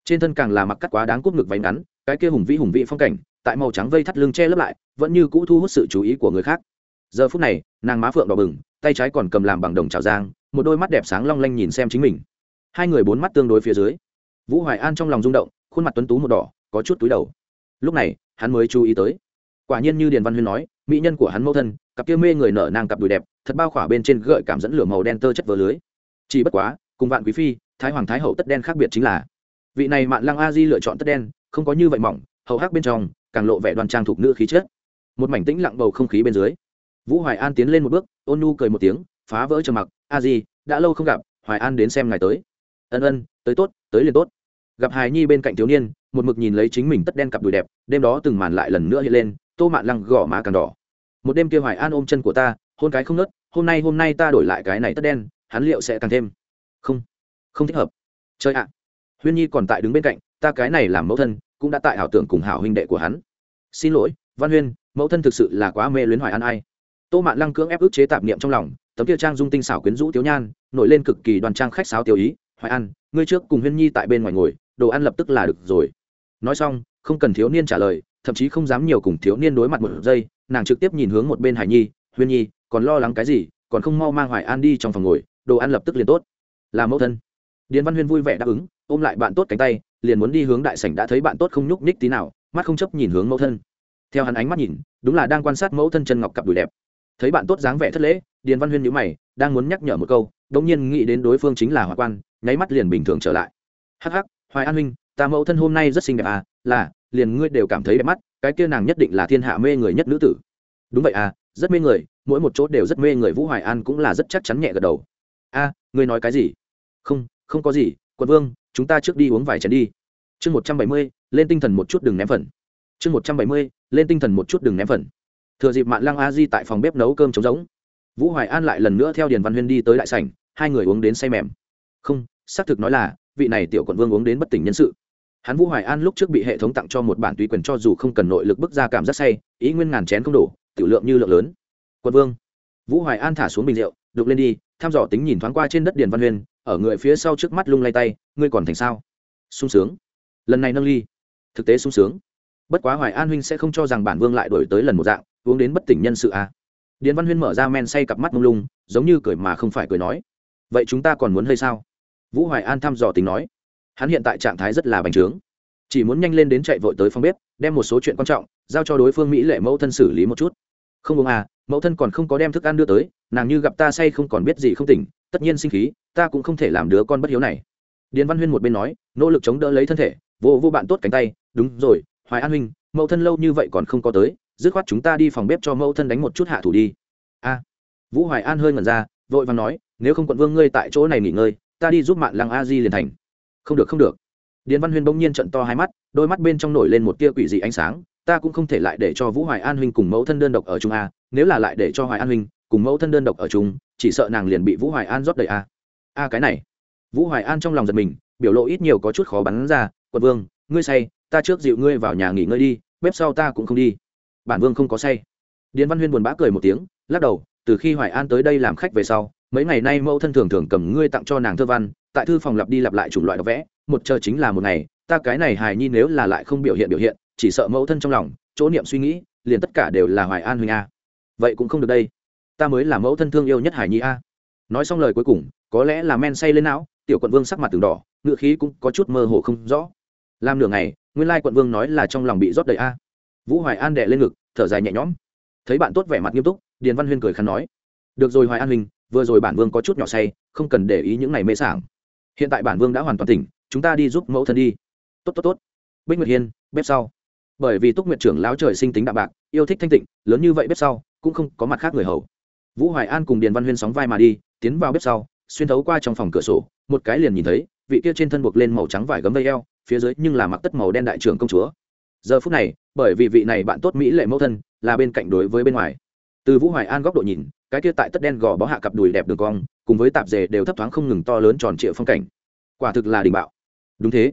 S1: Trên thân càng là mặc cắt quá đáng cúp ngực váy ngắn, cái kia hùng vĩ hùng vĩ phong cảnh, tại màu trắng vây thắt lưng che lấp lại, vẫn như cũ thu hút sự chú ý của người khác. Giờ phút này, nàng má phượng đỏ bừng tay trái còn cầm làm bằng đồng trào giang, một đôi mắt đẹp sáng long lanh nhìn xem chính mình. Hai người bốn mắt tương đối phía dưới. Vũ hoài an trong lòng rung động, khuôn mặt tuấn tú một đỏ, có chút túi đầu. Lúc này, hắn mới chú ý tới. Quả nhiên như điền văn huyên nói, mỹ nhân của hắn mẫu thân, cặp kia mê người nở nàng cặp đùi đẹp, thật bao khỏa bên trên gợi cảm dẫn lửa màu đen tơ chất vờ lưới. Chỉ bất quá, cùng vạn quý phi, thái hoàng thái hậu tất đen khác biệt chính là, vị này mạn lăng a di lựa chọn tất đen, không có như vậy mỏng, hầu hắc bên trong, càng lộ vẻ đoan trang thuộc nữ khí chất. Một mảnh tĩnh lặng bầu không khí bên dưới vũ hoài an tiến lên một bước, ôn nu cười một tiếng, phá vỡ trầm mặc. A di, đã lâu không gặp, hoài an đến xem ngài tới. Ân ân, tới tốt, tới liền tốt. Gặp hài nhi bên cạnh thiếu niên, một mực nhìn lấy chính mình tất đen cặp đùi đẹp, đêm đó từng màn lại lần nữa hiện lên, tô mạn lăng gõ má càng đỏ. Một đêm kia hoài an ôm chân của ta, hôn cái không nớt, hôm nay hôm nay ta đổi lại cái này tất đen, hắn liệu sẽ càng thêm? Không không thích hợp. Chơi ạ. Huyên nhi còn tại đứng bên cạnh, ta cái này làm mẫu thân, cũng đã tại ảo tưởng cùng hảo huynh đệ của hắn. Xin lỗi, văn huyên, mẫu thân thực sự là quá mê luyến hoài an ai? Tô mạn lăng cưỡng ép ức chế tạp niệm trong lòng, tấm kia trang dung tinh xảo quyến rũ tiếu nhan, nổi lên cực kỳ đoàn trang khách sáo tiêu ý, hoài an, ngươi trước cùng huyên nhi tại bên ngoài ngồi, đồ ăn lập tức là được rồi. Nói xong, không cần thiếu niên trả lời, thậm chí không dám nhiều cùng thiếu niên đối mặt một giây, nàng trực tiếp nhìn hướng một bên hải nhi, huyên nhi, còn lo lắng cái gì, còn không mau mang hoài an đi trong phòng ngồi, đồ ăn lập tức liền tốt. Là mẫu thân. Điền văn huyên vui vẻ đáp ứng, ôm lại bạn tốt cánh tay, liền muốn đi hướng đại sảnh đã thấy bạn tốt không nhúc nhích tí nào, mắt không chấp nhìn hướng mẫu thân. Theo hắn ánh mắt nhìn, đúng là đang quan sát mẫu thân chân ngọc cặp đùi đẹp thấy bạn tốt dáng vẻ thất lễ, điền văn huyên nhữ mày, đang muốn nhắc nhở một câu, đống nhiên nghĩ đến đối phương chính là hoa quan, nháy mắt liền bình thường trở lại. Hắc hắc, hoài an huynh, ta mẫu thân hôm nay rất xinh đẹp à là, liền ngươi đều cảm thấy đẹp mắt, cái kia nàng nhất định là thiên hạ mê người nhất nữ tử. Đúng vậy à rất mê người, mỗi một chỗ đều rất mê người, vũ hoài an cũng là rất chắc chắn nhẹ gật đầu. A, ngươi nói cái gì? Không không có gì, quận vương, chúng ta trước đi uống vài chén đi. Chương một trăm bảy mươi, lên tinh thần một chút đừng ném phần. Chương một trăm bảy mươi, lên tinh thần một chút đừng ném phần thừa dịp mạn lăng a di tại phòng bếp nấu cơm trống rỗng, vũ hoài an lại lần nữa theo điền văn huyên đi tới đại sảnh, hai người uống đến say mềm. Không, xác thực nói là, vị này tiểu quận vương uống đến bất tỉnh nhân sự. Hắn vũ hoài an lúc trước bị hệ thống tặng cho một bản tùy quyền cho dù không cần nội lực bức ra cảm giác say, ý nguyên ngàn chén không đủ, tiểu lượng như lượng lớn. Quận vương. Vũ hoài an thả xuống bình rượu, đục lên đi, thăm dò tính nhìn thoáng qua trên đất điền văn huyên, ở người phía sau trước mắt lung lay tay, ngươi còn thành sao? Sung sướng. Lần này nâng ly. Thực tế sung sướng. Bất quá hoài an huynh sẽ không cho rằng bản vương lại đổi tới lần một dạng uống đến bất tỉnh nhân sự à. điền văn huyên mở ra men say cặp mắt mông lung, giống như cười mà không phải cười nói. Vậy chúng ta còn muốn hơi sao? Vũ hoài an thăm dò tính nói. Hắn hiện tại trạng thái rất là bành trướng. Chỉ muốn nhanh lên đến chạy vội tới phòng bếp, đem một số chuyện quan trọng, giao cho đối phương mỹ lệ mẫu thân xử lý một chút. Không uống à mẫu thân còn không có đem thức ăn đưa tới, nàng như gặp ta say không còn biết gì không tỉnh, tất nhiên sinh khí, ta cũng không thể làm đứa con bất hiếu này. Điền văn huyên một bên nói, nỗ lực chống đỡ lấy thân thể vô vô bạn tốt cánh tay, đúng rồi, hoài an huynh, mẫu thân lâu như vậy còn không có tới dứt khoát chúng ta đi phòng bếp cho mẫu thân đánh một chút hạ thủ đi. A. Vũ hoài an hơi ngẩn ra, vội vàng nói, nếu không quận vương ngươi tại chỗ này nghỉ ngơi, ta đi giúp mạng lăng a di liền thành. Không được không được. Điền văn huyên bỗng nhiên trận to hai mắt, đôi mắt bên trong nổi lên một tia quỷ dị ánh sáng, ta cũng không thể lại để cho vũ hoài an huynh cùng mẫu thân đơn độc ở chung a, nếu là lại để cho hoài an huynh cùng mẫu thân đơn độc ở chung, chỉ sợ nàng liền bị vũ hoài an rót đầy a. A, cái này. Vũ hoài an trong lòng giật mình, biểu lộ ít nhiều có chút khó bắn ra, quận vương, ngươi say, ta trước dịu ngươi vào nhà nghỉ ngơi đi, bếp sau ta cũng không đi bản vương không có say. Điền văn huyên buồn bã cười một tiếng, lắc đầu, từ khi hoài an tới đây làm khách về sau, mấy ngày nay mẫu thân thường thường cầm ngươi tặng cho nàng thơ văn, tại thư phòng lặp đi lặp lại chủng loại đọc vẽ, một chờ chính là một ngày, ta cái này hài nhi nếu là lại không biểu hiện biểu hiện, chỉ sợ mẫu thân trong lòng, chỗ niệm suy nghĩ, liền tất cả đều là hoài an huynh a. Vậy cũng không được đây. Ta mới là mẫu thân thương yêu nhất hải nhi a. Nói xong lời cuối cùng, có lẽ là men say lên não, tiểu quận vương sắc mặt từng đỏ, ngựa khí cũng có chút mơ hồ không rõ. Làm nửa ngày, nguyên lai quận vương nói là trong lòng bị rót đầy a. Vũ hoài an đệ lên ngực thở dài nhẹ nhõm. Thấy bạn tốt vẻ mặt nghiêm túc, điền văn huyên cười khăn nói, được rồi, hoài an huynh vừa rồi bản vương có chút nhỏ say, không cần để ý những ngày mê sảng. Hiện tại bản vương đã hoàn toàn tỉnh, chúng ta đi giúp mẫu thân đi. Tốt tốt tốt. Bích nguyệt hiên, bếp sau. Bởi vì túc nguyệt trưởng lão trời sinh tính đạm bạc, yêu thích thanh tịnh, lớn như vậy bếp sau, cũng không có mặt khác người hầu. Vũ hoài an cùng điền văn huyên sóng vai mà đi, tiến vào bếp sau, xuyên thấu qua trong phòng cửa sổ, một cái liền nhìn thấy, vị kia trên thân buộc lên màu trắng vải gấm vây eo, phía dưới nhưng là mặc tất màu đen đại trưởng công chúa giờ phút này, bởi vì vị này bạn tốt mỹ lệ mẫu thân là bên cạnh đối với bên ngoài. Từ vũ hoài an góc độ nhìn, cái kia tại tất đen gò bó hạ cặp đùi đẹp đường cong, cùng với tạp dề đều thấp thoáng không ngừng to lớn tròn trịa phong cảnh. Quả thực là đình bạo. Đúng thế.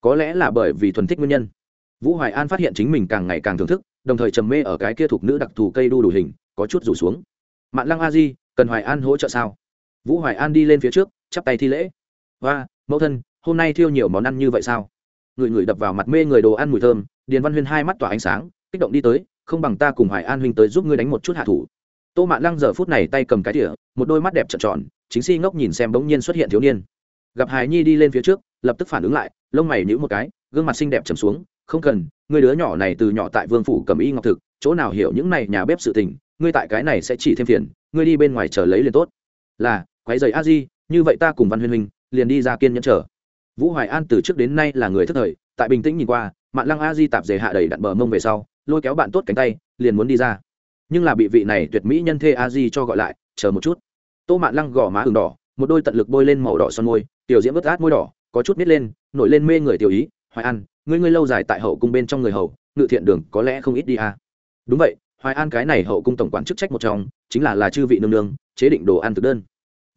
S1: Có lẽ là bởi vì thuần thích nguyên nhân. Vũ hoài an phát hiện chính mình càng ngày càng thưởng thức, đồng thời trầm mê ở cái kia thuộc nữ đặc thù cây đu đủ hình, có chút rủ xuống. Mạn lăng a di, cần hoài an hỗ trợ sao? Vũ hoài an đi lên phía trước, chắp tay thi lễ. Và mẫu thân, hôm nay thiêu nhiều món ăn như vậy sao? Người người đập vào mặt mê người đồ ăn mùi thơm, điền văn huyên hai mắt tỏa ánh sáng, kích động đi tới, không bằng ta cùng hoài an huynh tới giúp ngươi đánh một chút hạ thủ. Tô mạn lăng giờ phút này tay cầm cái tỉa, một đôi mắt đẹp trợn tròn, chính si ngốc nhìn xem bỗng nhiên xuất hiện thiếu niên. Gặp hài nhi đi lên phía trước, lập tức phản ứng lại, lông mày nhíu một cái, gương mặt xinh đẹp trầm xuống, không cần, người đứa nhỏ này từ nhỏ tại vương phủ cầm y ngọc thực, chỗ nào hiểu những này nhà bếp sự tình, ngươi tại cái này sẽ chỉ thêm phiền, ngươi đi bên ngoài chờ lấy liền tốt. Là quái giày a di, như vậy ta cùng văn huyên huynh liền đi ra kiên nhẫn chờ vũ hoài an từ trước đến nay là người thất thời, tại bình tĩnh nhìn qua, mạn lăng a di tạp dề hạ đầy đặn bờ mông về sau, lôi kéo bạn tốt cánh tay, liền muốn đi ra. Nhưng là bị vị này tuyệt mỹ nhân thê a di cho gọi lại, chờ một chút. Tô mạn lăng gò má ừng đỏ, một đôi tận lực bôi lên màu đỏ son môi, tiểu diễm vớt át môi đỏ, có chút nít lên, nổi lên mê người tiểu ý, hoài an, ngươi ngươi lâu dài tại hậu cung bên trong người hầu, ngự thiện đường có lẽ không ít đi à. đúng vậy, hoài an cái này hậu cung tổng quản chức trách một trong, chính là là chư vị nương nương, chế định đồ ăn thực đơn.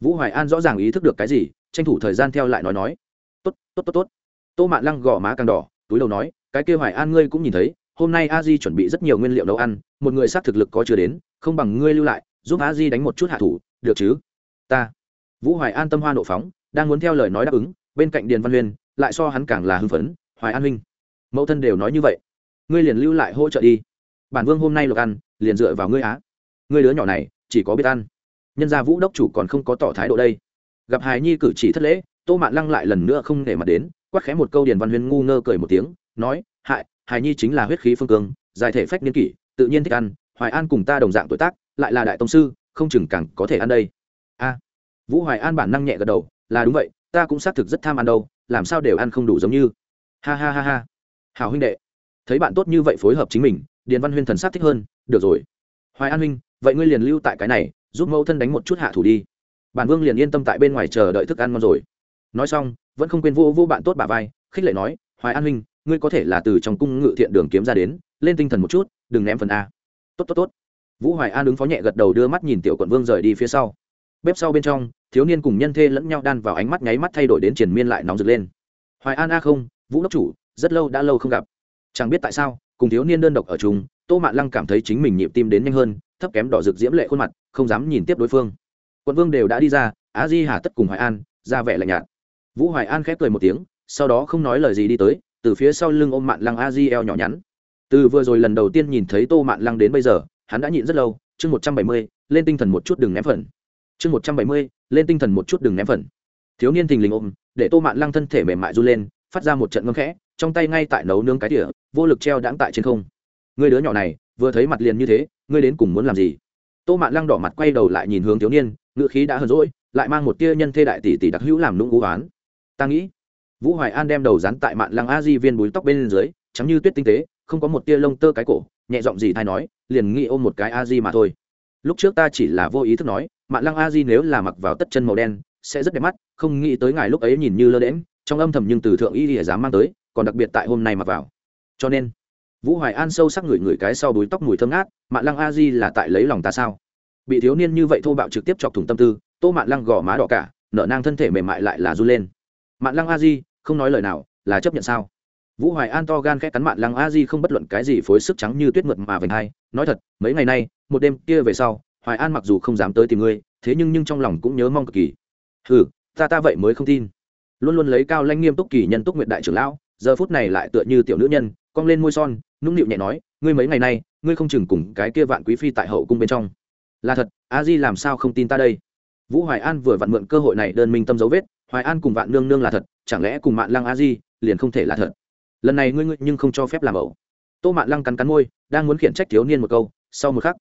S1: Vũ hoài an rõ ràng ý thức được cái gì, tranh thủ thời gian theo lại nói nói tốt tốt tốt tốt. Tô mạn lăng gò má càng đỏ, túi đầu nói, cái kia hoài an ngươi cũng nhìn thấy, hôm nay a di chuẩn bị rất nhiều nguyên liệu nấu ăn, một người xác thực lực có chưa đến, không bằng ngươi lưu lại, giúp a di đánh một chút hạ thủ, được chứ? Ta. Vũ hoài an tâm hoa nộ phóng, đang muốn theo lời nói đáp ứng, bên cạnh điền văn huyên lại so hắn càng là hưng phấn, hoài an huynh, mẫu thân đều nói như vậy, ngươi liền lưu lại hỗ trợ đi. Bản vương hôm nay lộc ăn, liền dựa vào ngươi á. Ngươi đứa nhỏ này, chỉ có biết ăn. Nhân gia vũ đốc chủ còn không có tỏ thái độ đây. Gặp hài nhi cử chỉ thất lễ tô mạn lăng lại lần nữa không để mặt đến, quát khẽ một câu điền văn huyên ngu ngơ cười một tiếng, nói, hại, hài nhi chính là huyết khí phương cương giải thể phách niên kỷ, tự nhiên thích ăn, hoài an cùng ta đồng dạng tuổi tác, lại là đại tông sư, không chừng càng có thể ăn đây. A. Vũ hoài an bản năng nhẹ gật đầu, là đúng vậy, ta cũng xác thực rất tham ăn đâu, làm sao đều ăn không đủ giống như. Ha ha ha ha. Hào huynh đệ. Thấy bạn tốt như vậy phối hợp chính mình, điền văn huyên thần sắc thích hơn, được rồi. Hoài an huynh, vậy ngươi liền lưu tại cái này, giúp mẫu thân đánh một chút hạ thủ đi. Bản vương liền yên tâm tại bên ngoài chờ đợi thức ăn ngon rồi nói xong, vẫn không quên vô vô bạn tốt bà vai, khích lệ nói, hoài an huynh, ngươi có thể là từ trong cung ngự thiện đường kiếm ra đến, lên tinh thần một chút, đừng ném phần a. Tốt tốt tốt. Vũ hoài an đứng phó nhẹ gật đầu đưa mắt nhìn tiểu quận vương rời đi phía sau. Bếp sau bên trong, thiếu niên cùng nhân thê lẫn nhau đan vào ánh mắt nháy mắt thay đổi đến triển miên lại nóng rực lên. Hoài an a không, vũ đốc chủ, rất lâu đã lâu không gặp. Chẳng biết tại sao, cùng thiếu niên đơn độc ở chung, tô mạn lăng cảm thấy chính mình nhịp tim đến nhanh hơn, thấp kém đỏ rực diễm lệ khuôn mặt, không dám nhìn tiếp đối phương. Quận vương đều đã đi ra á di hà tất cùng hoài an, ra vẻ lạnh nhạt vũ hoài an khép cười một tiếng, sau đó không nói lời gì đi tới, từ phía sau lưng ôm mạn lăng a di eo nhỏ nhắn. Từ vừa rồi lần đầu tiên nhìn thấy tô mạn lăng đến bây giờ, hắn đã nhịn rất lâu, chương một trăm bảy mươi, lên tinh thần một chút đừng ném phần. Chương một trăm bảy mươi, lên tinh thần một chút đừng ném phần. Thiếu niên thình lình ôm, để tô mạn lăng thân thể mềm mại run lên, phát ra một trận ngâm khẽ, trong tay ngay tại nấu nướng cái tỉa, vô lực treo đãng tại trên không. Người đứa nhỏ này, vừa thấy mặt liền như thế, ngươi đến cùng muốn làm gì? Tô mạn lăng đỏ mặt quay đầu lại nhìn hướng thiếu niên ngựa khí đã hờn rỗi lại mang một tia nhân thê đại tỷ tỷ đặc hữu làm nũng ngũ oán ta nghĩ, vũ hoài an đem đầu dán tại mạn lăng a di viên búi tóc bên dưới, trắng như tuyết tinh tế, không có một tia lông tơ cái cổ, nhẹ giọng gì thay nói, liền nghĩ ôm một cái a di mà thôi. Lúc trước ta chỉ là vô ý thức nói, mạn lăng a di nếu là mặc vào tất chân màu đen, sẽ rất đẹp mắt, không nghĩ tới ngài lúc ấy nhìn như lơ đễm trong âm thầm nhưng từ thượng y thì dám mang tới, còn đặc biệt tại hôm nay mặc vào. Cho nên, vũ hoài an sâu sắc ngửi ngửi cái sau búi tóc mùi thơm ngát, mạn lăng a di là tại lấy lòng ta sao? Bị thiếu niên như vậy thô bạo trực tiếp chọc thủng tâm tư, tô mạn lăng gò má đỏ cả, nở nang thân thể mềm mại lại là run lên mạn lăng a di, không nói lời nào, là chấp nhận sao? Vũ hoài an to gan khẽ cắn mạn lăng a di không bất luận cái gì phối sức trắng như tuyết mượt mà vành hai, nói thật, mấy ngày nay, một đêm kia về sau, hoài an mặc dù không dám tới tìm ngươi, thế nhưng nhưng trong lòng cũng nhớ mong cực kỳ. Ừ ta ta vậy mới không tin. Luôn luôn lấy cao lanh nghiêm túc kỳ nhân túc nguyện đại trưởng lão, giờ phút này lại tựa như tiểu nữ nhân, cong lên môi son, nũng nịu nhẹ nói, ngươi mấy ngày nay, ngươi không chừng cùng cái kia vạn quý phi tại hậu cung bên trong. Là thật, a di làm sao không tin ta đây? Vũ hoài an vừa vặn mượn cơ hội này đơn minh tâm dấu vết hoài an cùng vạn nương nương là thật, chẳng lẽ cùng mạn lăng a di liền không thể là thật? Lần này ngươi ngươi nhưng không cho phép làm ẩu. Tô mạn lăng cắn cắn môi, đang muốn khiển trách thiếu niên một câu, sau một khắc,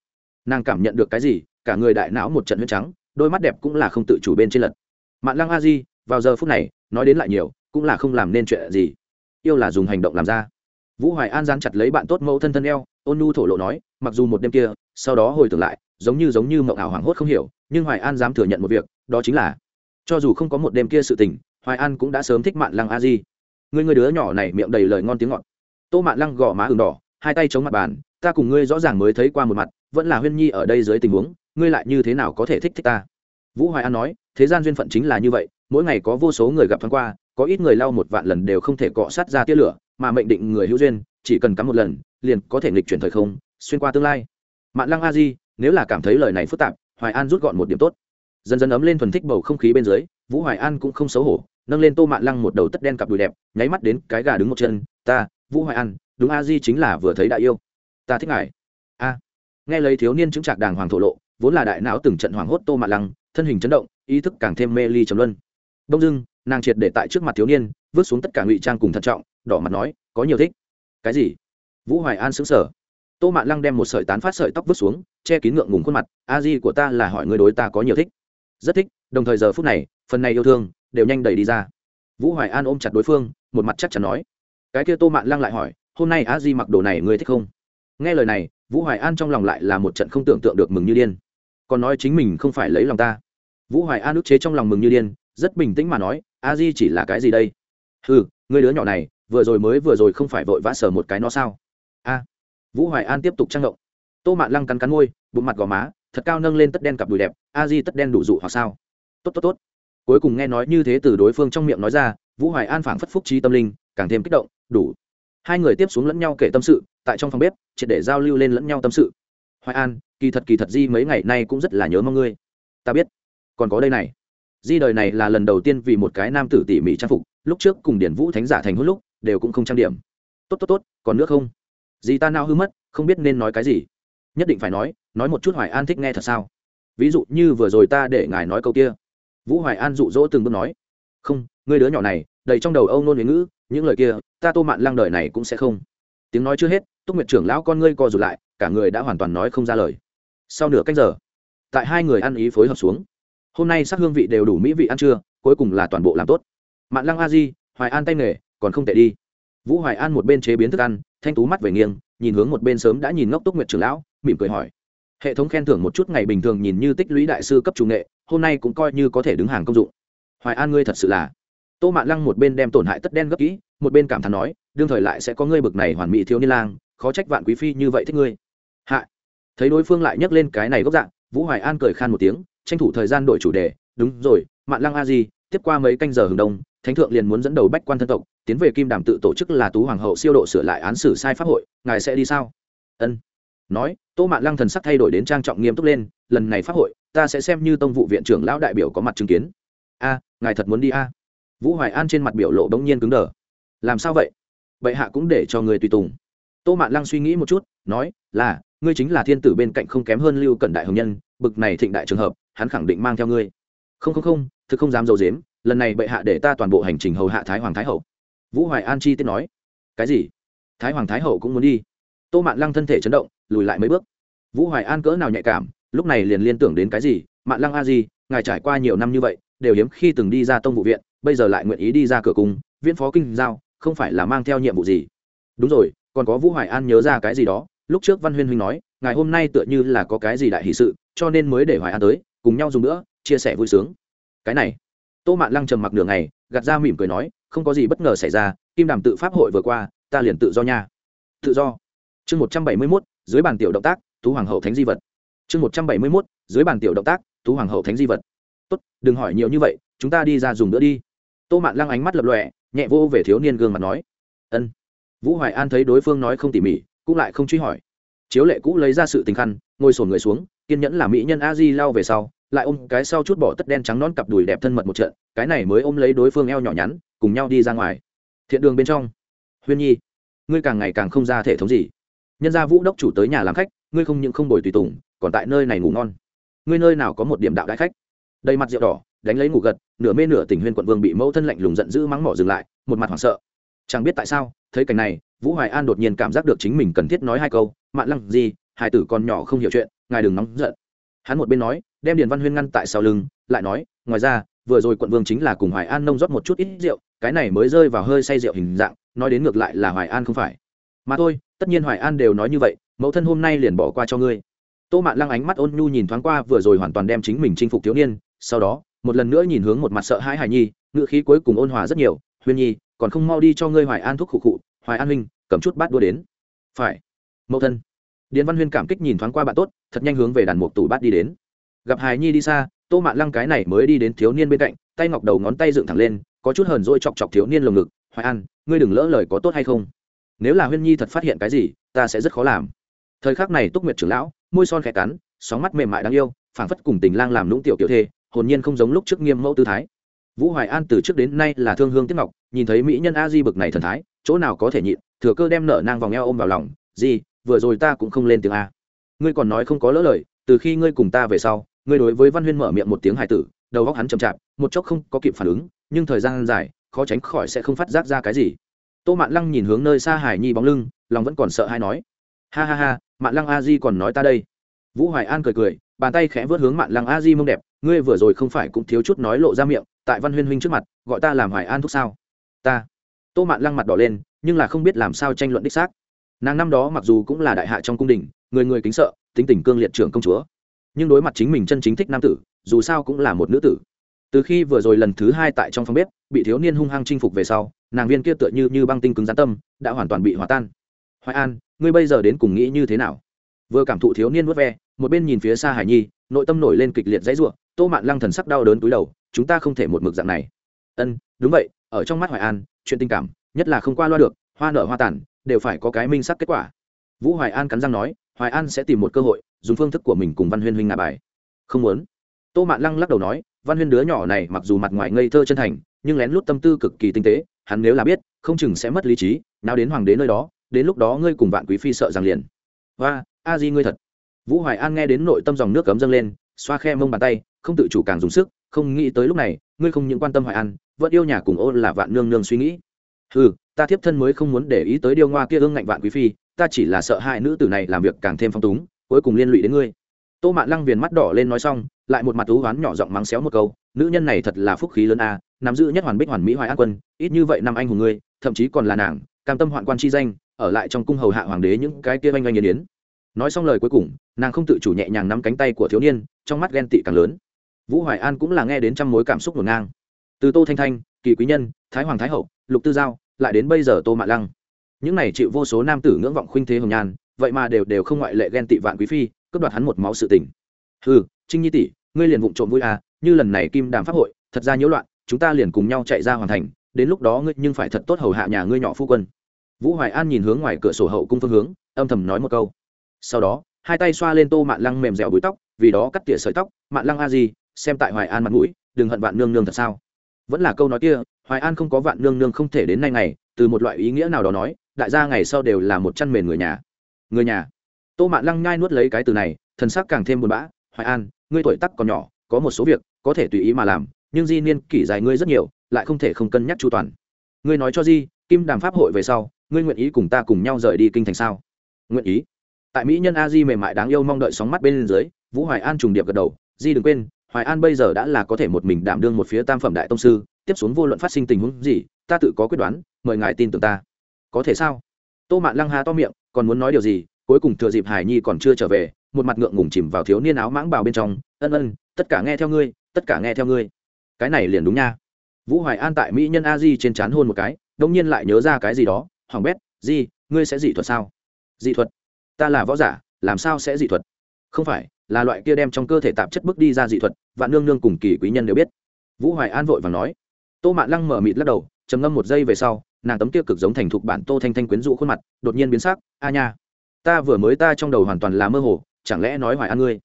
S1: nàng cảm nhận được cái gì, cả người đại não một trận huyết trắng, đôi mắt đẹp cũng là không tự chủ bên trên lật. Mạn lăng a di, vào giờ phút này, nói đến lại nhiều, cũng là không làm nên chuyện gì. Yêu là dùng hành động làm ra. Vũ hoài an dán chặt lấy bạn tốt mẫu thân thân eo, ôn nu thổ lộ nói, mặc dù một đêm kia, sau đó hồi tưởng lại, giống như giống như mộng ảo hoảng hốt không hiểu, nhưng hoài an dám thừa nhận một việc, đó chính là cho dù không có một đêm kia sự tình, hoài an cũng đã sớm thích mạn lăng a di ngươi người đứa nhỏ này miệng đầy lời ngon tiếng ngọt. Tô mạn lăng gõ má ừng đỏ, hai tay chống mặt bàn, ta cùng ngươi rõ ràng mới thấy qua một mặt, vẫn là huyên nhi ở đây dưới tình huống, ngươi lại như thế nào có thể thích thích ta? Vũ hoài an nói, thế gian duyên phận chính là như vậy, mỗi ngày có vô số người gặp thoáng qua, có ít người lau một vạn lần đều không thể cọ sát ra tia lửa, mà mệnh định người hữu duyên, chỉ cần cắm một lần, liền có thể nghịch chuyển thời không, xuyên qua tương lai. Mạn lăng a di nếu là cảm thấy lời này phức tạp, hoài an rút gọn một điểm tốt dần dần ấm lên thuần thích bầu không khí bên dưới, vũ hoài an cũng không xấu hổ, nâng lên tô mạn lăng một đầu tất đen cặp đùi đẹp, nháy mắt đến cái gà đứng một chân, ta, vũ hoài an, đúng a di chính là vừa thấy đại yêu. Ta thích ngài. A. Nghe lấy thiếu niên chứng trạc đàng hoàng thổ lộ, vốn là đại não từng trận hoàng hốt tô mạn lăng, thân hình chấn động, ý thức càng thêm mê ly trầm luân. Đông dưng nàng triệt để tại trước mặt thiếu niên, vứt xuống tất cả ngụy trang cùng thận trọng, đỏ mặt nói, có nhiều thích. Cái gì? Vũ hoài an xứng sở tô mạn lăng đem một sợi tán phát sợi tóc vứt xuống, che kín ngượng ngùng khuôn mặt, a di của ta là hỏi người đối ta có nhiều thích? Rất thích, đồng thời giờ phút này, phần này yêu thương đều nhanh đẩy đi ra. Vũ hoài an ôm chặt đối phương, một mặt chắc chắn nói. Cái kia tô mạn lăng lại hỏi, hôm nay a di mặc đồ này ngươi thích không? Nghe lời này, vũ hoài an trong lòng lại là một trận không tưởng tượng được mừng như điên. Còn nói chính mình không phải lấy lòng ta. Vũ hoài an ức chế trong lòng mừng như điên, rất bình tĩnh mà nói, a di chỉ là cái gì đây? Ừ người đứa nhỏ này, vừa rồi mới vừa rồi không phải vội vã sờ một cái nó sao? A. Vũ hoài an tiếp tục trang động tô mạn lăng cắn cắn môi, bụng mặt gò má thật cao nâng lên tất đen cặp đùi đẹp, a di tất đen đủ dụ hoặc sao? Tốt tốt tốt. Cuối cùng nghe nói như thế từ đối phương trong miệng nói ra, vũ hoài an phảng phất phúc trí tâm linh, càng thêm kích động, đủ. Hai người tiếp xuống lẫn nhau kể tâm sự, tại trong phòng bếp, triệt để giao lưu lên lẫn nhau tâm sự. Hoài an, kỳ thật kỳ thật di mấy ngày nay cũng rất là nhớ mong ngươi. Ta biết. Còn có đây này. Di đời này là lần đầu tiên vì một cái nam tử tỉ mỉ trang phục, lúc trước cùng điển vũ thánh giả thành hôn lúc, đều cũng không trang điểm. Tốt tốt tốt, còn nước không? Di ta nao hư mất, không biết nên nói cái gì. Nhất định phải nói nói một chút hoài an thích nghe thật sao? Ví dụ như vừa rồi ta để ngài nói câu kia. Vũ hoài an dụ dỗ từng bước nói. Không người đứa nhỏ này, đầy trong đầu âu nôn huế ngữ, những lời kia, ta tô mạn lăng đời này cũng sẽ không. Tiếng nói chưa hết, túc nguyệt trưởng lão con ngươi co rụt lại, cả người đã hoàn toàn nói không ra lời. Sau nửa cách giờ, tại hai người ăn ý phối hợp xuống. Hôm nay sắc hương vị đều đủ mỹ vị ăn trưa, cuối cùng là toàn bộ làm tốt. Mạn lăng a di, hoài an tay nghề, còn không tệ đi. Vũ hoài an một bên chế biến thức ăn, thanh tú mắt về nghiêng, nhìn hướng một bên sớm đã nhìn ngốc túc nguyệt trưởng lão, mỉm cười hỏi hệ thống khen thưởng một chút ngày bình thường nhìn như tích lũy đại sư cấp chủ nghệ, hôm nay cũng coi như có thể đứng hàng công dụng. Hoài an ngươi thật sự là. Tô mạn lăng một bên đem tổn hại tất đen gấp kỹ, một bên cảm thán nói, đương thời lại sẽ có ngươi bực này hoàn mỹ thiếu niên lang, khó trách vạn quý phi như vậy thích ngươi. Hạ. Thấy đối phương lại nhắc lên cái này gốc dạng, vũ hoài an cười khan một tiếng, tranh thủ thời gian đổi chủ đề, đúng rồi, mạn lăng a di, tiếp qua mấy canh giờ hừng đông, thánh thượng liền muốn dẫn đầu bách quan thân tộc, tiến về kim đàm tự tổ chức là tú hoàng hậu siêu độ sửa lại án xử sai pháp hội, ngài sẽ đi sao? Ân nói, tô mạn lăng thần sắc thay đổi đến trang trọng nghiêm túc lên, lần này pháp hội, ta sẽ xem như tông vụ viện trưởng lão đại biểu có mặt chứng kiến. A, ngài thật muốn đi a? Vũ hoài an trên mặt biểu lộ bỗng nhiên cứng đờ. Làm sao vậy? Bệ hạ cũng để cho người tùy tùng. Tô mạn lăng suy nghĩ một chút, nói, là, ngươi chính là thiên tử bên cạnh không kém hơn lưu cẩn đại hồng nhân, bực này thịnh đại trường hợp, hắn khẳng định mang theo ngươi. Không không không, thực không dám dầu dếm, lần này bệ hạ để ta toàn bộ hành trình hầu hạ thái hoàng thái hậu. Vũ hoài an chi tiết nói. Cái gì? Thái hoàng thái hậu cũng muốn đi? Tô mạn lăng thân thể chấn động lùi lại mấy bước. Vũ hoài an cỡ nào nhạy cảm, lúc này liền liên tưởng đến cái gì? Mạn lăng a di, ngài trải qua nhiều năm như vậy, đều hiếm khi từng đi ra tông vụ viện, bây giờ lại nguyện ý đi ra cửa cung, viễn phó kinh giao, không phải là mang theo nhiệm vụ gì? Đúng rồi, còn có vũ hoài an nhớ ra cái gì đó, lúc trước văn huyên huynh nói ngày hôm nay tựa như là có cái gì đại hỷ sự, cho nên mới để hoài an tới, cùng nhau dùng nữa chia sẻ vui sướng. Cái này, tô mạn lăng trầm mặc nửa ngày, gạt ra mỉm cười nói, không có gì bất ngờ xảy ra, kim đàm tự pháp hội vừa qua, ta liền tự do nha. Tự do. Chương một trăm bảy mươi mốt dưới bàn tiểu động tác tú hoàng hậu thánh di vật. Chương một trăm bảy mươi mốt, dưới bàn tiểu động tác tú hoàng hậu thánh di vật. Tốt, đừng hỏi nhiều như vậy, chúng ta đi ra dùng nữa đi. Tô mạn lăng ánh mắt lập lọe nhẹ vô về thiếu niên gương mặt nói. Ân. Vũ hoài an thấy đối phương nói không tỉ mỉ, cũng lại không truy hỏi. Chiếu lệ cũ lấy ra sự tình khăn, ngồi sổn người xuống, kiên nhẫn là mỹ nhân a di lao về sau, lại ôm cái sau chút bỏ tất đen trắng non cặp đùi đẹp thân mật một trận, cái này mới ôm lấy đối phương eo nhỏ nhắn, cùng nhau đi ra ngoài. Thiện đường bên trong. Huyên nhi, ngươi càng ngày càng không ra thể thống gì nhân gia vũ đốc chủ tới nhà làm khách, ngươi không những không bồi tùy tùng, còn tại nơi này ngủ ngon. Ngươi nơi nào có một điểm đạo đại khách? Đầy mặt rượu đỏ, đánh lấy ngủ gật, nửa mê nửa tình huyên quận vương bị mẫu thân lạnh lùng giận dữ mắng mỏ dừng lại, một mặt hoảng sợ. Chẳng biết tại sao, thấy cảnh này, vũ hoài an đột nhiên cảm giác được chính mình cần thiết nói hai câu, mạn lăng gì, hai tử còn nhỏ không hiểu chuyện, ngài đừng nóng giận. Hắn một bên nói, đem điền văn huyên ngăn tại sau lưng, lại nói, ngoài ra, vừa rồi quận vương chính là cùng hoài an nông rót một chút ít rượu, cái này mới rơi vào hơi say rượu hình dạng, nói đến ngược lại là hoài an không phải mà thôi, tất nhiên hoài an đều nói như vậy, mẫu thân hôm nay liền bỏ qua cho ngươi. Tô mạn lăng ánh mắt ôn nhu nhìn thoáng qua, vừa rồi hoàn toàn đem chính mình chinh phục thiếu niên, sau đó, một lần nữa nhìn hướng một mặt sợ hãi hải nhi ngự khí cuối cùng ôn hòa rất nhiều, huyên nhi, còn không mau đi cho ngươi hoài an thuốc khụ khụ, hoài an huynh, cầm chút bát đua đến. Phải. Mẫu thân. Điền văn huyên cảm kích nhìn thoáng qua bạn tốt, thật nhanh hướng về đàn mục tủ bát đi đến. Gặp hài nhi đi xa, tô mạn lăng cái này mới đi đến thiếu niên bên cạnh, tay ngọc đầu ngón tay dựng thẳng lên, có chút hờn dỗi chọc chọc thiếu niên lồng ngực, hoài an, ngươi đừng lỡ lời có tốt hay không? Nếu là huyên nhi thật phát hiện cái gì, ta sẽ rất khó làm. Thời khắc này túc nguyệt trưởng lão, môi son khẽ cắn, sóng mắt mềm mại đáng yêu, phảng phất cùng tình lang làm lũng tiểu kiểu thê, hồn nhiên không giống lúc trước nghiêm mẫu tư thái. Vũ hoài an từ trước đến nay là thương hương tiếp ngọc nhìn thấy mỹ nhân a di bực này thần thái, chỗ nào có thể nhịn, thừa cơ đem nở nang vòng eo ôm vào lòng, di, vừa rồi ta cũng không lên tiếng a. Ngươi còn nói không có lỡ lời, từ khi ngươi cùng ta về sau, ngươi đối với văn huyên mở miệng một tiếng hài tử, đầu góc hắn chậm chạp, một chốc không có kịp phản ứng, nhưng thời gian dài, khó tránh khỏi sẽ không phát giác ra cái gì tô mạn lăng nhìn hướng nơi xa hải nhi bóng lưng, lòng vẫn còn sợ hay nói, ha ha ha, mạn lăng a di còn nói ta đây. Vũ hoài an cười cười, bàn tay khẽ vớt hướng mạn lăng a di mông đẹp, ngươi vừa rồi không phải cũng thiếu chút nói lộ ra miệng, tại văn huyên huynh trước mặt, gọi ta làm hoài an thúc sao? Ta. Tô mạn lăng mặt đỏ lên, nhưng là không biết làm sao tranh luận đích xác. Nàng năm đó mặc dù cũng là đại hạ trong cung đình, người người kính sợ, tính tình cương liệt trưởng công chúa, nhưng đối mặt chính mình chân chính thích nam tử, dù sao cũng là một nữ tử từ khi vừa rồi lần thứ hai tại trong phòng bếp, bị thiếu niên hung hăng chinh phục về sau, nàng viên kia tựa như như băng tinh cứng gián tâm, đã hoàn toàn bị hòa tan. Hoài an, ngươi bây giờ đến cùng nghĩ như thế nào? Vừa cảm thụ thiếu niên vớt ve, một bên nhìn phía xa hải nhi, nội tâm nổi lên kịch liệt dãy ruộng tô mạn lăng thần sắc đau đớn túi đầu, chúng ta không thể một mực dạng này. Ân, đúng vậy, ở trong mắt hoài an, chuyện tình cảm, nhất là không qua loa được, hoa nở hoa tàn, đều phải có cái minh sắc kết quả. Vũ hoài an cắn răng nói, hoài an sẽ tìm một cơ hội, dùng phương thức của mình cùng văn huyên huynh ngạ bài. Không muốn. Tô mạn lăng lắc đầu nói văn huyên đứa nhỏ này mặc dù mặt ngoài ngây thơ chân thành, nhưng lén lút tâm tư cực kỳ tinh tế, hắn nếu là biết, không chừng sẽ mất lý trí, nào đến hoàng đế nơi đó, đến lúc đó ngươi cùng vạn quý phi sợ rằng liền. Và a di ngươi thật. Vũ hoài an nghe đến nội tâm dòng nước cấm dâng lên, xoa khe mông bàn tay, không tự chủ càng dùng sức, không nghĩ tới lúc này, ngươi không những quan tâm hoài an, vẫn yêu nhà cùng ô là vạn nương nương suy nghĩ. Ừ ta thiếp thân mới không muốn để ý tới điêu ngoa kia ương ngạnh vạn quý phi, ta chỉ là sợ hai nữ tử này làm việc càng thêm phong túng, cuối cùng liên lụy đến ngươi. Tô mạn lăng viền mắt đỏ lên nói xong lại một mặt thú hoán nhỏ giọng mắng xéo một câu, nữ nhân này thật là phúc khí lớn a, nắm giữ nhất hoàn bích hoàn mỹ hoài an quân, ít như vậy năm anh hùng ngươi, thậm chí còn là nàng, cam tâm hoạn quan chi danh, ở lại trong cung hầu hạ hoàng đế những cái kia oanh oanh yên yến. Nói xong lời cuối cùng, nàng không tự chủ nhẹ nhàng nắm cánh tay của thiếu niên, trong mắt ghen tị càng lớn. Vũ hoài an cũng là nghe đến trăm mối cảm xúc ngổn ngang. Từ tô thanh thanh, kỳ quý nhân, thái hoàng thái hậu, lục tư giao, lại đến bây giờ tô mạ lăng. Những này chịu vô số nam tử ngưỡng vọng khuynh thế hồng nhan, vậy mà đều đều không ngoại lệ ghen tị vạn quý phi, cướp đoạt hắn một máu sự tình. Ừ trinh nhi tỷ, ngươi liền vụng trộm vui à như lần này kim đàm pháp hội, thật ra nhiễu loạn, chúng ta liền cùng nhau chạy ra hoàn thành, đến lúc đó ngươi nhưng phải thật tốt hầu hạ nhà ngươi nhỏ phu quân. Vũ hoài an nhìn hướng ngoài cửa sổ hậu cung phương hướng, âm thầm nói một câu. Sau đó, hai tay xoa lên tô mạn lăng mềm dẻo búi tóc, vì đó cắt tỉa sợi tóc, mạn lăng a gì xem tại hoài an mặt mũi, đừng hận vạn nương nương thật sao? Vẫn là câu nói kia, hoài an không có vạn nương nương không thể đến nay ngày, từ một loại ý nghĩa nào đó nói, đại gia ngày sau đều là một chăn mền người nhà. Người nhà? Tô mạn lăng nhai nuốt lấy cái từ này, thần sắc càng thêm buồn bã hoài an, ngươi tuổi tắc còn nhỏ, có một số việc, có thể tùy ý mà làm, nhưng di niên kỷ dài ngươi rất nhiều, lại không thể không cân nhắc chu toàn. Ngươi nói cho di, kim đàm pháp hội về sau, ngươi nguyện ý cùng ta cùng nhau rời đi kinh thành sao? Nguyện ý. Tại mỹ nhân a di mềm mại đáng yêu mong đợi sóng mắt bên dưới, vũ hoài an trùng điệp gật đầu. Di đừng quên, hoài an bây giờ đã là có thể một mình đảm đương một phía tam phẩm đại tông sư, tiếp xuống vô luận phát sinh tình huống gì, ta tự có quyết đoán, mời ngài tin tưởng ta. Có thể sao? Tô mạn lăng hà to miệng, còn muốn nói điều gì? Cuối cùng thừa dịp hải nhi còn chưa trở về một mặt ngượng ngùng chìm vào thiếu niên áo mãng bào bên trong, ân ân, tất cả nghe theo ngươi, tất cả nghe theo ngươi. Cái này liền đúng nha. Vũ hoài an tại mỹ nhân a di trên c h á n hôn một cái đông nhiên lại nhớ ra cái gì đó hỏng bét, di, ngươi sẽ dị thuật sao? Dị thuật? Ta là võ giả, làm sao sẽ dị thuật? Không phải, là loại kia đem trong cơ thể tạp chất bước đi ra dị thuật và nương nương cùng kỳ quý nhân đều biết. Vũ hoài an vội và nói. Tô mạn lăng mở mịt lắc đầu, trầm ngâm một giây về sau, nàng tấm kia cực giống thành thục bản tô thanh thanh quyến rũ khuôn mặt, đột nhiên biến sắc. A nha, ta vừa mới ta trong đầu hoàn toàn là mơ hồ chẳng lẽ nói hoài an ngươi?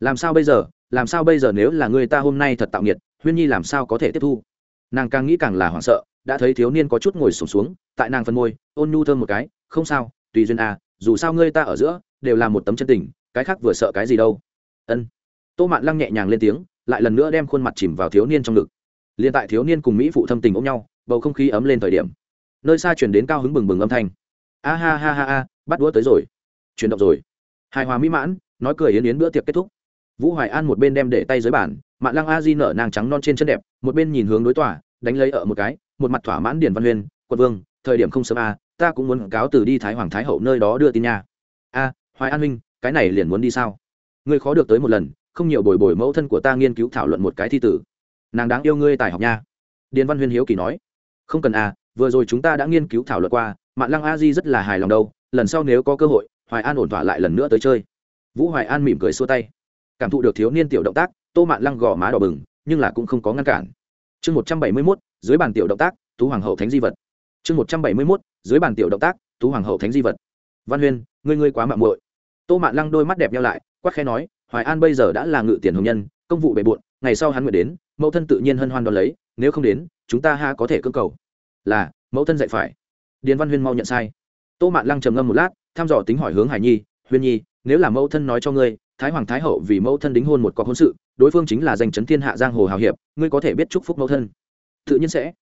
S1: Làm sao bây giờ? Làm sao bây giờ nếu là người ta hôm nay thật tạo nghiệt huyên nhi làm sao có thể tiếp thu? Nàng càng nghĩ càng là hoảng sợ đã thấy thiếu niên có chút ngồi sùng xuống, xuống tại nàng phân môi ôn nhu thơm một cái không sao tùy duyên à dù sao ngươi ta ở giữa đều là một tấm chân tình cái khác vừa sợ cái gì đâu. Ân. Tô mạn lăng nhẹ nhàng lên tiếng lại lần nữa đem khuôn mặt chìm vào thiếu niên trong ngực. Liền tại thiếu niên cùng mỹ phụ thâm tình ôm nhau bầu không khí ấm lên thời điểm. Nơi xa chuyển đến cao hứng bừng bừng âm thanh. A ha ha ha ha bắt đũa tới rồi. Chuyển động rồi. Hài hòa mỹ mãn nói cười yến yến bữa tiệc kết thúc. Vũ hoài an một bên đem để tay dưới bàn mạng lăng a di nở nàng trắng non trên chân đẹp, một bên nhìn hướng đối tỏa đánh lấy ở một cái, một mặt thỏa mãn điền văn huyên, quận vương, thời điểm không sớm a ta cũng muốn cáo từ đi thái hoàng thái hậu nơi đó đưa tin nha. A, hoài an minh cái này liền muốn đi sao? Ngươi khó được tới một lần, không nhiều bồi bồi mẫu thân của ta nghiên cứu thảo luận một cái thi tử. Nàng đáng yêu ngươi tài học nha. Điền văn huyên hiếu kỳ nói. Không cần a vừa rồi chúng ta đã nghiên cứu thảo luận qua mạng lăng a di rất là hài lòng đâu, lần sau nếu có cơ hội, hoài an ổn thỏa lại lần nữa tới chơi vũ hoài an mỉm cười xua tay. Cảm thụ được thiếu niên tiểu động tác, tô mạn lăng gò má đỏ bừng, nhưng là cũng không có ngăn cản. Chương một trăm bảy mươi mốt, dưới bàn tiểu động tác, tú hoàng hậu thánh di vật. Chương một trăm bảy mươi mốt, dưới bàn tiểu động tác, tú hoàng hậu thánh di vật. Văn huyên, ngươi ngươi quá mạng muội. Tô mạn lăng đôi mắt đẹp nhau lại, quắc khe nói, hoài an bây giờ đã là ngự tiền hồng nhân, công vụ bề bộn, ngày sau hắn nguyện đến, mẫu thân tự nhiên hân hoan đón lấy, nếu không đến, chúng ta ha có thể cơ cầu. Là, mẫu thân dạy phải. Điền văn huyên mau nhận sai. Tô mạn lăng trầm ngâm một lát, thăm dò tính hỏi hướng hải nhi, huyên nhi nếu là mẫu thân nói cho ngươi, thái hoàng thái hậu vì mẫu thân đính hôn một cọc hôn sự, đối phương chính là danh chấn thiên hạ giang hồ hào hiệp, ngươi có thể biết chúc phúc mẫu thân. Tự nhiên sẽ.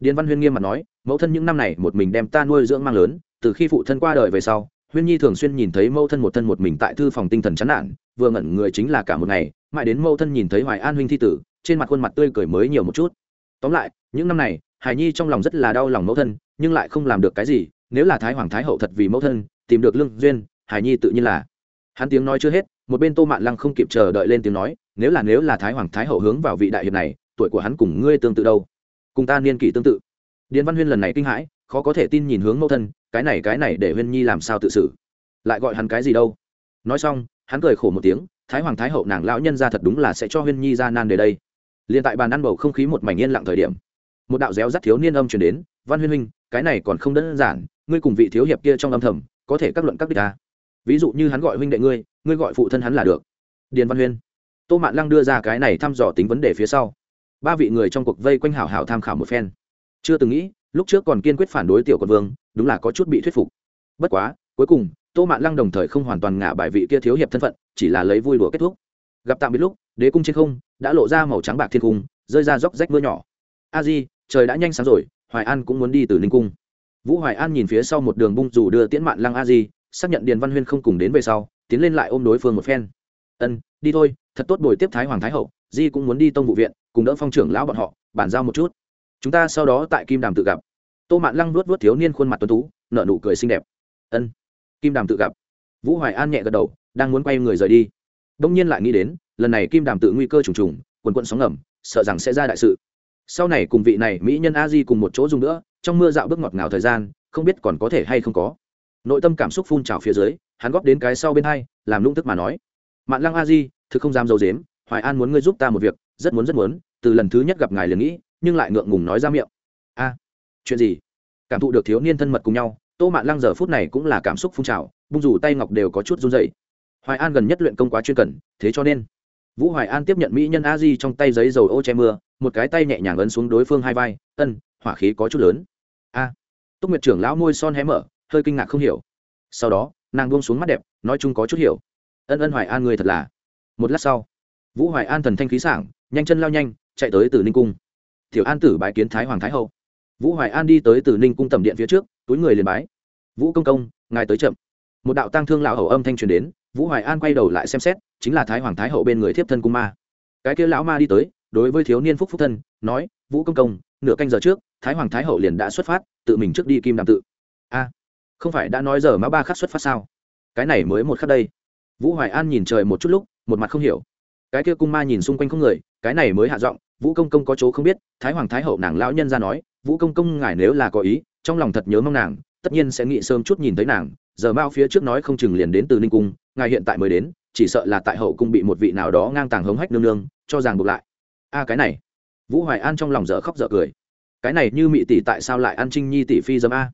S1: Điền văn huyên nghiêm mặt nói, mẫu thân những năm này một mình đem ta nuôi dưỡng mang lớn, từ khi phụ thân qua đời về sau, huyên nhi thường xuyên nhìn thấy mẫu thân một thân một mình tại thư phòng tinh thần chán nản, vừa ngẩn người chính là cả một ngày, mãi đến mẫu thân nhìn thấy hoài an huynh thi tử, trên mặt khuôn mặt tươi cười mới nhiều một chút. Tóm lại, những năm này, hải nhi trong lòng rất là đau lòng mẫu thân, nhưng lại không làm được cái gì, nếu là thái hoàng thái hậu thật vì mẫu thân, tìm được lương duyên, hải nhi tự nhiên là hắn tiếng nói chưa hết, một bên tô mạn lăng không kịp chờ đợi lên tiếng nói, nếu là nếu là thái hoàng thái hậu hướng vào vị đại hiệp này, tuổi của hắn cùng ngươi tương tự đâu? Cùng ta niên kỷ tương tự. Điền văn huyên lần này kinh hãi, khó có thể tin nhìn hướng mẫu thân, cái này cái này để huyên nhi làm sao tự xử? Lại gọi hắn cái gì đâu? Nói xong, hắn cười khổ một tiếng, thái hoàng thái hậu nàng lão nhân ra thật đúng là sẽ cho huyên nhi ra nan đề đây. Liền tại bàn ăn bầu không khí một mảnh yên lặng thời điểm, một đạo réo rắt thiếu niên âm truyền đến, văn huyên huynh, cái này còn không đơn giản, ngươi cùng vị thiếu hiệp kia trong âm thầm, có thể các luận các đích ta ví dụ như hắn gọi huynh đệ ngươi ngươi gọi phụ thân hắn là được. Điền văn huyên. Tô mạn lăng đưa ra cái này thăm dò tính vấn đề phía sau. Ba vị người trong cuộc vây quanh hảo hảo tham khảo một phen. Chưa từng nghĩ, lúc trước còn kiên quyết phản đối tiểu quân vương, đúng là có chút bị thuyết phục. Bất quá, cuối cùng, tô mạn lăng đồng thời không hoàn toàn ngả bài vị kia thiếu hiệp thân phận, chỉ là lấy vui đùa kết thúc. Gặp tạm biệt lúc, đế cung trên không đã lộ ra màu trắng bạc thiên cung, rơi ra róc rách mưa nhỏ. A di, trời đã nhanh sáng rồi, hoài an cũng muốn đi từ ninh cung. Vũ hoài an nhìn phía sau một đường bung dù đưa tiễn mạn lăng a di xác nhận điền văn huyên không cùng đến về sau, tiến lên lại ôm đối phương một phen. Ân, đi thôi, thật tốt buổi tiếp thái hoàng thái hậu, di cũng muốn đi tông vụ viện, cùng đỡ phong trưởng lão bọn họ, bàn giao một chút. Chúng ta sau đó tại kim đàm tự gặp. Tô mạn lăng luốt vuốt thiếu niên khuôn mặt tuấn tú, nở nụ cười xinh đẹp. Ân, kim đàm tự gặp. Vũ hoài an nhẹ gật đầu, đang muốn quay người rời đi. Đông nhiên lại nghĩ đến, lần này kim đàm tự nguy cơ trùng trùng, quần quận sóng ngầm, sợ rằng sẽ ra đại sự. Sau này cùng vị này mỹ nhân a di cùng một chỗ dùng nữa, trong mưa dạo bước ngọt ngào thời gian, không biết còn có thể hay không có nội tâm cảm xúc phun trào phía dưới hắn góp đến cái sau bên hai làm lung tức mà nói mạn lăng a di thực không dám dầu dếm hoài an muốn ngươi giúp ta một việc rất muốn rất muốn từ lần thứ nhất gặp ngài liền nghĩ nhưng lại ngượng ngùng nói ra miệng. A chuyện gì? Cảm thụ được thiếu niên thân mật cùng nhau tô mạn lăng giờ phút này cũng là cảm xúc phun trào bung dù tay ngọc đều có chút run dậy hoài an gần nhất luyện công quá chuyên cần thế cho nên vũ hoài an tiếp nhận mỹ nhân a di trong tay giấy dầu ô che mưa một cái tay nhẹ nhàng ấn xuống đối phương hai vai ân hỏa khí có chút lớn. A à, túc nguyệt trưởng lão môi son hé mở hơi kinh ngạc không hiểu. Sau đó, nàng buông xuống mắt đẹp, nói chung có chút hiểu. Ân ân hoài an người thật là. Một lát sau, vũ hoài an thần thanh khí sảng, nhanh chân lao nhanh, chạy tới từ ninh cung. Tiểu an tử bái kiến thái hoàng thái hậu. Vũ hoài an đi tới từ ninh cung tầm điện phía trước, túi người liền bái. Vũ công công, ngài tới chậm. Một đạo tăng thương lão hầu âm thanh truyền đến, vũ hoài an quay đầu lại xem xét, chính là thái hoàng thái hậu bên người thiếp thân cung ma. Cái kia lão ma đi tới, đối với thiếu niên phúc phúc thân, nói, vũ công công, nửa canh giờ trước, thái hoàng thái hậu liền đã xuất phát, tự mình trước đi kim đàm tự. A không phải đã nói giờ mã ba khắc xuất phát sao? Cái này mới một khắc đây. Vũ hoài an nhìn trời một chút lúc, một mặt không hiểu. Cái kia cung ma nhìn xung quanh không người, cái này mới hạ giọng, vũ công công có chỗ không biết. Thái hoàng thái hậu nàng lão nhân ra nói, vũ công công ngài nếu là có ý, trong lòng thật nhớ mong nàng, tất nhiên sẽ nghĩ sớm chút nhìn thấy nàng. Giờ mao phía trước nói không chừng liền đến từ ninh cung, ngài hiện tại mới đến, chỉ sợ là tại hậu cung bị một vị nào đó ngang tàng hống hách nương nương, cho rằng buộc lại. A, cái này. Vũ hoài an trong lòng dở khóc dở cười. Cái này như mị tỷ tại sao lại ăn trinh nhi tỷ phi dâm a?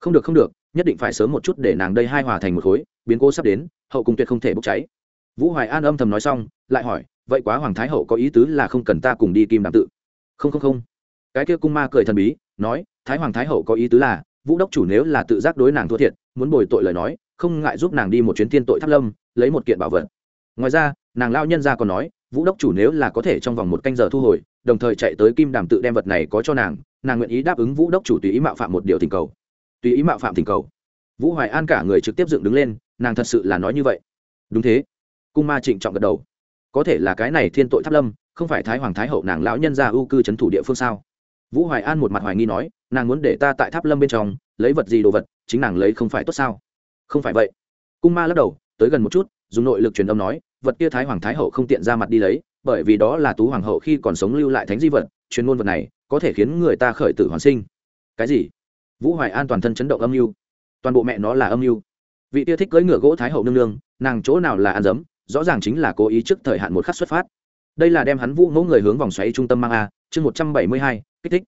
S1: Không được không được nhất định phải sớm một chút để nàng đây hai hòa thành một khối, biến cố sắp đến, hậu cung tuyệt không thể bốc cháy. Vũ hoài an âm thầm nói xong, lại hỏi, vậy quá hoàng thái hậu có ý tứ là không cần ta cùng đi kim đàm tự? Không không không. Cái kia cung ma cười thần bí, nói, thái hoàng thái hậu có ý tứ là, vũ đốc chủ nếu là tự giác đối nàng thua thiệt, muốn bồi tội lời nói, không ngại giúp nàng đi một chuyến thiên tội tháp lâm, lấy một kiện bảo vật. Ngoài ra, nàng lao nhân ra còn nói, vũ đốc chủ nếu là có thể trong vòng một canh giờ thu hồi, đồng thời chạy tới kim đàm tự đem vật này có cho nàng nàng nguyện ý đáp ứng vũ đốc chủ tùy ý mạo phạm một điều tình cầu tùy ý mạo phạm tình cầu. Vũ hoài an cả người trực tiếp dựng đứng lên, nàng thật sự là nói như vậy. Đúng thế. Cung ma trịnh trọng gật đầu. Có thể là cái này thiên tội tháp lâm, không phải thái hoàng thái hậu nàng lão nhân gia ưu cư c h ấ n thủ địa phương sao? Vũ hoài an một mặt hoài nghi nói, nàng muốn để ta tại tháp lâm bên trong, lấy vật gì đồ vật, chính nàng lấy không phải tốt sao? Không phải vậy. Cung ma lắc đầu, tới gần một chút, dùng nội lực truyền âm nói, vật kia thái hoàng thái hậu không tiện ra mặt đi lấy, bởi vì đó là tú hoàng hậu khi còn sống lưu lại thánh di vật, chuyên môn vật này, có thể khiến người ta khởi tử hoàn sinh. Cái gì? Vũ hoài an toàn thân chấn động âm mưu. Toàn bộ mẹ nó là âm mưu. Vị tia thích cưỡi ngựa gỗ thái hậu nương nương, nàng chỗ nào là ăn dấm, rõ ràng chính là cố ý trước thời hạn một khắc xuất phát. Đây là đem hắn vũ ngỗ người hướng vòng xoáy trung tâm mang a, chương một trăm bảy mươi hai, kích thích.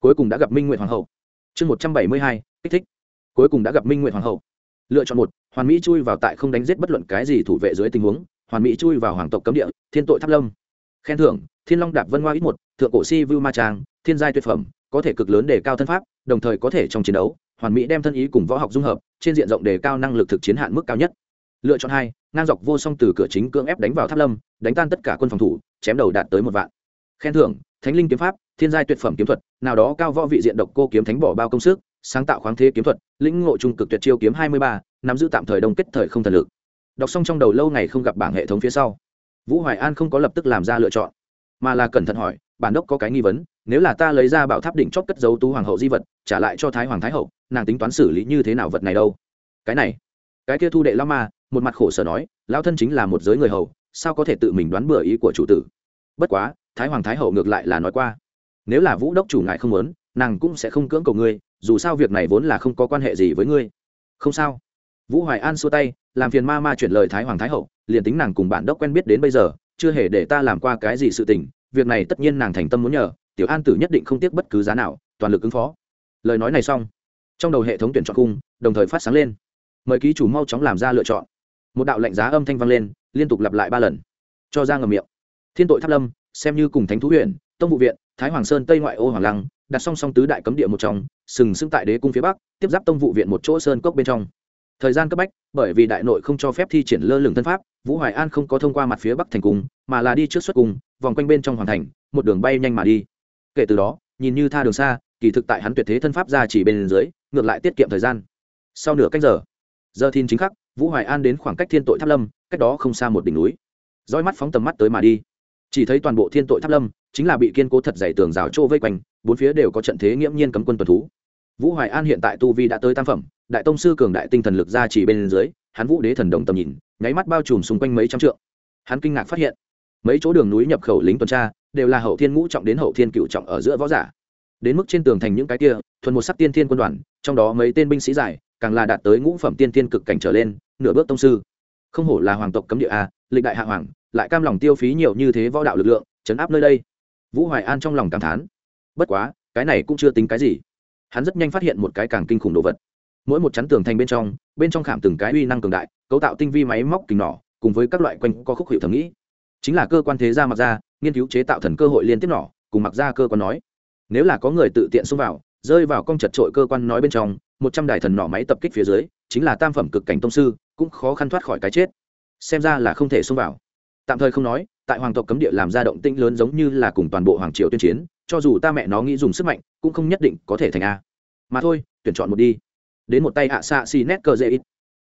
S1: Cuối cùng đã gặp minh nguyện hoàng hậu. Chương một trăm bảy mươi hai, kích thích. Cuối cùng đã gặp minh nguyện hoàng hậu. Lựa chọn một, hoàn mỹ chui vào tại không đánh giết bất luận cái gì thủ vệ dưới tình huống, hoàn mỹ chui vào hoàng tộc cấm địa, thiên tội tháp lâm. Khen thưởng, thiên long đạp vân hoa ít một, thượng cổ si vu ma trang, thiên giai tuyệt phẩm, có thể cực lớn để cao thân pháp đồng thời có thể trong chiến đấu, hoàn mỹ đem thân ý cùng võ học dung hợp, trên diện rộng đề cao năng lực thực chiến hạn mức cao nhất. Lựa chọn hai, ngang dọc vô song từ cửa chính cưỡng ép đánh vào tháp lâm, đánh tan tất cả quân phòng thủ, chém đầu đạt tới một vạn. Khen thưởng, thánh linh kiếm pháp, thiên giai tuyệt phẩm kiếm thuật, nào đó cao võ vị diện độc cô kiếm thánh bỏ bao công sức, sáng tạo khoáng thế kiếm thuật, lĩnh ngộ trung cực tuyệt chiêu kiếm hai mươi ba, nắm giữ tạm thời đông kết thời không thần lực. Đọc xong trong đầu lâu ngày không gặp bảng hệ thống phía sau, vũ hoài an không có lập tức làm ra lựa chọn, mà là cẩn thận hỏi, bản đốc có cái nghi vấn nếu là ta lấy ra bảo tháp đỉnh chót cất dấu tú hoàng hậu di vật, trả lại cho thái hoàng thái hậu, nàng tính toán xử lý như thế nào vật này đâu? Cái này, cái kia thu đệ lao ma, một mặt khổ sở nói lao thân chính là một giới người hầu, sao có thể tự mình đoán bừa ý của chủ tử? Bất quá, thái hoàng thái hậu ngược lại là nói qua, nếu là vũ đốc chủ ngại không muốn, nàng cũng sẽ không cưỡng cầu ngươi, dù sao việc này vốn là không có quan hệ gì với ngươi. Không sao. Vũ hoài an xua tay, làm phiền ma ma chuyển lời thái hoàng thái hậu, liền tính nàng cùng bạn đốc quen biết đến bây giờ, chưa hề để ta làm qua cái gì sự tình, việc này tất nhiên nàng thành tâm muốn nhờ tiểu an tử nhất định không tiếc bất cứ giá nào, toàn lực ứng phó. Lời nói này xong, trong đầu hệ thống tuyển chọn cung đồng thời phát sáng lên. Mời ký chủ mau chóng làm ra lựa chọn. Một đạo lệnh giá âm thanh vang lên, liên tục lặp lại ba lần. Cho ra ngầm miệng. Thiên tội tháp lâm, xem như cùng thánh thú huyện, tông vụ viện, thái hoàng sơn tây ngoại ô hoàng lăng, đặt song song tứ đại cấm địa một trong, sừng sững tại đế cung phía bắc, tiếp giáp tông vụ viện một chỗ sơn cốc bên trong. Thời gian cấp bách, bởi vì đại nội không cho phép thi triển lơ lửng thân pháp, vũ hoài an không có thông qua mặt phía bắc thành cung, mà là đi trước xuất cung, vòng quanh bên trong hoàn thành, một đường bay nhanh mà đi kể từ đó, nhìn như tha đường xa, kỳ thực tại hắn tuyệt thế thân pháp ra chỉ bên dưới, ngược lại tiết kiệm thời gian. Sau nửa cách giờ giờ thiên chính khắc, vũ hoài an đến khoảng cách thiên tội tháp lâm, cách đó không xa một đỉnh núi. Roi mắt phóng tầm mắt tới mà đi. Chỉ thấy toàn bộ thiên tội tháp lâm, chính là bị kiên cố thật dày tường rào trô vây quanh, bốn phía đều có trận thế nghiễm nhiên cấm quân tuần thú. Vũ hoài an hiện tại tu vi đã tới tam phẩm, đại tông sư cường đại tinh thần lực ra chỉ bên dưới, hắn vũ đế thần đồng tầm nhìn, nháy mắt bao trùm xung quanh mấy trăm trượng. Hắn kinh ngạc phát hiện, mấy chỗ đường núi nhập khẩu lính tuần tra đều là hậu thiên ngũ trọng đến hậu thiên cựu trọng ở giữa võ giả. Đến mức trên tường thành những cái kia, thuần một sắc tiên thiên quân đoàn, trong đó mấy tên binh sĩ giải càng là đạt tới ngũ phẩm tiên thiên cực cảnh trở lên, nửa bước tông sư. Không hổ là hoàng tộc cấm địa a, lịch đại hạ hoàng, lại cam lòng tiêu phí nhiều như thế võ đạo lực lượng, chấn áp nơi đây. Vũ hoài an trong lòng cảm thán. Bất quá, cái này cũng chưa tính cái gì. Hắn rất nhanh phát hiện một cái càng kinh khủng đồ vật. Mỗi một chắn tường thành bên trong bên trong khảm từng cái uy năng cường đại, cấu tạo tinh vi máy móc kình nỏ, cùng với các loại quanh co khúc hiệu thẩm nghĩ. Chính là cơ quan thế gia mặc ra nghiên cứu chế tạo thần cơ hội liên tiếp nỏ cùng mặc ra cơ quan nói. Nếu là có người tự tiện xông vào, rơi vào con chật trội cơ quan nói bên trong, một trăm đài thần nỏ máy tập kích phía dưới, chính là tam phẩm cực cảnh tông sư, cũng khó khăn thoát khỏi cái chết. Xem ra là không thể xông vào. Tạm thời không nói, tại hoàng tộc cấm địa làm ra động tĩnh lớn giống như là cùng toàn bộ hoàng triều tuyên chiến, cho dù ta mẹ nó nghĩ dùng sức mạnh, cũng không nhất định có thể thành a. Mà thôi, tuyển chọn một đi. Đến một tay ạ xạ xì nét cơ dễ ít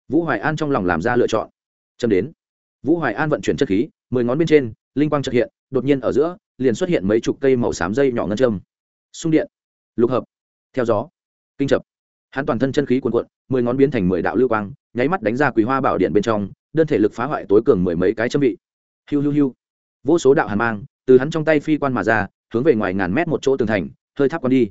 S1: vũ hoài an trong lòng làm ra lựa chọn. Châm đến. Vũ hoài an vận chuyển chất khí, mười ngón bên trên linh quang chợt hiện, đột nhiên ở giữa liền xuất hiện mấy chục cây màu xám dây nhỏ ngân châm. Xung điện, lục hợp, theo gió, kinh chập. Hắn toàn thân chân khí cuồn cuộn, mười ngón biến thành mười đạo lưu quang, nháy mắt đánh ra quý hoa bảo điện bên trong, đơn thể lực phá hoại tối cường mười mấy cái châm vị. Hiu hiu hiu. Vô số đạo hàn mang, từ hắn trong tay phi quan mà ra, hướng về ngoài ngàn mét một chỗ tường thành, hơi tháp quan đi.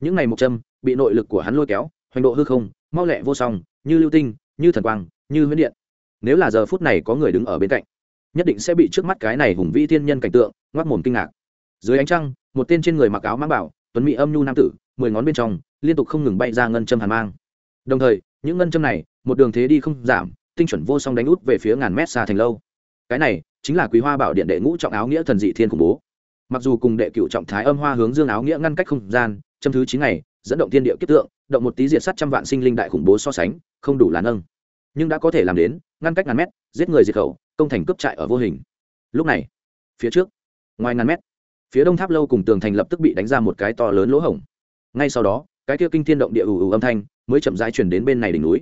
S1: Những ngày một châm, bị nội lực của hắn lôi kéo, hoành độ hư không, mau lẹ vô song, như lưu tinh, như thần quang, như huyễn điện. Nếu là giờ phút này có người đứng ở bên cạnh nhất định sẽ bị trước mắt cái này hùng vĩ thiên nhân cảnh tượng ngoác mồm kinh ngạc. Dưới ánh trăng, một tên trên người mặc áo mang bảo, tuấn mỹ âm nhu nam tử, mười ngón bên trong, liên tục không ngừng bay ra ngân châm hàn mang. Đồng thời, những ngân châm này, một đường thế đi không giảm, tinh chuẩn vô song đánh út về phía ngàn mét xa thành lâu. Cái này chính là quý hoa bảo điện đệ ngũ trọng áo nghĩa thần dị thiên khủng bố. Mặc dù cùng đệ cựu trọng thái âm hoa hướng dương áo nghĩa ngăn cách không gian, châm thứ chín ngày, dẫn động thiên địa kiếp tượng, động một tí diệt sắt trăm vạn sinh linh đại khủng bố so sánh, không đủ là nâng. Nhưng đã có thể làm đến, ngăn cách ngàn mét, giết người diệt khẩu công thành cướp trại ở vô hình. Lúc này, phía trước, ngoài ngàn mét, phía đông tháp lâu cùng tường thành lập tức bị đánh ra một cái to lớn lỗ hổng. Ngay sau đó, cái kia kinh thiên động địa ù ù âm thanh mới chậm rãi chuyển đến bên này đỉnh núi.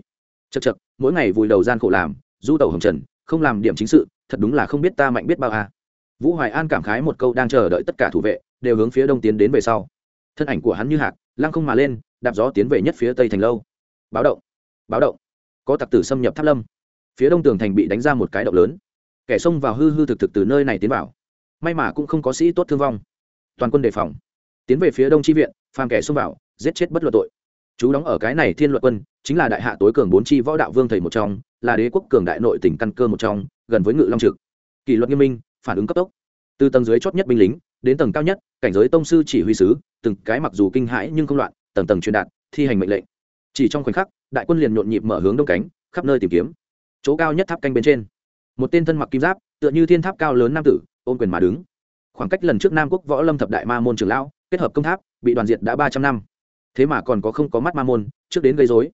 S1: Chật chật mỗi ngày vùi đầu gian khổ làm, du tàu hồng trần, không làm điểm chính sự, thật đúng là không biết ta mạnh biết bao à. vũ hoài an cảm khái một câu đang chờ đợi tất cả thủ vệ, đều hướng phía đông tiến đến về sau. Thân ảnh của hắn như hạc, lăng không mà lên, đạp gió tiến về nhất phía tây thành lâu. Báo động báo động. Có tặc tử xâm nhập tháp lâm phía đông tường thành bị đánh ra một cái động lớn. Kẻ xông vào hư hư thực thực từ nơi này tiến vào. May mà cũng không có sĩ tốt thương vong. Toàn quân đề phòng. Tiến về phía đông tri viện, phàm kẻ xông vào, giết chết bất luận tội. Chú đóng ở cái này thiên luật quân, chính là đại hạ tối cường bốn tri võ đạo vương thầy một trong, là đế quốc cường đại nội tỉnh căn cơ một trong, gần với ngự long trực. Kỷ luật nghiêm minh, phản ứng cấp tốc. Từ tầng dưới chót nhất binh lính, đến tầng cao nhất, cảnh giới tông sư chỉ huy sứ, từng cái mặc dù kinh hãi nhưng không loạn, tầng tầng truyền đạt, thi hành mệnh lệnh. Chỉ trong khoảnh khắc, đại quân liền nhộn nhịp mở hướng đông cánh, khắp nơi tìm kiếm chỗ cao nhất tháp canh bên trên. Một tên thân mặc kim giáp, tựa như thiên tháp cao lớn nam tử, ôm quyền mà đứng. Khoảng cách lần trước nam quốc võ lâm thập đại ma môn trường lão, kết hợp công tháp, bị đoàn diệt đã ba trăm năm. Thế mà còn có không có mắt ma môn, trước đến gây dối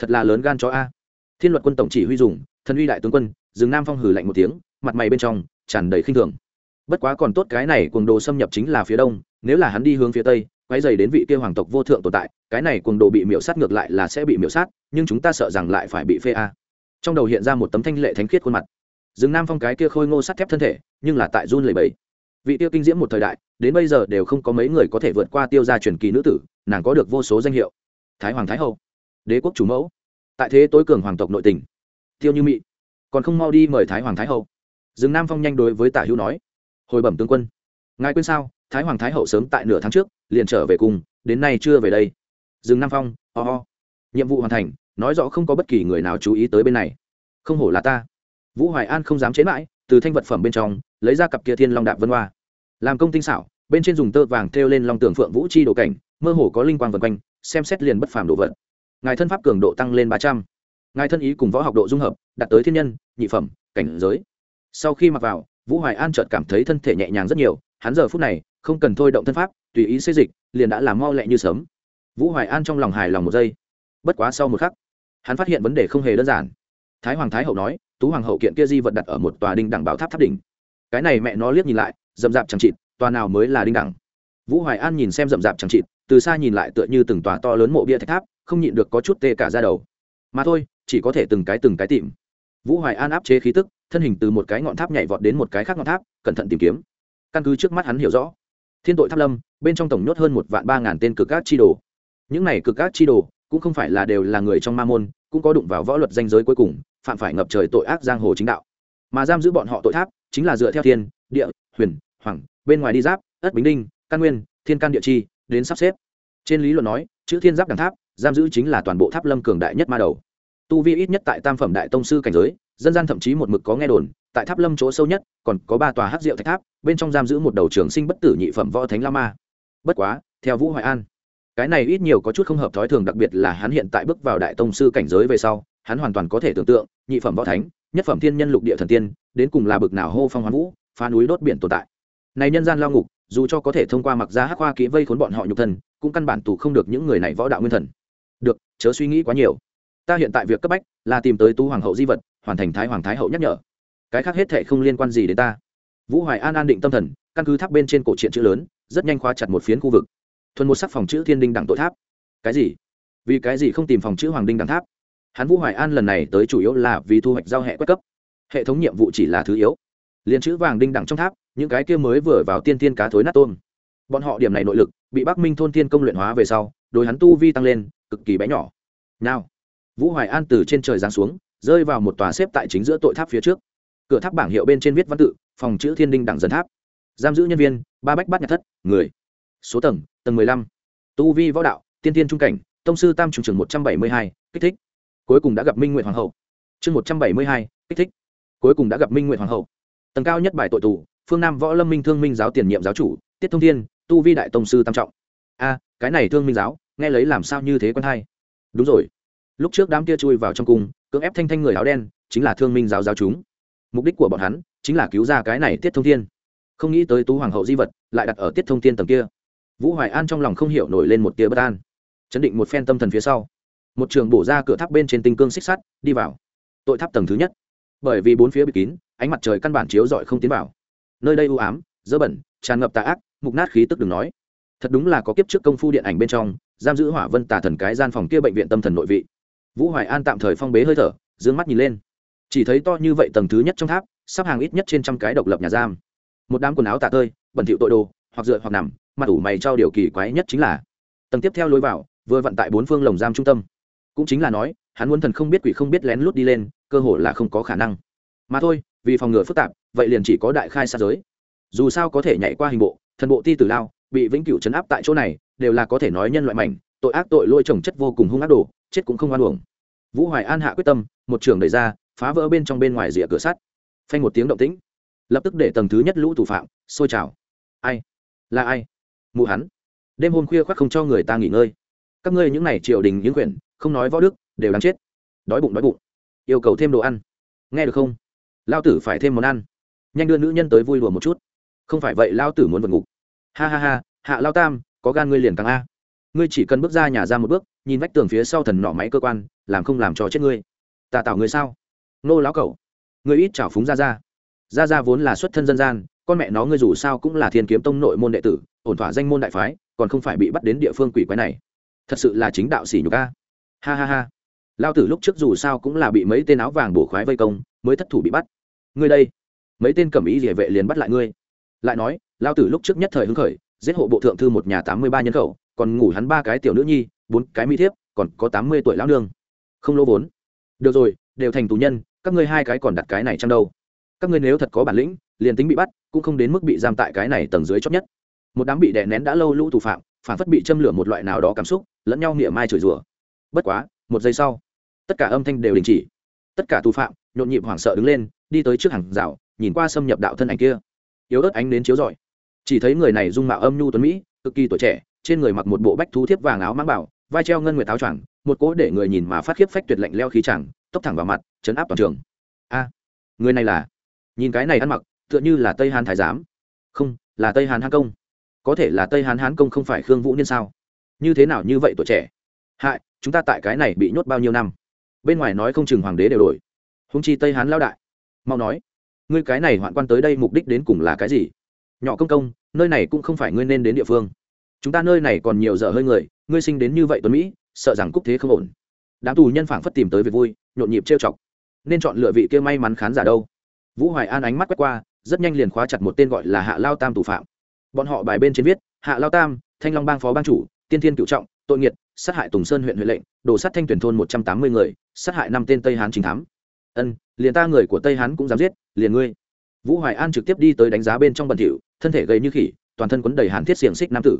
S1: thật là lớn gan chó a. Thiên luật quân tổng chỉ huy dùng, thần uy đại tướng quân dừng nam phong hử lạnh một tiếng, mặt mày bên trong, tràn đầy khinh thường. Bất quá còn tốt cái này cuồng đồ xâm nhập chính là phía đông, nếu là hắn đi hướng phía tây quay dày đến vị kia hoàng tộc vô thượng tồn tại, cái này cuồng đồ bị miễu sát ngược lại là sẽ bị miễu sát, nhưng chúng ta sợ rằng lại phải bị phê a trong đầu hiện ra một tấm thanh lệ thánh khiết khuôn mặt. Rừng nam phong cái kia khôi ngô sắt thép thân thể, nhưng là tại run lầy bẫy vị tiêu kinh diễm một thời đại, đến bây giờ đều không có mấy người có thể vượt qua tiêu gia truyền kỳ nữ tử, nàng có được vô số danh hiệu. Thái hoàng thái hậu, đế quốc chủ mẫu. Tại thế tối cường hoàng tộc nội tình, tiêu như mị, còn không mau đi mời thái hoàng thái hậu. Rừng nam phong nhanh đối với tả hữu nói, hồi bẩm tướng quân, ngài quên sao, thái hoàng thái hậu sớm tại nửa tháng trước liền trở về cùng, đến nay chưa về đây. Rừng nam phong, ho、oh、ho、oh. nhiệm vụ hoàn thành nói rõ không có bất kỳ người nào chú ý tới bên này. Không hổ là ta. Vũ hoài an không dám chế mãi, từ thanh vật phẩm bên trong, lấy ra cặp kia thiên long đạp vân hoa. Làm công tinh xảo, bên trên dùng tơ vàng thêu lên long tường phượng vũ chi đồ cảnh, mơ hồ có linh quang vân quanh, xem xét liền bất phàm đồ vật. Ngài thân pháp cường độ tăng lên ba trăm. Ngài thân ý cùng võ học độ dung hợp, đạt tới thiên nhân, nhị phẩm, cảnh giới. Sau khi mặc vào, vũ hoài an chợt cảm thấy thân thể nhẹ nhàng rất nhiều, hắn giờ phút này, không cần thôi động thân pháp, tùy ý xây dịch, liền đã làm mau lẹ như sớm. Vũ hoài an trong lòng hài lòng một giây. Bất quá sau một khắc hắn phát hiện vấn đề không hề đơn giản. Thái hoàng thái hậu nói, tú hoàng hậu kiện kia di vật đặt ở một tòa đinh đẳng bảo tháp tháp đỉnh. Cái này mẹ nó liếc nhìn lại, rậm rạp chẳng chịt, tòa nào mới là đinh đẳng? Vũ hoài an nhìn xem rậm rạp chẳng chịt, từ xa nhìn lại tựa như từng tòa to lớn mộ bia thạch tháp, không nhịn được có chút tê cả ra đầu. Mà thôi, chỉ có thể từng cái từng cái tìm. Vũ hoài an áp chế khí tức, thân hình từ một cái ngọn tháp nhảy vọt đến một cái khác ngọn tháp, cẩn thận tìm kiếm. Căn cứ trước mắt hắn hiểu rõ, thiên tội tháp lâm, bên trong tổng nhốt hơn một vạn ba ngàn tên cực các chi đồ. Những này cực các chi đồ cũng không phải là đều là người trong ma môn, cũng có đụng vào võ luật danh giới cuối cùng, phạm phải ngập trời tội ác giang hồ chính đạo. Mà giam giữ bọn họ tội tháp, chính là dựa theo thiên, địa, huyền, hoàng, bên ngoài đi giáp, ất bính đinh, căn nguyên, thiên căn địa chi, đến sắp xếp. Trên lý luận nói, chữ thiên giáp đẳng tháp, giam giữ chính là toàn bộ tháp lâm cường đại nhất ma đầu. Tu vi ít nhất tại tam phẩm đại tông sư cảnh giới, dân gian thậm chí một mực có nghe đồn, tại tháp lâm chỗ sâu nhất, còn có ba tòa hát rượu thạch tháp, bên trong giam giữ một đầu trường sinh bất tử nhị phẩm võ thánh la ma. Bất quá, theo vũ hoài an cái này ít nhiều có chút không hợp thói thường, đặc biệt là hắn hiện tại bước vào đại tông sư cảnh giới về sau, hắn hoàn toàn có thể tưởng tượng, nhị phẩm võ thánh, nhất phẩm thiên nhân lục địa thần tiên, đến cùng là bực nào hô phong hoán vũ, phá núi đốt biển tồn tại. Này nhân gian lao ngục, dù cho có thể thông qua mặc giá hắc hoa kỹ vây khốn bọn họ nhục thân, cũng căn bản tù không được những người này võ đạo nguyên thần. Được, chớ suy nghĩ quá nhiều. Ta hiện tại việc cấp bách là tìm tới tu hoàng hậu di vật, hoàn thành thái hoàng thái hậu nhắc nhở. Cái khác hết thệ không liên quan gì đến ta. Vũ hoài an an định tâm thần, căn cứ tháp bên trên cổ truyện chữ lớn, rất nhanh khóa chặt một phiến khu vực thuần một sắc phòng chữ thiên đinh đẳng tội tháp. Cái gì? Vì cái gì không tìm phòng chữ hoàng đinh đẳng tháp? Hắn vũ hoài an lần này tới chủ yếu là vì thu hoạch giao hệ quét cấp. Hệ thống nhiệm vụ chỉ là thứ yếu. Liền chữ vàng đinh đẳng trong tháp, những cái kia mới vừa vào tiên tiên cá thối nát tôm. Bọn họ điểm này nội lực, bị bắc minh thôn tiên công luyện hóa về sau, đối hắn tu vi tăng lên, cực kỳ bé nhỏ. Nào, vũ hoài an từ trên trời giáng xuống, rơi vào một tòa xếp tại chính giữa tội tháp phía trước. Cửa tháp bảng hiệu bên trên viết văn tự, phòng chữ thiên đinh đẳng dần tháp. Giam giữ nhân viên, ba bách bắt nhạc thất, người số tầng tầng mười lăm. Tu vi võ đạo tiên tiên trung cảnh tông sư tam trùng trường một trăm bảy mươi hai kích thích. Cuối cùng đã gặp minh nguyện hoàng hậu. Chương một trăm bảy mươi hai kích thích. Cuối cùng đã gặp minh nguyện hoàng hậu. Tầng cao nhất bài tội tù phương nam võ lâm minh thương minh giáo tiền nhiệm giáo chủ tiết thông thiên tu vi đại tông sư tam trọng. A cái này thương minh giáo nghe lấy làm sao như thế quân hay, đúng rồi. Lúc trước đám kia chui vào trong cung cưỡng ép thanh thanh người áo đen chính là thương minh giáo giáo chúng. Mục đích của bọn hắn chính là cứu ra cái này tiết thông thiên. Không nghĩ tới tú hoàng hậu di vật lại đặt ở tiết thông thiên tầng kia vũ hoài an trong lòng không hiểu nổi lên một tia bất an. Chấn định một phen tâm thần phía sau, một trường bổ ra cửa tháp bên trên tinh cương xích sắt, đi vào. Tội tháp tầng thứ nhất. Bởi vì bốn phía bị kín, ánh mặt trời căn bản chiếu rọi không tiến vào. Nơi đây u ám, dơ bẩn, tràn ngập tà ác, mục nát khí tức đừng nói. Thật đúng là có kiếp trước công phu điện ảnh bên trong, giam giữ hỏa vân tà thần cái gian phòng kia bệnh viện tâm thần nội vị. Vũ hoài an tạm thời phong bế hơi thở d ư ơ n g mắt nhìn lên. Chỉ thấy to như vậy tầng thứ nhất trong tháp, sắp hàng ít nhất trên trăm cái độc lập nhà giam. Một đám quần áo tạ tơi, bẩn thịu tội đồ, hoặc dựa hoặc nằm mặt ủ mày trao điều kỳ quái nhất chính là, tầng tiếp theo lối vào, vừa vận tại bốn phương lồng giam trung tâm. Cũng chính là nói, hắn muốn thần không biết quỷ không biết lén lút đi lên, cơ hội là không có khả năng. Mà thôi, vì phòng ngừa phức tạp, vậy liền chỉ có đại khai xa giới. Dù sao có thể nhảy qua hình bộ, thần bộ ti tử lao, bị vĩnh cửu chấn áp tại chỗ này, đều là có thể nói nhân loại mảnh, tội ác tội lôi trồng chất vô cùng hung ác đổ chết cũng không oan uổng. Vũ hoài an hạ quyết tâm, một trường đẩy ra, phá vỡ bên trong bên ngoài rìa cửa sắt. Phanh một tiếng động tĩnh. Lập tức để tầng thứ nhất lũ thủ phạm sôi trào. Ai? Là ai? Mụ hắn. Đêm hôm khuya khoác không cho người ta nghỉ ngơi. Các ngươi những này triều đình những quyển, không nói võ đức, đều đáng chết. Đói bụng đói bụng. Yêu cầu thêm đồ ăn. Nghe được không? Lao tử phải thêm món ăn. Nhanh đưa nữ nhân tới vui đùa một chút. Không phải vậy lao tử muốn vượt ngục. Ha ha ha, hạ lao tam, có gan ngươi liền càng a. Ngươi chỉ cần bước ra nhà ra một bước, nhìn vách tường phía sau thần nọ máy cơ quan, làm không làm cho chết ngươi. Tà tạo ngươi sao? Nô lão cẩu. Ngươi ít chảo phúng ra ra ra ra vốn là xuất thân dân gian con mẹ nó ngươi dù sao cũng là thiên kiếm tông nội môn đệ tử, ổn thỏa danh môn đại phái, còn không phải bị bắt đến địa phương quỷ quái này. Thật sự là chính đạo xỉ nhục a. Ha ha ha. Lao tử lúc trước dù sao cũng là bị mấy tên áo vàng bổ khoái vây công, mới thất thủ bị bắt. Ngươi đây, mấy tên cẩm ý địa vệ liền bắt lại ngươi. Lại nói, lao tử lúc trước nhất thời hứng khởi, giết hộ bộ thượng thư một nhà tám mươi ba nhân khẩu, còn ngủ hắn ba cái tiểu nữ nhi, bốn cái mỹ thiếp, còn có tám mươi tuổi lão nương. Không lỗ vốn. Được rồi, đều thành tù nhân, các ngươi hai cái còn đặt cái này chăng đâu? Các ngươi nếu thật có bản lĩnh liền tính bị bắt, cũng không đến mức bị giam tại cái này tầng dưới chót nhất. Một đám bị đè nén đã lâu lũ thủ phạm, phản phất bị châm lửa một loại nào đó cảm xúc, lẫn nhau nghĩa mai chửi rủa. Bất quá, một giây sau, tất cả âm thanh đều đình chỉ. Tất cả tù phạm, nhộn nhịp hoảng sợ đứng lên, đi tới trước hàng rào, nhìn qua xâm nhập đạo thân ảnh kia. Yếu ớt ánh đến chiếu rọi. Chỉ thấy người này dung mạo âm nhu tuấn mỹ, cực kỳ tuổi trẻ, trên người mặc một bộ bách thú thiếp vàng áo mang bảo, vai treo ngân nguyệt áo choàng, một cỗ để người nhìn mà phát khiếp phách tuyệt lạnh leo khí chẳng, tốc thẳng vào mặt, chấn áp toàn trường. A, người này là? Nhìn cái này ăn mặc tựa như là tây hàn thái giám. Không, là tây hàn hán công. Có thể là tây hàn hán công không phải khương vũ niên sao? Như thế nào như vậy tuổi trẻ? Hại, chúng ta tại cái này bị nhốt bao nhiêu năm? Bên ngoài nói không chừng hoàng đế đều đổi. Húng chi tây hán lao đại. Mau nói, ngươi cái này hoạn quan tới đây mục đích đến cùng là cái gì? Nhỏ công công, nơi này cũng không phải ngươi nên đến địa phương. Chúng ta nơi này còn nhiều dở hơi người, ngươi sinh đến như vậy tuấn mỹ, sợ rằng cúc thế không ổn. Đám tù nhân phảng phất tìm tới việc vui, nhộn nhịp trêu chọc. Nên chọn lựa vị kia may mắn khán giả đâu? Vũ hoài an ánh mắt quét qua rất nhanh liền khóa chặt một tên gọi là hạ lao tam tù phạm. Bọn họ bài bên trên viết, hạ lao tam, thanh long bang phó bang chủ, tiên thiên cựu trọng, tội nghiệt, sát hại tùng sơn huyện huệ lệnh đổ sát thanh tuyển thôn một trăm tám mươi người, sát hại năm tên tây hán chính thám. Ân, liền ta người của tây hán cũng dám giết, liền ngươi. Vũ hoài an trực tiếp đi tới đánh giá bên trong bẩn thỉu, thân thể gầy như khỉ, toàn thân quấn đầy hàn thiết xiềng xích nam tử.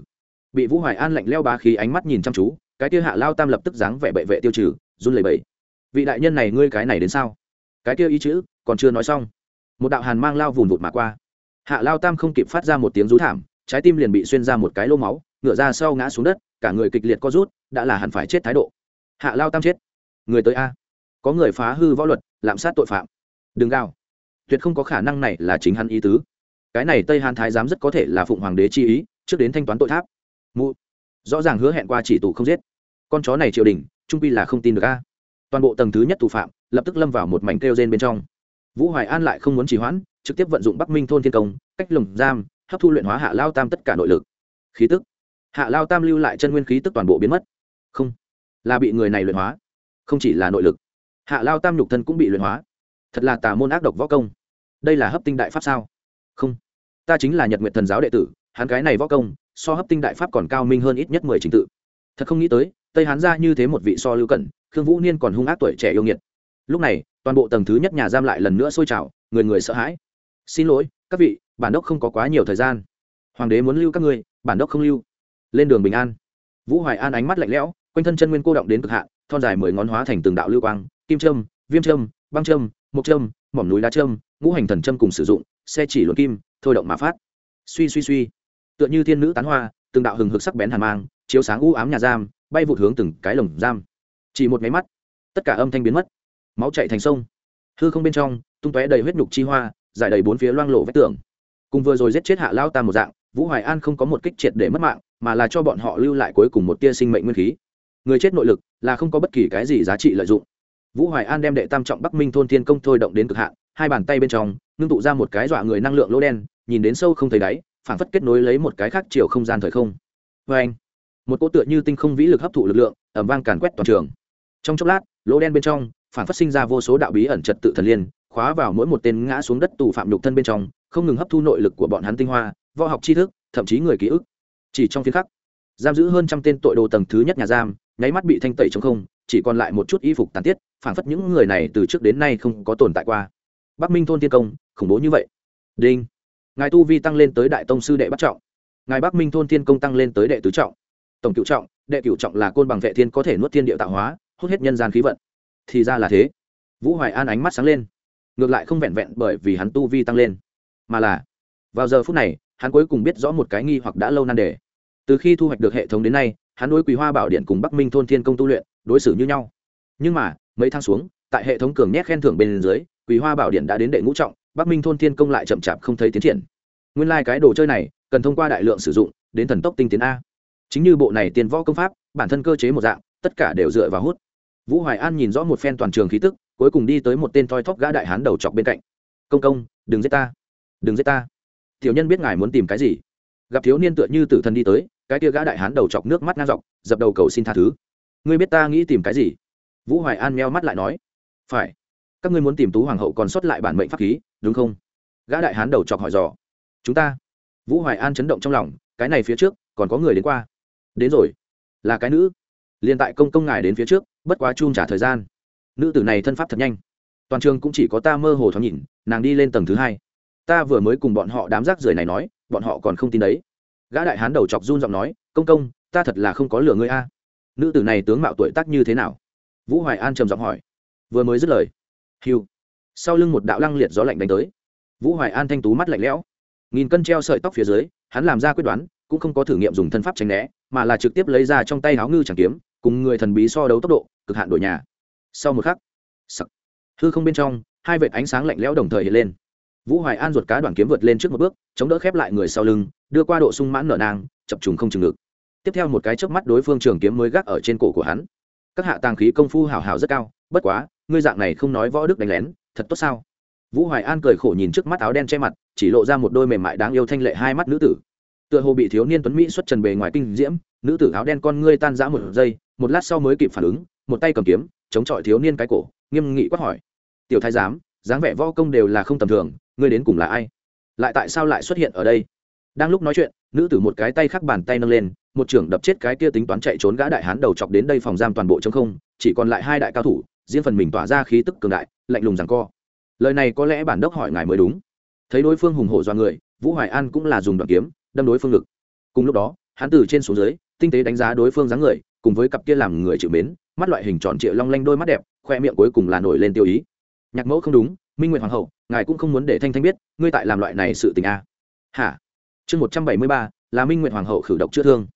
S1: Bị vũ hoài an lạnh leo ba khí ánh mắt nhìn chăm chú, cái kia hạ lao tam lập tức dáng vẻ bệ vệ tiêu trừ, run lẩy bẩy. Vị đại nhân này, ngươi cái này đến sao? Cái kia ý chữ còn chưa nói xong một đạo hàn mang lao vùn vụt mà qua. Hạ lao tam không kịp phát ra một tiếng rú thảm, trái tim liền bị xuyên ra một cái lô máu ngựa ra sau ngã xuống đất, cả người kịch liệt co rút, đã là hẳn phải chết thái độ. Hạ lao tam chết. Người tới a. Có người phá hư võ luật, lạm sát tội phạm. Đừng gào. Tuyệt không có khả năng này là chính hắn ý tứ. Cái này tây hàn thái giám rất có thể là phụng hoàng đế chi ý, trước đến thanh toán tội tháp. Mụ. Rõ ràng hứa hẹn qua chỉ tù không giết. Con chó này triều đình, trung pi là không tin được a. Toàn bộ tầng thứ nhất thủ phạm, lập tức lâm vào một mảnh kêu rên bên trong vũ hoài an lại không muốn trì hoãn, trực tiếp vận dụng bắc minh thôn thiên công, cách lồng giam, hấp thu luyện hóa hạ lao tam tất cả nội lực. Khí tức. Hạ lao tam lưu lại chân nguyên khí tức toàn bộ biến mất. Không. Là bị người này luyện hóa. Không chỉ là nội lực. Hạ lao tam nhục thân cũng bị luyện hóa. Thật là tà môn ác độc võ công. Đây là hấp tinh đại pháp sao? Không. Ta chính là nhật nguyện thần giáo đệ tử, hắn cái này võ công, so hấp tinh đại pháp còn cao minh hơn ít nhất mười trình tự. Thật không nghĩ tới, tây hán ra như thế một vị so lưu cẩn khương vũ niên còn hung ác tuổi trẻ yêu nghiệt lúc này, toàn bộ tầng thứ nhất nhà giam lại lần nữa sôi trào, người người sợ hãi. Xin lỗi, các vị, bản đốc không có quá nhiều thời gian. Hoàng đế muốn lưu các ngươi, bản đốc không lưu. Lên đường bình an. Vũ hoài an ánh mắt lạnh lẽo, quanh thân chân nguyên cô động đến cực hạn, thon dài mười ngón hóa thành từng đạo lưu quang, kim trâm viêm trâm băng trâm mộc trâm mỏm núi đá trâm ngũ hành thần trâm cùng sử dụng, xe chỉ luận kim, thôi động mà phát. Suy suy suy. Tựa như thiên nữ tán hoa, từng đạo hừng hực sắc bén hàn mang, chiếu sáng u ám nhà giam, bay vụt hướng từng cái lồng giam. Chỉ một máy mắt, tất cả âm thanh biến mất máu chạy thành sông. Hư không bên trong, tung tóe đầy huyết nhục chi hoa, giải đầy bốn phía loang lộ vách tường. Cùng vừa rồi giết chết hạ lao tam một dạng, vũ hoài an không có một kích triệt để mất mạng, mà là cho bọn họ lưu lại cuối cùng một tia sinh mệnh nguyên khí. Người chết nội lực là không có bất kỳ cái gì giá trị lợi dụng. Vũ hoài an đem đệ tam trọng bắc minh thôn thiên công thôi động đến cực hạn, hai bàn tay bên trong, ngưng tụ ra một cái dọa người năng lượng lỗ đen, nhìn đến sâu không thấy đáy phản phất kết nối lấy một cái khác chiều không gian thời không. Vê anh, một cỗ tựa như tinh không vĩ lực hấp thụ lực lượng ẩm vang càn quét toàn trường. Trong chốc lát, lỗ đen bên trong phản phát sinh ra vô số đạo bí ẩn trật tự thần liên, khóa vào mỗi một tên ngã xuống đất tù phạm nhục thân bên trong, không ngừng hấp thu nội lực của bọn hắn tinh hoa, võ học tri thức, thậm chí người ký ức. Chỉ trong phiên khắc, giam giữ hơn trăm tên tội đồ tầng thứ nhất nhà giam, nháy mắt bị thanh tẩy chống không, chỉ còn lại một chút y phục tàn tiết, phản phất những người này từ trước đến nay không có tồn tại qua. Bắc minh thôn tiên công, khủng bố như vậy. Đinh. Ngài tu vi tăng lên tới đại tông sư đệ bắt trọng. Ngài bắc minh thôn tiên công tăng lên tới đệ tứ trọng. Tổng cựu trọng, đệ cựu trọng là côn bằng vệ thiên có thể nuốt thiên địa tạo hóa, hút hết nhân gian khí vận thì ra là thế. Vũ hoài an ánh mắt sáng lên. Ngược lại không vẹn vẹn bởi vì hắn tu vi tăng lên, mà là vào giờ phút này, hắn cuối cùng biết rõ một cái nghi hoặc đã lâu nan đề. Từ khi thu hoạch được hệ thống đến nay, hắn đối quý hoa bảo điện cùng bắc minh thôn thiên công tu luyện, đối xử như nhau. Nhưng mà, mấy tháng xuống, tại hệ thống cường nhét khen thưởng bên dưới quý hoa bảo điện đã đến đệ ngũ trọng, bắc minh thôn thiên công lại chậm chạp không thấy tiến triển. Nguyên lai、like、cái đồ chơi này, cần thông qua đại lượng sử dụng, đến thần tốc tinh tiến a. Chính như bộ này tiền võ công pháp, bản thân cơ chế một dạng, tất cả đều dựa vào hút vũ hoài an nhìn rõ một phen toàn trường khí tức, cuối cùng đi tới một tên thoi thóp gã đại hán đầu chọc bên cạnh. Công công, đừng giết ta, đừng giết ta. Tiểu nhân biết ngài muốn tìm cái gì? Gặp thiếu niên tựa như tử thần đi tới, cái kia gã đại hán đầu chọc nước mắt ngang dọc, dập đầu cầu xin tha thứ. Ngươi biết ta nghĩ tìm cái gì? Vũ hoài an meo mắt lại nói. Phải, các ngươi muốn tìm tú hoàng hậu còn sót lại bản mệnh pháp khí, đúng không? Gã đại hán đầu chọc hỏi dò. Chúng ta? Vũ hoài an chấn động trong lòng, cái này phía trước, còn có người đến qua. Đến rồi. Là cái nữ. Liền tại công công ngài đến phía trước bất quá chung trả thời gian. Nữ tử này thân pháp thật nhanh. Toàn trường cũng chỉ có ta mơ hồ thoáng nhìn, nàng đi lên tầng thứ hai. Ta vừa mới cùng bọn họ đám rác rưởi này nói, bọn họ còn không tin đấy. Gã đại hán đầu chọc run giọng nói, công công, ta thật là không có lừa ngươi a. Nữ tử này tướng mạo tuổi tác như thế nào? Vũ hoài an trầm giọng hỏi. Vừa mới dứt lời, hiu, sau lưng một đạo lăng liệt gió lạnh đánh tới. Vũ hoài an thanh tú mắt lạnh lẽo. Nghìn cân treo sợi tóc phía dưới, hắn làm ra quyết đoán, cũng không có thử nghiệm dùng thân pháp tránh né, mà là trực tiếp lấy ra trong tay áo ngư chẳng kiếm cùng người thần bí so đấu tốc độ cực hạn đổi nhà. Sau một khắc, sặc, hư không bên trong, hai vệt ánh sáng lạnh lẽo đồng thời hiện lên. Vũ hoài an ruột cá đoàn kiếm vượt lên trước một bước, chống đỡ khép lại người sau lưng, đưa qua độ sung mãn nở nang, chập trùng không chừng ngực. Tiếp theo một cái chớp mắt đối phương trường kiếm mới gác ở trên cổ của hắn. Các hạ tàng khí công phu hào hào rất cao, bất quá, ngươi dạng này không nói võ đức đánh lén, thật tốt sao? Vũ hoài an cười khổ nhìn trước mắt áo đen che mặt, chỉ lộ ra một đôi mềm mại đáng yêu thanh lệ hai mắt nữ tử tựa hồ bị thiếu niên tuấn mỹ xuất trần bề ngoài kinh diễm, nữ tử áo đen con ngươi tan rã một giây, một lát sau mới kịp phản ứng, một tay cầm kiếm, chống chọi thiếu niên cái cổ, nghiêm nghị quát hỏi. Tiểu thái giám, dáng vẻ võ công đều là không tầm thường, ngươi đến cùng là ai? Lại tại sao lại xuất hiện ở đây? Đang lúc nói chuyện, nữ tử một cái tay khắc bàn tay nâng lên, một trưởng đập chết cái kia tính toán chạy trốn gã đại hán đầu chọc đến đây phòng giam toàn bộ chống không, chỉ còn lại hai đại cao thủ, riêng phần mình tỏa ra khí tức cường đại, lạnh lùng rằng co. Lời này có lẽ bản đốc hỏi ngài mới đúng. Thấy đối phương hùng hổ do người, vũ hoài an cũng là dùng đoạn kiếm đâm đối phương ngực. Cùng lúc đó, hắn từ trên xuống dưới, tinh tế đánh giá đối phương dáng người, cùng với cặp kia làm người chịu mến, mắt loại hình tròn trịa long lanh đôi mắt đẹp, khoe miệng cuối cùng là nổi lên tiêu ý. Nhạc mẫu không đúng, minh nguyện hoàng hậu, ngài cũng không muốn để thanh thanh biết, ngươi tại làm loại này sự tình a à. hả? Chương một trăm bảy mươi ba, là minh nguyện hoàng hậu khử độc chữa thương.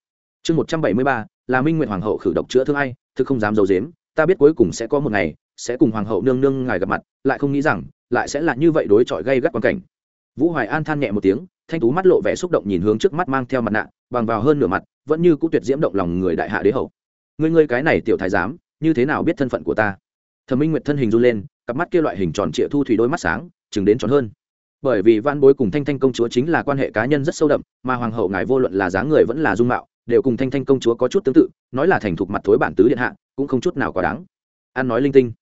S1: Chương một trăm bảy mươi ba, là minh nguyện hoàng hậu khử độc chữa thương ai, thực không dám d i ấ u dếm ta biết cuối cùng sẽ có một ngày, sẽ cùng hoàng hậu nương nương ngài gặp mặt, lại không nghĩ rằng, lại sẽ là như vậy đối chọi gây gắt quan cảnh. Vũ hoài an than nhẹ một tiếng thanh tú mắt lộ vẻ xúc động nhìn hướng trước mắt mang theo mặt nạ, bằng vào hơn nửa mặt, vẫn như cũ tuyệt diễm động lòng người đại hạ đế hậu. Ngươi ngươi cái này tiểu thái giám, như thế nào biết thân phận của ta? Thẩm minh nguyệt thân hình run lên, cặp mắt kia loại hình tròn trịa thu thủy đôi mắt sáng, chừng đến tròn hơn. Bởi vì văn bối cùng thanh thanh công chúa chính là quan hệ cá nhân rất sâu đậm, mà hoàng hậu ngài vô luận là dáng người vẫn là dung mạo, đều cùng thanh thanh công chúa có chút tương tự, nói là thành thục mặt thối bản tứ điện hạ, cũng không chút nào quá đáng. An nói linh tinh.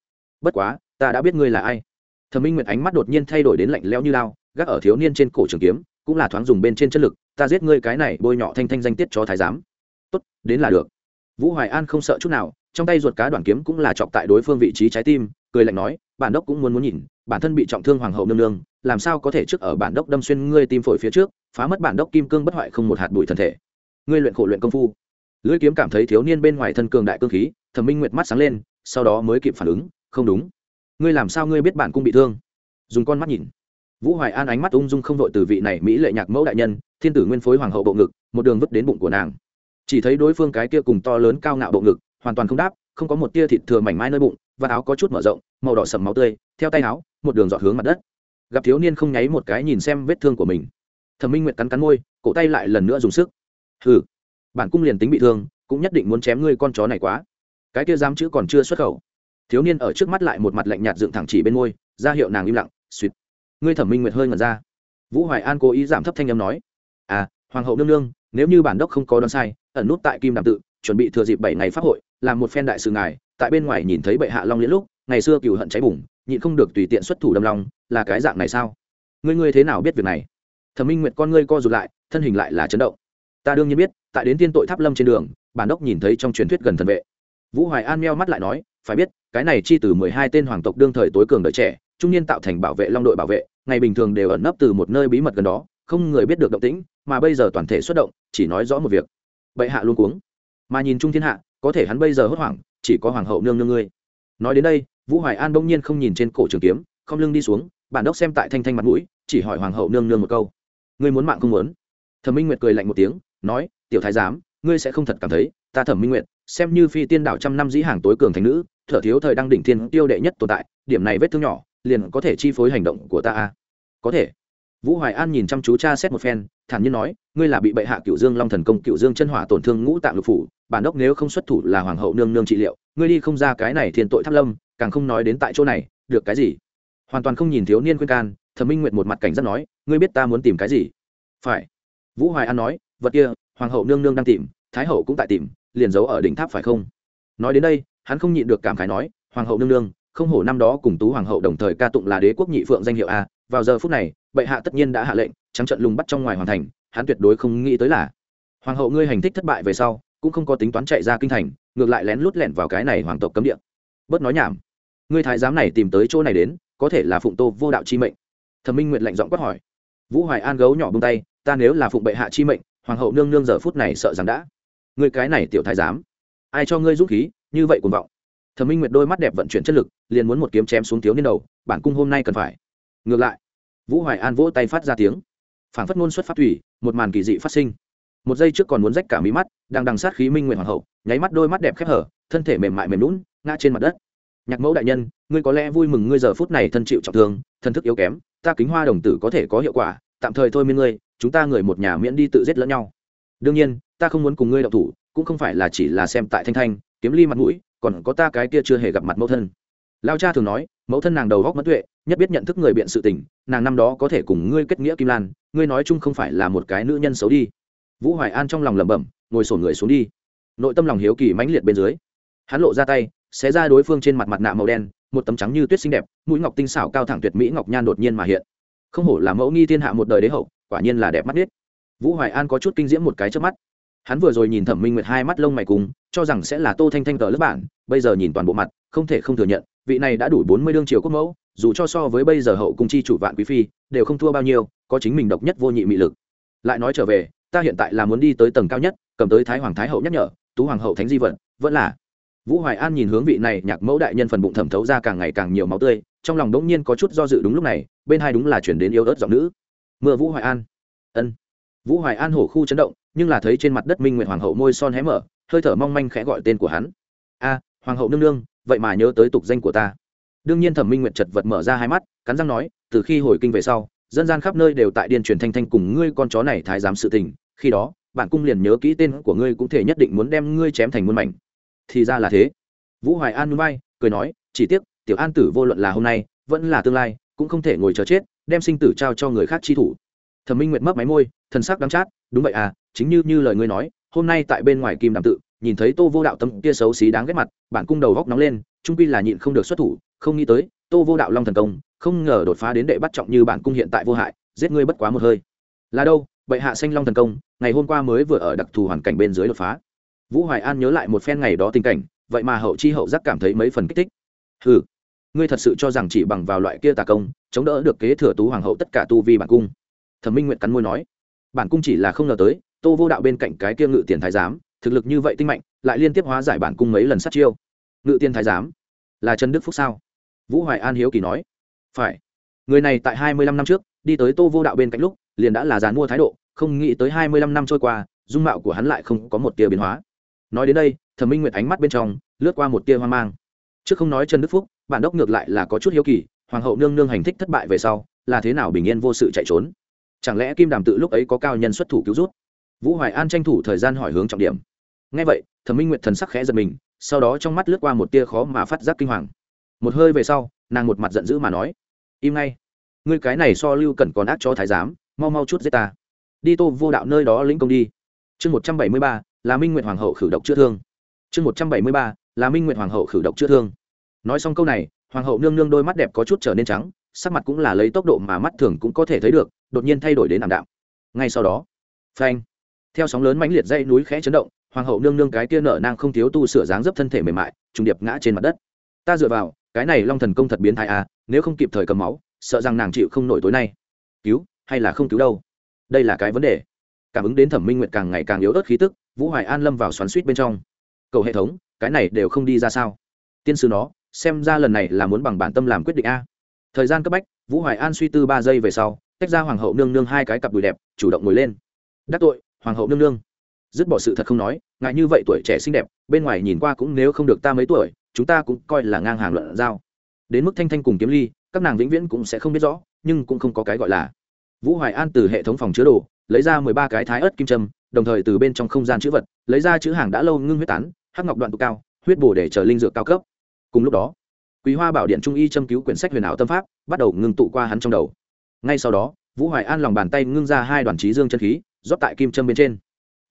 S1: Bất quá, ta đã biết ngươi là ai. Thẩm minh nguyệt ánh mắt đột nhiên thay đổi đến lạnh lẽo như lao, gác ở thiếu niên trên cổ trường kiếm cũng là thoáng dùng bên trên chất lực, ta giết ngươi cái này bôi nhọ thanh thanh danh tiết cho thái giám. Tốt, đến là được. Vũ hoài an không sợ chút nào, trong tay ruột cá đoàn kiếm cũng là chọc tại đối phương vị trí trái tim, cười lạnh nói, bản đốc cũng muốn muốn nhìn, bản thân bị trọng thương hoàng hậu nương nương, làm sao có thể trước ở bản đốc đâm xuyên ngươi tim phổi phía trước, phá mất bản đốc kim cương bất hoại không một hạt bụi thân thể. Ngươi luyện khổ luyện công phu. Lưỡi kiếm cảm thấy thiếu niên bên ngoài thân cường đại cương khí, thẩm minh nguyệt mắt sáng lên, sau đó mới kịp phản ứng, không đúng. Ngươi làm sao ngươi biết bản cung bị thương? Dùng con mắt nhìn vũ hoài an ánh mắt ung dung không đội từ vị này mỹ lệ nhạc mẫu đại nhân, thiên tử nguyên phối hoàng hậu bộ ngực, một đường vứt đến bụng của nàng. Chỉ thấy đối phương cái kia cùng to lớn cao ngạo bộ ngực, hoàn toàn không đáp, không có một tia thịt thừa mảnh mai nơi bụng, và áo có chút mở rộng, màu đỏ sầm máu tươi, theo tay áo, một đường dọn hướng mặt đất. Gặp thiếu niên không nháy một cái nhìn xem vết thương của mình. Thẩm minh nguyệt cắn cắn môi, cổ tay lại lần nữa dùng sức. Hừ, bản cung liền tính bị thương, cũng nhất định muốn chém ngươi con chó này quá. Cái kia dám chữ còn chưa xuất khẩu. Thiếu niên ở trước mắt lại một mặt lạnh nhạt dựng thẳng chỉ bên môi, ra hiệu nàng im lặng suýt ngươi thẩm minh nguyệt hơi ngẩn ra. Vũ hoài an cố ý giảm thấp thanh âm nói à hoàng hậu nương nương, nếu như bản đốc không có đoán sai, ẩn nút tại kim đàm tự, chuẩn bị thừa dịp bảy ngày pháp hội, làm một phen đại sự ngài, tại bên ngoài nhìn thấy bệ hạ long liễn lúc, ngày xưa cựu hận cháy bùng, nhịn không được tùy tiện xuất thủ đâm long, là cái dạng này sao? Ngươi ngươi thế nào biết việc này? Thẩm minh nguyệt con ngươi co rụt lại, thân hình lại là chấn động. Ta đương nhiên biết, tại đến tiên tội tháp lâm trên đường, bản đốc nhìn thấy trong truyền thuyết gần thần vệ. Vũ hoài an meo mắt lại nói, phải biết, cái này chi từ mười hai tên hoàng tộc đương thời tối cường đời trẻ trung niên tạo thành bảo vệ long đội bảo vệ, ngày bình thường đều ẩn nấp từ một nơi bí mật gần đó, không người biết được động tĩnh, mà bây giờ toàn thể xuất động, chỉ nói rõ một việc. Bệ hạ luôn cuống. Mà nhìn trung thiên hạ, có thể hắn bây giờ hốt hoảng, chỉ có hoàng hậu nương nương ngươi. Nói đến đây, vũ hoài an bỗng nhiên không nhìn trên cổ trường kiếm, không lưng đi xuống, bản đốc xem tại thanh thanh mặt mũi, chỉ hỏi hoàng hậu nương nương một câu. Ngươi muốn mạng không muốn? Thẩm minh nguyệt cười lạnh một tiếng, nói, tiểu thái giám, ngươi sẽ không thật cảm thấy, ta thẩm minh nguyệt, xem như phi tiên đảo trăm năm dĩ hàng tối cường thành nữ, thở thiếu thời đăng đỉnh thiên tiêu đệ nhất tồn tại, điểm này vết thương nhỏ liền có thể chi phối hành động của ta a có thể. Vũ hoài an nhìn chăm chú cha xét một phen, thản nhiên nói, ngươi là bị bệ hạ cựu dương long thần công cựu dương chân hỏa tổn thương ngũ tạng lục phủ, bản đốc nếu không xuất thủ là hoàng hậu nương nương trị liệu, ngươi đi không ra cái này thiên tội tháp lâm, càng không nói đến tại chỗ này, được cái gì? Hoàn toàn không nhìn thiếu niên khuyên can, thẩm minh nguyệt một mặt cảnh giác nói, ngươi biết ta muốn tìm cái gì? Phải. Vũ hoài an nói, vật kia, hoàng hậu nương nương đang tìm, thái hậu cũng tại tìm, liền giấu ở đỉnh tháp phải không? Nói đến đây, hắn không nhịn được cảm khái nói, hoàng hậu nương nương không hổ năm đó cùng tú hoàng hậu đồng thời ca tụng là đế quốc nhị phượng danh hiệu a, vào giờ phút này, bệ hạ tất nhiên đã hạ lệnh, trắng trận lùng bắt trong ngoài hoàn thành, hắn tuyệt đối không nghĩ tới là, hoàng hậu ngươi hành thích thất bại về sau, cũng không có tính toán chạy ra kinh thành, ngược lại lén lút lẻn vào cái này hoàng tộc cấm địa. Bớt nói nhảm. Ngươi thái giám này tìm tới chỗ này đến, có thể là phụng tô vô đạo chi mệnh. Thẩm minh nguyện lệnh giọng quát hỏi. Vũ hoài an gấu nhỏ bông tay, ta nếu là phụng bệ hạ chi mệnh, hoàng hậu nương nương giờ phút này sợ rằng đã. Ngươi cái này tiểu thái giám, ai cho ngươi dũng khí, như vậy cuồng vọng thẩm minh nguyệt đôi mắt đẹp vận chuyển chất lực, liền muốn một kiếm chém xuống thiếu niên đầu, bản cung hôm nay cần phải. Ngược lại, vũ hoài an vỗ tay phát ra tiếng. Phảng phất ngôn xuất phát thủy, một màn kỳ dị phát sinh. Một giây trước còn muốn rách cả mí mắt, đang đằng sát khí minh nguyện hoàng hậu, nháy mắt đôi mắt đẹp khép hở, thân thể mềm mại mềm lún ngã trên mặt đất. Nhạc mẫu đại nhân, ngươi có lẽ vui mừng ngươi giờ phút này thân chịu trọng thương, thân thức yếu kém, ta kính hoa đồng tử có thể có hiệu quả, tạm thời thôi miên ngươi, chúng ta người một nhà miễn đi tự giết lẫn nhau. Đương nhiên, ta không muốn cùng ngươi đậu thủ, cũng không phải là chỉ là xem tại thanh thanh, kiếm ly mặt mũi còn có ta cái kia chưa hề gặp mặt mẫu thân. Lao cha thường nói, mẫu thân nàng đầu góc mất tuệ, nhất biết nhận thức người biện sự tình, nàng năm đó có thể cùng ngươi kết nghĩa kim lan, ngươi nói chung không phải là một cái nữ nhân xấu đi. Vũ hoài an trong lòng lẩm bẩm, ngồi sổn người xuống đi. Nội tâm lòng hiếu kỳ mãnh liệt bên dưới, hắn lộ ra tay, xé ra đối phương trên mặt mặt nạ màu đen, một tấm trắng như tuyết xinh đẹp, mũi ngọc tinh xảo cao thẳng tuyệt mỹ ngọc nhan đột nhiên mà hiện. Không hổ là mẫu nghi thiên hạ một đời đế hậu, quả nhiên là đẹp mắt biết vũ hoài an có chút kinh diễm một cái trước mắt hắn vừa rồi nhìn thẩm minh nguyệt hai mắt lông mày cùng, cho rằng sẽ là tô thanh thanh tờ lớp bản, bây giờ nhìn toàn bộ mặt, không thể không thừa nhận, vị này đã đủ bốn mươi đương triều quốc mẫu, dù cho so với bây giờ hậu cung chi chủ vạn quý phi, đều không thua bao nhiêu, có chính mình độc nhất vô nhị mị lực. Lại nói trở về, ta hiện tại là muốn đi tới tầng cao nhất, cầm tới thái hoàng thái hậu nhắc nhở, tú hoàng hậu thánh di vận, vẫn là. Vũ hoài an nhìn hướng vị này nhạc mẫu đại nhân phần bụng thẩm thấu ra càng ngày càng nhiều máu tươi, trong lòng đỗng nhiên có chút do dự đúng lúc này, bên hai đúng là chuyển đến yếu ớt giọng nữ. Mưa vũ hoài an. Ân. Vũ hoài an hổ khu chấn động nhưng là thấy trên mặt đất minh nguyện hoàng hậu môi son hé mở, hơi thở mong manh khẽ gọi tên của hắn. A, hoàng hậu nương nương, vậy mà nhớ tới tục danh của ta. Đương nhiên thẩm minh nguyện chật vật mở ra hai mắt, cắn răng nói, từ khi hồi kinh về sau, dân gian khắp nơi đều tại điên truyền thanh thanh cùng ngươi con chó này thái giám sự tình, khi đó, bạn cung liền nhớ kỹ tên của ngươi cũng thể nhất định muốn đem ngươi chém thành muôn mảnh. Thì ra là thế. Vũ hoài an núi bay, cười nói, chỉ tiếc, tiểu an tử vô luận là hôm nay, vẫn là tương lai, cũng không thể ngồi chờ chết, đem sinh tử trao cho người khác chi thủ. Thẩm minh nguyệt mấp máy môi, thần sắc đắng chát, đúng vậy à chính như như lời ngươi nói, hôm nay tại bên ngoài kim đàm tự, nhìn thấy tô vô đạo tâm kia xấu xí đáng ghét mặt, bản cung đầu góc nóng lên, trung quy là nhịn không được xuất thủ, không nghĩ tới, tô vô đạo long thần công, không ngờ đột phá đến đệ bắt trọng như bản cung hiện tại vô hại, giết ngươi bất quá một hơi. Là đâu, bệ hạ xanh long thần công, ngày hôm qua mới vừa ở đặc thù hoàn cảnh bên dưới đột phá. Vũ hoài an nhớ lại một phen ngày đó tình cảnh, vậy mà hậu chi hậu giác cảm thấy mấy phần kích thích. Ừ ngươi thật sự cho rằng chỉ bằng vào loại kia tà công, chống đỡ được kế thừa tú hoàng hậu tất cả tu vi bản cung. Thẩm minh nguyện cắn môi nói, bản cung chỉ là không ngờ tới tô vô đạo bên cạnh cái kia ngự tiền thái giám, thực lực như vậy tinh mạnh, lại liên tiếp hóa giải bản cung mấy lần sát chiêu. Ngự tiền thái giám, là trần đức phúc sao? Vũ hoài an hiếu kỳ nói. Phải. Người này tại hai mươi lăm năm trước, đi tới tô vô đạo bên cạnh lúc, liền đã là dàn mua thái độ, không nghĩ tới hai mươi lăm năm trôi qua, dung mạo của hắn lại không có một tia biến hóa. Nói đến đây, thẩm minh nguyệt ánh mắt bên trong, lướt qua một tia hoang mang. Trước không nói trần đức phúc, bản đốc ngược lại là có chút hiếu kỳ, hoàng hậu nương nương hành thích thất bại về sau, là thế nào bình yên vô sự chạy trốn? Chẳng lẽ kim đàm tự lúc ấy có cao nhân xuất thủ cứu rút? Vũ hoài an tranh thủ thời gian hỏi hướng trọng điểm. Ngay vậy, thẩm minh nguyệt thần sắc khẽ giật mình, sau đó trong mắt lướt qua một tia khó mà phát giác kinh hoàng. Một hơi về sau, nàng một mặt giận dữ mà nói, im ngay. Ngươi cái này so lưu cẩn còn ác cho thái giám, mau mau chút giết ta. Đi tô vô đạo nơi đó lĩnh công đi. Chương một trăm bảy mươi ba, là minh nguyệt hoàng hậu khử độc chữa thương. Chương một trăm bảy mươi ba, là minh nguyệt hoàng hậu khử độc chữa thương. Nói xong câu này, hoàng hậu nương nương đôi mắt đẹp có chút trở nên trắng, sắc mặt cũng là lấy tốc độ mà mắt thường cũng có thể thấy được, đột nhiên thay đổi đến ảm đạm. Ngay sau đó, phanh theo sóng lớn mãnh liệt dây núi khẽ chấn động, hoàng hậu nương nương cái kia nở nang không thiếu tu sửa dáng dấp thân thể mềm mại, trùng điệp ngã trên mặt đất. Ta dựa vào, cái này long thần công thật biến thái à nếu không kịp thời cầm máu, sợ rằng nàng chịu không nổi tối nay. Cứu, hay là không cứu đâu? Đây là cái vấn đề. Cảm ứng đến thẩm minh nguyệt càng ngày càng yếu ớt khí tức, vũ hoài an lâm vào xoắn suýt bên trong. Cầu hệ thống, cái này đều không đi ra sao? Tiên sư nó, xem ra lần này là muốn bằng bản tâm làm quyết định a. Thời gian cấp bách, vũ hoài an suy tư ba giây về sau, tách ra hoàng hậu nương nương hai cái cặp đùi đẹp, chủ động ngồi lên. Đắc tội hoàng hậu nương nương. Dứt bỏ sự thật không nói, ngại như vậy tuổi trẻ xinh đẹp, bên ngoài nhìn qua cũng nếu không được ta mấy tuổi, chúng ta cũng coi là ngang hàng luận giao. Đến mức thanh thanh cùng kiếm ly, các nàng vĩnh viễn cũng sẽ không biết rõ, nhưng cũng không có cái gọi là. Vũ hoài an từ hệ thống phòng chứa đồ, lấy ra mười ba cái thái ớt kim trâm đồng thời từ bên trong không gian chữ vật, lấy ra chữ hàng đã lâu ngưng huyết tán, hắc ngọc đoạn tụ cao, huyết bổ để chờ linh dược cao cấp. Cùng lúc đó, quý hoa bảo điện trung y châm cứu quyển sách huyền ảo tâm pháp, bắt đầu ngưng tụ qua hắn trong đầu. Ngay sau đó, vũ hoài an lòng bàn tay ngưng ra hai đoàn trí dương chân khí rót tại kim châm bên trên.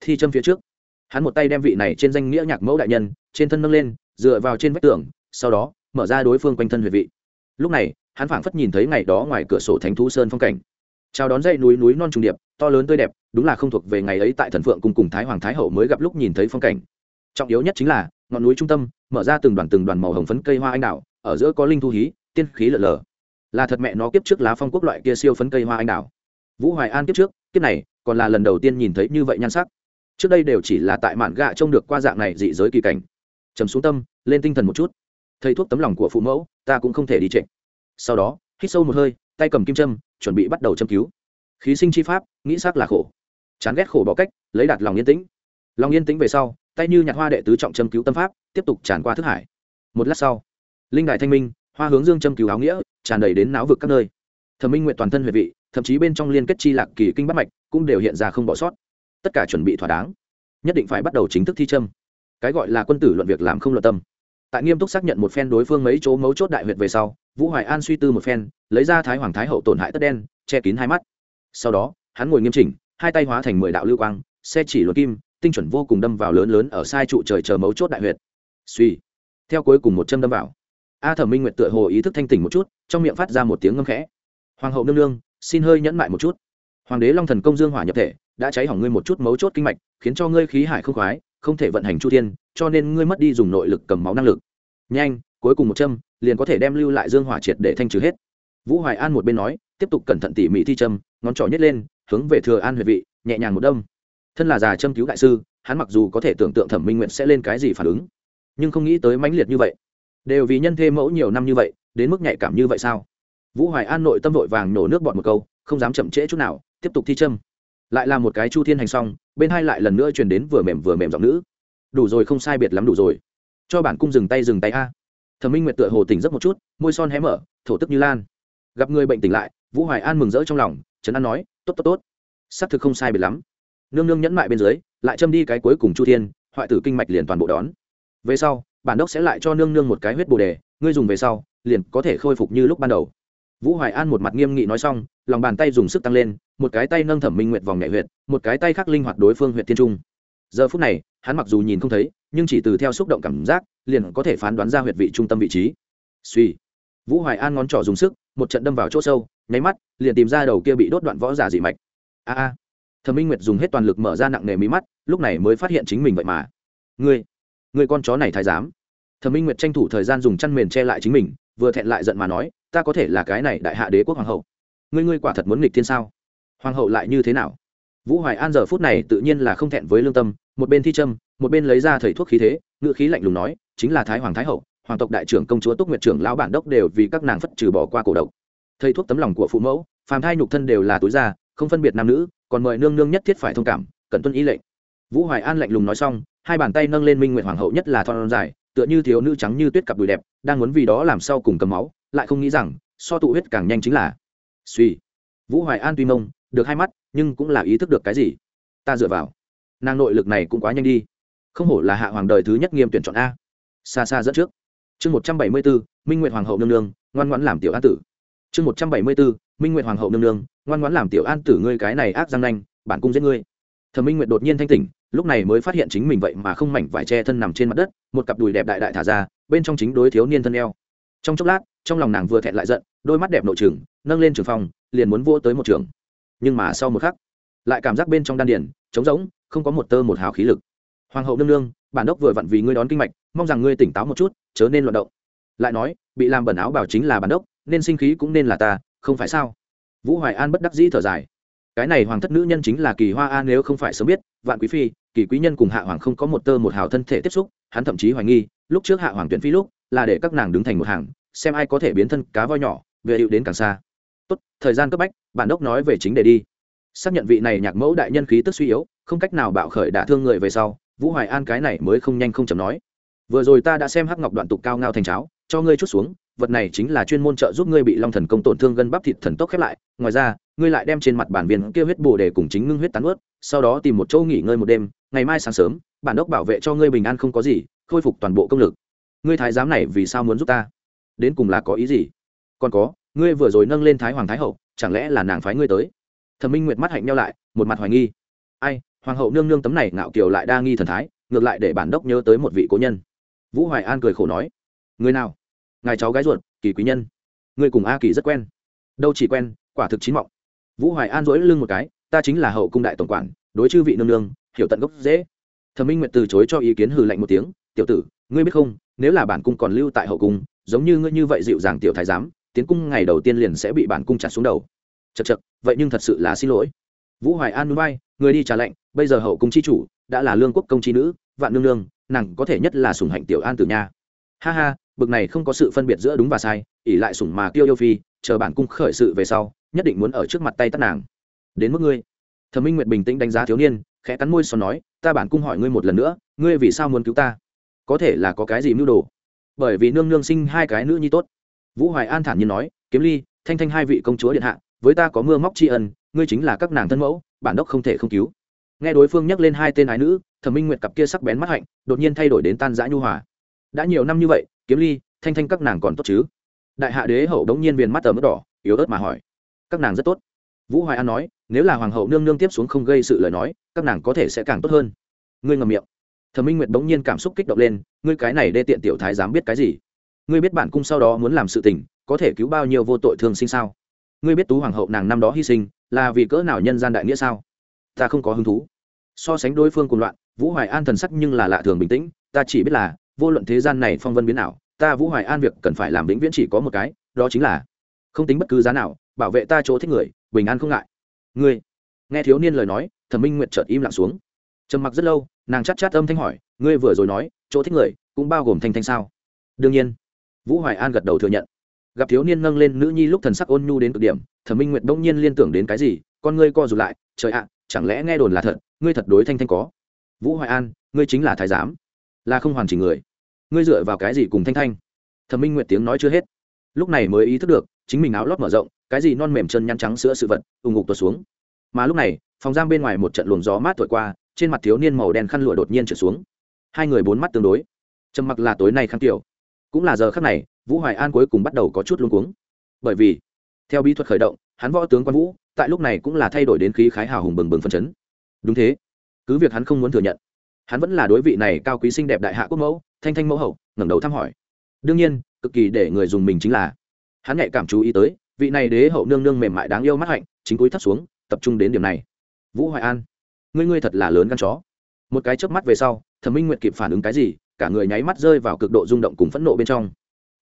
S1: Thi châm phía trước, hắn một tay đem vị này trên danh nghĩa nhạc mẫu đại nhân trên thân nâng lên, dựa vào trên vách tường, sau đó mở ra đối phương quanh thân huyệt vị. Lúc này, hắn phảng phất nhìn thấy ngày đó ngoài cửa sổ thánh thú sơn phong cảnh. Chào đón dãy núi núi non trùng điệp, to lớn tươi đẹp, đúng là không thuộc về ngày ấy tại thần phượng cùng cùng thái hoàng thái hậu mới gặp lúc nhìn thấy phong cảnh. Trọng yếu nhất chính là, ngọn núi trung tâm, mở ra từng đoàn từng đoàn màu hồng phấn cây hoa anh đào, ở giữa có linh thu hí, tiên khí lở lở là thật mẹ nó kiếp trước lá phong quốc loại kia siêu phấn cây hoa anh đào. Vũ hoài an kiếp trước kiếp này, còn là lần đầu tiên nhìn thấy như vậy nhan sắc. Trước đây đều chỉ là tại mạn gạ trông được qua dạng này dị giới kỳ cảnh. Trầm xuống tâm, lên tinh thần một chút. Thầy thuốc tấm lòng của phụ mẫu, ta cũng không thể đi trịnh sau đó, hít sâu một hơi, tay cầm kim châm, chuẩn bị bắt đầu châm cứu. Khí sinh chi pháp, nghĩ xác là khổ. Chán ghét khổ bỏ cách, lấy đạt lòng yên tĩnh. Lòng yên tĩnh về sau, tay như nhặt hoa đệ tứ trọng châm cứu tâm pháp, tiếp tục tràn qua thức hải. Một lát sau, linh đại thanh minh, hoa hướng dương châm cứu áo nghĩa, tràn đầy đến não vực các nơi. Thẩm minh nguyện toàn thân huệ vị thậm chí bên trong liên kết chi lạc kỳ kinh bắt mạch cũng đều hiện ra không bỏ sót. Tất cả chuẩn bị thỏa đáng, nhất định phải bắt đầu chính thức thi châm. Cái gọi là quân tử luận việc làm không luận tâm. Tại nghiêm túc xác nhận một phen đối phương mấy chỗ mấu chốt đại huyệt về sau, vũ hoài an suy tư một phen, lấy ra thái hoàng thái hậu tổn hại tất đen, che kín hai mắt. Sau đó, hắn ngồi nghiêm chỉnh, hai tay hóa thành mười đạo lưu quang, xe chỉ luật kim, tinh chuẩn vô cùng đâm vào lớn lớn ở sai trụ trời chờ mấu chốt đại huyệt. Suy. Theo cuối cùng một châm đâm vào. A thẩm minh nguyệt tựa hồ ý thức thanh tỉnh một chút, trong miệng phát ra một tiếng ngâm khẽ. Hoàng hậu nương nương xin hơi nhẫn mại một chút. Hoàng đế long thần công dương hỏa nhập thể, đã cháy hỏng ngươi một chút mấu chốt kinh mạch, khiến cho ngươi khí hải không khoái, không thể vận hành chu thiên, cho nên ngươi mất đi dùng nội lực cầm máu năng lực. Nhanh, cuối cùng một châm, liền có thể đem lưu lại dương hỏa triệt để thanh trừ hết. Vũ hoài an một bên nói, tiếp tục cẩn thận tỉ mỉ thi châm, ngón trỏ nhét lên, hướng về thừa an huyệt vị, nhẹ nhàng một đâm. Thân là già châm cứu đại sư, hắn mặc dù có thể tưởng tượng thẩm minh nguyện sẽ lên cái gì phản ứng, nhưng không nghĩ tới mãnh liệt như vậy. Đều vì nhân thê mẫu nhiều năm như vậy, đến mức nhạy cảm như vậy sao? Vũ hoài an nội tâm vội vàng nổ nước bọt một câu, không dám chậm trễ chút nào, tiếp tục thi châm. Lại là một cái chu thiên hành xong, bên hai lại lần nữa truyền đến vừa mềm vừa mềm giọng nữ. Đủ rồi, không sai biệt lắm đủ rồi. Cho bản cung dừng tay dừng tay a. Thẩm minh nguyệt tựa hồ tỉnh giấc một chút, môi son hé mở, thổ tức như lan. Gặp người bệnh tỉnh lại, vũ hoài an mừng rỡ trong lòng, trấn an nói, tốt tốt tốt. Xác thực không sai biệt lắm. Nương nương nhẫn mại bên dưới, lại châm đi cái cuối cùng chu thiên, hoại tử kinh mạch liền toàn bộ đón. Về sau, bản đốc sẽ lại cho nương nương một cái huyết bồ đề, ngươi dùng về sau, liền có thể khôi phục như lúc ban đầu vũ hoài an một mặt nghiêm nghị nói xong, lòng bàn tay dùng sức tăng lên, một cái tay nâng thẩm minh nguyệt vòng nhạy huyệt, một cái tay khác linh hoạt đối phương huyện thiên trung. Giờ phút này, hắn mặc dù nhìn không thấy, nhưng chỉ từ theo xúc động cảm giác, liền có thể phán đoán ra huyệt vị trung tâm vị trí. Suy vũ hoài an ngón trỏ dùng sức, một trận đâm vào chỗ sâu, nháy mắt, liền tìm ra đầu kia bị đốt đoạn võ giả dị mạch. A a. Thẩm minh nguyệt dùng hết toàn lực mở ra nặng nề mí mắt, lúc này mới phát hiện chính mình vậy mà. Ngươi ngươi con chó này thái giám. Thẩm minh nguyệt tranh thủ thời gian dùng chăn mền che lại chính mình vừa thẹn lại giận mà nói, ta có thể là cái này đại hạ đế quốc hoàng hậu. Ngươi ngươi quả thật muốn nghịch thiên sao? Hoàng hậu lại như thế nào? Vũ hoài an giờ phút này tự nhiên là không thẹn với lương tâm, một bên thi trâm một bên lấy ra thầy thuốc khí thế ngự khí lạnh lùng nói, chính là thái hoàng thái hậu, hoàng tộc đại trưởng công chúa túc nguyệt trưởng lão bản đốc đều vì các nàng phất trừ bỏ qua cổ độc. Thầy thuốc tấm lòng của phụ mẫu, phàm thai nhục thân đều là túi da không phân biệt nam nữ, còn mời nương nương nhất thiết phải thông cảm cần tuân ý lệnh. Vũ hoài an lạnh lùng nói xong, hai bàn tay nâng lên minh nguyện hoàng hậu nhất là thon dài, tựa như thiếu nữ trắng như tuyết cặp đùi đẹp đang muốn vì đó làm sao cùng cầm máu, lại không nghĩ rằng, so tụ huyết càng nhanh chính là, suy. Vũ hoài an tuy mông, được hai mắt, nhưng cũng là ý thức được cái gì? Ta dựa vào. Nàng nội lực này cũng quá nhanh đi. Không hổ là hạ hoàng đời thứ nhất nghiêm tuyển chọn a. Xa xa dẫn trước. Chương một trăm bảy mươi bốn, minh nguyện hoàng hậu nương nương, ngoan ngoãn làm tiểu an tử. Chương một trăm bảy mươi bốn, minh nguyện hoàng hậu nương nương, ngoan ngoãn làm tiểu an tử ngươi cái này ác giang nanh, bản cung giết ngươi. Thẩm minh nguyện đột nhiên thanh tỉnh, lúc này mới phát hiện chính mình vậy mà không mảnh vải che thân nằm trên mặt đất, một cặp đùi đẹp đại đại thả ra bên trong chính đối thiếu niên thân eo. Trong chốc lát, trong lòng nàng vừa thẹn lại giận, đôi mắt đẹp nội trường nâng lên trường phòng, liền muốn vô tới một trường. Nhưng mà sau một khắc, lại cảm giác bên trong đan điền, trống rỗng, không có một tơ một hào khí lực. Hoàng hậu nương nương, bản đốc vừa vặn vì ngươi đón kinh mạch, mong rằng ngươi tỉnh táo một chút, chớ nên loạn động. Lại nói, bị làm bẩn áo bảo chính là bản đốc, nên sinh khí cũng nên là ta, không phải sao? Vũ hoài an bất đắc dĩ thở dài. Cái này hoàng thất nữ nhân chính là kỳ hoa an nếu không phải sớm biết, vạn quý phi kỳ quý nhân cùng hạ hoàng không có một tơ một hào thân thể tiếp xúc, hắn thậm chí hoài nghi, lúc trước hạ hoàng tuyển phi lúc, là để các nàng đứng thành một hàng, xem ai có thể biến thân cá voi nhỏ, về hiệu đến càng xa. Tốt, thời gian cấp bách, bản đốc nói về chính đề đi. Xác nhận vị này nhạc mẫu đại nhân khí tức suy yếu, không cách nào bạo khởi đả thương người về sau, vũ hoài an cái này mới không nhanh không chậm nói. Vừa rồi ta đã xem hắc ngọc đoạn tục cao ngao thành cháo, cho ngươi chút xuống vật này chính là chuyên môn trợ giúp ngươi bị long thần công tổn thương gân bắp thịt thần tốc khép lại. Ngoài ra, ngươi lại đem trên mặt bản viên kia huyết bồ để cùng chính ngưng huyết tán ướt, sau đó tìm một chỗ nghỉ ngơi một đêm, ngày mai sáng sớm, bản đốc bảo vệ cho ngươi bình an không có gì, khôi phục toàn bộ công lực. Ngươi thái giám này vì sao muốn giúp ta? Đến cùng là có ý gì? Còn có, ngươi vừa rồi nâng lên thái hoàng thái hậu, chẳng lẽ là nàng phái ngươi tới? Thẩm minh nguyệt mắt hạnh nhau lại, một mặt hoài nghi. Ai, hoàng hậu nương nương tấm này ngạo kiều lại đa nghi thần thái, ngược lại để bản đốc nhớ tới một vị cố nhân. Vũ hoài an cười khổ nói, người nào? Ngài cháu gái ruột, kỳ quý nhân. Người cùng a kỳ rất quen. Đâu chỉ quen, quả thực chín mọng. Vũ hoài an dỗi lưng một cái, ta chính là hậu cung đại tổng quản, đối chư vị nương nương, hiểu tận gốc dễ. Thẩm minh nguyệt từ chối cho ý kiến hừ lạnh một tiếng, tiểu tử, ngươi biết không, nếu là bản cung còn lưu tại hậu cung, giống như ngươi như vậy dịu dàng tiểu thái giám, tiến cung ngày đầu tiên liền sẽ bị bản cung chặt xuống đầu. Chật chật vậy nhưng thật sự là xin lỗi. Vũ hoài an núi bay, người đi trả lệnh, bây giờ hậu cung chi chủ đã là lương quốc công chi nữ, vạn nương nương, nàng có thể nhất là sủng hạnh tiểu an tử nha. Ha ha bực này không có sự phân biệt giữa đúng và sai ỉ lại sủng mà kêu yêu phi, chờ bản cung khởi sự về sau, nhất định muốn ở trước mặt tay tắt nàng. Đến mức ngươi. Thẩm minh nguyệt bình tĩnh đánh giá thiếu niên, khẽ cắn môi xong nói, ta bản cung hỏi ngươi một lần nữa, ngươi vì sao muốn cứu ta? Có thể là có cái gì mưu đồ? Bởi vì nương nương sinh hai cái nữ nhi tốt. Vũ hoài an thản nhiên nói, kiếm ly, thanh thanh hai vị công chúa điện hạ, với ta có mưa móc tri ân, ngươi chính là các nàng thân mẫu, bản đốc không thể không cứu. Nghe đối phương nhắc lên hai tên ái nữ, thẩm minh nguyệt cặp kia sắc bén mắt hạnh, đột nhiên thay đổi đến tan giã nhu hòa. Đã nhiều năm như vậy kiếm ly, thanh thanh các nàng còn tốt chứ? Đại hạ đế hậu đống nhiên viền mắt tờ mức đỏ, yếu ớt mà hỏi. Các nàng rất tốt. Vũ hoài an nói, nếu là hoàng hậu nương nương tiếp xuống không gây sự lời nói, các nàng có thể sẽ càng tốt hơn. Ngươi ngầm miệng. Thẩm minh nguyệt bỗng nhiên cảm xúc kích động lên, ngươi cái này đê tiện tiểu thái dám biết cái gì? Ngươi biết bản cung sau đó muốn làm sự tình, có thể cứu bao nhiêu vô tội thương sinh sao? Ngươi biết tú hoàng hậu nàng năm đó hy sinh, là vì cỡ nào nhân gian đại nghĩa sao? Ta không có hứng thú. So sánh đối phương cùng loạn, vũ hoài an thần sắc nhưng là lạ thường bình tĩnh, ta chỉ biết là vô luận thế gian này phong vân biến ảo, ta vũ hoài an việc cần phải làm vĩnh viễn chỉ có một cái, đó chính là không tính bất cứ giá nào, bảo vệ ta chỗ thích người, bình an không ngại. Ngươi, nghe thiếu niên lời nói, thẩm minh nguyệt chợt im lặng xuống. Trầm mặc rất lâu, nàng chắt chát âm thanh hỏi, ngươi vừa rồi nói, chỗ thích người, cũng bao gồm thanh thanh sao? Đương nhiên. Vũ hoài an gật đầu thừa nhận. Gặp thiếu niên nâng lên nữ nhi lúc thần sắc ôn nhu đến cực điểm, thẩm minh nguyệt bỗng nhiên liên tưởng đến cái gì, con ngươi co rụt lại, trời ạ, chẳng lẽ nghe đồn là thật, ngươi thật đối thanh thanh có? Vũ hoài an, ngươi chính là thái giám là không hoàn chỉnh người. Ngươi dựa vào cái gì cùng thanh thanh? Thẩm minh nguyệt tiếng nói chưa hết. Lúc này mới ý thức được, chính mình áo lót mở rộng, cái gì non mềm chân nhăn trắng sữa sự vật ùng ngục tuột xuống. Mà lúc này, phòng giam bên ngoài một trận luồng gió mát thổi qua, trên mặt thiếu niên màu đen khăn lụa đột nhiên trở xuống. Hai người bốn mắt tương đối. Trầm mặc là tối nay khăn tiểu. Cũng là giờ khắc này, vũ hoài an cuối cùng bắt đầu có chút luống cuống. Bởi vì, theo bí thuật khởi động, hắn võ tướng quan vũ, tại lúc này cũng là thay đổi đến khí khái hào hùng bừng bừng phân chấn. Đúng thế. Cứ việc hắn không muốn thừa nhận hắn vẫn là đối vị này cao quý xinh đẹp đại hạ quốc mẫu, thanh thanh mẫu hậu, ngẩng đầu thăm hỏi. Đương nhiên, cực kỳ để người dùng mình chính là. Hắn nhạy cảm chú ý tới, vị này đế hậu nương nương mềm mại đáng yêu mắt hạnh, chính cúi thấp xuống, tập trung đến điểm này. Vũ hoài an, ngươi ngươi thật là lớn gan chó. Một cái chớp mắt về sau, thẩm minh nguyệt kịp phản ứng cái gì, cả người nháy mắt rơi vào cực độ rung động cùng phẫn nộ bên trong.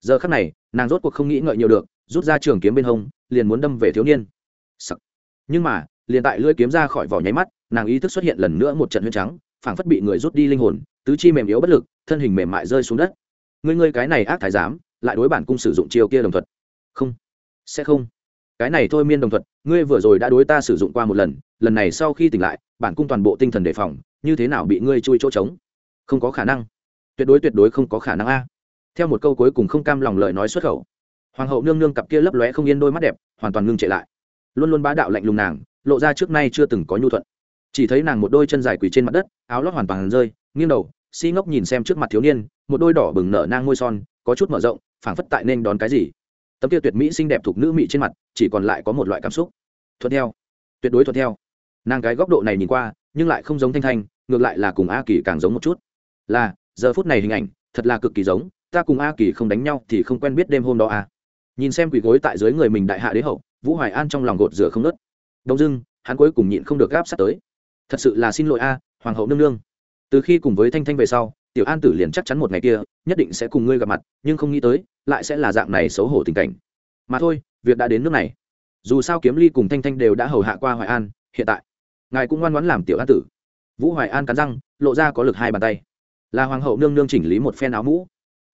S1: Giờ khắc này, nàng rốt cuộc không nghĩ ngợi nhiều được, rút ra trường kiếm bên hông, liền muốn đâm về thiếu niên. Sắc. nhưng mà, liền tại lưỡi kiếm ra khỏi vỏ nháy mắt, nàng ý thức xuất hiện lần nữa một trận huyết trắng phảng phất bị người rút đi linh hồn, tứ chi mềm yếu bất lực, thân hình mềm mại rơi xuống đất. Ngươi ngươi cái này ác thái giám, lại đối bản cung sử dụng chiêu kia đồng thuật. Không. Sẽ không. Cái này thôi miên đồng thuật, ngươi vừa rồi đã đối ta sử dụng qua một lần lần này sau khi tỉnh lại, bản cung toàn bộ tinh thần đề phòng, như thế nào bị ngươi chui chỗ trống? Không có khả năng. Tuyệt đối tuyệt đối không có khả năng a. Theo một câu cuối cùng không cam lòng lời nói xuất khẩu. Hoàng hậu nương nương cặp kia lấp lóe không yên đôi mắt đẹp, hoàn toàn ngưng trệ lại. Luôn luôn bá đạo lạnh lùng nàng, lộ ra trước nay chưa từng có nhu thuận chỉ thấy nàng một đôi chân dài quỳ trên mặt đất, áo lót hoàn toàn rơi, nghiêng đầu, si ngốc nhìn xem trước mặt thiếu niên, một đôi đỏ bừng nở nang ngôi son, có chút mở rộng, phảng phất tại nên đón cái gì. Tấm kia tuyệt mỹ xinh đẹp thuộc nữ mỹ trên mặt, chỉ còn lại có một loại cảm xúc. Thuận theo, tuyệt đối thuận theo. Nàng cái góc độ này nhìn qua, nhưng lại không giống thanh thanh, ngược lại là cùng a kỳ càng giống một chút. Là, giờ phút này hình ảnh, thật là cực kỳ giống, ta cùng a kỳ không đánh nhau thì không quen biết đêm hôm đó à. nhìn xem quỳ gối tại dưới người mình đại hạ đế hậu, vũ hoài an trong lòng gột rửa không nớt. Đông dưng hắn cuối cùng nhịn không được gáp sát tới thật sự là xin lỗi a, hoàng hậu nương nương. Từ khi cùng với thanh thanh về sau, tiểu an tử liền chắc chắn một ngày kia, nhất định sẽ cùng ngươi gặp mặt, nhưng không nghĩ tới, lại sẽ là dạng này xấu hổ tình cảnh. Mà thôi, việc đã đến nước này. Dù sao kiếm ly cùng thanh thanh đều đã hầu hạ qua hoài an, hiện tại, ngài cũng ngoan ngoãn làm tiểu an tử. Vũ hoài an cắn răng, lộ ra có lực hai bàn tay. Là hoàng hậu nương nương chỉnh lý một phen áo mũ,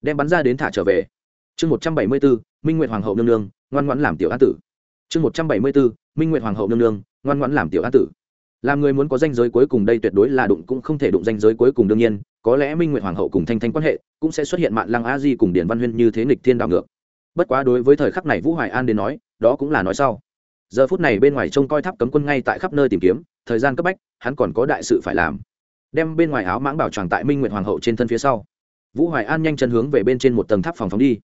S1: đem bắn ra đến thả trở về. Chương một trăm bảy mươi bốn, minh nguyện hoàng hậu nương nương, ngoan ngoãn làm tiểu an tử. Chương một trăm bảy mươi bốn, minh nguyện hoàng hậu nương nương, ngoan ngoãn làm tiểu an tử làm người muốn có danh giới cuối cùng đây tuyệt đối là đụng cũng không thể đụng danh giới cuối cùng đương nhiên, có lẽ minh nguyện hoàng hậu cùng thanh thanh quan hệ cũng sẽ xuất hiện mạng lăng a di cùng điển văn huyên như thế nghịch thiên đảo ngược. Bất quá đối với thời khắc này vũ hoài an đến nói, đó cũng là nói sau. Giờ phút này bên ngoài trông coi tháp cấm quân ngay tại khắp nơi tìm kiếm, thời gian cấp bách, hắn còn có đại sự phải làm. Đem bên ngoài áo mãng bảo tràng tại minh nguyện hoàng hậu trên thân phía sau. Vũ hoài an nhanh chân hướng về bên trên một tầng tháp phòng phóng đi.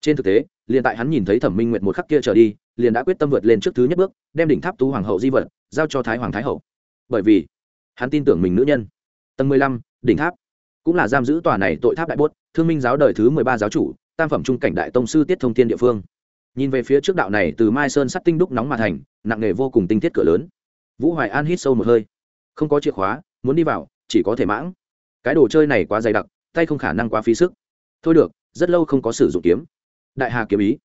S1: Trên thực tế, liền tại hắn nhìn thấy thẩm minh nguyện một khắc kia trở đi, liền đã quyết tâm vượt lên trước thứ nhất bước, đem đỉnh tháp tú hoàng hậu di vật giao cho thái hoàng thái hậu bởi vì hắn tin tưởng mình nữ nhân. Tầng mười lăm, đỉnh tháp. Cũng là giam giữ tòa này tội tháp đại bốt, thương minh giáo đời thứ mười ba giáo chủ, tam phẩm trung cảnh đại tông sư tiết thông thiên địa phương. Nhìn về phía trước đạo này từ mai sơn sắt tinh đúc nóng mà thành, nặng nghề vô cùng tinh thiết cửa lớn. Vũ hoài an hít sâu một hơi. Không có chìa khóa, muốn đi vào, chỉ có thể mãng. Cái đồ chơi này quá dày đặc, tay không khả năng quá phí sức. Thôi được, rất lâu không có sử dụng kiếm. Đại hà kiếm ý.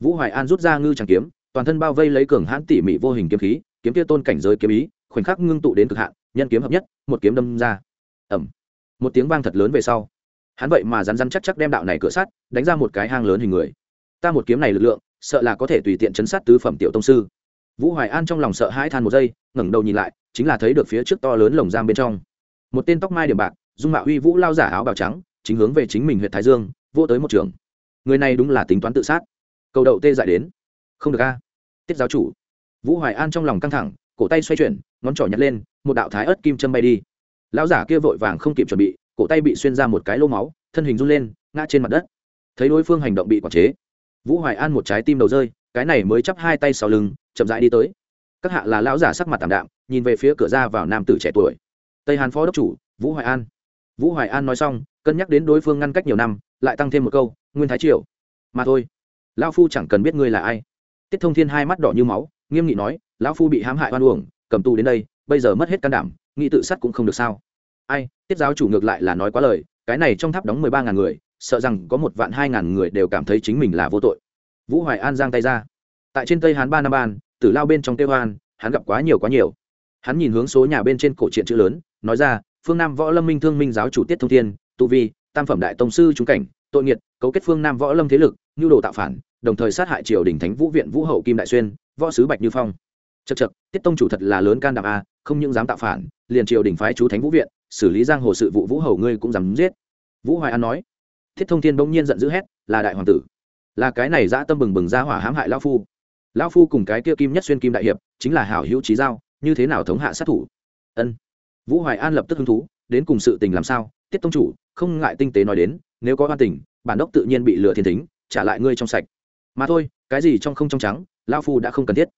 S1: Vũ hoài an rút ra ngư tràng kiếm, toàn thân bao vây lấy cường hãn tỉ mỉ vô hình kiếm khí, kiếm kia tôn cảnh giới kiếm ý khoảnh khắc ngưng tụ đến cực hạn, nhân kiếm hợp nhất, một kiếm đâm ra. Ẩm một tiếng vang thật lớn về sau, hắn vậy mà rắn rắn chắc chắc đem đạo này cửa sắt đánh ra một cái hang lớn hình người. Ta một kiếm này lực lượng, sợ là có thể tùy tiện chấn sát tứ phẩm tiểu tông sư. Vũ hoài an trong lòng sợ hãi than một giây, ngẩng đầu nhìn lại, chính là thấy được phía trước to lớn lồng giam bên trong. Một tên tóc mai điểm bạc, dung mạo uy vũ lao giả áo bào trắng, chính hướng về chính mình huyện thái dương vô tới một trường. Người này đúng là tính toán tự sát. Cầu đậu tê dại đến. Không được a. Tiết giáo chủ. Vũ hoài an trong lòng căng thẳng cổ tay xoay chuyển, ngón trỏ nhặt lên, một đạo thái ớt kim châm bay đi. Lão giả kia vội vàng không kịp chuẩn bị, cổ tay bị xuyên ra một cái lô máu, thân hình run lên, ngã trên mặt đất. Thấy đối phương hành động bị quản chế, vũ hoài an một trái tim đầu rơi, cái này mới chắp hai tay sau lưng, chậm rãi đi tới. Các hạ là lão giả sắc mặt tảm đạm, nhìn về phía cửa ra vào nam tử trẻ tuổi. Tây hàn phó đốc chủ, vũ hoài an. Vũ hoài an nói xong, cân nhắc đến đối phương ngăn cách nhiều năm, lại tăng thêm một câu, nguyên thái triều. Mà thôi, lão phu chẳng cần biết ngươi là ai. Tiết thông thiên hai mắt đỏ như máu nghiêm nghị nói, lão phu bị hãm hại oan uổng, cầm tù đến đây, bây giờ mất hết can đảm, nghĩ tự sát cũng không được sao? Ai, tiết giáo chủ ngược lại là nói quá lời, cái này trong tháp đóng mười ba ngàn người, sợ rằng có một vạn hai ngàn người đều cảm thấy chính mình là vô tội. Vũ hoài an giang tay ra. Tại trên tây hán ba năm ban, tử lao bên trong tây hoan, hắn gặp quá nhiều quá nhiều. Hắn nhìn hướng số nhà bên trên cổ truyện chữ lớn, nói ra, phương nam võ lâm minh thương minh giáo chủ tiết thông thiên, tu vi, tam phẩm đại tông sư trúng cảnh, tội nghiệt, cấu kết phương nam võ lâm thế lực, nhu đồ tạo phản, đồng thời sát hại triều đình thánh vũ viện vũ hậu kim đại xuyên võ sứ bạch như phong. Chật chật tiết tông chủ thật là lớn can đảm a không những dám tạo phản liền triều đình phái chú thánh vũ viện xử lý giang hồ sự vụ vũ hầu ngươi cũng dám giết. Vũ hoài an nói. Thiết thông thiên bỗng nhiên giận dữ hét là đại hoàng tử. Là cái này dã tâm bừng bừng ra hỏa hãm hại lão phu. Lão phu cùng cái kia kim nhất xuyên kim đại hiệp chính là hảo hữu trí giao như thế nào thống hạ sát thủ? Ân. Vũ hoài an lập tức hứng thú đến cùng sự tình làm sao? Tiết tông chủ không ngại tinh tế nói đến nếu có oan tình bản đốc tự nhiên bị lừa thiên tính, trả lại ngươi trong sạch. Mà thôi cái gì trong không trong trắng lão phu đã không cần thiết.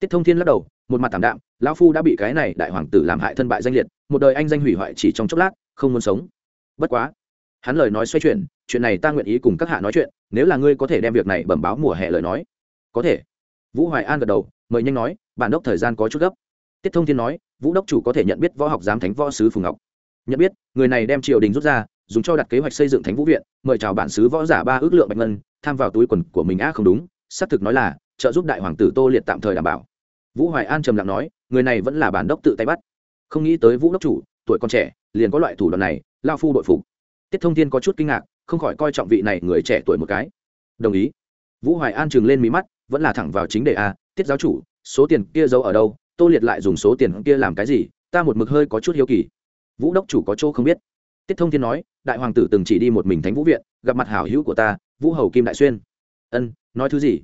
S1: Tiết thông thiên lắc đầu, một mặt tảm đạm, lão phu đã bị cái này đại hoàng tử làm hại thân bại danh liệt, một đời anh danh hủy hoại chỉ trong chốc lát, không muốn sống. Bất quá, hắn lời nói xoay chuyển, chuyện này ta nguyện ý cùng các hạ nói chuyện, nếu là ngươi có thể đem việc này bẩm báo mùa hè lời nói. Có thể. Vũ hoài an gật đầu, mời nhanh nói, bản đốc thời gian có chút gấp. Tiết thông thiên nói, vũ đốc chủ có thể nhận biết võ học giám thánh võ sứ phùng ngọc. Nhận biết, người này đem triều đình rút ra, dùng cho đặt kế hoạch xây dựng thánh vũ viện, mời chào bản sứ võ giả ba ước lượng bạch ngân, tham vào túi quần của mình á không đúng, xác thực nói là trợ giúp đại hoàng tử tô liệt tạm thời đảm bảo. Vũ hoài an trầm lặng nói, người này vẫn là bản đốc tự tay bắt. Không nghĩ tới vũ đốc chủ, tuổi còn trẻ, liền có loại thủ đoạn này, lao phu đội phục. Tiết thông thiên có chút kinh ngạc, không khỏi coi trọng vị này người trẻ tuổi một cái. Đồng ý. Vũ hoài an chừng lên mí mắt, vẫn là thẳng vào chính đề a, tiết giáo chủ, số tiền kia giấu ở đâu, tô liệt lại dùng số tiền kia làm cái gì, ta một mực hơi có chút hiếu kỳ. Vũ đốc chủ có chỗ không biết. Tiết thông thiên nói, đại hoàng tử từng chỉ đi một mình thánh vũ viện, gặp mặt hảo hữu của ta, vũ hầu kim đại xuyên. Ân, nói thứ gì?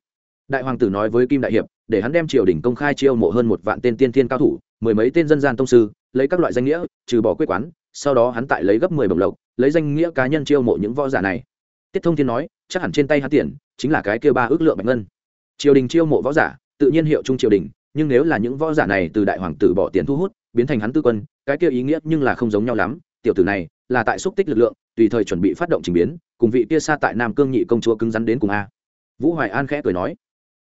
S1: Đại hoàng tử nói với kim đại hiệp, để hắn đem triều đình công khai chiêu mộ hơn một vạn tên tiên thiên cao thủ, mười mấy tên dân gian tông sư, lấy các loại danh nghĩa, trừ bỏ quyết quán, sau đó hắn tại lấy gấp mười bồng lộc, lấy danh nghĩa cá nhân chiêu mộ những võ giả này. Tiết thông thiên nói, chắc hẳn trên tay hắn tiền, chính là cái kia ba ước lượng bạch ngân. Triều đình chiêu mộ võ giả, tự nhiên hiệu trung triều đình, nhưng nếu là những võ giả này từ đại hoàng tử bỏ tiền thu hút, biến thành hắn tư quân, cái kia ý nghĩa nhưng là không giống nhau lắm. Tiểu tử này, là tại xúc tích lực lượng, tùy thời chuẩn bị phát động trình biến, cùng vị kia xa tại nam cương nhị công chúa cứng rắn đến cùng a. Vũ hoài an khẽ cười nói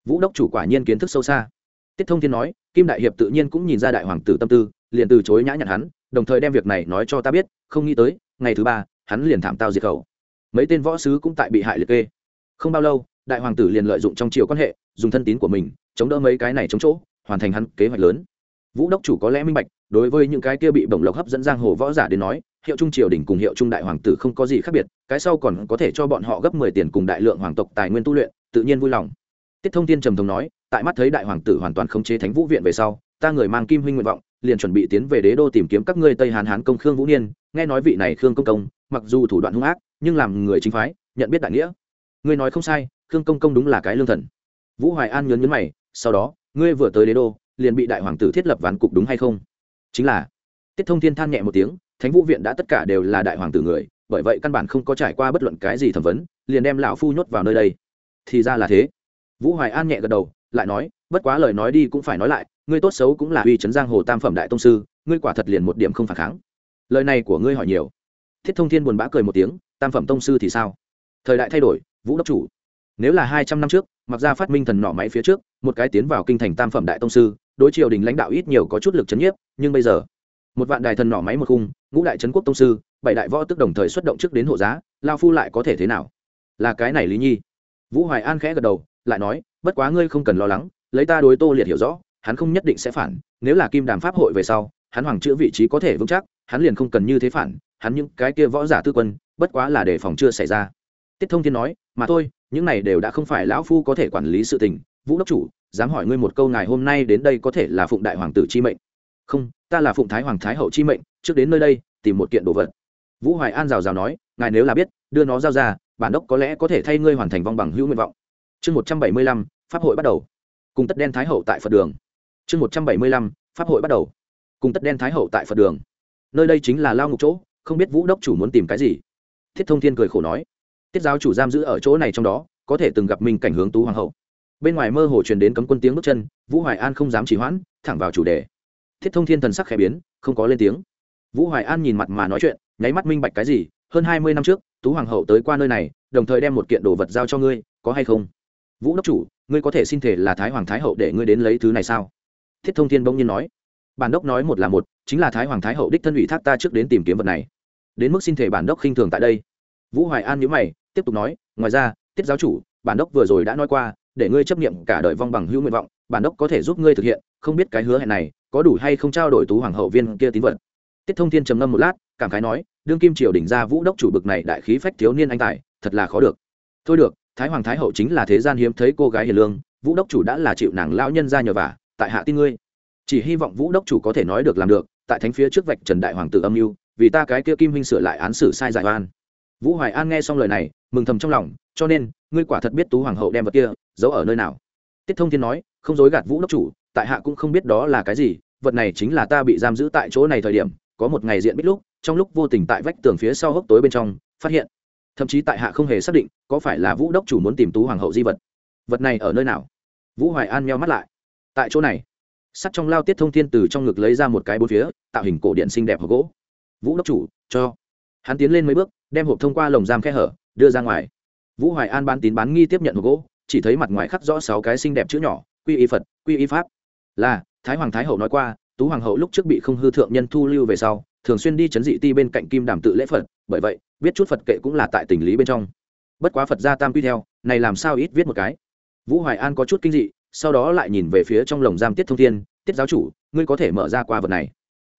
S1: vũ đốc chủ quả nhiên kiến thức sâu xa. Tiết thông thiên nói, kim đại hiệp tự nhiên cũng nhìn ra đại hoàng tử tâm tư, liền từ chối nhã nhặn hắn, đồng thời đem việc này nói cho ta biết, không nghĩ tới, ngày thứ ba, hắn liền thảm tao diệt khẩu. Mấy tên võ sứ cũng tại bị hại liệt kê. Không bao lâu, đại hoàng tử liền lợi dụng trong chiều quan hệ, dùng thân tín của mình, chống đỡ mấy cái này chống chỗ, hoàn thành hắn kế hoạch lớn. Vũ đốc chủ có lẽ minh bạch, đối với những cái kia bị bổng lộc hấp dẫn giang hồ võ giả đến nói, hiệu trung triều đình cùng hiệu trung đại hoàng tử không có gì khác biệt, cái sau còn có thể cho bọn họ gấp mười tiền cùng đại lượng hoàng tộc tài nguyên tu luyện, tự nhiên vui lòng tiết thông Thiên trầm thống nói, tại mắt thấy đại hoàng tử hoàn toàn khống chế thánh vũ viện về sau, ta người mang kim huynh nguyện vọng, liền chuẩn bị tiến về đế đô tìm kiếm các ngươi tây hàn hán công khương vũ niên. Nghe nói vị này khương công công, mặc dù thủ đoạn hung ác, nhưng làm người chính phái, nhận biết đại nghĩa. Ngươi nói không sai, khương công công đúng là cái lương thần. Vũ hoài an nhớn nhấn mày, sau đó, ngươi vừa tới đế đô, liền bị đại hoàng tử thiết lập ván cục đúng hay không? Chính là, tiết thông thiên than nhẹ một tiếng, thánh vũ viện đã tất cả đều là đại hoàng tử người, bởi vậy căn bản không có trải qua bất luận cái gì thẩm vấn, liền đem lão phu nhốt vào nơi đây. Thì ra là thế vũ hoài an nhẹ gật đầu, lại nói, bất quá lời nói đi cũng phải nói lại, ngươi tốt xấu cũng là uy trấn giang hồ tam phẩm đại tông sư, ngươi quả thật liền một điểm không phản kháng. Lời này của ngươi hỏi nhiều. Thiết thông thiên buồn bã cười một tiếng, tam phẩm tông sư thì sao? Thời đại thay đổi, vũ đốc chủ. Nếu là hai trăm năm trước, mặc ra phát minh thần nỏ máy phía trước, một cái tiến vào kinh thành tam phẩm đại tông sư, đối triều đình lãnh đạo ít nhiều có chút lực chấn nhiếp, nhưng bây giờ, một vạn đài thần nỏ máy một khung, ngũ đại trấn quốc tông sư, bảy đại võ tức đồng thời xuất động trước đến hộ giá, lao phu lại có thể thế nào? Là cái này lý nhi. Vũ hoài an khẽ gật đầu lại nói, bất quá ngươi không cần lo lắng, lấy ta đối tô liệt hiểu rõ, hắn không nhất định sẽ phản, nếu là kim đàm pháp hội về sau, hắn hoàng chữ vị trí có thể vững chắc, hắn liền không cần như thế phản, hắn những cái kia võ giả tư quân, bất quá là để phòng chưa xảy ra. Tiết thông thiên nói, mà thôi, những này đều đã không phải lão phu có thể quản lý sự tình, vũ đốc chủ, dám hỏi ngươi một câu ngài hôm nay đến đây có thể là phụng đại hoàng tử chi mệnh? Không, ta là phụng thái hoàng thái hậu chi mệnh, trước đến nơi đây, tìm một kiện đồ vật. Vũ hoài an rào rào nói, ngài nếu là biết, đưa nó giao ra, bản đốc có lẽ có thể thay ngươi hoàn thành vong bằng hữu nguyện vọng chương một trăm bảy mươi lăm, pháp hội bắt đầu. Cùng tất đen thái hậu tại phật đường. Chương một trăm bảy mươi lăm, pháp hội bắt đầu. Cùng tất đen thái hậu tại phật đường. Nơi đây chính là lao ngục chỗ, không biết vũ đốc chủ muốn tìm cái gì. Thiết thông thiên cười khổ nói, tiết giáo chủ giam giữ ở chỗ này trong đó, có thể từng gặp mình cảnh hướng tú hoàng hậu. Bên ngoài mơ hồ truyền đến cấm quân tiếng bước chân, vũ hoài an không dám chỉ hoãn, thẳng vào chủ đề. Thiết thông thiên thần sắc khẽ biến, không có lên tiếng. Vũ hoài an nhìn mặt mà nói chuyện, nháy mắt minh bạch cái gì, hơn hai mươi năm trước, tú hoàng hậu tới qua nơi này, đồng thời đem một kiện đồ vật giao cho ngươi, có hay không? Vũ đốc chủ, ngươi có thể xin thể là thái hoàng thái hậu để ngươi đến lấy thứ này sao? Thiết thông thiên bỗng nhiên nói. Bản đốc nói một là một, chính là thái hoàng thái hậu đích thân ủy thác ta trước đến tìm kiếm vật này. Đến mức xin thể bản đốc khinh thường tại đây. Vũ hoài an nhớ mày, tiếp tục nói, ngoài ra, tiết giáo chủ, bản đốc vừa rồi đã nói qua, để ngươi chấp nghiệm cả đời vong bằng hữu nguyện vọng, bản đốc có thể giúp ngươi thực hiện, không biết cái hứa hẹn này có đủ hay không trao đổi tú hoàng hậu viên kia tín vật. Tiết thông thiên trầm ngâm một lát, cảm khái nói, đương kim triều đỉnh ra vũ đốc chủ bực này đại khí phách thiếu niên anh tài, thật là khó được. Thôi được thái hoàng thái hậu chính là thế gian hiếm thấy cô gái hiền lương, vũ đốc chủ đã là chịu nàng lão nhân ra nhờ vả, tại hạ tin ngươi. Chỉ hy vọng vũ đốc chủ có thể nói được làm được, tại thánh phía trước vạch trần đại hoàng tử âm mưu, vì ta cái kia kim huynh sửa lại án xử sai giải oan. Vũ hoài an nghe xong lời này, mừng thầm trong lòng, cho nên, ngươi quả thật biết tú hoàng hậu đem vật kia, giấu ở nơi nào. Tiết thông thiên nói, không dối gạt vũ đốc chủ, tại hạ cũng không biết đó là cái gì, vật này chính là ta bị giam giữ tại chỗ này thời điểm, có một ngày diện bích lúc, trong lúc vô tình tại vách tường phía sau hốc tối bên trong, phát hiện thậm chí tại hạ không hề xác định có phải là vũ đốc chủ muốn tìm tú hoàng hậu di vật. Vật này ở nơi nào? Vũ hoài an meo mắt lại. Tại chỗ này. Sắt trong lao tiết thông thiên từ trong ngực lấy ra một cái bốn phía, tạo hình cổ điện xinh đẹp hộp gỗ. Vũ đốc chủ, cho. Hắn tiến lên mấy bước, đem hộp thông qua lồng giam khe hở, đưa ra ngoài. Vũ hoài an ban tín bán nghi tiếp nhận hộp gỗ, chỉ thấy mặt ngoài khắc rõ sáu cái xinh đẹp chữ nhỏ, quy y phật, quy y pháp. Là, thái hoàng thái hậu nói qua, tú hoàng hậu lúc trước bị không hư thượng nhân thu lưu về sau, thường xuyên đi chấn dị ti bên cạnh kim đàm tự lễ phật, bởi vậy biết chút phật kệ cũng là tại tình lý bên trong. Bất quá phật gia tam quy theo, này làm sao ít viết một cái? Vũ hoài an có chút kinh dị, sau đó lại nhìn về phía trong lồng giam tiết thông thiên, tiết giáo chủ, ngươi có thể mở ra qua vật này.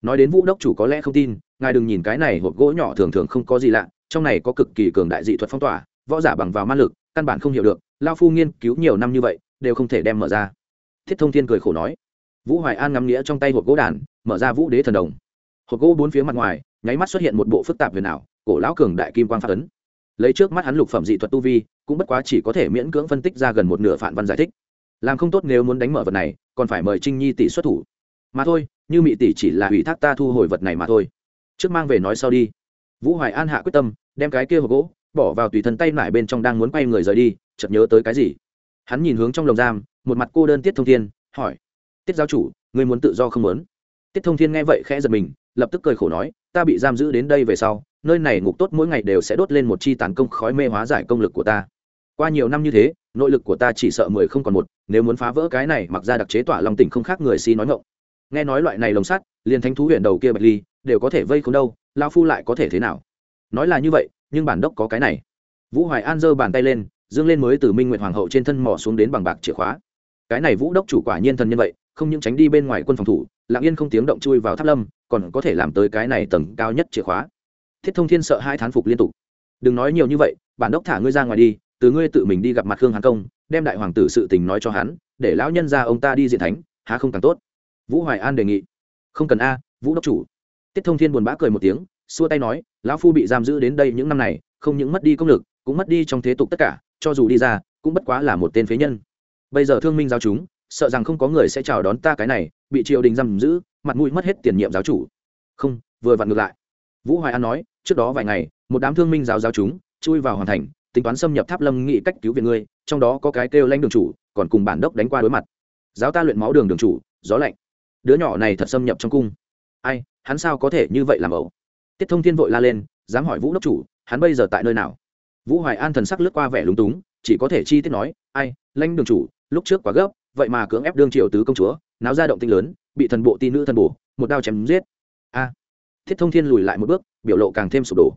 S1: Nói đến vũ đốc chủ có lẽ không tin, ngài đừng nhìn cái này hộp gỗ nhỏ thường thường không có gì lạ, trong này có cực kỳ cường đại dị thuật phong tỏa, võ giả bằng vào ma lực, căn bản không hiểu được, lao phu nghiên cứu nhiều năm như vậy, đều không thể đem mở ra. Thiết thông thiên cười khổ nói. Vũ hoài an ngắm nghĩa trong tay hộp gỗ đàn, mở ra vũ đế thần đồng. Hộp gỗ bốn phía mặt ngoài, nháy mắt xuất hiện một bộ phức tạp huyền ảo cổ lão cường đại kim quang phát ấn. Lấy trước mắt hắn lục phẩm dị thuật tu vi, cũng bất quá chỉ có thể miễn cưỡng phân tích ra gần một nửa phản văn giải thích. Làm không tốt nếu muốn đánh mở vật này, còn phải mời trinh nhi tỷ xuất thủ. Mà thôi, như mị tỷ chỉ là ủy thác ta thu hồi vật này mà thôi. Trước mang về nói sau đi. Vũ hoài an hạ quyết tâm, đem cái kia hộp gỗ, bỏ vào tùy thân tay lại bên trong đang muốn quay người rời đi, chợt nhớ tới cái gì. Hắn nhìn hướng trong lồng giam, một mặt cô đơn tiết thông thiên, hỏi. Tiết giáo chủ, ngươi muốn tự do không muốn? Tiết thông thiên nghe vậy khẽ giật mình, lập tức cười khổ nói, ta bị giam giữ đến đây về sau nơi này ngục tốt mỗi ngày đều sẽ đốt lên một chi tàn công khói mê hóa giải công lực của ta. Qua nhiều năm như thế, nội lực của ta chỉ sợ mười không còn một, nếu muốn phá vỡ cái này mặc ra đặc chế tỏa lòng tỉnh không khác người si nói ngộng nghe nói loại này lồng sắt, liền thanh thú huyện đầu kia bạch ly, đều có thể vây không đâu lao phu lại có thể thế nào? Nói là như vậy, nhưng bản đốc có cái này. Vũ hoài an giơ bàn tay lên, dương lên mới từ minh nguyện hoàng hậu trên thân mỏ xuống đến bằng bạc chìa khóa. Cái này vũ đốc chủ quả nhiên thần nhân vậy, không những tránh đi bên ngoài quân phòng thủ, lặng yên không tiếng động chui vào tháp lâm, còn có thể làm tới cái này tầng cao nhất chìa khóa thiết thông thiên sợ hai thán phục liên tục. Đừng nói nhiều như vậy, bản đốc thả ngươi ra ngoài đi, từ ngươi tự mình đi gặp mặt khương hán công, đem đại hoàng tử sự tình nói cho hắn, để lão nhân ra ông ta đi diện thánh, há không càng tốt. Vũ hoài an đề nghị. Không cần a, vũ đốc chủ. Tiết thông thiên buồn bã cười một tiếng, xua tay nói, lão phu bị giam giữ đến đây những năm này, không những mất đi công lực, cũng mất đi trong thế tục tất cả, cho dù đi ra, cũng bất quá là một tên phế nhân. Bây giờ thương minh giáo chúng, sợ rằng không có người sẽ chào đón ta cái này, bị triều đình giam giữ, mặt mũi mất hết tiền nhiệm giáo chủ. Không, vừa vặn ngược lại vũ hoài an nói, trước đó vài ngày, một đám thương minh giáo giáo chúng chui vào hoàn thành, tính toán xâm nhập tháp lâm nghị cách cứu viện ngươi, trong đó có cái kêu lanh đường chủ, còn cùng bản đốc đánh qua đối mặt. Giáo ta luyện máu đường đường chủ, gió lạnh. Đứa nhỏ này thật xâm nhập trong cung. Ai, hắn sao có thể như vậy làm ẩu? Tiết thông thiên vội la lên, dám hỏi vũ đốc chủ, hắn bây giờ tại nơi nào? Vũ hoài an thần sắc lướt qua vẻ lúng túng, chỉ có thể chi tiết nói, ai lanh đường chủ, lúc trước quá gấp, vậy mà cưỡng ép đương triều tứ công chúa, náo ra động tinh lớn, bị thần bộ ti nữ thần bổ, một đao chém giết. A thiết thông thiên lùi lại một bước, biểu lộ càng thêm sụp đổ.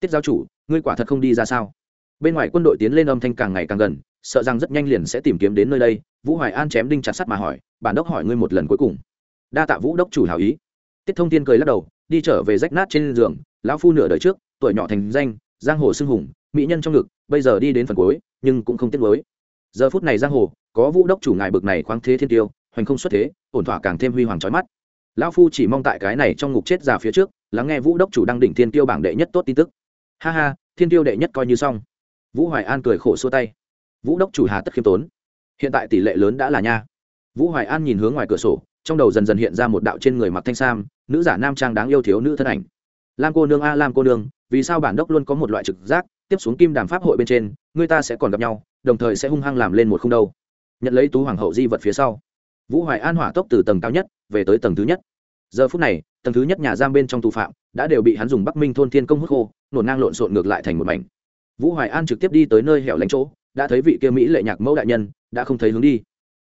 S1: Tiết giáo chủ, ngươi quả thật không đi ra sao? Bên ngoài quân đội tiến lên âm thanh càng ngày càng gần, sợ rằng rất nhanh liền sẽ tìm kiếm đến nơi đây, vũ hoài an chém đinh chặt sắt mà hỏi, bản đốc hỏi ngươi một lần cuối cùng. Đa tạ vũ đốc chủ hào ý. Tiết thông thiên cười lắc đầu, đi trở về rách nát trên giường, lão phu nửa đời trước, tuổi nhỏ thành danh, giang hồ xưng hùng, mỹ nhân trong ngực, bây giờ đi đến phần cuối, nhưng cũng không tiếc mới giờ phút này giang hồ, có vũ đốc chủ ngài bực này khoáng thế thiên tiêu, hoành không xuất thế, ổn thỏa càng thêm huy hoàng trói mắt lão phu chỉ mong tại cái này trong ngục chết già phía trước, lắng nghe vũ đốc chủ đăng đỉnh thiên tiêu bảng đệ nhất tốt tin tức. Ha ha, thiên tiêu đệ nhất coi như xong. Vũ hoài an cười khổ xua tay. Vũ đốc chủ hà tất khiêm tốn. Hiện tại tỷ lệ lớn đã là nha. Vũ hoài an nhìn hướng ngoài cửa sổ, trong đầu dần dần hiện ra một đạo trên người mặc thanh sam, nữ giả nam trang đáng yêu thiếu nữ thân ảnh. Lam cô nương a, lam cô nương, vì sao bản đốc luôn có một loại trực giác, tiếp xuống kim đàm pháp hội bên trên, người ta sẽ còn gặp nhau, đồng thời sẽ hung hăng làm lên một không đâu. Nhận lấy tú hoàng hậu di vật phía sau. Vũ hoài an hỏa tốc từ tầng cao nhất về tới tầng thứ nhất. Giờ phút này, tầng thứ nhất nhà giam bên trong tù phạm đã đều bị hắn dùng bắc minh thôn thiên công hút khô, nổn ngang lộn xộn ngược lại thành một mảnh. Vũ hoài an trực tiếp đi tới nơi hẻo lánh chỗ, đã thấy vị kia mỹ lệ nhạc mẫu đại nhân, đã không thấy hướng đi.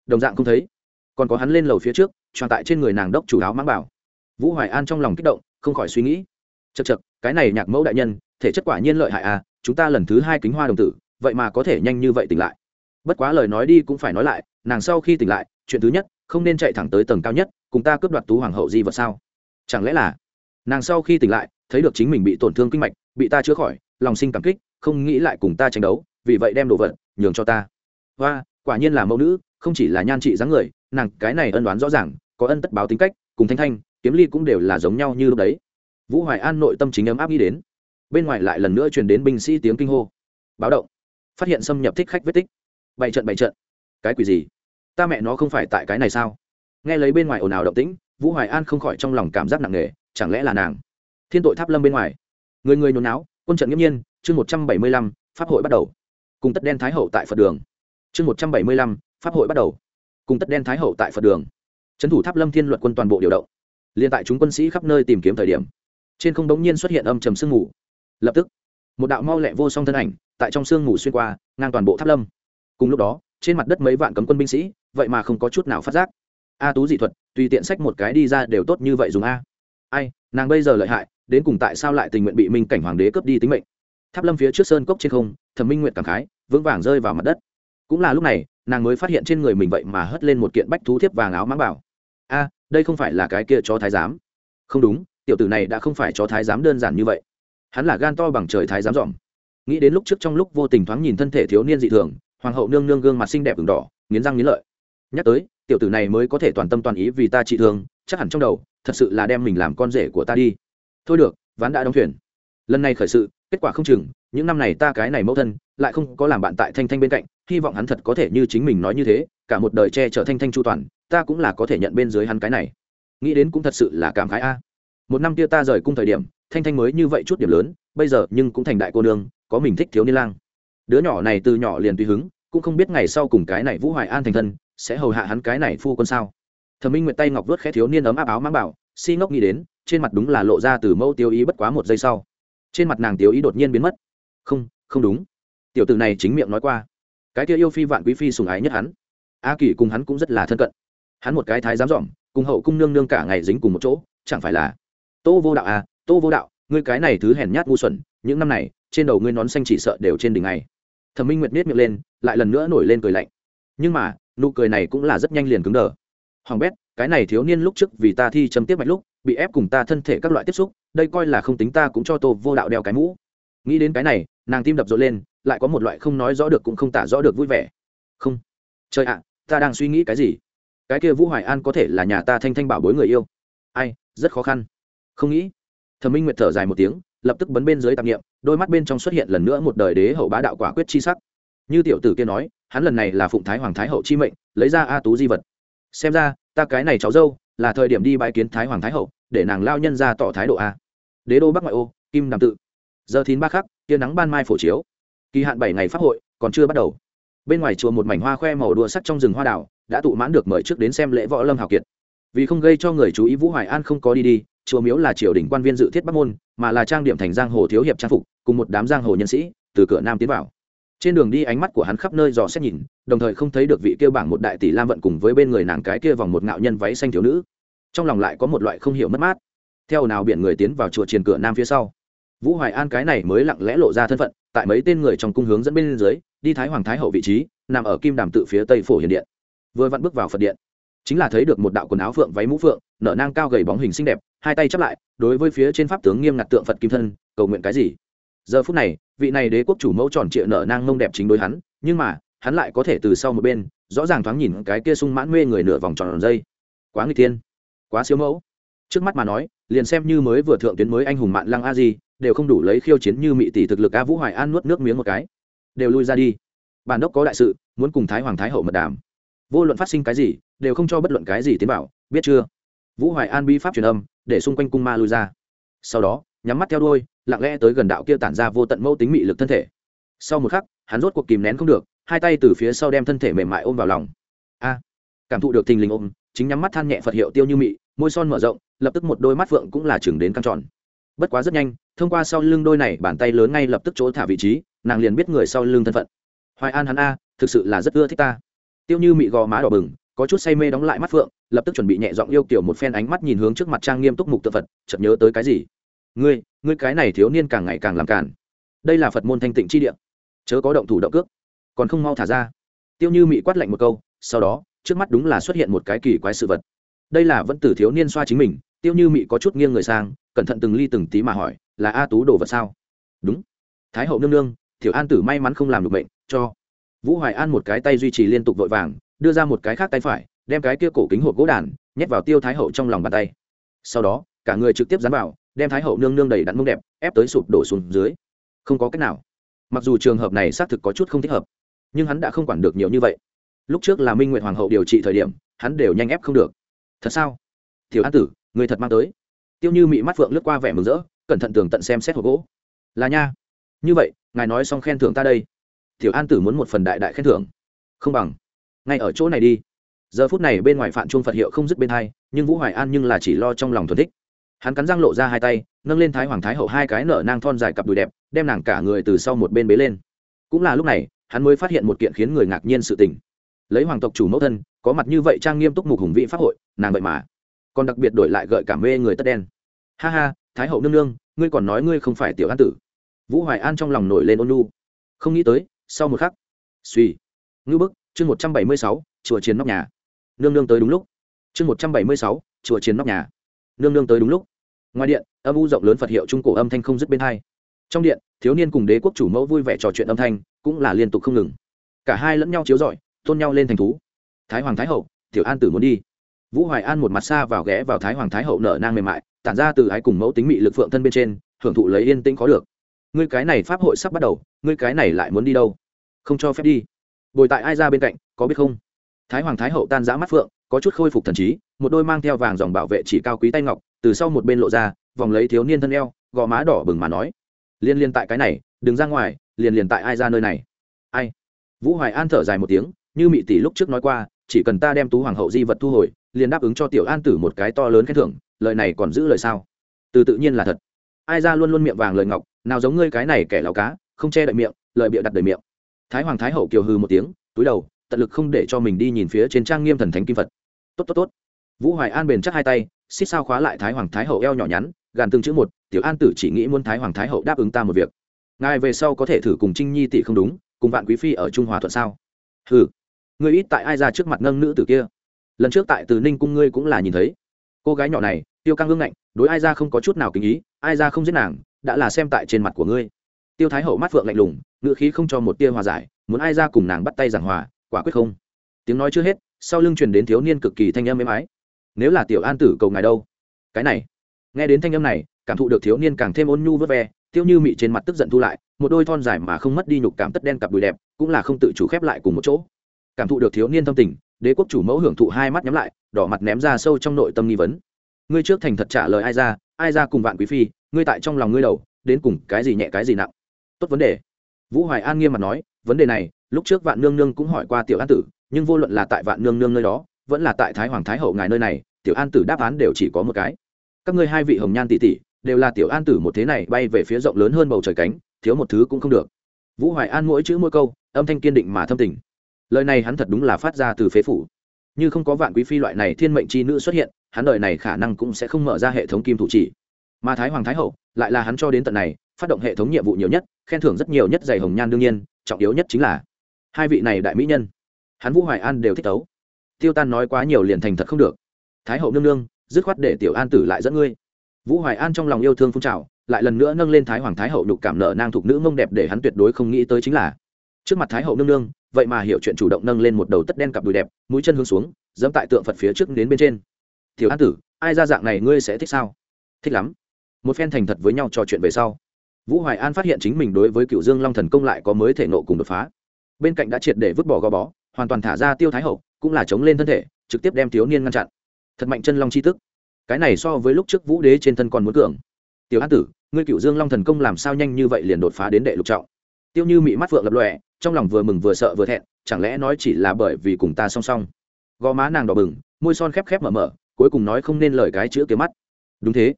S1: Đồng dạng không thấy. Còn có hắn lên lầu phía trước, tròn tại trên người nàng đốc chủ áo mang bảo. Vũ hoài an trong lòng kích động, không khỏi suy nghĩ. Chật chật cái này nhạc mẫu đại nhân, thể chất quả nhiên lợi hại à chúng ta lần thứ hai kính hoa đồng tử, vậy mà có thể nhanh như vậy tỉnh lại. Bất quá lời nói đi cũng phải nói lại, nàng sau khi tỉnh lại, chuyện thứ nhất không nên chạy thẳng tới tầng cao nhất, cùng ta cướp đoạt tú hoàng hậu di vật sao? Chẳng lẽ là nàng sau khi tỉnh lại, thấy được chính mình bị tổn thương kinh mạch, bị ta chữa khỏi, lòng sinh cảm kích, không nghĩ lại cùng ta tranh đấu, vì vậy đem đồ vật nhường cho ta. Và quả nhiên là mẫu nữ, không chỉ là nhan trị dáng người, nàng cái này ân đoán rõ ràng, có ân tất báo tính cách, cùng thanh thanh, kiếm ly cũng đều là giống nhau như lúc đấy. Vũ hoài an nội tâm chính ấm áp nghĩ đến. Bên ngoài lại lần nữa truyền đến binh sĩ tiếng kinh hô. Báo động. Phát hiện xâm nhập thích khách vết tích. Bảy trận bảy trận. Cái quỷ gì? Ta mẹ nó không phải tại cái này sao? Nghe lấy bên ngoài ồn ào động tĩnh, vũ hoài an không khỏi trong lòng cảm giác nặng nề, chẳng lẽ là nàng? Thiên tội tháp lâm bên ngoài. Người người nhốn náo, quân trận nghiêm nhiên, chương một trăm bảy mươi lăm, pháp hội bắt đầu. Cùng tất đen thái hậu tại phật đường. Chương một trăm bảy mươi lăm, pháp hội bắt đầu. Cùng tất đen thái hậu tại phật đường. Trấn thủ tháp lâm thiên luật quân toàn bộ điều động. Liền tại chúng quân sĩ khắp nơi tìm kiếm thời điểm, trên không đống nhiên xuất hiện âm trầm sương mù. Lập tức, một đạo mau lẹ vô song thân ảnh, tại trong sương mù xuyên qua, ngang toàn bộ tháp lâm. Cùng lúc đó trên mặt đất mấy vạn cấm quân binh sĩ, vậy mà không có chút nào phát giác. A tú dị thuật, tùy tiện sách một cái đi ra đều tốt như vậy dùng a. Ai, nàng bây giờ lợi hại, đến cùng tại sao lại tình nguyện bị minh cảnh hoàng đế cướp đi tính mệnh? Tháp lâm phía trước sơn cốc trên không, thẩm minh nguyện cảm khái, vững vàng rơi vào mặt đất. Cũng là lúc này, nàng mới phát hiện trên người mình vậy mà hất lên một kiện bách thú thiếp vàng áo mãng bảo. A, đây không phải là cái kia chó thái giám. Không đúng, tiểu tử này đã không phải chó thái giám đơn giản như vậy. Hắn là gan to bằng trời thái giám dòm nghĩ đến lúc trước trong lúc vô tình thoáng nhìn thân thể thiếu niên dị thường hoàng hậu nương nương gương mặt xinh đẹp ửng đỏ, nghiến răng nghiến lợi. Nhắc tới, tiểu tử này mới có thể toàn tâm toàn ý vì ta trị thương, chắc hẳn trong đầu, thật sự là đem mình làm con rể của ta đi. Thôi được, ván đã đóng thuyền. Lần này khởi sự, kết quả không chừng, những năm này ta cái này mẫu thân, lại không có làm bạn tại thanh thanh bên cạnh, hy vọng hắn thật có thể như chính mình nói như thế, cả một đời che chở thanh thanh chu toàn, ta cũng là có thể nhận bên dưới hắn cái này. Nghĩ đến cũng thật sự là cảm khái a. Một năm kia ta rời cung thời điểm, thanh thanh mới như vậy chút điểm lớn, bây giờ nhưng cũng thành đại cô nương, có mình thích thiếu niên lang đứa nhỏ này từ nhỏ liền tùy hứng, cũng không biết ngày sau cùng cái này vũ hoài an thành thân, sẽ hầu hạ hắn cái này phu quân sao? Thẩm minh nguyện tay ngọc vớt khẽ thiếu niên ấm áp áo mang bảo, si ngốc nghĩ đến, trên mặt đúng là lộ ra từ mẫu tiêu ý bất quá một giây sau. Trên mặt nàng tiêu ý đột nhiên biến mất. Không không đúng. Tiểu tử này chính miệng nói qua. Cái kia yêu phi vạn quý phi sùng ái nhất hắn. A kỳ cùng hắn cũng rất là thân cận. Hắn một cái thái dám dỏm cùng hậu cung nương nương cả ngày dính cùng một chỗ, chẳng phải là? Tô vô đạo à tô vô đạo, ngươi cái này thứ hèn nhát ngu xuẩn, những năm này, trên đầu ngươi nón xanh chỉ sợ đều trên đỉnh này thẩm minh nguyệt nết miệng lên, lại lần nữa nổi lên cười lạnh. Nhưng mà, nụ cười này cũng là rất nhanh liền cứng đờ. Hoàng bét, cái này thiếu niên lúc trước vì ta thi châm tiếp mạch lúc, bị ép cùng ta thân thể các loại tiếp xúc, đây coi là không tính ta cũng cho tô vô đạo đeo cái mũ. Nghĩ đến cái này, nàng tim đập rộn lên, lại có một loại không nói rõ được cũng không tả rõ được vui vẻ. Không. Trời ạ, ta đang suy nghĩ cái gì? Cái kia vũ hoài an có thể là nhà ta thanh thanh bảo bối người yêu. Ai, rất khó khăn. Không nghĩ. Thẩm minh nguyệt thở dài một tiếng, lập tức bấn bên dưới tạp nghiệm đôi mắt bên trong xuất hiện lần nữa một đời đế hậu bá đạo quả quyết chi sắc. Như tiểu tử kia nói, hắn lần này là phụng thái hoàng thái hậu chi mệnh, lấy ra a tú di vật. Xem ra, ta cái này cháu dâu, là thời điểm đi bãi kiến thái hoàng thái hậu, để nàng lao nhân ra tỏ thái độ a. Đế đô bắc ngoại ô, kim đàm tự. Giờ thìn ba khắc, tia nắng ban mai phổ chiếu. Kỳ hạn bảy ngày pháp hội, còn chưa bắt đầu. Bên ngoài chùa một mảnh hoa khoe màu đua sắc trong rừng hoa đảo đã tụ mãn được mời trước đến xem lễ võ lâm hào kiệt. Vì không gây cho người chú ý vũ hoài an không có đi đi chùa miếu là triều đình quan viên dự thiết bắc môn, mà là trang điểm thành giang hồ thiếu hiệp trang phục, cùng một đám giang hồ nhân sĩ, từ cửa nam tiến vào. Trên đường đi ánh mắt của hắn khắp nơi dò xét nhìn, đồng thời không thấy được vị kia bảng một đại tỷ lam vận cùng với bên người nàng cái kia vòng một ngạo nhân váy xanh thiếu nữ. Trong lòng lại có một loại không hiểu mất mát. Theo nào biển người tiến vào chùa triền cửa nam phía sau, vũ hoài an cái này mới lặng lẽ lộ ra thân phận, tại mấy tên người trong cung hướng dẫn bên dưới, đi thái hoàng thái hậu vị trí, nằm ở kim đàm tự phía tây phổ hiền điện. Vừa vặn bước vào phật điện, chính là thấy được một đạo quần áo phượng váy mũ phượng, nở nang cao gầy bóng hình xinh đẹp hai tay chắp lại, đối với phía trên pháp tướng nghiêm ngặt tượng phật kim thân, cầu nguyện cái gì? Giờ phút này, vị này đế quốc chủ mẫu tròn trịa nở nang mông đẹp chính đối hắn, nhưng mà, hắn lại có thể từ sau một bên, rõ ràng thoáng nhìn cái kia sung mãn mê người nửa vòng tròn dây. Quá người tiên quá siêu mẫu. Trước mắt mà nói, liền xem như mới vừa thượng tuyến mới anh hùng mạn lăng a di, đều không đủ lấy khiêu chiến như mị tỷ thực lực a vũ hoài an nuốt nước miếng một cái. Đều lui ra đi. Bản đốc có đại sự, muốn cùng thái hoàng thái hậu mật đàm. Vô luận phát sinh cái gì, đều không cho bất luận cái gì tiến bảo, biết chưa? Vũ hoài an bi pháp truyền âm để xung quanh cung ma lui ra. Sau đó, nhắm mắt theo đôi lặng lẽ tới gần đạo kia tản ra vô tận mẫu tính mị lực thân thể. Sau một khắc, hắn rốt cuộc kìm nén không được, hai tay từ phía sau đem thân thể mềm mại ôm vào lòng. A, cảm thụ được thình lình ôm, chính nhắm mắt than nhẹ phật hiệu tiêu như mị, môi son mở rộng, lập tức một đôi mắt phượng cũng là chừng đến căng tròn. Bất quá rất nhanh, thông qua sau lưng đôi này, bàn tay lớn ngay lập tức chỗ thả vị trí, nàng liền biết người sau lưng thân phận. Hoài an hắn a, thực sự là rất ưa thích ta. Tiêu như mị gò má đỏ bừng có chút say mê đóng lại mắt phượng, lập tức chuẩn bị nhẹ giọng yêu kiểu một phen ánh mắt nhìn hướng trước mặt trang nghiêm túc mục tự phật, chợt nhớ tới cái gì? Ngươi ngươi cái này thiếu niên càng ngày càng làm cản đây là phật môn thanh tịnh chi địa. Chớ có động thủ động cước. Còn không mau thả ra. Tiêu như mị quát lạnh một câu, sau đó, trước mắt đúng là xuất hiện một cái kỳ quái sự vật. Đây là vẫn tử thiếu niên xoa chính mình. Tiêu như mị có chút nghiêng người sang, cẩn thận từng ly từng tí mà hỏi, là a tú đồ vật sao? Đúng. Thái hậu nương nương thiểu an tử may mắn không làm được bệnh, cho. Vũ hoài an một cái tay duy trì liên tục vội vàng đưa ra một cái khác tay phải, đem cái kia cổ kính hộp gỗ đàn nhét vào tiêu thái hậu trong lòng bàn tay. Sau đó, cả người trực tiếp dán vào, đem thái hậu nương nương đầy đặn mông đẹp, ép tới sụp đổ xuống dưới. Không có cách nào. Mặc dù trường hợp này xác thực có chút không thích hợp, nhưng hắn đã không quản được nhiều như vậy. Lúc trước là minh nguyện hoàng hậu điều trị thời điểm, hắn đều nhanh ép không được. Thật sao? Thiếu an tử, người thật mang tới. Tiêu như mị mắt phượng lướt qua vẻ mừng rỡ, cẩn thận tường tận xem xét hộp gỗ. Là nha. Như vậy, ngài nói xong khen thưởng ta đây. Tiểu an tử muốn một phần đại đại khen thưởng. Không bằng ngay ở chỗ này đi. Giờ phút này bên ngoài phạm trung phật hiệu không dứt bên hai, nhưng vũ hoài an nhưng là chỉ lo trong lòng thuần thích. Hắn cắn răng lộ ra hai tay, nâng lên thái hoàng thái hậu hai cái nở nang thon dài cặp đùi đẹp, đem nàng cả người từ sau một bên bế lên. Cũng là lúc này, hắn mới phát hiện một kiện khiến người ngạc nhiên sự tình. Lấy hoàng tộc chủ mẫu thân, có mặt như vậy trang nghiêm túc mục hùng vị pháp hội, nàng vậy mà. Còn đặc biệt đổi lại gợi cảm mê người tất đen. Ha ha, thái hậu nương nương, ngươi còn nói ngươi không phải tiểu an tử. Vũ hoài an trong lòng nổi lên ôn nu không nghĩ tới, sau một khắc, suy, ngư bức chương một trăm bảy mươi sáu, chùa chiến nóc nhà. Nương nương tới đúng lúc. Chương một trăm bảy mươi sáu, chùa chiến nóc nhà. Nương nương tới đúng lúc. Ngoài điện, âm u rộng lớn phật hiệu trung cổ âm thanh không dứt bên hai. Trong điện, thiếu niên cùng đế quốc chủ mẫu vui vẻ trò chuyện âm thanh, cũng là liên tục không ngừng. Cả hai lẫn nhau chiếu rọi, tôn nhau lên thành thú. Thái hoàng thái hậu, tiểu an tử muốn đi. Vũ hoài an một mặt xa vào ghé vào thái hoàng thái hậu nở nang mềm mại, tản ra từ ái cùng mẫu tính mị lực phượng thân bên trên, hưởng thụ lấy yên tĩnh có được. Ngươi cái này pháp hội sắp bắt đầu, ngươi cái này lại muốn đi đâu? Không cho phép đi bồi tại ai ra bên cạnh, có biết không? Thái hoàng thái hậu tan giã mắt phượng, có chút khôi phục thần trí, một đôi mang theo vàng dòng bảo vệ chỉ cao quý tay ngọc, từ sau một bên lộ ra, vòng lấy thiếu niên thân eo, gò má đỏ bừng mà nói, liên liên tại cái này, đừng ra ngoài liền liền tại ai ra nơi này? Ai? Vũ hoài an thở dài một tiếng, như mị tỷ lúc trước nói qua, chỉ cần ta đem tú hoàng hậu di vật thu hồi, liền đáp ứng cho tiểu an tử một cái to lớn khen thưởng, lời này còn giữ lời sao? Từ tự nhiên là thật. Ai ra luôn luôn miệng vàng lời ngọc, nào giống ngươi cái này kẻ lão cá, không che đậy miệng, lời bịa đặt đầy miệng thái hoàng thái hậu kiều hư một tiếng, túi đầu, tận lực không để cho mình đi nhìn phía trên trang nghiêm thần thánh kim phật. Tốt tốt tốt. Vũ hoài an bền chắc hai tay, xích sao khóa lại thái hoàng thái hậu eo nhỏ nhắn, gàn từng chữ một, tiểu an tử chỉ nghĩ muốn thái hoàng thái hậu đáp ứng ta một việc. Ngài về sau có thể thử cùng trinh nhi tỷ không đúng, cùng vạn quý phi ở trung hòa thuận sao? Hừ, ngươi ít tại ai ra trước mặt nâng nữ tử kia. Lần trước tại từ ninh cung ngươi cũng là nhìn thấy. Cô gái nhỏ này, tiêu căng ngưng ngạnh, đối ai ra không có chút nào kính ý, ai ra không giết nàng, đã là xem tại trên mặt của ngươi tiêu thái hậu mắt phượng lạnh lùng ngựa khí không cho một tia hòa giải, muốn ai ra cùng nàng bắt tay giảng hòa, quả quyết không. Tiếng nói chưa hết, sau lưng truyền đến thiếu niên cực kỳ thanh âm êm ái. Nếu là tiểu an tử cầu ngài đâu? Cái này. Nghe đến thanh âm này, cảm thụ được thiếu niên càng thêm ôn nhu vớt ve, tiêu như mị trên mặt tức giận thu lại, một đôi thon dài mà không mất đi nhục cảm tất đen cặp đùi đẹp, cũng là không tự chủ khép lại cùng một chỗ. Cảm thụ được thiếu niên tâm tình, đế quốc chủ mẫu hưởng thụ hai mắt nhắm lại, đỏ mặt ném ra sâu trong nội tâm nghi vấn. Ngươi trước thành thật trả lời ai ra ai ra cùng vạn quý phi, ngươi tại trong lòng ngươi đầu, đến cùng cái gì nhẹ cái gì nặng tốt vấn đề. Vũ hoài an nghiêm mặt nói, vấn đề này, lúc trước vạn nương nương cũng hỏi qua tiểu an tử, nhưng vô luận là tại vạn nương nương nơi đó, vẫn là tại thái hoàng thái hậu ngài nơi này, tiểu an tử đáp án đều chỉ có một cái. Các ngươi hai vị hồng nhan tỷ tỷ, đều là tiểu an tử một thế này bay về phía rộng lớn hơn bầu trời cánh, thiếu một thứ cũng không được. Vũ hoài an mỗi chữ mỗi câu, âm thanh kiên định mà thâm tình. Lời này hắn thật đúng là phát ra từ phế phủ. Như không có vạn quý phi loại này thiên mệnh chi nữ xuất hiện, hắn đời này khả năng cũng sẽ không mở ra hệ thống kim thủ chỉ. Mà thái hoàng thái hậu, lại là hắn cho đến tận này, phát động hệ thống nhiệm vụ nhiều nhất khen thưởng rất nhiều nhất giày hồng nhan đương nhiên, trọng yếu nhất chính là hai vị này đại mỹ nhân. Hắn vũ hoài an đều thích tấu tiêu tan nói quá nhiều liền thành thật không được. Thái hậu nương nương, dứt khoát để tiểu an tử lại dẫn ngươi. Vũ hoài an trong lòng yêu thương phun trào, lại lần nữa nâng lên thái hoàng thái hậu nhục cảm nợ nang thục nữ mông đẹp để hắn tuyệt đối không nghĩ tới chính là trước mặt thái hậu nương nương, vậy mà hiểu chuyện chủ động nâng lên một đầu tất đen cặp đùi đẹp, mũi chân hướng xuống dẫm tại tượng phật phía trước đến bên trên. Tiểu an tử, ai ra dạng này ngươi sẽ thích sao? Thích lắm. Một phen thành thật với nhau trò chuyện về sau vũ hoài an phát hiện chính mình đối với cựu dương long thần công lại có mới thể nộ cùng đột phá. Bên cạnh đã triệt để vứt bỏ gò bó, hoàn toàn thả ra tiêu thái hậu, cũng là chống lên thân thể, trực tiếp đem thiếu niên ngăn chặn. Thật mạnh chân long chi tức. Cái này so với lúc trước vũ đế trên thân còn muốn cường. Tiểu an tử, ngươi cựu dương long thần công làm sao nhanh như vậy liền đột phá đến đệ lục trọng? Tiêu như mị mắt phượng lập lòe, trong lòng vừa mừng vừa sợ vừa thẹn, chẳng lẽ nói chỉ là bởi vì cùng ta song song? Gò má nàng đỏ bừng, môi son khép khép mở mở, cuối cùng nói không nên lời cái chữ kiếm mắt. Đúng thế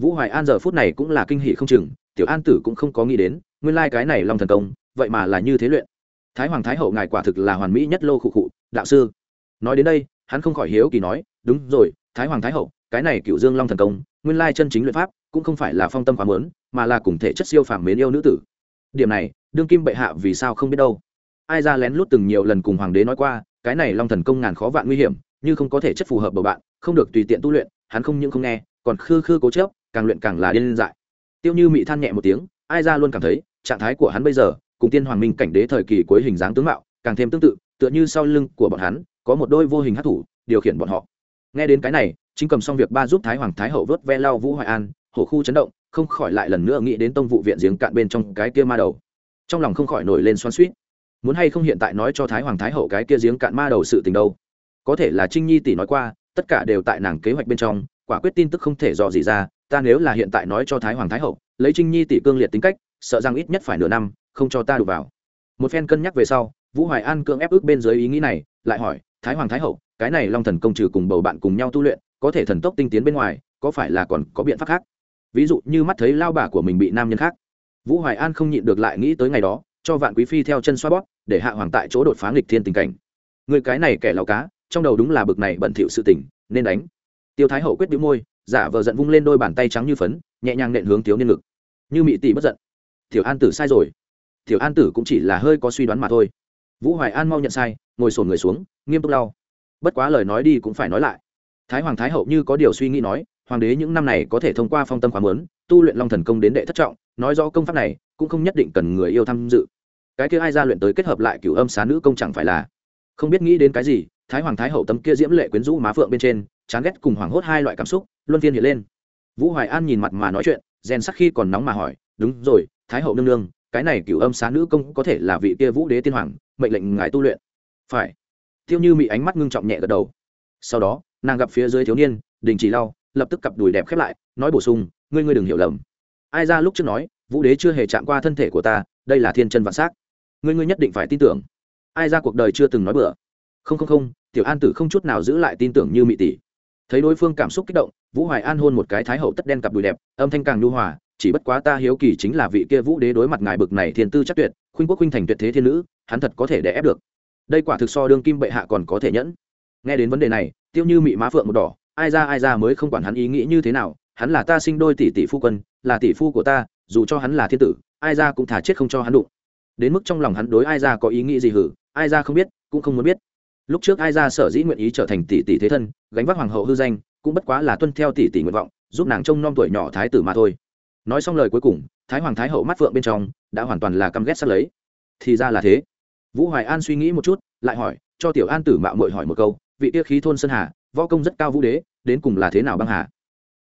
S1: vũ hoài an giờ phút này cũng là kinh hỷ không chừng, tiểu an tử cũng không có nghĩ đến, nguyên lai、like、cái này long thần công, vậy mà là như thế luyện. Thái hoàng thái hậu ngài quả thực là hoàn mỹ nhất lô khụ khụ, đạo sư. Nói đến đây, hắn không khỏi hiếu kỳ nói, đúng rồi, thái hoàng thái hậu, cái này cựu dương long thần công, nguyên lai chân chính luyện pháp, cũng không phải là phong tâm quá mớn mà là cùng thể chất siêu phàm mến yêu nữ tử. Điểm này, đương kim bệ hạ vì sao không biết đâu. Ai ra lén lút từng nhiều lần cùng hoàng đế nói qua, cái này long thần công ngàn khó vạn nguy hiểm, như không có thể chất phù hợp bầu bạn, không được tùy tiện tu luyện, hắn không những không nghe, còn khư khư cố chớp càng luyện càng là điên dại. Tiêu như mị than nhẹ một tiếng, ai ra luôn cảm thấy, trạng thái của hắn bây giờ, cùng tiên hoàng minh cảnh đế thời kỳ cuối hình dáng tướng mạo, càng thêm tương tự, tựa như sau lưng của bọn hắn, có một đôi vô hình hát thủ, điều khiển bọn họ. Nghe đến cái này, chính cầm xong việc ba giúp thái hoàng thái hậu vớt ve lau vũ hoài an, hổ khu chấn động, không khỏi lại lần nữa nghĩ đến tông vụ viện giếng cạn bên trong cái kia ma đầu. Trong lòng không khỏi nổi lên xoan suýt muốn hay không hiện tại nói cho thái hoàng thái hậu cái kia giếng cạn ma đầu sự tình đâu? Có thể là trinh nhi tỷ nói qua, tất cả đều tại nàng kế hoạch bên trong quả quyết tin tức không thể dò gì ra, ta nếu là hiện tại nói cho thái hoàng thái hậu, lấy trinh nhi tỷ cương liệt tính cách, sợ rằng ít nhất phải nửa năm, không cho ta đụng vào. Một phen cân nhắc về sau, vũ hoài an cưỡng ép ước bên dưới ý nghĩ này, lại hỏi, thái hoàng thái hậu, cái này long thần công trừ cùng bầu bạn cùng nhau tu luyện, có thể thần tốc tinh tiến bên ngoài, có phải là còn có biện pháp khác? Ví dụ như mắt thấy lao bà của mình bị nam nhân khác. Vũ hoài an không nhịn được lại nghĩ tới ngày đó, cho vạn quý phi theo chân xoa bóp, để hạ hoàng tại chỗ đột phá nghịch thiên tình cảnh. Người cái này kẻ lao cá, trong đầu đúng là bực này bẩn thỉu sự tình, nên đánh tiêu thái hậu quyết đĩu môi, giả vờ giận vung lên đôi bàn tay trắng như phấn, nhẹ nhàng nện hướng thiếu niên ngực. Như mị tỷ bất giận. Tiểu an tử sai rồi. Tiểu an tử cũng chỉ là hơi có suy đoán mà thôi. Vũ hoài an mau nhận sai, ngồi sổn người xuống, nghiêm túc đau bất quá lời nói đi cũng phải nói lại. Thái hoàng thái hậu như có điều suy nghĩ nói, hoàng đế những năm này có thể thông qua phong tâm khóa mớn, tu luyện long thần công đến đệ thất trọng, nói rõ công pháp này, cũng không nhất định cần người yêu tham dự. Cái kia ai ra luyện tới kết hợp lại cửu âm xá nữ công chẳng phải là. Không biết nghĩ đến cái gì thái hoàng thái hậu tấm kia diễm lệ quyến rũ má phượng bên trên, chán ghét cùng hoảng hốt hai loại cảm xúc, luân phiên hiện lên. Vũ hoài an nhìn mặt mà nói chuyện, rèn sắc khi còn nóng mà hỏi, đúng rồi, thái hậu nương nương, cái này cửu âm xá nữ công có thể là vị kia vũ đế tiên hoàng, mệnh lệnh ngài tu luyện. Phải. Tiêu như mị ánh mắt ngưng trọng nhẹ gật đầu. Sau đó, nàng gặp phía dưới thiếu niên, đình chỉ lau, lập tức cặp đùi đẹp khép lại, nói bổ sung, ngươi ngươi đừng hiểu lầm. Ai ra lúc trước nói, vũ đế chưa hề chạm qua thân thể của ta, đây là thiên chân vạn s á c ngươi ngươi nhất định phải tin tưởng. Ai ra cuộc đời chưa từng nói bừa không không không, tiểu an tử không chút nào giữ lại tin tưởng như mị tỷ. Thấy đối phương cảm xúc kích động, vũ hoài an hôn một cái thái hậu tất đen cặp đùi đẹp, âm thanh càng nhu hòa, chỉ bất quá ta hiếu kỳ chính là vị kia vũ đế đối mặt ngài bực này thiên tư chắc tuyệt, khuynh quốc khuynh thành tuyệt thế thiên nữ, hắn thật có thể đè ép được. Đây quả thực so đương kim bệ hạ còn có thể nhẫn. Nghe đến vấn đề này, tiêu như mị má phượng một đỏ, ai ra ai ra mới không quản hắn ý nghĩ như thế nào, hắn là ta sinh đôi tỷ tỷ phu quân, là tỷ phu của ta, dù cho hắn là thiên tử, ai ra cũng thả chết không cho hắn đụng. Đến mức trong lòng hắn đối ai ra có ý nghĩ gì hử, ai ra không biết, cũng không muốn biết lúc trước ai ra sở dĩ nguyện ý trở thành tỷ tỷ thế thân, gánh vác hoàng hậu hư danh, cũng bất quá là tuân theo tỷ tỷ nguyện vọng, giúp nàng trông nom tuổi nhỏ thái tử mà thôi. Nói xong lời cuối cùng, thái hoàng thái hậu mắt phượng bên trong, đã hoàn toàn là căm ghét sắt lấy. Thì ra là thế. Vũ hoài an suy nghĩ một chút, lại hỏi, cho tiểu an tử mạo mội hỏi một câu, vị tiêu khí thôn sơn hà, võ công rất cao vũ đế, đến cùng là thế nào băng hà?